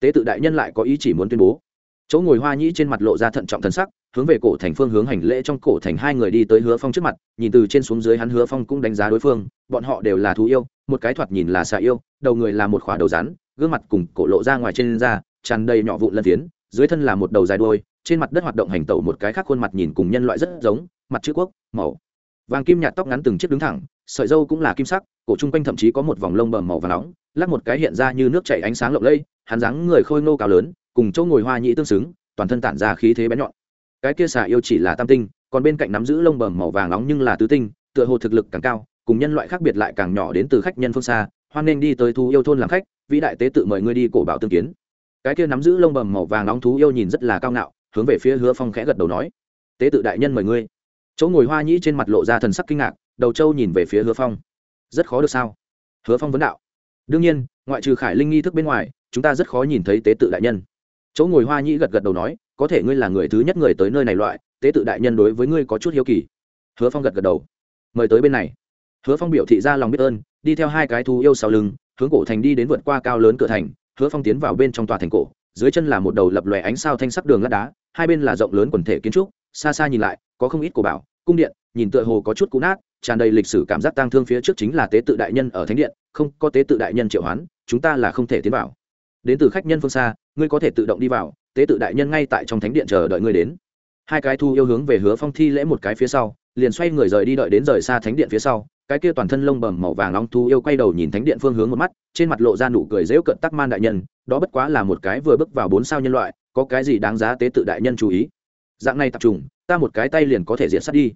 Tế tự đại nhân lại có ý chỉ muốn tuyên bố. Chỗ ngồi hoa nhĩ trên mặt lộ ra thận trọng thần sắc, hướng về cổ thành phương hướng hành lễ trong cổ thành hai người đi tới hứa phong trước mặt, nhìn từ trên xuống dưới hắn hứa phong cũng đánh giá đối phương, bọn họ đều là thú yêu, một cái thoạt nhìn là xạ yêu, đầu người là một khỏa đầu rắn, gương mặt cùng cổ lộ ra ngoài trên da, tràn đầy nhỏ vụn lân phiến, dưới thân là một đầu dài đuôi trên mặt đất hoạt động hành tẩu một cái khác khuôn mặt nhìn cùng nhân loại rất giống, mặt chữ quốc, màu vàng kim nhạt tóc ngắn từng chiếc đứng thẳng, sợi dâu cũng là kim sắc, cổ trung quanh thậm chí có một vòng lông bầm màu và nóng, lắc một cái hiện ra như nước chảy ánh sáng lộng lẫy, hắn dáng người khôi ngô cao lớn, cùng chỗ ngồi hoa nhĩ tương xứng, toàn thân tản ra khí thế bén nhọn. Cái kia xà yêu chỉ là tam tinh, còn bên cạnh nắm giữ lông bầm màu vàng nóng nhưng là tứ tinh, tựa hồ thực lực càng cao, cùng nhân loại khác biệt lại càng nhỏ đến từ khách nhân phương xa, hoan nên đi tới thú yêu thôn làm khách, vĩ đại tế tự mời ngươi đi cổ bảo tương kiến. Cái kia nắm giữ lông bầm màu vàng nóng thú yêu nhìn rất là cao ngạo hướng về phía hứa phong khẽ gật đầu nói, tế tự đại nhân mời ngươi. Chỗ ngồi hoa nhĩ trên mặt lộ ra thần sắc kinh ngạc, đầu trâu nhìn về phía hứa phong. Rất khó được sao? Hứa phong vấn đạo. Đương nhiên, ngoại trừ khải linh nghi thức bên ngoài, chúng ta rất khó nhìn thấy tế tự đại nhân. Chỗ ngồi hoa nhĩ gật gật đầu nói, có thể ngươi là người thứ nhất người tới nơi này loại, tế tự đại nhân đối với ngươi có chút hiếu kỳ. Hứa phong gật gật đầu. Mời tới bên này. Hứa phong biểu thị ra lòng biết ơn, đi theo hai cái thú yêu sau lưng, hướng cổ thành đi đến vượt qua cao lớn cửa thành, hứa phong tiến vào bên trong tòa thành cổ dưới chân là một đầu lập lòe ánh sao thanh sắc đường lát đá, hai bên là rộng lớn quần thể kiến trúc, xa xa nhìn lại, có không ít cổ bảo, cung điện, nhìn tựa hồ có chút cũ nát, tràn đầy lịch sử cảm giác tang thương phía trước chính là tế tự đại nhân ở thánh điện, không, có tế tự đại nhân triệu hoán, chúng ta là không thể tiến vào. Đến từ khách nhân phương xa, ngươi có thể tự động đi vào, tế tự đại nhân ngay tại trong thánh điện chờ đợi ngươi đến. Hai cái thu yêu hướng về hứa phong thi lễ một cái phía sau, liền xoay người rời đi đợi đến rời xa thánh điện phía sau cái kia toàn thân lông bầm màu vàng long thu yêu quay đầu nhìn thánh điện phương hướng một mắt, trên mặt lộ ra nụ cười dễu cận tắc man đại nhân, đó bất quá là một cái vừa bước vào bốn sao nhân loại, có cái gì đáng giá tế tự đại nhân chú ý? Dạng này tập trung, ta một cái tay liền có thể diệt sát đi.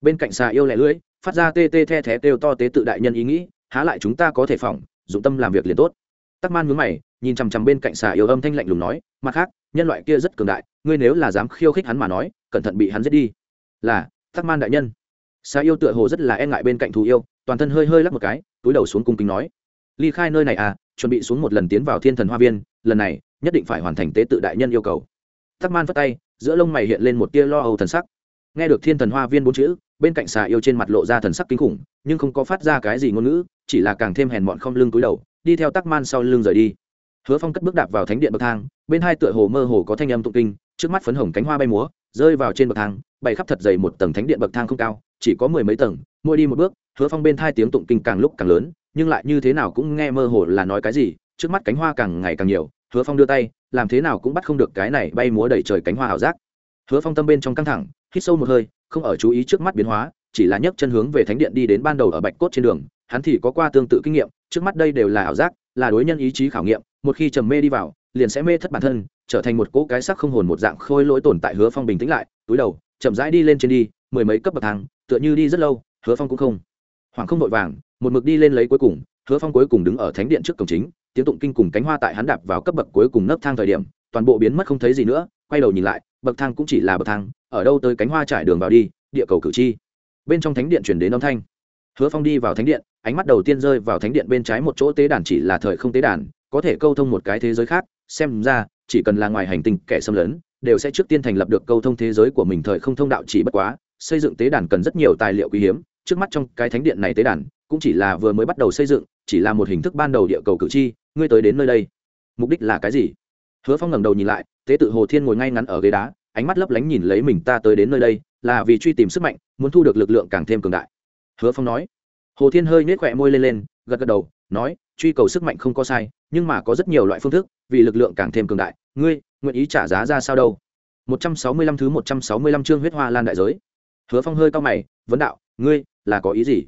Bên cạnh xà yêu lẻ lưỡi, phát ra tê tê the thé kêu to tế tự đại nhân ý nghĩ, há lại chúng ta có thể phỏng dụng tâm làm việc liền tốt. Tắc man mướn mày, nhìn chằm chằm bên cạnh xà yêu âm thanh lạnh lùng nói, mặt khác, nhân loại kia rất cường đại, ngươi nếu là dám khiêu khích hắn mà nói, cẩn thận bị hắn giết đi. Là, tắc man đại nhân xà yêu tựa hồ rất là e ngại bên cạnh thù yêu, toàn thân hơi hơi lắc một cái, túi đầu xuống cung kính nói, ly khai nơi này à chuẩn bị xuống một lần tiến vào thiên thần hoa viên, lần này, nhất định phải hoàn thành tế tự đại nhân yêu cầu. Tắc man phất tay, giữa lông mày hiện lên một tia lo âu thần sắc. Nghe được thiên thần hoa viên bốn chữ, bên cạnh xà yêu trên mặt lộ ra thần sắc kinh khủng, nhưng không có phát ra cái gì ngôn ngữ, chỉ là càng thêm hèn mọn không lưng túi đầu, đi theo tắc man sau lưng rời đi. Hứa phong cất bước đạp vào thánh điện bậc thang, bên hai tựa hồ mơ hồ có thanh âm tụng kinh, trước mắt phấn hồng cánh hoa bay múa, rơi vào trên bậc thang bày khắp thật dày một tầng thánh điện bậc thang không cao chỉ có mười mấy tầng, mỗi đi một bước, hứa phong bên thai tiếng tụng kinh càng lúc càng lớn, nhưng lại như thế nào cũng nghe mơ hồ là nói cái gì, trước mắt cánh hoa càng ngày càng nhiều, hứa phong đưa tay, làm thế nào cũng bắt không được cái này bay múa đầy trời cánh hoa ảo giác. Hứa phong tâm bên trong căng thẳng, hít sâu một hơi, không ở chú ý trước mắt biến hóa, chỉ là nhấc chân hướng về thánh điện đi đến ban đầu ở bạch cốt trên đường, hắn thì có qua tương tự kinh nghiệm, trước mắt đây đều là ảo giác, là đối nhân ý chí khảo nghiệm, một khi trầm mê đi vào, liền sẽ mê thất bản thân, trở thành một cỗ cái sắc không hồn một dạng khôi lỗi tồn tại hứa phong bình tĩnh lại, túi đầu, chậm rãi đi lên trên đi mười mấy cấp bậc thang, tựa như đi rất lâu, hứa phong cũng không. Hoàng không vội vàng, một mực đi lên lấy cuối cùng, hứa phong cuối cùng đứng ở thánh điện trước cổng chính, tiếng tụng kinh cùng cánh hoa tại hắn đạp vào cấp bậc cuối cùng nấc thang thời điểm, toàn bộ biến mất không thấy gì nữa, quay đầu nhìn lại, bậc thang cũng chỉ là bậc thang, ở đâu tới cánh hoa trải đường vào đi, địa cầu cử tri. Bên trong thánh điện chuyển đến âm thanh. Hứa phong đi vào thánh điện, ánh mắt đầu tiên rơi vào thánh điện bên trái một chỗ tế đàn chỉ là thời không tế đàn, có thể câu thông một cái thế giới khác, xem ra, chỉ cần là ngoài hành tinh kẻ xâm lấn, đều sẽ trước tiên thành lập được câu thông thế giới của mình thời không thông đạo chỉ bất quá xây dựng tế đàn cần rất nhiều tài liệu quý hiếm, trước mắt trong cái thánh điện này tế đàn, cũng chỉ là vừa mới bắt đầu xây dựng, chỉ là một hình thức ban đầu địa cầu cử tri, ngươi tới đến nơi đây. Mục đích là cái gì? Hứa phong ngẩng đầu nhìn lại, tế tự hồ thiên ngồi ngay ngắn ở ghế đá, ánh mắt lấp lánh nhìn lấy mình ta tới đến nơi đây, là vì truy tìm sức mạnh, muốn thu được lực lượng càng thêm cường đại. Hứa phong nói. Hồ thiên hơi nhếch khỏe môi lên lên, gật gật đầu, nói, truy cầu sức mạnh không có sai, nhưng mà có rất nhiều loại phương thức, vì lực lượng càng thêm cường đại. Ngươi, nguyện ý trả giá ra sao đâu? 165 thứ 165 chương huyết hoa lan đại giới hứa phong hơi cao mày, vấn đạo, ngươi là có ý gì?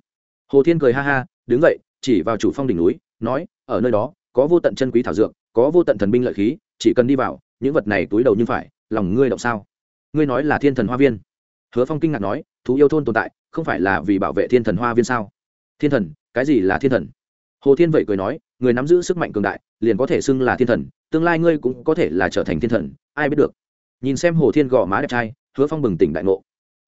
Hồ thiên cười ha ha, đứng dậy, chỉ vào chủ phong đỉnh núi, nói, ở nơi đó, có vô tận chân quý thảo dược, có vô tận thần binh lợi khí, chỉ cần đi vào, những vật này túi đầu như phải, lòng ngươi động sao? Ngươi nói là thiên thần hoa viên. Hứa phong kinh ngạc nói, thú yêu thôn tồn tại, không phải là vì bảo vệ thiên thần hoa viên sao? Thiên thần, cái gì là thiên thần? Hồ thiên vậy cười nói, người nắm giữ sức mạnh cường đại, liền có thể xưng là thiên thần, tương lai ngươi cũng có thể là trở thành thiên thần, ai biết được. Nhìn xem hồ thiên gò má đẹp trai, hứa phong bừng tỉnh đại ngộ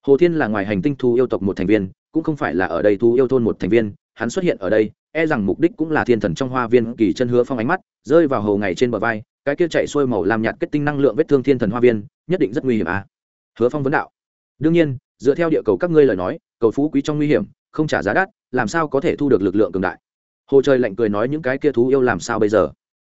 hồ thiên là ngoài hành tinh thu yêu tộc một thành viên, cũng không phải là ở đây thu yêu thôn một thành viên, hắn xuất hiện ở đây e rằng mục đích cũng là thiên thần trong hoa viên kỳ chân hứa phong ánh mắt, rơi vào hồ ngày trên bờ vai, cái kia chạy xuôi màu làm nhạt kết tinh năng lượng vết thương thiên thần hoa viên, nhất định rất nguy hiểm à. Hứa phong vấn đạo. Đương nhiên, dựa theo địa cầu các ngươi lời nói, cầu phú quý trong nguy hiểm, không trả giá đắt, làm sao có thể thu được lực lượng cường đại? Hồ trời lạnh cười nói những cái kia thú yêu làm sao bây giờ?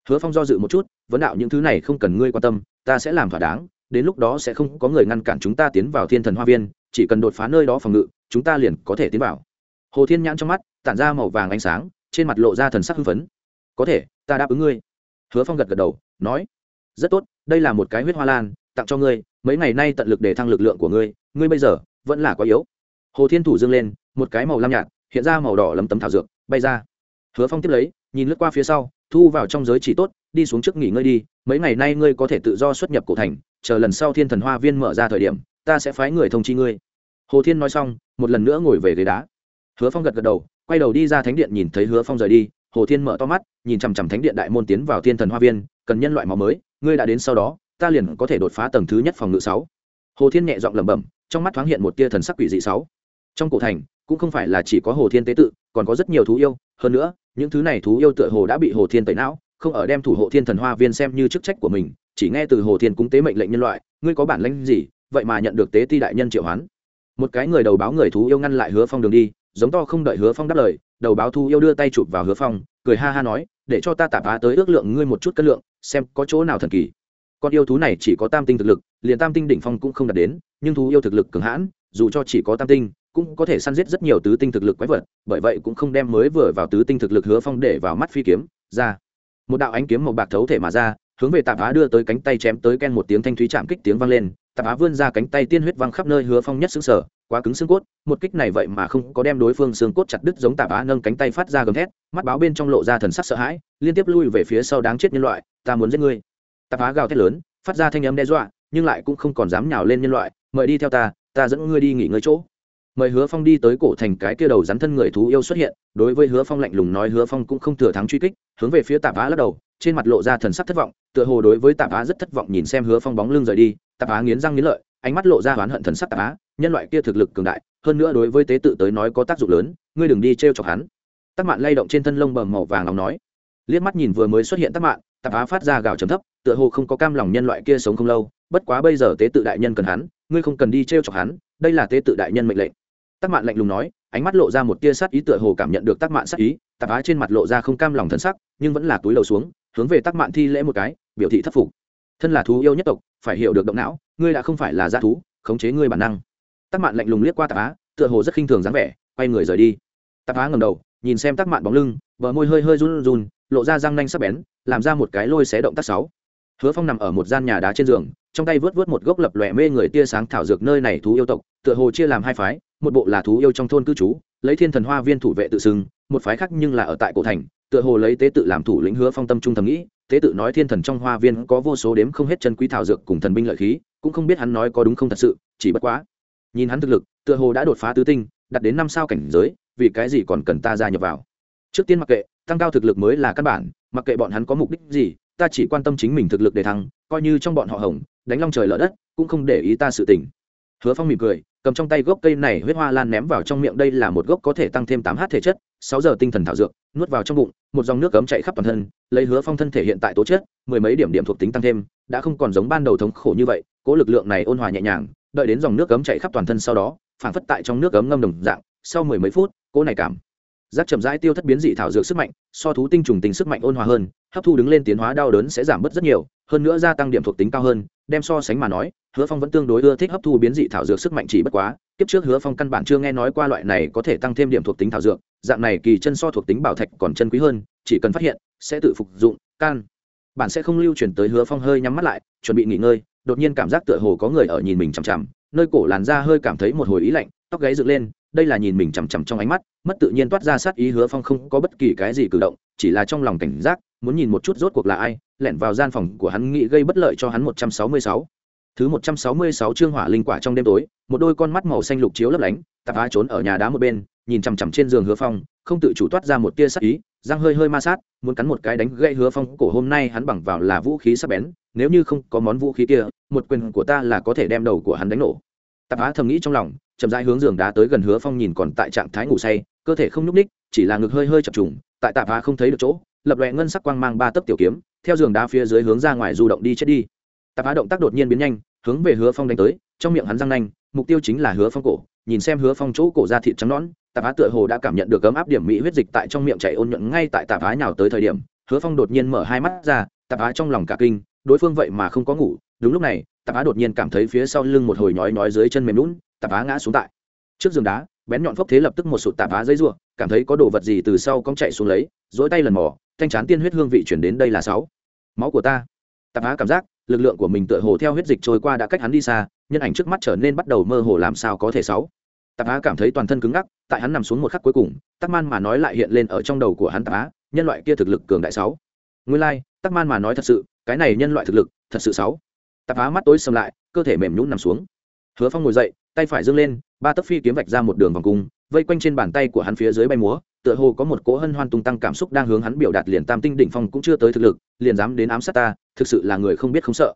Hứa phong do dự một chút, vấn đạo những thứ này không cần ngươi quan tâm, ta sẽ làm thỏa đáng đến lúc đó sẽ không có người ngăn cản chúng ta tiến vào thiên thần hoa viên, chỉ cần đột phá nơi đó phòng ngự, chúng ta liền có thể tiến vào. Hồ thiên nhãn trong mắt tản ra màu vàng ánh sáng, trên mặt lộ ra thần sắc hưng phấn. Có thể, ta đáp ứng ngươi. Hứa phong gật gật đầu, nói, rất tốt, đây là một cái huyết hoa lan, tặng cho ngươi, mấy ngày nay tận lực để thăng lực lượng của ngươi ngươi bây giờ vẫn là quá yếu. Hồ thiên thủ dương lên, một cái màu lam nhạt, hiện ra màu đỏ lấm tấm thảo dược, bay ra. Hứa phong tiếp lấy, nhìn lướt qua phía sau thu vào trong giới chỉ tốt, đi xuống trước nghỉ ngơi đi, mấy ngày nay ngươi có thể tự do xuất nhập cổ thành, chờ lần sau thiên thần hoa viên mở ra thời điểm, ta sẽ phái người thông chi ngươi. Hồ thiên nói xong, một lần nữa ngồi về ghế đá. Hứa phong gật gật đầu, quay đầu đi ra thánh điện nhìn thấy hứa phong rời đi, hồ thiên mở to mắt, nhìn chằm chằm thánh điện đại môn tiến vào thiên thần hoa viên, cần nhân loại máu mới, ngươi đã đến sau đó, ta liền có thể đột phá tầng thứ nhất phòng ngự sáu. Hồ thiên nhẹ giọng lẩm bẩm, trong mắt thoáng hiện một tia thần sắc quỷ dị sáu. Trong cổ thành, cũng không phải là chỉ có hồ thiên tế tự, còn có rất nhiều thú yêu, hơn nữa những thứ này thú yêu tựa hồ đã bị hồ thiên tẩy não, không ở đem thủ hộ thiên thần hoa viên xem như chức trách của mình, chỉ nghe từ hồ thiên cúng tế mệnh lệnh nhân loại, ngươi có bản lãnh gì? Vậy mà nhận được tế ti đại nhân triệu hoán. Một cái người đầu báo người thú yêu ngăn lại hứa phong đường đi, giống to không đợi hứa phong đáp lời, đầu báo thú yêu đưa tay chụp vào hứa phong, cười ha ha nói, để cho ta tạp á tới ước lượng ngươi một chút cân lượng, xem có chỗ nào thần kỳ. Con yêu thú này chỉ có tam tinh thực lực, liền tam tinh đỉnh phong cũng không đạt đến, nhưng thú yêu thực lực cường hãn, dù cho chỉ có tam tinh cũng có thể săn giết rất nhiều tứ tinh thực lực quái vật, bởi vậy cũng không đem mới vừa vào tứ tinh thực lực hứa phong để vào mắt phi kiếm, ra. Một đạo ánh kiếm màu bạc thấu thể mà ra, hướng về tạp á đưa tới cánh tay chém tới ken một tiếng thanh thúy chạm kích tiếng vang lên, tạp á vươn ra cánh tay tiên huyết văng khắp nơi hứa phong nhất xứng sở quá cứng xương cốt, một kích này vậy mà không có đem đối phương xương cốt chặt đứt giống tạp á nâng cánh tay phát ra gầm thét, mắt báo bên trong lộ ra thần sắc sợ hãi, liên tiếp lui về phía sau đáng chết nhân loại, ta muốn giết ngươi. Tạp á gào thét lớn, phát ra thanh âm đe dọa, nhưng lại cũng không còn dám nhào lên nhân loại, mời đi theo ta ta dẫn ngươi đi nghỉ ngơi chỗ mời hứa phong đi tới cổ thành cái kia đầu rắn thân người thú yêu xuất hiện, đối với hứa phong lạnh lùng nói, hứa phong cũng không thừa thắng truy kích. Hướng về phía tạp á lắc đầu, trên mặt lộ ra thần sắc thất vọng, tựa hồ đối với tạp á rất thất vọng nhìn xem hứa phong bóng lưng rời đi. Tạp á nghiến răng nghiến lợi, ánh mắt lộ ra oán hận thần sắc tạp á, nhân loại kia thực lực cường đại, hơn nữa đối với tế tự tới nói có tác dụng lớn, ngươi đừng đi t r e o chọc hắn. Tắc mạn lay động trên thân lông bầm màu vàng lòng nói. Liếc mắt nhìn vừa mới xuất hiện tắc mạn, tạp á phát ra gào trầm thấp, tựa hồ không có cam lòng nhân loại kia sống không lâu, bất quá bây giờ tế tự đại nhân cần hắn, ngươi không cần đi t r e o chọc hắn, đây là tế tự đại nhân mệnh lệnh tắc mạn lạnh lùng nói, ánh mắt lộ ra một tia sát ý tựa hồ cảm nhận được tắc mạn sát ý, tạp á trên mặt lộ ra không cam lòng thân sắc, nhưng vẫn là túi đầu xuống, hướng về tắc mạn thi lễ một cái, biểu thị thất phục. Thân là thú yêu nhất tộc, phải hiểu được động não, ngươi đã không phải là dã thú, khống chế ngươi bản năng. Tắc mạn lạnh lùng liếc qua tạp á, tựa hồ rất khinh thường dáng vẻ, quay người rời đi. Tạp á ngẩng đầu, nhìn xem tắc mạn bóng lưng, bờ môi hơi hơi run run, lộ ra răng nanh sắc bén, làm ra một cái lôi xé động tác sáu. Hứa phong nằm ở một gian nhà đá trên giường, trong tay vớt vớt một gốc lập lòe mê người tia sáng thảo dược nơi này thú yêu tộc, tựa hồ chia làm hai phái một bộ là thú yêu trong thôn cư trú, lấy thiên thần hoa viên thủ vệ tự xưng, một phái khác nhưng là ở tại cổ thành, tựa hồ lấy tế tự làm thủ lĩnh hứa phong tâm trung thầm nghĩ, tế tự nói thiên thần trong hoa viên có vô số đếm không hết chân quý thảo dược cùng thần binh lợi khí, cũng không biết hắn nói có đúng không thật sự, chỉ bất quá. Nhìn hắn thực lực, tựa hồ đã đột phá tứ tinh, đặt đến năm sao cảnh giới, vì cái gì còn cần ta gia nhập vào? Trước tiên mặc kệ, tăng cao thực lực mới là căn bản, mặc kệ bọn hắn có mục đích gì, ta chỉ quan tâm chính mình thực lực để thăng, coi như trong bọn họ hồng đánh long trời lở đất, cũng không để ý ta sự tình. Hứa phong mỉm cười cầm trong tay gốc cây này huyết hoa lan ném vào trong miệng, đây là một gốc có thể tăng thêm tám h thể chất, sáu giờ tinh thần thảo dược, nuốt vào trong bụng, một dòng nước cấm chạy khắp toàn thân, lấy hứa phong thân thể hiện tại tố chất, mười mấy điểm điểm thuộc tính tăng thêm, đã không còn giống ban đầu thống khổ như vậy, cố lực lượng này ôn hòa nhẹ nhàng, đợi đến dòng nước cấm chạy khắp toàn thân sau đó, phảng phất tại trong nước cấm ngâm đồng dạng, sau mười mấy phút, cố này cảm giác chậm rãi tiêu thất biến dị thảo dược sức mạnh, so thú tinh trùng tình sức mạnh ôn hòa hơn hấp thu đứng lên tiến hóa đau đớn sẽ giảm bớt rất nhiều, hơn nữa gia tăng điểm thuộc tính cao hơn, đem so sánh mà nói, hứa phong vẫn tương đối ưa thích hấp thu biến dị thảo dược sức mạnh chỉ bất quá, kiếp trước hứa phong căn bản chưa nghe nói qua loại này có thể tăng thêm điểm thuộc tính thảo dược, dạng này kỳ chân so thuộc tính bảo thạch còn chân quý hơn, chỉ cần phát hiện, sẽ tự phục dụng, can. Bạn sẽ không lưu chuyển tới hứa phong hơi nhắm mắt lại, chuẩn bị nghỉ ngơi, đột nhiên cảm giác tựa hồ có người ở nhìn mình chằm chằm, nơi cổ làn da hơi cảm thấy một hồi ý lạnh, tóc gáy dựng lên, đây là nhìn mình chằm chằm trong ánh mắt, mất tự nhiên toát ra sát ý hứa phong không có bất kỳ cái gì cử động, chỉ là trong lòng cảnh giác muốn nhìn một chút rốt cuộc là ai, lẻn vào gian phòng của hắn nghĩ gây bất lợi cho hắn một trăm sáu mươi sáu. Thứ một trăm sáu mươi sáu chương hỏa linh quả trong đêm tối, một đôi con mắt màu xanh lục chiếu lấp lánh, tạp á trốn ở nhà đá một bên, nhìn chằm chằm trên giường hứa phong, không tự chủ toát ra một tia sắc ý, răng hơi hơi ma sát, muốn cắn một cái đánh gãy hứa phong, cổ hôm nay hắn bằng vào là vũ khí sắc bén, nếu như không có món vũ khí kia, một quyền của ta là có thể đem đầu của hắn đánh nổ. Tạp á thầm nghĩ trong lòng, chậm rãi hướng giường đá tới gần hứa phong nhìn còn tại trạng thái ngủ say, cơ thể không nhúc ních chỉ là ngực hơi hơi chập trùng, tại tạp á không thấy được chỗ lập lòe ngân sắc quang mang ba tấc tiểu kiếm, theo giường đá phía dưới hướng ra ngoài du động đi chết đi. Tạp á động tác đột nhiên biến nhanh, hướng về hứa phong đánh tới, trong miệng hắn răng nanh, mục tiêu chính là hứa phong cổ, nhìn xem hứa phong chỗ cổ ra thịt trắng nõn, tạp á tựa hồ đã cảm nhận được ấm áp điểm mỹ huyết dịch tại trong miệng chảy ôn nhuận ngay tại tạp á nào tới thời điểm, hứa phong đột nhiên mở hai mắt ra, tạp á trong lòng cả kinh, đối phương vậy mà không có ngủ. Đúng lúc này, tạp á đột nhiên cảm thấy phía sau lưng một hồi nhói nhói dưới chân mềm lún tạp á ngã xuống tại trước giường đá, bén nhọn phốc thế lập tức một sụt tạp á dây ruộng cảm thấy có đồ vật gì từ sau cong chạy xuống lấy dỗi tay lần mò thanh chán tiên huyết hương vị chuyển đến đây là sáu. Máu của ta. Tạp á cảm giác lực lượng của mình tựa hồ theo huyết dịch trôi qua đã cách hắn đi xa nhân ảnh trước mắt trở nên bắt đầu mơ hồ làm sao có thể sáu. Tạp á cảm thấy toàn thân cứng ngắc tại hắn nằm xuống một khắc cuối cùng tắc man mà nói lại hiện lên ở trong đầu của hắn tạp á nhân loại kia thực lực cường đại sáu. Nguyên lai、like, tắc man mà nói thật sự cái này nhân loại thực lực thật sự sáu. Tạp á mắt tối sầm lại cơ thể mềm nhún nằm xuống. Hứa phong ngồi dậy tay phải dâng lên ba tấc phi kiếm vạch ra một đường vòng cung vây quanh trên bàn tay của hắn phía dưới bay múa, tựa hồ có một cỗ hân hoan tung tăng cảm xúc đang hướng hắn biểu đạt liền tam tinh đỉnh phong cũng chưa tới thực lực, liền dám đến ám sát ta, thực sự là người không biết không sợ.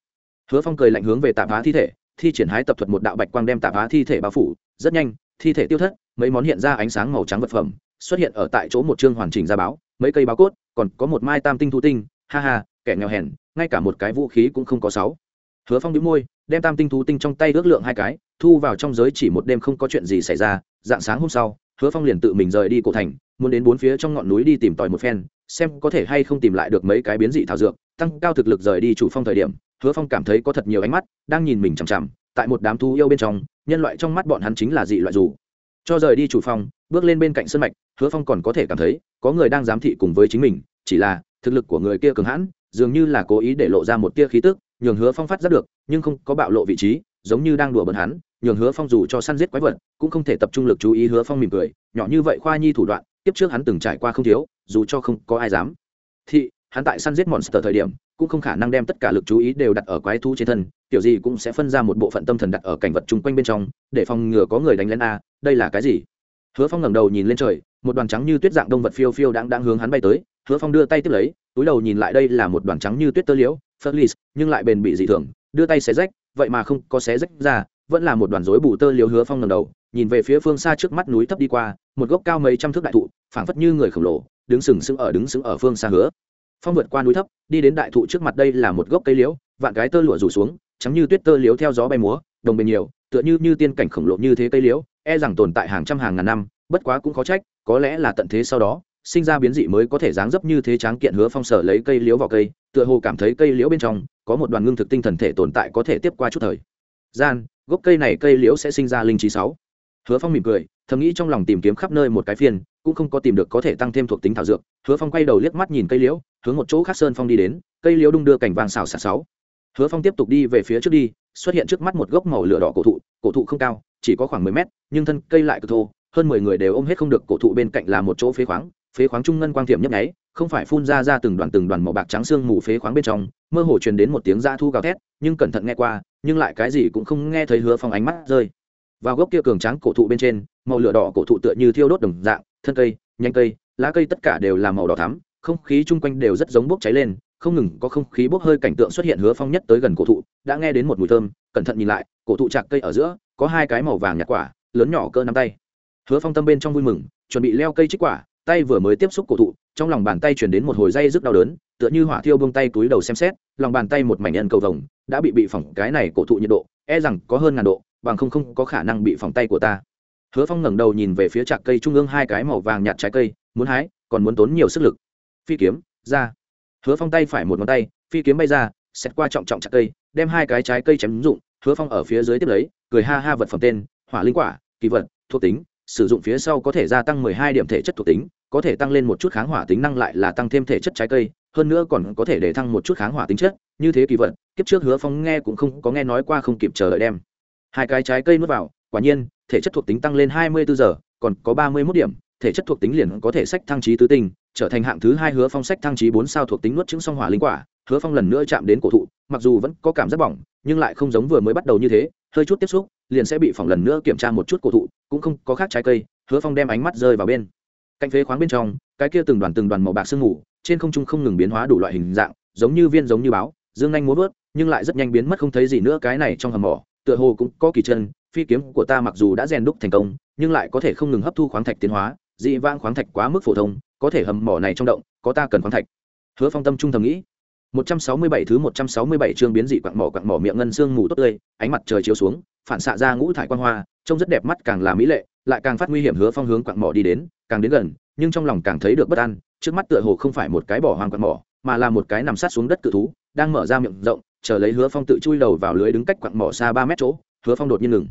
Hứa phong cười lạnh hướng về tạp hóa thi thể, thi triển hái tập thuật một đạo bạch quang đem tạp hóa thi thể bao phủ, rất nhanh, thi thể tiêu thất, mấy món hiện ra ánh sáng màu trắng vật phẩm, xuất hiện ở tại chỗ một chương hoàn chỉnh ra báo, mấy cây báo cốt, còn có một mai tam tinh thu tinh, ha ha, kẻ nghèo hèn, ngay cả một cái vũ khí cũng không có sáu hứa phong đĩu môi, đem tam tinh thú tinh trong tay ước lượng hai cái, thu vào trong giới chỉ một đêm không có chuyện gì xảy ra. Dạng sáng hôm sau, hứa phong liền tự mình rời đi cổ thành, muốn đến bốn phía trong ngọn núi đi tìm tòi một phen, xem có thể hay không tìm lại được mấy cái biến dị thảo dược, tăng cao thực lực rời đi chủ phong thời điểm, hứa phong cảm thấy có thật nhiều ánh mắt, đang nhìn mình chằm chằm, tại một đám thú yêu bên trong, nhân loại trong mắt bọn hắn chính là dị loại dù. Cho rời đi chủ phong, bước lên bên cạnh sân mạch, hứa phong còn có thể cảm thấy, có người đang giám thị cùng với chính mình, chỉ là thực lực của người kia cường hãn, dường như là cố ý để lộ ra một tia khí tức nhường hứa phong phát giác được, nhưng không có bạo lộ vị trí, giống như đang đùa bỡn hắn, nhường hứa phong dù cho săn giết quái vật, cũng không thể tập trung lực chú ý hứa phong mỉm cười, nhỏ như vậy khoa nhi thủ đoạn tiếp trước hắn từng trải qua không thiếu, dù cho không có ai dám. Thị hắn tại săn giết monster thời điểm, cũng không khả năng đem tất cả lực chú ý đều đặt ở quái thú trên thân, kiểu gì cũng sẽ phân ra một bộ phận tâm thần đặt ở cảnh vật chung quanh bên trong, để phòng ngừa có người đánh lén a, đây là cái gì? Hứa phong ngẩng đầu nhìn lên trời, một đoàn trắng như tuyết dạng đông vật phiêu phiêu đang đang hướng hắn bay tới, hứa phong đưa tay tiếp lấy, túi đầu nhìn lại đây là một đoàn trắng như tuyết tơ liễu Ferlis, nhưng lại bền bị dị thường, đưa tay xé rách, vậy mà không có xé rách ra, vẫn là một đoàn rối bù tơ liếu hứa phong ngẩng đầu, nhìn về phía phương xa trước mắt núi thấp đi qua, một gốc cao mấy trăm thước đại thụ, phảng phất như người khổng lồ, đứng sừng sững ở đứng sững ở phương xa hứa. Phong vượt qua núi thấp, đi đến đại thụ trước mặt đây là một gốc cây liễu, vạn cái tơ lụa rủ xuống, trắng như tuyết tơ liễu theo gió bay múa, đồng bền nhiều, tựa như như tiên cảnh khổng lồ như thế cây liễu, e rằng tồn tại hàng trăm hàng ngàn năm, bất quá cũng khó trách, có lẽ là tận thế sau đó, sinh ra biến dị mới có thể dáng dấp như thế tráng kiện hứa phong sở lấy cây liễu vào cây tựa hồ cảm thấy cây liễu bên trong có một đoàn ngưng thực tinh thần thể tồn tại có thể tiếp qua chút thời. Gian, gốc cây này cây liễu sẽ sinh ra linh trí sáu. Hứa phong mỉm cười, thầm nghĩ trong lòng tìm kiếm khắp nơi một cái phiên cũng không có tìm được có thể tăng thêm thuộc tính thảo dược. Hứa phong quay đầu liếc mắt nhìn cây liễu, hướng một chỗ khác sơn phong đi đến, cây liễu đung đưa cảnh vàng xào xạc sáu. Hứa phong tiếp tục đi về phía trước đi, xuất hiện trước mắt một gốc màu lửa đỏ cổ thụ cổ thụ không cao, chỉ có khoảng mười mét, nhưng thân cây lại cực thô, hơn mười người đều ôm hết không được cổ thụ bên cạnh là một chỗ phế khoáng phế khoáng trung ngân quang thiểm nhấp nháy không phải phun ra ra từng đoàn từng đoàn màu bạc trắng xương mù phế khoáng bên trong, mơ hồ truyền đến một tiếng da thu gào thét, nhưng cẩn thận nghe qua, nhưng lại cái gì cũng không nghe thấy hứa phong ánh mắt rơi. Vào gốc kia cường tráng cổ thụ bên trên, màu lửa đỏ cổ thụ tựa như thiêu đốt đồng dạng, thân cây nhanh cây, lá cây tất cả đều là màu đỏ thắm, không khí chung quanh đều rất giống bốc cháy lên, không ngừng có không khí bốc hơi cảnh tượng xuất hiện hứa phong nhất tới gần cổ thụ, đã nghe đến một mùi thơm, cẩn thận nhìn lại, cổ thụ chạc cây ở giữa, có hai cái màu vàng nhạt quả, lớn nhỏ cỡ nắm tay. Hứa phong tâm bên trong vui mừng, chuẩn bị leo cây trích quả tay vừa mới tiếp xúc cổ thụ, trong lòng bàn tay chuyển đến một hồi dây rất đau đớn, tựa như hỏa thiêu bông tay túi đầu xem xét, lòng bàn tay một mảnh nhân cầu vồng, đã bị bị phỏng cái này cổ thụ nhiệt độ e rằng có hơn ngàn độ, bằng không không có khả năng bị phỏng tay của ta. Hứa phong ngẩng đầu nhìn về phía trạc cây trung ương hai cái màu vàng nhạt trái cây, muốn hái, còn muốn tốn nhiều sức lực. Phi kiếm, ra. Hứa phong tay phải một ngón tay, phi kiếm bay ra xét qua trọng trọng trạc cây, đem hai cái trái cây chém dụng, hứa phong ở phía dưới tiếp lấy, cười ha ha vật phẩm tên, hỏa linh quả, kỳ vật, thuộc tính, sử dụng phía sau có thể gia tăng 12 điểm thể chất thuộc tính có thể tăng lên một chút kháng hỏa tính năng lại là tăng thêm thể chất trái cây, hơn nữa còn có thể để thăng một chút kháng hỏa tính chất, như thế kỳ vật, kiếp trước hứa phong nghe cũng không có nghe nói qua không kịp chờ đợi đem. Hai cái trái cây nuốt vào, quả nhiên, thể chất thuộc tính tăng lên 24 giờ, còn có 31 điểm, thể chất thuộc tính liền có thể sách thăng trí tứ tinh, trở thành hạng thứ hai hứa phong sách thăng trí bốn sao thuộc tính nuốt chứng song hỏa linh quả. Hứa phong lần nữa chạm đến cổ thụ, mặc dù vẫn có cảm giác bỏng, nhưng lại không giống vừa mới bắt đầu như thế, hơi chút tiếp xúc, liền sẽ bị phỏng lần nữa kiểm tra một chút cổ thụ, cũng không có khác trái cây. Hứa phong đem ánh mắt rơi vào bên cạnh phế khoáng bên trong cái kia từng đoàn từng đoàn màu bạc sương mù trên không trung không ngừng biến hóa đủ loại hình dạng giống như viên giống như báo dương nhanh muốn vớt nhưng lại rất nhanh biến mất không thấy gì nữa cái này trong hầm mỏ tựa hồ cũng có kỳ chân phi kiếm của ta mặc dù đã rèn đúc thành công nhưng lại có thể không ngừng hấp thu khoáng thạch tiến hóa dị vãng khoáng thạch quá mức phổ thông có thể hầm mỏ này trong động có ta cần khoáng thạch. Hứa phong tâm trung thầm nghĩ. 167 thứ 167 chương biến dị quặng mỏ quặng mỏ miệng ngân xương mù tốt tươi, ánh mặt trời chiếu xuống, phản xạ ra ngũ thải quang hoa, trông rất đẹp mắt càng là mỹ lệ, lại càng phát nguy hiểm hứa phong hướng quặng mỏ đi đến, càng đến gần, nhưng trong lòng càng thấy được bất an, trước mắt tựa hồ không phải một cái bỏ hoang quặng mỏ, mà là một cái nằm sát xuống đất cự thú, đang mở ra miệng rộng, chờ lấy hứa phong tự chui đầu vào lưới đứng cách quặng mỏ xa ba mét chỗ, hứa phong đột nhiên ngừng.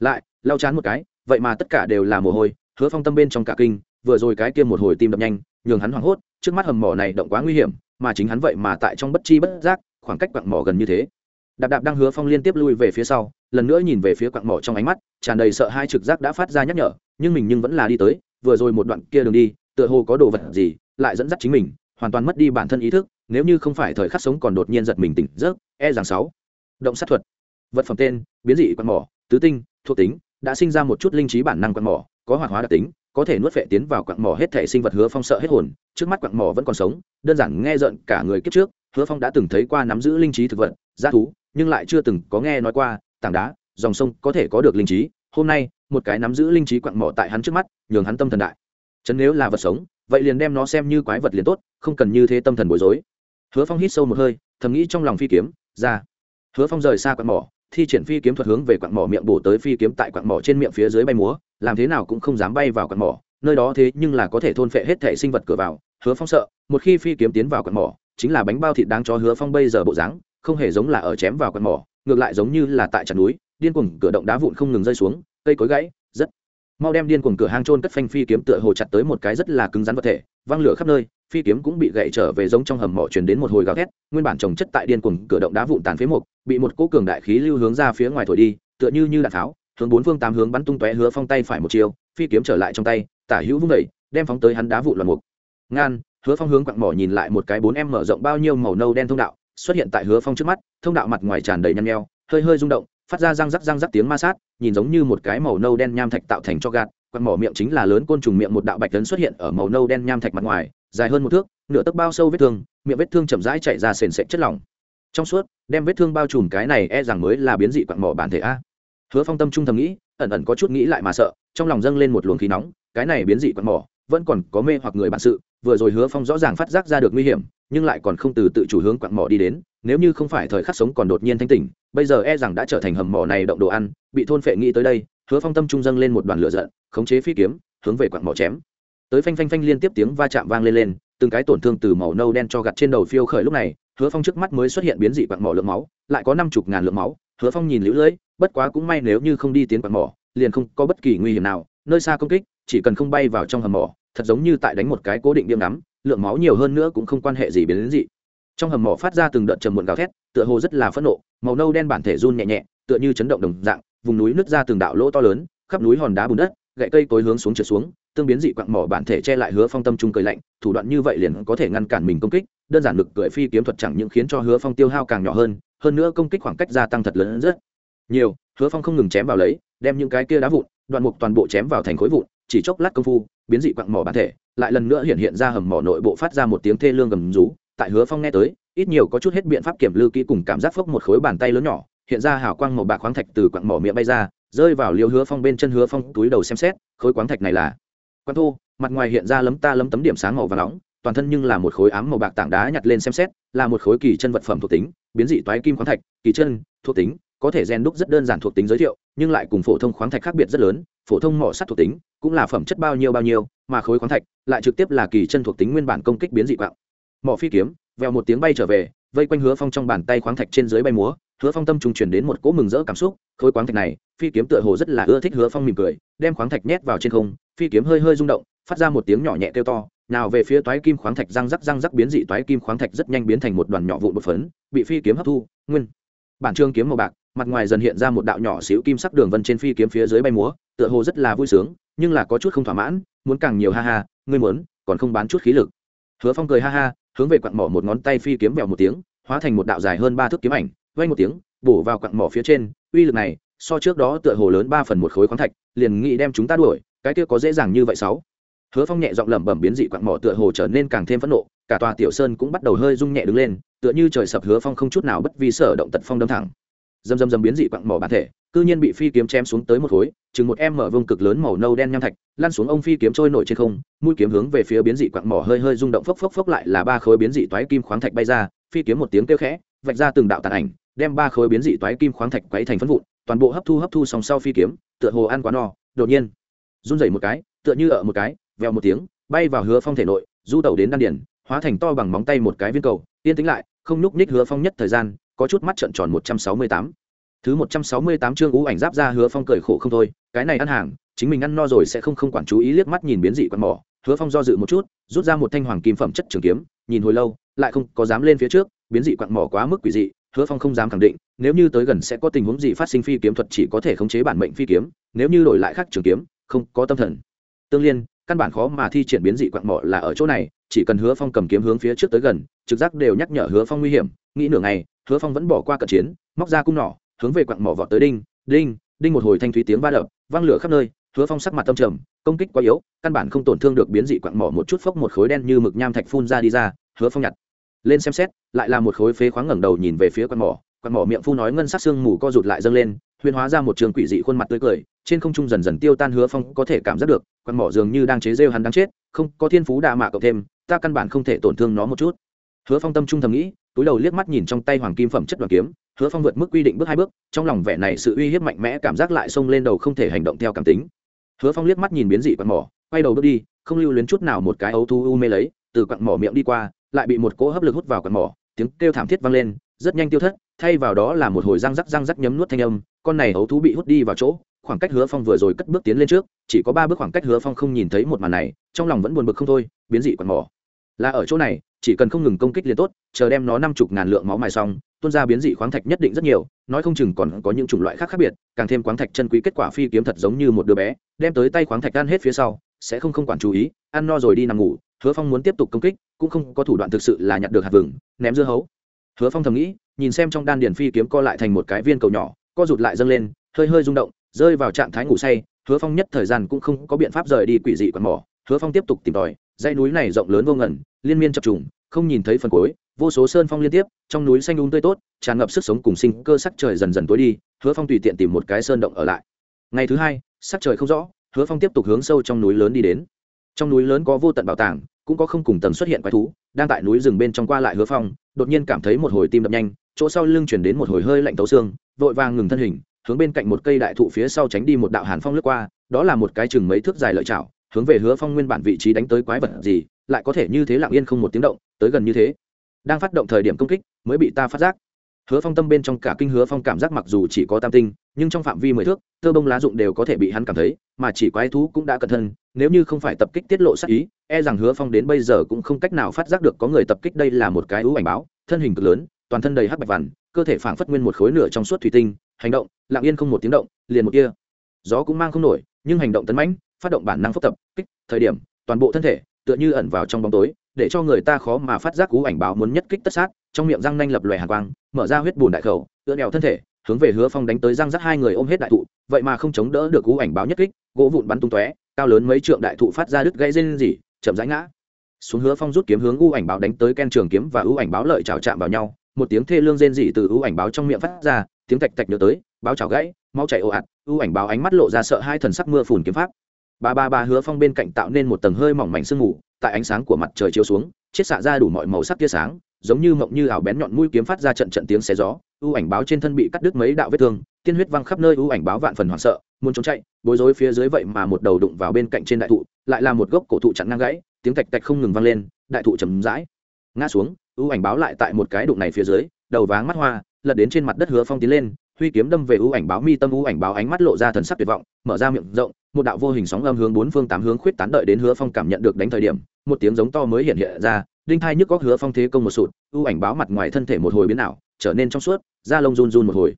Lại, lau chán một cái, vậy mà tất cả đều là mồ hôi, hứa phong tâm bên trong cả kinh, vừa rồi cái kia một hồi tim đập nhanh, nhường hắn hoảng hốt, trước mắt hầm mỏ này động quá nguy hiểm, mà chính hắn vậy mà tại trong bất chi bất giác khoảng cách quặng mỏ gần như thế đạp đạp đang hứa phong liên tiếp lui về phía sau lần nữa nhìn về phía quặng mỏ trong ánh mắt, tràn đầy sợ hai trực giác đã phát ra nhắc nhở, nhưng mình nhưng vẫn là đi tới, vừa rồi một đoạn kia đường đi, tựa hồ có đồ vật gì, lại dẫn dắt chính mình, hoàn toàn mất đi bản thân ý thức, nếu như không phải thời khắc sống còn đột nhiên giật mình tỉnh giấc e rằng sáu. Động sát thuật. Vật phẩm tên, biến dị quặng mỏ, tứ tinh, thuộc tính, đã sinh ra một chút linh trí bản năng quặng mỏ, có hoạt hóa đặc tính, có thể nuốt phệ tiến vào quặng mỏ hết thể sinh vật hứa phong sợ hết hồn, trước mắt quặng mỏ vẫn còn sống, đơn giản nghe giận cả người kiếp trước, hứa phong đã từng thấy qua nắm giữ linh trí thực vật g thú, nhưng lại chưa từng có nghe nói qua tảng đá, dòng sông có thể có được linh trí. Hôm nay, một cái nắm giữ linh trí quặng mỏ tại hắn trước mắt, nhường hắn tâm thần đại. Chấn nếu là vật sống, vậy liền đem nó xem như quái vật liền tốt, không cần như thế tâm thần bối rối. Hứa phong hít sâu một hơi, thầm nghĩ trong lòng phi kiếm, ra. Hứa phong rời xa quặng mỏ, thi triển phi kiếm thuật hướng về quặng mỏ miệng bổ tới phi kiếm tại quặng mỏ trên miệng phía dưới bay múa, làm thế nào cũng không dám bay vào quặng mỏ. Nơi đó thế nhưng là có thể thôn phệ hết thể sinh vật cửa vào. Hứa phong sợ, một khi phi kiếm tiến vào quặng mỏ, chính là bánh bao thịt đáng cho hứa phong bây giờ bộ dáng, không hề giống là ở chém vào quặng mỏ ngược lại giống như là tại chặt núi, điên cuồng cửa động đá vụn không ngừng rơi xuống, cây cối gãy, rất mau đem điên cuồng cửa hang trôn cất phanh phi kiếm tựa hồ chặt tới một cái rất là cứng rắn vật thể, văng lửa khắp nơi, phi kiếm cũng bị gậy trở về giống trong hầm mỏ truyền đến một hồi gào thét, nguyên bản trồng chất tại điên cuồng cửa động đá vụn tàn phế mục, bị một cỗ cường đại khí lưu hướng ra phía ngoài thổi đi, tựa như như đạn tháo, hướng bốn phương tám hướng bắn tung tóe hứa phong tay phải một chiều phi kiếm trở lại trong tay, tả hữu vung đẩy đem phóng tới hắn đá vụn loạn mục. Ngan, hứa phong hướng quặng mỏ nhìn lại một cái bốn em mở rộng bao nhiêu màu nâu đen thông đạo xuất hiện tại hứa phong trước mắt, thông đạo mặt ngoài tràn đầy nhăn nheo, hơi hơi rung động, phát ra răng rắc răng rắc tiếng ma sát, nhìn giống như một cái màu nâu đen nham thạch tạo thành cho gạt, quạt mỏ miệng chính là lớn côn trùng miệng một đạo bạch tấn xuất hiện ở màu nâu đen nham thạch mặt ngoài, dài hơn một thước, nửa tấc bao sâu vết thương, miệng vết thương chậm rãi chạy ra sền sệt chất lỏng. Trong suốt, đem vết thương bao trùm cái này e rằng mới là biến dị quạt mỏ bản thể a. Hứa phong tâm trung thầm nghĩ, ẩn ẩn có chút nghĩ lại mà sợ, trong lòng dâng lên một luồng khí nóng, cái này biến dị quạt mỏ, vẫn còn có mê hoặc người bản sự, vừa rồi hứa phong rõ ràng phát giác ra được nguy hiểm nhưng lại còn không từ tự chủ hướng quặng mỏ đi đến, nếu như không phải thời khắc sống còn đột nhiên thanh tỉnh, bây giờ e rằng đã trở thành hầm mỏ này động đồ ăn, bị thôn phệ nghĩ tới đây, hứa phong tâm trung dâng lên một đoàn lửa giận, khống chế phi kiếm, hướng về quặng mỏ chém. Tới phanh phanh phanh liên tiếp tiếng va chạm vang lên lên, từng cái tổn thương từ màu nâu đen cho gặt trên đầu phiêu khởi lúc này, hứa phong trước mắt mới xuất hiện biến dị quặng mỏ lượng máu, lại có năm chục ngàn lượng máu, hứa phong nhìn lũ lưỡi, bất quá cũng may nếu như không đi tiến quặng mỏ, liền không có bất kỳ nguy hiểm nào, nơi xa công kích, chỉ cần không bay vào trong hầm mỏ, thật giống như tại đánh một cái cố định điểm ngắm lượng máu nhiều hơn nữa cũng không quan hệ gì biến đến dị. Trong hầm mỏ phát ra từng đợt trầm muộn gào thét, tựa hồ rất là phẫn nộ, màu nâu đen bản thể run nhẹ nhẹ, tựa như chấn động đồng dạng, vùng núi nứt ra từng đạo lỗ to lớn, khắp núi hòn đá bùn đất, gậy cây tối hướng xuống trượt xuống, tương biến dị quặng mỏ bản thể che lại hứa phong tâm trung cười lạnh, thủ đoạn như vậy liền có thể ngăn cản mình công kích, đơn giản lực cười phi kiếm thuật chẳng những khiến cho hứa phong tiêu hao càng nhỏ hơn hơn nữa công kích khoảng cách gia tăng thật lớn rất nhiều. Hứa phong không ngừng chém vào lấy, đem những cái kia đá vụn, đoạn mục toàn bộ chém vào thành khối vụn, chỉ chốc lát công phu, biến dị quặng mỏ bản thể lại lần nữa hiện hiện ra hầm mỏ nội bộ phát ra một tiếng thê lương gầm rú. Tại hứa phong nghe tới, ít nhiều có chút hết biện pháp kiểm lưu kỹ cùng cảm giác phốc một khối bàn tay lớn nhỏ, hiện ra hào quang màu bạc khoáng thạch từ quặng mỏ miệng bay ra, rơi vào liều hứa phong bên chân hứa phong túi đầu xem xét, khối quáng thạch này là quan thô, mặt ngoài hiện ra lấm ta lấm tấm điểm sáng màu và nóng, toàn thân nhưng là một khối ám màu bạc tảng đá nhặt lên xem xét, là một khối kỳ chân vật phẩm thuộc tính, biến dị toái kim khoáng thạch, kỳ chân, thuộc tính, có thể rèn đúc rất đơn giản thuộc tính giới thiệu, nhưng lại cùng phổ thông khoáng thạch khác biệt rất lớn, phổ thông mỏ sắt thuộc tính, cũng là phẩm chất bao nhiêu bao nhiêu mà khối khoáng thạch lại trực tiếp là kỳ chân thuộc tính nguyên bản công kích biến dị quạng. Mỏ phi kiếm, vèo một tiếng bay trở về, vây quanh hứa phong trong bàn tay khoáng thạch trên dưới bay múa, hứa phong tâm trung truyền đến một cỗ mừng rỡ cảm xúc, khối khoáng thạch này, phi kiếm tựa hồ rất là ưa thích hứa phong mỉm cười, đem khoáng thạch nhét vào trên không, phi kiếm hơi hơi rung động, phát ra một tiếng nhỏ nhẹ kêu to, nào về phía toái kim khoáng thạch răng rắc răng rắc biến dị toái kim khoáng thạch rất nhanh biến thành một đoàn nhỏ vụn bột phấn, bị phi kiếm hấp thu, nguyên. Bản trương kiếm màu bạc, mặt ngoài dần hiện ra một đạo nhỏ xíu kim sắc đường vân trên phi kiếm phía dưới bay múa, tựa hồ rất là vui sướng, nhưng là có chút không thỏa mãn muốn càng nhiều ha ha, ngươi muốn, còn không bán chút khí lực. Hứa phong cười ha ha, hướng về quặng mỏ một ngón tay phi kiếm vẹo một tiếng, hóa thành một đạo dài hơn ba thước kiếm ảnh vay một tiếng, bổ vào quặng mỏ phía trên, uy lực này, so trước đó tựa hồ lớn ba phần một khối khoáng thạch, liền nghĩ đem chúng ta đuổi, cái kia có dễ dàng như vậy sáu. Hứa phong nhẹ giọng lẩm bẩm biến dị quặng mỏ tựa hồ trở nên càng thêm phẫn nộ, cả tòa tiểu sơn cũng bắt đầu hơi rung nhẹ đứng lên, tựa như trời sập hứa phong không chút nào bất vi sở động tật phong đâm thẳng. Dầm dầm dầm biến dị quặng mỏ bản thể cư nhiên bị phi kiếm chém xuống tới một khối, chừng một em mở vông cực lớn màu nâu đen nham thạch, lăn xuống ông phi kiếm trôi nổi trên không, mũi kiếm hướng về phía biến dị quặng mỏ hơi hơi rung động phốc phốc phốc lại là ba khối biến dị toái kim khoáng thạch bay ra, phi kiếm một tiếng kêu khẽ, vạch ra từng đạo tàn ảnh, đem ba khối biến dị toái kim khoáng thạch quấy thành phân vụn, toàn bộ hấp thu hấp thu song sau phi kiếm, tựa hồ ăn quá no, đột nhiên, run rẩy một cái, tựa như ở một cái, vèo một tiếng, bay vào hứa phong thể nội, du tẩu đến đan điển hóa thành to bằng móng tay một cái viên cầu, yên tĩnh lại, không nhúc nhích hứa phong nhất thời gian, có chút mắt trợn tròn một trăm sáu mươi tám thứ một trăm sáu mươi tám chương ú ảnh giáp ra hứa phong cười khổ không thôi, cái này ăn hàng, chính mình ăn no rồi sẽ không không quản chú ý liếc mắt nhìn biến dị quạt mỏ. Hứa phong do dự một chút, rút ra một thanh hoàng kim phẩm chất trường kiếm, nhìn hồi lâu, lại không có dám lên phía trước, biến dị quạt mỏ quá mức quỷ dị, hứa phong không dám khẳng định, nếu như tới gần sẽ có tình huống gì phát sinh phi kiếm thuật chỉ có thể khống chế bản mệnh phi kiếm, nếu như đổi lại khác trường kiếm, không có tâm thần. Tương liên, căn bản khó mà thi triển biến dị quạt mỏ là ở chỗ này, chỉ cần hứa phong cầm kiếm hướng phía trước tới gần, trực giác đều nhắc nhở hứa phong nguy hiểm, nghĩ nửa ngày, hứa phong vẫn bỏ qua cận chiến, móc ra cung nỏ hướng về quặng mỏ vọt tới đinh đinh đinh một hồi thanh thúy tiếng va đập văng lửa khắp nơi, hứa phong sắc mặt tâm trầm, công kích quá yếu, căn bản không tổn thương được biến dị quặng mỏ một chút phốc một khối đen như mực nham thạch phun ra đi ra, hứa phong nhặt lên xem xét, lại là một khối phế khoáng ngẩng đầu nhìn về phía quặng mỏ quặng mỏ miệng phu nói ngân sắc xương mù co rụt lại dâng lên, huyền hóa ra một trường quỷ dị khuôn mặt tươi cười, trên không trung dần dần tiêu tan hứa phong có thể cảm giác được, quặng mỏ dường như đang chế rêu hắn đáng chết, không, có thiên phú đạ mạ cộng thêm, ta căn bản không thể tổn thương nó một chút. Hứa phong tâm trung thầm nghĩ, túi đầu liếc mắt nhìn trong tay hoàng kim phẩm chất đoàn kiếm hứa phong vượt mức quy định bước hai bước, trong lòng vẻ này sự uy hiếp mạnh mẽ cảm giác lại xông lên đầu không thể hành động theo cảm tính. Hứa phong liếc mắt nhìn biến dị quặn mỏ, quay đầu bước đi, không lưu luyến chút nào một cái ấu thu u mê lấy, từ quặn mỏ miệng đi qua, lại bị một cỗ hấp lực hút vào quặn mỏ, tiếng kêu thảm thiết vang lên, rất nhanh tiêu thất, thay vào đó là một hồi răng rắc răng rắc nhấm nuốt thanh âm, con này ấu thú bị hút đi vào chỗ, khoảng cách hứa phong vừa rồi cất bước tiến lên trước, chỉ có ba bước khoảng cách hứa phong không nhìn thấy một màn này, trong lòng vẫn buồn bực không thôi, biến dị quặn mỏ. Là ở chỗ này, chỉ cần không ngừng công kích liền tốt, chờ đem nó năm chục ngàn lượng máu mài xong tuôn ra biến dị khoáng thạch nhất định rất nhiều, nói không chừng còn có những chủng loại khác khác biệt, càng thêm khoáng thạch chân quý kết quả phi kiếm thật giống như một đứa bé, đem tới tay khoáng thạch ăn hết phía sau, sẽ không không quản chú ý, ăn no rồi đi nằm ngủ, hứa phong muốn tiếp tục công kích, cũng không có thủ đoạn thực sự là nhặt được hạt vừng, ném dưa hấu. Hứa phong thầm nghĩ, nhìn xem trong đan điền phi kiếm co lại thành một cái viên cầu nhỏ, co rụt lại dâng lên, hơi hơi rung động, rơi vào trạng thái ngủ say, hứa phong nhất thời gian cũng không có biện pháp rời đi quỷ dị quạt mỏ, hứa phong tiếp tục tìm tòi, dãy núi này rộng lớn vô ngần, liên miên chập trùng, không nhìn thấy phần cuối vô số sơn phong liên tiếp, trong núi xanh đúng um tươi tốt, tràn ngập sức sống cùng sinh cơ sắc trời dần dần tối đi, hứa phong tùy tiện tìm một cái sơn động ở lại. Ngày thứ hai, sắc trời không rõ, hứa phong tiếp tục hướng sâu trong núi lớn đi đến. Trong núi lớn có vô tận bảo tàng, cũng có không cùng tầng xuất hiện quái thú, đang tại núi rừng bên trong qua lại hứa phong, đột nhiên cảm thấy một hồi tim đập nhanh, chỗ sau lưng chuyển đến một hồi hơi lạnh tấu xương, vội vàng ngừng thân hình, hướng bên cạnh một cây đại thụ phía sau tránh đi một đạo hàn phong lướt qua, đó là một cái chừng mấy thước dài lợi chảo, hướng về hứa phong nguyên bản vị trí đánh tới quái vật gì, lại có thể như thế lặng yên không một tiếng động, tới gần như thế đang phát động thời điểm công kích mới bị ta phát giác. Hứa phong tâm bên trong cả kinh hứa phong cảm giác mặc dù chỉ có tam tinh, nhưng trong phạm vi mười thước, tơ bông lá dụng đều có thể bị hắn cảm thấy, mà chỉ quái thú cũng đã cẩn thân, nếu như không phải tập kích tiết lộ sát ý e rằng hứa phong đến bây giờ cũng không cách nào phát giác được có người tập kích đây là một cái ưu ảnh báo, thân hình cực lớn, toàn thân đầy hắc bạch vằn, cơ thể phảng phất nguyên một khối nửa trong suốt thủy tinh, hành động, lặng yên không một tiếng động, liền một kia gió cũng mang không nổi, nhưng hành động tấn mãnh, phát động bản năng phức tập, kích, thời điểm, toàn bộ thân thể, tựa như ẩn vào trong bóng tối để cho người ta khó mà phát giác cú ảnh báo muốn nhất kích tất sát, trong miệng răng nanh lập lòe hàng quang, mở ra huyết bùn đại khẩu tựa đèo thân thể, hướng về hứa phong đánh tới răng rắc hai người ôm hết đại thụ, vậy mà không chống đỡ được cú ảnh báo nhất kích, gỗ vụn bắn tung tóe, cao lớn mấy trượng đại thụ phát ra đứt gãy rên rỉ, chậm rãi ngã. Xuống hứa phong rút kiếm hướng u ảnh báo đánh tới ken trường kiếm và u ảnh báo lợi chảo chạm vào nhau, một tiếng thê lương rên rỉ từ u ảnh báo trong miệng phát ra, tiếng tạch tạch nhớ tới, báo chảo gãy, máu chảy ồ ạt ưu ảnh báo ánh mắt lộ ra sợ hai thần sắc mưa phùn kiếm pháp. Ba ba ba hứa phong bên cạnh tạo nên một tầng hơi mỏng mảnh sương mù tại ánh sáng của mặt trời chiếu xuống, chiết xạ ra đủ mọi màu sắc tia sáng, giống như mộng như ảo bén nhọn mũi kiếm phát ra trận trận tiếng xé gió. Ưu ảnh báo trên thân bị cắt đứt mấy đạo vết thương, tiên huyết văng khắp nơi ưu ảnh báo vạn phần hoảng sợ, muốn trốn chạy, bối rối phía dưới vậy mà một đầu đụng vào bên cạnh trên đại thụ, lại là một gốc cổ thụ chặn ngang gãy, tiếng tạch tạch không ngừng vang lên, đại thụ chầm rãi ngã xuống. Ưu ảnh báo lại tại một cái đụng này phía dưới, đầu váng mắt hoa, lật đến trên mặt đất hứa phong tiến lên, huy kiếm đâm về ưu ảnh báo mi tâm. Ưu ảnh báo ánh mắt lộ ra thần sắc tuyệt vọng, mở ra miệng rộng một đạo vô hình sóng âm hướng bốn phương tám hướng khuyết tán đợi đến hứa phong cảm nhận được đánh thời điểm, một tiếng giống to mới hiện hiện ra, đinh thai nhức góc hứa phong thế công một sụt ưu ảnh báo mặt ngoài thân thể một hồi biến ảo, trở nên trong suốt, da lông run run một hồi.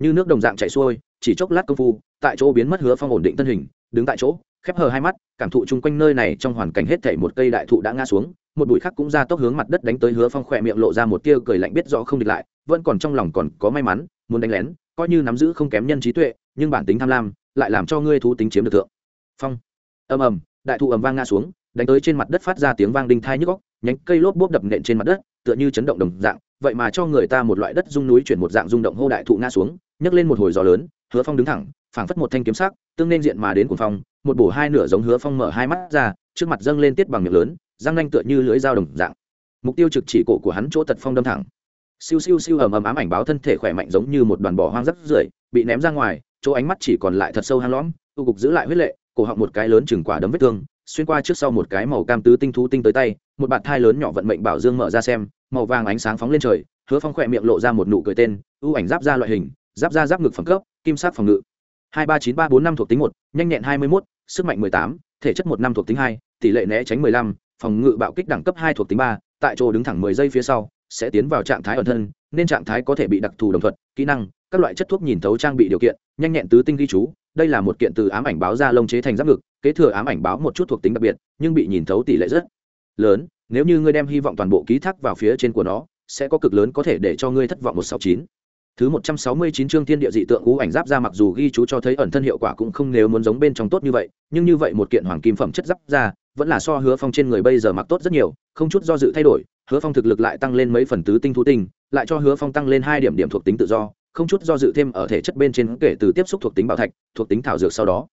Như nước đồng dạng chạy xuôi, chỉ chốc lát công phu, tại chỗ biến mất hứa phong ổn định thân hình, đứng tại chỗ, khép hờ hai mắt, cảm thụ chung quanh nơi này trong hoàn cảnh hết thảy một cây đại thụ đã ngã xuống, một bụi khác cũng ra tốc hướng mặt đất đánh tới hứa phong khỏe miệng lộ ra một tia cười lạnh biết rõ không địch lại, vẫn còn trong lòng còn có may mắn, muốn đánh lén, coi như nắm giữ không kém nhân trí tuệ, nhưng bản tính tham lam lại làm cho ngươi thú tính chiếm được thượng. Phong. Ầm ầm, đại thụ ầm vang ngã xuống, đánh tới trên mặt đất phát ra tiếng vang đinh thai nhức góc nhánh cây lốp bốp đập nện trên mặt đất, tựa như chấn động đồng dạng, vậy mà cho người ta một loại đất rung núi chuyển một dạng rung động hô đại thụ ngã xuống, nhấc lên một hồi gió lớn, hứa phong đứng thẳng, phảng phất một thanh kiếm sắc, tương nên diện mà đến cuồng phong, một bổ hai nửa giống hứa phong mở hai mắt ra, trước mặt dâng lên tiết bằng miệng lớn, răng nanh tựa như lưỡi dao đồng dạng. Mục tiêu trực chỉ cổ của hắn chỗ tật phong đâm thẳng. Siêu siêu siêu ầm ầm ám ảnh báo thân thể khỏe mạnh giống như một đoàn bò hoang rất rưởi, bị ném ra ngoài chỗ ánh mắt chỉ còn lại thật sâu hang lõm tu cục giữ lại huyết lệ, cổ họng một cái lớn chừng quả đấm vết thương, xuyên qua trước sau một cái màu cam tứ tinh thú tinh tới tay, một bạt thai lớn nhỏ vận mệnh bảo dương mở ra xem, màu vàng ánh sáng phóng lên trời, hứa phong khỏe miệng lộ ra một nụ cười tên, ưu ảnh giáp ra loại hình, giáp ra giáp ngực phẩm cấp, kim sát phòng ngự. Hai ba chín ba bốn năm thuộc tính một, nhanh nhẹn hai mươi mốt, sức mạnh mười tám, thể chất một năm thuộc tính hai, tỷ lệ né tránh mười lăm, phòng ngự bạo kích đẳng cấp hai thuộc tính ba, tại chỗ đứng thẳng mười giây phía sau, sẽ tiến vào trạng thái ẩn thân, nên trạng thái có thể bị đặc thù đồng thuận, kỹ năng các loại chất thuốc nhìn thấu trang bị điều kiện, nhanh nhẹn tứ tinh ghi chú, đây là một kiện từ ám ảnh báo ra lông chế thành giáp ngực, kế thừa ám ảnh báo một chút thuộc tính đặc biệt, nhưng bị nhìn thấu tỷ lệ rất lớn, nếu như ngươi đem hy vọng toàn bộ ký thác vào phía trên của nó, sẽ có cực lớn có thể để cho ngươi thất vọng một sáu chín. Thứ một trăm sáu mươi chín chương thiên địa dị tượng ngũ ảnh giáp ra mặc dù ghi chú cho thấy ẩn thân hiệu quả cũng không nếu muốn giống bên trong tốt như vậy, nhưng như vậy một kiện hoàng kim phẩm chất giáp ra, vẫn là so hứa phong trên người bây giờ mặc tốt rất nhiều, không chút do dự thay đổi, hứa phong thực lực lại tăng lên mấy phần tứ tinh thú tinh, lại cho hứa phong tăng lên hai điểm điểm thuộc tính tự do không chút do dự thêm ở thể chất bên trên kể từ tiếp xúc thuộc tính bảo thạch, thuộc tính thảo dược sau đó.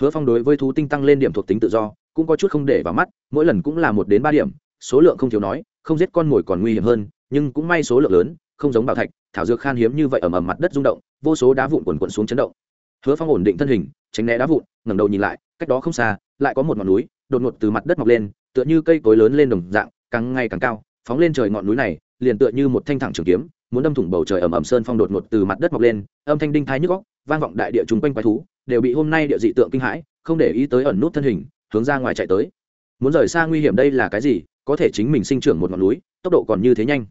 Hứa phong đối với thú tinh tăng lên điểm thuộc tính tự do, cũng có chút không để vào mắt, mỗi lần cũng là một đến ba điểm, số lượng không thiếu nói, không giết con mồi còn nguy hiểm hơn, nhưng cũng may số lượng lớn, không giống bảo thạch, thảo dược khan hiếm như vậy ở ẩm mặt đất rung động, vô số đá vụn quần quần xuống chấn động. Hứa phong ổn định thân hình, tránh né đá vụn, ngẩng đầu nhìn lại, cách đó không xa, lại có một ngọn núi, đột ngột từ mặt đất mọc lên, tựa như cây cối lớn lên đồng dạng, càng ngày càng cao, phóng lên trời ngọn núi này, liền tựa như một thanh thẳng trường kiếm muốn đâm thủng bầu trời ẩm ẩm sơn phong đột ngột từ mặt đất mọc lên, âm thanh đinh thai nhức góc vang vọng đại địa chung quanh quái thú, đều bị hôm nay địa dị tượng kinh hãi, không để ý tới ẩn nút thân hình, hướng ra ngoài chạy tới. Muốn rời xa nguy hiểm đây là cái gì? Có thể chính mình sinh trưởng một ngọn núi, tốc độ còn như thế nhanh.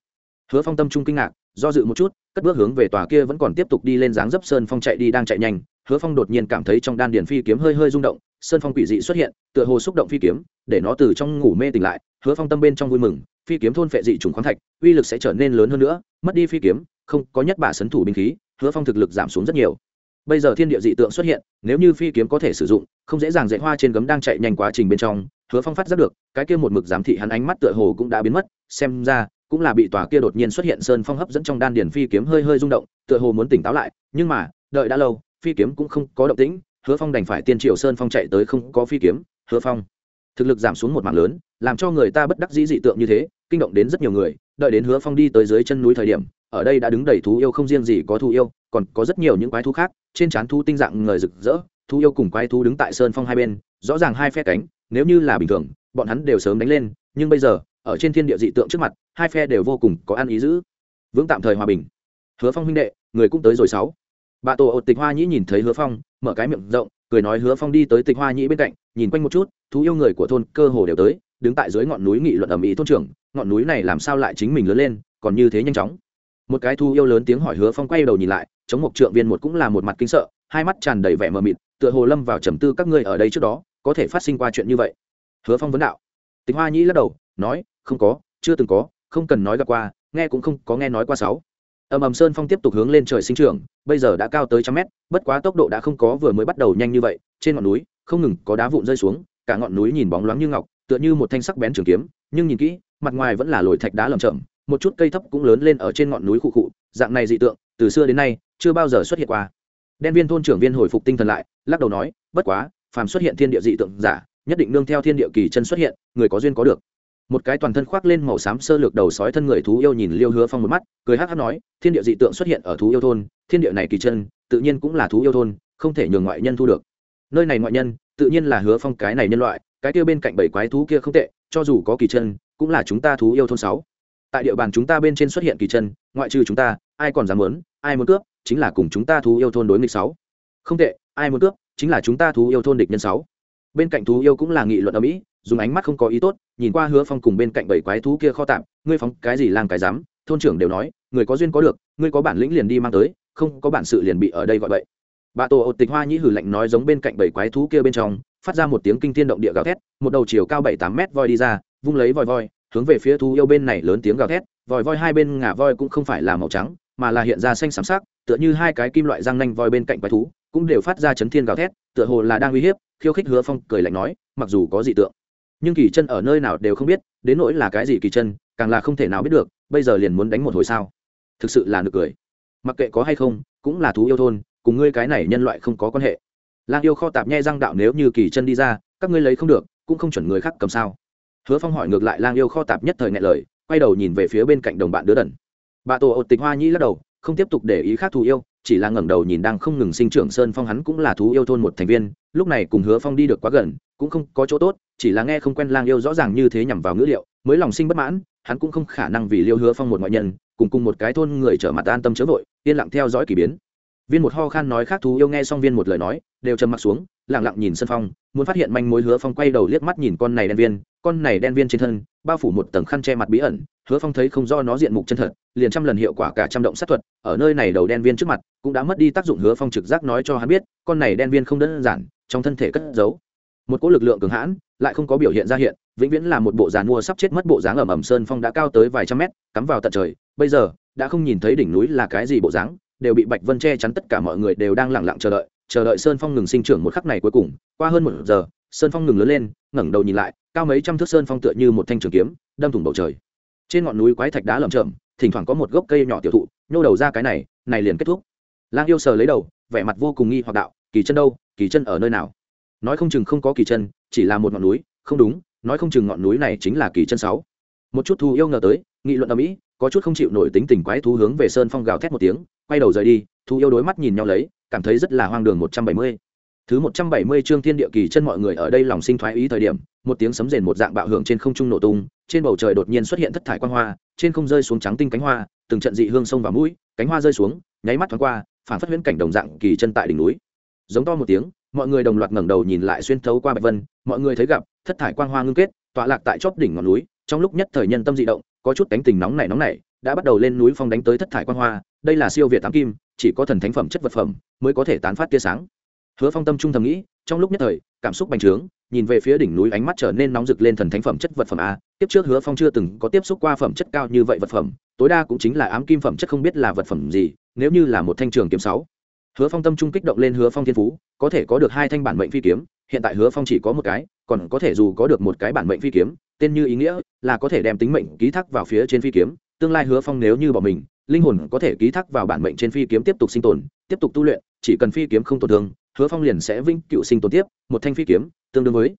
Hứa phong tâm trung kinh ngạc, do dự một chút, cất bước hướng về tòa kia vẫn còn tiếp tục đi lên dáng dấp sơn phong chạy đi đang chạy nhanh. Hứa phong đột nhiên cảm thấy trong đan điền phi kiếm hơi hơi rung động, sơn phong quỷ dị xuất hiện, tựa hồ xúc động phi kiếm, để nó từ trong ngủ mê tỉnh lại. Hứa phong tâm bên trong vui mừng phi kiếm thôn phệ dị trùng khoáng thạch, uy lực sẽ trở nên lớn hơn nữa, mất đi phi kiếm, không có nhất bả sấn thủ binh khí, hứa phong thực lực giảm xuống rất nhiều. Bây giờ thiên địa dị tượng xuất hiện, nếu như phi kiếm có thể sử dụng, không dễ dàng dạy hoa trên gấm đang chạy nhanh quá trình bên trong, hứa phong phát giác được, cái kia một mực giám thị hắn ánh mắt tựa hồ cũng đã biến mất, xem ra cũng là bị tòa kia đột nhiên xuất hiện sơn phong hấp dẫn trong đan điền phi kiếm hơi hơi rung động, tựa hồ muốn tỉnh táo lại, nhưng mà, đợi đã lâu, phi kiếm cũng không có động tĩnh, hứa phong đành phải tiên triệu sơn phong chạy tới không có phi kiếm, hứa phong. Thực lực giảm xuống một mạng lớn, làm cho người ta bất đắc dĩ dị tượng như thế kinh động đến rất nhiều người, đợi đến hứa phong đi tới dưới chân núi thời điểm, ở đây đã đứng đầy thú yêu không riêng gì có thú yêu, còn có rất nhiều những quái thú khác, trên trán thú tinh dạng người rực rỡ, thú yêu cùng quái thú đứng tại sơn phong hai bên, rõ ràng hai phe cánh, nếu như là bình thường, bọn hắn đều sớm đánh lên, nhưng bây giờ, ở trên thiên địa dị tượng trước mặt, hai phe đều vô cùng có ăn ý giữ vững tạm thời hòa bình. Hứa phong huynh đệ, người cũng tới rồi sáu. Bà tổ ột tịch hoa nhĩ nhìn thấy hứa phong, mở cái miệng rộng, cười nói hứa phong đi tới tịch hoa nhĩ bên cạnh, nhìn quanh một chút, thú yêu người của thôn cơ hồ đều tới, đứng tại dưới ngọn núi nghị luận ầm ĩ thôn trưởng ngọn núi này làm sao lại chính mình lớn lên, còn như thế nhanh chóng. Một cái thu yêu lớn tiếng hỏi hứa phong quay đầu nhìn lại, chống một trượng viên một cũng là một mặt kinh sợ, hai mắt tràn đầy vẻ mờ mịt, tựa hồ lâm vào trầm tư các ngươi ở đây trước đó, có thể phát sinh qua chuyện như vậy. Hứa phong vấn đạo. Tịch hoa nhĩ lắc đầu, nói, không có, chưa từng có, không cần nói gặp qua, nghe cũng không có nghe nói qua sáu. Ầm ầm sơn phong tiếp tục hướng lên trời sinh trưởng, bây giờ đã cao tới trăm mét, bất quá tốc độ đã không có vừa mới bắt đầu nhanh như vậy, trên ngọn núi, không ngừng có đá vụn rơi xuống, cả ngọn núi nhìn bóng loáng như ngọc, tựa như một thanh sắc bén trường kiếm, nhưng nhìn kỹ mặt ngoài vẫn là lồi thạch đá lầm chậm một chút cây thấp cũng lớn lên ở trên ngọn núi khu cụ dạng này dị tượng, từ xưa đến nay, chưa bao giờ xuất hiện qua. Đen viên thôn trưởng viên hồi phục tinh thần lại, lắc đầu nói, bất quá, phàm xuất hiện thiên địa dị tượng giả, nhất định nương theo thiên địa kỳ chân xuất hiện, người có duyên có được. Một cái toàn thân khoác lên màu xám sơ lược đầu sói thân người thú yêu nhìn liêu hứa phong một mắt, cười hắc hắc nói, thiên địa dị tượng xuất hiện ở thú yêu thôn, thiên địa này kỳ chân, tự nhiên cũng là thú yêu thôn, không thể nhường ngoại nhân thu được. Nơi này ngoại nhân, tự nhiên là hứa phong cái này nhân loại, cái kia bên cạnh bảy quái thú kia không tệ, cho dù có kỳ chân cũng là chúng ta thú yêu thôn sáu. Tại địa bàn chúng ta bên trên xuất hiện kỳ chân, ngoại trừ chúng ta, ai còn dám muốn, ai muốn cướp, chính là cùng chúng ta thú yêu thôn đối nghịch sáu. Không tệ, ai muốn cướp, chính là chúng ta thú yêu thôn địch nhân sáu. Bên cạnh thú yêu cũng là nghị luận ở mỹ dùng ánh mắt không có ý tốt, nhìn qua hứa phong cùng bên cạnh bảy quái thú kia kho tạm, ngươi phóng cái gì lang cái dám? Thôn trưởng đều nói, người có duyên có được, ngươi có bản lĩnh liền đi mang tới, không có bản sự liền bị ở đây gọi vậy bà tổ ột tịch hoa nhĩ hử lạnh nói giống bên cạnh bảy quái thú kia bên trong, phát ra một tiếng kinh thiên động địa gào thét, một đầu chiều cao bảy tám mét voi đi ra vung lấy vòi voi, hướng về phía thú yêu bên này lớn tiếng gào thét, vòi voi hai bên ngả voi cũng không phải là màu trắng, mà là hiện ra xanh xám sắc, tựa như hai cái kim loại răng nanh voi bên cạnh quái thú, cũng đều phát ra chấn thiên gào thét, tựa hồ là đang uy hiếp, khiêu khích hứa phong, cười lạnh nói, mặc dù có dị tượng, nhưng kỳ chân ở nơi nào đều không biết, đến nỗi là cái gì kỳ chân, càng là không thể nào biết được, bây giờ liền muốn đánh một hồi sao? Thực sự là nực cười. Mặc kệ có hay không, cũng là thú yêu thôn, cùng ngươi cái này nhân loại không có quan hệ. Lang yêu kho tạp nhai răng đạo nếu như kỳ chân đi ra, các ngươi lấy không được, cũng không chuẩn người khác cầm sao hứa phong hỏi ngược lại lang yêu kho tạp nhất thời ngại lời, quay đầu nhìn về phía bên cạnh đồng bạn đứa đần. Bà tổ ột tịch hoa nhĩ lắc đầu, không tiếp tục để ý khác thú yêu, chỉ là ngẩng đầu nhìn đang không ngừng sinh trưởng sơn phong hắn cũng là thú yêu thôn một thành viên, lúc này cùng hứa phong đi được quá gần, cũng không có chỗ tốt, chỉ là nghe không quen lang yêu rõ ràng như thế nhằm vào ngữ liệu, mới lòng sinh bất mãn, hắn cũng không khả năng vì liêu hứa phong một ngoại nhân, cùng cùng một cái thôn người trở mặt an tâm chớ vội, yên lặng theo dõi k ỳ biến viên một ho khan nói khác thú yêu nghe xong viên một lời nói, đều trầm m ặ t xuống lẳng lặng nhìn sân phong, muốn phát hiện manh mối hứa phong quay đầu liếc mắt nhìn con này đen viên, con này đen viên trên thân, bao phủ một tầng khăn che mặt bí ẩn, hứa phong thấy không do nó diện mục chân thật, liền trăm lần hiệu quả cả trăm động sát thuật, ở nơi này đầu đen viên trước mặt, cũng đã mất đi tác dụng hứa phong trực giác nói cho hắn biết, con này đen viên không đơn giản, trong thân thể cất giấu. Một cỗ lực lượng cường hãn, lại không có biểu hiện ra hiện, vĩnh viễn là một bộ giàn mua sắp chết mất bộ dáng ẩm ẩm sơn phong đã cao tới vài trăm mét, cắm vào tận trời, bây giờ, đã không nhìn thấy đỉnh núi là cái gì bộ dáng đều bị bạch vân che chắn tất cả mọi người đều đang lẳng lặng chờ đợi chờ đợi sơn phong ngừng sinh trưởng một khắc này cuối cùng. Qua hơn một giờ, sơn phong ngừng lớn lên, ngẩng đầu nhìn lại, cao mấy trăm thước sơn phong tựa như một thanh trường kiếm, đâm thủng bầu trời. Trên ngọn núi quái thạch đá lởm chởm, thỉnh thoảng có một gốc cây nhỏ tiểu thụ, nhô đầu ra cái này này liền kết thúc. Lang yêu sờ lấy đầu, vẻ mặt vô cùng nghi hoặc đạo, kỳ chân đâu? Kỳ chân ở nơi nào? Nói không chừng không có kỳ chân, chỉ là một ngọn núi, không đúng, nói không chừng ngọn núi này chính là kỳ chân sáu. Một chút thù yêu ngờ tới, nghị luận ở mỹ có chút không chịu nổi tính tình quái thú hướng về sơn phong gào thét một tiếng quay đầu rời đi thú yêu đối mắt nhìn nhau lấy, cảm thấy rất là hoang đường một trăm bảy mươi. Thứ một trăm bảy mươi chương thiên địa kỳ chân mọi người ở đây lòng sinh thoái ý thời điểm, một tiếng sấm rền một dạng bạo hưởng trên không trung nổ tung, trên bầu trời đột nhiên xuất hiện thất thải quang hoa, trên không rơi xuống trắng tinh cánh hoa, từng trận dị hương sông vào mũi, cánh hoa rơi xuống, nháy mắt thoáng qua, phản phất huyễn cảnh đồng dạng kỳ chân tại đỉnh núi. Giống to một tiếng, mọi người đồng loạt ngẩng đầu nhìn lại xuyên thấu qua bạch vân, mọi người thấy gặp, thất thải quang hoa ngưng kết, tọa lạc tại chóp đỉnh ngọn núi, trong lúc nhất thời nhân tâm dị động, có chút cánh tình nóng nảy nóng nảy đã bắt đầu lên núi phong đánh tới thất thải quang hoa, đây là siêu việt tám kim, chỉ có thần thánh phẩm chất vật phẩm mới có thể tán phát tia sáng. Hứa phong tâm trung thầm nghĩ, trong lúc nhất thời, cảm xúc bành trướng, nhìn về phía đỉnh núi ánh mắt trở nên nóng rực lên thần thánh phẩm chất vật phẩm a. Tiếp trước hứa phong chưa từng có tiếp xúc qua phẩm chất cao như vậy vật phẩm, tối đa cũng chính là ám kim phẩm chất không biết là vật phẩm gì, nếu như là một thanh trường kiếm sáu. Hứa phong tâm trung kích động lên hứa phong thiên phú, có thể có được hai thanh bản mệnh phi kiếm, hiện tại hứa phong chỉ có một cái, còn có thể dù có được một cái bản mệnh phi kiếm, tên như ý nghĩa, là có thể đem tính mệnh ký thác vào phía trên phi kiếm tương lai hứa phong nếu như bỏ mình, linh hồn có thể ký thác vào bản mệnh trên phi kiếm tiếp tục sinh tồn, tiếp tục tu luyện, chỉ cần phi kiếm không tổn thương, hứa phong liền sẽ vinh cựu sinh tồn tiếp, một thanh phi kiếm, tương đương với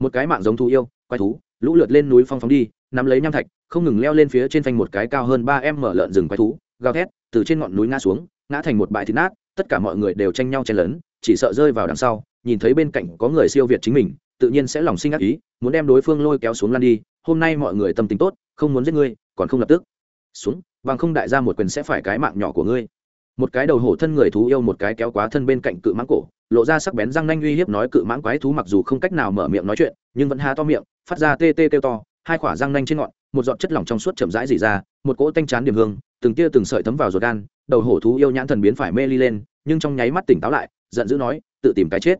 một cái mạng giống thú yêu, quái thú, lũ lượt lên núi phong phóng đi, nắm lấy nham thạch, không ngừng leo lên phía trên phanh một cái cao hơn ba em mở lợn rừng quái thú, gào thét, từ trên ngọn núi ngã xuống, ngã thành một bãi thịt nát, tất cả mọi người đều tranh nhau chen lấn, chỉ sợ rơi vào đằng sau, nhìn thấy bên cạnh có người siêu việt chính mình, tự nhiên sẽ lòng sinh ác ý, muốn đem đối phương lôi kéo xuống lan đi, hôm nay mọi người tâm tính tốt, không muốn giết ngươi, còn không lập tức xuống, bằng không đại ra một quyền sẽ phải cái mạng nhỏ của ngươi. Một cái đầu hổ thân người thú yêu một cái kéo quá thân bên cạnh cự mãng cổ, lộ ra sắc bén răng nanh uy hiếp nói cự mãng quái thú mặc dù không cách nào mở miệng nói chuyện, nhưng vẫn há to miệng, phát ra tê tê kêu to, hai quả răng nanh trên ngọn, một giọt chất lỏng trong suốt chậm rãi dỉ ra, một cỗ tanh chán điểm hương, từng tia từng sợi thấm vào ruột gan, đầu hổ thú yêu nhãn thần biến phải mê ly lên, nhưng trong nháy mắt tỉnh táo lại, giận dữ nói, tự tìm cái chết.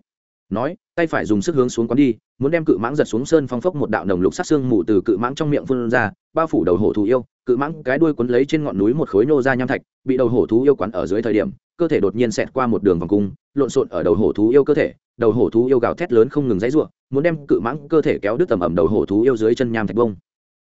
Nói tay phải dùng sức hướng xuống quán đi, muốn đem cự mãng giật xuống sơn phong phốc một đạo nồng lục sát xương mù từ cự mãng trong miệng phun ra, bao phủ đầu hổ thú yêu, cự mãng cái đuôi quấn lấy trên ngọn núi một khối nô ra nham thạch, bị đầu hổ thú yêu quắn ở dưới thời điểm, cơ thể đột nhiên xẹt qua một đường vòng cung, lộn xộn ở đầu hổ thú yêu cơ thể, đầu hổ thú yêu gào thét lớn không ngừng dãy ruộng muốn đem cự mãng cơ thể kéo đứt tầm ẩm đầu hổ thú yêu dưới chân nham thạch bông.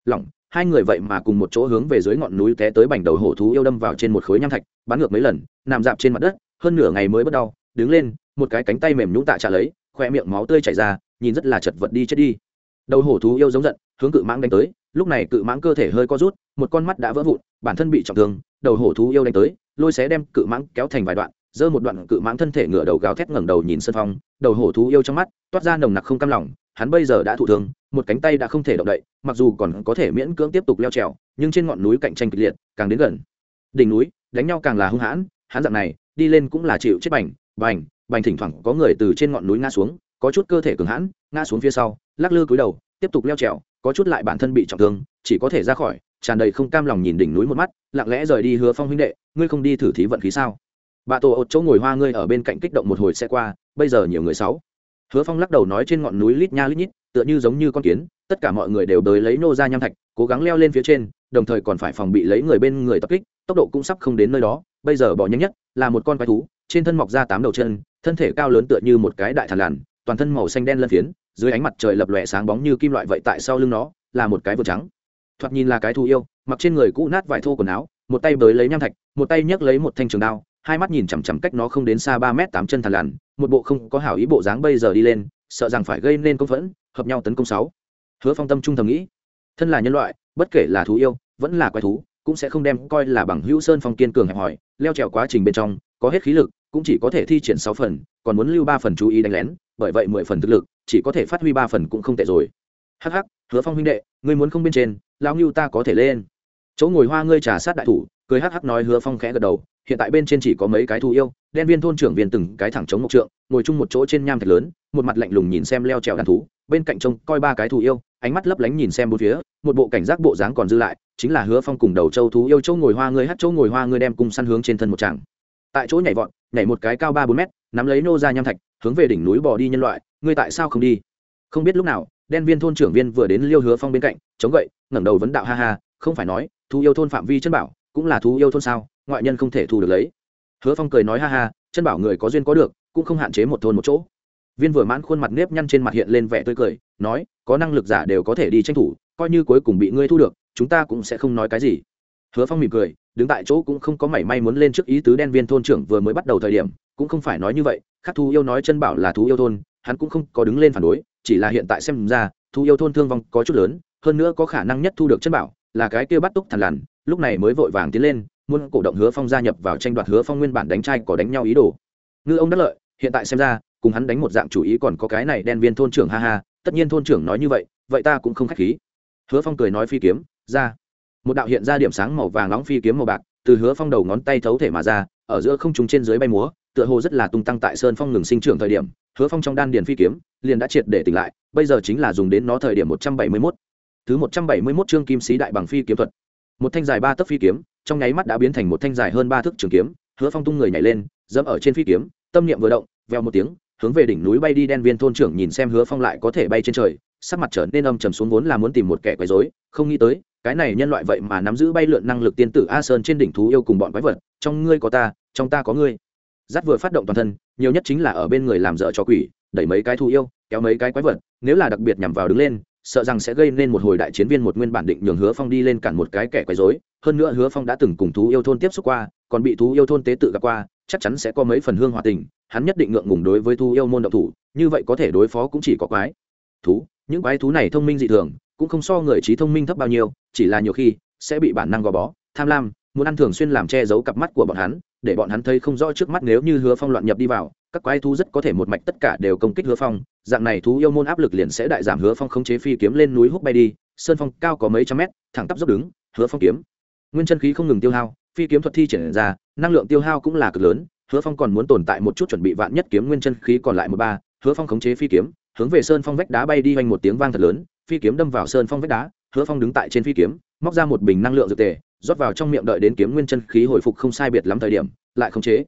Lỏng, hai người vậy mà cùng một chỗ hướng về dưới ngọn núi té tới bành đầu hổ thú yêu đâm vào trên một khối nham thạch, bắn ngược mấy lần, nằm dạp trên mặt đất, hơn nửa ngày mới bất đau, đứng lên, một cái cánh tay mềm nhũng tạ trả lấy khoe miệng máu tươi chảy ra, nhìn rất là chật vật đi chết đi. Đầu hổ thú yêu giống giận, hướng cự mãng đánh tới, lúc này cự mãng cơ thể hơi co rút, một con mắt đã vỡ vụn, bản thân bị trọng thương, đầu hổ thú yêu đánh tới, lôi xé đem cự mãng kéo thành vài đoạn, giơ một đoạn cự mãng thân thể ngửa đầu gào thét ngẩng đầu nhìn sân phong, đầu hổ thú yêu trong mắt toát ra nồng nặc không cam lòng, hắn bây giờ đã thụ thương, một cánh tay đã không thể động đậy, mặc dù còn có thể miễn cưỡng tiếp tục leo trèo, nhưng trên ngọn núi cạnh tranh kịch liệt, càng đến gần. Đỉnh núi, đánh nhau càng là hung hãn, hắn dạng này, đi lên cũng là chịu chết bành bành bành thỉnh thoảng có người từ trên ngọn núi ngã xuống, có chút cơ thể cường hãn, ngã xuống phía sau, lắc lư cúi đầu, tiếp tục leo trèo, có chút lại bản thân bị trọng thương, chỉ có thể ra khỏi, tràn đầy không cam lòng nhìn đỉnh núi một mắt, lặng lẽ rời đi hứa phong huynh đệ, ngươi không đi thử thí vận khí sao? Bà tổ ột chỗ ngồi hoa ngươi ở bên cạnh kích động một hồi xe qua, bây giờ nhiều người sáu. Hứa phong lắc đầu nói trên ngọn núi lít nha lít nhít, tựa như giống như con kiến, tất cả mọi người đều đới lấy nô ra nham thạch, cố gắng leo lên phía trên, đồng thời còn phải phòng bị lấy người bên người tập kích, tốc độ cũng sắp không đến nơi đó, bây giờ bỏ nhanh nhất là một con quái thú trên thân mọc ra tám đầu chân, thân thể cao lớn tựa như một cái đại thàn lằn, toàn thân màu xanh đen lân phiến, dưới ánh mặt trời lập lòe sáng bóng như kim loại vậy tại sau lưng nó, là một cái vượt trắng. Thoạt nhìn là cái thú yêu, mặc trên người cũ nát vải thô quần áo, một tay bới lấy nham thạch, một tay nhấc lấy một thanh trường đao, hai mắt nhìn chằm chằm cách nó không đến xa ba mét tám chân thằn lằn, một bộ không có hảo ý bộ dáng bây giờ đi lên, sợ rằng phải gây nên công phẫn, hợp nhau tấn công sáu. Hứa phong tâm trung thầm nghĩ, thân là nhân loại, bất kể là thú yêu, vẫn là quái thú, cũng sẽ không đem coi là bằng hữu sơn phong kiên cường hẹp hòi, leo trèo quá trình bên trong, có hết khí lực cũng chỉ có thể thi triển sáu phần, còn muốn lưu ba phần chú ý đánh lén, bởi vậy mười phần thực lực, chỉ có thể phát huy ba phần cũng không tệ rồi. Hắc hắc, hứa phong huynh đệ, ngươi muốn không bên trên, lão ngưu ta có thể lên. Chỗ ngồi hoa ngươi trà sát đại thủ, cười hắc hắc nói hứa phong khẽ gật đầu, hiện tại bên trên chỉ có mấy cái thú yêu, đen viên thôn trưởng viên từng cái thẳng chống mộc trượng, ngồi chung một chỗ trên nham thạch lớn, một mặt lạnh lùng nhìn xem leo trèo đàn thú, bên cạnh trông coi ba cái thú yêu, ánh mắt lấp lánh nhìn xem bốn phía, một bộ cảnh giác bộ dáng còn dư lại, chính là hứa phong cùng đầu châu thú yêu châu ngồi hoa ngươi hát châu ngồi hoa ngươi đem cùng săn hướng trên thân một tràng. Tại chỗ nhảy vọt nhảy một cái cao ba bốn mét, nắm lấy nô ra nham thạch, hướng về đỉnh núi bỏ đi nhân loại, ngươi tại sao không đi? Không biết lúc nào, đen viên thôn trưởng viên vừa đến liêu hứa phong bên cạnh, chống gậy, ngẩng đầu vấn đạo, ha ha, không phải nói, thú yêu thôn phạm vi chân bảo, cũng là thú yêu thôn sao, ngoại nhân không thể thu được lấy. Hứa phong cười nói, ha ha, chân bảo người có duyên có được, cũng không hạn chế một thôn một chỗ. Viên vừa mãn khuôn mặt nếp nhăn trên mặt hiện lên vẻ tươi cười, nói, có năng lực giả đều có thể đi tranh thủ, coi như cuối cùng bị ngươi thu được, chúng ta cũng sẽ không nói cái gì hứa phong mỉm cười, đứng tại chỗ cũng không có mảy may muốn lên trước ý tứ đen viên thôn trưởng vừa mới bắt đầu thời điểm, cũng không phải nói như vậy, khắc thú yêu nói chân bảo là thú yêu thôn, hắn cũng không có đứng lên phản đối, chỉ là hiện tại xem ra, thú yêu thôn thương vong có chút lớn, hơn nữa có khả năng nhất thu được chân bảo, là cái kia bắt túc thằn lằn, lúc này mới vội vàng tiến lên, muốn cổ động hứa phong gia nhập vào tranh đoạt hứa phong nguyên bản đánh trai có đánh nhau ý đồ. Ngư ông đắc lợi, hiện tại xem ra, cùng hắn đánh một dạng chủ ý còn có cái này đen viên thôn trưởng ha ha, tất nhiên thôn trưởng nói như vậy vậy ta cũng không k h á c h khí. Hứa phong cười nói phi kiếm, ra một đạo hiện ra điểm sáng màu vàng nóng phi kiếm màu bạc, từ hứa phong đầu ngón tay thấu thể mà ra, ở giữa không trùng trên dưới bay múa, tựa hồ rất là tung tăng tại sơn phong ngừng sinh trưởng thời điểm, hứa phong trong đan điền phi kiếm, liền đã triệt để tỉnh lại, bây giờ chính là dùng đến nó thời điểm một trăm bảy mươi mốt. Thứ một trăm bảy mươi mốt chương kim sĩ đại bằng phi kiếm thuật. Một thanh dài ba tấc phi kiếm, trong nháy mắt đã biến thành một thanh dài hơn ba thước trường kiếm, hứa phong tung người nhảy lên, dẫm ở trên phi kiếm, tâm niệm vừa động veo một tiếng, hướng về đỉnh núi bay đi đen viên thôn trưởng nhìn xem hứa phong lại có thể bay trên trời, sắc mặt trở nên âm trầm xuống vốn là muốn tìm một kẻ quấy rối, không nghĩ tới cái này nhân loại vậy mà nắm giữ bay lượn năng lực tiên tử a sơn trên đỉnh thú yêu cùng bọn quái vật, trong ngươi có ta, trong ta có ngươi. Giắt vừa phát động toàn thân, nhiều nhất chính là ở bên người làm dở cho quỷ, đẩy mấy cái thú yêu, kéo mấy cái quái vật, nếu là đặc biệt nhằm vào đứng lên, sợ rằng sẽ gây nên một hồi đại chiến viên một nguyên bản định nhường hứa phong đi lên cản một cái kẻ quấy rối. Hơn nữa hứa phong đã từng cùng thú yêu thôn tiếp xúc qua, còn bị thú yêu thôn tế tự gặp qua, chắc chắn sẽ có mấy phần hương hòa tình, hắn nhất định ngượng ngùng đối với thú yêu môn động thủ, như vậy có thể đối phó cũng chỉ có quái thú. Những quái thú này thông minh dị thường cũng không so người trí thông minh thấp bao nhiêu, chỉ là nhiều khi sẽ bị bản năng gò bó. Tham lam muốn ăn thường xuyên làm che giấu cặp mắt của bọn hắn, để bọn hắn thấy không rõ trước mắt nếu như hứa phong loạn nhập đi vào, các quái thú rất có thể một mạch tất cả đều công kích hứa phong, dạng này thú yêu môn áp lực liền sẽ đại giảm. Hứa phong khống chế phi kiếm lên núi hút bay đi, sơn phong cao có mấy trăm mét, thẳng tắp dốc đứng, hứa phong kiếm. Nguyên chân khí không ngừng tiêu hao, phi kiếm thuật thi triển ra, năng lượng tiêu hao cũng là cực lớn. Hứa phong còn muốn tồn tại một chút chuẩn bị vạn nhất kiếm nguyên chân khí còn lại một ba, hứa phong khống chế phi kiếm, hướng về sơn phong vách đá bay đi hoành một tiếng vang thật lớn phi kiếm đâm vào sơn phong vách đá, hứa phong đứng tại trên phi kiếm, móc ra một bình năng lượng dược tề, rót vào trong miệng đợi đến kiếm nguyên chân khí hồi phục không sai biệt lắm thời điểm, lại khống chế.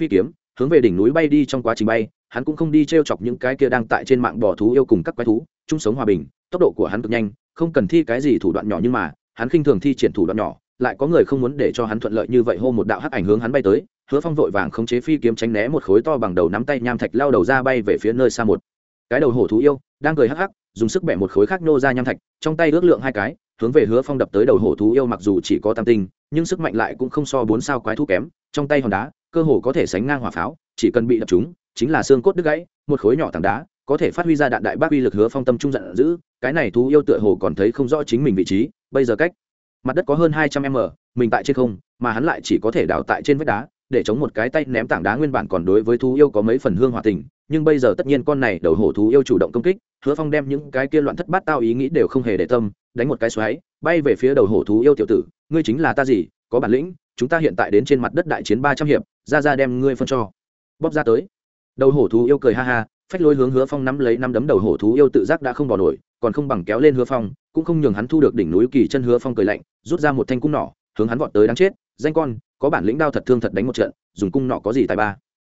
Phi kiếm, hướng về đỉnh núi bay đi trong quá trình bay, hắn cũng không đi t r e o chọc những cái kia đang tại trên mạng bỏ thú yêu cùng các quái thú, chung sống hòa bình, tốc độ của hắn cực nhanh, không cần thi cái gì thủ đoạn nhỏ nhưng mà, hắn khinh thường thi triển thủ đoạn nhỏ, lại có người không muốn để cho hắn thuận lợi như vậy hô một đạo hắc ảnh hướng hắn bay tới, hứa phong vội vàng khống chế phi kiếm tránh né một khối to bằng đầu nắm tay nham thạch lao đầu ra bay về phía nơi xa một. Cái đầu hổ thú yêu, đang cười hắc hắc dùng sức bẻ một khối khác nô ra nham thạch, trong tay ước lượng hai cái, hướng về hứa phong đập tới đầu hổ thú yêu mặc dù chỉ có tam tinh, nhưng sức mạnh lại cũng không so bốn sao quái thú kém, trong tay hòn đá, cơ hồ có thể sánh ngang hỏa pháo, chỉ cần bị đập chúng chính là xương cốt đứt gãy, một khối nhỏ tảng đá, có thể phát huy ra đạn đại bác uy lực hứa phong tâm trung giận dữ, cái này thú yêu tựa hồ còn thấy không rõ chính mình vị trí, bây giờ cách mặt đất có hơn hai trăm m, mình tại trên không, mà hắn lại chỉ có thể đào tại trên vách đá, để chống một cái tay ném tảng đá nguyên bản còn đối với thú yêu có mấy phần hương hòa tình nhưng bây giờ tất nhiên con này đầu hổ thú yêu chủ động công kích, hứa phong đem những cái kia loạn thất bát tao ý nghĩ đều không hề để tâm, đánh một cái xoáy, bay về phía đầu hổ thú yêu tiểu tử, ngươi chính là ta gì? Có bản lĩnh, chúng ta hiện tại đến trên mặt đất đại chiến ba trăm hiệp, ra ra đem ngươi phân cho. Bóp ra tới. Đầu hổ thú yêu cười ha ha, phách lôi hướng hứa phong nắm lấy năm đấm đầu hổ thú yêu tự giác đã không bỏ nổi, còn không bằng kéo lên hứa phong, cũng không nhường hắn thu được đỉnh núi kỳ chân hứa phong cười lạnh, rút ra một thanh cung nỏ, hướng hắn vọt tới đáng chết, danh con, có bản lĩnh đao thật thương thật đánh một trận, dùng cung nọ có gì tài ba?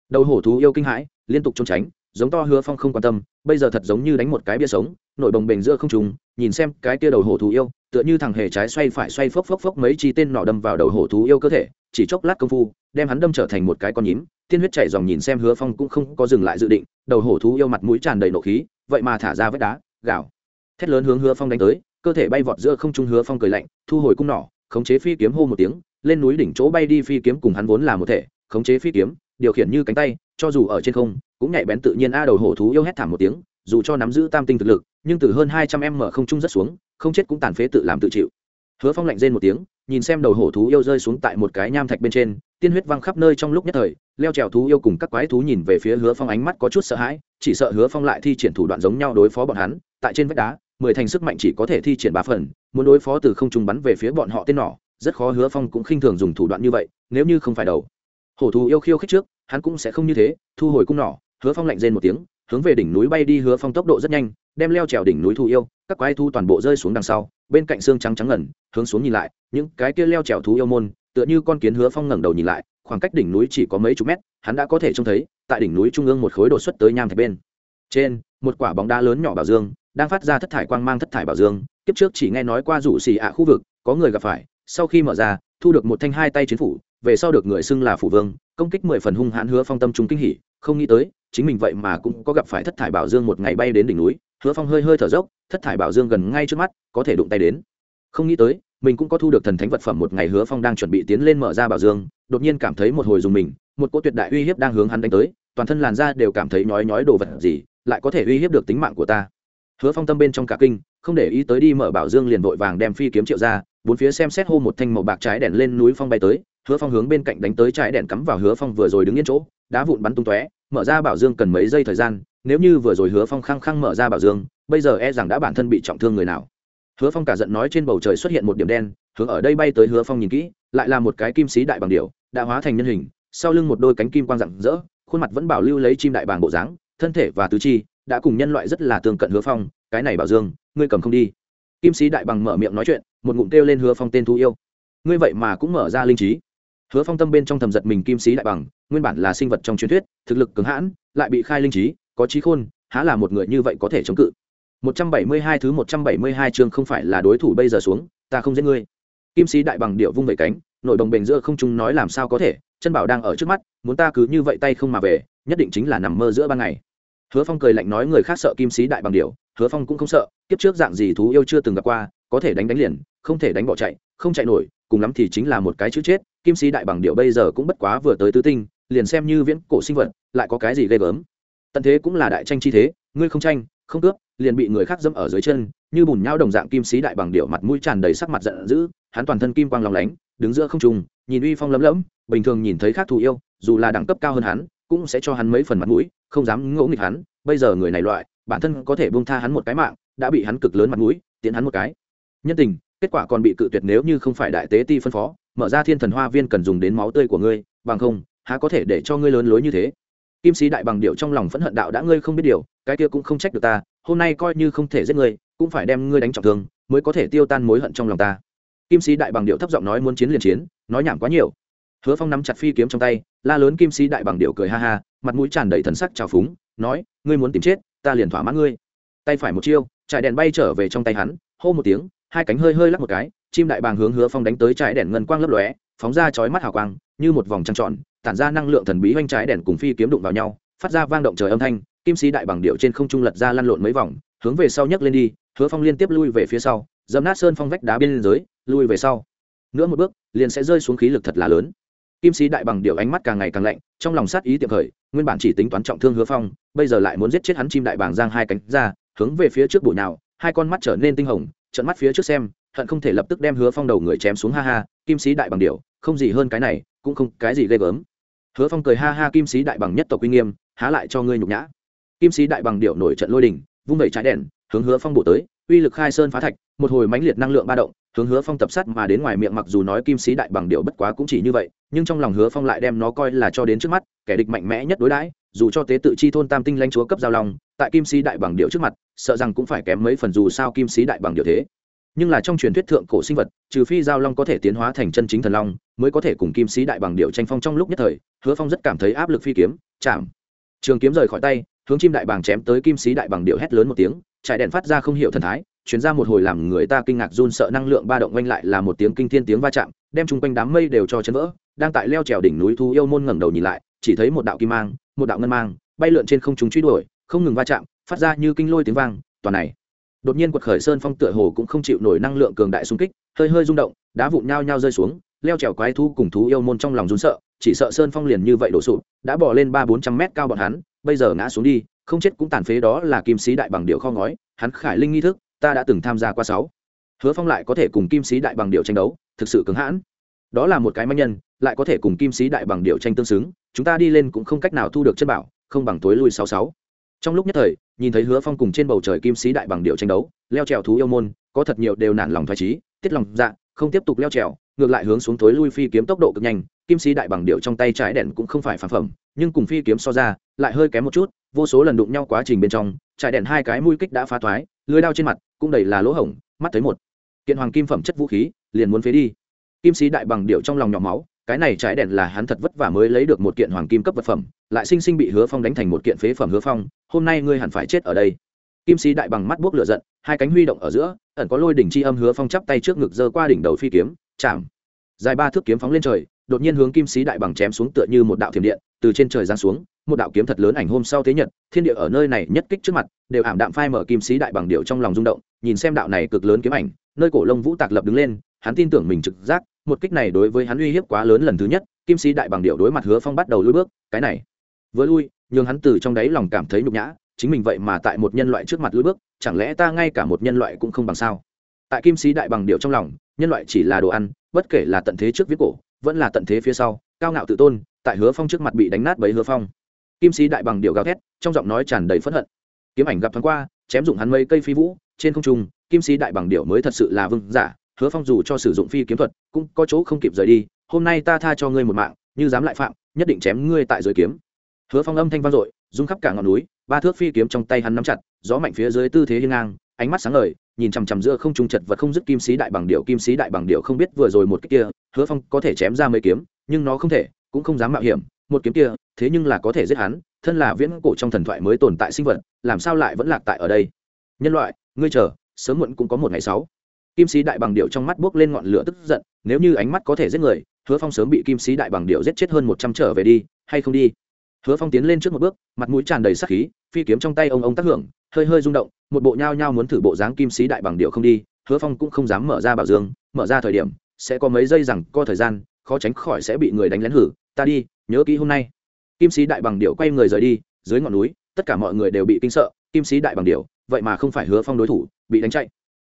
Đầu hổ thú yêu kinh hãi liên tục trốn tránh, giống to hứa phong không quan tâm, bây giờ thật giống như đánh một cái bia sống nội bồng bềnh giữa không trùng nhìn xem cái tia đầu hổ thú yêu, tựa như thằng hề trái xoay phải xoay phốc phốc phốc mấy chi tên nọ đâm vào đầu hổ thú yêu cơ thể, chỉ chốc lát công phu, đem hắn đâm trở thành một cái con nhím, tiên huyết chảy dòng nhìn xem hứa phong cũng không có dừng lại dự định, đầu hổ thú yêu mặt mũi tràn đầy nộ khí, vậy mà thả ra vết đá gạo thét lớn hướng hứa phong đánh tới, cơ thể bay vọt giữa không trung hứa phong cười lạnh, thu hồi cung nỏ, khống chế phi kiếm hô một tiếng, lên núi đỉnh chỗ bay đi phi kiếm cùng hắn vốn là một thể, khống chế phi kiếm điều khiển như cánh tay, cho dù ở trên không, cũng nhạy bén tự nhiên a đầu hổ thú yêu hét thảm một tiếng, dù cho nắm giữ tam tinh thực lực, nhưng từ hơn hai trăm em mở không trung rất xuống, không chết cũng tàn phế tự làm tự chịu. Hứa phong lạnh rên một tiếng, nhìn xem đầu hổ thú yêu rơi xuống tại một cái nham thạch bên trên, tiên huyết văng khắp nơi trong lúc nhất thời, leo trèo thú yêu cùng các quái thú nhìn về phía hứa phong ánh mắt có chút sợ hãi, chỉ sợ hứa phong lại thi triển thủ đoạn giống nhau đối phó bọn hắn, tại trên vách đá, mười thành sức mạnh chỉ có thể thi triển ba phần, muốn đối phó từ không trung bắn về phía bọn họ tên nỏ, rất khó hứa phong cũng khinh thường dùng thủ đoạn như vậy, nếu như không phải đầu hổ thú yêu khiêu khích trước, hắn cũng sẽ không như thế, thu hồi cung nỏ, hứa phong lạnh rên một tiếng, hướng về đỉnh núi bay đi, hứa phong tốc độ rất nhanh, đem leo trèo đỉnh núi thù yêu, các quái thú toàn bộ rơi xuống đằng sau, bên cạnh xương trắng trắng ngẩn hướng xuống nhìn lại, những cái kia leo trèo thú yêu môn, tựa như con kiến hứa phong ngẩng đầu nhìn lại, khoảng cách đỉnh núi chỉ có mấy chục mét, hắn đã có thể trông thấy, tại đỉnh núi trung ương một khối đột xuất tới nham thạch bên. Trên, một quả bóng đá lớn nhỏ bảo dương, đang phát ra thất thải quang mang thất thải bảo dương, kiếp trước chỉ nghe nói qua rủ xì ạ khu vực, có người gặp phải, sau khi mở ra, thu được một thanh hai tay chiến phủ về sau được người xưng là phủ vương, công kích mười phần hung hãn hứa phong tâm trung kinh hỉ, không nghĩ tới, chính mình vậy mà cũng có gặp phải thất thải bảo dương một ngày bay đến đỉnh núi, hứa phong hơi hơi thở dốc, thất thải bảo dương gần ngay trước mắt, có thể đụng tay đến. Không nghĩ tới, mình cũng có thu được thần thánh vật phẩm một ngày hứa phong đang chuẩn bị tiến lên mở ra bảo dương, đột nhiên cảm thấy một hồi dùng mình, một cỗ tuyệt đại uy hiếp đang hướng hắn đánh tới, toàn thân làn da đều cảm thấy nhói nhói đồ vật gì, lại có thể uy hiếp được tính mạng của ta. Hứa phong tâm bên trong cả kinh, không để ý tới đi mở bảo dương liền vội vàng đem phi kiếm triệu ra, bốn phía xem xét hô một thanh màu bạc trái đèn lên núi phong bay tới hứa phong hướng bên cạnh đánh tới trái đèn cắm vào hứa phong vừa rồi đứng yên chỗ, đá vụn bắn tung tóe, mở ra bảo dương cần mấy giây thời gian, nếu như vừa rồi hứa phong khăng khăng mở ra bảo dương, bây giờ e rằng đã bản thân bị trọng thương người nào. Hứa phong cả giận nói trên bầu trời xuất hiện một điểm đen, hướng ở đây bay tới hứa phong nhìn kỹ, lại là một cái kim sĩ đại bằng điệu đã hóa thành nhân hình, sau lưng một đôi cánh kim quang rạng rỡ, khuôn mặt vẫn bảo lưu lấy chim đại bàng bộ dáng, thân thể và tứ chi đã cùng nhân loại rất là tương cận hứa phong, cái này bảo dương, ngươi cầm không đi. Kim sĩ đại bằng mở miệng nói chuyện, một ngụm kêu lên hứa phong tên thú yêu. Ngươi vậy mà cũng mở ra linh trí hứa phong tâm bên trong thầm giật mình kim sĩ đại bằng, nguyên bản là sinh vật trong truyền thuyết, thực lực cứng hãn, lại bị khai linh trí, có trí khôn, há là một người như vậy có thể chống cự. 172 thứ 172 chương không phải là đối thủ bây giờ xuống, ta không giết ngươi. Kim sĩ đại bằng điệu vung vẩy cánh, nội đồng bền giữa không trung nói làm sao có thể, chân bảo đang ở trước mắt, muốn ta cứ như vậy tay không mà về, nhất định chính là nằm mơ giữa ban ngày. Hứa phong cười lạnh nói người khác sợ kim sĩ đại bằng điệu, hứa phong cũng không sợ, kiếp trước dạng gì thú yêu chưa từng gặp qua, có thể đánh đánh liền, không thể đánh bỏ chạy, không chạy nổi, cùng lắm thì chính là một cái chữ chết kim sĩ đại bằng điệu bây giờ cũng bất quá vừa tới tứ tinh, liền xem như viễn cổ sinh vật, lại có cái gì ghê gớm. Tận thế cũng là đại tranh chi thế, ngươi không tranh, không cướp, liền bị người khác dẫm ở dưới chân, như bùn nhau đồng dạng kim sĩ đại bằng điệu mặt mũi tràn đầy sắc mặt giận dữ, hắn toàn thân kim quang lòng lánh, đứng giữa không trùng nhìn uy phong lấm lẫm bình thường nhìn thấy khác thù yêu, dù là đẳng cấp cao hơn hắn, cũng sẽ cho hắn mấy phần mặt mũi, không dám ngỗ nghịch hắn. Bây giờ người này loại, bản thân có thể buông tha hắn một cái mạng, đã bị hắn cực lớn mặt mũi tiến hắn một cái. Nhân tình, kết quả còn bị cự tuyệt nếu như không phải đại tế ti phân phó mở ra thiên thần hoa viên cần dùng đến máu tươi của ngươi, bằng không, há có thể để cho ngươi lớn lối như thế? Kim sĩ đại bằng điệu trong lòng phẫn hận đạo đã ngươi không biết điều, cái kia cũng không trách được ta, hôm nay coi như không thể giết ngươi, cũng phải đem ngươi đánh trọng thương, mới có thể tiêu tan mối hận trong lòng ta. Kim sĩ đại bằng điệu thấp giọng nói muốn chiến liền chiến, nói nhảm quá nhiều. Hứa phong nắm chặt phi kiếm trong tay, la lớn kim sĩ đại bằng điệu cười ha ha, mặt mũi tràn đầy thần sắc trào phúng, nói, ngươi muốn tìm chết, ta liền thỏa mãn ngươi. Tay phải một chiêu, trải đèn bay trở về trong tay hắn, hô một tiếng, hai cánh hơi hơi lắc một cái chim đại bàng hướng hứa phong đánh tới trái đèn ngân quang lấp lóe, phóng ra chói mắt hào quang, như một vòng trăng tròn, tản ra năng lượng thần bí oanh trái đèn cùng phi kiếm đụng vào nhau, phát ra vang động trời âm thanh, kim sĩ đại bằng điệu trên không trung lật ra lăn lộn mấy vòng, hướng về sau nhấc lên đi, hứa phong liên tiếp lui về phía sau, dẫm nát sơn phong vách đá bên dưới, lui về sau. Nữa một bước, liền sẽ rơi xuống khí lực thật là lớn. Kim sĩ đại bằng điệu ánh mắt càng ngày càng lạnh, trong lòng sát ý tiệm khởi, nguyên bản chỉ tính toán trọng thương hứa phong, bây giờ lại muốn giết chết hắn chim đại bàng giang hai cánh ra, hướng về phía trước bụi nào, hai con mắt trở nên tinh hồng trận mắt phía trước xem hận không thể lập tức đem hứa phong đầu người chém xuống ha ha, kim sĩ đại bằng điệu không gì hơn cái này, cũng không cái gì ghê gớm. Hứa phong cười ha ha kim sĩ đại bằng nhất tộc uy nghiêm, há lại cho ngươi nhục nhã. Kim sĩ đại bằng điệu nổi trận lôi đình, vung vẩy trái đèn, hướng hứa phong bổ tới, uy lực khai sơn phá thạch, một hồi mãnh liệt năng lượng ba động, hướng hứa phong tập sát mà đến ngoài miệng mặc dù nói kim sĩ đại bằng điệu bất quá cũng chỉ như vậy, nhưng trong lòng hứa phong lại đem nó coi là cho đến trước mắt, kẻ địch mạnh mẽ nhất đối đãi, dù cho tế tự chi thôn tam tinh lãnh chúa cấp giao long, tại kim sĩ đại bằng điệu trước mặt, sợ rằng cũng phải kém mấy phần dù sao kim sĩ đại bằng điệu thế nhưng là trong truyền thuyết thượng cổ sinh vật, trừ phi giao long có thể tiến hóa thành chân chính thần long, mới có thể cùng kim sĩ đại bằng điệu tranh phong trong lúc nhất thời, hứa phong rất cảm thấy áp lực phi kiếm, chạm. Trường kiếm rời khỏi tay, hướng chim đại bàng chém tới kim sĩ đại bằng điệu hét lớn một tiếng, trải đèn phát ra không hiểu thần thái chuyển ra một hồi làm người ta kinh ngạc run sợ năng lượng ba động oanh lại là một tiếng kinh thiên tiếng va chạm, đem chung quanh đám mây đều cho chấn vỡ, đang tại leo trèo đỉnh núi thu yêu môn ngẩng đầu nhìn lại, chỉ thấy một đạo kim mang, một đạo ngân mang, bay lượn trên không chúng truy đuổi, không ngừng va chạm, phát ra như kinh lôi tiếng vang, toàn này đột nhiên quật khởi sơn phong tựa hồ cũng không chịu nổi năng lượng cường đại xung kích, hơi hơi rung động, đá vụn nhao nhao rơi xuống, leo trèo quái thú cùng thú yêu môn trong lòng run sợ, chỉ sợ sơn phong liền như vậy đổ sụp, đã bỏ lên ba bốn trăm mét cao bọn hắn, bây giờ ngã xuống đi, không chết cũng tàn phế đó là kim sĩ đại bằng điệu kho ngói, hắn khải linh nghi thức, ta đã từng tham gia qua sáu. Hứa phong lại có thể cùng kim sĩ đại bằng điệu tranh đấu, thực sự cứng hãn. Đó là một cái manh nhân, lại có thể cùng kim sĩ đại bằng điệu tranh tương xứng, chúng ta đi lên cũng không cách nào thu được chất bảo, không bằng tối lui sáu sáu trong lúc nhất thời, nhìn thấy hứa phong cùng trên bầu trời kim sĩ đại bằng điệu tranh đấu, leo trèo thú yêu môn, có thật nhiều đều nản lòng thoải trí, tiết lòng dạ không tiếp tục leo trèo, ngược lại hướng xuống tối lui phi kiếm tốc độ cực nhanh, kim sĩ đại bằng điệu trong tay trái đèn cũng không phải phản phẩm, nhưng cùng phi kiếm so ra, lại hơi kém một chút, vô số lần đụng nhau quá trình bên trong, trải đèn hai cái mũi kích đã phá thoái, lưới đao trên mặt cũng đầy là lỗ hổng, mắt thấy một kiện hoàng kim phẩm chất vũ khí, liền muốn phế đi. Kim sĩ đại bằng điệu trong lòng nhỏ máu cái này trái đèn là hắn thật vất vả mới lấy được một kiện hoàng kim cấp vật phẩm, lại sinh sinh bị hứa phong đánh thành một kiện phế phẩm hứa phong, hôm nay ngươi hẳn phải chết ở đây. Kim sĩ đại bằng mắt buốc lửa giận, hai cánh huy động ở giữa, ẩn có lôi đỉnh chi âm hứa phong chắp tay trước ngực giơ qua đỉnh đầu phi kiếm, chạm. Dài ba thước kiếm phóng lên trời, đột nhiên hướng kim sĩ đại bằng chém xuống tựa như một đạo thiểm điện, từ trên trời giáng xuống, một đạo kiếm thật lớn ảnh hôm sau thế nhật, thiên địa ở nơi này nhất kích trước mặt, đều ảm đạm phai mở kim sĩ đại bằng điệu trong lòng rung động, nhìn xem đạo này cực lớn kiếm ảnh, nơi cổ lông vũ tạc lập đứng lên, hắn tin tưởng mình trực giác một kích này đối với hắn uy hiếp quá lớn lần thứ nhất, kim sĩ đại bằng điệu đối mặt hứa phong bắt đầu lui bước, cái này, vừa lui, nhường hắn từ trong đáy lòng cảm thấy nhục nhã, chính mình vậy mà tại một nhân loại trước mặt lui bước, chẳng lẽ ta ngay cả một nhân loại cũng không bằng sao? Tại kim sĩ đại bằng điệu trong lòng, nhân loại chỉ là đồ ăn, bất kể là tận thế trước viết cổ, vẫn là tận thế phía sau, cao ngạo tự tôn, tại hứa phong trước mặt bị đánh nát bấy hứa phong. Kim sĩ đại bằng điệu gào thét, trong giọng nói tràn đầy phẫn hận. Kiếm ảnh gặp thoáng qua, chém dụng hắn mấy cây phi vũ, trên không trung, kim sĩ đại bằng điệu mới thật sự là vương giả hứa phong dù cho sử dụng phi kiếm thuật, cũng có chỗ không kịp rời đi, hôm nay ta tha cho ngươi một mạng, như dám lại phạm, nhất định chém ngươi tại dưới kiếm. Hứa phong âm thanh vang dội, rung khắp cả ngọn núi, ba thước phi kiếm trong tay hắn nắm chặt, gió mạnh phía dưới tư thế hiên ngang, ánh mắt sáng ngời, nhìn chằm chằm giữa không trung chật vật không dứt kim sĩ đại bằng điệu kim sĩ đại bằng điệu không biết vừa rồi một cái kia, hứa phong có thể chém ra mấy kiếm, nhưng nó không thể, cũng không dám mạo hiểm, một kiếm kia, thế nhưng là có thể giết hắn, thân là viễn cổ trong thần thoại mới tồn tại sinh vật, làm sao lại vẫn lạc tại ở đây? Nhân loại, ngươi chờ, sớm muộn cũng có một ngày sáu kim sĩ đại bằng điệu trong mắt buốc lên ngọn lửa tức giận, nếu như ánh mắt có thể giết người, hứa phong sớm bị kim sĩ đại bằng điệu giết chết hơn một trăm trở về đi, hay không đi? Hứa phong tiến lên trước một bước, mặt mũi tràn đầy sắc khí, phi kiếm trong tay ông ông tác hưởng, hơi hơi rung động, một bộ nhao nhao muốn thử bộ dáng kim sĩ đại bằng điệu không đi, hứa phong cũng không dám mở ra bảo dương, mở ra thời điểm, sẽ có mấy giây rằng co thời gian, khó tránh khỏi sẽ bị người đánh lén hử, ta đi, nhớ kỹ hôm nay. Kim sĩ đại bằng điệu quay người rời đi, dưới ngọn núi, tất cả mọi người đều bị kinh sợ, kim sĩ đại bằng điệu vậy mà không phải hứa phong đối thủ, bị đánh chạy.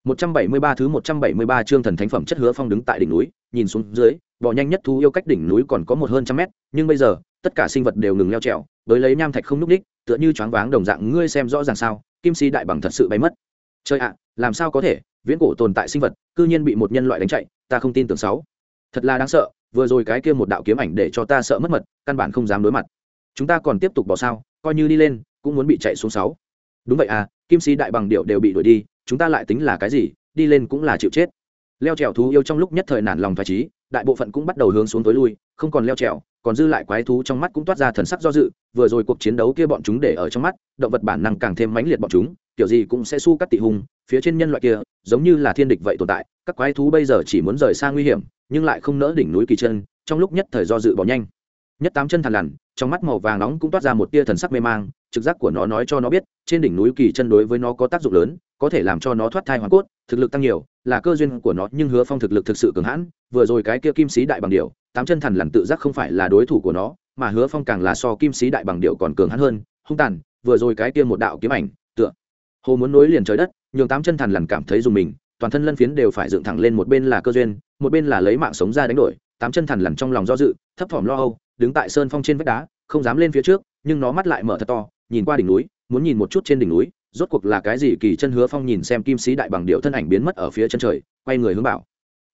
173 thứ 173 chương thần thánh phẩm chất hứa phong đứng tại đỉnh núi, nhìn xuống dưới, bò nhanh nhất thú yêu cách đỉnh núi còn có một hơn trăm mét, nhưng bây giờ, tất cả sinh vật đều ngừng leo trèo, với lấy nham thạch không lúc đích, tựa như choáng váng đồng dạng, ngươi xem rõ ràng sao? Kim si đại bằng thật sự bay mất. Chơi ạ, làm sao có thể? Viễn cổ tồn tại sinh vật, cư nhiên bị một nhân loại đánh chạy, ta không tin tưởng sáu. Thật là đáng sợ, vừa rồi cái kia một đạo kiếm ảnh để cho ta sợ mất mật, căn bản không dám đối mặt. Chúng ta còn tiếp tục bỏ sao? Coi như đi lên, cũng muốn bị chạy xuống sáu. Đúng vậy à, kim si đại bằng điệu đều bị đuổi đi, chúng ta lại tính là cái gì, đi lên cũng là chịu chết. Leo trèo thú yêu trong lúc nhất thời nản lòng thoải trí, đại bộ phận cũng bắt đầu hướng xuống tối lui, không còn leo trèo, còn dư lại quái thú trong mắt cũng toát ra thần sắc do dự, vừa rồi cuộc chiến đấu kia bọn chúng để ở trong mắt, động vật bản năng càng thêm mãnh liệt bọn chúng, kiểu gì cũng sẽ su cắt tị hùng phía trên nhân loại kia, giống như là thiên địch vậy tồn tại, các quái thú bây giờ chỉ muốn rời xa nguy hiểm, nhưng lại không nỡ đỉnh núi kỳ chân, trong lúc nhất thời do dự bỏ nhanh. Nhất tám chân thằn lằn, trong mắt màu vàng nóng cũng toát ra một tia thần sắc mê mang, trực giác của nó nói cho nó biết, trên đỉnh núi kỳ chân đối với nó có tác dụng lớn có thể làm cho nó thoát thai hoàn cốt, thực lực tăng nhiều, là cơ duyên của nó, nhưng hứa phong thực lực thực sự cường hãn, vừa rồi cái kia kim sĩ đại bằng điệu tám chân thần lằn tự giác không phải là đối thủ của nó, mà hứa phong càng là so kim sĩ đại bằng điệu còn cường hãn hơn, hung tàn, vừa rồi cái kia một đạo kiếm ảnh, tựa hồ muốn nối liền trời đất, nhường tám chân thần lằn cảm thấy dùng mình, toàn thân lân phiến đều phải dựng thẳng lên một bên là cơ duyên, một bên là lấy mạng sống ra đánh đổi, tám chân thần lằn trong lòng do dự, thấp thỏm lo âu, đứng tại sơn phong trên vách đá, không dám lên phía trước, nhưng nó mắt lại mở thật to, nhìn qua đỉnh núi, muốn nhìn một chút trên đỉnh núi rốt cuộc là cái gì kỳ chân hứa phong nhìn xem kim sĩ đại bằng điệu thân ảnh biến mất ở phía chân trời, quay người hướng bảo.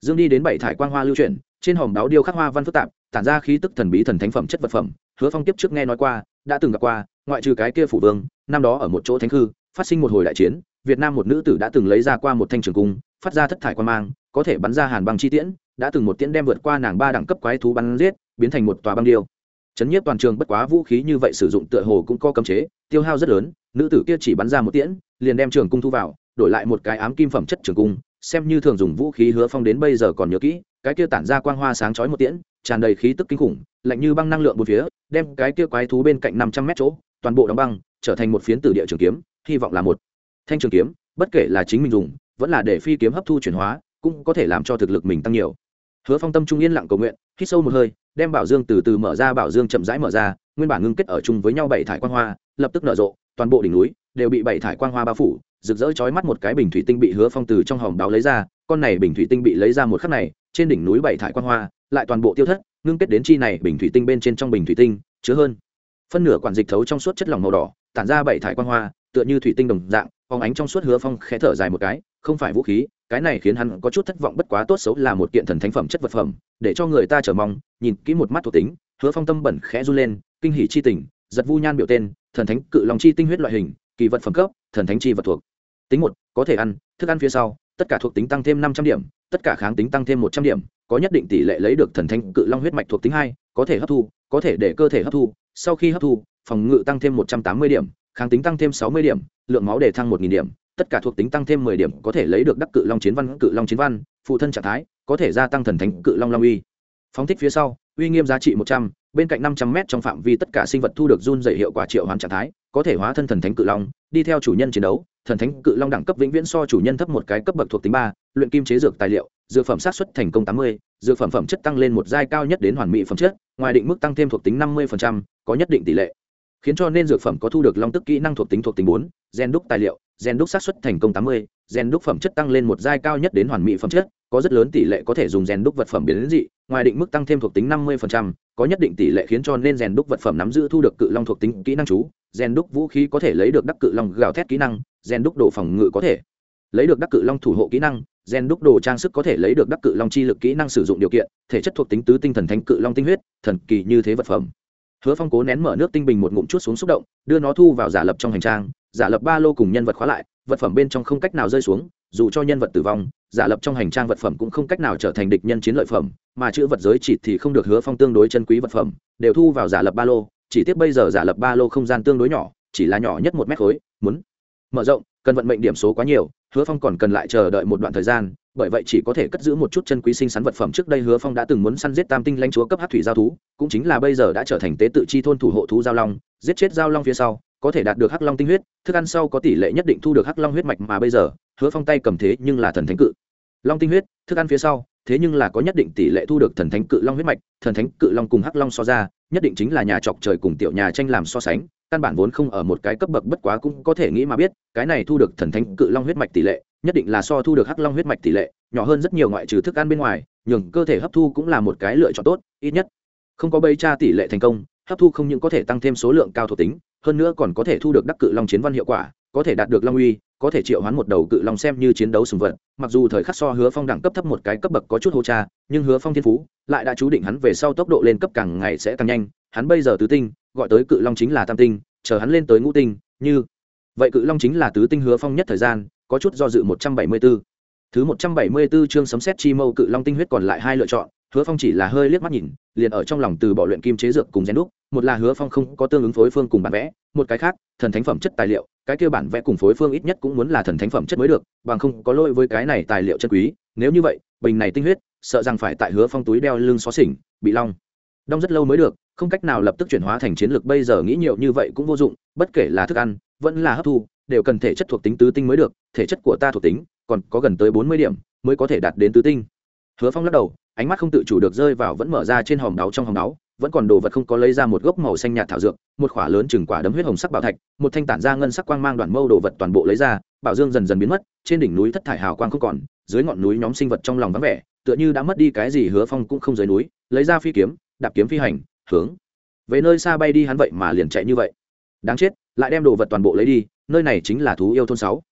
Dương đi đến bảy thải quang hoa lưu chuyển, trên hòm đáo điêu khắc hoa văn phức tạp, tản ra khí tức thần bí thần thánh phẩm chất vật phẩm, hứa phong tiếp trước nghe nói qua, đã từng gặp qua, ngoại trừ cái kia phủ vương, năm đó ở một chỗ thánh hư phát sinh một hồi đại chiến, việt nam một nữ tử đã từng lấy ra qua một thanh trường cung, phát ra thất thải quan mang, có thể bắn ra hàn băng chi tiễn, đã từng một tiễn đem vượt qua nàng ba đẳng cấp quái thú bắn giết, biến thành một tòa băng điêu chấn nhiếp toàn trường bất quá vũ khí như vậy sử dụng tựa hồ cũng có cấm chế, tiêu hao rất lớn, nữ tử kia chỉ bắn ra một tiễn, liền đem trường cung thu vào, đổi lại một cái ám kim phẩm chất trường cung, xem như thường dùng vũ khí hứa phong đến bây giờ còn nhớ kỹ, cái kia tản ra quang hoa sáng chói một tiễn, tràn đầy khí tức kinh khủng, lạnh như băng năng lượng một phía, đem cái kia quái thú bên cạnh năm trăm mét chỗ, toàn bộ đóng băng, trở thành một phiến tử địa trường kiếm, hy vọng là một thanh trường kiếm, bất kể là chính mình dùng, vẫn là để phi kiếm hấp thu chuyển hóa, cũng có thể làm cho thực lực mình tăng nhiều. Hứa phong tâm trung yên lặng cầu nguyện hít sâu một hơi, đem bảo dương từ từ mở ra, bảo dương chậm rãi mở ra, nguyên bản ngưng kết ở chung với nhau bảy thải quang hoa, lập tức nở rộ, toàn bộ đỉnh núi đều bị bảy thải quang hoa bao phủ, rực rỡ chói mắt một cái bình thủy tinh bị hứa phong từ trong hòm đáo lấy ra, con này bình thủy tinh bị lấy ra một khắc này, trên đỉnh núi bảy thải quang hoa lại toàn bộ tiêu thất, ngưng kết đến chi này bình thủy tinh bên trên trong bình thủy tinh, chứa hơn. Phân nửa quản dịch thấu trong suốt chất lỏng màu đỏ, tản ra bảy thải quang hoa, tựa như thủy tinh đồng dạng, phóng ánh trong suốt hứa phong khẽ thở dài một cái, không phải vũ khí cái này khiến hắn có chút thất vọng bất quá tốt xấu là một kiện thần thánh phẩm chất vật phẩm, để cho người ta chờ mong, nhìn kỹ một mắt thuộc tính, hứa phong tâm bẩn khẽ run lên, kinh hỷ chi tình, giật vu nhan biểu tên, thần thánh cự lòng chi tinh huyết loại hình, kỳ vật phẩm cấp, thần thánh chi vật thuộc. Tính một, có thể ăn, thức ăn phía sau, tất cả thuộc tính tăng thêm năm trăm điểm, tất cả kháng tính tăng thêm một trăm điểm, có nhất định tỷ lệ lấy được thần thánh cự long huyết mạch thuộc tính hai, có thể hấp thu, có thể để cơ thể hấp thu, sau khi hấp thu, phòng ngự tăng thêm một trăm tám mươi điểm, kháng tính tăng thêm sáu mươi điểm, lượng máu để thăng một nghìn điểm tất cả thuộc tính tăng thêm mười điểm có thể lấy được đắc cự long chiến văn, cự long chiến văn, phụ thân trạng thái, có thể gia tăng thần thánh, cự long long uy. Phóng thích phía sau, uy nghiêm giá trị một trăm, bên cạnh năm trăm m trong phạm vi tất cả sinh vật thu được run dày hiệu quả triệu hoán trạng thái, có thể hóa thân thần thánh cự long, đi theo chủ nhân chiến đấu. Thần thánh cự long đẳng cấp vĩnh viễn so chủ nhân thấp một cái cấp bậc thuộc tính ba, luyện kim chế dược tài liệu, dược phẩm sát xuất thành công tám mươi, dược phẩm phẩm chất tăng lên một giai cao nhất đến hoàn mỹ phẩm chất, ngoài định mức tăng thêm thuộc tính năm mươi có nhất định tỷ lệ. Khiến cho nên dược phẩm có thu được long tức kỹ năng thuộc tính thuộc tính bốn, gen đúc tài liệu gen đúc xác suất thành công tám mươi, gen đúc phẩm chất tăng lên một giai cao nhất đến hoàn mỹ phẩm chất, có rất lớn tỷ lệ có thể dùng gen đúc vật phẩm biến đến dị, ngoài định mức tăng thêm thuộc tính năm mươi có nhất định tỷ lệ khiến cho nên gen đúc vật phẩm nắm giữ thu được cự long thuộc tính kỹ năng chú, gen đúc vũ khí có thể lấy được đắc cự long gào thét kỹ năng, gen đúc đồ phòng ngự có thể lấy được đắc cự long thủ hộ kỹ năng, gen đúc đồ trang sức có thể lấy được đắc cự long chi lực kỹ năng sử dụng điều kiện, thể chất thuộc tính tứ tinh thần thánh cự long tinh huyết, thần kỳ như thế vật phẩm. Hứa phong cố nén mở nước tinh bình một ngụm chút xuống xúc động, đưa nó thu vào giả lập trong hành trang giả lập ba lô cùng nhân vật khóa lại, vật phẩm bên trong không cách nào rơi xuống, dù cho nhân vật tử vong, giả lập trong hành trang vật phẩm cũng không cách nào trở thành địch nhân chiến lợi phẩm, mà chữ vật giới chỉ thì không được hứa phong tương đối chân quý vật phẩm, đều thu vào giả lập ba lô, chỉ tiếc bây giờ giả lập ba lô không gian tương đối nhỏ, chỉ là nhỏ nhất một mét khối, muốn mở rộng, cần vận mệnh điểm số quá nhiều hứa phong còn cần lại chờ đợi một đoạn thời gian, bởi vậy chỉ có thể cất giữ một chút chân quý sinh sắn vật phẩm trước đây hứa phong đã từng muốn săn giết tam tinh lãnh chúa cấp hát thủy giao thú, cũng chính là bây giờ đã trở thành tế tự chi thôn thủ hộ thú giao long, giết chết giao long phía sau, có thể đạt được hắc long tinh huyết, thức ăn sau có tỷ lệ nhất định thu được hắc long huyết mạch mà bây giờ, hứa phong tay cầm thế nhưng là thần thánh cự. Long tinh huyết, thức ăn phía sau, thế nhưng là có nhất định tỷ lệ thu được thần thánh cự long huyết mạch, thần thánh cự long cùng hắc long so ra, nhất định chính là nhà chọc trời cùng tiểu nhà tranh làm so sánh căn bản vốn không ở một cái cấp bậc bất quá cũng có thể nghĩ mà biết, cái này thu được thần thánh cự long huyết mạch tỷ lệ, nhất định là so thu được hắc long huyết mạch tỷ lệ, nhỏ hơn rất nhiều ngoại trừ thức ăn bên ngoài, nhường cơ thể hấp thu cũng là một cái lựa chọn tốt, ít nhất không có bây tra tỷ lệ thành công, hấp thu không những có thể tăng thêm số lượng cao thuộc tính, hơn nữa còn có thể thu được đắc cự long chiến văn hiệu quả, có thể đạt được long uy, có thể triệu hoán một đầu cự long xem như chiến đấu sùng vật, mặc dù thời khắc so hứa phong đẳng cấp thấp một cái cấp bậc có chút hô cha, nhưng hứa phong thiên phú lại đã chú định hắn về sau tốc độ lên cấp càng ngày sẽ càng nhanh, hắn bây giờ tứ tinh gọi tới cự long chính là tam tinh chờ hắn lên tới ngũ tinh như vậy cự long chính là tứ tinh hứa phong nhất thời gian có chút do dự một trăm bảy mươi 174. Thứ một trăm bảy mươi 174 chương sấm xét chi mâu cự long tinh huyết còn lại hai lựa chọn, Hứa Phong chỉ là hơi liếc mắt nhìn, liền ở trong lòng từ bỏ luyện kim chế dược cùng rèn đúc, một là Hứa Phong không có tương ứng phối phương cùng bản vẽ, một cái khác, thần thánh phẩm chất tài liệu, cái kia bản vẽ cùng phối phương ít nhất cũng muốn là thần thánh phẩm chất mới được, bằng không có lỗi với cái này tài liệu chân quý, nếu như vậy, bình này tinh huyết, sợ rằng phải tại Hứa Phong túi đeo lưng xó xỉnh, bị long đong rất lâu mới được, không cách nào lập tức chuyển hóa thành chiến lược bây giờ nghĩ nhiều như vậy cũng vô dụng, bất kể là thức ăn, vẫn là hấp thu, đều cần thể chất thuộc tính tứ tinh mới được thể chất của ta thuộc tính còn có gần tới bốn mươi điểm mới có thể đạt đến tứ tinh. Hứa phong lắc đầu ánh mắt không tự chủ được rơi vào vẫn mở ra trên hòm đáo trong hòm đáo vẫn còn đồ vật không có lấy ra một gốc màu xanh nhạt thảo dược một khỏa lớn chừng quả đấm huyết hồng sắc bảo thạch một thanh tản ra ngân sắc quang mang đoàn mâu đồ vật toàn bộ lấy ra bảo dương dần dần biến mất trên đỉnh núi thất thải hào quang không còn dưới ngọn núi nhóm sinh vật trong lòng vắng vẻ tựa như đã mất đi cái gì hứa phong cũng không dưới núi lấy ra phi kiếm đạp kiếm phi hành, hướng. Về nơi xa bay đi hắn vậy mà liền chạy như vậy. Đáng chết, lại đem đồ vật toàn bộ lấy đi, nơi này chính là thú yêu thôn sáu.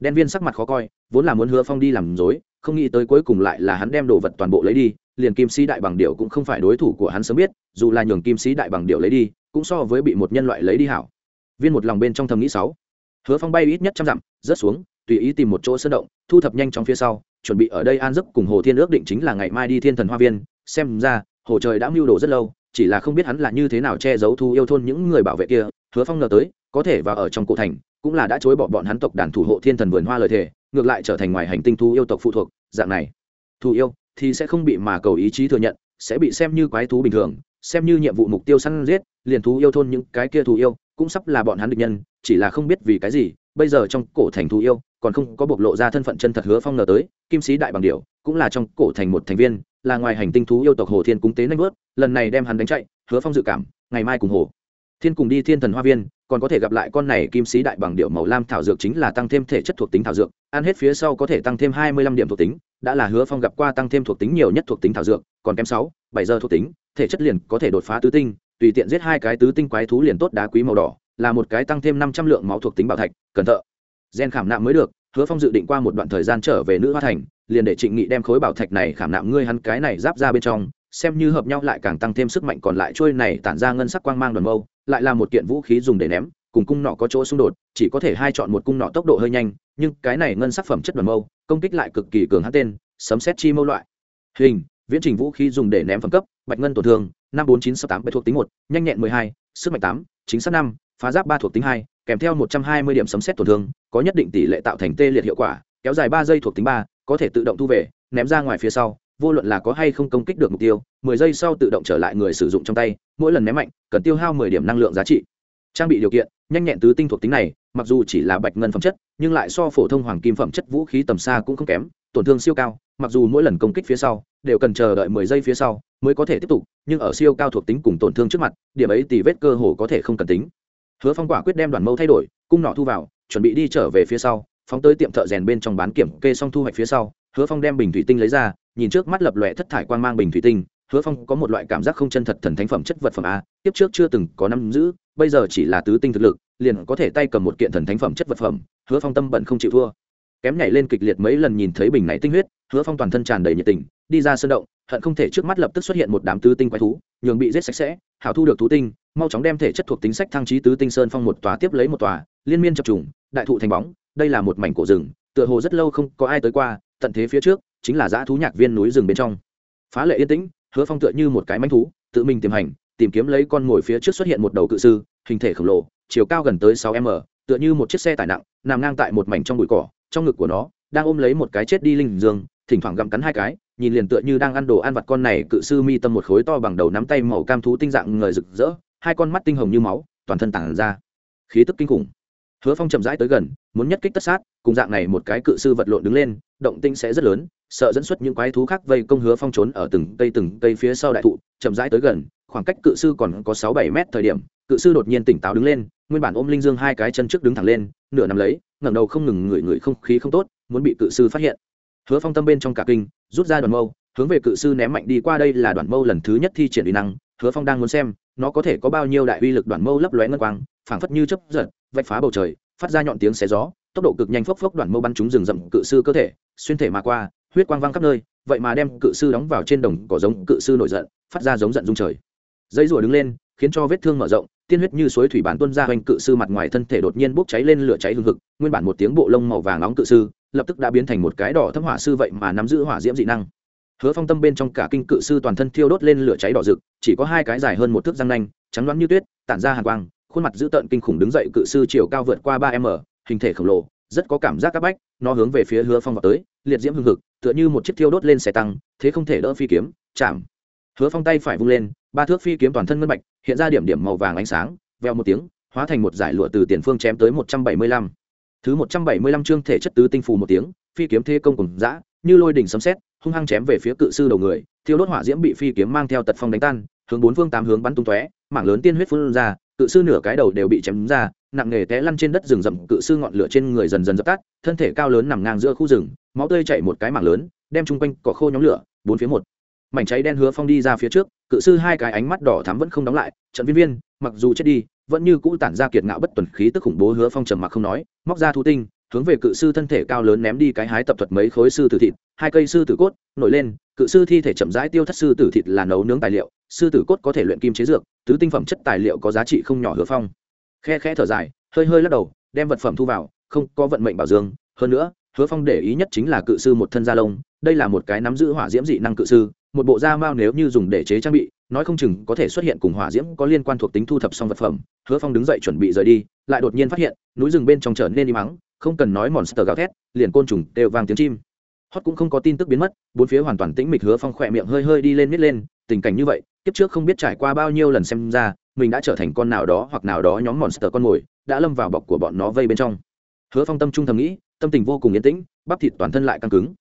Đen viên sắc mặt khó coi, vốn là muốn hứa phong đi làm dối không nghĩ tới cuối cùng lại là hắn đem đồ vật toàn bộ lấy đi, liền kim sĩ đại bằng điệu cũng không phải đối thủ của hắn sớm biết, dù là nhường kim sĩ đại bằng điệu lấy đi, cũng so với bị một nhân loại lấy đi hảo. Viên một lòng bên trong thầm nghĩ sáu. Hứa phong bay ít nhất trăm dặm, rớt xuống, tùy ý tìm một chỗ sơn động, thu thập nhanh trong phía sau, chuẩn bị ở đây an giấc cùng hồ thiên ước định chính là ngày mai đi thiên thần hoa viên, xem ra hồ trời đã mưu đồ rất lâu, chỉ là không biết hắn là như thế nào che giấu thu yêu thôn những người bảo vệ kia, hứa phong ngờ tới, có thể vào ở trong cổ thành, cũng là đã chối bỏ bọn hắn tộc đàn thủ hộ thiên thần vườn hoa lời thề, ngược lại trở thành ngoài hành tinh thu yêu tộc phụ thuộc, dạng này. Thu yêu thì sẽ không bị mà cầu ý chí thừa nhận, sẽ bị xem như quái thú bình thường, xem như nhiệm vụ mục tiêu săn giết, liền thú yêu thôn những cái kia thú yêu, cũng sắp là bọn hắn địch nhân, chỉ là không biết vì cái gì, bây giờ trong cổ thành thú yêu, còn không có bộc lộ ra thân phận chân thật hứa phong ngờ tới, kim sĩ đại bằng điệu cũng là trong cổ thành một thành viên là ngoài hành tinh thú yêu tộc hồ thiên cúng tế nanh vớt, lần này đem hắn đánh chạy, hứa phong dự cảm, ngày mai cùng hồ thiên cùng đi thiên thần hoa viên, còn có thể gặp lại con này kim sĩ đại bằng điệu màu lam thảo dược chính là tăng thêm thể chất thuộc tính thảo dược, ăn hết phía sau có thể tăng thêm hai mươi lăm điểm thuộc tính, đã là hứa phong gặp qua tăng thêm thuộc tính nhiều nhất thuộc tính thảo dược, còn kém sáu, bảy giờ thuộc tính, thể chất liền có thể đột phá tứ tinh, tùy tiện giết hai cái tứ tinh quái thú liền tốt đá quý màu đỏ, là một cái tăng thêm năm trăm lượng máu thuộc tính bảo thạch, cẩn thợ. Gen khảm nạm mới được, hứa phong dự định qua một đoạn thời gian trở về nữ hoa thành liền để trịnh nghị đem khối bảo thạch này khảm nạm ngươi hắn cái này giáp ra bên trong, xem như hợp nhau lại càng tăng thêm sức mạnh còn lại trôi này tản ra ngân sắc quang mang đoàn mâu, lại là một kiện vũ khí dùng để ném, cùng cung nọ có chỗ xung đột, chỉ có thể hai chọn một cung nọ tốc độ hơi nhanh, nhưng cái này ngân sắc phẩm chất đoàn mâu, công kích lại cực kỳ cường hát tên, sấm xét chi mâu loại. Hình, viễn trình vũ khí dùng để ném phẩm cấp, bạch ngân tổn thương, năm bốn chín sáu tám bảy thuộc tính một, nhanh nhẹn mười hai, sức mạnh tám, chính xác năm, phá giáp ba thuộc tính hai, kèm theo một trăm hai mươi điểm sấm xét tổn thương, có nhất định tỷ lệ tạo thành tê liệt hiệu quả, kéo dài ba giây thuộc tính ba có thể tự động thu về, ném ra ngoài phía sau, vô luận là có hay không công kích được mục tiêu, mười giây sau tự động trở lại người sử dụng trong tay, mỗi lần ném mạnh, cần tiêu hao mười điểm năng lượng giá trị. Trang bị điều kiện, nhanh nhẹn tứ tinh thuộc tính này, mặc dù chỉ là bạch ngân phẩm chất, nhưng lại so phổ thông hoàng kim phẩm chất vũ khí tầm xa cũng không kém, tổn thương siêu cao, mặc dù mỗi lần công kích phía sau đều cần chờ đợi mười giây phía sau mới có thể tiếp tục, nhưng ở siêu cao thuộc tính cùng tổn thương trước mặt, điểm ấy tỷ vết cơ hồ có thể không cần tính. Hứa phong quả quyết đem đoàn mâu thay đổi, cung nọ thu vào, chuẩn bị đi trở về phía sau phóng tới tiệm thợ rèn bên trong bán kiểm kê xong thu hoạch phía sau, hứa phong đem bình thủy tinh lấy ra, nhìn trước mắt lập lòe thất thải quang mang bình thủy tinh, hứa phong có một loại cảm giác không chân thật thần thánh phẩm chất vật phẩm a tiếp trước chưa từng có năm giữ, bây giờ chỉ là tứ tinh thực lực, liền có thể tay cầm một kiện thần thánh phẩm chất vật phẩm, hứa phong tâm bận không chịu thua. Kém nhảy lên kịch liệt mấy lần nhìn thấy bình này tinh huyết, hứa phong toàn thân tràn đầy nhiệt tình, đi ra sân động, hận không thể trước mắt lập tức xuất hiện một đám tứ tinh quái thú, nhường bị giết sạch sẽ, hảo thu được thú tinh, mau chóng đem thể chất thuộc tính sách thăng trí tứ tinh sơn phong một tòa tiếp lấy một tòa, liên miên chập trùng, đại thụ thành bóng đây là một mảnh cổ rừng, tựa hồ rất lâu không có ai tới qua, tận thế phía trước chính là dã thú nhạc viên núi rừng bên trong. Phá lệ yên tĩnh, hứa phong tựa như một cái manh thú, tự mình tìm hành, tìm kiếm lấy con mồi phía trước xuất hiện một đầu cự sư, hình thể khổng lồ, chiều cao gần tới sáu m, tựa như một chiếc xe tải nặng, nằm ngang tại một mảnh trong bụi cỏ, trong ngực của nó, đang ôm lấy một cái chết đi linh dương, thỉnh thoảng gặm cắn hai cái, nhìn liền tựa như đang ăn đồ ăn vặt con này, cự sư mi tâm một khối to bằng đầu nắm tay màu cam thú tinh dạng ngời rực rỡ, hai con mắt tinh hồng như máu, toàn thân tản ra. Khí tức kinh khủng hứa phong chậm rãi tới gần, muốn nhất kích tất sát, cùng dạng này một cái cự sư vật lộn đứng lên, động tinh sẽ rất lớn, sợ dẫn xuất những quái thú khác vây công hứa phong trốn ở từng cây từng cây phía sau đại thụ, chậm rãi tới gần, khoảng cách cự sư còn có sáu bảy mét thời điểm, cự sư đột nhiên tỉnh táo đứng lên, nguyên bản ôm linh dương hai cái chân trước đứng thẳng lên, nửa nằm lấy, ngẩng đầu không ngừng ngửi ngửi không khí không tốt, muốn bị cự sư phát hiện. Hứa phong tâm bên trong cả kinh, rút ra đoàn mâu, hướng về cự sư ném mạnh đi qua đây là đoàn mâu lần thứ nhất thi triển uy năng. Hứa phong đang muốn xem, nó có thể có bao nhiêu đại uy lực đoàn mâu lấp lóe ngân quang, phảng phất như chớp giật vạch phá bầu trời, phát ra nhọn tiếng xé gió, tốc độ cực nhanh phốc phốc đoàn mâu bắn trúng rừng rậm cự sư cơ thể, xuyên thể mà qua, huyết quang văng khắp nơi, vậy mà đem cự sư đóng vào trên đồng cỏ giống cự sư nổi giận, phát ra giống giận dung trời. Dây rùa đứng lên, khiến cho vết thương mở rộng, tiên huyết như suối thủy bản tuân ra hoành cự sư mặt ngoài thân thể đột nhiên bốc cháy lên lửa cháy hừng hực, nguyên bản một tiếng bộ lông màu vàng nóng cự sư, lập tức đã biến thành một cái đỏ thâm hỏa sư vậy mà nắm giữ hỏa diễm dị năng. Hứa phong tâm bên trong cả kinh cự sư toàn thân thiêu đốt lên lửa cháy đỏ rực, chỉ có hai cái dài hơn một thước răng nanh, trắng loáng như tuyết, tản ra hàn quang khuôn mặt dữ tợn kinh khủng đứng dậy cự sư chiều cao vượt qua ba m, hình thể khổng lồ, rất có cảm giác c áp bách, nó hướng về phía hứa phong vào tới, liệt diễm hưng hực, tựa như một chiếc thiêu đốt lên xe tăng, thế không thể đỡ phi kiếm, chạm. Hứa phong tay phải vung lên, ba thước phi kiếm toàn thân ngân bạch, hiện ra điểm điểm màu vàng ánh sáng veo một tiếng, hóa thành một giải lụa từ tiền phương chém tới một trăm bảy mươi lăm. Thứ một trăm bảy mươi lăm chương thể chất tứ tinh phù một tiếng, phi kiếm thế công cùng dã, như lôi đỉnh sấm sét, hung hăng chém về phía cự sư đầu người, thiêu đốt hỏa diễm bị phi kiếm mang theo tật phong đánh tan, hướng bốn phương tám hướng bắn tung tóe, mảng lớn tiên huyết phun ra cự sư nửa cái đầu đều bị chém ra, nặng nghề té lăn trên đất rừng rậm, cự sư ngọn lửa trên người dần dần dập tắt, thân thể cao lớn nằm ngang giữa khu rừng, máu tươi chảy một cái mảng lớn, đem chung quanh cỏ khô nhóm lửa, bốn phía một. Mảnh cháy đen hứa phong đi ra phía trước, cự sư hai cái ánh mắt đỏ thắm vẫn không đóng lại, trận viên viên, mặc dù chết đi, vẫn như cũ tản ra kiệt ngạo bất tuần khí tức khủng bố hứa phong trầm mặc không nói, móc ra thu tinh, hướng về cự sư thân thể cao lớn ném đi cái hái tập thuật mấy khối sư tử thịt, hai cây sư tử cốt, nổi lên, cự sư thi thể chậm rãi tiêu thất sư tử thịt là nấu nướng tài liệu sư tử cốt có thể luyện kim chế dược, tứ tinh phẩm chất tài liệu có giá trị không nhỏ hứa phong. Khe khe thở dài, hơi hơi lắc đầu, đem vật phẩm thu vào, không có vận mệnh bảo dương. Hơn nữa, hứa phong để ý nhất chính là cự sư một thân da lông, đây là một cái nắm giữ hỏa diễm dị năng cự sư, một bộ da mao nếu như dùng để chế trang bị, nói không chừng có thể xuất hiện cùng hỏa diễm có liên quan thuộc tính thu thập xong vật phẩm. Hứa phong đứng dậy chuẩn bị rời đi, lại đột nhiên phát hiện, núi rừng bên trong trở nên im mắng không cần nói mòn sờ gào thét, liền côn trùng đều vang tiếng chim. Hót cũng không có tin tức biến mất, bốn phía hoàn toàn tĩnh mịch hứa phong khỏe miệng hơi hơi đi lên nít lên, tình cảnh như vậy kiếp trước không biết trải qua bao nhiêu lần xem ra, mình đã trở thành con nào đó hoặc nào đó nhóm monster con mồi, đã lâm vào bọc của bọn nó vây bên trong. Hứa phong tâm trung thầm nghĩ, tâm tình vô cùng yên tĩnh, bắp thịt toàn thân lại căng cứng.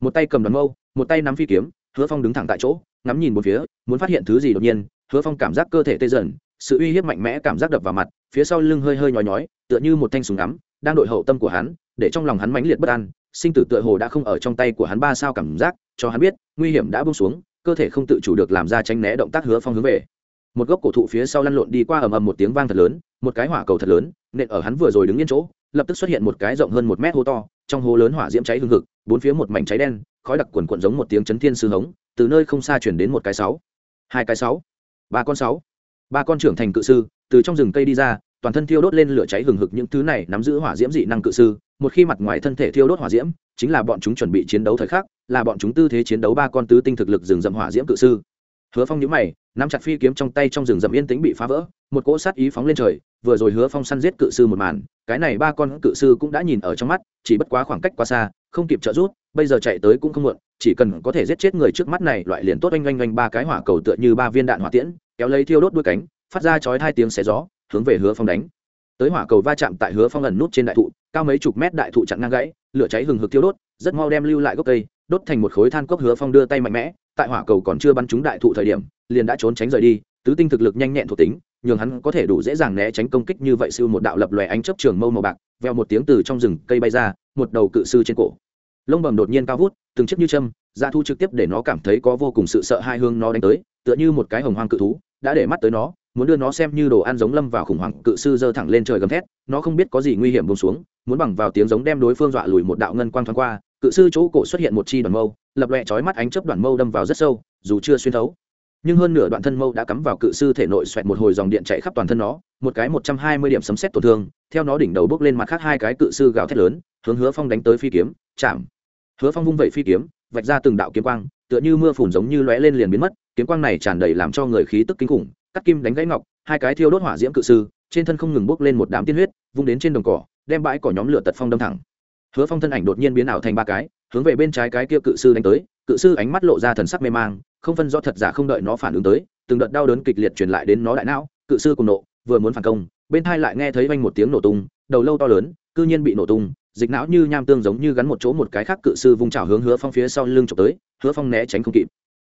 Một tay cầm đòn mâu, một tay nắm phi kiếm, hứa phong đứng thẳng tại chỗ, ngắm nhìn một phía, muốn phát hiện thứ gì đột nhiên, hứa phong cảm giác cơ thể tê dần, sự uy hiếp mạnh mẽ cảm giác đập vào mặt, phía sau lưng hơi hơi nhói nhói, tựa như một thanh súng ngắm, đang đội hậu tâm của hắn, để trong lòng hắn mãnh liệt bất an, sinh tử tựa hồ đã không ở trong tay của hắn ba sao cảm giác, cho hắn biết, nguy hiểm đã buông xuống cơ thể không tự chủ được làm ra tránh né động tác hứa phong hướng về. Một gốc cổ thụ phía sau lăn lộn đi qua ầm ầm một tiếng vang thật lớn, một cái hỏa cầu thật lớn, nện ở hắn vừa rồi đứng yên chỗ, lập tức xuất hiện một cái rộng hơn một mét hố to, trong hố lớn hỏa diễm cháy hừng hực, bốn phía một mảnh cháy đen, khói đặc quần quận giống một tiếng chấn thiên sư hống, từ nơi không xa chuyển đến một cái sáu, hai cái sáu, ba con sáu, ba con trưởng thành cự sư, từ trong rừng cây đi ra, toàn thân thiêu đốt lên lửa cháy hừng hực những thứ này nắm giữ hỏa diễm dị năng cự sư một khi mặt ngoài thân thể thiêu đốt hỏa diễm chính là bọn chúng chuẩn bị chiến đấu thời khắc là bọn chúng tư thế chiến đấu ba con tứ tinh thực lực rừng rậm hỏa diễm cự sư. Hứa phong nhíu mày nắm chặt phi kiếm trong tay trong rừng rậm yên tĩnh bị phá vỡ một cỗ sát ý phóng lên trời vừa rồi hứa phong săn giết cự sư một màn cái này ba con cự sư cũng đã nhìn ở trong mắt chỉ bất quá khoảng cách quá xa không kịp trợ rút, bây giờ chạy tới cũng không muộn chỉ cần có thể giết chết người trước mắt này loại liền tốt oanh oanh oanh ba cái hỏa cầu tựa như ba viên đạn hỏa tiễn kéo lấy thiêu đốt đuôi cánh phát ra chói hai tiếng xé gió hướng về hứa phong đánh. Tới hỏa cầu va chạm tại hứa phong ẩn nút trên đại thụ cao mấy chục mét đại thụ chặn ngang gãy, lửa cháy hừng hực thiêu đốt, rất mau đem lưu lại gốc cây, đốt thành một khối than cốc hứa phong đưa tay mạnh mẽ, tại hỏa cầu còn chưa bắn trúng đại thụ thời điểm, liền đã trốn tránh rời đi, tứ tinh thực lực nhanh nhẹn thuộc tính, nhường hắn có thể đủ dễ dàng né tránh công kích như vậy siêu một đạo lập lòe ánh chớp trường mâu màu bạc, veo một tiếng từ trong rừng cây bay ra, một đầu cự sư trên cổ. Lông bầm đột nhiên cao vút, từng chiếc như châm ra thu trực tiếp để nó cảm thấy có vô cùng sự sợ hai hương nó đánh tới, tựa như một cái hồng hoang cự thú, đã để mắt tới nó muốn đưa nó xem như đồ ăn giống lâm vào khủng hoảng, cự sư giơ thẳng lên trời gầm thét, nó không biết có gì nguy hiểm bông xuống, muốn bằng vào tiếng giống đem đối phương dọa lùi một đạo ngân quang thoáng qua, cự sư chỗ cổ xuất hiện một chi đoàn mâu, lập loẹ chói mắt ánh chớp đoàn mâu đâm vào rất sâu, dù chưa xuyên thấu. Nhưng hơn nửa đoạn thân mâu đã cắm vào cự sư thể nội xoẹt một hồi dòng điện chạy khắp toàn thân nó, một cái một trăm hai mươi điểm sấm xét tổn thương, theo nó đỉnh đầu bước lên mặt khác hai cái cự sư gào thét lớn, hướng hứa phong đánh tới phi kiếm, chạm. Hứa phong vung vẩy phi kiếm, vạch ra từng đạo kiếm quang, tựa như mưa phùn giống như lóe lên liền biến mất, kiếm quang này tràn đầy làm cho người khí tức kinh khủng cắt kim đánh gãy ngọc, hai cái thiêu đốt hỏa diễm cự sư, trên thân không ngừng bốc lên một đám tiên huyết, vung đến trên đồng cỏ, đem bãi cỏ nhóm lửa tật phong đâm thẳng. Hứa phong thân ảnh đột nhiên biến ảo thành ba cái, hướng về bên trái cái kia cự sư đánh tới, cự sư ánh mắt lộ ra thần sắc mê mang, không phân rõ thật giả không đợi nó phản ứng tới, từng đợt đau đớn kịch liệt truyền lại đến nó đại não, cự sư cùng nộ, vừa muốn phản công, bên thai lại nghe thấy vang một tiếng nổ tung, đầu lâu to lớn, cư nhiên bị nổ tung, dịch não như nham tương giống như gắn một chỗ một cái khác cự sư vung trào hướng hứa phong phía sau lưng trộm tới, hứa phong né tránh không kịp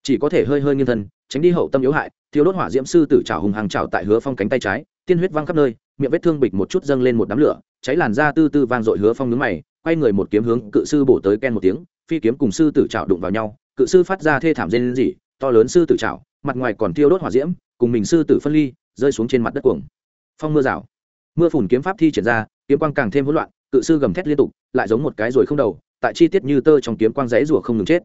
chỉ có thể hơi hơi nghiêng thân, tránh đi hậu tâm yếu hại thiếu đốt hỏa diễm sư tử trào hùng hàng trào tại hứa phong cánh tay trái, tiên huyết văng khắp nơi, miệng vết thương bịch một chút dâng lên một đám lửa, cháy làn da tư tư vang dội hứa phong nướng mày, quay người một kiếm hướng cự sư bổ tới ken một tiếng, phi kiếm cùng sư tử trào đụng vào nhau, cự sư phát ra thê thảm rên dỉ to lớn sư tử trào mặt ngoài còn tiêu đốt hỏa diễm, cùng mình sư tử phân ly, rơi xuống trên mặt đất cuồng. Phong mưa rào. Mưa phủn kiếm pháp thi triển ra, kiếm quang càng thêm hỗn loạn, cự sư gầm thét liên tục, lại giống một cái rồi không đầu, tại chi tiết như tơ trong kiếm quang giấy rủa không ngừng chết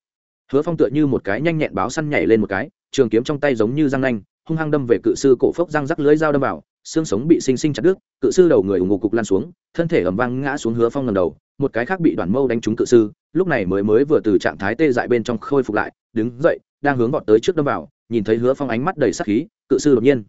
hứa phong tựa như một cái nhanh nhẹn báo săn nhảy lên một cái, trường kiếm trong tay giống như răng nanh, hung hăng đâm về cự sư cổ phốc răng rắc lưới dao đâm vào, xương sống bị xinh xinh chặt đứt, cự sư đầu người ủng ngục cục lan xuống, thân thể ầm vang ngã xuống hứa phong lần đầu, một cái khác bị đoàn mâu đánh trúng cự sư, lúc này mới mới vừa từ trạng thái tê dại bên trong khôi phục lại, đứng dậy, đang hướng vọt tới trước đâm vào, nhìn thấy hứa phong ánh mắt đầy sắc khí, cự sư đột nhiên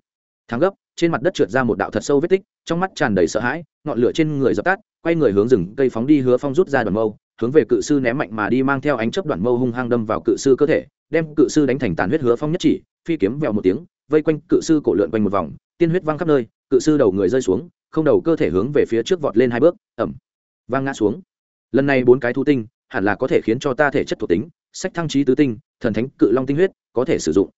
thắng gấp, trên mặt đất trượt ra một đạo thật sâu vết tích, trong mắt tràn đầy sợ hãi, ngọn lửa trên người dập tắt, quay người hướng rừng cây phóng đi hứa phong rút ra đoàn mâu hướng về cự sư ném mạnh mà đi mang theo ánh chớp đoạn mâu hung hăng đâm vào cự sư cơ thể đem cự sư đánh thành tàn huyết hứa phong nhất chỉ phi kiếm vèo một tiếng vây quanh cự sư cổ lượn quanh một vòng tiên huyết văng khắp nơi cự sư đầu người rơi xuống không đầu cơ thể hướng về phía trước vọt lên hai bước ẩm vang ngã xuống. Lần này bốn cái thu tinh hẳn là có thể khiến cho ta thể chất thuộc tính sách thăng trí tứ tinh thần thánh cự long tinh huyết có thể sử dụng.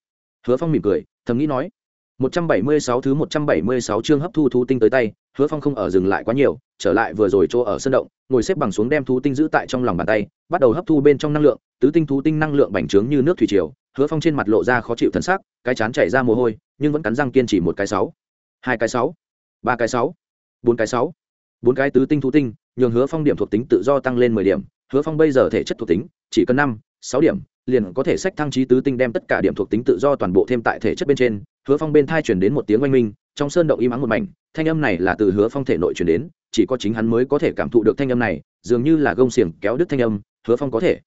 Hứa phong mỉm cười thầm nghĩ nói. 176 thứ 176 chương hấp thu thú tinh tới tay, Hứa Phong không ở dừng lại quá nhiều, trở lại vừa rồi chỗ ở sân động, ngồi xếp bằng xuống đem thú tinh giữ tại trong lòng bàn tay, bắt đầu hấp thu bên trong năng lượng, tứ tinh thú tinh năng lượng bành trướng như nước thủy triều, Hứa Phong trên mặt lộ ra khó chịu thần sắc, cái chán chảy ra mồ hôi, nhưng vẫn cắn răng kiên trì một cái sáu, hai cái sáu, ba cái sáu, bốn cái sáu, bốn cái tứ tinh thú tinh, nhường Hứa Phong điểm thuộc tính tự do tăng lên 10 điểm, Hứa Phong bây giờ thể chất thuộc tính chỉ cần 5, 6 điểm, liền có thể sách thăng trí tứ tinh đem tất cả điểm thuộc tính tự do toàn bộ thêm tại thể chất bên trên hứa phong bên thai chuyển đến một tiếng oanh minh, trong sơn động im ắng một mảnh, thanh âm này là từ hứa phong thể nội chuyển đến, chỉ có chính hắn mới có thể cảm thụ được thanh âm này, dường như là gông xiềng kéo đứt thanh âm, hứa phong có thể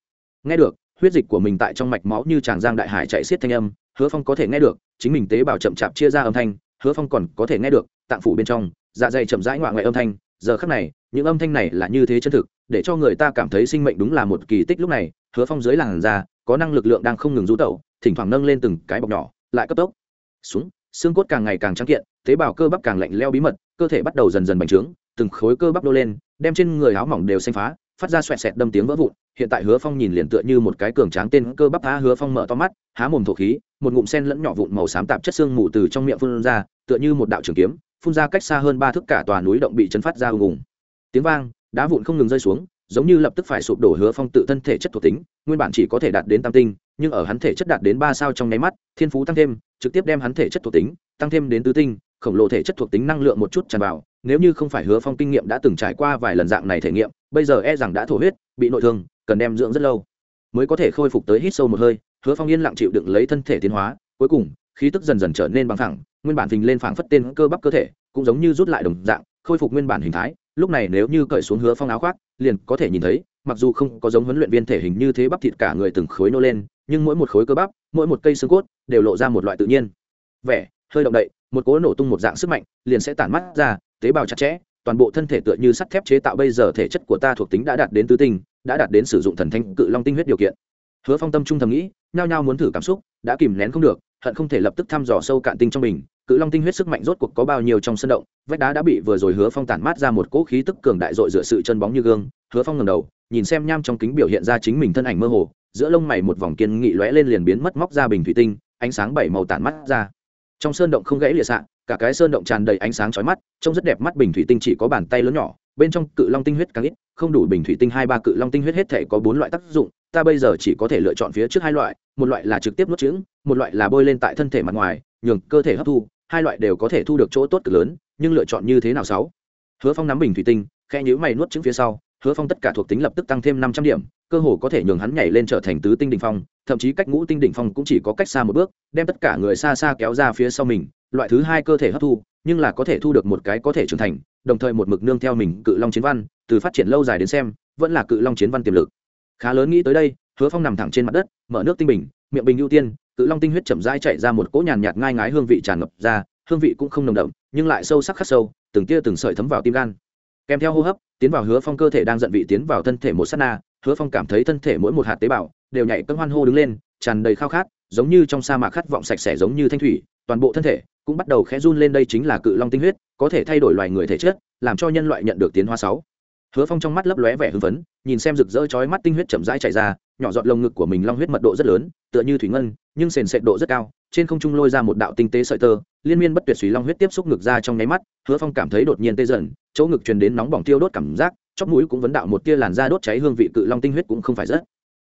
nghe được, huyết dịch của mình tại trong mạch máu như tràng giang đại hải chạy xiết thanh âm, hứa phong có thể nghe được, chính mình tế bào chậm chạp chia ra âm thanh, hứa phong còn có thể nghe được, tạng phủ bên trong dạ dày chậm rãi ngoại ngoại âm thanh, giờ khắc này, những âm thanh này là như thế chân thực, để cho người ta cảm thấy sinh mệnh đúng là một kỳ tích lúc này, hứa phong dưới làn da, có năng lực lượng đang không ngừng rú tẩu, thỉnh thoảng nâng lên từng cái bọc nhỏ, lại cấp tốc xuống, xương cốt càng ngày càng trắng kiện, tế bào cơ bắp càng lạnh leo bí mật, cơ thể bắt đầu dần dần bành trướng, từng khối cơ bắp nô lên, đem trên người áo mỏng đều xanh phá, phát ra xoẹt xẹt đâm tiếng vỡ vụn. Hiện tại hứa phong nhìn liền tựa như một cái cường tráng tên cơ bắp, há hứa phong mở to mắt, há mồm thổ khí, một ngụm sen lẫn nhỏ vụn màu xám tạp chất xương mù từ trong miệng phun ra, tựa như một đạo trường kiếm, phun ra cách xa hơn ba thước cả tòa núi động bị chấn phát ra ùng ùng. Tiếng vang, đá vụn không ngừng rơi xuống, giống như lập tức phải sụp đổ hứa phong tự thân thể chất thuộc tính, nguyên bản chỉ có thể đạt đến tam tinh nhưng ở hắn thể chất đạt đến ba sao trong nháy mắt, thiên phú tăng thêm, trực tiếp đem hắn thể chất thuộc tính, tăng thêm đến tứ tinh, khổng lồ thể chất thuộc tính năng lượng một chút tràn vào, nếu như không phải hứa phong kinh nghiệm đã từng trải qua vài lần dạng này thể nghiệm, bây giờ e rằng đã thổ huyết, bị nội thương, cần đem dưỡng rất lâu. Mới có thể khôi phục tới hít sâu một hơi, hứa phong yên lặng chịu đựng lấy thân thể tiến hóa, cuối cùng, khí tức dần dần trở nên bằng thẳng nguyên bản hình lên phảng phất tên cơ bắp cơ thể, cũng giống như rút lại đồng dạng, khôi phục nguyên bản hình thái lúc này nếu như cởi xuống hứa phong áo khoác, liền có thể nhìn thấy, mặc dù không có giống huấn luyện viên thể hình như thế bắp thịt cả người từng khối nô lên, nhưng mỗi một khối cơ bắp, mỗi một cây xương cốt đều lộ ra một loại tự nhiên. Vẻ, hơi động đậy, một cỗ nổ tung một dạng sức mạnh liền sẽ tản mắt ra, tế bào chặt chẽ, toàn bộ thân thể tựa như sắt thép chế tạo bây giờ thể chất của ta thuộc tính đã đạt đến tứ tinh, đã đạt đến sử dụng thần thanh cự long tinh huyết điều kiện. Hứa phong tâm trung thầm nghĩ, nhao nhao muốn thử cảm xúc, đã kìm nén không được, hận không thể lập tức thăm dò sâu cạn tinh trong mình cự long tinh huyết sức mạnh rốt cuộc có bao nhiêu trong sân động, vách đá đã bị vừa rồi hứa phong tản mát ra một cỗ khí tức cường đại dội dựa sự chân bóng như gương. Hứa phong ngầm đầu, nhìn xem nham trong kính biểu hiện ra chính mình thân ảnh mơ hồ, giữa lông mày một vòng kiên nghị lóe lên liền biến mất móc ra bình thủy tinh, ánh sáng bảy màu tản mắt ra. Trong sơn động không gãy lịa sạn cả cái sơn động tràn đầy ánh sáng chói mắt, trông rất đẹp mắt bình thủy tinh chỉ có bàn tay lớn nhỏ, bên trong cự long tinh huyết càng ít, không đủ bình thủy tinh hai ba cự long tinh huyết hết thể có bốn loại tác dụng, ta bây giờ chỉ có thể lựa chọn phía trước hai loại, một loại là trực tiếp nuốt trứng, một loại là bôi lên tại thân thể mặt ngoài, nhường cơ thể hấp thu hai loại đều có thể thu được chỗ tốt cực lớn, nhưng lựa chọn như thế nào sáu? Hứa phong nắm bình thủy tinh khe nhữ mày nuốt trứng phía sau, hứa phong tất cả thuộc tính lập tức tăng thêm năm trăm điểm, cơ hồ có thể nhường hắn nhảy lên trở thành tứ tinh đỉnh phong, thậm chí cách ngũ tinh đỉnh phong cũng chỉ có cách xa một bước, đem tất cả người xa xa kéo ra phía sau mình, loại thứ hai cơ thể hấp thu, nhưng là có thể thu được một cái có thể trưởng thành, đồng thời một mực nương theo mình cự long chiến văn, từ phát triển lâu dài đến xem, vẫn là cự long chiến văn tiềm lực. Khá lớn nghĩ tới đây, hứa phong nằm thẳng trên mặt đất, mở nước tinh bình, miệng bình ưu tiên cự long tinh huyết chậm rãi chạy ra một cỗ nhàn nhạt ngai ngái hương vị tràn ngập ra, hương vị cũng không nồng đậm, nhưng lại sâu sắc khắc sâu, từng tia từng sợi thấm vào tim gan. Kèm theo hô hấp, tiến vào hứa phong cơ thể đang giận vị tiến vào thân thể một s á t na, hứa phong cảm thấy thân thể mỗi một hạt tế bào đều nhảy cân hoan hô đứng lên, tràn đầy khao khát, giống như trong sa mạc khát vọng sạch sẽ giống như thanh thủy, toàn bộ thân thể cũng bắt đầu khẽ run lên đây chính là cự long tinh huyết, có thể thay đổi loài người thể chất, làm cho nhân loại nhận được tiến hóa sáu. Hứa phong trong mắt lấp lóe vẻ hưng phấn, nhìn xem rực rỡ chói mắt tinh huyết chậm rãi chảy ra nhỏ giọt lồng ngực của mình long huyết mật độ rất lớn, tựa như thủy ngân, nhưng sền sệt độ rất cao, trên không trung lôi ra một đạo tinh tế sợi tơ, liên miên bất tuyệt suy long huyết tiếp xúc ngực ra trong nháy mắt, hứa phong cảm thấy đột nhiên tê dần, chỗ ngực truyền đến nóng bỏng tiêu đốt cảm giác, chóp mũi cũng vấn đạo một tia làn da đốt cháy hương vị cự long tinh huyết cũng không phải rất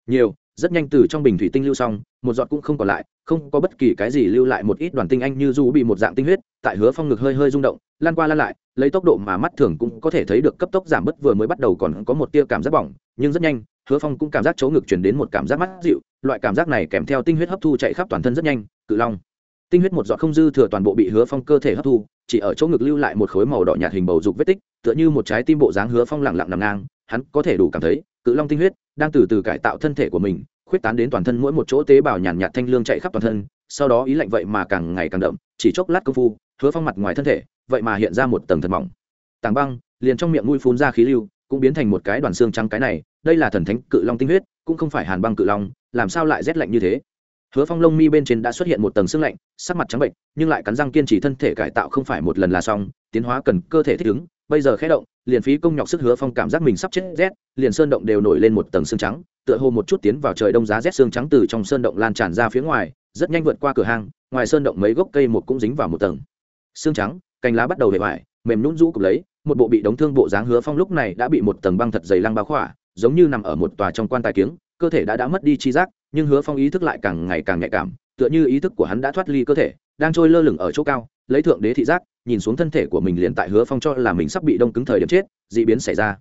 nhiều, rất nhanh từ trong bình thủy tinh lưu xong, một giọt cũng không còn lại, không có bất kỳ cái gì lưu lại một ít đoàn tinh anh như du bị một dạng tinh huyết, tại hứa phong ngực hơi hơi rung động, lan qua lan lại, lấy tốc độ mà mắt thường cũng có thể thấy được cấp tốc giảm bớt vừa mới bắt đầu còn có một tia cảm giác bỏng, nhưng rất nhanh hứa phong cũng cảm giác chỗ ngực chuyển đến một cảm giác mắt dịu, loại cảm giác này kèm theo tinh huyết hấp thu chạy khắp toàn thân rất nhanh, cự long. Tinh huyết một giọt không dư thừa toàn bộ bị hứa phong cơ thể hấp thu, chỉ ở chỗ ngực lưu lại một khối màu đỏ nhạt hình bầu dục vết tích, tựa như một trái tim bộ dáng hứa phong lẳng lặng nằm ngang, hắn có thể đủ cảm thấy, cự long tinh huyết đang từ từ cải tạo thân thể của mình, khuyết tán đến toàn thân mỗi một chỗ tế bào nhàn nhạt thanh lương chạy khắp toàn thân, sau đó ý lạnh vậy mà càng ngày càng đậm, chỉ chốc lát công phu, hứa phong mặt ngoài thân thể, vậy mà hiện ra một tầng thật mỏng. Tàng băng, liền trong miệng mũi phun ra khí lưu cũng biến thành một cái đoàn xương trắng cái này, đây là thần thánh cự long tinh huyết, cũng không phải hàn băng cự long, làm sao lại rét lạnh như thế? Hứa phong lông mi bên trên đã xuất hiện một tầng xương lạnh, sắc mặt trắng bệnh, nhưng lại cắn răng kiên trì thân thể cải tạo không phải một lần là xong, tiến hóa cần cơ thể thích ứng, bây giờ khé động, liền phí công nhọc sức hứa phong cảm giác mình sắp chết rét, liền sơn động đều nổi lên một tầng xương trắng, tựa hồ một chút tiến vào trời đông giá rét xương trắng từ trong sơn động lan tràn ra phía ngoài, rất nhanh vượt qua cửa hang, ngoài sơn động mấy gốc cây một cũng dính vào một tầng. Xương trắng, cành lá bắt đầu hề vải mềm nhún rũ cục lấy một bộ bị đóng thương bộ dáng hứa phong lúc này đã bị một tầng băng thật dày lăng bao khỏa, giống như nằm ở một tòa trong quan tài kiếng, cơ thể đã đã mất đi chi giác, nhưng hứa phong ý thức lại càng ngày càng nhạy cảm, tựa như ý thức của hắn đã thoát ly cơ thể, đang trôi lơ lửng ở chỗ cao, lấy thượng đế thị giác, nhìn xuống thân thể của mình liền tại hứa phong cho là mình sắp bị đông cứng thời điểm chết d ị biến xảy ra.